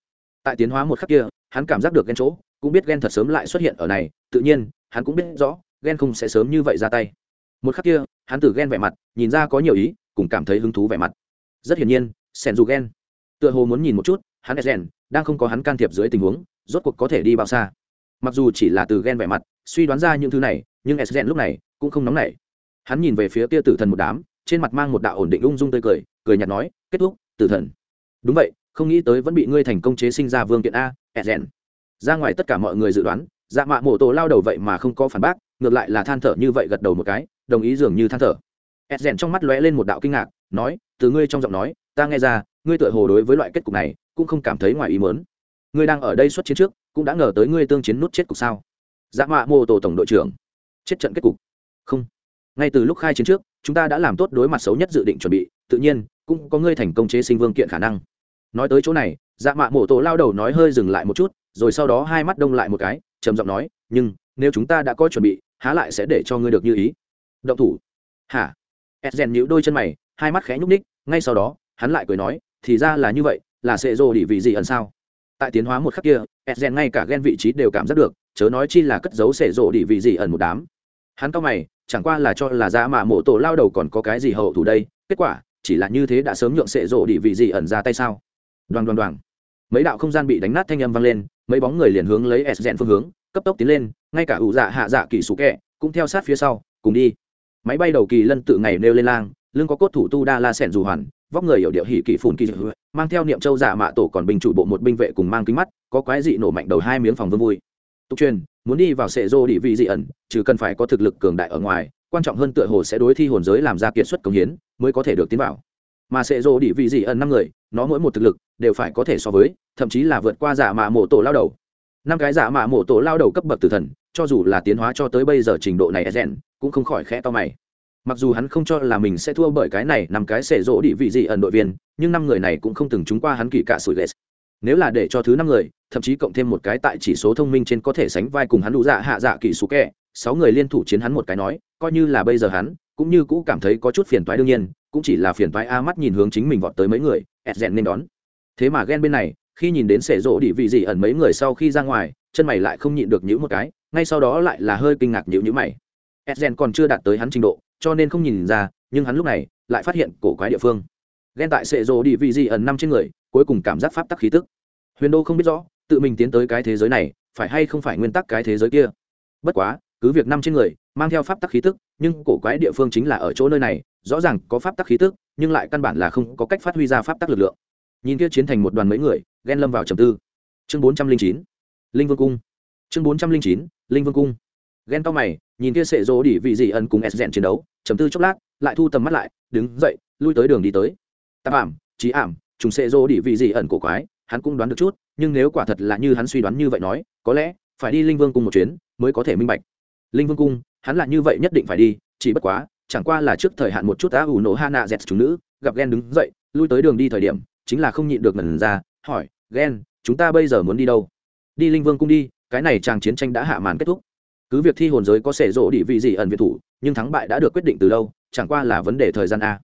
Tại tiến hóa một khắc kia, hắn cảm giác được ghen chỗ, cũng biết ghen thật sớm lại xuất hiện ở này, tự nhiên, hắn cũng biết rõ ghen không sẽ sớm như vậy ra tay. Một khắc kia, hắn từ ghen vẻ mặt, nhìn ra có nhiều ý cũng cảm thấy hứng thú vẻ mặt. Rất hiển nhiên, sẻn dù ghen tựa hồ muốn nhìn một chút, hắn edgen, đang không có hắn can thiệp dưới tình huống, rốt cuộc có thể đi bao xa mặc dù chỉ là từ ghen vẻ mặt, suy đoán ra những thứ này, nhưng edgen lúc này cũng không nóng nảy. Hắn nhìn về phía kia tử thần một đám, trên mặt mang một đạo ổn định ung dung tươi cười cười nhạt nói, kết thúc, tử thần. Đúng vậy, không nghĩ tới vẫn bị ngươi thành công chế sinh ra vương kiện a edgen ra ngoài tất cả mọi người dự đoán dạ mạ mổ tổ lao đầu vậy mà không có phản bác, ngược lại là than thở như vậy gật đầu một cái, đồng ý dường như than thở. Edgen trong mắt lóe lên một đạo kinh ngạc, nói, từ ngươi trong giọng nói, ta nghe ra, ngươi tựa hồ đối với loại kết cục này cũng không cảm thấy ngoài ý mớn ngươi đang ở đây xuất chiến trước cũng đã ngờ tới ngươi tương chiến nút chết cục sao? Dạ mạ mô tổ tổng đội trưởng. Chết trận kết cục. Không. Ngay từ lúc khai chiến trước, chúng ta đã làm tốt đối mặt xấu nhất dự định chuẩn bị, tự nhiên, cũng có ngươi thành công chế sinh vương kiện khả năng. Nói tới chỗ này dạ mạ mổ tổ lao đầu nói hơi dừng lại một chút, rồi sau đó hai mắt đông lại một cái, trầm giọng nói, nhưng, nếu chúng ta đã có chuẩn bị, há lại sẽ để cho ngươi được như ý? Động thủ. Hả? Ed rèn nhíu đôi chân mày, hai mắt khẽ nhúc ních ngay sau đó, hắn lại cười nói, thì ra là như vậy, là sệ rồ đi vì gì ẩn sao? Tại tiến hóa một khắc kia edgen ngay cả ghen vị trí đều cảm giác được, chớ nói chi là cất giấu xẻ rộ đi vị gì ẩn một đám. Hắn cao mày, chẳng qua là cho là dạ ra mà mộ tổ lao đầu còn có cái gì hậu thủ đây, kết quả, chỉ là như thế đã sớm nhượng sệ rộ đi vị gì ẩn ra tay sao? Đoàn đoàn đoàn mấy đạo không gian bị đánh nát thanh âm vang lên, mấy bóng người liền hướng lấy s rèn phương hướng, cấp tốc tiến lên, ngay cả ủ dạ hạ dạ kỳ sủ kẹ, cũng theo sát phía sau, cùng đi. Máy bay đầu kỳ lân tự ngày nêu lên lang lưng có cốt thủ tu đa la sẻn dù hoàn, vóc người hiểu điệu hỉ kỳ phùn kỳ mang theo niệm châu giả mạ tổ còn binh chủ bộ một binh vệ cùng mang kính mắt, có quái dị nổ mạnh đầu hai miếng phòng vương vui. Tục truyền, muốn đi vào sệ Dô địa vị dị ẩn chứ cần phải có thực lực cường đại ở ngoài, quan trọng hơn tựa hồ sẽ đối thi hồn giới làm ra kiệt xuất công hiến, mới có thể được tiến vào. Mà sệ Dô địa vị dị ẩn năm người, nó mỗi một thực lực, đều phải có thể so với, thậm chí là vượt qua giả mạ mộ tổ lao đầu. Năm cái giả mạ mộ tổ lao đầu cấp bậc tử thần, cho dù là tiến hóa cho tới bây giờ trình độ này e rèn, cũng không khỏi khẽ to mày mặc dù hắn không cho là mình sẽ thua bởi cái này năm cái xẻ rỗ địa vị gì ẩn đội viên, nhưng năm người này cũng không từng trúng qua hắn kỳ cả sủi lệ nếu là để cho thứ năm người, thậm chí cộng thêm một cái tại chỉ số thông minh trên có thể sánh vai cùng hắn đủ dạ hạ dạ kỳ số kẻ sáu người liên thủ chiến hắn một cái nói, coi như là bây giờ hắn, cũng như cũ cảm thấy có chút phiền toái đương nhiên, cũng chỉ là phiền toái a mắt nhìn hướng chính mình vọt tới mấy người, ẹt rèn nên đón. Thế mà ghen bên này, khi nhìn đến sẻ rỗ địa vị gì ẩn mấy người sau khi ra ngoài, chân mày lại không nhịn được nhữ một cái, ngay sau đó lại là hơi kinh ngạc nhữ nhữ mày. Ezen còn chưa đạt tới hắn trình độ cho nên không nhìn ra, nhưng hắn lúc này lại phát hiện cổ quái địa phương. Ghen tại sệ rồ đi vị gì ẩn năm trên người, cuối cùng cảm giác pháp tắc khí tức. Huyền đô không biết rõ, tự mình tiến tới cái thế giới này, phải hay không phải nguyên tắc cái thế giới kia. Bất quá, cứ việc năm trên người mang theo pháp tắc khí tức, nhưng cổ quái địa phương chính là ở chỗ nơi này, rõ ràng có pháp tắc khí tức, nhưng lại căn bản là không có cách phát huy ra pháp tắc lực lượng. Nhìn kia chiến thành một đoàn mấy người ghen lâm vào trầm tư. Chương bốn trăm linh chín, linh vương cung. Chương bốn trăm linh chín, linh vương cung ghen to mày, nhìn kia sệ rỗ đỉ vị dị ẩn cùng s rèn chiến đấu trầm tư chốc lát, lại thu tầm mắt lại, đứng dậy, lui tới đường đi tới. Tạp ảm trí ảm chúng sệ rỗ đỉ vị dị ẩn cổ quái, hắn cũng đoán được chút, nhưng nếu quả thật là như hắn suy đoán như vậy nói, có lẽ phải đi linh vương cung một chuyến mới có thể minh bạch. Linh vương cung, hắn là như vậy nhất định phải đi, chỉ bất quá, chẳng qua là trước thời hạn một chút á ủ nổ hana dẹt chúng nữ, gặp ghen đứng dậy, lui tới đường đi thời điểm, chính là không nhịn được ngần ra, hỏi ghen chúng ta bây giờ muốn đi đâu? Đi linh vương cung đi, cái này chàng chiến tranh đã hạ màn kết thúc cứ việc thi hồn giới có sẻ rộ đi vị gì ẩn việt thủ, nhưng thắng bại đã được quyết định từ lâu chẳng qua là vấn đề thời gian a.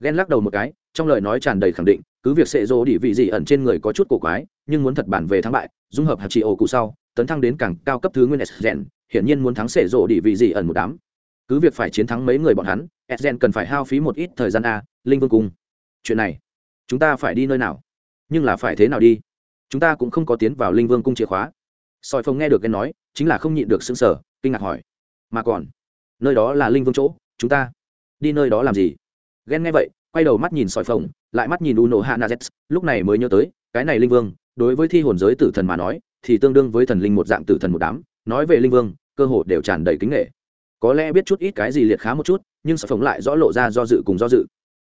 Ghen lắc đầu một cái, trong lời nói tràn đầy khẳng định, cứ việc sệ rộ đi vị gì ẩn trên người có chút cổ quái, nhưng muốn thật bản về thắng bại, dung hợp hạt trị ổ cụ sau, tấn thăng đến càng cao cấp thứ nguyên s rèn hiển nhiên muốn thắng sệ rộ đi vị gì ẩn một đám. Cứ việc phải chiến thắng mấy người bọn hắn, s cần phải hao phí một ít thời gian a, linh vương cung. Chuyện này, chúng ta phải đi nơi nào? Nhưng là phải thế nào đi? Chúng ta cũng không có tiến vào linh vương cung chìa khóa. Soi phong nghe được cái nói, chính là không nhịn được xứng sở kinh ngạc hỏi. Mà còn nơi đó là linh vương chỗ chúng ta đi nơi đó làm gì? Ghen nghe vậy quay đầu mắt nhìn sỏi phồng lại mắt nhìn u nổ hạ nazet lúc này mới nhớ tới cái này linh vương đối với thi hồn giới tử thần mà nói thì tương đương với thần linh một dạng tử thần một đám nói về linh vương cơ hội đều tràn đầy kính nghệ. Có lẽ biết chút ít cái gì liệt khá một chút nhưng sỏi phồng lại rõ lộ ra do dự cùng do dự.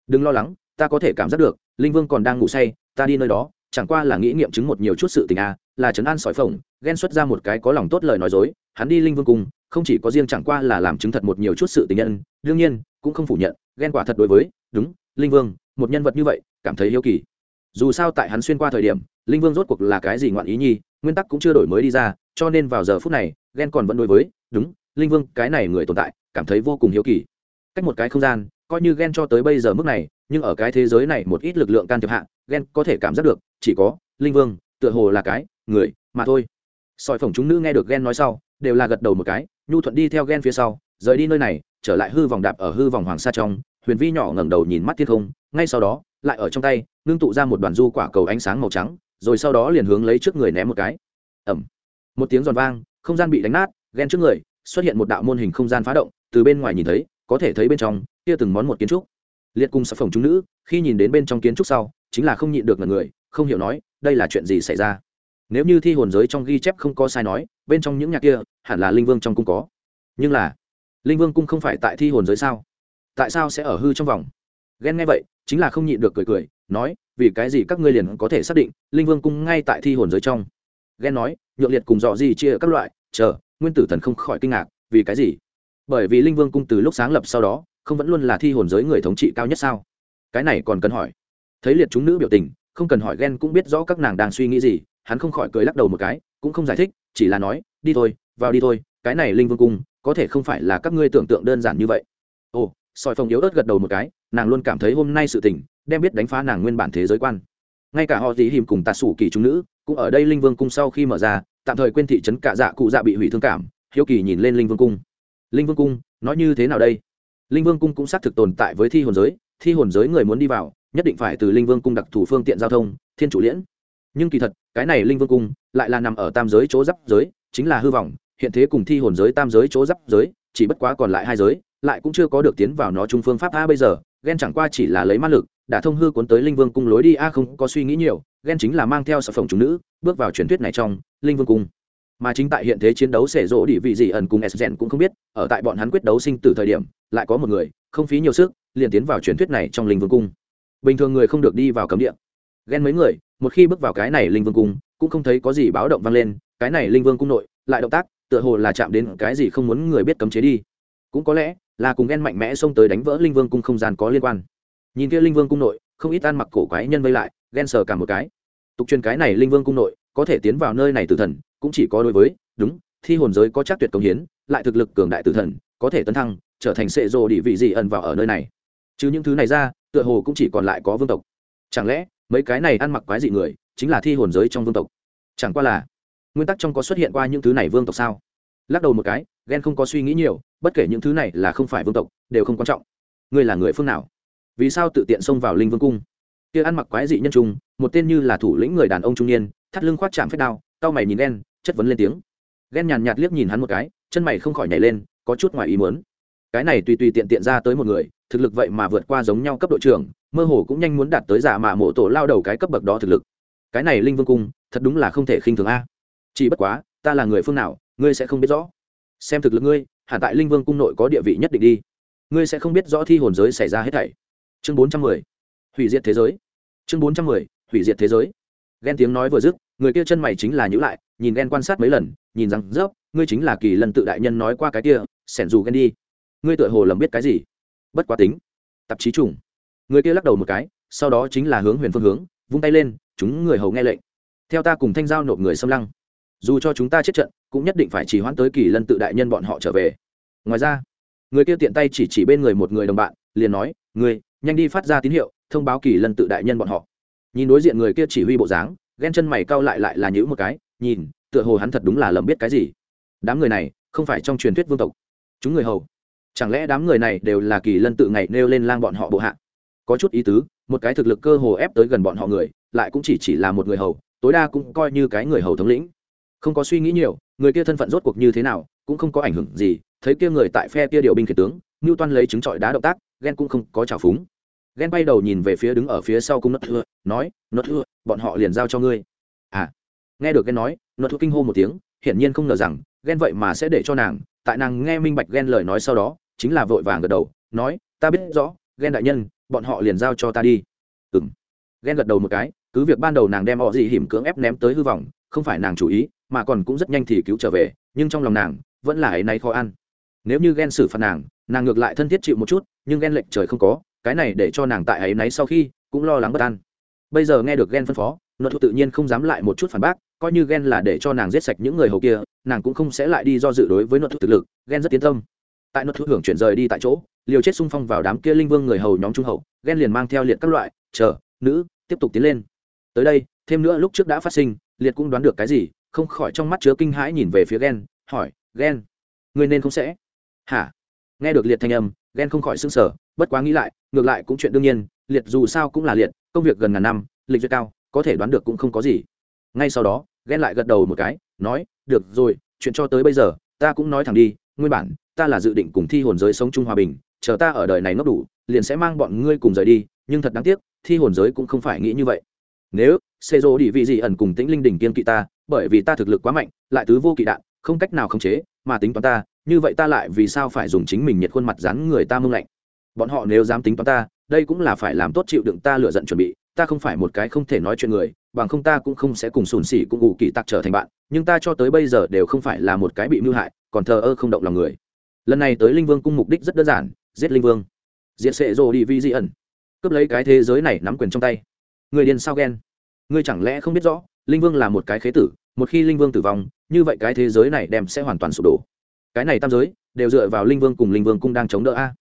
Đừng lo lắng ta có thể cảm giác được linh vương còn đang ngủ say ta đi nơi đó chẳng qua là nghĩ nghiệm chứng một nhiều chút sự tình a à, là trấn an sỏi phồng, ghen xuất ra một cái có lòng tốt lời nói dối, hắn đi linh vương cung, không chỉ có riêng chẳng qua là làm chứng thật một nhiều chút sự tình nhân, đương nhiên, cũng không phủ nhận, ghen quả thật đối với, đúng, linh vương, một nhân vật như vậy, cảm thấy hiếu kỳ. Dù sao tại hắn xuyên qua thời điểm, linh vương rốt cuộc là cái gì ngoạn ý nhi, nguyên tắc cũng chưa đổi mới đi ra, cho nên vào giờ phút này, ghen còn vẫn đối với, đúng, linh vương, cái này người tồn tại, cảm thấy vô cùng hiếu kỳ. Cách một cái không gian, coi như ghen cho tới bây giờ mức này, nhưng ở cái thế giới này một ít lực lượng can thiệp hạ, ghen có thể cảm giác được, chỉ có, linh vương, tựa hồ là cái người, mà thôi. Soi phồng chúng nữ nghe được ghen nói sau, đều là gật đầu một cái, nhu thuận đi theo ghen phía sau, rời đi nơi này, trở lại hư vòng đạp ở hư vòng hoàng sa trong, huyền vi nhỏ ngẩng đầu nhìn mắt thiên không, ngay sau đó, lại ở trong tay, ngưng tụ ra một đoàn du quả cầu ánh sáng màu trắng, rồi sau đó liền hướng lấy trước người ném một cái. Ẩm một tiếng giòn vang, không gian bị đánh nát, ghen trước người, xuất hiện một đạo môn hình không gian phá động, từ bên ngoài nhìn thấy, có thể thấy bên trong, kia từng món một kiến trúc. Liệt cùng sập phồng chúng nữ, khi nhìn đến bên trong kiến trúc sau, chính là không nhịn được là người, không hiểu nói, đây là chuyện gì xảy ra? Nếu như thi hồn giới trong ghi chép không có sai nói, bên trong những nhà kia, hẳn là linh vương trong cung có. Nhưng là, linh vương cung không phải tại thi hồn giới sao? Tại sao sẽ ở hư trong vòng? Ghen nghe vậy, chính là không nhịn được cười cười, nói, vì cái gì các ngươi liền có thể xác định linh vương cung ngay tại thi hồn giới trong? Ghen nói, nhượng liệt cùng dọ gì chia các loại, chờ, nguyên tử thần không khỏi kinh ngạc, vì cái gì? Bởi vì linh vương cung từ lúc sáng lập sau đó, không vẫn luôn là thi hồn giới người thống trị cao nhất sao? Cái này còn cần hỏi. Thấy liệt chúng nữ biểu tình, không cần hỏi ghen cũng biết rõ các nàng đang suy nghĩ gì hắn không khỏi cười lắc đầu một cái, cũng không giải thích, chỉ là nói, đi thôi, vào đi thôi, cái này linh vương cung, có thể không phải là các ngươi tưởng tượng đơn giản như vậy. Ồ sỏi phồng yếu ớt gật đầu một cái, nàng luôn cảm thấy hôm nay sự tình, đem biết đánh phá nàng nguyên bản thế giới quan. Ngay cả họ dì hìm cùng tà sủ kỳ chúng nữ, cũng ở đây linh vương cung sau khi mở ra, tạm thời quên thị trấn cạ dạ cụ dạ bị hủy thương cảm, hiếu kỳ nhìn lên linh vương cung. Linh vương cung, nói như thế nào đây? Linh vương cung cũng xác thực tồn tại với thi hồn giới, thi hồn giới người muốn đi vào, nhất định phải từ linh vương cung đặc thù phương tiện giao thông, thiên chủ liễn. Nhưng kỳ thật cái này linh vương cung lại là nằm ở tam giới chỗ giáp giới, chính là hư vọng, hiện thế cùng thi hồn giới tam giới chỗ giáp giới, chỉ bất quá còn lại hai giới, lại cũng chưa có được tiến vào nó trung phương pháp a bây giờ, ghen chẳng qua chỉ là lấy ma lực, đã thông hư cuốn tới linh vương cung lối đi a không có suy nghĩ nhiều, ghen chính là mang theo sản phẩm chúng nữ, bước vào truyền thuyết này trong, linh vương cung. Mà chính tại hiện thế chiến đấu xẻ rỗ địa vị gì ẩn cùng s gen cũng không biết, ở tại bọn hắn quyết đấu sinh tử thời điểm, lại có một người, không phí nhiều sức, liền tiến vào truyền thuyết này trong linh vương cung. Bình thường người không được đi vào cấm địa ghen mấy người, một khi bước vào cái này linh vương cung, cũng không thấy có gì báo động vang lên, cái này linh vương cung nội, lại động tác, tựa hồ là chạm đến cái gì không muốn người biết cấm chế đi. Cũng có lẽ là cùng ghen mạnh mẽ xông tới đánh vỡ linh vương cung không gian có liên quan. Nhìn kia linh vương cung nội, không ít ăn mặc cổ quái nhân vây lại, ghen sờ cả một cái. Tục truyền cái này linh vương cung nội, có thể tiến vào nơi này tử thần, cũng chỉ có đối với, đúng, thi hồn giới có chắc tuyệt công hiến, lại thực lực cường đại tử thần, có thể tấn thăng, trở thành sệ rồ địa vị gì ẩn vào ở nơi này. Chứ những thứ này ra, tựa hồ cũng chỉ còn lại có vương tộc. Chẳng lẽ mấy cái này ăn mặc quái dị người, chính là thi hồn giới trong vương tộc. Chẳng qua là, nguyên tắc trong có xuất hiện qua những thứ này vương tộc sao? Lắc đầu một cái ghen không có suy nghĩ nhiều, bất kể những thứ này là không phải vương tộc, đều không quan trọng. Ngươi là người phương nào? Vì sao tự tiện xông vào linh vương cung? Kia ăn mặc quái dị nhân trung, một tên như là thủ lĩnh người đàn ông trung niên, thắt lưng khoác chạm phép đao tao mày nhìn ghen chất vấn lên tiếng. Ghen nhàn nhạt liếc nhìn hắn một cái, chân mày không khỏi nhảy lên, có chút ngoài ý muốn. Cái này tùy tùy tiện tiện ra tới một người thực lực vậy mà vượt qua giống nhau cấp đội trưởng, mơ hồ cũng nhanh muốn đạt tới giả mạ mộ tổ lao đầu cái cấp bậc đó thực lực. Cái này linh vương cung, thật đúng là không thể khinh thường a. Chỉ bất quá, ta là người phương nào, ngươi sẽ không biết rõ. Xem thực lực ngươi, hẳn tại linh vương cung nội có địa vị nhất định đi. Ngươi sẽ không biết rõ thi hồn giới xảy ra hết thảy. Chương bốn trăm mười, hủy diệt thế giới. Chương bốn trăm mười, hủy diệt thế giới. Ghen tiếng nói vừa dứt, người kia chân mày chính là nhữ lại, nhìn ghen quan sát mấy lần, nhìn rằng, dốc, ngươi chính là kỳ lần tự đại nhân nói qua cái kia sẻn dù ghen đi. Ngươi tựa hồ lầm biết cái gì? Bất quá tính. Tạp chí trùng. Người kia lắc đầu một cái, sau đó chính là hướng huyền phương hướng, vung tay lên, chúng người hầu nghe lệnh. Theo ta cùng thanh giao nộp người xâm lăng. Dù cho chúng ta chết trận, cũng nhất định phải chỉ hoãn tới kỳ lân tự đại nhân bọn họ trở về. Ngoài ra, người kia tiện tay chỉ chỉ bên người một người đồng bạn, liền nói người nhanh đi phát ra tín hiệu, thông báo kỳ lân tự đại nhân bọn họ. Nhìn đối diện người kia chỉ huy bộ dáng, ghen chân mày cau lại lại là nhữ một cái, nhìn, tựa hồ hắn thật đúng là lầm biết cái gì. Đám người này, không phải trong truyền thuyết vương tộc. Chúng người hầu chẳng lẽ đám người này đều là kỳ lân tự ngày nêu lên lang bọn họ bộ hạ? Có chút ý tứ, một cái thực lực cơ hồ ép tới gần bọn họ người, lại cũng chỉ chỉ là một người hầu, tối đa cũng coi như cái người hầu thống lĩnh. Không có suy nghĩ nhiều, người kia thân phận rốt cuộc như thế nào, cũng không có ảnh hưởng gì, thấy kia người tại phe kia điều binh khiển tướng, ngưu toan lấy trứng trọi đá động tác, ghen cũng không có trào phúng. Ghen bay đầu nhìn về phía đứng ở phía sau cung nốt thưa nói, nốt thưa bọn họ liền giao cho ngươi. À. Nghe được ghen nói, nốt thưa kinh hô một tiếng, hiển nhiên không ngờ rằng, ghen vậy mà sẽ để cho nàng, tại nàng nghe minh bạch ghen lời nói sau đó chính là vội vàng gật đầu, nói, ta biết rõ ghen đại nhân, bọn họ liền giao cho ta đi. Ừng ghen gật đầu một cái, cứ việc ban đầu nàng đem họ gì hiểm cưỡng ép ném tới hư vọng, không phải nàng chủ ý, mà còn cũng rất nhanh thì cứu trở về, nhưng trong lòng nàng, vẫn là ấy nay khó ăn. Nếu như ghen xử phạt nàng nàng ngược lại thân thiết chịu một chút, nhưng ghen lệnh trời không có, cái này để cho nàng tại ấy náy sau khi, cũng lo lắng bất an. Bây giờ nghe được ghen phân phó luật tự nhiên không dám lại một chút phản bác, coi như ghen là để cho nàng giết sạch những người hầu kia, nàng cũng không sẽ lại đi do dự đối với luật thực lực ghen rất tiến tâm tại luật hưởng chuyển rời đi tại chỗ, liều chết xung phong vào đám kia linh vương người hầu nhóm trung hậu, ghen liền mang theo liệt các loại, chờ, nữ, tiếp tục tiến lên. Tới đây, thêm nữa lúc trước đã phát sinh, liệt cũng đoán được cái gì, không khỏi trong mắt chứa kinh hãi nhìn về phía ghen, hỏi, ghen người nên không sẽ? Hả? Nghe được liệt thanh âm, ghen không khỏi s ư n g sở bất quá nghĩ lại, ngược lại cũng chuyện đương nhiên, liệt dù sao cũng là liệt, công việc gần ngàn năm, lịch duyệt cao, có thể đoán được cũng không có gì. Ngay sau đó, ghen lại gật đầu một cái, nói, được rồi, chuyện cho tới bây giờ, ta cũng nói thẳng đi nguyên bản, ta là dự định cùng thi hồn giới sống chung hòa bình, chờ ta ở đời này nốc đủ, liền sẽ mang bọn ngươi cùng rời đi, nhưng thật đáng tiếc, thi hồn giới cũng không phải nghĩ như vậy. Nếu xê dô đi vị gì ẩn cùng tĩnh linh đình kiên kỵ ta, bởi vì ta thực lực quá mạnh, lại tứ vô kỵ đạn, không cách nào khống chế, mà tính toán ta, như vậy ta lại vì sao phải dùng chính mình nhiệt khuôn mặt dán người ta mưng lạnh? Bọn họ nếu dám tính toán ta, đây cũng là phải làm tốt chịu đựng ta lựa giận chuẩn bị, ta không phải một cái không thể nói chuyện người, bằng không ta cũng không sẽ cùng sùn xỉ cũng ủ kỳ tặc trở thành bạn, nhưng ta cho tới bây giờ đều không phải là một cái bị mưu hại còn thờ ơ không động lòng người. Lần này tới linh vương cung mục đích rất đơn giản, giết linh vương. Diệt sệ rồ đi vi di ẩn. Cướp lấy cái thế giới này nắm quyền trong tay. Người điên sao ghen? Người chẳng lẽ không biết rõ, linh vương là một cái khế tử, một khi linh vương tử vong, như vậy cái thế giới này đem sẽ hoàn toàn sụp đổ. Cái này tam giới, đều dựa vào linh vương cùng linh vương cung đang chống đỡ a.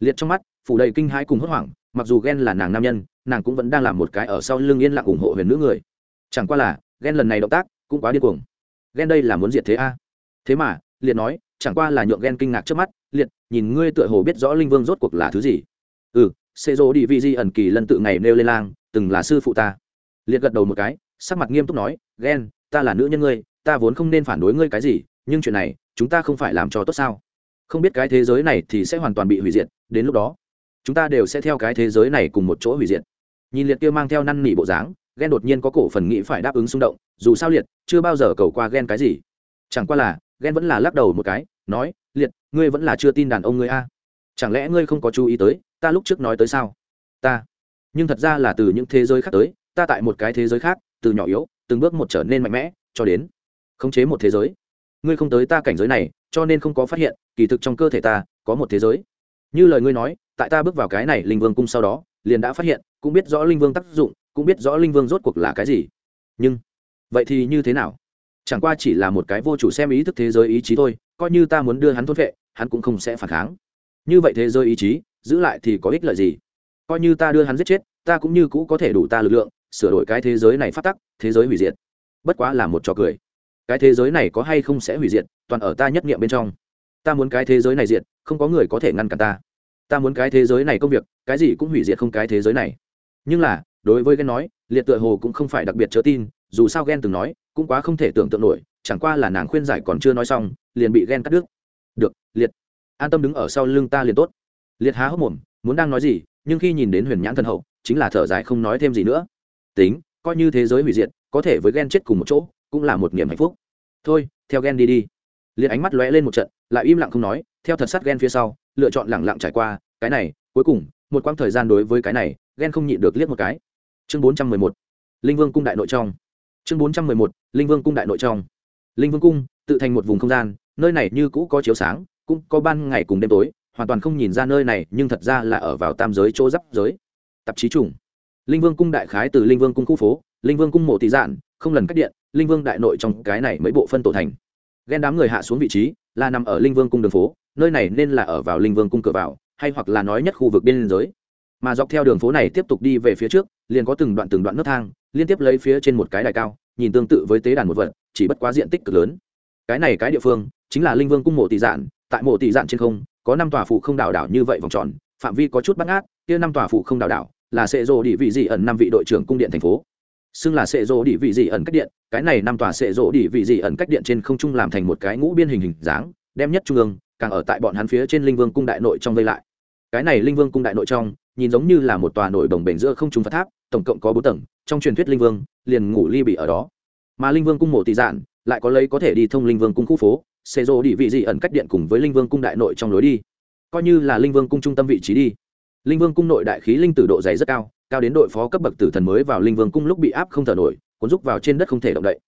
Liệt trong mắt, phủ đầy kinh hãi cùng hốt hoảng, mặc dù ghen là nàng nam nhân, nàng cũng vẫn đang làm một cái ở sau lưng yên lặng ủng hộ huyền nữ người. Chẳng qua là, ghen lần này động tác cũng quá điên cuồng. Ghen đây là muốn diệt thế a. Thế mà liệt nói, chẳng qua là nhượng ghen kinh ngạc trước mắt, liệt, nhìn ngươi tựa hồ biết rõ linh vương rốt cuộc là thứ gì. Ừ xê dô đi vi di ẩn kỳ lần tự ngày nêu lên lang, từng là sư phụ ta. Liệt gật đầu một cái, sắc mặt nghiêm túc nói, ghen, ta là nữ nhân ngươi, ta vốn không nên phản đối ngươi cái gì, nhưng chuyện này, chúng ta không phải làm cho tốt sao? Không biết cái thế giới này thì sẽ hoàn toàn bị hủy diệt, đến lúc đó, chúng ta đều sẽ theo cái thế giới này cùng một chỗ hủy diệt. Nhìn liệt kia mang theo năn nỉ bộ dáng, ghen đột nhiên có cổ phần nghĩ phải đáp ứng xung động, dù sao liệt, chưa bao giờ cầu qua ghen cái gì. Chẳng qua là ghen vẫn là lắc đầu một cái, nói, liệt, ngươi vẫn là chưa tin đàn ông ngươi a. Chẳng lẽ ngươi không có chú ý tới, ta lúc trước nói tới sao? Ta. Nhưng thật ra là từ những thế giới khác tới, ta tại một cái thế giới khác, từ nhỏ yếu, từng bước một trở nên mạnh mẽ, cho đến khống chế một thế giới. Ngươi không tới ta cảnh giới này, cho nên không có phát hiện, kỳ thực trong cơ thể ta, có một thế giới. Như lời ngươi nói, tại ta bước vào cái này linh vương cung sau đó, liền đã phát hiện, cũng biết rõ linh vương tác dụng, cũng biết rõ linh vương rốt cuộc là cái gì. Nhưng, vậy thì như thế nào? Chẳng qua chỉ là một cái vô chủ xem ý thức thế giới ý chí thôi, coi như ta muốn đưa hắn thốt vệ, hắn cũng không sẽ phản kháng. Như vậy thế giới ý chí, giữ lại thì có ích lợi gì? Coi như ta đưa hắn giết chết, ta cũng như cũ có thể đủ ta lực lượng, sửa đổi cái thế giới này phát tắc, thế giới hủy diệt. Bất quá là một trò cười. Cái thế giới này có hay không sẽ hủy diệt, toàn ở ta nhất nghiệm bên trong. Ta muốn cái thế giới này diệt, không có người có thể ngăn cản ta. Ta muốn cái thế giới này công việc, cái gì cũng hủy diệt không cái thế giới này. Nhưng là, đối với ghen nói, liệt tựa hồ cũng không phải đặc biệt chớ tin, dù sao ghen từng nói cũng quá không thể tưởng tượng nổi, chẳng qua là nàng khuyên giải còn chưa nói xong, liền bị ghen cắt đứt. Được, liệt, an tâm đứng ở sau lưng ta liền tốt. Liệt há hốc mồm, muốn đang nói gì, nhưng khi nhìn đến huyền nhãn thần hậu, chính là thở dài không nói thêm gì nữa. Tính, coi như thế giới hủy diệt, có thể với ghen chết cùng một chỗ, cũng là một niềm hạnh phúc. Thôi, theo ghen đi đi. Liệt ánh mắt lóe lên một trận, lại im lặng không nói, theo thật sắt ghen phía sau, lựa chọn lẳng lặng trải qua, cái này, cuối cùng, một quãng thời gian đối với cái này, ghen không nhịn được liếc một cái. Chương bốn trăm mười một, linh vương cung đại nội trong. Chương bốn trăm mười một linh vương cung đại nội trong. Linh vương cung, tự thành một vùng không gian, nơi này như cũ có chiếu sáng, cũng có ban ngày cùng đêm tối, hoàn toàn không nhìn ra nơi này, nhưng thật ra là ở vào tam giới chỗ giáp giới. Tạp chí trùng. Linh vương cung đại khái từ linh vương cung khu phố, linh vương cung mộ tị dạn, không lần cách điện, linh vương đại nội trong cái này mấy bộ phân tổ thành. Ghen đám người hạ xuống vị trí, là nằm ở linh vương cung đường phố, nơi này nên là ở vào linh vương cung cửa vào, hay hoặc là nói nhất khu vực biên giới. Mà dọc theo đường phố này tiếp tục đi về phía trước, liền có từng đoạn từng đoạn nước thang, liên tiếp lấy phía trên một cái đài cao nhìn tương tự với tế đàn một vật, chỉ bất quá diện tích cực lớn. Cái này cái địa phương chính là linh vương cung mộ tỷ dạn, tại mộ tỷ dạn trên không, có năm tòa phụ không đảo đảo như vậy vòng tròn, phạm vi có chút bắt ngát, kia năm tòa phụ không đảo đảo là sệ rồ địa vị dị ẩn năm vị đội trưởng cung điện thành phố. Xưng là sệ rồ địa vị dị ẩn cách điện, cái này năm tòa sệ rồ địa vị dị ẩn cách điện trên không trung làm thành một cái ngũ biên hình hình dáng, đem nhất trung ương, càng ở tại bọn hắn phía trên linh vương cung đại nội trong vây lại. Cái này linh vương cung đại nội trong, nhìn giống như là một tòa nổi đồng bể giữa không trung phật tháp tổng cộng có bốn tầng, trong truyền thuyết linh vương, liền ngủ ly bị ở đó. Mà linh vương cung mộ tỷ dạn lại có lấy có thể đi thông linh vương cung khu phố xê rô đi vị dị ẩn cách điện cùng với linh vương cung đại nội trong lối đi. Coi như là linh vương cung trung tâm vị trí đi. Linh vương cung nội đại khí linh tử độ dày rất cao cao đến đội phó cấp bậc tử thần mới vào linh vương cung lúc bị áp không thở nổi, cuốn rúc vào trên đất không thể động đậy.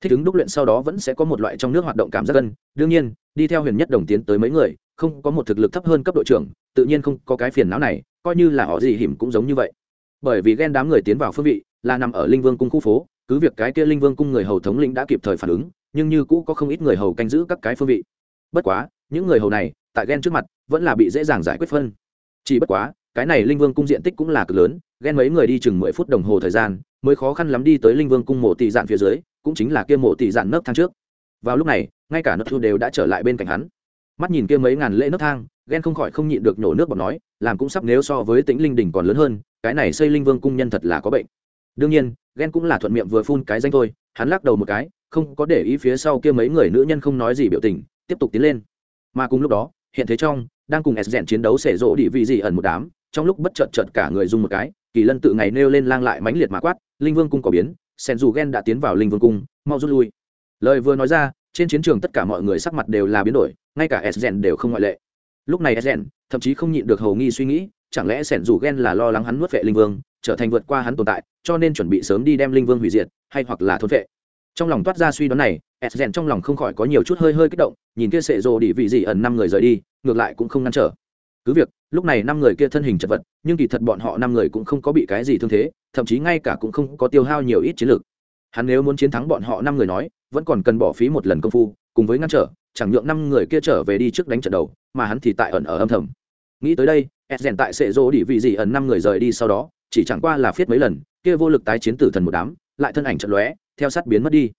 Thích ứng đúc luyện sau đó vẫn sẽ có một loại trong nước hoạt động cảm giác gân đương nhiên, đi theo huyền nhất đồng tiến tới mấy người, không có một thực lực thấp hơn cấp đội trưởng, tự nhiên không có cái phiền não này, coi như là họ gì hiểm cũng giống như vậy bởi vì ghen đám người tiến vào phương vị là nằm ở linh vương cung khu phố, cứ việc cái kia linh vương cung người hầu thống lĩnh đã kịp thời phản ứng, nhưng như cũ có không ít người hầu canh giữ các cái phương vị. Bất quá, những người hầu này, tại ghen trước mặt, vẫn là bị dễ dàng giải quyết phân. Chỉ bất quá, cái này linh vương cung diện tích cũng là cực lớn ghen mấy người đi chừng mười phút đồng hồ thời gian, mới khó khăn lắm đi tới linh vương cung mộ tỷ dạn phía dưới, cũng chính là kia mộ tỷ dạn nấc thang trước. Vào lúc này, ngay cả nấc thu đều đã trở lại bên cạnh hắn. Mắt nhìn kia mấy ngàn lễ nấc thang ghen không khỏi không nhịn được nhổ nước bọt nói, làm cũng sắp nếu so với tĩnh linh đỉnh còn lớn hơn, cái này xây linh vương cung nhân thật là có bệnh. Đương nhiên ghen cũng là thuận miệng vừa phun cái danh thôi, hắn lắc đầu một cái, không có để ý phía sau kia mấy người nữ nhân không nói gì biểu tình, tiếp tục tiến lên. Mà cùng lúc đó, hiện thế trong, đang cùng s rèn chiến đấu xẻ rỗ đi vị gì ẩn một đám, trong lúc bất chợt chợt cả người dùng một cái, kỳ lân tự ngày nêu lên lang lại mãnh liệt mà quát, linh vương cung có biến, sen dù ghen đã tiến vào linh vương cung, mau rút lui. Lời vừa nói ra, trên chiến trường tất cả mọi người sắc mặt đều là biến đổi, ngay cả s rèn đều không ngoại lệ lúc này s thậm chí không nhịn được hầu nghi suy nghĩ, chẳng lẽ sẻn dù ghen là lo lắng hắn nuốt vệ linh vương, trở thành vượt qua hắn tồn tại, cho nên chuẩn bị sớm đi đem linh vương hủy diệt, hay hoặc là thôn vệ. Trong lòng toát ra suy đoán này s rèn trong lòng không khỏi có nhiều chút hơi hơi kích động, nhìn kia sệ rồ đi vị dị ẩn năm người rời đi, ngược lại cũng không ngăn trở. Cứ việc, lúc này năm người kia thân hình chật vật, nhưng kỳ thật bọn họ năm người cũng không có bị cái gì thương thế, thậm chí ngay cả cũng không có tiêu hao nhiều ít chiến lược hắn nếu muốn chiến thắng bọn họ năm người nói, vẫn còn cần bỏ phí một lần công phu cùng với ngăn trở, chẳng nhượng năm người kia trở về đi trước đánh trận đầu, mà hắn thì tại ẩn ở âm thầm. Nghĩ tới đây e rèn tại sệ rô đi vị gì ẩn năm người rời đi sau đó, chỉ chẳng qua là phiết mấy lần, kia vô lực tái chiến tử thần một đám, lại thân ảnh trận lóe, theo sát biến mất đi.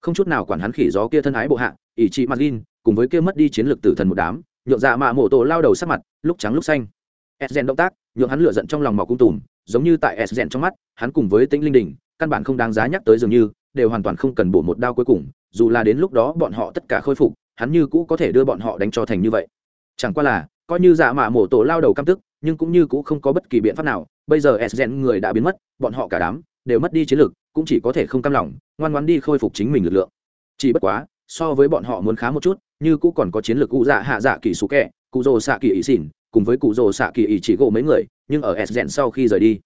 Không chút nào quản hắn khỉ gió kia thân ái bộ hạ, ỷ trị mặt cùng với kia mất đi chiến lược tử thần một đám, nhượng dạ mạ mổ tổ lao đầu sắc mặt, lúc trắng lúc xanh. S rèn động tác, nhượng hắn lựa giận trong lòng màu cung tùm, giống như tại s rèn trong mắt, hắn cùng với tĩnh linh đình, căn bản không đáng giá nhắc tới dường như, đều hoàn toàn không cần bổ một đao cuối cùng dù là đến lúc đó bọn họ tất cả khôi phục, hắn như cũ có thể đưa bọn họ đánh cho thành như vậy. Chẳng qua là, coi như dạ mạ mổ tổ lao đầu căm tức, nhưng cũng như cũ không có bất kỳ biện pháp nào. Bây giờ s gen người đã biến mất, bọn họ cả đám đều mất đi chiến lược cũng chỉ có thể không cam lòng, ngoan ngoan đi khôi phục chính mình lực lượng. Chỉ bất quá, so với bọn họ muốn khá một chút, như cũ còn có chiến lược cụ dạ hạ dạ kỳ số kẹ, cụ rồ xạ kỳ ý xỉn, cùng với cụ rồ xạ kỳ ý chỉ gỗ mấy người, nhưng ở s gen sau khi rời đi,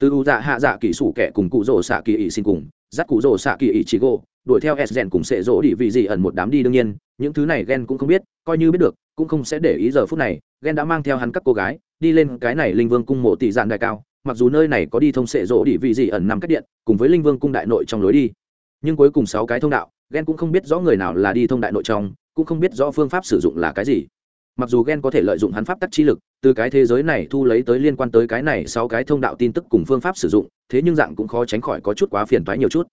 từ u dạ hạ dạ kỳ sủ kẹ cùng cụ rồ xạ kỳ ý xỉn cùng, dắt cụ rồ xạ kỳ ý chỉ gỗ đuổi theo s rèn cùng sệ rỗ đi vị gì ẩn một đám đi đương nhiên, những thứ này ghen cũng không biết, coi như biết được, cũng không sẽ để ý giờ phút này ghen đã mang theo hắn các cô gái, đi lên cái này linh vương cung mộ tỷ dạn đại cao, mặc dù nơi này có đi thông sệ rỗ đi vị gì ẩn nằm cách điện, cùng với linh vương cung đại nội trong lối đi. Nhưng cuối cùng sáu cái thông đạo ghen cũng không biết rõ người nào là đi thông đại nội trong, cũng không biết rõ phương pháp sử dụng là cái gì. Mặc dù ghen có thể lợi dụng hắn pháp tắc chi lực, từ cái thế giới này thu lấy tới liên quan tới cái này sáu cái thông đạo tin tức cùng phương pháp sử dụng, thế nhưng dạng cũng khó tránh khỏi có chút quá phiền toái nhiều chút.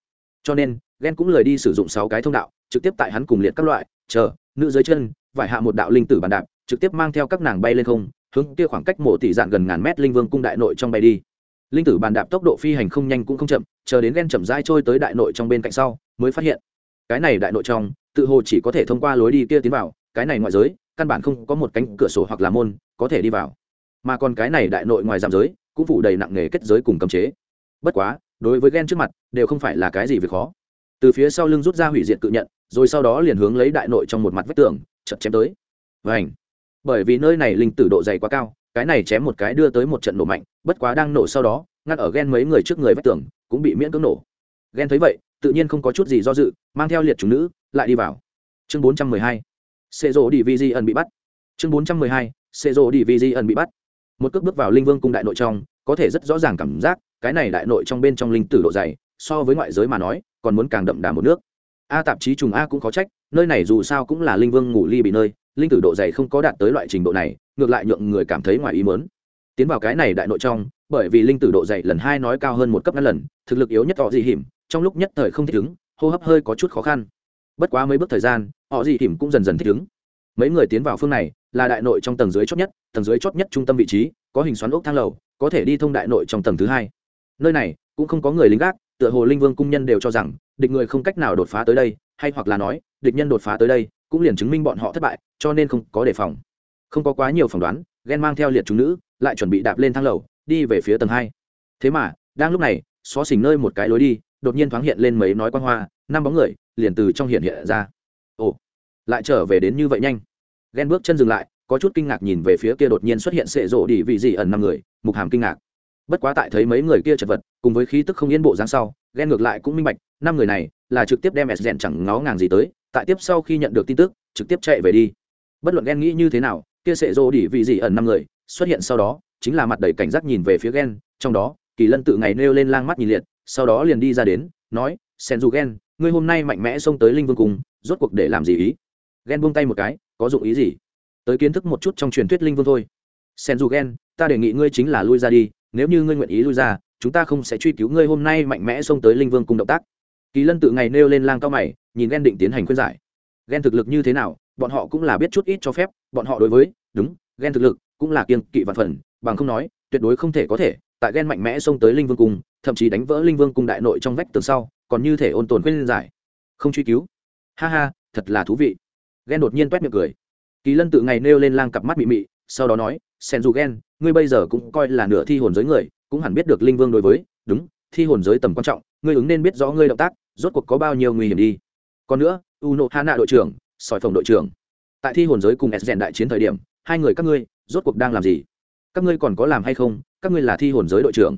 Cho nên ghen cũng lời đi sử dụng sáu cái thông đạo, trực tiếp tại hắn cùng liệt các loại, chờ, nữ dưới chân, vải hạ một đạo linh tử bàn đạp, trực tiếp mang theo các nàng bay lên không, hướng kia khoảng cách mộ tỷ dạn gần ngàn mét linh vương cung đại nội trong bay đi. Linh tử bàn đạp tốc độ phi hành không nhanh cũng không chậm, chờ đến ghen chậm rãi trôi tới đại nội trong bên cạnh sau, mới phát hiện, cái này đại nội trong, tự hồ chỉ có thể thông qua lối đi kia tiến vào, cái này ngoại giới, căn bản không có một cánh cửa sổ hoặc là môn có thể đi vào. Mà còn cái này đại nội ngoài giảm giới, cũng phủ đầy nặng nghề kết giới cùng cấm chế. Bất quá, đối với ghen trước mặt, đều không phải là cái gì việc khó từ phía sau lưng rút ra hủy diệt cự nhận, rồi sau đó liền hướng lấy đại nội trong một mặt vách tường chật chém tới. Vảnh bởi vì nơi này linh tử độ dày quá cao, cái này chém một cái đưa tới một trận nổ mạnh, bất quá đang nổ sau đó, ngăn ở ghen mấy người trước người vách tường, cũng bị miễn cưỡng nổ. Ghen thấy vậy, tự nhiên không có chút gì do dự, mang theo liệt chủ nữ, lại đi vào. Chương bốn trăm mười hai. Xê rỗ đi vi di ẩn bị bắt. Chương bốn trăm mười hai. Xê rỗ đi vi di ẩn bị bắt. Một cước bước vào linh vương cung đại nội trong, có thể rất rõ ràng cảm giác, cái này đại nội trong bên trong linh tử độ dày so với ngoại giới mà nói, còn muốn càng đậm đà một nước. A tạp chí trùng a cũng khó trách, nơi này dù sao cũng là linh vương ngủ ly bị nơi, linh tử độ dày không có đạt tới loại trình độ này, ngược lại nhượng người cảm thấy ngoài ý mớn tiến vào cái này đại nội trong, bởi vì linh tử độ dày lần hai nói cao hơn một cấp năm lần, thực lực yếu nhất họ dị hiểm, trong lúc nhất thời không thích ứng, hô hấp hơi có chút khó khăn. Bất quá mấy bước thời gian, họ dị hiểm cũng dần dần thích ứng. Mấy người tiến vào phương này, là đại nội trong tầng dưới chót nhất, tầng dưới chót nhất trung tâm vị trí, có hình xoắn ốc thang lầu, có thể đi thông đại nội trong tầng thứ hai. Nơi này cũng không có người lính gác, tựa hồ linh vương cung nhân đều cho rằng, địch người không cách nào đột phá tới đây, hay hoặc là nói, địch nhân đột phá tới đây, cũng liền chứng minh bọn họ thất bại, cho nên không có đề phòng. Không có quá nhiều phỏng đoán, ghen mang theo liệt chúng nữ, lại chuẩn bị đạp lên thang lầu, đi về phía tầng hai. Thế mà, đang lúc này, xó xỉnh nơi một cái lối đi, đột nhiên thoáng hiện lên mấy nói quan hoa, năm bóng người, liền từ trong hiện hiện ra. Ồ, lại trở về đến như vậy nhanh. Ghen bước chân dừng lại, có chút kinh ngạc nhìn về phía kia đột nhiên xuất hiện sệ rộ đi vị gì ẩn năm người, mục hàm kinh ngạc bất quá tại thấy mấy người kia chật vật, cùng với khí tức không yên bộ dáng sau, ghen ngược lại cũng minh bạch, năm người này là trực tiếp đem s rèn chẳng ngó ngàng gì tới, tại tiếp sau khi nhận được tin tức, trực tiếp chạy về đi. Bất luận ghen nghĩ như thế nào, kia sệ rô đỉ vị gì ẩn năm người, xuất hiện sau đó, chính là mặt đầy cảnh giác nhìn về phía ghen, trong đó, kỳ lân tự ngày nêu lên lang mắt nhìn liệt, sau đó liền đi ra đến, nói, sen du ghen, ngươi hôm nay mạnh mẽ xông tới linh vương cung rốt cuộc để làm gì ý? Ghen buông tay một cái, có dụng ý gì? Tới kiến thức một chút trong truyền thuyết linh vương thôi. Sen du ghen, ta đề nghị ngươi chính là lui ra đi nếu như ngươi nguyện ý lui ra, chúng ta không sẽ truy cứu ngươi hôm nay mạnh mẽ xông tới linh vương cung động tác. Kỳ lân tự ngày nêu lên lang cao mày, nhìn ghen định tiến hành khuyên giải. Ghen thực lực như thế nào, bọn họ cũng là biết chút ít cho phép, bọn họ đối với, đúng, ghen thực lực cũng là kiên kỵ vạn phần, bằng không nói, tuyệt đối không thể có thể, tại ghen mạnh mẽ xông tới linh vương cung, thậm chí đánh vỡ linh vương cung đại nội trong vách tường sau, còn như thể ôn tồn khuyên giải. Không truy cứu. Ha ha, thật là thú vị. Ghen đột nhiên toét miệng cười. Kỳ lân tự ngày nêu lên lang cặp mắt mị mị sau đó nói, sen dù ghen ngươi bây giờ cũng coi là nửa thi hồn giới người, cũng hẳn biết được linh vương đối với, đúng, thi hồn giới tầm quan trọng, ngươi ứng nên biết rõ ngươi động tác, rốt cuộc có bao nhiêu nguy hiểm đi. Còn nữa u nộ hà nạ đội trưởng, sỏi phòng đội trưởng. Tại thi hồn giới cùng s rèn đại chiến thời điểm, hai người các ngươi, rốt cuộc đang làm gì? Các ngươi còn có làm hay không? Các ngươi là thi hồn giới đội trưởng.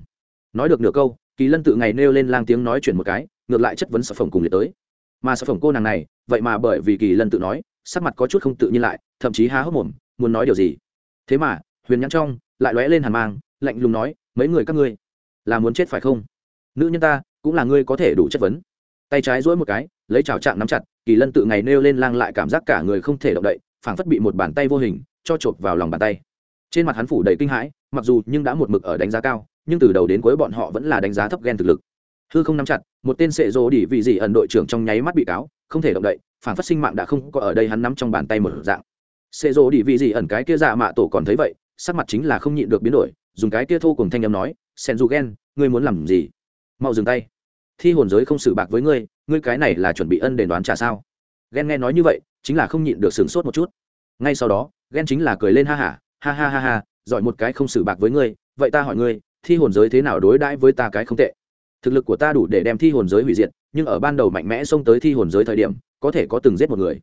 Nói được nửa câu, kỳ lân tự ngày nêu lên lang tiếng nói chuyện một cái, ngược lại chất vấn sở phòng cùng liệt tới. Mà sở phòng cô nàng này, vậy mà bởi vì kỳ lân tự nói, sắc mặt có chút không tự nhiên lại, thậm chí há hốc mồm, muốn nói điều gì? Thế mà, huyền nhãn trong lại lóe lên hàn mang, lạnh lùng nói, mấy người các ngươi, là muốn chết phải không? Nữ nhân ta cũng là ngươi có thể đủ chất vấn. Tay trái dỗi một cái, lấy trào trạng nắm chặt, kỳ lân tự ngày nêu lên lang lại cảm giác cả người không thể động đậy, phảng phất bị một bàn tay vô hình cho chộp vào lòng bàn tay. Trên mặt hắn phủ đầy kinh hãi, mặc dù nhưng đã một mực ở đánh giá cao, nhưng từ đầu đến cuối bọn họ vẫn là đánh giá thấp ghen thực lực. Hư không nắm chặt, một tên sệ rô đỉ vị gì ẩn đội trưởng trong nháy mắt bị cáo, không thể động đậy phản phát sinh mạng đã không có ở đây hắn nắm trong bàn tay một dạng xê rô đi vị gì ẩn cái kia dạ mạ tổ còn thấy vậy, sắc mặt chính là không nhịn được biến đổi, dùng cái kia thô cùng thanh âm nói, sen du ghen ngươi muốn làm gì? Mau dừng tay. Thi hồn giới không xử bạc với ngươi ngươi cái này là chuẩn bị ân đền đoán trả sao? Ghen nghe nói như vậy, chính là không nhịn được sửng sốt một chút. Ngay sau đó ghen chính là cười lên ha hả ha ha ha ha, giỏi một cái không xử bạc với ngươi, vậy ta hỏi ngươi, thi hồn giới thế nào đối đãi với ta cái không tệ? Thực lực của ta đủ để đem thi hồn giới hủy diệt, nhưng ở ban đầu mạnh mẽ xông tới thi hồn giới thời điểm, có thể có từng giết một người.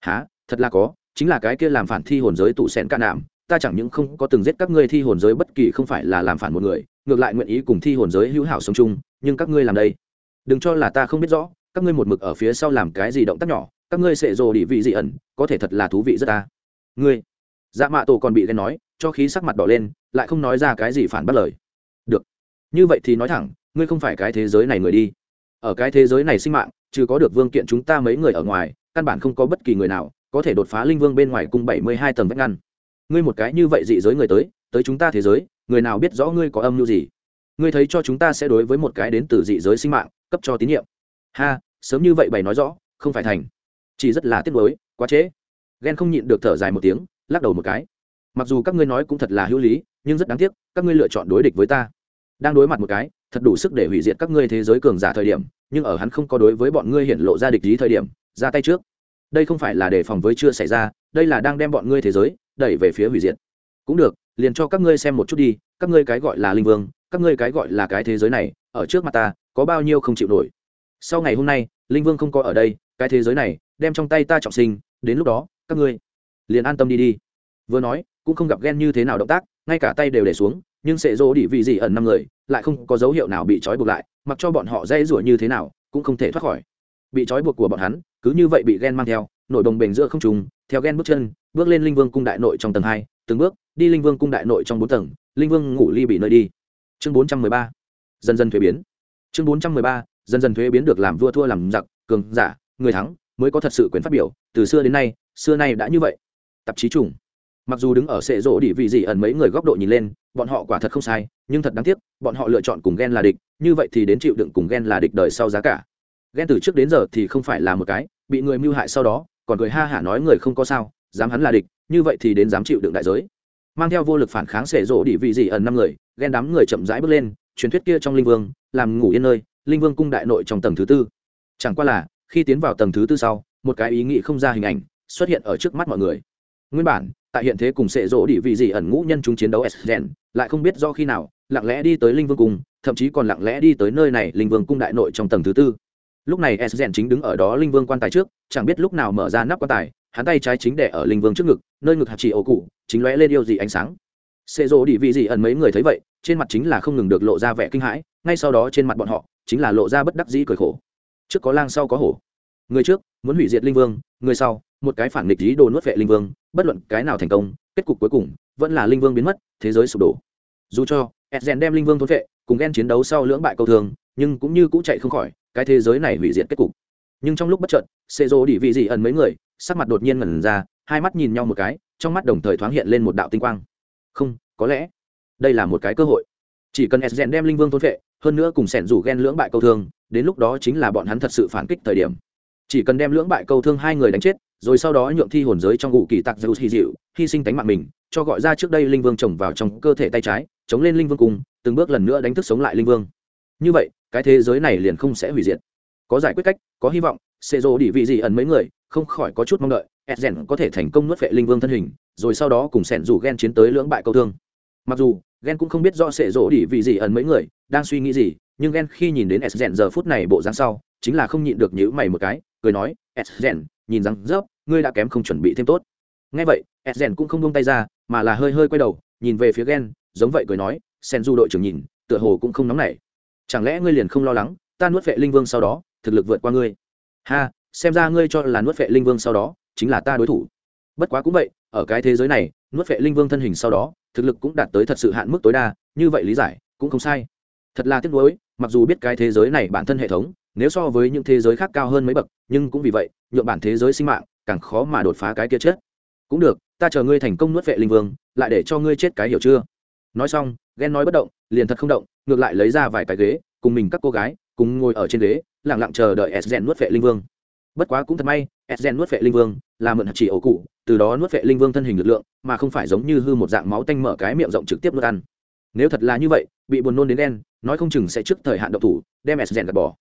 Há thật là có chính là cái kia làm phản thi hồn giới tụ sẹn ca nạm ta chẳng những không có từng giết các ngươi thi hồn giới bất kỳ không phải là làm phản một người, ngược lại nguyện ý cùng thi hồn giới hữu hảo sống chung, nhưng các ngươi làm đây. Đừng cho là ta không biết rõ, các ngươi một mực ở phía sau làm cái gì động tác nhỏ, các ngươi sẽ rồ đi vị dị ẩn, có thể thật là thú vị rất ta. Ngươi. Dạ mạ tổ còn bị ghen nói, cho khí sắc mặt đỏ lên, lại không nói ra cái gì phản bất lời. Được. Như vậy thì nói thẳng, ngươi không phải cái thế giới này người đi. Ở cái thế giới này sinh mạng, trừ có được vương kiện chúng ta mấy người ở ngoài, căn bản không có bất kỳ người nào có thể đột phá linh vương bên ngoài cung bảy mươi hai tầng vách ngăn. Ngươi một cái như vậy dị giới người tới tới chúng ta thế giới, người nào biết rõ ngươi có âm mưu gì? Ngươi thấy cho chúng ta sẽ đối với một cái đến từ dị giới sinh mạng, cấp cho tín nhiệm. Ha, sớm như vậy bày nói rõ, không phải thành. Chỉ rất là tiếc nuối, quá trễ. Ghen không nhịn được thở dài một tiếng, lắc đầu một cái. Mặc dù các ngươi nói cũng thật là hữu lý, nhưng rất đáng tiếc, các ngươi lựa chọn đối địch với ta. Đang đối mặt một cái, thật đủ sức để hủy diệt các ngươi thế giới cường giả thời điểm, nhưng ở hắn không có đối với bọn ngươi hiện lộ ra địch lý thời điểm, ra tay trước đây không phải là đề phòng với chưa xảy ra, đây là đang đem bọn ngươi thế giới đẩy về phía hủy diệt. Cũng được, liền cho các ngươi xem một chút đi, các ngươi cái gọi là linh vương, các ngươi cái gọi là cái thế giới này, ở trước mặt ta, có bao nhiêu không chịu nổi. Sau ngày hôm nay, linh vương không có ở đây, cái thế giới này, đem trong tay ta trọng sinh, đến lúc đó, các ngươi liền an tâm đi đi. Vừa nói, cũng không gặp ghen như thế nào động tác, ngay cả tay đều để xuống, nhưng sệ rô đi vị gì ẩn năm người, lại không có dấu hiệu nào bị trói buộc lại, mặc cho bọn họ dây rủa như thế nào, cũng không thể thoát khỏi bị trói buộc của bọn hắn, cứ như vậy bị ghen mang theo nội đồng bền giữa không trùng theo ghen bước chân, bước lên linh vương cung đại nội trong tầng hai, từng bước, đi linh vương cung đại nội trong bốn tầng, linh vương ngủ ly bị nơi đi. Chương bốn trăm mười ba, dần dần thuế biến. Chương bốn trăm mười ba, dần dần thuế biến được làm vua thua làm giặc, cường giả, người thắng, mới có thật sự quyền phát biểu, từ xưa đến nay, xưa nay đã như vậy. Tạp chí chủng mặc dù đứng ở sệ rỗ đi vị gì ẩn mấy người góc độ nhìn lên, bọn họ quả thật không sai, nhưng thật đáng tiếc, bọn họ lựa chọn cùng ghen là địch, như vậy thì đến chịu đựng cùng ghen là địch đời sau giá cả ghen từ trước đến giờ thì không phải là một cái, bị người mưu hại sau đó, còn cười ha hả nói người không có sao, dám hắn là địch, như vậy thì đến dám chịu đựng đại giới. Mang theo vô lực phản kháng xẻ rỗ đi vị gì ẩn năm người, ghen đám người chậm rãi bước lên, truyền thuyết kia trong linh vương, làm ngủ yên nơi, linh vương cung đại nội trong tầng thứ tư. Chẳng qua là, khi tiến vào tầng thứ tư sau, một cái ý nghĩ không ra hình ảnh xuất hiện ở trước mắt mọi người. Nguyên bản, tại hiện thế cùng xệ rỗ đi vị gì ẩn ngũ nhân chúng chiến đấu s gen, lại không biết do khi nào, lặng lẽ đi tới linh vương cung, thậm chí còn lặng lẽ đi tới nơi này linh vương cung đại nội trong tầng thứ tư lúc này s rèn chính đứng ở đó linh vương quan tài trước, chẳng biết lúc nào mở ra nắp quan tài, hắn tay trái chính đẻ ở linh vương trước ngực, nơi ngực hạt chỉ ổ cụ, chính lóe lên yêu gì ánh sáng. Xê rỗ đi vị gì ẩn mấy người thấy vậy, trên mặt chính là không ngừng được lộ ra vẻ kinh hãi, ngay sau đó trên mặt bọn họ, chính là lộ ra bất đắc dĩ cười khổ. Trước có lang sau có hổ. Người trước, muốn hủy diệt linh vương, người sau, một cái phản nghịch ý đồ nuốt vệ linh vương, bất luận cái nào thành công, kết cục cuối cùng, vẫn là linh vương biến mất, thế giới sụp đổ. Dù cho edgen đem linh vương thốn vệ, cùng ghen chiến đấu sau lưỡng bại câu thường, nhưng cũng như cũ chạy không khỏi cái thế giới này hủy diệt kết cục. Nhưng trong lúc bất chợt xê rô đi vị dị ẩn mấy người, sắc mặt đột nhiên ngẩn ra, hai mắt nhìn nhau một cái, trong mắt đồng thời thoáng hiện lên một đạo tinh quang. Không, có lẽ đây là một cái cơ hội. Chỉ cần edgen đem linh vương thôn vệ hơn nữa cùng sẻn rủ ghen lưỡng bại câu thương, đến lúc đó chính là bọn hắn thật sự phản kích thời điểm. Chỉ cần đem lưỡng bại câu thương hai người đánh chết, rồi sau đó nhượng thi hồn giới trong ngụ kỳ tặc dầu hy dịu, hy sinh tánh mạng mình, cho gọi ra trước đây linh vương trồng vào trong cơ thể tay trái, chống lên linh vương cùng, từng bước lần nữa đánh thức sống lại linh vương. Như vậy cái thế giới này liền không sẽ hủy diệt. Có giải quyết cách, có hy vọng xê rô đi vị gì ẩn mấy người, không khỏi có chút mong đợi edgen có thể thành công nuốt vệ linh vương thân hình, rồi sau đó cùng sẻn rủ ghen chiến tới lưỡng bại câu thương. Mặc dù ghen cũng không biết rõ xệ rỗ đi vị gì ẩn mấy người, đang suy nghĩ gì, nhưng ghen khi nhìn đến edgen giờ phút này bộ dáng sau, chính là không nhịn được nhữ mày một cái, cười nói edgen nhìn rằng rớp ngươi đã kém không chuẩn bị thêm tốt. Ngay vậy edgen cũng không buông tay ra, mà là hơi hơi quay đầu, nhìn về phía ghen giống vậy cười nói sen du đội trưởng nhìn, tựa hồ cũng không nóng nảy chẳng lẽ ngươi liền không lo lắng, ta nuốt vệ linh vương sau đó, thực lực vượt qua ngươi? Ha, xem ra ngươi cho là nuốt vệ linh vương sau đó, chính là ta đối thủ. Bất quá cũng vậy, ở cái thế giới này, nuốt vệ linh vương thân hình sau đó, thực lực cũng đạt tới thật sự hạn mức tối đa, như vậy lý giải, cũng không sai. Thật là tiếc nuối, mặc dù biết cái thế giới này bản thân hệ thống, nếu so với những thế giới khác cao hơn mấy bậc, nhưng cũng vì vậy, nhượng bản thế giới sinh mạng, càng khó mà đột phá cái kia chết. Cũng được, ta chờ ngươi thành công nuốt vệ linh vương, lại để cho ngươi chết cái hiểu chưa? Nói xong, ghen nói bất động, liền thật không động ngược lại lấy ra vài cái ghế, cùng mình các cô gái, cùng ngồi ở trên ghế lẳng lặng chờ đợi s nuốt vệ linh vương. Bất quá cũng thật may, s nuốt vệ linh vương là mượn hạt chỉ ổ cụ, từ đó nuốt vệ linh vương thân hình lực lượng, mà không phải giống như hư một dạng máu tanh mở cái miệng rộng trực tiếp nuốt ăn. Nếu thật là như vậy, bị buồn nôn đến đen, nói không chừng sẽ trước thời hạn độc thủ, đem s gạt bỏ.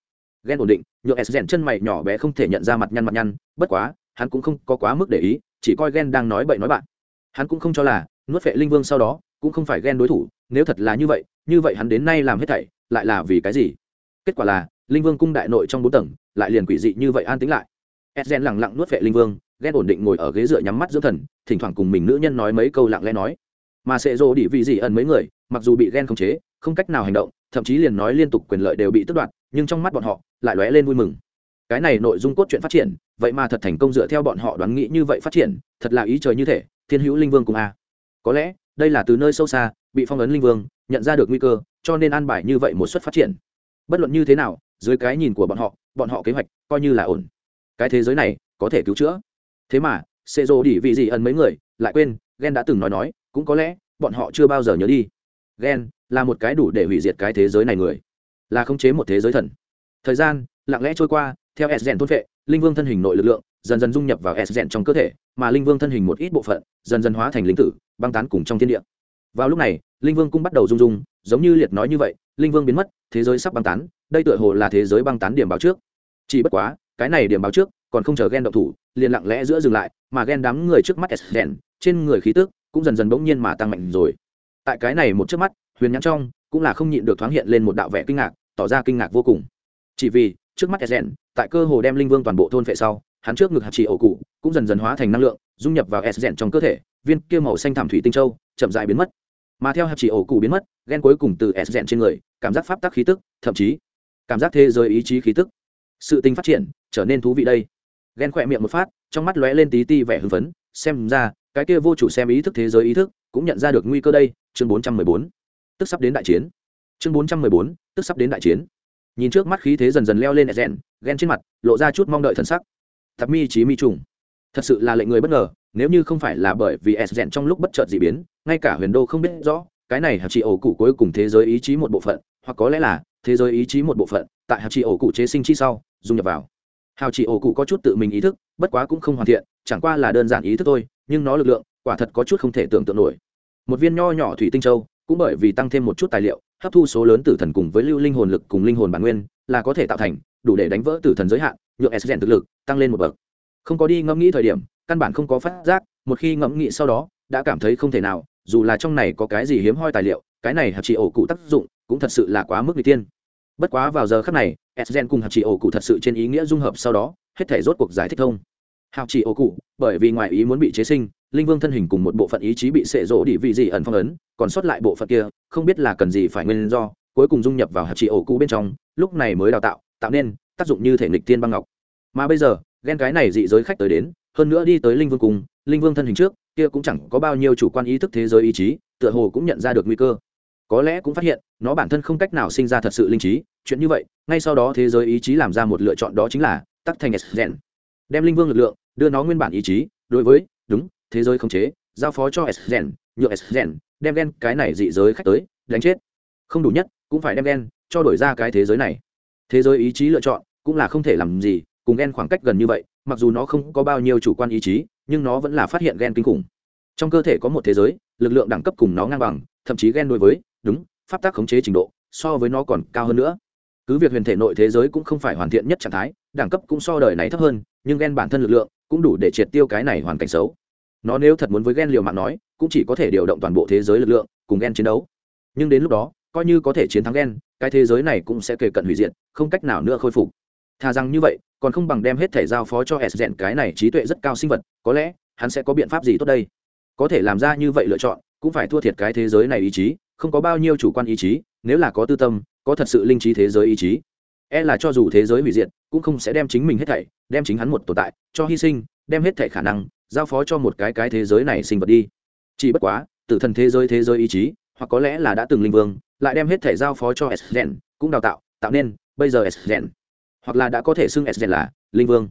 Ghen ổn định nhựa s chân mày nhỏ bé không thể nhận ra mặt nhăn mặt nhăn, bất quá, hắn cũng không có quá mức để ý, chỉ coi ghen đang nói bậy nói bạn. Hắn cũng không cho là, nuốt vệ linh vương sau đó, cũng không phải ghen đối thủ, nếu thật là như vậy như vậy hắn đến nay làm hết thảy, lại là vì cái gì? Kết quả là, linh vương cung đại nội trong bốn tầng, lại liền quỷ dị như vậy an tính lại. Edgen lẳng lặng nuốt vệ linh vương ghen ổn định ngồi ở ghế dựa nhắm mắt dưỡng thần, thỉnh thoảng cùng mình nữ nhân nói mấy câu lặng lẽ nói. Mà sệ rô đi vị gì ẩn mấy người, mặc dù bị ghen khống chế, không cách nào hành động, thậm chí liền nói liên tục quyền lợi đều bị tước đoạt, nhưng trong mắt bọn họ, lại lóe lên vui mừng. Cái này nội dung cốt truyện phát triển, vậy mà thật thành công dựa theo bọn họ đoán nghĩ như vậy phát triển, thật là ý trời như thể, thiên hữu linh vương cùng a. Có lẽ, đây là từ nơi sâu xa bị phong ấn linh vương, nhận ra được nguy cơ, cho nên an bài như vậy một suất phát triển. Bất luận như thế nào, dưới cái nhìn của bọn họ bọn họ kế hoạch coi như là ổn. Cái thế giới này có thể cứu chữa. Thế mà xê rô đỉ vị gì ẩn mấy người, lại quên ghen đã từng nói nói, cũng có lẽ, bọn họ chưa bao giờ nhớ đi. Ghen là một cái đủ để hủy diệt cái thế giới này người. Là khống chế một thế giới thần. Thời gian, lặng lẽ trôi qua, theo s rèn thôn vệ linh vương thân hình nội lực lượng dần dần dung nhập vào s rèn trong cơ thể, mà linh vương thân hình một ít bộ phận dần dần hóa thành linh tử, băng tán cùng trong thiên địa vào lúc này, linh vương cũng bắt đầu rung rung, giống như liệt nói như vậy, linh vương biến mất, thế giới sắp băng tán, đây tựa hồ là thế giới băng tán điểm báo trước. Chỉ bất quá, cái này điểm báo trước, còn không chờ ghen động thủ, liền lặng lẽ giữa dừng lại, mà ghen đám người trước mắt s đèn trên người khí tức cũng dần dần bỗng nhiên mà tăng mạnh rồi. Tại cái này một trước mắt, huyền nhãn trong cũng là không nhịn được thoáng hiện lên một đạo vẻ kinh ngạc, tỏ ra kinh ngạc vô cùng. Chỉ vì, trước mắt s đèn tại cơ hồ đem linh vương toàn bộ thôn phệ sau, hắn trước ngực hạt chỉ ổ cụ cũng dần dần hóa thành năng lượng, dung nhập vào s đèn trong cơ thể, viên kia màu xanh thảm thủy tinh châu chậm dại biến mất mà theo hạt chỉ ổ cụ biến mất ghen cuối cùng từ s dẹn trên người, cảm giác pháp tắc khí tức, thậm chí cảm giác thế giới ý chí khí tức. Sự tình phát triển, trở nên thú vị đây. Ghen khỏe miệng một phát, trong mắt lóe lên tí ti vẻ hưng phấn, xem ra, cái kia vô chủ xem ý thức thế giới ý thức, cũng nhận ra được nguy cơ đây, chương bốn trăm mười bốn. Tức sắp đến đại chiến. Chương bốn trăm mười bốn, tức sắp đến đại chiến. Nhìn trước mắt khí thế dần dần leo lên rèn ghen trên mặt, lộ ra chút mong đợi thần sắc. Tập mi trí mi trùng. Thật sự là lệnh người bất ngờ nếu như không phải là bởi vì s rèn trong lúc bất chợt d ị biến, ngay cả huyền đô không biết rõ, cái này hạt trị ổ cụ cuối cùng thế giới ý chí một bộ phận, hoặc có lẽ là thế giới ý chí một bộ phận, tại hạt trị ổ cụ chế sinh chi sau, dung nhập vào. Hào trị ổ cụ có chút tự mình ý thức, bất quá cũng không hoàn thiện, chẳng qua là đơn giản ý thức thôi, nhưng nó lực lượng, quả thật có chút không thể tưởng tượng nổi. Một viên nho nhỏ thủy tinh châu, cũng bởi vì tăng thêm một chút tài liệu, hấp thu số lớn tử thần cùng với lưu linh hồn lực cùng linh hồn bản nguyên, là có thể tạo thành, đủ để đánh vỡ tử thần giới hạn, nhượng s thực lực tăng lên một bậc. Không có đi ngẫm nghĩ thời điểm căn bản không có phát giác, một khi ngẫm nghĩ sau đó, đã cảm thấy không thể nào, dù là trong này có cái gì hiếm hoi tài liệu, cái này hạt trị ổ cụ tác dụng cũng thật sự là quá mức người tiên. Bất quá vào giờ khắc này s cùng hạt trị ổ cụ thật sự trên ý nghĩa dung hợp sau đó, hết thể rốt cuộc giải thích thông. Hạt trị ổ cụ, bởi vì ngoài ý muốn bị chế sinh, linh vương thân hình cùng một bộ phận ý chí bị sệ rỗ đi vị gì ẩn phong ấn, còn sót lại bộ phận kia, không biết là cần gì phải nguyên do, cuối cùng dung nhập vào hạt trị ổ cụ bên trong, lúc này mới đào tạo tạo nên tác dụng như thể nghịch tiên băng ngọc. Mà bây giờ ghen cái này dị giới khách tới đến hơn nữa đi tới linh vương cùng, linh vương thân hình trước, kia cũng chẳng có bao nhiêu chủ quan ý thức thế giới ý chí, tựa hồ cũng nhận ra được nguy cơ. Có lẽ cũng phát hiện, nó bản thân không cách nào sinh ra thật sự linh trí, chuyện như vậy, ngay sau đó thế giới ý chí làm ra một lựa chọn đó chính là tắc thành sden đem linh vương lực lượng, đưa nó nguyên bản ý chí, đối với, đúng, thế giới khống chế, giao phó cho sden nhựa sden đem đen cái này dị giới khách tới, đánh chết. Không đủ nhất, cũng phải đem đen cho đổi ra cái thế giới này. Thế giới ý chí lựa chọn, cũng là không thể làm gì, cùng đen khoảng cách gần như vậy mặc dù nó không có bao nhiêu chủ quan ý chí, nhưng nó vẫn là phát hiện gen kinh khủng. Trong cơ thể có một thế giới, lực lượng đẳng cấp cùng nó ngang bằng, thậm chí gen đối với, đúng, pháp tác khống chế trình độ, so với nó còn cao hơn nữa. Cứ việc huyền thể nội thế giới cũng không phải hoàn thiện nhất trạng thái, đẳng cấp cũng so đời này thấp hơn, nhưng ghen bản thân lực lượng cũng đủ để triệt tiêu cái này hoàn cảnh xấu. Nó nếu thật muốn với ghen liều mạng nói, cũng chỉ có thể điều động toàn bộ thế giới lực lượng cùng ghen chiến đấu. Nhưng đến lúc đó, coi như có thể chiến thắng ghen cái thế giới này cũng sẽ kề cận hủy diệt, không cách nào nữa khôi phục. Thà rằng như vậy còn không bằng đem hết thể giao phó cho s rèn cái này trí tuệ rất cao sinh vật, có lẽ, hắn sẽ có biện pháp gì tốt đây? Có thể làm ra như vậy lựa chọn, cũng phải thua thiệt cái thế giới này ý chí, không có bao nhiêu chủ quan ý chí, nếu là có tư tâm, có thật sự linh trí thế giới ý chí. E là cho dù thế giới hủy diệt, cũng không sẽ đem chính mình hết thảy, đem chính hắn một tồn tại, cho hy sinh, đem hết thảy khả năng, giao phó cho một cái cái thế giới này sinh vật đi. Chỉ bất quá, tử thần thế giới thế giới ý chí, hoặc có lẽ là đã từng linh vương, lại đem hết thảy giao phó cho s cũng đào tạo tạo nên, bây giờ s hoặc là đã có thể xưng sden là linh vương.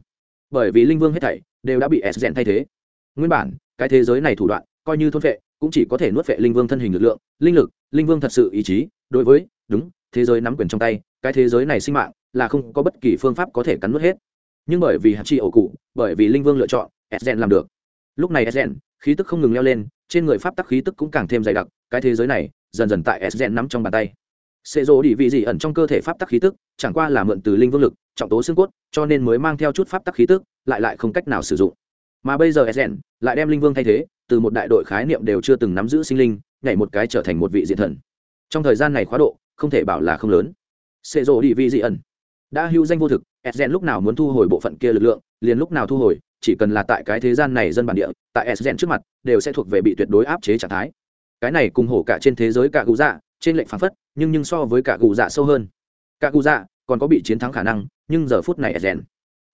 Bởi vì linh vương hết thảy đều đã bị sden thay thế. Nguyên bản, cái thế giới này thủ đoạn, coi như thôn vệ cũng chỉ có thể nuốt vệ linh vương thân hình lực lượng, linh lực, linh vương thật sự ý chí. Đối với, đúng, thế giới nắm quyền trong tay, cái thế giới này sinh mạng là không có bất kỳ phương pháp có thể cắn nuốt hết. Nhưng bởi vì hạt chi ổ cụ, bởi vì linh vương lựa chọn sden làm được. Lúc này sden khí tức không ngừng leo lên, trên người pháp tắc khí tức cũng càng thêm dày đặc, cái thế giới này dần dần tại sden nắm trong bàn tay. Xê rô đi vị gì ẩn trong cơ thể pháp tắc khí tức, chẳng qua là mượn từ linh vương lực trọng tố xương cốt, cho nên mới mang theo chút pháp tắc khí tức, lại lại không cách nào sử dụng. Mà bây giờ sn lại đem linh vương thay thế, từ một đại đội khái niệm đều chưa từng nắm giữ sinh linh, nhảy một cái trở thành một vị diện thần. Trong thời gian này khóa độ, không thể bảo là không lớn. Xệ rộ đi vi dị ẩn. Đã hưu danh vô thực edgen lúc nào muốn thu hồi bộ phận kia lực lượng, liền lúc nào thu hồi, chỉ cần là tại cái thế gian này dân bản địa, tại edgen trước mặt, đều sẽ thuộc về bị tuyệt đối áp chế trạng thái. Cái này cùng hổ cả trên thế giới cả gù dạ trên lệnh phán phất, nhưng nhưng so với cả gù dạ sâu hơn. Cả gù dạ còn có bị chiến thắng khả năng, nhưng giờ phút này rèn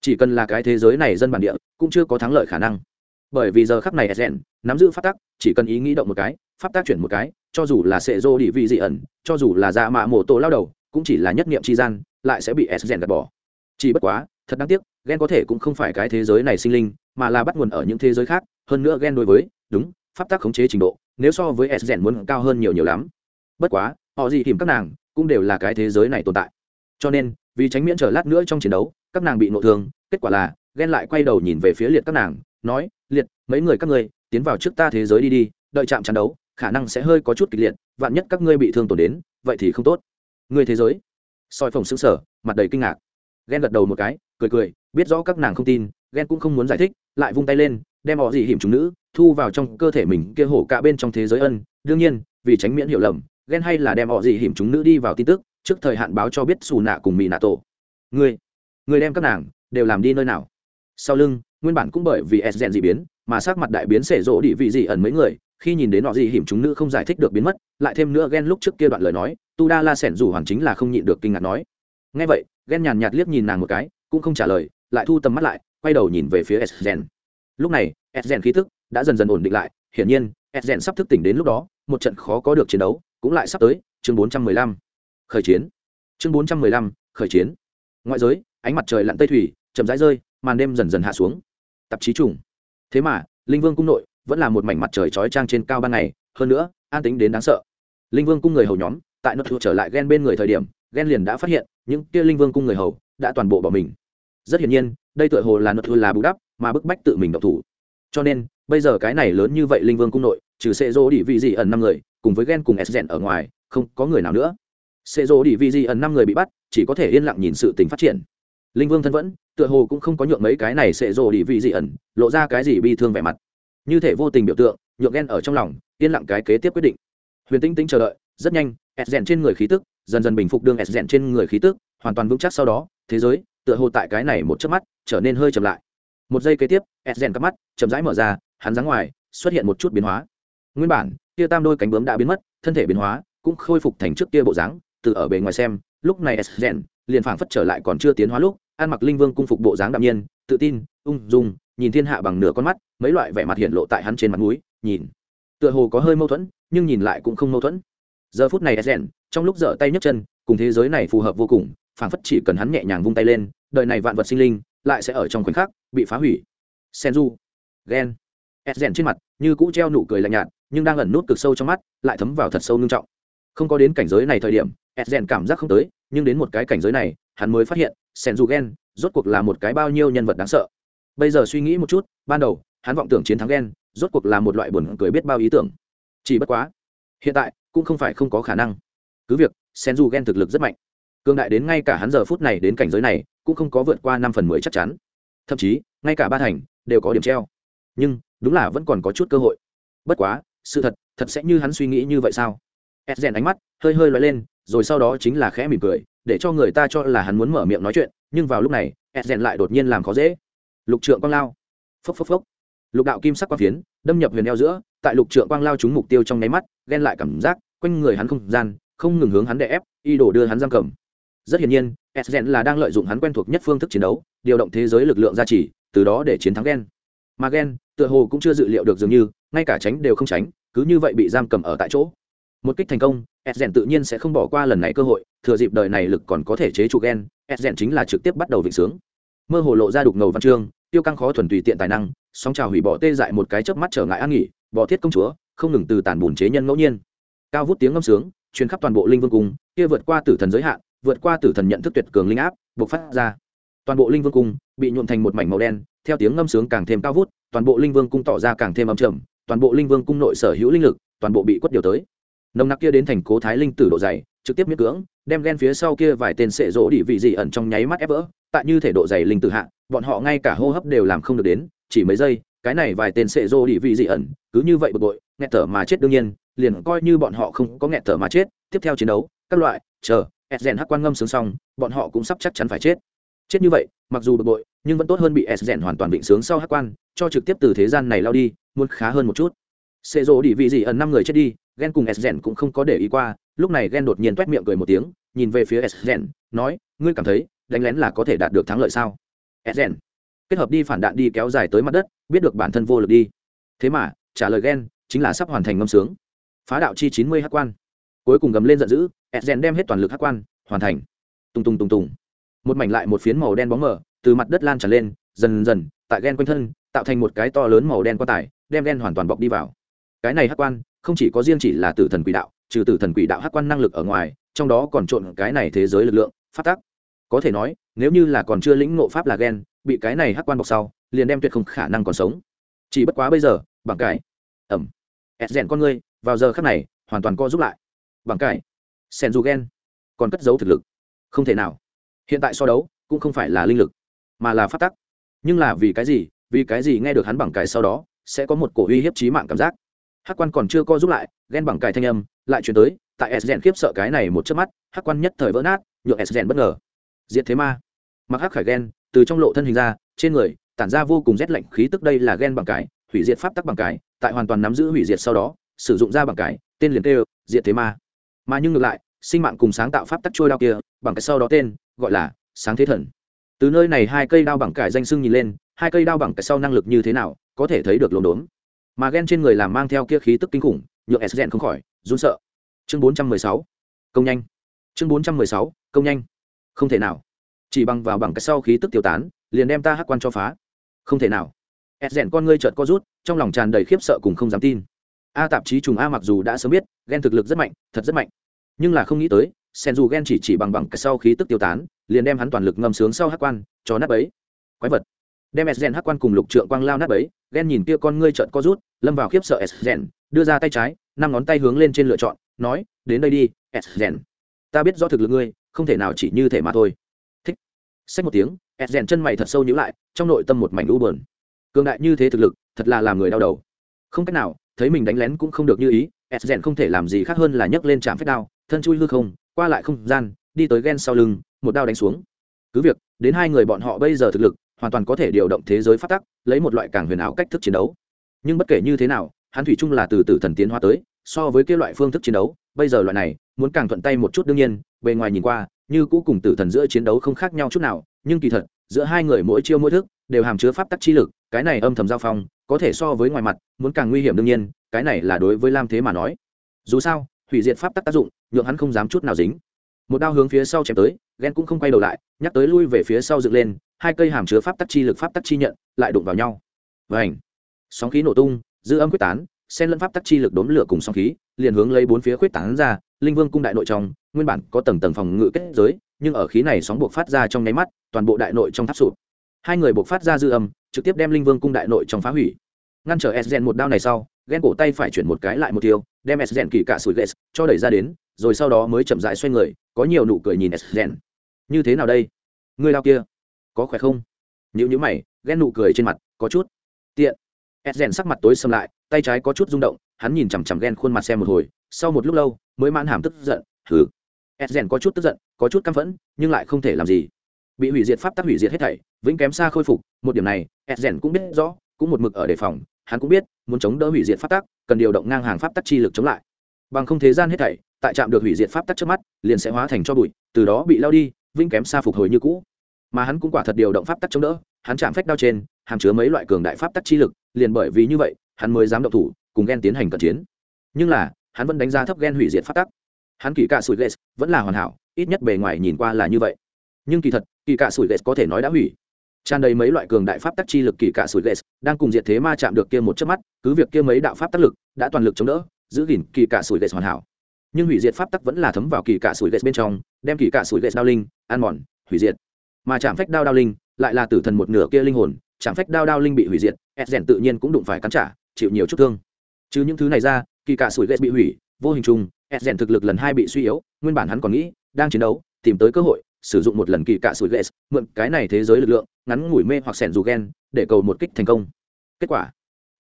chỉ cần là cái thế giới này dân bản địa, cũng chưa có thắng lợi khả năng. Bởi vì giờ khắc này rèn nắm giữ pháp tắc, chỉ cần ý nghĩ động một cái, pháp tác chuyển một cái, cho dù là sệ dô đi vị dị ẩn, cho dù là dạ mạ mổ tổ lao đầu, cũng chỉ là nhất niệm tri gian, lại sẽ bị s gạt bỏ. Chỉ bất quá, thật đáng tiếc ghen có thể cũng không phải cái thế giới này sinh linh, mà là bắt nguồn ở những thế giới khác, hơn nữa ghen đối với, đúng, pháp tác khống chế trình độ, nếu so với s rèn muốn cao hơn nhiều nhiều lắm. Bất quá, họ gì tìm các nàng, cũng đều là cái thế giới này tồn tại cho nên, vì tránh miễn trở lát nữa trong chiến đấu, các nàng bị nội thương, kết quả là ghen lại quay đầu nhìn về phía liệt các nàng, nói, liệt, mấy người các ngươi, tiến vào trước ta thế giới đi đi, đợi chạm trận đấu, khả năng sẽ hơi có chút kịch liệt, vạn nhất các ngươi bị thương tổn đến, vậy thì không tốt. Người thế giới? Soi phồng xứng sở mặt đầy kinh ngạc. Ghen gật đầu một cái, cười cười, biết rõ các nàng không tin ghen cũng không muốn giải thích, lại vung tay lên, đem họ gì hiểm chúng nữ, thu vào trong cơ thể mình, kia hổ cả bên trong thế giới ân. Đương nhiên, vì tránh miễn hiểu lầm ghen hay là đem họ gì hiểm chúng nữ đi vào tin tức trước thời hạn báo cho biết xù nạ cùng mỹ nạ tổ. Người người đem các nàng đều làm đi nơi nào? Sau lưng, nguyên bản cũng bởi vì s gen dị biến, mà sắc mặt đại biến xể rỗ đi vị dị ẩn mấy người, khi nhìn đến họ gì hiểm chúng nữ không giải thích được biến mất, lại thêm nữa ghen lúc trước kia đoạn lời nói, tu đa la sẻn rủ hoàn chính là không nhịn được kinh ngạc nói. Ngay vậy, ghen nhàn nhạt liếc nhìn nàng một cái, cũng không trả lời, lại thu tầm mắt lại, quay đầu nhìn về phía s gen lúc này, s gen khí thức đã dần dần ổn định lại, hiển nhiên, s gen sắp thức tỉnh đến lúc đó, một trận khó có được chiến đấu, cũng lại sắp tới, chương 415 khởi chiến. Chương 415, khởi chiến. Ngoại giới ánh mặt trời lặn tây thủy chậm rãi rơi màn đêm dần dần hạ xuống. Tạp chí trùng. Thế mà linh vương cung nội vẫn là một mảnh mặt trời chói trang trên cao ban ngày hơn nữa an tính đến đáng sợ. Linh vương cung người hầu nhóm tại nội thuộc trở lại ghen bên người thời điểm ghen liền đã phát hiện những kia linh vương cung người hầu đã toàn bộ bỏ mình. Rất hiển nhiên đây tựa hồ là nội thuộc là bù đắp mà bức bách tự mình độc thủ. Cho nên bây giờ cái này lớn như vậy linh vương cung nội trừ sệ dỗ đi vị gì ẩn năm người cùng với ghen cùng s rèn ở ngoài không có người nào nữa sệ dỗ đi vi gì ẩn năm người bị bắt, chỉ có thể yên lặng nhìn sự tình phát triển. Linh vương thân vẫn, tựa hồ cũng không có nhượng mấy cái này sệ dỗ đi vi gì ẩn, lộ ra cái gì bi thương vẻ mặt. Như thể vô tình biểu tượng, nhượng ghen ở trong lòng, yên lặng cái kế tiếp quyết định. Huyền tinh tinh chờ đợi, rất nhanh s rèn trên người khí tức, dần dần bình phục đương s rèn trên người khí tức, hoàn toàn vững chắc sau đó, thế giới, tựa hồ tại cái này một chớp mắt, trở nên hơi chậm lại. Một giây kế tiếp s rèn cắp mắt chậm rãi mở ra, hắn dáng ngoài, xuất hiện một chút biến hóa. Nguyên bản, kia tam đôi cánh bướm đã biến mất, thân thể biến hóa, cũng khôi phục thành trước kia bộ dáng từ ở bề ngoài xem, lúc này s rèn liền phảng phất trở lại còn chưa tiến hóa lúc, ăn mặc linh vương cung phục bộ dáng đạm nhiên, tự tin, ung dung, nhìn thiên hạ bằng nửa con mắt, mấy loại vẻ mặt hiện lộ tại hắn trên mặt mũi, nhìn. Tựa hồ có hơi mâu thuẫn, nhưng nhìn lại cũng không mâu thuẫn. Giờ phút này rèn, trong lúc dở tay nhấc chân, cùng thế giới này phù hợp vô cùng, phảng phất chỉ cần hắn nhẹ nhàng vung tay lên, đời này vạn vật sinh linh lại sẽ ở trong khoảnh khắc bị phá hủy. Senju, gen. Rèn trên mặt, như cũ treo nụ cười lạnh nhạt, nhưng đang ẩn nút cực sâu trong mắt, lại thấm vào thật sâu nghiêm trọng. Không có đến cảnh giới này thời điểm rèn cảm giác không tới, nhưng đến một cái cảnh giới này, hắn mới phát hiện senju gen rốt cuộc là một cái bao nhiêu nhân vật đáng sợ. Bây giờ suy nghĩ một chút, ban đầu, hắn vọng tưởng chiến thắng gen rốt cuộc là một loại buồn cười biết bao ý tưởng. Chỉ bất quá, hiện tại, cũng không phải không có khả năng. Cứ việc senju gen thực lực rất mạnh. Cương đại đến ngay cả hắn giờ phút này đến cảnh giới này, cũng không có vượt qua năm phần mười chắc chắn. Thậm chí, ngay cả ba thành, đều có điểm treo. Nhưng, đúng là vẫn còn có chút cơ hội. Bất quá, sự thật thật sẽ như hắn suy nghĩ như vậy sao? Ed rèn ánh mắt, hơi hơi loay lên, rồi sau đó chính là khẽ mỉm cười, để cho người ta cho là hắn muốn mở miệng nói chuyện, nhưng vào lúc này ed rèn lại đột nhiên làm khó dễ. Lục trượng quang lao. Phốc phốc phốc. Lục đạo kim sắc quang phiến, đâm nhập huyền eo giữa, tại lục trượng quang lao trúng mục tiêu trong nháy mắt, ghen lại cảm giác, quanh người hắn không gian, không ngừng hướng hắn đè ép, y đổ đưa hắn giam cầm. Rất hiển nhiên, s gen là đang lợi dụng hắn quen thuộc nhất phương thức chiến đấu, điều động thế giới lực lượng gia trì, từ đó để chiến thắng gen mà gen tựa hồ cũng chưa dự liệu được dường như, ngay cả tránh đều không tránh, cứ như vậy bị giam cầm ở tại chỗ một kích thành công s tự nhiên sẽ không bỏ qua lần này cơ hội, thừa dịp đời này lực còn có thể chế trụ gen s chính là trực tiếp bắt đầu vịnh sướng. Mơ hồ lộ ra đục ngầu văn chương, tiêu căng khó thuần tùy tiện tài năng song trào hủy bỏ tê dại một cái chớp mắt trở ngại an nghỉ, bỏ thiết công chúa, không ngừng từ tàn bùn chế nhân ngẫu nhiên. Cao vút tiếng ngâm sướng, truyền khắp toàn bộ linh vương cung, kia vượt qua tử thần giới hạn, vượt qua tử thần nhận thức tuyệt cường linh áp, bộc phát ra. Toàn bộ linh vương cung bị nhuộm thành một mảnh màu đen, theo tiếng ngâm sướng càng thêm cao vút, toàn bộ linh vương cung tỏ ra càng thêm âm trầm, toàn bộ linh vương cung nội sở hữu linh lực, toàn bộ bị quất điều tới nồng nặc kia đến thành cố thái linh tử độ dày trực tiếp miết cưỡng đem ghen phía sau kia vài tên sệ rỗ đỉ vị dị ẩn trong nháy mắt ép vỡ tại như thể độ dày linh tử hạ bọn họ ngay cả hô hấp đều làm không được đến chỉ mấy giây cái này vài tên sệ rỗ đỉ vị dị ẩn cứ như vậy bực bội nghẹt thở mà chết đương nhiên liền coi như bọn họ không có nghẹt thở mà chết tiếp theo chiến đấu các loại chờ Esgen hắc quan ngâm sướng xong, bọn họ cũng sắp chắc chắn phải chết. Chết như vậy, mặc dù bực bội, nhưng vẫn tốt hơn bị Esgen hoàn toàn định sướng sau hắc quan, cho trực tiếp từ thế gian này lao đi, muốn khá hơn một chút xê rô đi vị gì ẩn năm người chết đi, Gen cùng Esgen cũng không có để ý qua, lúc này Gen đột nhiên toét miệng cười một tiếng, nhìn về phía Esgen, nói, ngươi cảm thấy, đánh lén là có thể đạt được thắng lợi sao? Esgen, kết hợp đi phản đạn đi kéo dài tới mặt đất, biết được bản thân vô lực đi. Thế mà, trả lời Gen chính là sắp hoàn thành ngâm sướng. Phá đạo chi chín mươi hắc quan. Cuối cùng gầm lên giận dữ, Esgen đem hết toàn lực hắc quan, hoàn thành. tùng tùng tùng tùng. Một mảnh lại một phiến màu đen bóng mờ, từ mặt đất lan tràn lên, dần dần, tại gen quanh thân, tạo thành một cái to lớn màu đen quá tải, đem gen hoàn toàn bọc đi vào. Cái này hắc quan, không chỉ có riêng chỉ là tử thần quỷ đạo, trừ tử thần quỷ đạo hắc quan năng lực ở ngoài, trong đó còn trộn cái này thế giới lực lượng, pháp tắc. Có thể nói, nếu như là còn chưa lĩnh ngộ pháp là gen, bị cái này hắc quan bọc sau liền đem tuyệt không khả năng còn sống. Chỉ bất quá bây giờ bằng cái ẩm ẹt rèn con ngươi vào giờ khắc này hoàn toàn co giúp lại. Bằng cái sen du gen còn cất giấu thực lực. Không thể nào. Hiện tại so đấu cũng không phải là linh lực mà là phát tắc. Nhưng là vì cái gì vì cái gì nghe được hắn bằng cái sau đó sẽ có một cổ uy hiếp trí mạng cảm giác? Hắc quan còn chưa co giúp lại, ghen bằng cài thanh âm, lại chuyển tới, tại s rèn khiếp sợ cái này một chớp mắt hắc quan nhất thời vỡ nát, nhượng s rèn bất ngờ. Diệt thế ma. Mặc hắc khải ghen, từ trong lộ thân hình ra, trên người, tản ra vô cùng rét lạnh khí tức đây là ghen bằng cải hủy diệt pháp tắc bằng cải tại hoàn toàn nắm giữ hủy diệt sau đó, sử dụng ra bằng cải tên liền tê diệt thế ma. Mà nhưng ngược lại, sinh mạng cùng sáng tạo pháp tắc trôi đao kia, bằng cái sau đó tên, gọi là sáng thế thần. Từ nơi này hai cây đao bằng cải danh sưng nhìn lên, hai cây đao bằng cái sau năng lực như thế nào, có thể thấy được lồn đốn mà ghen trên người làm mang theo kia khí tức kinh khủng, nhựa s không khỏi, run sợ. Chương bốn trăm mười sáu, công nhanh. Chương bốn trăm mười sáu, công nhanh. Không thể nào. Chỉ bằng vào bằng cái sau khí tức tiêu tán, liền đem ta hắc quan cho phá. Không thể nào. S con ngươi trợt co rút, trong lòng tràn đầy khiếp sợ cùng không dám tin. A tạp chí trùng a mặc dù đã sớm biết ghen thực lực rất mạnh, thật rất mạnh. Nhưng là không nghĩ tới sen dù ghen chỉ chỉ bằng bằng cái sau khí tức tiêu tán, liền đem hắn toàn lực ngâm sướng sau hắc quan, cho nắp ấy quái vật đem s hắc quan cùng lục trượng quang lao nát ấy ghen nhìn kia con ngươi trợn co rút, lâm vào khiếp sợ s đưa ra tay trái, năm ngón tay hướng lên trên lựa chọn, nói, đến đây đi, s ta biết do thực lực ngươi, không thể nào chỉ như thể mà thôi. Thích. Xách một tiếng, s chân mày thật sâu nhữ lại, trong nội tâm một mảnh u bờn cường đại như thế thực lực, thật là làm người đau đầu. Không cách nào, thấy mình đánh lén cũng không được như ý, s không thể làm gì khác hơn là nhấc lên trạm phép đao, thân chui hư không, qua lại không gian, đi tới ghen sau lưng, một đao đánh xuống. Cứ việc, đến hai người bọn họ bây giờ thực lực hoàn toàn có thể điều động thế giới phát tắc, lấy một loại càng huyền ảo cách thức chiến đấu. Nhưng bất kể như thế nào, hắn thủy chung là từ từ thần tiến hóa tới, so với cái loại phương thức chiến đấu, bây giờ loại này, muốn càng thuận tay một chút đương nhiên, bề ngoài nhìn qua, như cũ cùng tử thần giữa chiến đấu không khác nhau chút nào, nhưng kỳ thật, giữa hai người mỗi chiêu mỗi thức, đều hàm chứa pháp tắc chi lực, cái này âm thầm giao phong, có thể so với ngoài mặt, muốn càng nguy hiểm đương nhiên, cái này là đối với lam thế mà nói. Dù sao, hủy diệt pháp tắc tác dụng, nhượng hắn không dám chút nào dính. Một đao hướng phía sau chém tới ghen cũng không quay đầu lại, nhắc tới lui về phía sau dựng lên hai cây hàm chứa pháp tắc chi lực pháp tắc chi nhận lại đụng vào nhau. Và sóng khí nổ tung, dư âm quyết tán, xen lẫn pháp tắc chi lực đốn lửa cùng sóng khí, liền hướng lấy bốn phía quyết tán ra, linh vương cung đại nội trong, nguyên bản có tầng tầng phòng ngự kết giới, nhưng ở khí này sóng buộc phát ra trong nháy mắt, toàn bộ đại nội trong tháp sụp. Hai người buộc phát ra dư âm, trực tiếp đem linh vương cung đại nội trong phá hủy. Ngăn trở s một đao này sau ghen cổ tay phải chuyển một cái lại một tiêu đem s kỳ cả sủi ghét cho đẩy ra đến, rồi sau đó mới chậm rãi xoay người, có nhiều nụ cười nhìn s như thế nào đây? Người lao kia có khỏe không? Nhữ nhữ mày, ghen nụ cười trên mặt, có chút. Tiện. S sắc mặt tối xâm lại, tay trái có chút rung động, hắn nhìn chằm chằm ghen khuôn mặt xem một hồi, sau một lúc lâu, mới mãn hàm tức giận thử s có chút tức giận, có chút căm phẫn, nhưng lại không thể làm gì. Bị hủy diệt pháp tắc hủy diệt hết thảy, vĩnh kém xa khôi phục, một điểm này s cũng biết rõ, cũng một mực ở đề phòng, hắn cũng biết, muốn chống đỡ hủy diệt pháp tắc, cần điều động ngang hàng pháp tắc chi lực chống lại. Bằng không thế gian hết thảy, tại trạm được hủy diệt pháp tắc trước mắt, liền sẽ hóa thành cho bụi, từ đó bị lao đi, vĩnh kém xa phục hồi như cũ mà hắn cũng quả thật điều động pháp tắc chống đỡ, hắn chạm phách đao trên, hàm chứa mấy loại cường đại pháp tắc chi lực, liền bởi vì như vậy, hắn mới dám động thủ, cùng ghen tiến hành cận chiến. Nhưng là, hắn vẫn đánh giá thấp ghen hủy diệt pháp tắc. Hắn kỳ cạ sủi ghét vẫn là hoàn hảo, ít nhất bề ngoài nhìn qua là như vậy. Nhưng kỳ thật, kỳ cạ sủi ghét có thể nói đã hủy. Tràn đầy mấy loại cường đại pháp tắc chi lực kỳ cạ sủi ghét đang cùng diệt thế ma chạm được kia một chớp mắt, cứ việc kia mấy đạo pháp tắc lực đã toàn lực chống đỡ, giữ gìn kỳ cạ sủi ghét hoàn hảo. Nhưng hủy diệt pháp tắc vẫn là thấm vào kỳ cạ sủi ghét bên trong, đem kỳ cạ sủi ghét đao linh, ăn mòn, hủy diệt mà chạm phách đao đao linh lại là tử thần một nửa kia linh hồn, chạm phách đao đao linh bị hủy diệt ed rèn tự nhiên cũng đụng phải cắn trả, chịu nhiều chút thương. Chứ những thứ này ra, kỳ cả sủi ghét bị hủy, vô hình chung ed rèn thực lực lần hai bị suy yếu, nguyên bản hắn còn nghĩ, đang chiến đấu, tìm tới cơ hội, sử dụng một lần kỳ cạ sủi ghét, mượn cái này thế giới lực lượng, ngắn ngủi mê hoặc sẻn dù ghen, để cầu một kích thành công. Kết quả,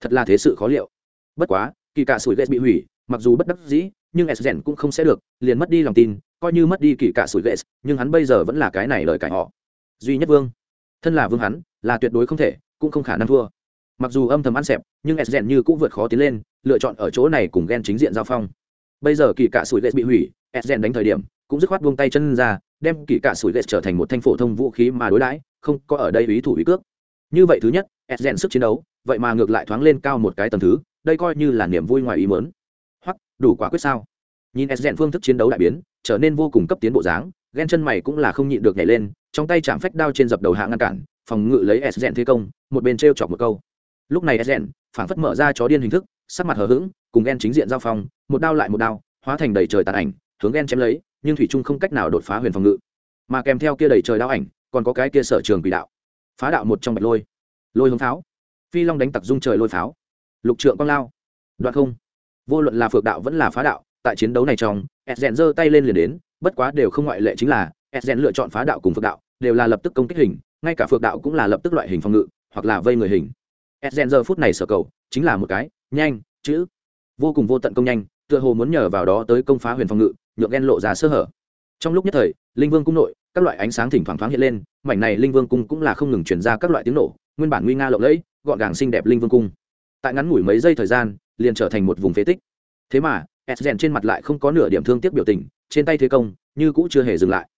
thật là thế sự khó liệu. Bất quá, kỳ cạ sủi ghét bị hủy, mặc dù bất đắc dĩ, nhưng s cũng không sẽ được, liền mất đi lòng tin, coi như mất đi kỳ cạ sủi ghét, nhưng hắn bây giờ vẫn là cái này lời cải họ duy nhất vương. Thân là vương hắn, là tuyệt đối không thể, cũng không khả năng thua. Mặc dù âm thầm ăn xẹp, nhưng s như cũng vượt khó tiến lên, lựa chọn ở chỗ này cùng ghen chính diện giao phong. Bây giờ kỳ cạ sủi lệ bị hủy, s đánh thời điểm, cũng dứt khoát buông tay chân ra, đem kỳ cả sủi lệ trở thành một thanh phổ thông vũ khí mà đối đãi, không có ở đây ý thủ ý cước. Như vậy thứ nhất edgen sức chiến đấu, vậy mà ngược lại thoáng lên cao một cái tầm thứ, đây coi như là niềm vui ngoài ý mớn hoặc, đủ quả quyết sao? Nhìn edgen phương thức chiến đấu đại biến, trở nên vô cùng cấp tiến bộ dáng ghen chân mày cũng là không nhịn được nhảy lên, trong tay chạm phách đao trên dập đầu hạ ngăn cản, phòng ngự lấy edgen thế công, một bên t chọc một câu. Lúc này edgen phảng phất mở ra chó điên hình thức, sắc mặt hờ hững, cùng ghen chính diện giao phong, một đao lại một đao, hóa thành đầy trời tàn ảnh, hướng ghen chém lấy, nhưng thủy trung không cách nào đột phá huyền phòng ngự. Mà kèm theo kia đầy trời đao ảnh, còn có cái kia sở trường quỷ đạo, phá đạo một trong bạch lôi. Lôi hướng pháo. Phi long đánh tặc dung trời lôi pháo. Lục trượng quang lao. Đoạn không. Vô luận là phược đạo vẫn là phá đạo, tại chiến đấu này trong edgen giơ tay lên liền đến bất quá đều không ngoại lệ chính là edgen lựa chọn phá đạo cùng phược đạo, đều là lập tức công kích hình, ngay cả phược đạo cũng là lập tức loại hình phòng ngự, hoặc là vây người hình. Edgen giờ phút này sở cầu, chính là một cái, nhanh, chữ. Vô cùng vô tận công nhanh, tựa hồ muốn nhờ vào đó tới công phá huyền phòng ngự, nhượng ghen lộ ra sơ hở. Trong lúc nhất thời, linh vương cung nội, các loại ánh sáng thỉnh thoảng thoáng hiện lên, mảnh này linh vương cung cũng là không ngừng chuyển ra các loại tiếng nổ, nguyên bản nguy nga lộng lẫy, gọn gàng xinh đẹp linh vương cung. Tại ngắn ngủi mấy giây thời gian, liền trở thành một vùng phế tích. Thế mà s rèn trên mặt lại không có nửa điểm thương tiếc biểu tình, trên tay thế công, như cũ chưa hề dừng lại.